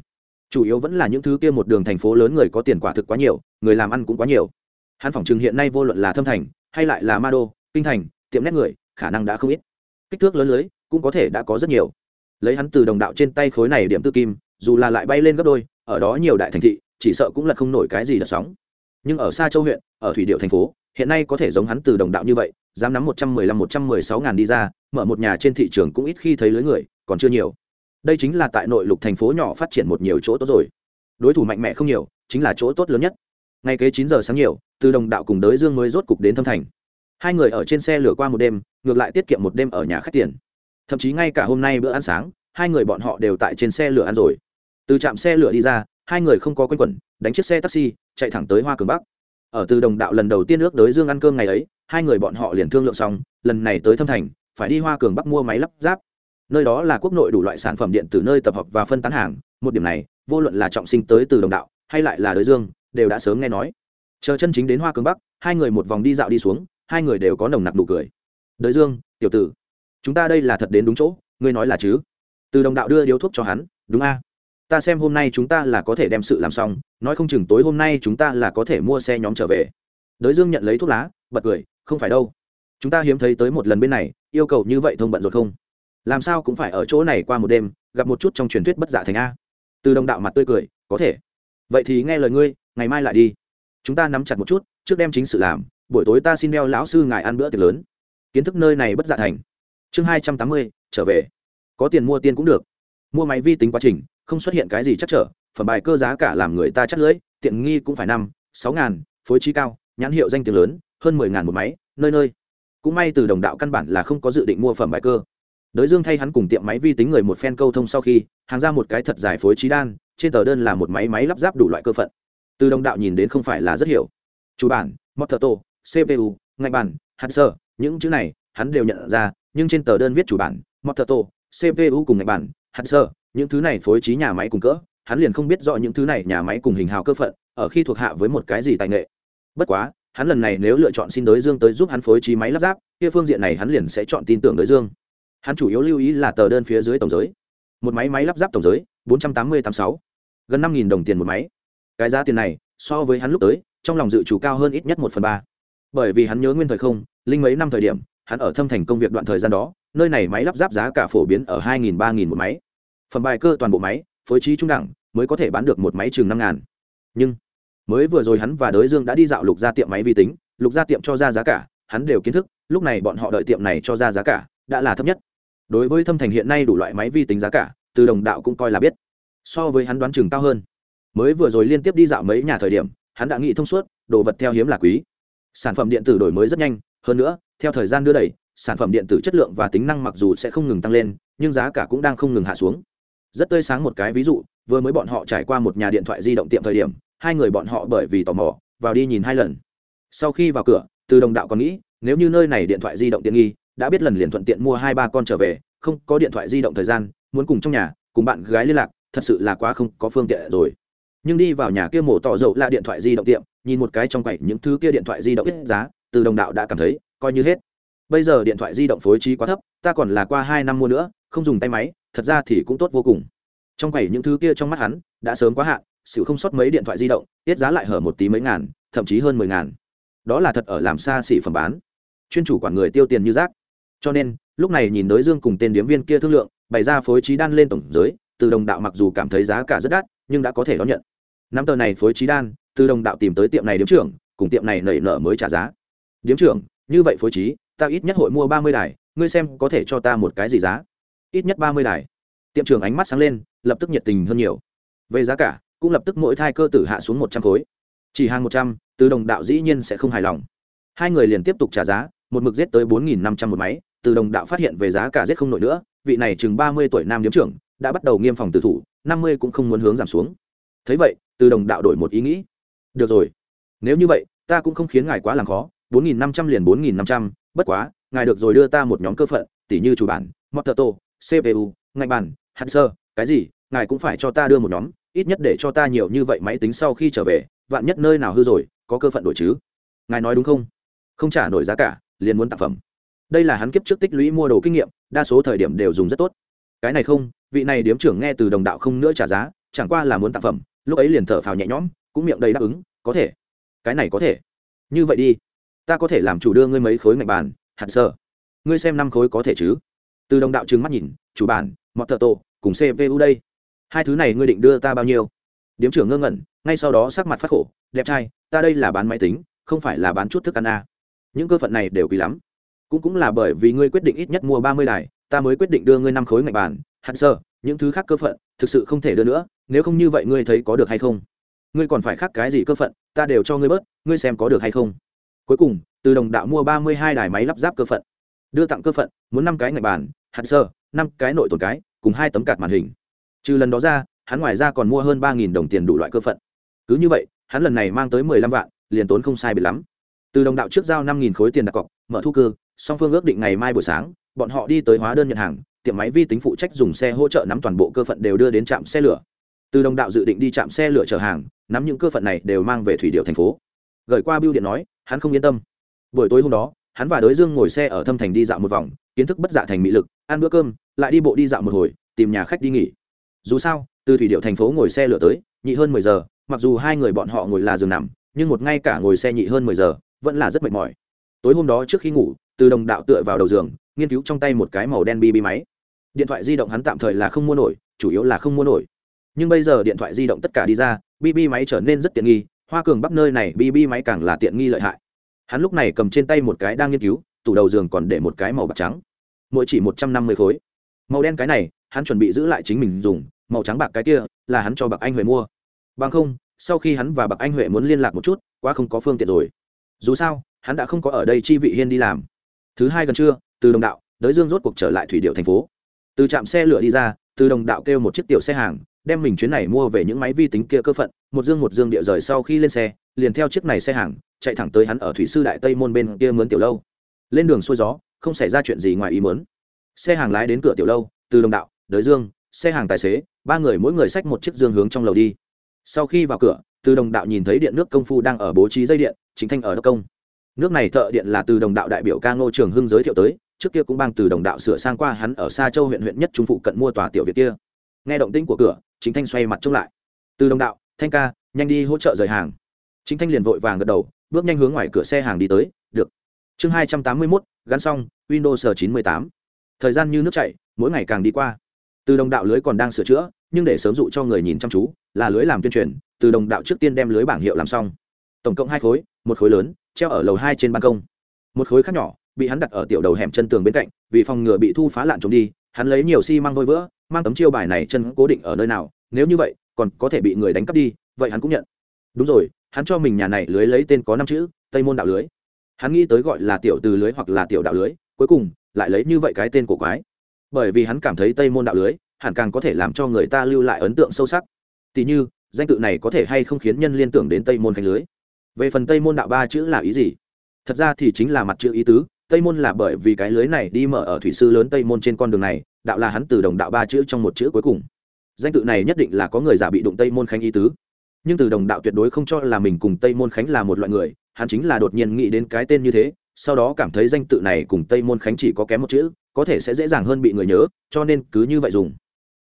Chủ yếu vẫn là những thứ kia một đường thành phố lớn người có tiền quả thực quá nhiều, người làm ăn cũng quá nhiều. Hắn phỏng chừng hiện nay vô luận là thâm thành, hay lại là ma đô, kinh thành, tiệm nét người, khả năng đã không ít. Kích thước lớn lưới, cũng có thể đã có rất nhiều. Lấy hắn từ đồng đạo trên tay khối này điểm tư kim, dù là lại bay lên gấp đôi, ở đó nhiều đại thành thị, chỉ sợ cũng là không nổi cái gì là sóng. Nhưng ở xa châu huyện ở thủy điệu thành phố, hiện nay có thể giống hắn từ đồng đạo như vậy, dám nắm một trăm mười lăm, một trăm mười sáu ngàn đi ra, mở một nhà trên thị trường cũng ít khi thấy lưới người, còn chưa nhiều. Đây chính là tại nội lục thành phố nhỏ phát triển một nhiều chỗ tốt rồi. Đối thủ mạnh mẽ không nhiều, chính là chỗ tốt lớn nhất. Ngay kế chín giờ sáng nhiều, từ đồng đạo cùng đới dương mới rốt cục đến thâm thành. Hai người ở trên xe lửa qua một đêm, ngược lại tiết kiệm một đêm ở nhà khách tiền. Thậm chí ngay cả hôm nay bữa ăn sáng, hai người bọn họ đều tại trên xe lửa ăn rồi. Từ trạm xe lửa đi ra, hai người không có quanh quẩn, đánh chiếc xe taxi, chạy thẳng tới hoa cường bắc ở từ đồng đạo lần đầu tiên ước đới dương ăn cơm ngày ấy, hai người bọn họ liền thương lượng xong, lần này tới thâm thành, phải đi hoa cường bắc mua máy lắp ráp. Nơi đó là quốc nội đủ loại sản phẩm điện từ nơi tập hợp và phân tán hàng, một điểm này, vô luận là trọng sinh tới từ đồng đạo, hay lại là đới dương, đều đã sớm nghe nói. Chờ chân chính đến hoa cường bắc, hai người một vòng đi dạo đi xuống, hai người đều có nồng nặc nụ cười. Đới dương, tiểu tử, chúng ta đây là thật đến đúng chỗ, ngươi nói là chứ? Từ đồng đạo đưa điếu thuốc cho hắn, đúng a ta xem hôm nay chúng ta là có thể đem sự làm xong, nói không chừng tối hôm nay chúng ta là có thể mua xe nhóm trở về. Đới dương nhận lấy thuốc lá, bật cười, không phải đâu. Chúng ta hiếm thấy tới một lần bên này, yêu cầu như vậy thông bận rồi không? Làm sao cũng phải ở chỗ này qua một đêm, gặp một chút trong truyền thuyết bất giả thành a. Từ đồng đạo mặt tươi cười, có thể. Vậy thì nghe lời ngươi, ngày mai lại đi. Chúng ta nắm chặt một chút, trước đem chính sự làm, buổi tối ta xin đeo lão sư ngài ăn bữa tiệc lớn. Kiến thức nơi này bất giả thành. Chương hai trăm tám mươi, trở về. Có tiền mua tiền cũng được. Mua máy vi tính quá trình không xuất hiện cái gì chắc trở, phẩm bài cơ giá cả làm người ta chắc lưỡi, tiện nghi cũng phải năm, sáu ngàn, phối trí cao, nhãn hiệu danh tiếng lớn, hơn mười ngàn một máy, nơi nơi. Cũng may từ đồng đạo căn bản là không có dự định mua phẩm bài cơ. Đới dương thay hắn cùng tiệm máy vi tính người một phen câu thông sau khi, hàng ra một cái thật dài phối trí đan, trên tờ đơn là một máy máy lắp ráp đủ loại cơ phận. Từ đồng đạo nhìn đến không phải là rất hiểu. Chủ bản motor cpu ngạch bản, hạt sơ, những chữ này hắn đều nhận ra, nhưng trên tờ đơn viết chủ bản motor cpu cùng ngạch bản, hạt sơ những thứ này phối trí nhà máy cùng cỡ, hắn liền không biết rõ những thứ này nhà máy cùng hình hào cơ phận, ở khi thuộc hạ với một cái gì tài nghệ. Bất quá, hắn lần này nếu lựa chọn xin đới dương tới giúp hắn phối trí máy lắp ráp, kia phương diện này hắn liền sẽ chọn tin tưởng đới dương. Hắn chủ yếu lưu ý là tờ đơn phía dưới tổng giới. Một máy máy lắp ráp tổng giới, bốn trăm tám mươi tám sáu. Gần năm đồng tiền một máy. Cái giá tiền này, so với hắn lúc tới, trong lòng dự chủ cao hơn ít nhất một phần ba. Bởi vì hắn nhớ nguyên thời không, linh mấy năm thời điểm, hắn ở thâm thành công việc đoạn thời gian đó, nơi này máy lắp ráp giá cả phổ biến ở hai nghìn, ba nghìn một máy phần bài cơ toàn bộ máy, phối trí trung đẳng, mới có thể bán được một máy chừng năm ngàn. Nhưng, mới vừa rồi hắn và đới dương đã đi dạo lục ra tiệm máy vi tính, lục ra tiệm cho ra giá cả, hắn đều kiến thức, lúc này bọn họ đợi tiệm này cho ra giá cả, đã là thấp nhất. Đối với thâm thành hiện nay đủ loại máy vi tính giá cả, từ đồng đạo cũng coi là biết. So với hắn đoán chừng cao hơn. Mới vừa rồi liên tiếp đi dạo mấy nhà thời điểm, hắn đã nghĩ thông suốt, đồ vật theo hiếm là quý. Sản phẩm điện tử đổi mới rất nhanh, hơn nữa, theo thời gian đưa đẩy, sản phẩm điện tử chất lượng và tính năng mặc dù sẽ không ngừng tăng lên, nhưng giá cả cũng đang không ngừng hạ xuống rất tươi sáng một cái ví dụ, vừa mới bọn họ trải qua một nhà điện thoại di động tiệm thời điểm, hai người bọn họ bởi vì tò mò, vào đi nhìn hai lần. Sau khi vào cửa, từ đồng đạo còn nghĩ, nếu như nơi này điện thoại di động tiện nghi, đã biết lần liền thuận tiện mua hai ba con trở về, không có điện thoại di động thời gian, muốn cùng trong nhà, cùng bạn gái liên lạc, thật sự là quá không có phương tiện rồi. Nhưng đi vào nhà kia mổ tỏ dậu là điện thoại di động tiệm, nhìn một cái trong quầy những thứ kia điện thoại di động ít giá, từ đồng đạo đã cảm thấy, coi như hết. Bây giờ điện thoại di động phối trí quá thấp, ta còn là qua hai năm mua nữa, không dùng tay máy thật ra thì cũng tốt vô cùng. Trong quầy những thứ kia trong mắt hắn đã sớm quá hạn sự không sót mấy điện thoại di động, tiết giá lại hở một tí mấy ngàn, thậm chí hơn mười ngàn. Đó là thật ở làm xa xỉ phẩm bán. Chuyên chủ quản người tiêu tiền như rác. Cho nên, lúc này nhìn tới dương cùng tên điếm viên kia thương lượng, bày ra phối trí đan lên tổng giới, từ đồng đạo mặc dù cảm thấy giá cả rất đắt, nhưng đã có thể đón nhận. Năm tờ này phối trí đan, từ đồng đạo tìm tới tiệm này điếm trưởng, cùng tiệm này nảy nở mới trả giá. Điếm trưởng, như vậy phối trí, ta ít nhất hội mua ba mươi đài, ngươi xem có thể cho ta một cái gì giá? Ít nhất ba mươi đài. Tiệm trưởng ánh mắt sáng lên, lập tức nhiệt tình hơn nhiều. Về giá cả, cũng lập tức mỗi thai cơ tử hạ xuống một trăm khối. Chỉ hàng một trăm, từ đồng đạo dĩ nhiên sẽ không hài lòng. Hai người liền tiếp tục trả giá, một mực giết tới bốn nghìn năm trăm một máy, từ đồng đạo phát hiện về giá cả giết không nổi nữa, vị này chừng ba mươi tuổi nam điếm trưởng, đã bắt đầu nghiêm phòng tử thủ, năm mươi cũng không muốn hướng giảm xuống. Thấy vậy, từ đồng đạo đổi một ý nghĩ. Được rồi. Nếu như vậy, ta cũng không khiến ngài quá làm khó, bốn nghìn năm trăm liền bốn nghìn năm trăm, bất quá, ngài được rồi đưa ta một nhóm cơ phận tỷ như chủ bản motorto cpu ngạch bản, hạt sơ, cái gì, ngài cũng phải cho ta đưa một nhóm, ít nhất để cho ta nhiều như vậy máy tính sau khi trở về, vạn nhất nơi nào hư rồi, có cơ phận đổi chứ. Ngài nói đúng không? Không trả nổi giá cả, liền muốn tặng phẩm. Đây là hắn kiếp trước tích lũy mua đồ kinh nghiệm, đa số thời điểm đều dùng rất tốt. Cái này không, vị này điếm trưởng nghe từ đồng đạo không nữa trả giá, chẳng qua là muốn tặng phẩm, lúc ấy liền thở phào nhẹ nhõm, cũng miệng đầy đáp ứng, có thể. Cái này có thể. Như vậy đi, ta có thể làm chủ đưa ngươi mấy khối ngạch bàn hạt sơ. Ngươi xem năm khối có thể chứ? Từ đồng đạo trừng mắt nhìn, chủ bản, mọt thợ tổ, cùng cpu đây. Hai thứ này ngươi định đưa ta bao nhiêu? Điếm trưởng ngơ ngẩn, ngay sau đó sắc mặt phát khổ, đẹp trai, ta đây là bán máy tính, không phải là bán chút thức ăn a à. những cơ phận này đều quý lắm. Cũng cũng là bởi vì ngươi quyết định ít nhất mua ba mươi đài, ta mới quyết định đưa ngươi năm khối ngạch bàn. Hạn sơ, những thứ khác cơ phận, thực sự không thể đưa nữa, nếu không như vậy ngươi thấy có được hay không? Ngươi còn phải khác cái gì cơ phận, ta đều cho ngươi bớt, ngươi xem có được hay không? Cuối cùng, từ đồng đạo mua ba mươi hai đài máy lắp ráp cơ phận. Đưa tặng cơ phận, muốn năm cái ngạch bàn hạt sơ, năm cái nội tồn cái, cùng hai tấm cạt màn hình. Trừ lần đó ra, hắn ngoài ra còn mua hơn ba đồng tiền đủ loại cơ phận. Cứ như vậy, hắn lần này mang tới mười lăm vạn, liền tốn không sai biệt lắm. Từ đồng đạo trước giao năm nghìn khối tiền đặt cọc, mở thu cư, song phương ước định ngày mai buổi sáng, bọn họ đi tới hóa đơn nhận hàng, tiệm máy vi tính phụ trách dùng xe hỗ trợ nắm toàn bộ cơ phận đều đưa đến trạm xe lửa. Từ đồng đạo dự định đi trạm xe lửa chở hàng, nắm những cơ phận này đều mang về thủy điệu thành phố. Gửi qua biêu điện nói, hắn không yên tâm. Buổi tối hôm đó, hắn và đới dương ngồi xe ở thâm thành đi dạo một vòng kiến thức bất dạ thành mỹ lực, ăn bữa cơm, lại đi bộ đi dạo một hồi, tìm nhà khách đi nghỉ. Dù sao, từ thủy điệu thành phố ngồi xe lửa tới, nhị hơn mười giờ, mặc dù hai người bọn họ ngồi là giường nằm, nhưng một ngay cả ngồi xe nhị hơn mười giờ, vẫn là rất mệt mỏi. Tối hôm đó trước khi ngủ, từ đồng đạo tựa vào đầu giường, nghiên cứu trong tay một cái màu đen bb máy. Điện thoại di động hắn tạm thời là không mua nổi, chủ yếu là không mua nổi. Nhưng bây giờ điện thoại di động tất cả đi ra bb máy trở nên rất tiện nghi, hoa cường bắc nơi này bb máy càng là tiện nghi lợi hại. Hắn lúc này cầm trên tay một cái đang nghiên cứu, tủ đầu giường còn để một cái màu bạc trắng mỗi chỉ một trăm năm mươi khối. Màu đen cái này, hắn chuẩn bị giữ lại chính mình dùng, màu trắng bạc cái kia, là hắn cho bạc anh huệ mua. Bằng không, sau khi hắn và bạc anh huệ muốn liên lạc một chút, quá không có phương tiện rồi. Dù sao, hắn đã không có ở đây chi vị hiên đi làm. Thứ hai gần trưa, từ đồng đạo đới dương rốt cuộc trở lại thủy điệu thành phố. Từ trạm xe lửa đi ra, từ đồng đạo kêu một chiếc tiểu xe hàng, đem mình chuyến này mua về những máy vi tính kia cơ phận, một dương một dương địa rời sau khi lên xe, liền theo chiếc này xe hàng, chạy thẳng tới hắn ở thủy sư đại tây môn bên kia mướn tiểu lâu. Lên đường xuôi gió không xảy ra chuyện gì ngoài ý muốn. xe hàng lái đến cửa tiểu lâu, từ đồng đạo đới dương, xe hàng tài xế, ba người mỗi người xách một chiếc dương hướng trong lầu đi. Sau khi vào cửa, từ đồng đạo nhìn thấy điện nước công phu đang ở bố trí dây điện chính thanh ở đốc công. Nước này thợ điện là từ đồng đạo đại biểu ca ngô trường hưng giới thiệu tới, trước kia cũng bang từ đồng đạo sửa sang qua hắn ở xa châu huyện huyện nhất trung phụ cận mua tòa tiểu việt kia. Nghe động tĩnh của cửa chính thanh xoay mặt trông lại. Từ đồng đạo, thanh ca, nhanh đi hỗ trợ rời hàng. Chính thanh liền vội vàng gật đầu, bước nhanh hướng ngoài cửa xe hàng đi tới, được. Chương hai trăm tám mươi mốt gắn xong, windows chín mươi tám. Thời gian như nước chảy, mỗi ngày càng đi qua. Từ đồng đạo lưới còn đang sửa chữa, nhưng để sớm dụ cho người nhìn chăm chú, là lưới làm tuyên truyền, từ đồng đạo trước tiên đem lưới bảng hiệu làm xong. Tổng cộng hai khối, một khối lớn, treo ở lầu hai trên ban công. Một khối khác nhỏ, bị hắn đặt ở tiểu đầu hẻm chân tường bên cạnh, vì phòng ngừa bị thu phá lạn trộm đi, hắn lấy nhiều xi、si、măng vôi vỡ mang tấm chiêu bài này chân cố định ở nơi nào, nếu như vậy, còn có thể bị người đánh cắp đi, vậy hắn cũng nhận. Đúng rồi, hắn cho mình nhà này lưới lấy tên có năm chữ, tây môn đạo lưới hắn nghĩ tới gọi là tiểu từ lưới hoặc là tiểu đạo lưới, cuối cùng lại lấy như vậy cái tên của quái. Bởi vì hắn cảm thấy tây môn đạo lưới hẳn càng có thể làm cho người ta lưu lại ấn tượng sâu sắc. Tỉ như, danh tự này có thể hay không khiến nhân liên tưởng đến tây môn khánh lưới? Về phần tây môn đạo ba chữ là ý gì? Thật ra thì chính là mặt chữ ý tứ, tây môn là bởi vì cái lưới này đi mở ở thủy sư lớn tây môn trên con đường này, đạo là hắn từ đồng đạo ba chữ trong một chữ cuối cùng. Danh tự này nhất định là có người giả bị đụng tây môn khánh ý tứ. Nhưng từ đồng đạo tuyệt đối không cho là mình cùng tây môn khánh là một loại người hắn chính là đột nhiên nghĩ đến cái tên như thế, sau đó cảm thấy danh tự này cùng tây môn khánh chỉ có kém một chữ, có thể sẽ dễ dàng hơn bị người nhớ, cho nên cứ như vậy dùng.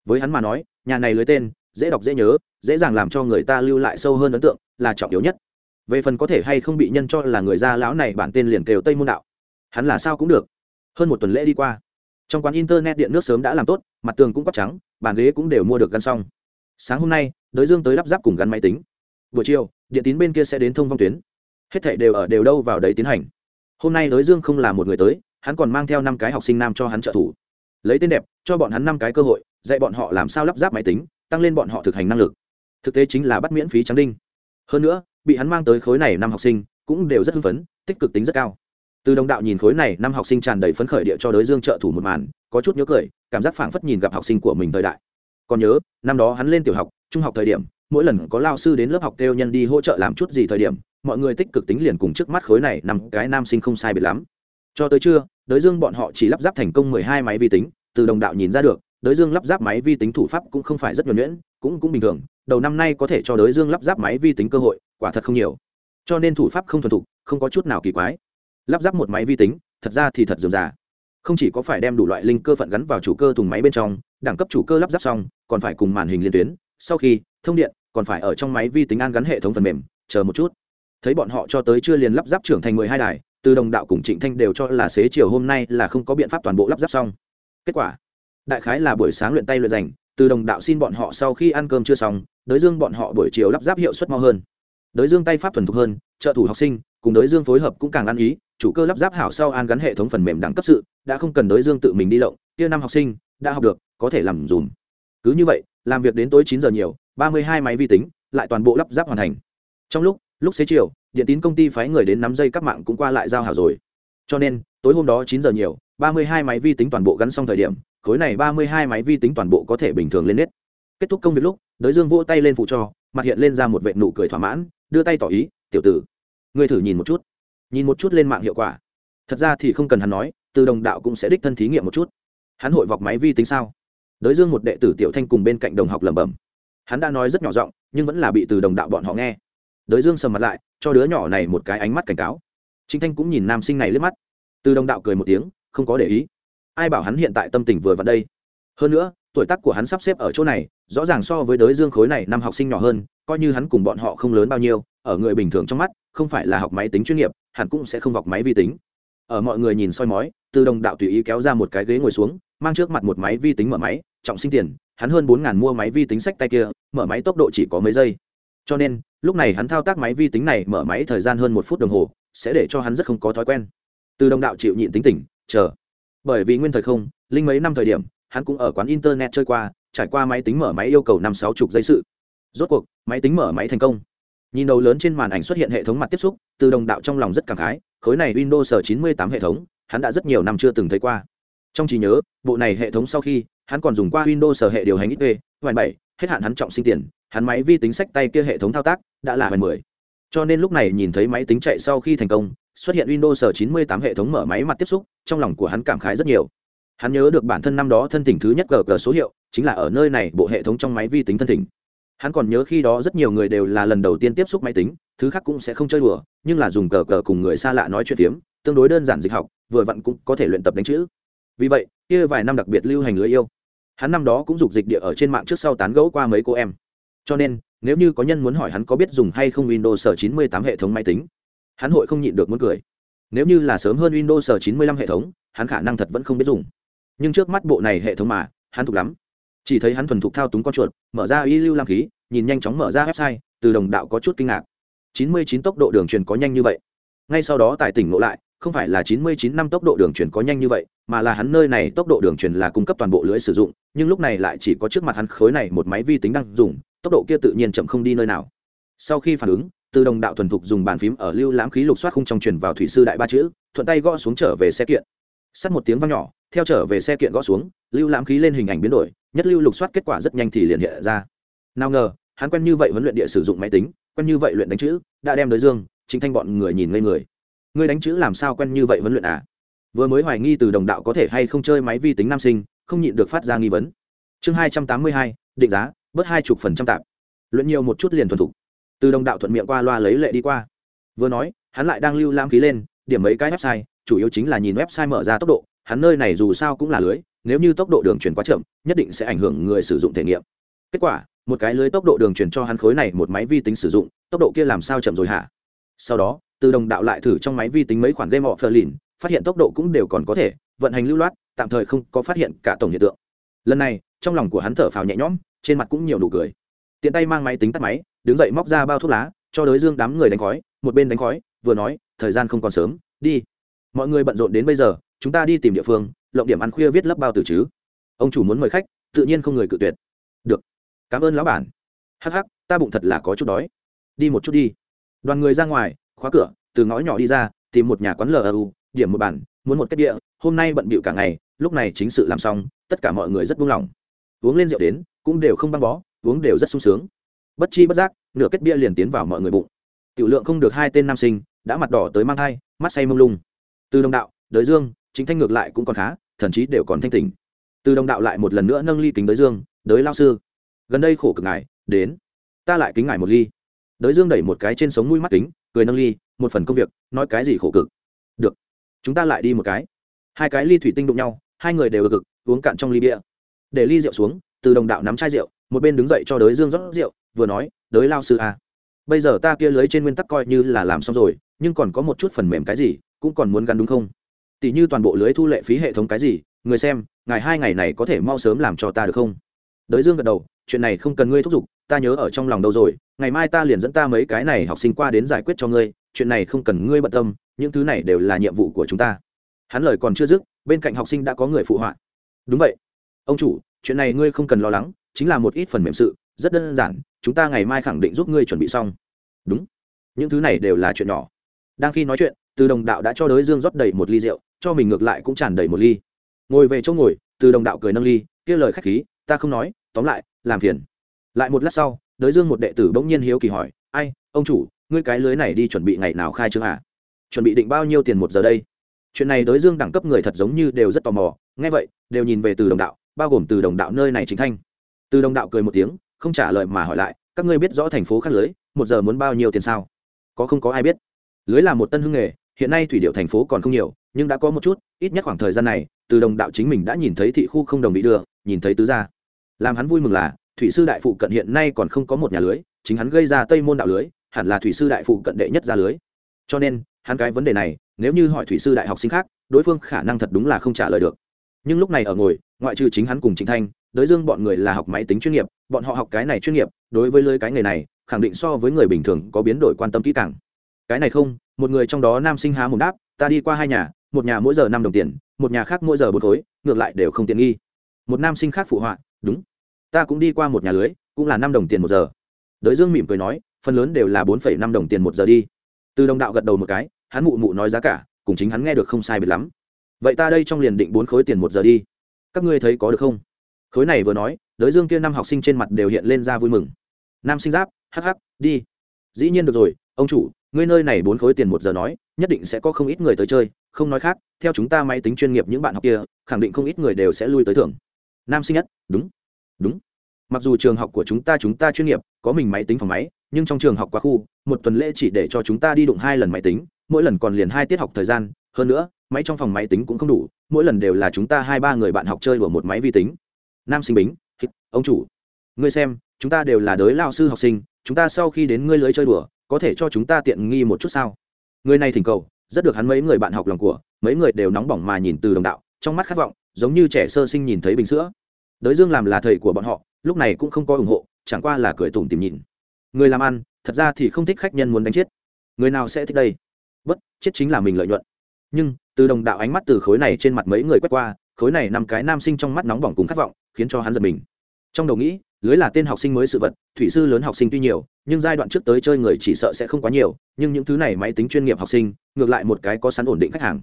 Với hắn mà nói, nhà này lưới tên, dễ đọc dễ nhớ, dễ dàng làm cho người ta lưu lại sâu hơn ấn tượng, là trọng yếu nhất. Về phần có thể hay không bị nhân cho là người gia lão này bản tên liền kêu tây môn đạo, hắn là sao cũng được. Hơn một tuần lễ đi qua, trong quán internet điện nước sớm đã làm tốt, mặt tường cũng cắp trắng, bàn ghế cũng đều mua được gắn xong. Sáng hôm nay, đới dương tới lắp ráp cùng gắn máy tính. Buổi chiều, điện tín bên kia sẽ đến thông vong tuyến hết thảy đều ở đều đâu vào đấy tiến hành. Hôm nay đối dương không là một người tới, hắn còn mang theo năm cái học sinh nam cho hắn trợ thủ. Lấy tên đẹp, cho bọn hắn năm cái cơ hội, dạy bọn họ làm sao lắp ráp máy tính, tăng lên bọn họ thực hành năng lực. Thực tế chính là bắt miễn phí trắng đinh. Hơn nữa, bị hắn mang tới khối này năm học sinh, cũng đều rất hưng phấn, tích cực tính rất cao. Từ đồng đạo nhìn khối này năm học sinh tràn đầy phấn khởi địa cho đối dương trợ thủ một màn, có chút nhớ cười, cảm giác phảng phất nhìn gặp học sinh của mình thời đại. Còn nhớ, năm đó hắn lên tiểu học, trung học thời điểm, mỗi lần có lao sư đến lớp học kêu nhân đi hỗ trợ làm chút gì thời điểm mọi người tích cực tính liền cùng trước mắt khối này nằm cái nam sinh không sai biệt lắm. Cho tới trưa, đới dương bọn họ chỉ lắp ráp thành công mười hai máy vi tính, từ đồng đạo nhìn ra được, đới dương lắp ráp máy vi tính thủ pháp cũng không phải rất nhuẩn nhuyễn, cũng cũng bình thường, đầu năm nay có thể cho đới dương lắp ráp máy vi tính cơ hội, quả thật không nhiều. Cho nên thủ pháp không thuần thục, không có chút nào kỳ quái. Lắp ráp một máy vi tính, thật ra thì thật dườm già. Không chỉ có phải đem đủ loại linh cơ phận gắn vào chủ cơ thùng máy bên trong, đẳng cấp chủ cơ lắp ráp xong, còn phải cùng màn hình liên tuyến. Sau khi, thông điện, còn phải ở trong máy vi tính an gắn hệ thống phần mềm, chờ một chút thấy bọn họ cho tới chưa liền lắp ráp trưởng thành mười hai đài, từ đồng đạo cùng trịnh thanh đều cho là xế chiều hôm nay là không có biện pháp toàn bộ lắp ráp xong. Kết quả, đại khái là buổi sáng luyện tay luyện dành từ đồng đạo xin bọn họ sau khi ăn cơm chưa xong, đới dương bọn họ buổi chiều lắp ráp hiệu suất mau hơn. Đới dương tay pháp thuần thục hơn, trợ thủ học sinh cùng đới dương phối hợp cũng càng ăn ý, chủ cơ lắp ráp hảo sau an gắn hệ thống phần mềm đẳng cấp sự, đã không cần đới dương tự mình đi lộng, kia năm học sinh đã học được, có thể làm dùm. Cứ như vậy, làm việc đến tối chín giờ nhiều, ba mươi hai máy vi tính, lại toàn bộ lắp ráp hoàn thành. Trong lúc lúc xế chiều, điện tín công ty phái người đến nắm dây các mạng cũng qua lại giao hảo rồi. Cho nên, tối hôm đó chín giờ nhiều, ba mươi hai máy vi tính toàn bộ gắn xong thời điểm, khối này ba mươi hai máy vi tính toàn bộ có thể bình thường lên nết. Kết thúc công việc lúc, đới dương vỗ tay lên phụ cho, mặt hiện lên ra một vệ nụ cười thỏa mãn, đưa tay tỏ ý, tiểu tử, ngươi thử nhìn một chút. Nhìn một chút lên mạng hiệu quả. Thật ra thì không cần hắn nói, từ đồng đạo cũng sẽ đích thân thí nghiệm một chút. Hắn hội vọc máy vi tính sao? Đới dương một đệ tử tiểu thanh cùng bên cạnh đồng học lẩm bẩm. Hắn đã nói rất nhỏ giọng, nhưng vẫn là bị từ đồng đạo bọn họ nghe đới dương sầm mặt lại, cho đứa nhỏ này một cái ánh mắt cảnh cáo. Chính thanh cũng nhìn nam sinh này lướt mắt. Từ đồng đạo cười một tiếng, không có để ý. Ai bảo hắn hiện tại tâm tình vừa vặn đây? Hơn nữa, tuổi tác của hắn sắp xếp ở chỗ này, rõ ràng so với đới dương khối này năm học sinh nhỏ hơn, coi như hắn cùng bọn họ không lớn bao nhiêu, ở người bình thường trong mắt, không phải là học máy tính chuyên nghiệp, hắn cũng sẽ không vọc máy vi tính. Ở mọi người nhìn soi mói, từ đồng đạo tùy ý kéo ra một cái ghế ngồi xuống, mang trước mặt một máy vi tính mở máy, trọng sinh tiền, hắn hơn bốn ngàn mua máy vi tính sách tay kia, mở máy tốc độ chỉ có mấy giây cho nên, lúc này hắn thao tác máy vi tính này mở máy thời gian hơn một phút đồng hồ, sẽ để cho hắn rất không có thói quen. Từ đồng đạo chịu nhịn tính tỉnh, chờ. Bởi vì nguyên thời không, linh mấy năm thời điểm, hắn cũng ở quán internet chơi qua, trải qua máy tính mở máy yêu cầu năm sáu chục giây sự. Rốt cuộc, máy tính mở máy thành công. Nhìn đầu lớn trên màn ảnh xuất hiện hệ thống mặt tiếp xúc, từ đồng đạo trong lòng rất cảm khái, khối này windows 98 hệ thống, hắn đã rất nhiều năm chưa từng thấy qua. Trong trí nhớ, bộ này hệ thống sau khi, hắn còn dùng qua windows hệ điều hành xp vài bảy hết hạn hắn trọng sinh tiền, hắn máy vi tính sách tay kia hệ thống thao tác đã là vài mười. Cho nên lúc này nhìn thấy máy tính chạy sau khi thành công, xuất hiện windows 98 hệ thống mở máy mặt tiếp xúc, trong lòng của hắn cảm khái rất nhiều. Hắn nhớ được bản thân năm đó thân tình thứ nhất gg số hiệu, chính là ở nơi này bộ hệ thống trong máy vi tính thân tình. hắn còn nhớ khi đó rất nhiều người đều là lần đầu tiên tiếp xúc máy tính, thứ khác cũng sẽ không chơi đùa, nhưng là dùng cờ cờ cùng người xa lạ nói chuyện phiếm, tương đối đơn giản dịch học, vừa vặn cũng có thể luyện tập đánh chữ. Vì vậy, kia vài năm đặc biệt lưu hành lưới yêu hắn năm đó cũng dục dịch địa ở trên mạng trước sau tán gẫu qua mấy cô em. Cho nên, nếu như có nhân muốn hỏi hắn có biết dùng hay không windows 98 hệ thống máy tính, hắn hội không nhịn được muốn cười. Nếu như là sớm hơn windows 95 hệ thống, hắn khả năng thật vẫn không biết dùng. Nhưng trước mắt bộ này hệ thống mà, hắn thuộc lắm. Chỉ thấy hắn thuần thục thao túng con chuột, mở ra y lưu lam khí, nhìn nhanh chóng mở ra website, từ đồng đạo có chút kinh ngạc. 99 tốc độ đường truyền có nhanh như vậy. Ngay sau đó tại tỉnh ngộ lại, không phải là 99 năm tốc độ đường truyền có nhanh như vậy mà là hắn nơi này tốc độ đường truyền là cung cấp toàn bộ lưới sử dụng, nhưng lúc này lại chỉ có trước mặt hắn khối này một máy vi tính đang dùng, tốc độ kia tự nhiên chậm không đi nơi nào. Sau khi phản ứng, từ đồng đạo thuần thục dùng bàn phím ở lưu lãm khí lục soát khung trong truyền vào thủy sư đại ba chữ, thuận tay gõ xuống trở về xe kiện. Sắt một tiếng vang nhỏ, theo trở về xe kiện gõ xuống, lưu lãm khí lên hình ảnh biến đổi, nhất lưu lục soát kết quả rất nhanh thì liền hiện ra. Nào ngờ, hắn quen như vậy huấn luyện địa sử dụng máy tính, quen như vậy luyện đánh chữ, đã đem tới dương chính thanh bọn người nhìn ngây người. Ngươi đánh chữ làm sao quen như vậy huấn luyện à? Vừa mới hoài nghi từ đồng đạo có thể hay không chơi máy vi tính nam sinh, không nhịn được phát ra nghi vấn. Chương hai trăm tám mươi hai, định giá, bớt hai chục phần trăm tạp. Luyện nhiều một chút liền thuần thục. Từ đồng đạo thuận miệng qua loa lấy lệ đi qua. Vừa nói, hắn lại đang lưu lam khí lên, điểm mấy cái website, chủ yếu chính là nhìn website mở ra tốc độ, hắn nơi này dù sao cũng là lưới, nếu như tốc độ đường truyền quá chậm, nhất định sẽ ảnh hưởng người sử dụng thể nghiệm. Kết quả, một cái lưới tốc độ đường truyền cho hắn khối này một máy vi tính sử dụng, tốc độ kia làm sao chậm rồi hả? Sau đó, từ đồng đạo lại thử trong máy vi tính mấy khoản game of lìn phát hiện tốc độ cũng đều còn có thể, vận hành lưu loát, tạm thời không có phát hiện cả tổng hiện tượng. Lần này, trong lòng của hắn thở phào nhẹ nhõm, trên mặt cũng nhiều nụ cười. Tiện tay mang máy tính tắt máy, đứng dậy móc ra bao thuốc lá, cho đới dương đám người đánh khói, một bên đánh khói, vừa nói, thời gian không còn sớm, đi. Mọi người bận rộn đến bây giờ, chúng ta đi tìm địa phương, lộng điểm ăn khuya viết lấp bao tử chứ. Ông chủ muốn mời khách, tự nhiên không người cự tuyệt. Được, cảm ơn lão bản. Hắc hắc, ta bụng thật là có chút đói. Đi một chút đi. Đoàn người ra ngoài, khóa cửa, từ ngõ nhỏ đi ra, tìm một nhà quán lờ u điểm một bản, muốn một kết địa, hôm nay bận bịu cả ngày, lúc này chính sự làm xong, tất cả mọi người rất buông lỏng. Uống lên rượu đến, cũng đều không băng bó, uống đều rất sung sướng. Bất chi bất giác, nửa kết bia liền tiến vào mọi người bụng. Tiểu lượng không được hai tên nam sinh, đã mặt đỏ tới mang thai, mắt say mông lung. Từ đồng đạo, đới dương, chính thanh ngược lại cũng còn khá thần chí đều còn thanh tỉnh. Từ đồng đạo lại một lần nữa nâng ly kính đới dương, đới lao sư, gần đây khổ cực ngài, đến. Ta lại kính ngài một ly. Đới dương đẩy một cái trên sống mũi mắt kính, cười nâng ly, một phần công việc, nói cái gì khổ cực? Được chúng ta lại đi một cái. Hai cái ly thủy tinh đụng nhau, hai người đều cực uống cạn trong ly bia. Để ly rượu xuống, từ đồng đạo nắm chai rượu, một bên đứng dậy cho đới dương rót rượu, vừa nói, đới lao sư à. bây giờ ta kia lưới trên nguyên tắc coi như là làm xong rồi, nhưng còn có một chút phần mềm cái gì, cũng còn muốn gắn đúng không? Tỷ như toàn bộ lưới thu lệ phí hệ thống cái gì, người xem ngày hai ngày này có thể mau sớm làm cho ta được không? Đới dương gật đầu, chuyện này không cần ngươi thúc giục, ta nhớ ở trong lòng đâu rồi, ngày mai ta liền dẫn ta mấy cái này học sinh qua đến giải quyết cho ngươi, chuyện này không cần ngươi bận tâm những thứ này đều là nhiệm vụ của chúng ta. Hắn lời còn chưa dứt, bên cạnh học sinh đã có người phụ họa. Đúng vậy. Ông chủ, chuyện này ngươi không cần lo lắng, chính là một ít phần mềm sự, rất đơn giản, chúng ta ngày mai khẳng định giúp ngươi chuẩn bị xong. Đúng. Những thứ này đều là chuyện nhỏ. Đang khi nói chuyện, từ đồng đạo đã cho đới dương rót đầy một ly rượu, cho mình ngược lại cũng tràn đầy một ly. Ngồi về chỗ ngồi, từ đồng đạo cười nâng ly, kia lời khách khí, ta không nói, tóm lại, làm phiền. Lại một lát sau, đới dương một đệ tử bỗng nhiên hiếu kỳ hỏi, ai, ông chủ, ngươi cái lưới này đi chuẩn bị ngày nào khai trương à? Chuẩn bị định bao nhiêu tiền một giờ đây? Chuyện này đối dương đẳng cấp người thật giống như đều rất tò mò. Nghe vậy, đều nhìn về từ đồng đạo, bao gồm từ đồng đạo nơi này chính thanh. Từ đồng đạo cười một tiếng, không trả lời mà hỏi lại, các ngươi biết rõ thành phố khác lưới, một giờ muốn bao nhiêu tiền sao? Có không có ai biết. Lưới là một tân hưng nghề, hiện nay thủy điệu thành phố còn không nhiều, nhưng đã có một chút, ít nhất khoảng thời gian này, từ đồng đạo chính mình đã nhìn thấy thị khu không đồng bị đưa, nhìn thấy tứ gia. Làm hắn vui mừng là, thủy sư đại phụ cận hiện nay còn không có một nhà lưới, chính hắn gây ra tây môn đạo lưới, hẳn là thủy sư đại phụ cận đệ nhất ra lưới. Cho nên hắn cái vấn đề này, nếu như hỏi thủy sư đại học sinh khác, đối phương khả năng thật đúng là không trả lời được. Nhưng lúc này ở ngồi, ngoại trừ chính hắn cùng chính thanh đới dương bọn người là học máy tính chuyên nghiệp, bọn họ học cái này chuyên nghiệp, đối với lưới cái nghề này, khẳng định so với người bình thường có biến đổi quan tâm kỹ càng. Cái này không, một người trong đó nam sinh há mồm đáp, ta đi qua hai nhà, một nhà mỗi giờ năm đồng tiền, một nhà khác mỗi giờ bốn khối, ngược lại đều không tiện nghi. Một nam sinh khác phụ họa, đúng, ta cũng đi qua một nhà lưới, cũng là năm đồng tiền một giờ. Đới dương mỉm cười nói, phần lớn đều là bốn phẩy năm đồng tiền một giờ đi. Từ đồng đạo gật đầu một cái hắn mụ mụ nói giá cả, cùng chính hắn nghe được không sai biệt lắm. Vậy ta đây trong liền định bốn khối tiền một giờ đi. Các ngươi thấy có được không? Khối này vừa nói, đới dương kia năm học sinh trên mặt đều hiện lên ra vui mừng. Nam sinh giáp, hắc hắc, đi. Dĩ nhiên được rồi, ông chủ, ngươi nơi này bốn khối tiền một giờ nói, nhất định sẽ có không ít người tới chơi, không nói khác, theo chúng ta máy tính chuyên nghiệp những bạn học kia, khẳng định không ít người đều sẽ lui tới thưởng. Nam sinh nhất, đúng. Đúng. Mặc dù trường học của chúng ta chúng ta chuyên nghiệp, có mình máy tính phòng máy, nhưng trong trường học quá khu, một tuần lễ chỉ để cho chúng ta đi đụng hai lần máy tính mỗi lần còn liền hai tiết học thời gian, hơn nữa, máy trong phòng máy tính cũng không đủ, mỗi lần đều là chúng ta hai ba người bạn học chơi của một máy vi tính. Nam sinh bính ông chủ. Ngươi xem, chúng ta đều là đới lao sư học sinh, chúng ta sau khi đến ngươi lưới chơi đùa, có thể cho chúng ta tiện nghi một chút sao? Người này thỉnh cầu, rất được hắn mấy người bạn học lòng của, mấy người đều nóng bỏng mà nhìn từ đồng đạo, trong mắt khát vọng, giống như trẻ sơ sinh nhìn thấy bình sữa. Đới dương làm là thầy của bọn họ, lúc này cũng không có ủng hộ, chẳng qua là cười tủm tìm nhìn. Người làm ăn, thật ra thì không thích khách nhân muốn đánh chết. Người nào sẽ thích đây? Bất, chết chính là mình lợi nhuận. Nhưng, từ đồng đạo ánh mắt từ khối này trên mặt mấy người quét qua, khối này nằm cái nam sinh trong mắt nóng bỏng cùng khát vọng, khiến cho hắn giật mình. Trong đầu nghĩ, lưới là tên học sinh mới sự vật, thủy sư lớn học sinh tuy nhiều, nhưng giai đoạn trước tới chơi người chỉ sợ sẽ không quá nhiều, nhưng những thứ này máy tính chuyên nghiệp học sinh, ngược lại một cái có sẵn ổn định khách hàng.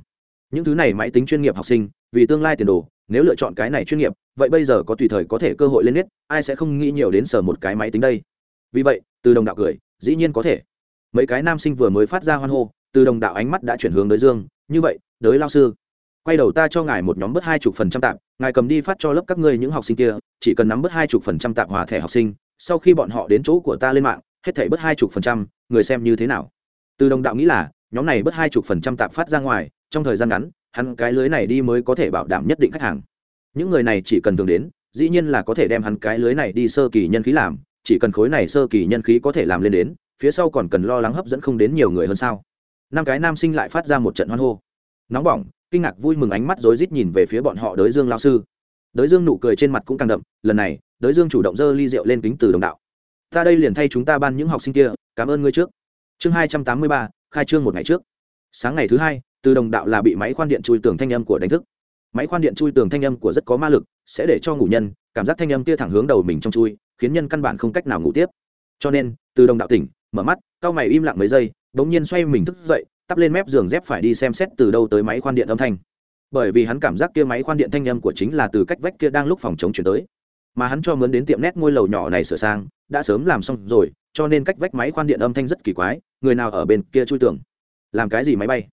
Những thứ này máy tính chuyên nghiệp học sinh, vì tương lai tiền đồ, nếu lựa chọn cái này chuyên nghiệp, vậy bây giờ có tùy thời có thể cơ hội lên nết, ai sẽ không nghĩ nhiều đến sở một cái máy tính đây? Vì vậy, từ đồng đạo cười, dĩ nhiên có thể. Mấy cái nam sinh vừa mới phát ra hoan hô từ đồng đạo ánh mắt đã chuyển hướng đới dương, như vậy, đới lao sư, quay đầu ta cho ngài một nhóm bớt hai chục phần trăm tạm ngài cầm đi phát cho lớp các ngươi những học sinh kia, chỉ cần nắm bớt hai chục phần trăm tạm hòa thẻ học sinh, sau khi bọn họ đến chỗ của ta lên mạng, hết thảy bớt hai chục phần trăm, người xem như thế nào? Từ đồng đạo nghĩ là, nhóm này bớt hai chục phần trăm tạm phát ra ngoài, trong thời gian ngắn, hắn cái lưới này đi mới có thể bảo đảm nhất định khách hàng. Những người này chỉ cần thường đến, dĩ nhiên là có thể đem hắn cái lưới này đi sơ kỳ nhân khí làm, chỉ cần khối này sơ kỳ nhân khí có thể làm lên đến, phía sau còn cần lo lắng hấp dẫn không đến nhiều người hơn sao? Năm cái nam sinh lại phát ra một trận hoan hô. Nóng bỏng, kinh ngạc vui mừng ánh mắt rối rít nhìn về phía bọn họ đới dương lao sư. Đới dương nụ cười trên mặt cũng càng đậm, lần này, đới dương chủ động dơ ly rượu lên kính từ đồng đạo. Ta đây liền thay chúng ta ban những học sinh kia, cảm ơn ngươi trước. Chương hai trăm tám mươi ba, khai trương một ngày trước. Sáng ngày thứ hai, từ đồng đạo là bị máy khoan điện chui tường thanh âm của đánh thức. Máy khoan điện chui tường thanh âm của rất có ma lực, sẽ để cho ngủ nhân, cảm giác thanh âm kia thẳng hướng đầu mình trong chui, khiến nhân căn bản không cách nào ngủ tiếp. Cho nên, từ đồng đạo tỉnh, mở mắt cao mày im lặng mấy giây bỗng nhiên xoay mình thức dậy, tắp lên mép giường dép phải đi xem xét từ đâu tới máy khoan điện âm thanh. Bởi vì hắn cảm giác kia máy khoan điện thanh âm của chính là từ cách vách kia đang lúc phòng chống chuyển tới. Mà hắn cho mướn đến tiệm nét ngôi lầu nhỏ này sửa sang, đã sớm làm xong rồi, cho nên cách vách máy khoan điện âm thanh rất kỳ quái, người nào ở bên kia chui tường? Làm cái gì máy bay?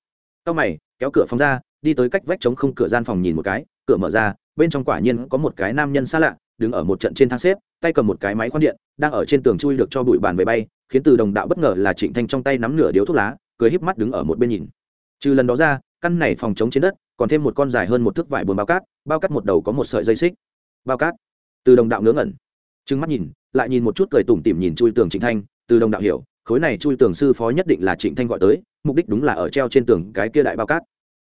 Cao mày, kéo cửa phòng ra, đi tới cách vách chống không cửa gian phòng nhìn một cái, cửa mở ra, bên trong quả nhiên có một cái nam nhân xa lạ, đứng ở một trận trên thang xếp, tay cầm một cái máy khoan điện, đang ở trên tường chui được cho bụi bàn về bay khiến từ đồng đạo bất ngờ là trịnh thanh trong tay nắm nửa điếu thuốc lá, cười híp mắt đứng ở một bên nhìn. Trừ lần đó ra, căn này phòng chống trên đất, còn thêm một con dài hơn một thước vải buồn bao cát bao cát một đầu có một sợi dây xích. Bao cát. Từ đồng đạo ngớ ngẩn. Trừng mắt nhìn, lại nhìn một chút cười tủm tỉm nhìn chui tường trịnh thanh, từ đồng đạo hiểu, khối này chui tường sư phó nhất định là trịnh thanh gọi tới, mục đích đúng là ở treo trên tường cái kia đại bao cát.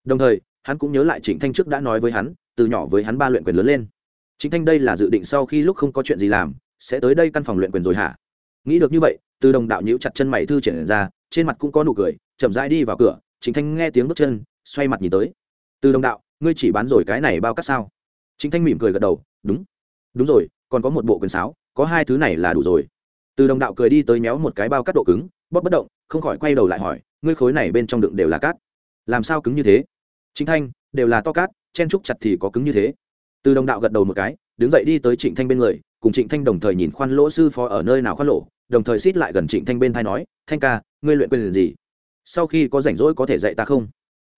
Đồng thời, hắn cũng nhớ lại trịnh thanh trước đã nói với hắn, từ nhỏ với hắn ba luyện quyền lớn lên. Trịnh thanh đây là dự định sau khi lúc không có chuyện gì làm, sẽ tới đây căn phòng luyện quyền rồi hả? Nghĩ được như vậy từ đồng đạo nhíu chặt chân mày thư triển ra, trên mặt cũng có nụ cười, chậm rãi đi vào cửa trịnh thanh nghe tiếng bước chân, xoay mặt nhìn tới. Từ đồng đạo, ngươi chỉ bán rồi cái này bao cát sao? Trịnh thanh mỉm cười gật đầu, đúng. Đúng rồi, còn có một bộ quần sáo, có hai thứ này là đủ rồi. Từ đồng đạo cười đi tới méo một cái bao cát độ cứng, bóp bất động, không khỏi quay đầu lại hỏi, ngươi khối này bên trong đựng đều là cát. Làm sao cứng như thế? Trịnh thanh, đều là to cát, chen trúc chặt thì có cứng như thế. Từ đồng đạo gật đầu một cái, đứng dậy đi tới trịnh thanh bên người, cùng trịnh thanh đồng thời nhìn khoan lỗ sư phó ở nơi nào khoan lỗ đồng thời xít lại gần trịnh thanh bên thai nói, thanh ca, ngươi luyện quyền gì? Sau khi có rảnh rỗi có thể dạy ta không?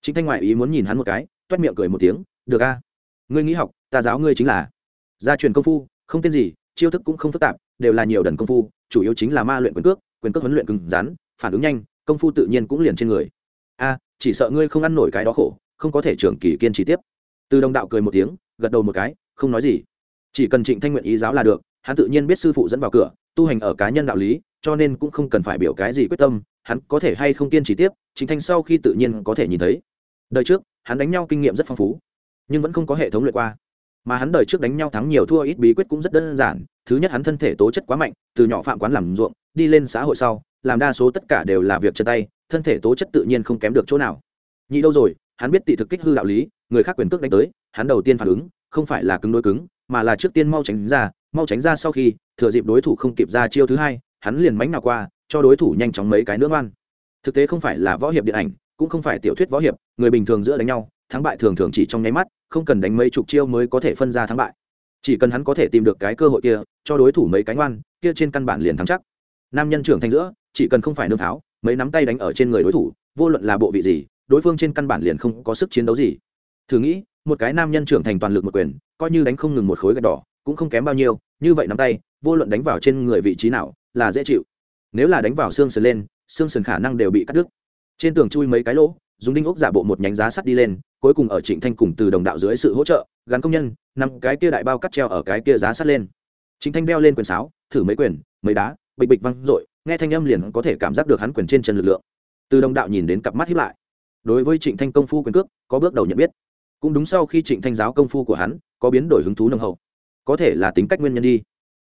Trịnh thanh ngoại ý muốn nhìn hắn một cái, toét miệng cười một tiếng, được a, ngươi nghĩ học, ta giáo ngươi chính là gia truyền công phu, không tên gì, chiêu thức cũng không phức tạp, đều là nhiều đần công phu, chủ yếu chính là ma luyện quyền cước quyền cước huấn luyện cứng rắn, phản ứng nhanh, công phu tự nhiên cũng liền trên người. A, chỉ sợ ngươi không ăn nổi cái đó khổ, không có thể trưởng kỳ kiên trì tiếp. Từ đồng đạo cười một tiếng, gật đầu một cái, không nói gì. Chỉ cần trịnh thanh nguyện ý giáo là được, hắn tự nhiên biết sư phụ dẫn vào cửa tu hành ở cá nhân đạo lý, cho nên cũng không cần phải biểu cái gì quyết tâm, hắn có thể hay không kiên trì tiếp chính thanh sau khi tự nhiên có thể nhìn thấy. Đời trước, hắn đánh nhau kinh nghiệm rất phong phú, nhưng vẫn không có hệ thống luyện qua. Mà hắn đời trước đánh nhau thắng nhiều thua ít bí quyết cũng rất đơn giản, thứ nhất hắn thân thể tố chất quá mạnh, từ nhỏ phạm quán làm ruộng, đi lên xã hội sau, làm đa số tất cả đều là việc chân tay, thân thể tố chất tự nhiên không kém được chỗ nào. Nhị đâu rồi, hắn biết tị thực kích hư đạo lý, người khác quyền cước đánh tới, hắn đầu tiên phản ứng không phải là cứng đối cứng, mà là trước tiên mau tránh ra, mau tránh ra sau khi thừa dịp đối thủ không kịp ra chiêu thứ hai hắn liền mánh nào qua cho đối thủ nhanh chóng mấy cái nước ăn. thực tế không phải là võ hiệp điện ảnh cũng không phải tiểu thuyết võ hiệp người bình thường giữa đánh nhau thắng bại thường thường chỉ trong nháy mắt không cần đánh mấy chục chiêu mới có thể phân ra thắng bại. Chỉ cần hắn có thể tìm được cái cơ hội kia cho đối thủ mấy cánh oan kia trên căn bản liền thắng chắc. Nam nhân trưởng thành giữa chỉ cần không phải nương tháo, mấy nắm tay đánh ở trên người đối thủ vô luận là bộ vị gì đối phương trên căn bản liền không có sức chiến đấu gì. Thử nghĩ một cái nam nhân trưởng thành toàn lực một quyền coi như đánh không ngừng một khối gạch đỏ cũng không kém bao nhiêu như vậy nắm tay, vô luận đánh vào trên người vị trí nào, là dễ chịu. Nếu là đánh vào xương sườn lên, xương sườn khả năng đều bị cắt đứt. Trên tường chui mấy cái lỗ, dùng đinh ốc giả bộ một nhánh giá sắt đi lên, cuối cùng ở trịnh thanh cùng từ đồng đạo dưới sự hỗ trợ, gắn công nhân năm cái kia đại bao cắt treo ở cái kia giá sắt lên. Trịnh thanh đeo lên quyền sáo, thử mấy quyền, mấy đá, bịch bịch văng r nghe thanh âm liền có thể cảm giác được hắn quyền trên chân lực lượng. Từ đồng đạo nhìn đến cặp mắt hiếp lại. Đối với trịnh thanh công phu quyền cước, có bước đầu nhận biết. Cũng đúng sau khi trịnh thanh giáo công phu của hắn, có biến đổi hứng thú nồng hậu có thể là tính cách nguyên nhân đi.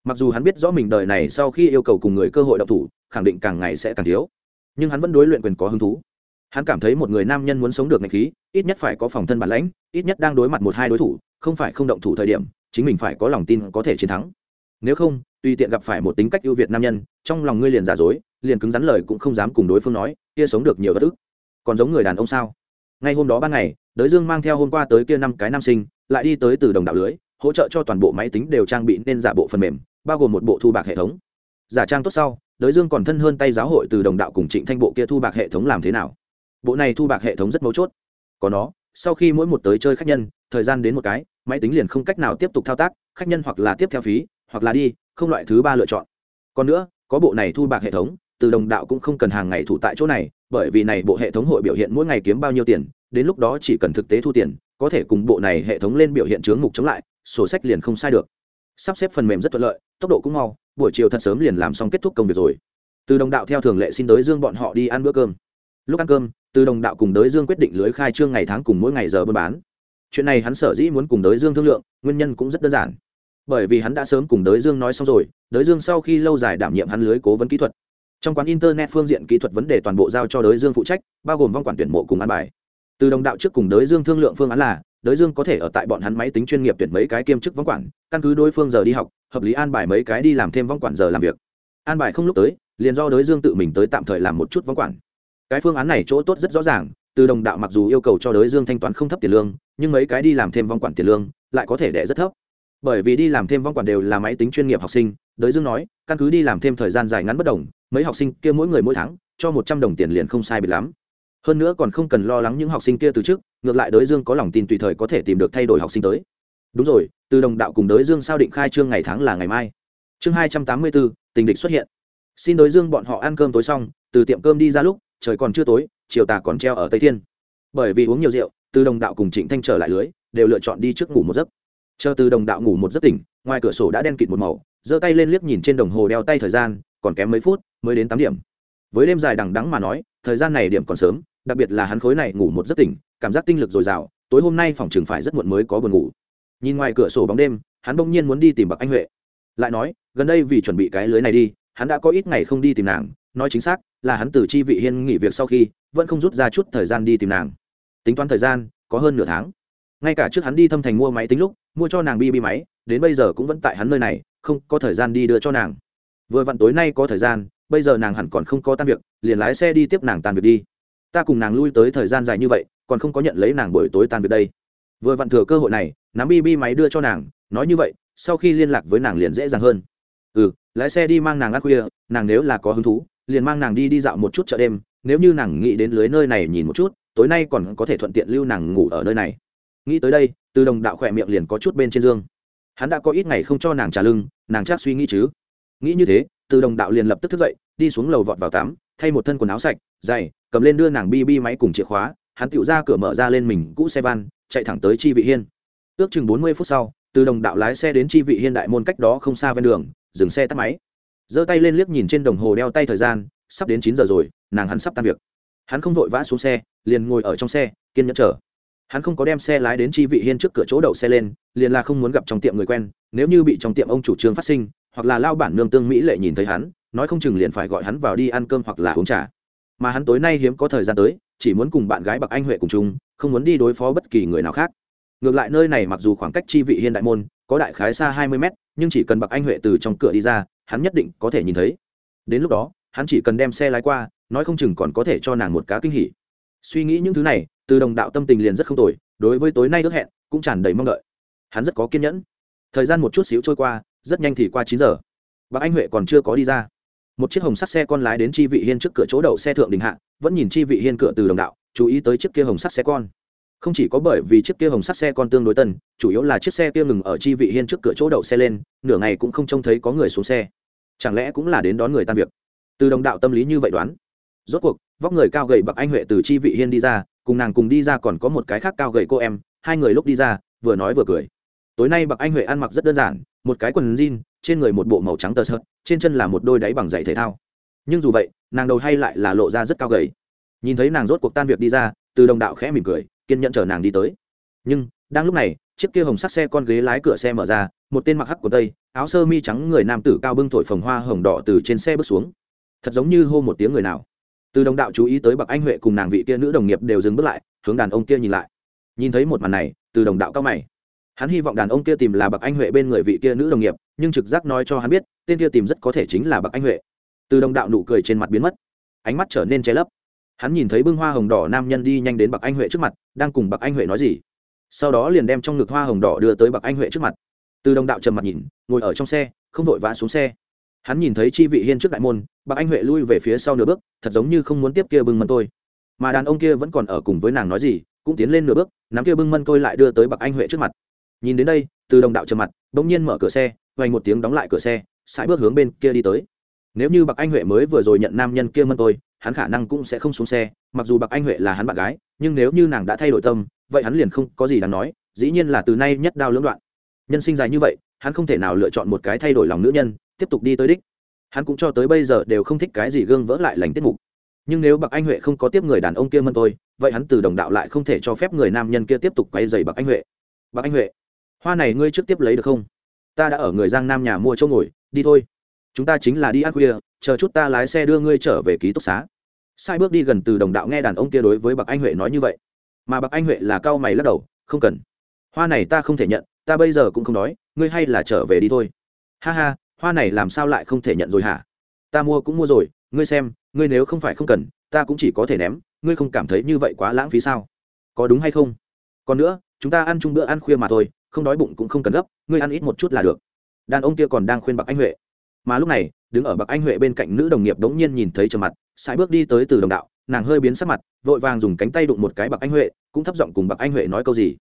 Mặc dù hắn biết rõ mình đời này sau khi yêu cầu cùng người cơ hội đọc thủ, khẳng định càng ngày sẽ càng thiếu. Nhưng hắn vẫn đối luyện quyền có hứng thú. Hắn cảm thấy một người nam nhân muốn sống được ngạch khí, ít nhất phải có phòng thân bản lãnh, ít nhất đang đối mặt một hai đối thủ, không phải không động thủ thời điểm, chính mình phải có lòng tin có thể chiến thắng. Nếu không, tùy tiện gặp phải một tính cách ưu việt nam nhân, trong lòng ngươi liền giả dối, liền cứng rắn lời cũng không dám cùng đối phương nói, kia sống được nhiều bất ức. Còn giống người đàn ông sao? Ngay hôm đó ban ngày, đới dương mang theo hôm qua tới kia năm cái nam sinh, lại đi tới từ đồng đạo lưới hỗ trợ cho toàn bộ máy tính đều trang bị nên giả bộ phần mềm, bao gồm một bộ thu bạc hệ thống. Giả trang tốt sau, đới dương còn thân hơn tay giáo hội từ đồng đạo cùng trịnh thanh bộ kia thu bạc hệ thống làm thế nào. Bộ này thu bạc hệ thống rất mấu chốt. Có nó, sau khi mỗi một tới chơi khách nhân, thời gian đến một cái, máy tính liền không cách nào tiếp tục thao tác, khách nhân hoặc là tiếp theo phí, hoặc là đi, không loại thứ ba lựa chọn. Còn nữa, có bộ này thu bạc hệ thống, từ đồng đạo cũng không cần hàng ngày thủ tại chỗ này, bởi vì này bộ hệ thống hội biểu hiện mỗi ngày kiếm bao nhiêu tiền, đến lúc đó chỉ cần thực tế thu tiền, có thể cùng bộ này hệ thống lên biểu hiện chướng mục chống lại sổ sách liền không sai được. Sắp xếp phần mềm rất thuận lợi, tốc độ cũng mau, buổi chiều thật sớm liền làm xong kết thúc công việc rồi. Từ đồng đạo theo thường lệ xin đới dương bọn họ đi ăn bữa cơm. Lúc ăn cơm, từ đồng đạo cùng đới dương quyết định lưới khai trương ngày tháng cùng mỗi ngày giờ buôn bán. Chuyện này hắn sở dĩ muốn cùng đới dương thương lượng, nguyên nhân cũng rất đơn giản. Bởi vì hắn đã sớm cùng đới dương nói xong rồi đới dương sau khi lâu dài đảm nhiệm hắn lưới cố vấn kỹ thuật. Trong quán internet phương diện kỹ thuật vấn đề toàn bộ giao cho đới dương phụ trách, bao gồm vong quản tuyển mộ cùng ăn bài từ đồng đạo trước cùng đới dương thương lượng phương án là, đới dương có thể ở tại bọn hắn máy tính chuyên nghiệp tuyển mấy cái kiêm chức vắng quản, căn cứ đối phương giờ đi học, hợp lý an bài mấy cái đi làm thêm vắng quản giờ làm việc. An bài không lúc tới, liền do đới dương tự mình tới tạm thời làm một chút vắng quản. Cái phương án này chỗ tốt rất rõ ràng, từ đồng đạo mặc dù yêu cầu cho đới dương thanh toán không thấp tiền lương, nhưng mấy cái đi làm thêm vắng quản tiền lương lại có thể đẻ rất thấp. Bởi vì đi làm thêm vắng quản đều là máy tính chuyên nghiệp học sinh, đới dương nói, căn cứ đi làm thêm thời gian dài ngắn bất đồng, mấy học sinh kia mỗi người mỗi tháng cho một trăm đồng tiền liền không sai biệt lắm hơn nữa còn không cần lo lắng những học sinh kia từ trước, ngược lại đới dương có lòng tin tùy thời có thể tìm được thay đổi học sinh tới. Đúng rồi, từ đồng đạo cùng đới dương sao định khai trương ngày tháng là ngày mai. Chương hai trăm tám mươi bốn, tình địch xuất hiện. Xin đới dương bọn họ ăn cơm tối xong, từ tiệm cơm đi ra lúc, trời còn chưa tối, chiều tà còn treo ở tây thiên. Bởi vì uống nhiều rượu, từ đồng đạo cùng trịnh thanh trở lại lưới, đều lựa chọn đi trước ngủ một giấc. Chờ từ đồng đạo ngủ một giấc tỉnh, ngoài cửa sổ đã đen kịt một màu, giơ tay lên liếc nhìn trên đồng hồ đeo tay thời gian, còn kém mấy phút, mới đến tám điểm. Với đêm dài đằng đắng mà nói, thời gian này điểm còn sớm đặc biệt là hắn khối này ngủ một giấc tỉnh, cảm giác tinh lực dồi dào, tối hôm nay phòng trường phải rất muộn mới có buồn ngủ. Nhìn ngoài cửa sổ bóng đêm, hắn bỗng nhiên muốn đi tìm bậc anh huệ. Lại nói, gần đây vì chuẩn bị cái lưới này đi, hắn đã có ít ngày không đi tìm nàng, nói chính xác là hắn từ chi vị hiên nghỉ việc sau khi, vẫn không rút ra chút thời gian đi tìm nàng. Tính toán thời gian, có hơn nửa tháng. Ngay cả trước hắn đi thâm thành mua máy tính lúc, mua cho nàng bi bi máy, đến bây giờ cũng vẫn tại hắn nơi này, không có thời gian đi đưa cho nàng. Vừa vặn tối nay có thời gian, bây giờ nàng hẳn còn không có tan việc, liền lái xe đi tiếp nàng tan việc đi ta cùng nàng lui tới thời gian dài như vậy, còn không có nhận lấy nàng buổi tối tan việc đây. Vừa vặn thừa cơ hội này, nắm bi bi máy đưa cho nàng, nói như vậy, sau khi liên lạc với nàng liền dễ dàng hơn. Ừ lái xe đi mang nàng ăn khuya, nàng nếu là có hứng thú, liền mang nàng đi đi dạo một chút chợ đêm, nếu như nàng nghĩ đến lưới nơi này nhìn một chút, tối nay còn có thể thuận tiện lưu nàng ngủ ở nơi này. Nghĩ tới đây, từ đồng đạo khỏe miệng liền có chút bên trên giường hắn đã có ít ngày không cho nàng trả lưng, nàng chắc suy nghĩ chứ. Nghĩ như thế, từ đồng đạo liền lập tức thức dậy đi xuống lầu vọt vào tắm, thay một thân quần áo sạch dày cầm lên đưa nàng bi bi máy cùng chìa khóa, hắn tựu ra cửa mở ra lên mình cũ xe van, chạy thẳng tới chi vị hiên. Ước chừng bốn mươi phút sau, từ đồng đạo lái xe đến chi vị hiên đại môn cách đó không xa ven đường, dừng xe tắt máy. Giơ tay lên liếc nhìn trên đồng hồ đeo tay thời gian, sắp đến chín giờ rồi, nàng hắn sắp tan việc. Hắn không vội vã xuống xe, liền ngồi ở trong xe, kiên nhẫn chờ. Hắn không có đem xe lái đến chi vị hiên trước cửa chỗ đậu xe lên, liền là không muốn gặp trong tiệm người quen, nếu như bị trong tiệm ông chủ trương phát sinh, hoặc là lao bản nương tương mỹ lệ nhìn thấy hắn nói không chừng liền phải gọi hắn vào đi ăn cơm hoặc là uống trà. Mà hắn tối nay hiếm có thời gian tới, chỉ muốn cùng bạn gái bậc anh huệ cùng chung, không muốn đi đối phó bất kỳ người nào khác. Ngược lại nơi này mặc dù khoảng cách chi vị hiên đại môn, có đại khái xa hai mươi mét, nhưng chỉ cần bậc anh huệ từ trong cửa đi ra, hắn nhất định có thể nhìn thấy. Đến lúc đó, hắn chỉ cần đem xe lái qua, nói không chừng còn có thể cho nàng một cá kinh hỉ. Suy nghĩ những thứ này, từ đồng đạo tâm tình liền rất không tồi, đối với tối nay ước hẹn, cũng tràn đầy mong đợi. Hắn rất có kiên nhẫn. Thời gian một chút xíu trôi qua, rất nhanh thì qua chín giờ. Bác anh huệ còn chưa có đi ra một chiếc hồng sắt xe con lái đến chi vị hiên trước cửa chỗ đậu xe thượng đình hạ, vẫn nhìn chi vị hiên cửa từ đồng đạo, chú ý tới chiếc kia hồng sắt xe con. Không chỉ có bởi vì chiếc kia hồng sắt xe con tương đối tân, chủ yếu là chiếc xe kia ngừng ở chi vị hiên trước cửa chỗ đậu xe lên, nửa ngày cũng không trông thấy có người xuống xe. Chẳng lẽ cũng là đến đón người tan việc? Từ đồng đạo tâm lý như vậy đoán. Rốt cuộc, vóc người cao gầy bậc anh huệ từ chi vị hiên đi ra, cùng nàng cùng đi ra còn có một cái khác cao gầy cô em, hai người lúc đi ra, vừa nói vừa cười. Tối nay bậc anh huệ ăn mặc rất đơn giản, một cái quần jean, trên người một bộ màu trắng tơ sợt trên chân là một đôi đáy bằng giày thể thao. Nhưng dù vậy, nàng đầu hay lại là lộ ra rất cao gầy. Nhìn thấy nàng rốt cuộc tan việc đi ra, từ đồng đạo khẽ mỉm cười, kiên nhẫn chờ nàng đi tới. Nhưng, đang lúc này, chiếc kia hồng sắc xe con ghế lái cửa xe mở ra, một tên mặc hắc của tây, áo sơ mi trắng người nam tử cao bưng thổi phồng hoa hồng đỏ từ trên xe bước xuống. Thật giống như hô một tiếng người nào. Từ đồng đạo chú ý tới bậc anh huệ cùng nàng vị kia nữ đồng nghiệp đều dừng bước lại, hướng đàn ông kia nhìn lại. Nhìn thấy một màn này, từ đồng đạo cao mày. Hắn hy vọng đàn ông kia tìm là bậc anh huệ bên người vị kia nữ đồng nghiệp nhưng trực giác nói cho hắn biết, tên kia tìm rất có thể chính là bậc anh huệ. Từ đồng đạo nụ cười trên mặt biến mất, ánh mắt trở nên che lấp. Hắn nhìn thấy bưng hoa hồng đỏ nam nhân đi nhanh đến bậc anh huệ trước mặt, đang cùng bậc anh huệ nói gì. Sau đó liền đem trong ngực hoa hồng đỏ đưa tới bậc anh huệ trước mặt. Từ đồng đạo trầm mặt nhìn, ngồi ở trong xe, không vội vã xuống xe. Hắn nhìn thấy chi vị hiên trước đại môn bậc anh huệ lui về phía sau nửa bước, thật giống như không muốn tiếp kia bưng mân tôi mà đàn ông kia vẫn còn ở cùng với nàng nói gì, cũng tiến lên nửa bước, nắm kia bưng mân tôi lại đưa tới bậc anh huệ trước mặt. Nhìn đến đây, từ đồng đạo trầm mặt, bỗng nhiên mở cửa xe vành một tiếng đóng lại cửa xe, sải bước hướng bên kia đi tới. Nếu như bậc anh huệ mới vừa rồi nhận nam nhân kia mân tôi, hắn khả năng cũng sẽ không xuống xe, mặc dù bậc anh huệ là hắn bạn gái, nhưng nếu như nàng đã thay đổi tâm, vậy hắn liền không có gì đáng nói, dĩ nhiên là từ nay nhất đao lưỡng đoạn. Nhân sinh dài như vậy, hắn không thể nào lựa chọn một cái thay đổi lòng nữ nhân, tiếp tục đi tới đích. Hắn cũng cho tới bây giờ đều không thích cái gì gương vỡ lại lành tiết mục. Nhưng nếu bậc anh huệ không có tiếp người đàn ông kia mân tôi, vậy hắn từ đồng đạo lại không thể cho phép người nam nhân kia tiếp tục quay dày bậc anh huệ. Bậc anh huệ, hoa này ngươi trước tiếp lấy được không? Ta đã ở người giang nam nhà mua chỗ ngồi, đi thôi. Chúng ta chính là đi ăn khuya, chờ chút ta lái xe đưa ngươi trở về ký túc xá. Sai bước đi gần từ đồng đạo nghe đàn ông kia đối với bậc anh huệ nói như vậy. Mà bậc anh huệ là cao mày lắc đầu, không cần. Hoa này ta không thể nhận, ta bây giờ cũng không đói ngươi hay là trở về đi thôi. Ha ha, hoa này làm sao lại không thể nhận rồi hả? Ta mua cũng mua rồi, ngươi xem, ngươi nếu không phải không cần, ta cũng chỉ có thể ném, ngươi không cảm thấy như vậy quá lãng phí sao? Có đúng hay không? Còn nữa, chúng ta ăn chung bữa ăn khuya mà thôi không đói bụng cũng không cần gấp, ngươi ăn ít một chút là được. Đàn ông kia còn đang khuyên bạc anh huệ. Mà lúc này, đứng ở bạc anh huệ bên cạnh nữ đồng nghiệp đống nhiên nhìn thấy trầm mặt, sải bước đi tới từ đồng đạo, nàng hơi biến sắc mặt, vội vàng dùng cánh tay đụng một cái bạc anh huệ, cũng thấp giọng cùng bạc anh huệ nói câu gì.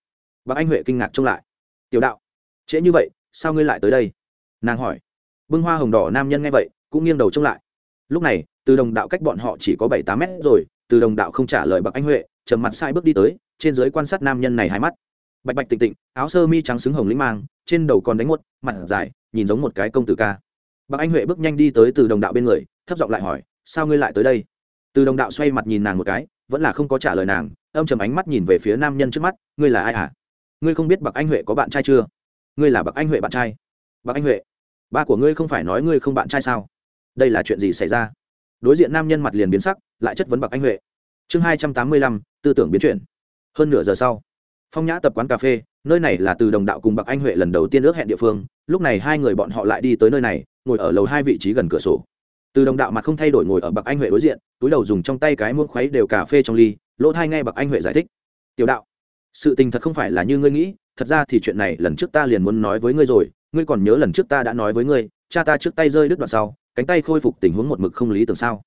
Bạc anh huệ kinh ngạc trông lại. Tiểu đạo, trễ như vậy, sao ngươi lại tới đây? Nàng hỏi. Bưng hoa hồng đỏ nam nhân nghe vậy, cũng nghiêng đầu trông lại. Lúc này, từ đồng đạo cách bọn họ chỉ có bảy tám mét rồi, từ đồng đạo không trả lời bạc anh huệ, trầm mặt sai bước đi tới, trên dưới quan sát nam nhân này hai mắt bạch bạch tịnh tịnh, áo sơ mi trắng xứng hồng lĩnh mang, trên đầu còn đánh một, mặt dài, nhìn giống một cái công tử ca. Bác anh huệ bước nhanh đi tới từ đồng đạo bên người, thấp giọng lại hỏi, sao ngươi lại tới đây? Từ đồng đạo xoay mặt nhìn nàng một cái, vẫn là không có trả lời nàng, âm chầm ánh mắt nhìn về phía nam nhân trước mắt, ngươi là ai hả? À? ngươi không biết bạc anh huệ có bạn trai chưa? Ngươi là bạc anh huệ bạn trai? Bạc anh huệ? Ba của ngươi không phải nói ngươi không bạn trai sao? Đây là chuyện gì xảy ra? Đối diện nam nhân mặt liền biến sắc, lại chất vấn bạc anh huệ. Chương hai trăm tám mươi lăm, tư tưởng biến chuyển. Hơn nửa giờ sau phong nhã tập quán cà phê, nơi này là từ đồng đạo cùng bạc anh huệ lần đầu tiên ước hẹn địa phương, lúc này hai người bọn họ lại đi tới nơi này, ngồi ở lầu hai vị trí gần cửa sổ. Từ đồng đạo mặt không thay đổi ngồi ở bậc anh huệ đối diện, túi đầu dùng trong tay cái muỗng khuấy đều cà phê trong ly, lỗ thai nghe bậc anh huệ giải thích. Tiểu đạo, sự tình thật không phải là như ngươi nghĩ, thật ra thì chuyện này lần trước ta liền muốn nói với ngươi rồi, ngươi còn nhớ lần trước ta đã nói với ngươi, cha ta trước tay rơi đứt đoạn sau, cánh tay khôi phục tình huống một mực không lý tưởng sao?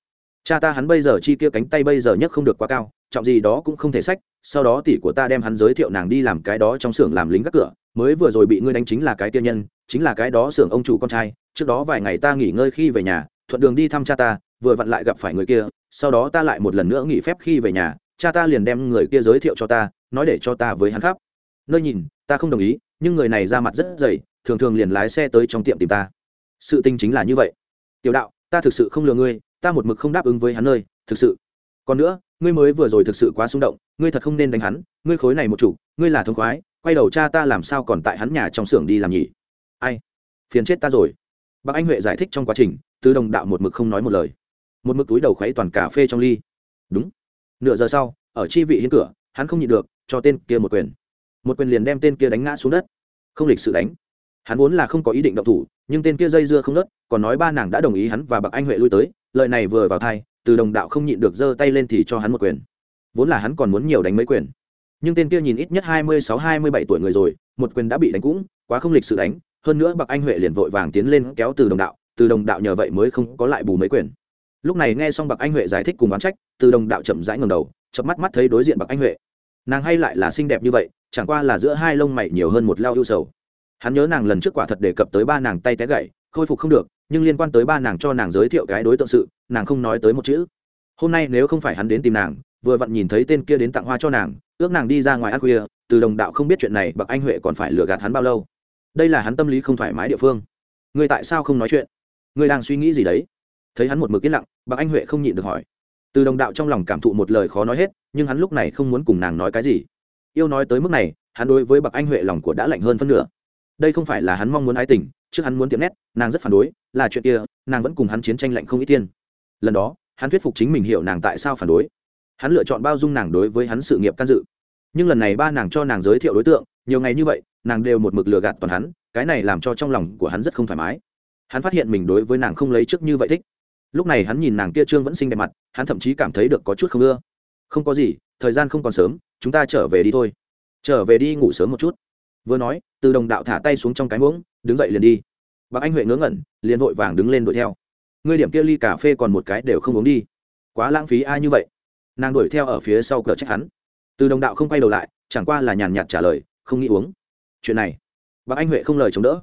Cha ta hắn bây giờ chi kia cánh tay bây giờ nhất không được quá cao, trọng gì đó cũng không thể sách sau đó tỷ của ta đem hắn giới thiệu nàng đi làm cái đó trong xưởng làm lính gác cửa, mới vừa rồi bị ngươi đánh chính là cái tiên nhân, chính là cái đó xưởng ông chủ con trai, trước đó vài ngày ta nghỉ ngơi khi về nhà, thuận đường đi thăm cha ta, vừa vặn lại gặp phải người kia, sau đó ta lại một lần nữa nghỉ phép khi về nhà, cha ta liền đem người kia giới thiệu cho ta, nói để cho ta với hắn khắp. Nơi nhìn, ta không đồng ý, nhưng người này ra mặt rất dày, thường thường liền lái xe tới trong tiệm tìm ta. Sự tình chính là như vậy. Tiểu đạo, ta thực sự không lừa ngươi, ta một mực không đáp ứng với hắn nơi, thực sự. Còn nữa ngươi mới vừa rồi thực sự quá xung động, ngươi thật không nên đánh hắn, ngươi khối này một chủ, ngươi là thông khoái, quay đầu cha ta làm sao còn tại hắn nhà trong xưởng đi làm nhỉ? Ai? Phiền chết ta rồi. Bác anh huệ giải thích trong quá trình, tứ đồng đạo một mực không nói một lời. Một mực túi đầu khuấy toàn cà phê trong ly. Đúng. Nửa giờ sau, ở chi vị hiên cửa, hắn không nhịn được, cho tên kia một quyền. Một quyền liền đem tên kia đánh ngã xuống đất. Không lịch sự đánh. Hắn vốn là không có ý định động thủ, nhưng tên kia dây dưa không nớt, còn nói ba nàng đã đồng ý hắn và bạc anh huệ lui tới lợi này vừa vào thai từ đồng đạo không nhịn được giơ tay lên thì cho hắn một quyền. Vốn là hắn còn muốn nhiều đánh mấy quyền. Nhưng tên kia nhìn ít nhất hai mươi sáu, hai mươi bảy tuổi người rồi, một quyền đã bị đánh cũng, quá không lịch sự đánh. Hơn nữa bạc anh huệ liền vội vàng tiến lên kéo từ đồng đạo, từ đồng đạo nhờ vậy mới không có lại bù mấy quyền. Lúc này nghe xong bạc anh huệ giải thích cùng oán trách, từ đồng đạo chậm rãi ngầm đầu chớp mắt mắt thấy đối diện bạc anh huệ. Nàng hay lại là xinh đẹp như vậy, chẳng qua là giữa hai lông mày nhiều hơn một lao ưu sầu. Hắn nhớ nàng lần trước quả thật đề cập tới ba nàng tay té gậy, khôi phục không được nhưng liên quan tới ba nàng cho nàng giới thiệu cái đối tượng sự, nàng không nói tới một chữ. Hôm nay nếu không phải hắn đến tìm nàng, vừa vặn nhìn thấy tên kia đến tặng hoa cho nàng, ước nàng đi ra ngoài ăn khuya, từ đồng đạo không biết chuyện này bậc anh huệ còn phải lừa gạt hắn bao lâu. Đây là hắn tâm lý không thoải mái địa phương. Ngươi tại sao không nói chuyện? Ngươi đang suy nghĩ gì đấy? Thấy hắn một mực yên lặng bậc anh huệ không nhịn được hỏi. Từ đồng đạo trong lòng cảm thụ một lời khó nói hết, nhưng hắn lúc này không muốn cùng nàng nói cái gì. Yêu nói tới mức này, hắn đối với bậc anh huệ lòng của đã lạnh hơn phân nửa. Đây không phải là hắn mong muốn ái tình trước hắn muốn tiệm nét, nàng rất phản đối, là chuyện kia, nàng vẫn cùng hắn chiến tranh lạnh không ít tiên lần đó, hắn thuyết phục chính mình hiểu nàng tại sao phản đối. Hắn lựa chọn bao dung nàng đối với hắn sự nghiệp can dự. Nhưng lần này ba nàng cho nàng giới thiệu đối tượng, nhiều ngày như vậy, nàng đều một mực lừa gạt toàn hắn, cái này làm cho trong lòng của hắn rất không thoải mái. Hắn phát hiện mình đối với nàng không lấy trước như vậy thích. Lúc này hắn nhìn nàng kia trương vẫn xinh đẹp mặt, hắn thậm chí cảm thấy được có chút không ưa. Không có gì, thời gian không còn sớm, chúng ta trở về đi thôi. Trở về đi ngủ sớm một chút vừa nói, từ đồng đạo thả tay xuống trong cái muỗng, đứng dậy liền đi. Bác anh huệ ngớ ngẩn, liền vội vàng đứng lên đuổi theo. Ngươi điểm kia ly cà phê còn một cái đều không uống đi. Quá lãng phí ai như vậy? Nàng đuổi theo ở phía sau cửa trách hắn. Từ đồng đạo không quay đầu lại, chẳng qua là nhàn nhạt trả lời, không nghĩ uống. Chuyện này bác anh huệ không lời chống đỡ.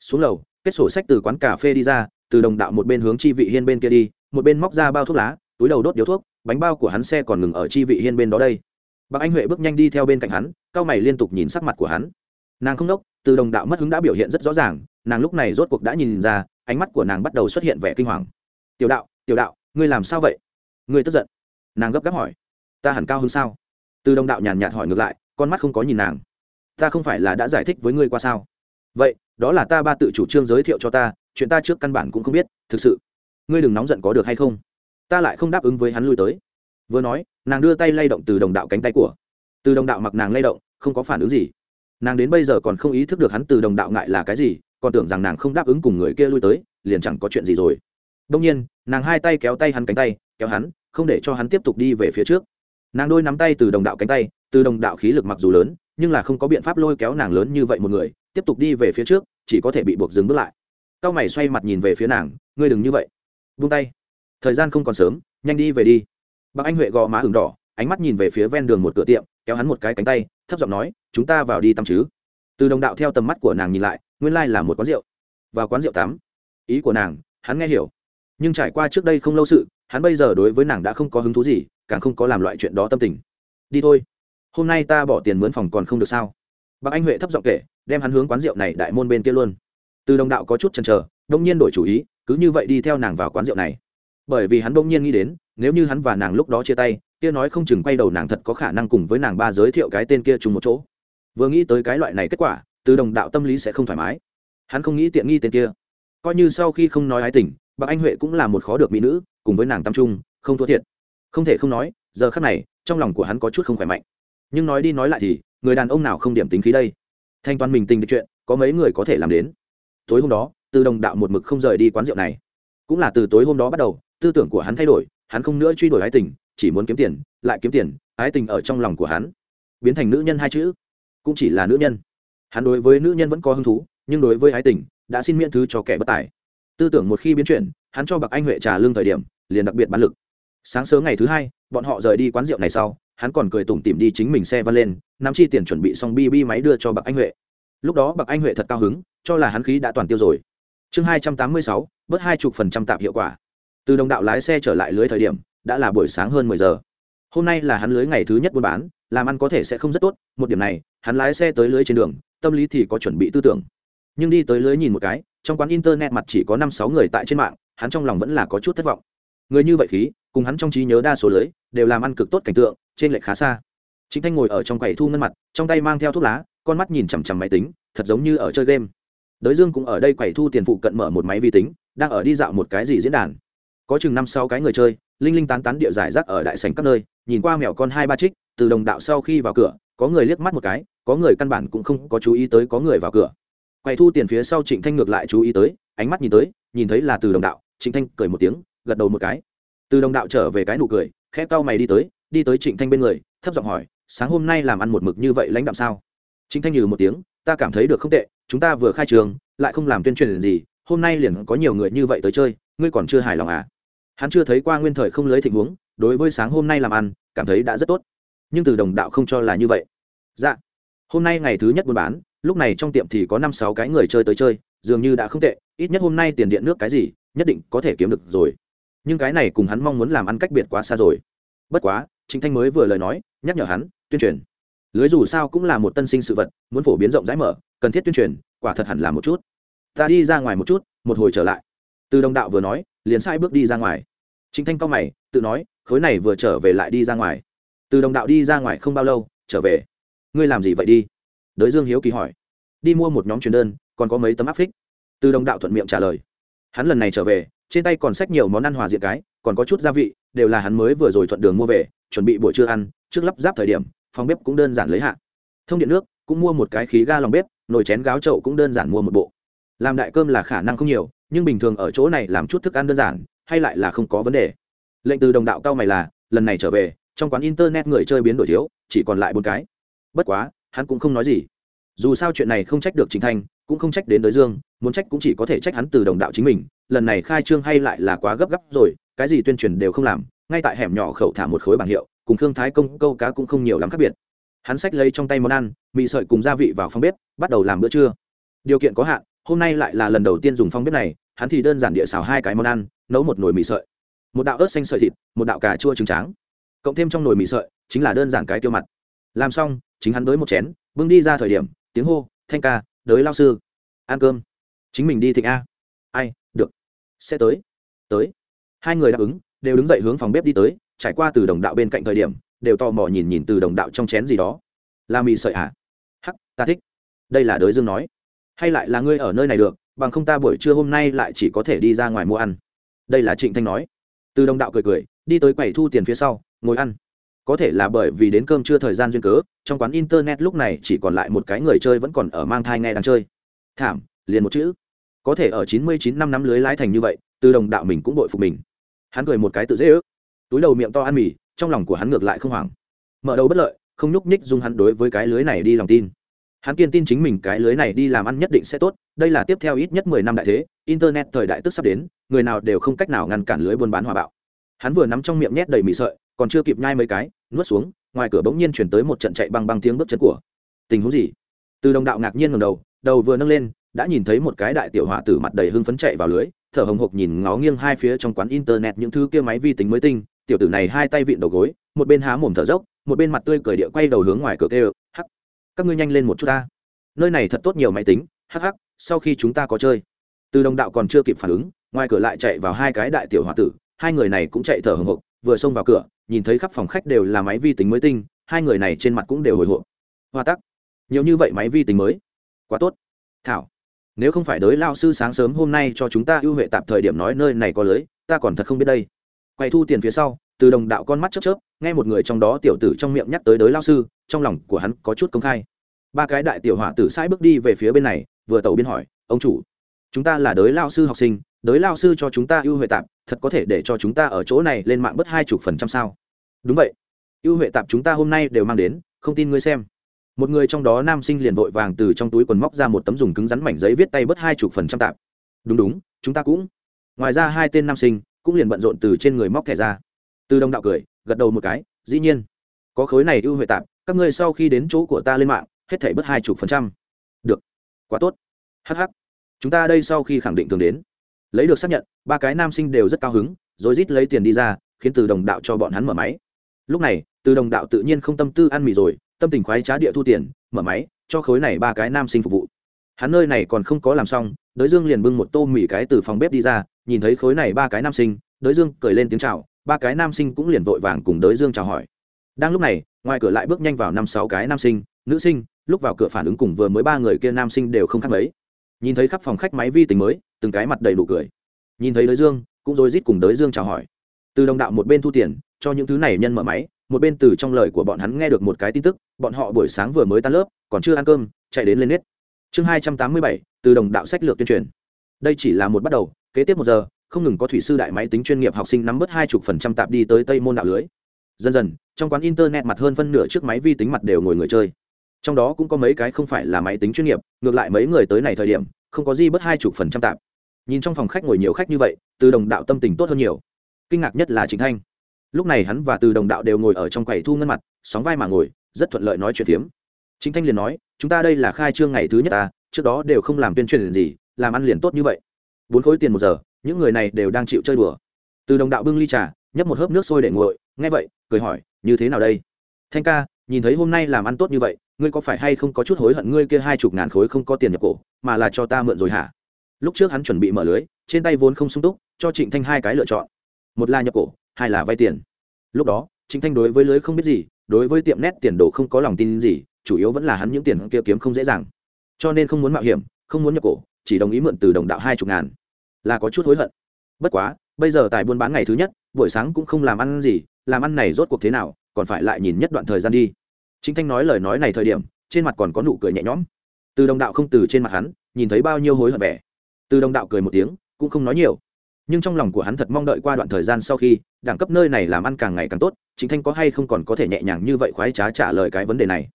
Xuống lầu, kết sổ sách từ quán cà phê đi ra, từ đồng đạo một bên hướng chi vị hiên bên kia đi, một bên móc ra bao thuốc lá, túi đầu đốt điếu thuốc, bánh bao của hắn xe còn ngừng ở chi vị hiên bên đó đây. Bác anh huệ bước nhanh đi theo bên cạnh hắn cao mày liên tục nhìn sắc mặt của hắn nàng không đốc, từ đồng đạo mất hứng đã biểu hiện rất rõ ràng, nàng lúc này rốt cuộc đã nhìn ra, ánh mắt của nàng bắt đầu xuất hiện vẻ kinh hoàng. Tiểu đạo tiểu đạo, ngươi làm sao vậy? Ngươi tức giận. Nàng gấp gáp hỏi. Ta hẳn cao hơn sao? Từ đồng đạo nhàn nhạt hỏi ngược lại, con mắt không có nhìn nàng. Ta không phải là đã giải thích với ngươi qua sao? Vậy, đó là ta ba tự chủ trương giới thiệu cho ta, chuyện ta trước căn bản cũng không biết, thực sự. Ngươi đừng nóng giận có được hay không? Ta lại không đáp ứng với hắn lui tới. Vừa nói, nàng đưa tay lay động từ đồng đạo cánh tay của. Từ đồng đạo mặc nàng lay động, không có phản ứng gì nàng đến bây giờ còn không ý thức được hắn từ đồng đạo ngại là cái gì, còn tưởng rằng nàng không đáp ứng cùng người kia lui tới, liền chẳng có chuyện gì rồi. Đông nhiên, nàng hai tay kéo tay hắn cánh tay, kéo hắn, không để cho hắn tiếp tục đi về phía trước. Nàng đôi nắm tay từ đồng đạo cánh tay, từ đồng đạo khí lực mặc dù lớn, nhưng là không có biện pháp lôi kéo nàng lớn như vậy một người, tiếp tục đi về phía trước, chỉ có thể bị buộc dừng bước lại. Cao mày xoay mặt nhìn về phía nàng, ngươi đừng như vậy. Vung tay. Thời gian không còn sớm, nhanh đi về đi. Bác anh huệ gò má ửng đỏ ánh mắt nhìn về phía ven đường một cửa tiệm, kéo hắn một cái cánh tay, thấp giọng nói, chúng ta vào đi tắm chứ? Từ đồng đạo theo tầm mắt của nàng nhìn lại, nguyên lai là một quán rượu. Vào quán rượu tắm. Ý của nàng, hắn nghe hiểu. Nhưng trải qua trước đây không lâu sự, hắn bây giờ đối với nàng đã không có hứng thú gì, càng không có làm loại chuyện đó tâm tình. Đi thôi. Hôm nay ta bỏ tiền mướn phòng còn không được sao? Bác anh huệ thấp giọng kể, đem hắn hướng quán rượu này đại môn bên kia luôn. Từ đồng đạo có chút chần chờ, đông nhiên đổi chủ ý, cứ như vậy đi theo nàng vào quán rượu này bởi vì hắn bỗng nhiên nghĩ đến, nếu như hắn và nàng lúc đó chia tay, kia nói không chừng quay đầu nàng thật có khả năng cùng với nàng ba giới thiệu cái tên kia chung một chỗ. Vừa nghĩ tới cái loại này kết quả, từ đồng đạo tâm lý sẽ không thoải mái. Hắn không nghĩ tiện nghi tên kia. Coi như sau khi không nói ái tình bác anh huệ cũng là một khó được mỹ nữ, cùng với nàng tâm trung, không thua thiệt. Không thể không nói, giờ khắc này, trong lòng của hắn có chút không khỏe mạnh. Nhưng nói đi nói lại thì, người đàn ông nào không điểm tính khí đây? Thanh toán mình tình được chuyện, có mấy người có thể làm đến. Tối hôm đó, từ đồng đạo một mực không rời đi quán rượu này. Cũng là từ tối hôm đó bắt đầu tư tưởng của hắn thay đổi, hắn không nữa truy đuổi ái tình, chỉ muốn kiếm tiền, lại kiếm tiền, ái tình ở trong lòng của hắn. Biến thành nữ nhân hai chữ, cũng chỉ là nữ nhân. Hắn đối với nữ nhân vẫn có hứng thú, nhưng đối với ái tình, đã xin miễn thứ cho kẻ bất tài. Tư tưởng một khi biến chuyển, hắn cho bạc anh huệ trả lương thời điểm, liền đặc biệt bán lực. Sáng sớm ngày thứ hai, bọn họ rời đi quán rượu này sau, hắn còn cười tủm tìm đi chính mình xe văn lên, nắm chi tiền chuẩn bị xong bi bi máy đưa cho bạc anh huệ. Lúc đó bạc anh huệ thật cao hứng, cho là hắn khí đã toàn tiêu rồi. Chương hai trăm tám mươi sáu, bớt hai chục phần trăm tạp hiệu quả từ đồng đạo lái xe trở lại lưới thời điểm, đã là buổi sáng hơn mười giờ. Hôm nay là hắn lưới ngày thứ nhất buôn bán, làm ăn có thể sẽ không rất tốt, một điểm này, hắn lái xe tới lưới trên đường, tâm lý thì có chuẩn bị tư tưởng. Nhưng đi tới lưới nhìn một cái, trong quán internet mặt chỉ có năm sáu người tại trên mạng, hắn trong lòng vẫn là có chút thất vọng. Người như vậy khí, cùng hắn trong trí nhớ đa số lưới, đều làm ăn cực tốt cảnh tượng, trên lệch khá xa. Chính thanh ngồi ở trong quầy thu ngân mặt, trong tay mang theo thuốc lá, con mắt nhìn chằm chằm máy tính, thật giống như ở chơi game. Đới dương cũng ở đây quầy thu tiền phụ cận mở một máy vi tính, đang ở đi dạo một cái gì diễn đàn có chừng năm sáu cái người chơi, linh linh tán tán địa giải rác ở đại sành các nơi, nhìn qua mèo con hai ba trích, từ đồng đạo sau khi vào cửa, có người liếc mắt một cái, có người căn bản cũng không có chú ý tới có người vào cửa. Quầy thu tiền phía sau trịnh thanh ngược lại chú ý tới, ánh mắt nhìn tới, nhìn thấy là từ đồng đạo, trịnh thanh cười một tiếng, gật đầu một cái. Từ đồng đạo trở về cái nụ cười, khẽ cau mày đi tới đi tới trịnh thanh bên người, thấp giọng hỏi, sáng hôm nay làm ăn một mực như vậy lãnh đạm sao? Trịnh thanh nhừ một tiếng, ta cảm thấy được không tệ, chúng ta vừa khai trường, lại không làm tuyên truyền gì, hôm nay liền có nhiều người như vậy tới chơi, ngươi còn chưa hài lòng à? Hắn chưa thấy qua nguyên thời không lưới tình huống, đối với sáng hôm nay làm ăn, cảm thấy đã rất tốt. Nhưng từ đồng đạo không cho là như vậy. Dạ. Hôm nay ngày thứ nhất buôn bán, lúc này trong tiệm thì có năm sáu cái người chơi tới chơi, dường như đã không tệ, ít nhất hôm nay tiền điện nước cái gì, nhất định có thể kiếm được rồi. Nhưng cái này cùng hắn mong muốn làm ăn cách biệt quá xa rồi. Bất quá chính thanh mới vừa lời nói, nhắc nhở hắn, tuyên truyền. Lưới dù sao cũng là một tân sinh sự vật, muốn phổ biến rộng rãi mở, cần thiết tuyên truyền, quả thật hẳn là một chút. Ta đi ra ngoài một chút, một hồi trở lại. Từ đồng đạo vừa nói liền sai bước đi ra ngoài. Chính thanh cao mày, tự nói, khối này vừa trở về lại đi ra ngoài. Từ đồng đạo đi ra ngoài không bao lâu, trở về. Ngươi làm gì vậy đi? Đới dương hiếu kỳ hỏi. Đi mua một nhóm truyền đơn, còn có mấy tấm áp phích. Từ đồng đạo thuận miệng trả lời. Hắn lần này trở về, trên tay còn xách nhiều món ăn hòa diện cái, còn có chút gia vị, đều là hắn mới vừa rồi thuận đường mua về, chuẩn bị buổi trưa ăn, trước lắp ráp thời điểm, phòng bếp cũng đơn giản lấy hạ. Thông điện nước, cũng mua một cái khí ga lòng bếp, nồi chén gáo trậu cũng đơn giản mua một bộ. Làm đại cơm là khả năng không nhiều nhưng bình thường ở chỗ này làm chút thức ăn đơn giản, hay lại là không có vấn đề. Lệnh từ đồng đạo cao mày là, lần này trở về, trong quán internet người chơi biến đổi thiếu, chỉ còn lại bốn cái. Bất quá, hắn cũng không nói gì. Dù sao chuyện này không trách được chính thanh, cũng không trách đến đới dương, muốn trách cũng chỉ có thể trách hắn từ đồng đạo chính mình, lần này khai trương hay lại là quá gấp gáp rồi, cái gì tuyên truyền đều không làm, ngay tại hẻm nhỏ khẩu thả một khối bảng hiệu, cùng thương thái công câu cá cũng không nhiều lắm khác biệt. Hắn xách lấy trong tay món ăn, mì sợi cùng gia vị vào phòng bếp, bắt đầu làm bữa trưa. Điều kiện có hạn, hôm nay lại là lần đầu tiên dùng phong bếp này hắn thì đơn giản địa xào hai cái món ăn, nấu một nồi mì sợi, một đạo ớt xanh sợi thịt, một đạo cà chua trứng tráng. Cộng thêm trong nồi mì sợi, chính là đơn giản cái tiêu mặt. Làm xong, chính hắn đới một chén, bưng đi ra thời điểm, tiếng hô, thanh ca, đới lao sư. Ăn cơm. Chính mình đi thịnh a. Ai, được. Sẽ tới. Tới. Hai người đáp ứng, đều đứng dậy hướng phòng bếp đi tới, trải qua từ đồng đạo bên cạnh thời điểm, đều tò mò nhìn nhìn từ đồng đạo trong chén gì đó. Là mì sợi à? Hắc, ta thích. Đây là đới dương nói. Hay lại là ngươi ở nơi này được bằng không ta buổi trưa hôm nay lại chỉ có thể đi ra ngoài mua ăn. Đây là trịnh thanh nói. Từ đồng đạo cười cười, đi tới quầy thu tiền phía sau, ngồi ăn. Có thể là bởi vì đến cơm chưa thời gian duyên cớ, trong quán internet lúc này chỉ còn lại một cái người chơi vẫn còn ở mang thai nghe đang chơi. Thảm, liền một chữ. Có thể ở chín mươi chín năm năm lưới lái thành như vậy, từ đồng đạo mình cũng đội phục mình. Hắn cười một cái tự dễ ước. Túi đầu miệng to ăn mì, trong lòng của hắn ngược lại không hoảng. Mở đầu bất lợi, không nhúc nhích dung hắn đối với cái lưới này đi lòng tin hắn kiên tin chính mình cái lưới này đi làm ăn nhất định sẽ tốt, đây là tiếp theo ít nhất mười năm đại thế, internet thời đại tức sắp đến, người nào đều không cách nào ngăn cản lưới buôn bán hòa bạo. Hắn vừa nắm trong miệng nhét đầy mì sợi, còn chưa kịp nhai mấy cái, nuốt xuống, ngoài cửa bỗng nhiên chuyển tới một trận chạy băng băng tiếng bước chân của. Tình huống gì? Từ đồng đạo ngạc nhiên ngầm đầu đầu vừa nâng lên, đã nhìn thấy một cái đại tiểu họa tử mặt đầy hưng phấn chạy vào lưới, thở hồng hộc nhìn ngó nghiêng hai phía trong quán internet những thứ kia máy vi tính mới tinh, tiểu tử này hai tay vịn đầu gối, một bên há mồm thở dốc, một bên mặt tươi cười địa quay đầu hướng ngoài cửa kêu, hắc các ngươi nhanh lên một chút ta. Nơi này thật tốt nhiều máy tính, hắc hắc, sau khi chúng ta có chơi. Từ đồng đạo còn chưa kịp phản ứng, ngoài cửa lại chạy vào hai cái đại tiểu h o a tử, hai người này cũng chạy thở hồng hộc, vừa xông vào cửa, nhìn thấy khắp phòng khách đều là máy vi tính mới tinh, hai người này trên mặt cũng đều hồi hộp. Hoa tắc, nhiều như vậy máy vi tính mới, quá tốt. Thảo, nếu không phải đới lao sư sáng sớm hôm nay cho chúng ta ưu huệ tạp thời điểm nói nơi này có lưới, ta còn thật không biết đây. Quay thu tiền phía sau từ đồng đạo con mắt chớp chớp, nghe một người trong đó tiểu tử trong miệng nhắc tới đới lao sư, trong lòng của hắn có chút công khai. Ba cái đại tiểu hỏa tử sai bước đi về phía bên này, vừa tẩu biên hỏi, ông chủ, chúng ta là đới lao sư học sinh, đới lao sư cho chúng ta ưu huệ tạp, thật có thể để cho chúng ta ở chỗ này lên mạng bớt hai chục phần trăm sao? Đúng vậy, ưu huệ tạp chúng ta hôm nay đều mang đến, không tin ngươi xem. Một người trong đó nam sinh liền vội vàng từ trong túi quần móc ra một tấm dùng cứng rắn mảnh giấy viết tay bớt hai chục phần trăm tạp. Đúng đúng, chúng ta cũng. Ngoài ra hai tên nam sinh cũng liền bận rộn từ trên người móc thẻ ra từ đông đạo cười, gật đầu một cái, dĩ nhiên, có khối này ưu huệ tạp, các ngươi sau khi đến chỗ của ta lên mạng, hết thảy bất hai chục phần trăm. Được, quá tốt. Hh chúng ta đây sau khi khẳng định thường đến. Lấy được xác nhận, ba cái nam sinh đều rất cao hứng, rồi rít lấy tiền đi ra, khiến từ đồng đạo cho bọn hắn mở máy. Lúc này, từ đồng đạo tự nhiên không tâm tư ăn mì rồi, tâm tình khoái trá địa thu tiền, mở máy, cho khối này ba cái nam sinh phục vụ. Hắn nơi này còn không có làm xong, đới dương liền bưng một tô mì cái từ phòng bếp đi ra, nhìn thấy khối này ba cái nam sinh, đới dương cười lên tiếng chào ba cái nam sinh cũng liền vội vàng cùng đới dương chào hỏi. Đang lúc này, ngoài cửa lại bước nhanh vào năm sáu cái nam sinh, nữ sinh, lúc vào cửa phản ứng cùng vừa mới ba người kia nam sinh đều không khác mấy. Nhìn thấy khắp phòng khách máy vi tính mới, từng cái mặt đầy đủ cười. Nhìn thấy đới dương, cũng rồi rít cùng đới dương chào hỏi. Từ đồng đạo một bên thu tiền, cho những thứ này nhân mở máy, một bên từ trong lời của bọn hắn nghe được một cái tin tức, bọn họ buổi sáng vừa mới tan lớp, còn chưa ăn cơm, chạy đến lên nết. Chương hai trăm tám mươi bảy, từ đồng đạo sách lược tuyên truyền. Đây chỉ là một bắt đầu, kế tiếp một giờ không ngừng có thủy sư đại máy tính chuyên nghiệp học sinh nắm bớt hai chục phần trăm tạp đi tới tây môn đạo lưới. Dần dần, trong quán internet mặt hơn phân nửa trước máy vi tính mặt đều ngồi người chơi. Trong đó cũng có mấy cái không phải là máy tính chuyên nghiệp, ngược lại mấy người tới này thời điểm, không có gì bớt hai chục phần trăm tạp. Nhìn trong phòng khách ngồi nhiều khách như vậy, từ đồng đạo tâm tình tốt hơn nhiều. Kinh ngạc nhất là chính thanh. Lúc này hắn và từ đồng đạo đều ngồi ở trong quầy thu ngân mặt, sóng vai mà ngồi, rất thuận lợi nói chuyện phiếm. Chính thanh liền nói, chúng ta đây là khai trương ngày thứ nhất ta trước đó đều không làm tuyên truyền gì, làm ăn liền tốt như vậy. Bốn khối tiền một giờ những người này đều đang chịu chơi đùa. Từ đồng đạo bưng ly trà, nhấp một hớp nước sôi để nguội, nghe vậy, cười hỏi, như thế nào đây? Thanh ca, nhìn thấy hôm nay làm ăn tốt như vậy, ngươi có phải hay không có chút hối hận ngươi kia hai chục ngàn khối không có tiền nhập cổ, mà là cho ta mượn rồi hả? Lúc trước hắn chuẩn bị mở lưới, trên tay vốn không sung túc, cho trịnh thanh hai cái lựa chọn. Một là nhập cổ, hai là vay tiền. Lúc đó, trịnh thanh đối với lưới không biết gì, đối với tiệm nét tiền đồ không có lòng tin gì, chủ yếu vẫn là hắn những tiền kia kiếm không dễ dàng. Cho nên không muốn mạo hiểm, không muốn nhập cổ, chỉ đồng ý mượn từ đồng đạo hai chục ngàn là có chút hối hận. Bất quá, bây giờ tại buôn bán ngày thứ nhất, buổi sáng cũng không làm ăn gì, làm ăn này rốt cuộc thế nào, còn phải lại nhìn nhất đoạn thời gian đi. Chính thanh nói lời nói này thời điểm, trên mặt còn có nụ cười nhẹ nhõm. Từ đồng đạo không từ trên mặt hắn, nhìn thấy bao nhiêu hối hận vẻ. Từ đồng đạo cười một tiếng, cũng không nói nhiều. Nhưng trong lòng của hắn thật mong đợi qua đoạn thời gian sau khi, đẳng cấp nơi này làm ăn càng ngày càng tốt chính thanh có hay không còn có thể nhẹ nhàng như vậy khoái trá trả lời cái vấn đề này.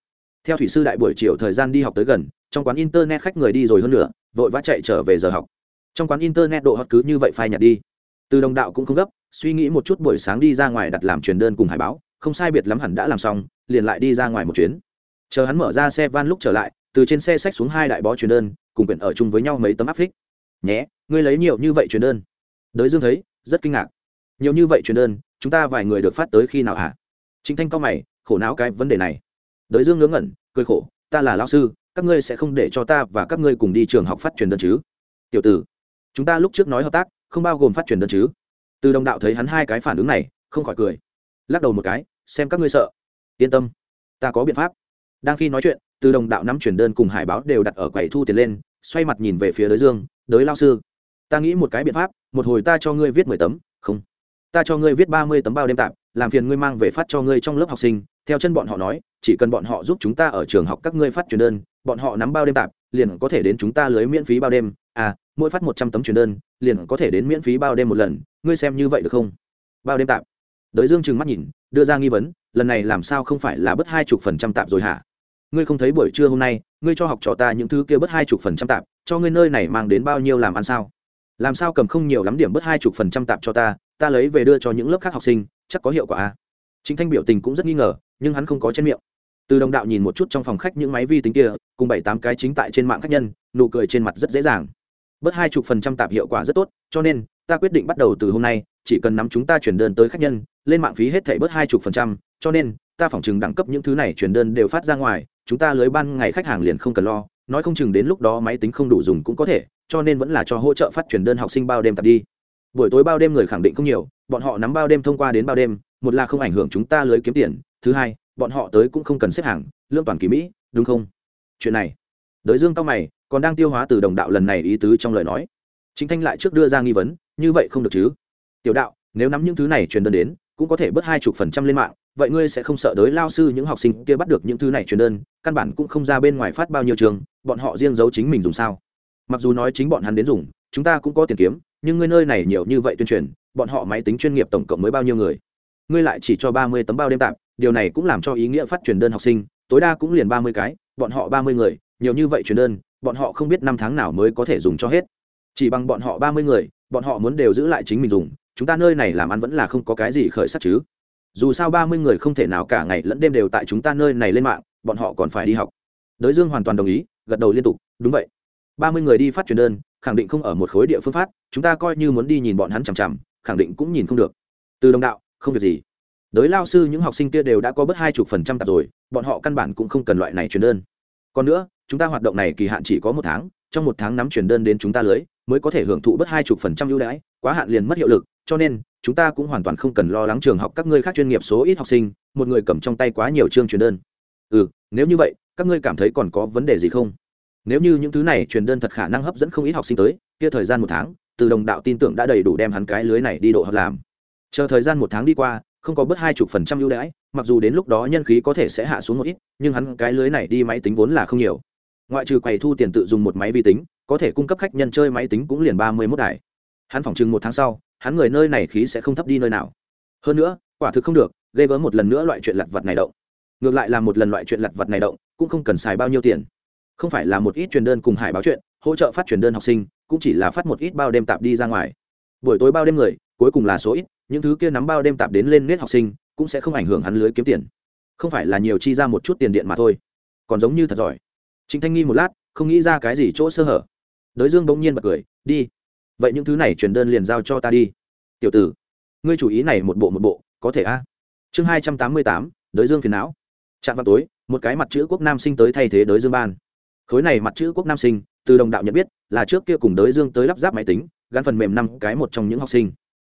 Theo thủy sư đại buổi chiều thời gian đi học tới gần, trong quán internet khách người đi rồi hơn nữa vội vã chạy trở về giờ học trong quán internet độ hot cứ như vậy phai nhạt đi. Từ đồng đạo cũng không gấp, suy nghĩ một chút buổi sáng đi ra ngoài đặt làm truyền đơn cùng hải báo, không sai biệt lắm hẳn đã làm xong, liền lại đi ra ngoài một chuyến. Chờ hắn mở ra xe van lúc trở lại, từ trên xe xách xuống hai đại bó truyền đơn, cùng quyển ở chung với nhau mấy tấm áp phích. Nhé, ngươi lấy nhiều như vậy truyền đơn? Đới dương thấy, rất kinh ngạc. Nhiều như vậy truyền đơn, chúng ta vài người được phát tới khi nào hả? Chính thanh cao mày, khổ não cái vấn đề này. Đới dương ngớ ngẩn, cười khổ, ta là lao sư, các ngươi sẽ không để cho ta và các ngươi cùng đi trường học phát truyền đơn chứ? Tiểu tử chúng ta lúc trước nói hợp tác, không bao gồm phát truyền đơn chứ. Từ đồng đạo thấy hắn hai cái phản ứng này, không khỏi cười. Lắc đầu một cái, xem các ngươi sợ. Yên tâm, ta có biện pháp. Đang khi nói chuyện, từ đồng đạo nắm truyền đơn cùng hải báo đều đặt ở quầy thu tiền lên, xoay mặt nhìn về phía đới dương đới lao sư, ta nghĩ một cái biện pháp, một hồi ta cho ngươi viết mười tấm. Không, ta cho ngươi viết ba mươi tấm bao đêm tạm, làm phiền ngươi mang về phát cho ngươi trong lớp học sinh. Theo chân bọn họ nói, chỉ cần bọn họ giúp chúng ta ở trường học các ngươi phát truyền đơn, bọn họ nắm bao đêm tạm, liền có thể đến chúng ta lưới miễn phí bao đêm. À mỗi phát một trăm tấm truyền đơn, liền có thể đến miễn phí bao đêm một lần. Ngươi xem như vậy được không? Bao đêm tạm đới dương trừng mắt nhìn, đưa ra nghi vấn, lần này làm sao không phải là bớt hai chục phần trăm tạm rồi hả? Ngươi không thấy buổi trưa hôm nay, ngươi cho học trò ta những thứ kia bớt hai chục phần trăm tạm cho ngươi nơi này mang đến bao nhiêu làm ăn sao? Làm sao cầm không nhiều lắm điểm bớt hai chục phần trăm tạm cho ta ta lấy về đưa cho những lớp khác học sinh, chắc có hiệu quả à? a chính thanh biểu tình cũng rất nghi ngờ, nhưng hắn không có trên miệng. Từ đồng đạo nhìn một chút trong phòng khách những máy vi tính kia, cùng bảy tám cái chính tại trên mạng khách nhân, nụ cười trên mặt rất dễ dàng bớt hai chục phần trăm tạp hiệu quả rất tốt, cho nên, ta quyết định bắt đầu từ hôm nay, chỉ cần nắm chúng ta chuyển đơn tới khách nhân, lên mạng phí hết thảy bớt hai chục phần trăm, cho nên, ta phỏng chừng đẳng cấp những thứ này chuyển đơn đều phát ra ngoài, chúng ta lưới ban ngày khách hàng liền không cần lo, nói không chừng đến lúc đó máy tính không đủ dùng cũng có thể, cho nên vẫn là cho hỗ trợ phát chuyển đơn học sinh bao đêm tập đi. Buổi tối bao đêm người khẳng định không nhiều, bọn họ nắm bao đêm thông qua đến bao đêm, một là không ảnh hưởng chúng ta lưới kiếm tiền, thứ hai, bọn họ tới cũng không cần xếp hàng, lương toàn kỳ mỹ, đúng không? Chuyện này đới dương cao mày, còn đang tiêu hóa từ đồng đạo lần này ý tứ trong lời nói. Chính thanh lại trước đưa ra nghi vấn, như vậy không được chứ? Tiểu đạo, nếu nắm những thứ này truyền đơn đến, cũng có thể bớt hai chục phần trăm lên mạng, vậy ngươi sẽ không sợ đới lao sư những học sinh kia bắt được những thứ này truyền đơn, căn bản cũng không ra bên ngoài phát bao nhiêu trường, bọn họ riêng giấu chính mình dùng sao? Mặc dù nói chính bọn hắn đến dùng, chúng ta cũng có tiền kiếm, nhưng ngươi nơi này nhiều như vậy tuyên truyền, bọn họ máy tính chuyên nghiệp tổng cộng mới bao nhiêu người? Ngươi lại chỉ cho ba mươi tấm bao đêm tạm, điều này cũng làm cho ý nghĩa phát truyền đơn học sinh, tối đa cũng liền ba mươi cái, bọn họ ba mươi người nhiều như vậy truyền đơn, bọn họ không biết năm tháng nào mới có thể dùng cho hết. Chỉ bằng bọn họ ba mươi người, bọn họ muốn đều giữ lại chính mình dùng, chúng ta nơi này làm ăn vẫn là không có cái gì khởi sắc chứ. Dù sao ba mươi người không thể nào cả ngày lẫn đêm đều tại chúng ta nơi này lên mạng, bọn họ còn phải đi học. Đới dương hoàn toàn đồng ý, gật đầu liên tục, đúng vậy. Ba mươi người đi phát truyền đơn, khẳng định không ở một khối địa phương phát, chúng ta coi như muốn đi nhìn bọn hắn chằm chằm, khẳng định cũng nhìn không được. Từ đồng đạo, không việc gì. Đới lao sư, những học sinh kia đều đã có bớt hai chục phần trăm tạp rồi, bọn họ căn bản cũng không cần loại này truyền đơn. Còn nữa chúng ta hoạt động này kỳ hạn chỉ có một tháng, trong một tháng nắm truyền đơn đến chúng ta lưới, mới có thể hưởng thụ bớt hai chục phần trăm ưu đãi, quá hạn liền mất hiệu lực, cho nên, chúng ta cũng hoàn toàn không cần lo lắng trường học các ngươi khác chuyên nghiệp số ít học sinh, một người cầm trong tay quá nhiều chương truyền đơn. Ừ nếu như vậy, các ngươi cảm thấy còn có vấn đề gì không? Nếu như những thứ này truyền đơn thật khả năng hấp dẫn không ít học sinh tới, kia thời gian một tháng, từ đồng đạo tin tưởng đã đầy đủ đem hắn cái lưới này đi độ hợp làm. Chờ thời gian một tháng đi qua, không có bớt hai chục phần trăm ưu đãi, mặc dù đến lúc đó nhân khí có thể sẽ hạ xuống một ít, nhưng hắn cái lưới này đi máy tính vốn là không nhiều ngoại trừ quầy thu tiền tự dùng một máy vi tính, có thể cung cấp khách nhân chơi máy tính cũng liền ba mươi mốt đài. Hắn phỏng chừng một tháng sau, hắn người nơi này khí sẽ không thấp đi nơi nào. Hơn nữa, quả thực không được gây gớm một lần nữa loại chuyện lặt vặt này động. Ngược lại là một lần loại chuyện lặt vặt này động, cũng không cần xài bao nhiêu tiền. Không phải là một ít truyền đơn cùng hải báo chuyện, hỗ trợ phát truyền đơn học sinh, cũng chỉ là phát một ít bao đêm tạp đi ra ngoài. Buổi tối bao đêm người, cuối cùng là số ít, những thứ kia nắm bao đêm tạp đến lên nết học sinh, cũng sẽ không ảnh hưởng hắn lưới kiếm tiền. Không phải là nhiều chi ra một chút tiền điện mà thôi. Còn giống như thật giỏi chính thanh nghi một lát, không nghĩ ra cái gì chỗ sơ hở. Đới dương bỗng nhiên bật cười, đi. Vậy những thứ này truyền đơn liền giao cho ta đi. Tiểu tử, ngươi chủ ý này một bộ một bộ, có thể a? Chương hai trăm tám mươi tám đới dương phiền não. Chạm vào tối, một cái mặt chữ quốc nam sinh tới thay thế đới dương ban. Khối này mặt chữ quốc nam sinh, từ đồng đạo nhận biết, là trước kia cùng đới dương tới lắp ráp máy tính, gắn phần mềm năm cái một trong những học sinh.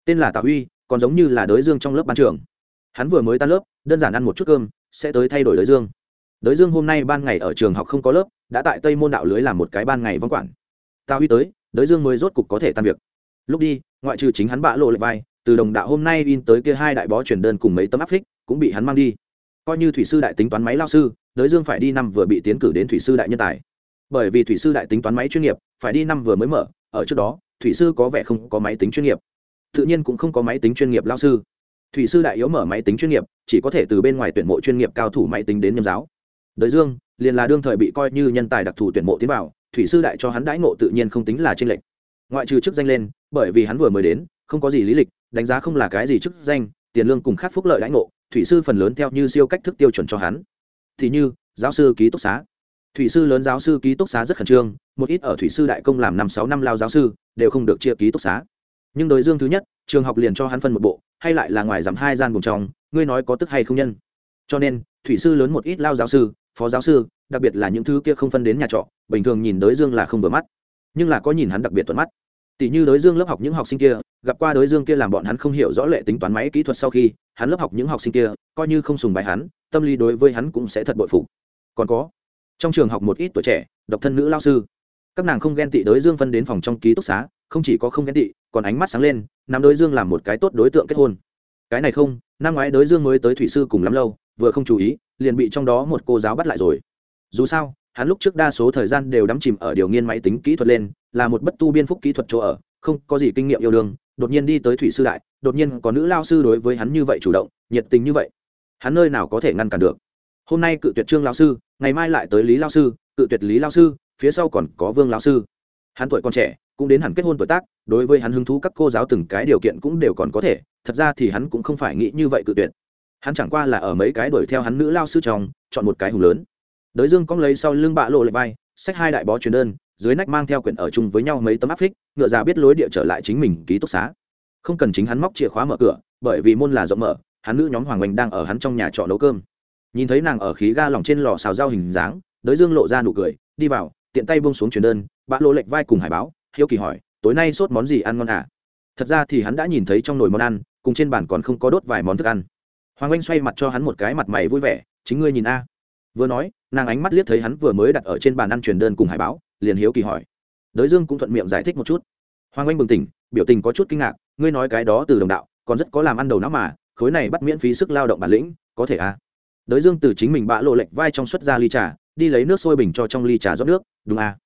Tên là tạ huy, còn giống như là đới dương trong lớp ban trưởng. Hắn vừa mới tan lớp, đơn giản ăn một chút cơm, sẽ tới thay đổi đới dương đới dương hôm nay ban ngày ở trường học không có lớp, đã tại tây môn đạo lưới làm một cái ban ngày vắng quản. Tao huy tới, đới dương mới rốt cục có thể tan việc. Lúc đi, ngoại trừ chính hắn bạ lộ lệ vai, từ đồng đạo hôm nay in tới kia hai đại bó chuyển đơn cùng mấy tấm áp phích, cũng bị hắn mang đi. Coi như thủy sư đại tính toán máy lao sư, đới dương phải đi năm vừa bị tiến cử đến thủy sư đại nhân tài. Bởi vì thủy sư đại tính toán máy chuyên nghiệp, phải đi năm vừa mới mở, ở trước đó, thủy sư có vẻ không có máy tính chuyên nghiệp. Tự nhiên cũng không có máy tính chuyên nghiệp lao sư. Thủy sư đại yếu mở máy tính chuyên nghiệp, chỉ có thể từ bên ngoài tuyển mộ chuyên nghiệp cao thủ máy tính đến nhâm giáo đới dương, liền là đương thời bị coi như nhân tài đặc thù tuyển mộ tiến vào, thủy sư đại cho hắn đãi ngộ tự nhiên không tính là trên lệch. Ngoại trừ chức danh lên, bởi vì hắn vừa mới đến, không có gì lý lịch, đánh giá không là cái gì chức danh, tiền lương cùng khác phúc lợi đãi ngộ, thủy sư phần lớn theo như siêu cách thức tiêu chuẩn cho hắn. Thì như, giáo sư ký túc xá. Thủy sư lớn giáo sư ký túc xá rất khẩn trương, một ít ở thủy sư đại công làm năm sáu năm lao giáo sư, đều không được chia ký túc xá. Nhưng đối dương thứ nhất, trường học liền cho hắn phân một bộ, hay lại là ngoài giảm hai gian cùng trong, ngươi nói có tức hay không nhân? Cho nên, thủy sư lớn một ít lao giáo sư, phó giáo sư, đặc biệt là những thứ kia không phân đến nhà trọ, bình thường nhìn đối dương là không vừa mắt. Nhưng là có nhìn hắn đặc biệt thuận mắt. Tỷ như đối dương lớp học những học sinh kia, gặp qua đối dương kia làm bọn hắn không hiểu rõ lệ tính toán máy kỹ thuật sau khi, hắn lớp học những học sinh kia, coi như không sùng bài hắn, tâm lý đối với hắn cũng sẽ thật bội phục. Còn có, trong trường học một ít tuổi trẻ, độc thân nữ lao sư. Các nàng không ghen tị đối dương phân đến phòng trong ký túc xá, không chỉ có không ghen tị, còn ánh mắt sáng lên, nắm đối dương làm một cái tốt đối tượng kết hôn. Cái này không, năm ngoái đối dương mới tới thủy sư cùng lắm lâu vừa không chú ý, liền bị trong đó một cô giáo bắt lại rồi. Dù sao, hắn lúc trước đa số thời gian đều đắm chìm ở điều nghiên máy tính kỹ thuật lên, là một bất tu biên phúc kỹ thuật chỗ ở, không có gì kinh nghiệm yêu đương, đột nhiên đi tới thủy sư đại, đột nhiên có nữ lao sư đối với hắn như vậy chủ động, nhiệt tình như vậy. Hắn nơi nào có thể ngăn cản được. Hôm nay cự tuyệt trương lao sư, ngày mai lại tới lý lao sư, cự tuyệt lý lao sư, phía sau còn có vương lao sư. Hắn tuổi còn trẻ, cũng đến hẳn kết hôn tuổi tác, đối với hắn hứng thú các cô giáo từng cái điều kiện cũng đều còn có thể, thật ra thì hắn cũng không phải nghĩ như vậy cự tuyệt hắn chẳng qua là ở mấy cái đuổi theo hắn nữ lao sư trong, chọn một cái hùng lớn. Đới dương cong lấy sau lưng bạ lộ lệ vai, xách hai đại bó truyền đơn, dưới nách mang theo quyển ở chung với nhau mấy tấm áp phích, ngựa ra biết lối địa trở lại chính mình ký túc xá. Không cần chính hắn móc chìa khóa mở cửa, bởi vì môn là rộng mở, hắn nữ nhóm hoàng oanh đang ở hắn trong nhà trọ nấu cơm. Nhìn thấy nàng ở khí ga lỏng trên lò xào rau hình dáng, đới dương lộ ra nụ cười, đi vào, tiện tay buông xuống truyền đơn, bạ lộ lệch vai cùng hải báo, hiếu kỳ hỏi, tối nay sốt món gì ăn ngon à? Thật ra thì hắn đã nhìn thấy trong nồi món ăn, cùng trên bàn còn không có đốt vài món thức ăn hoàng Anh xoay mặt cho hắn một cái mặt mày vui vẻ, chính ngươi nhìn a. Vừa nói, nàng ánh mắt liếc thấy hắn vừa mới đặt ở trên bàn ăn truyền đơn cùng hải báo, liền hiếu kỳ hỏi. Đới dương cũng thuận miệng giải thích một chút. Hoàng anh bừng tỉnh, biểu tình có chút kinh ngạc, ngươi nói cái đó từ đồng đạo, còn rất có làm ăn đầu não mà, khối này bắt miễn phí sức lao động bản lĩnh, có thể à đới dương từ chính mình bạ lộ lệch vai trong xuất ra ly trà, đi lấy nước sôi bình cho trong ly trà rót nước, đúng à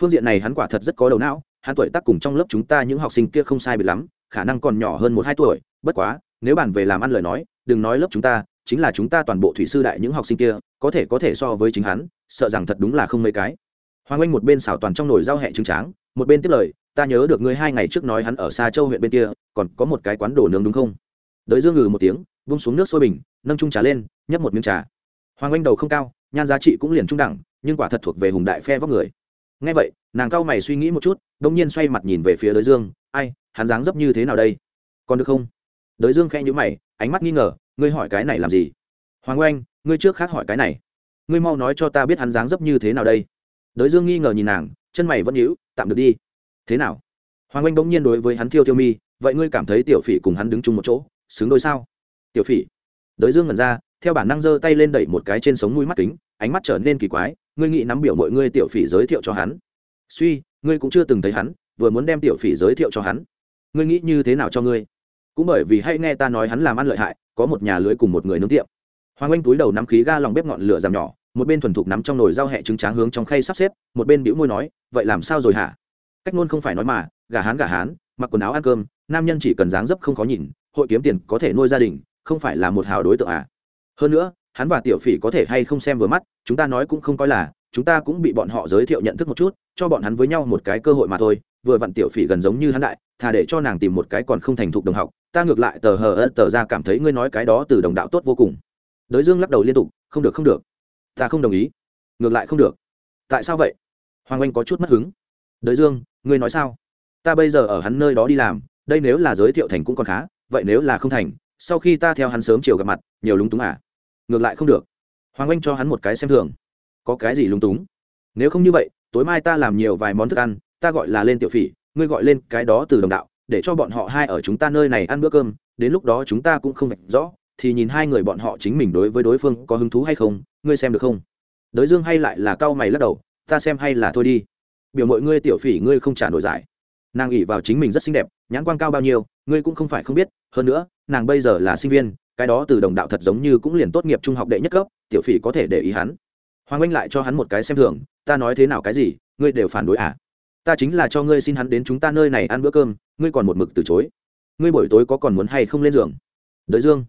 phương diện này hắn quả thật rất có đầu não, hắn tuổi tác cùng trong lớp chúng ta những học sinh kia không sai biệt lắm, khả năng còn nhỏ hơn một hai tuổi, bất quá, nếu bàn về làm ăn lời nói đừng nói lớp chúng ta, chính là chúng ta toàn bộ thủy sư đại những học sinh kia, có thể có thể so với chính hắn, sợ rằng thật đúng là không mấy cái. Hoàng anh một bên xảo toàn trong nồi rau hẹ trứng tráng, một bên tiếp lời, ta nhớ được ngươi hai ngày trước nói hắn ở xa châu huyện bên kia, còn có một cái quán đồ nướng đúng không? Đới dương ngừ một tiếng vung xuống nước sôi bình, nâng trung trà lên, nhấp một miếng trà. Hoàng anh đầu không cao, nhan giá trị cũng liền trung đẳng, nhưng quả thật thuộc về hùng đại phe vóc người. Ngay vậy, nàng cao mày suy nghĩ một chút, đông nhiên xoay mặt nhìn về phía đới dương, ai, hắn dáng dấp như thế nào đây? Còn được không? Đới dương khẽ nhữ mày, ánh mắt nghi ngờ, ngươi hỏi cái này làm gì? Hoàng oanh, ngươi trước khác hỏi cái này. Ngươi mau nói cho ta biết hắn dáng dấp như thế nào đây. Đới dương nghi ngờ nhìn nàng, chân mày vẫn nhíu, tạm được đi. Thế nào? Hoàng oanh bỗng nhiên đối với hắn thiêu thiêu mi, vậy ngươi cảm thấy tiểu phỉ cùng hắn đứng chung một chỗ, xứng đôi sao? Tiểu phỉ? Đới dương ngẩn ra, theo bản năng giơ tay lên đẩy một cái trên sống mũi mắt kính, ánh mắt trở nên kỳ quái, ngươi nghĩ nắm biểu mọi ngươi tiểu phỉ giới thiệu cho hắn? Suy, ngươi cũng chưa từng thấy hắn, vừa muốn đem tiểu phỉ giới thiệu cho hắn. Ngươi nghĩ như thế nào cho ngươi? Cũng bởi vì hay nghe ta nói hắn làm ăn lợi hại, có một nhà lưới cùng một người nướng tiệm. Hoàng anh túi đầu nắm khí ga lòng bếp ngọn lửa giảm nhỏ, một bên thuần thục nắm trong nồi rau hẹ trứng tráng hướng trong khay sắp xếp, một bên bĩu môi nói, vậy làm sao rồi hả? Cách ngôn không phải nói mà, gà hán gà hán, mặc quần áo ăn cơm, nam nhân chỉ cần dáng dấp không khó nhìn, hội kiếm tiền có thể nuôi gia đình, không phải là một hào đối tượng à? Hơn nữa, hắn và tiểu phỉ có thể hay không xem vừa mắt, chúng ta nói cũng không coi là, chúng ta cũng bị bọn họ giới thiệu nhận thức một chút, cho bọn hắn với nhau một cái cơ hội mà thôi vừa vặn tiểu phỉ gần giống như hắn đại, thà để cho nàng tìm một cái còn không thành thục đồng học, ta ngược lại tờ hờ ớt tờ ra cảm thấy ngươi nói cái đó từ đồng đạo tốt vô cùng. Đới dương lắc đầu liên tục, không được không được. Ta không đồng ý. Ngược lại không được. Tại sao vậy? Hoàng anh có chút mất hứng. Đới dương, ngươi nói sao? Ta bây giờ ở hắn nơi đó đi làm, đây nếu là giới thiệu thành cũng còn khá, vậy nếu là không thành, sau khi ta theo hắn sớm chiều gặp mặt, nhiều lúng túng à? Ngược lại không được. Hoàng anh cho hắn một cái xem thường. Có cái gì lúng túng? Nếu không như vậy, tối mai ta làm nhiều vài món thức ăn ta gọi là lên tiểu phỉ, ngươi gọi lên cái đó từ đồng đạo, để cho bọn họ hai ở chúng ta nơi này ăn bữa cơm, đến lúc đó chúng ta cũng không vạch rõ, thì nhìn hai người bọn họ chính mình đối với đối phương có hứng thú hay không, ngươi xem được không? Đới dương hay lại là cau mày lắc đầu, ta xem hay là thôi đi. Biểu mọi ngươi tiểu phỉ ngươi không trả nổi giải. Nàng ỉ vào chính mình rất xinh đẹp, nhãn quan cao bao nhiêu, ngươi cũng không phải không biết, hơn nữa, nàng bây giờ là sinh viên, cái đó từ đồng đạo thật giống như cũng liền tốt nghiệp trung học đệ nhất cấp, tiểu phỉ có thể để ý hắn. Hoàng anh lại cho hắn một cái xem thường, ta nói thế nào cái gì, ngươi đều phản đối à? Ta chính là cho ngươi xin hắn đến chúng ta nơi này ăn bữa cơm, ngươi còn một mực từ chối. Ngươi buổi tối có còn muốn hay không lên giường? Đới dương.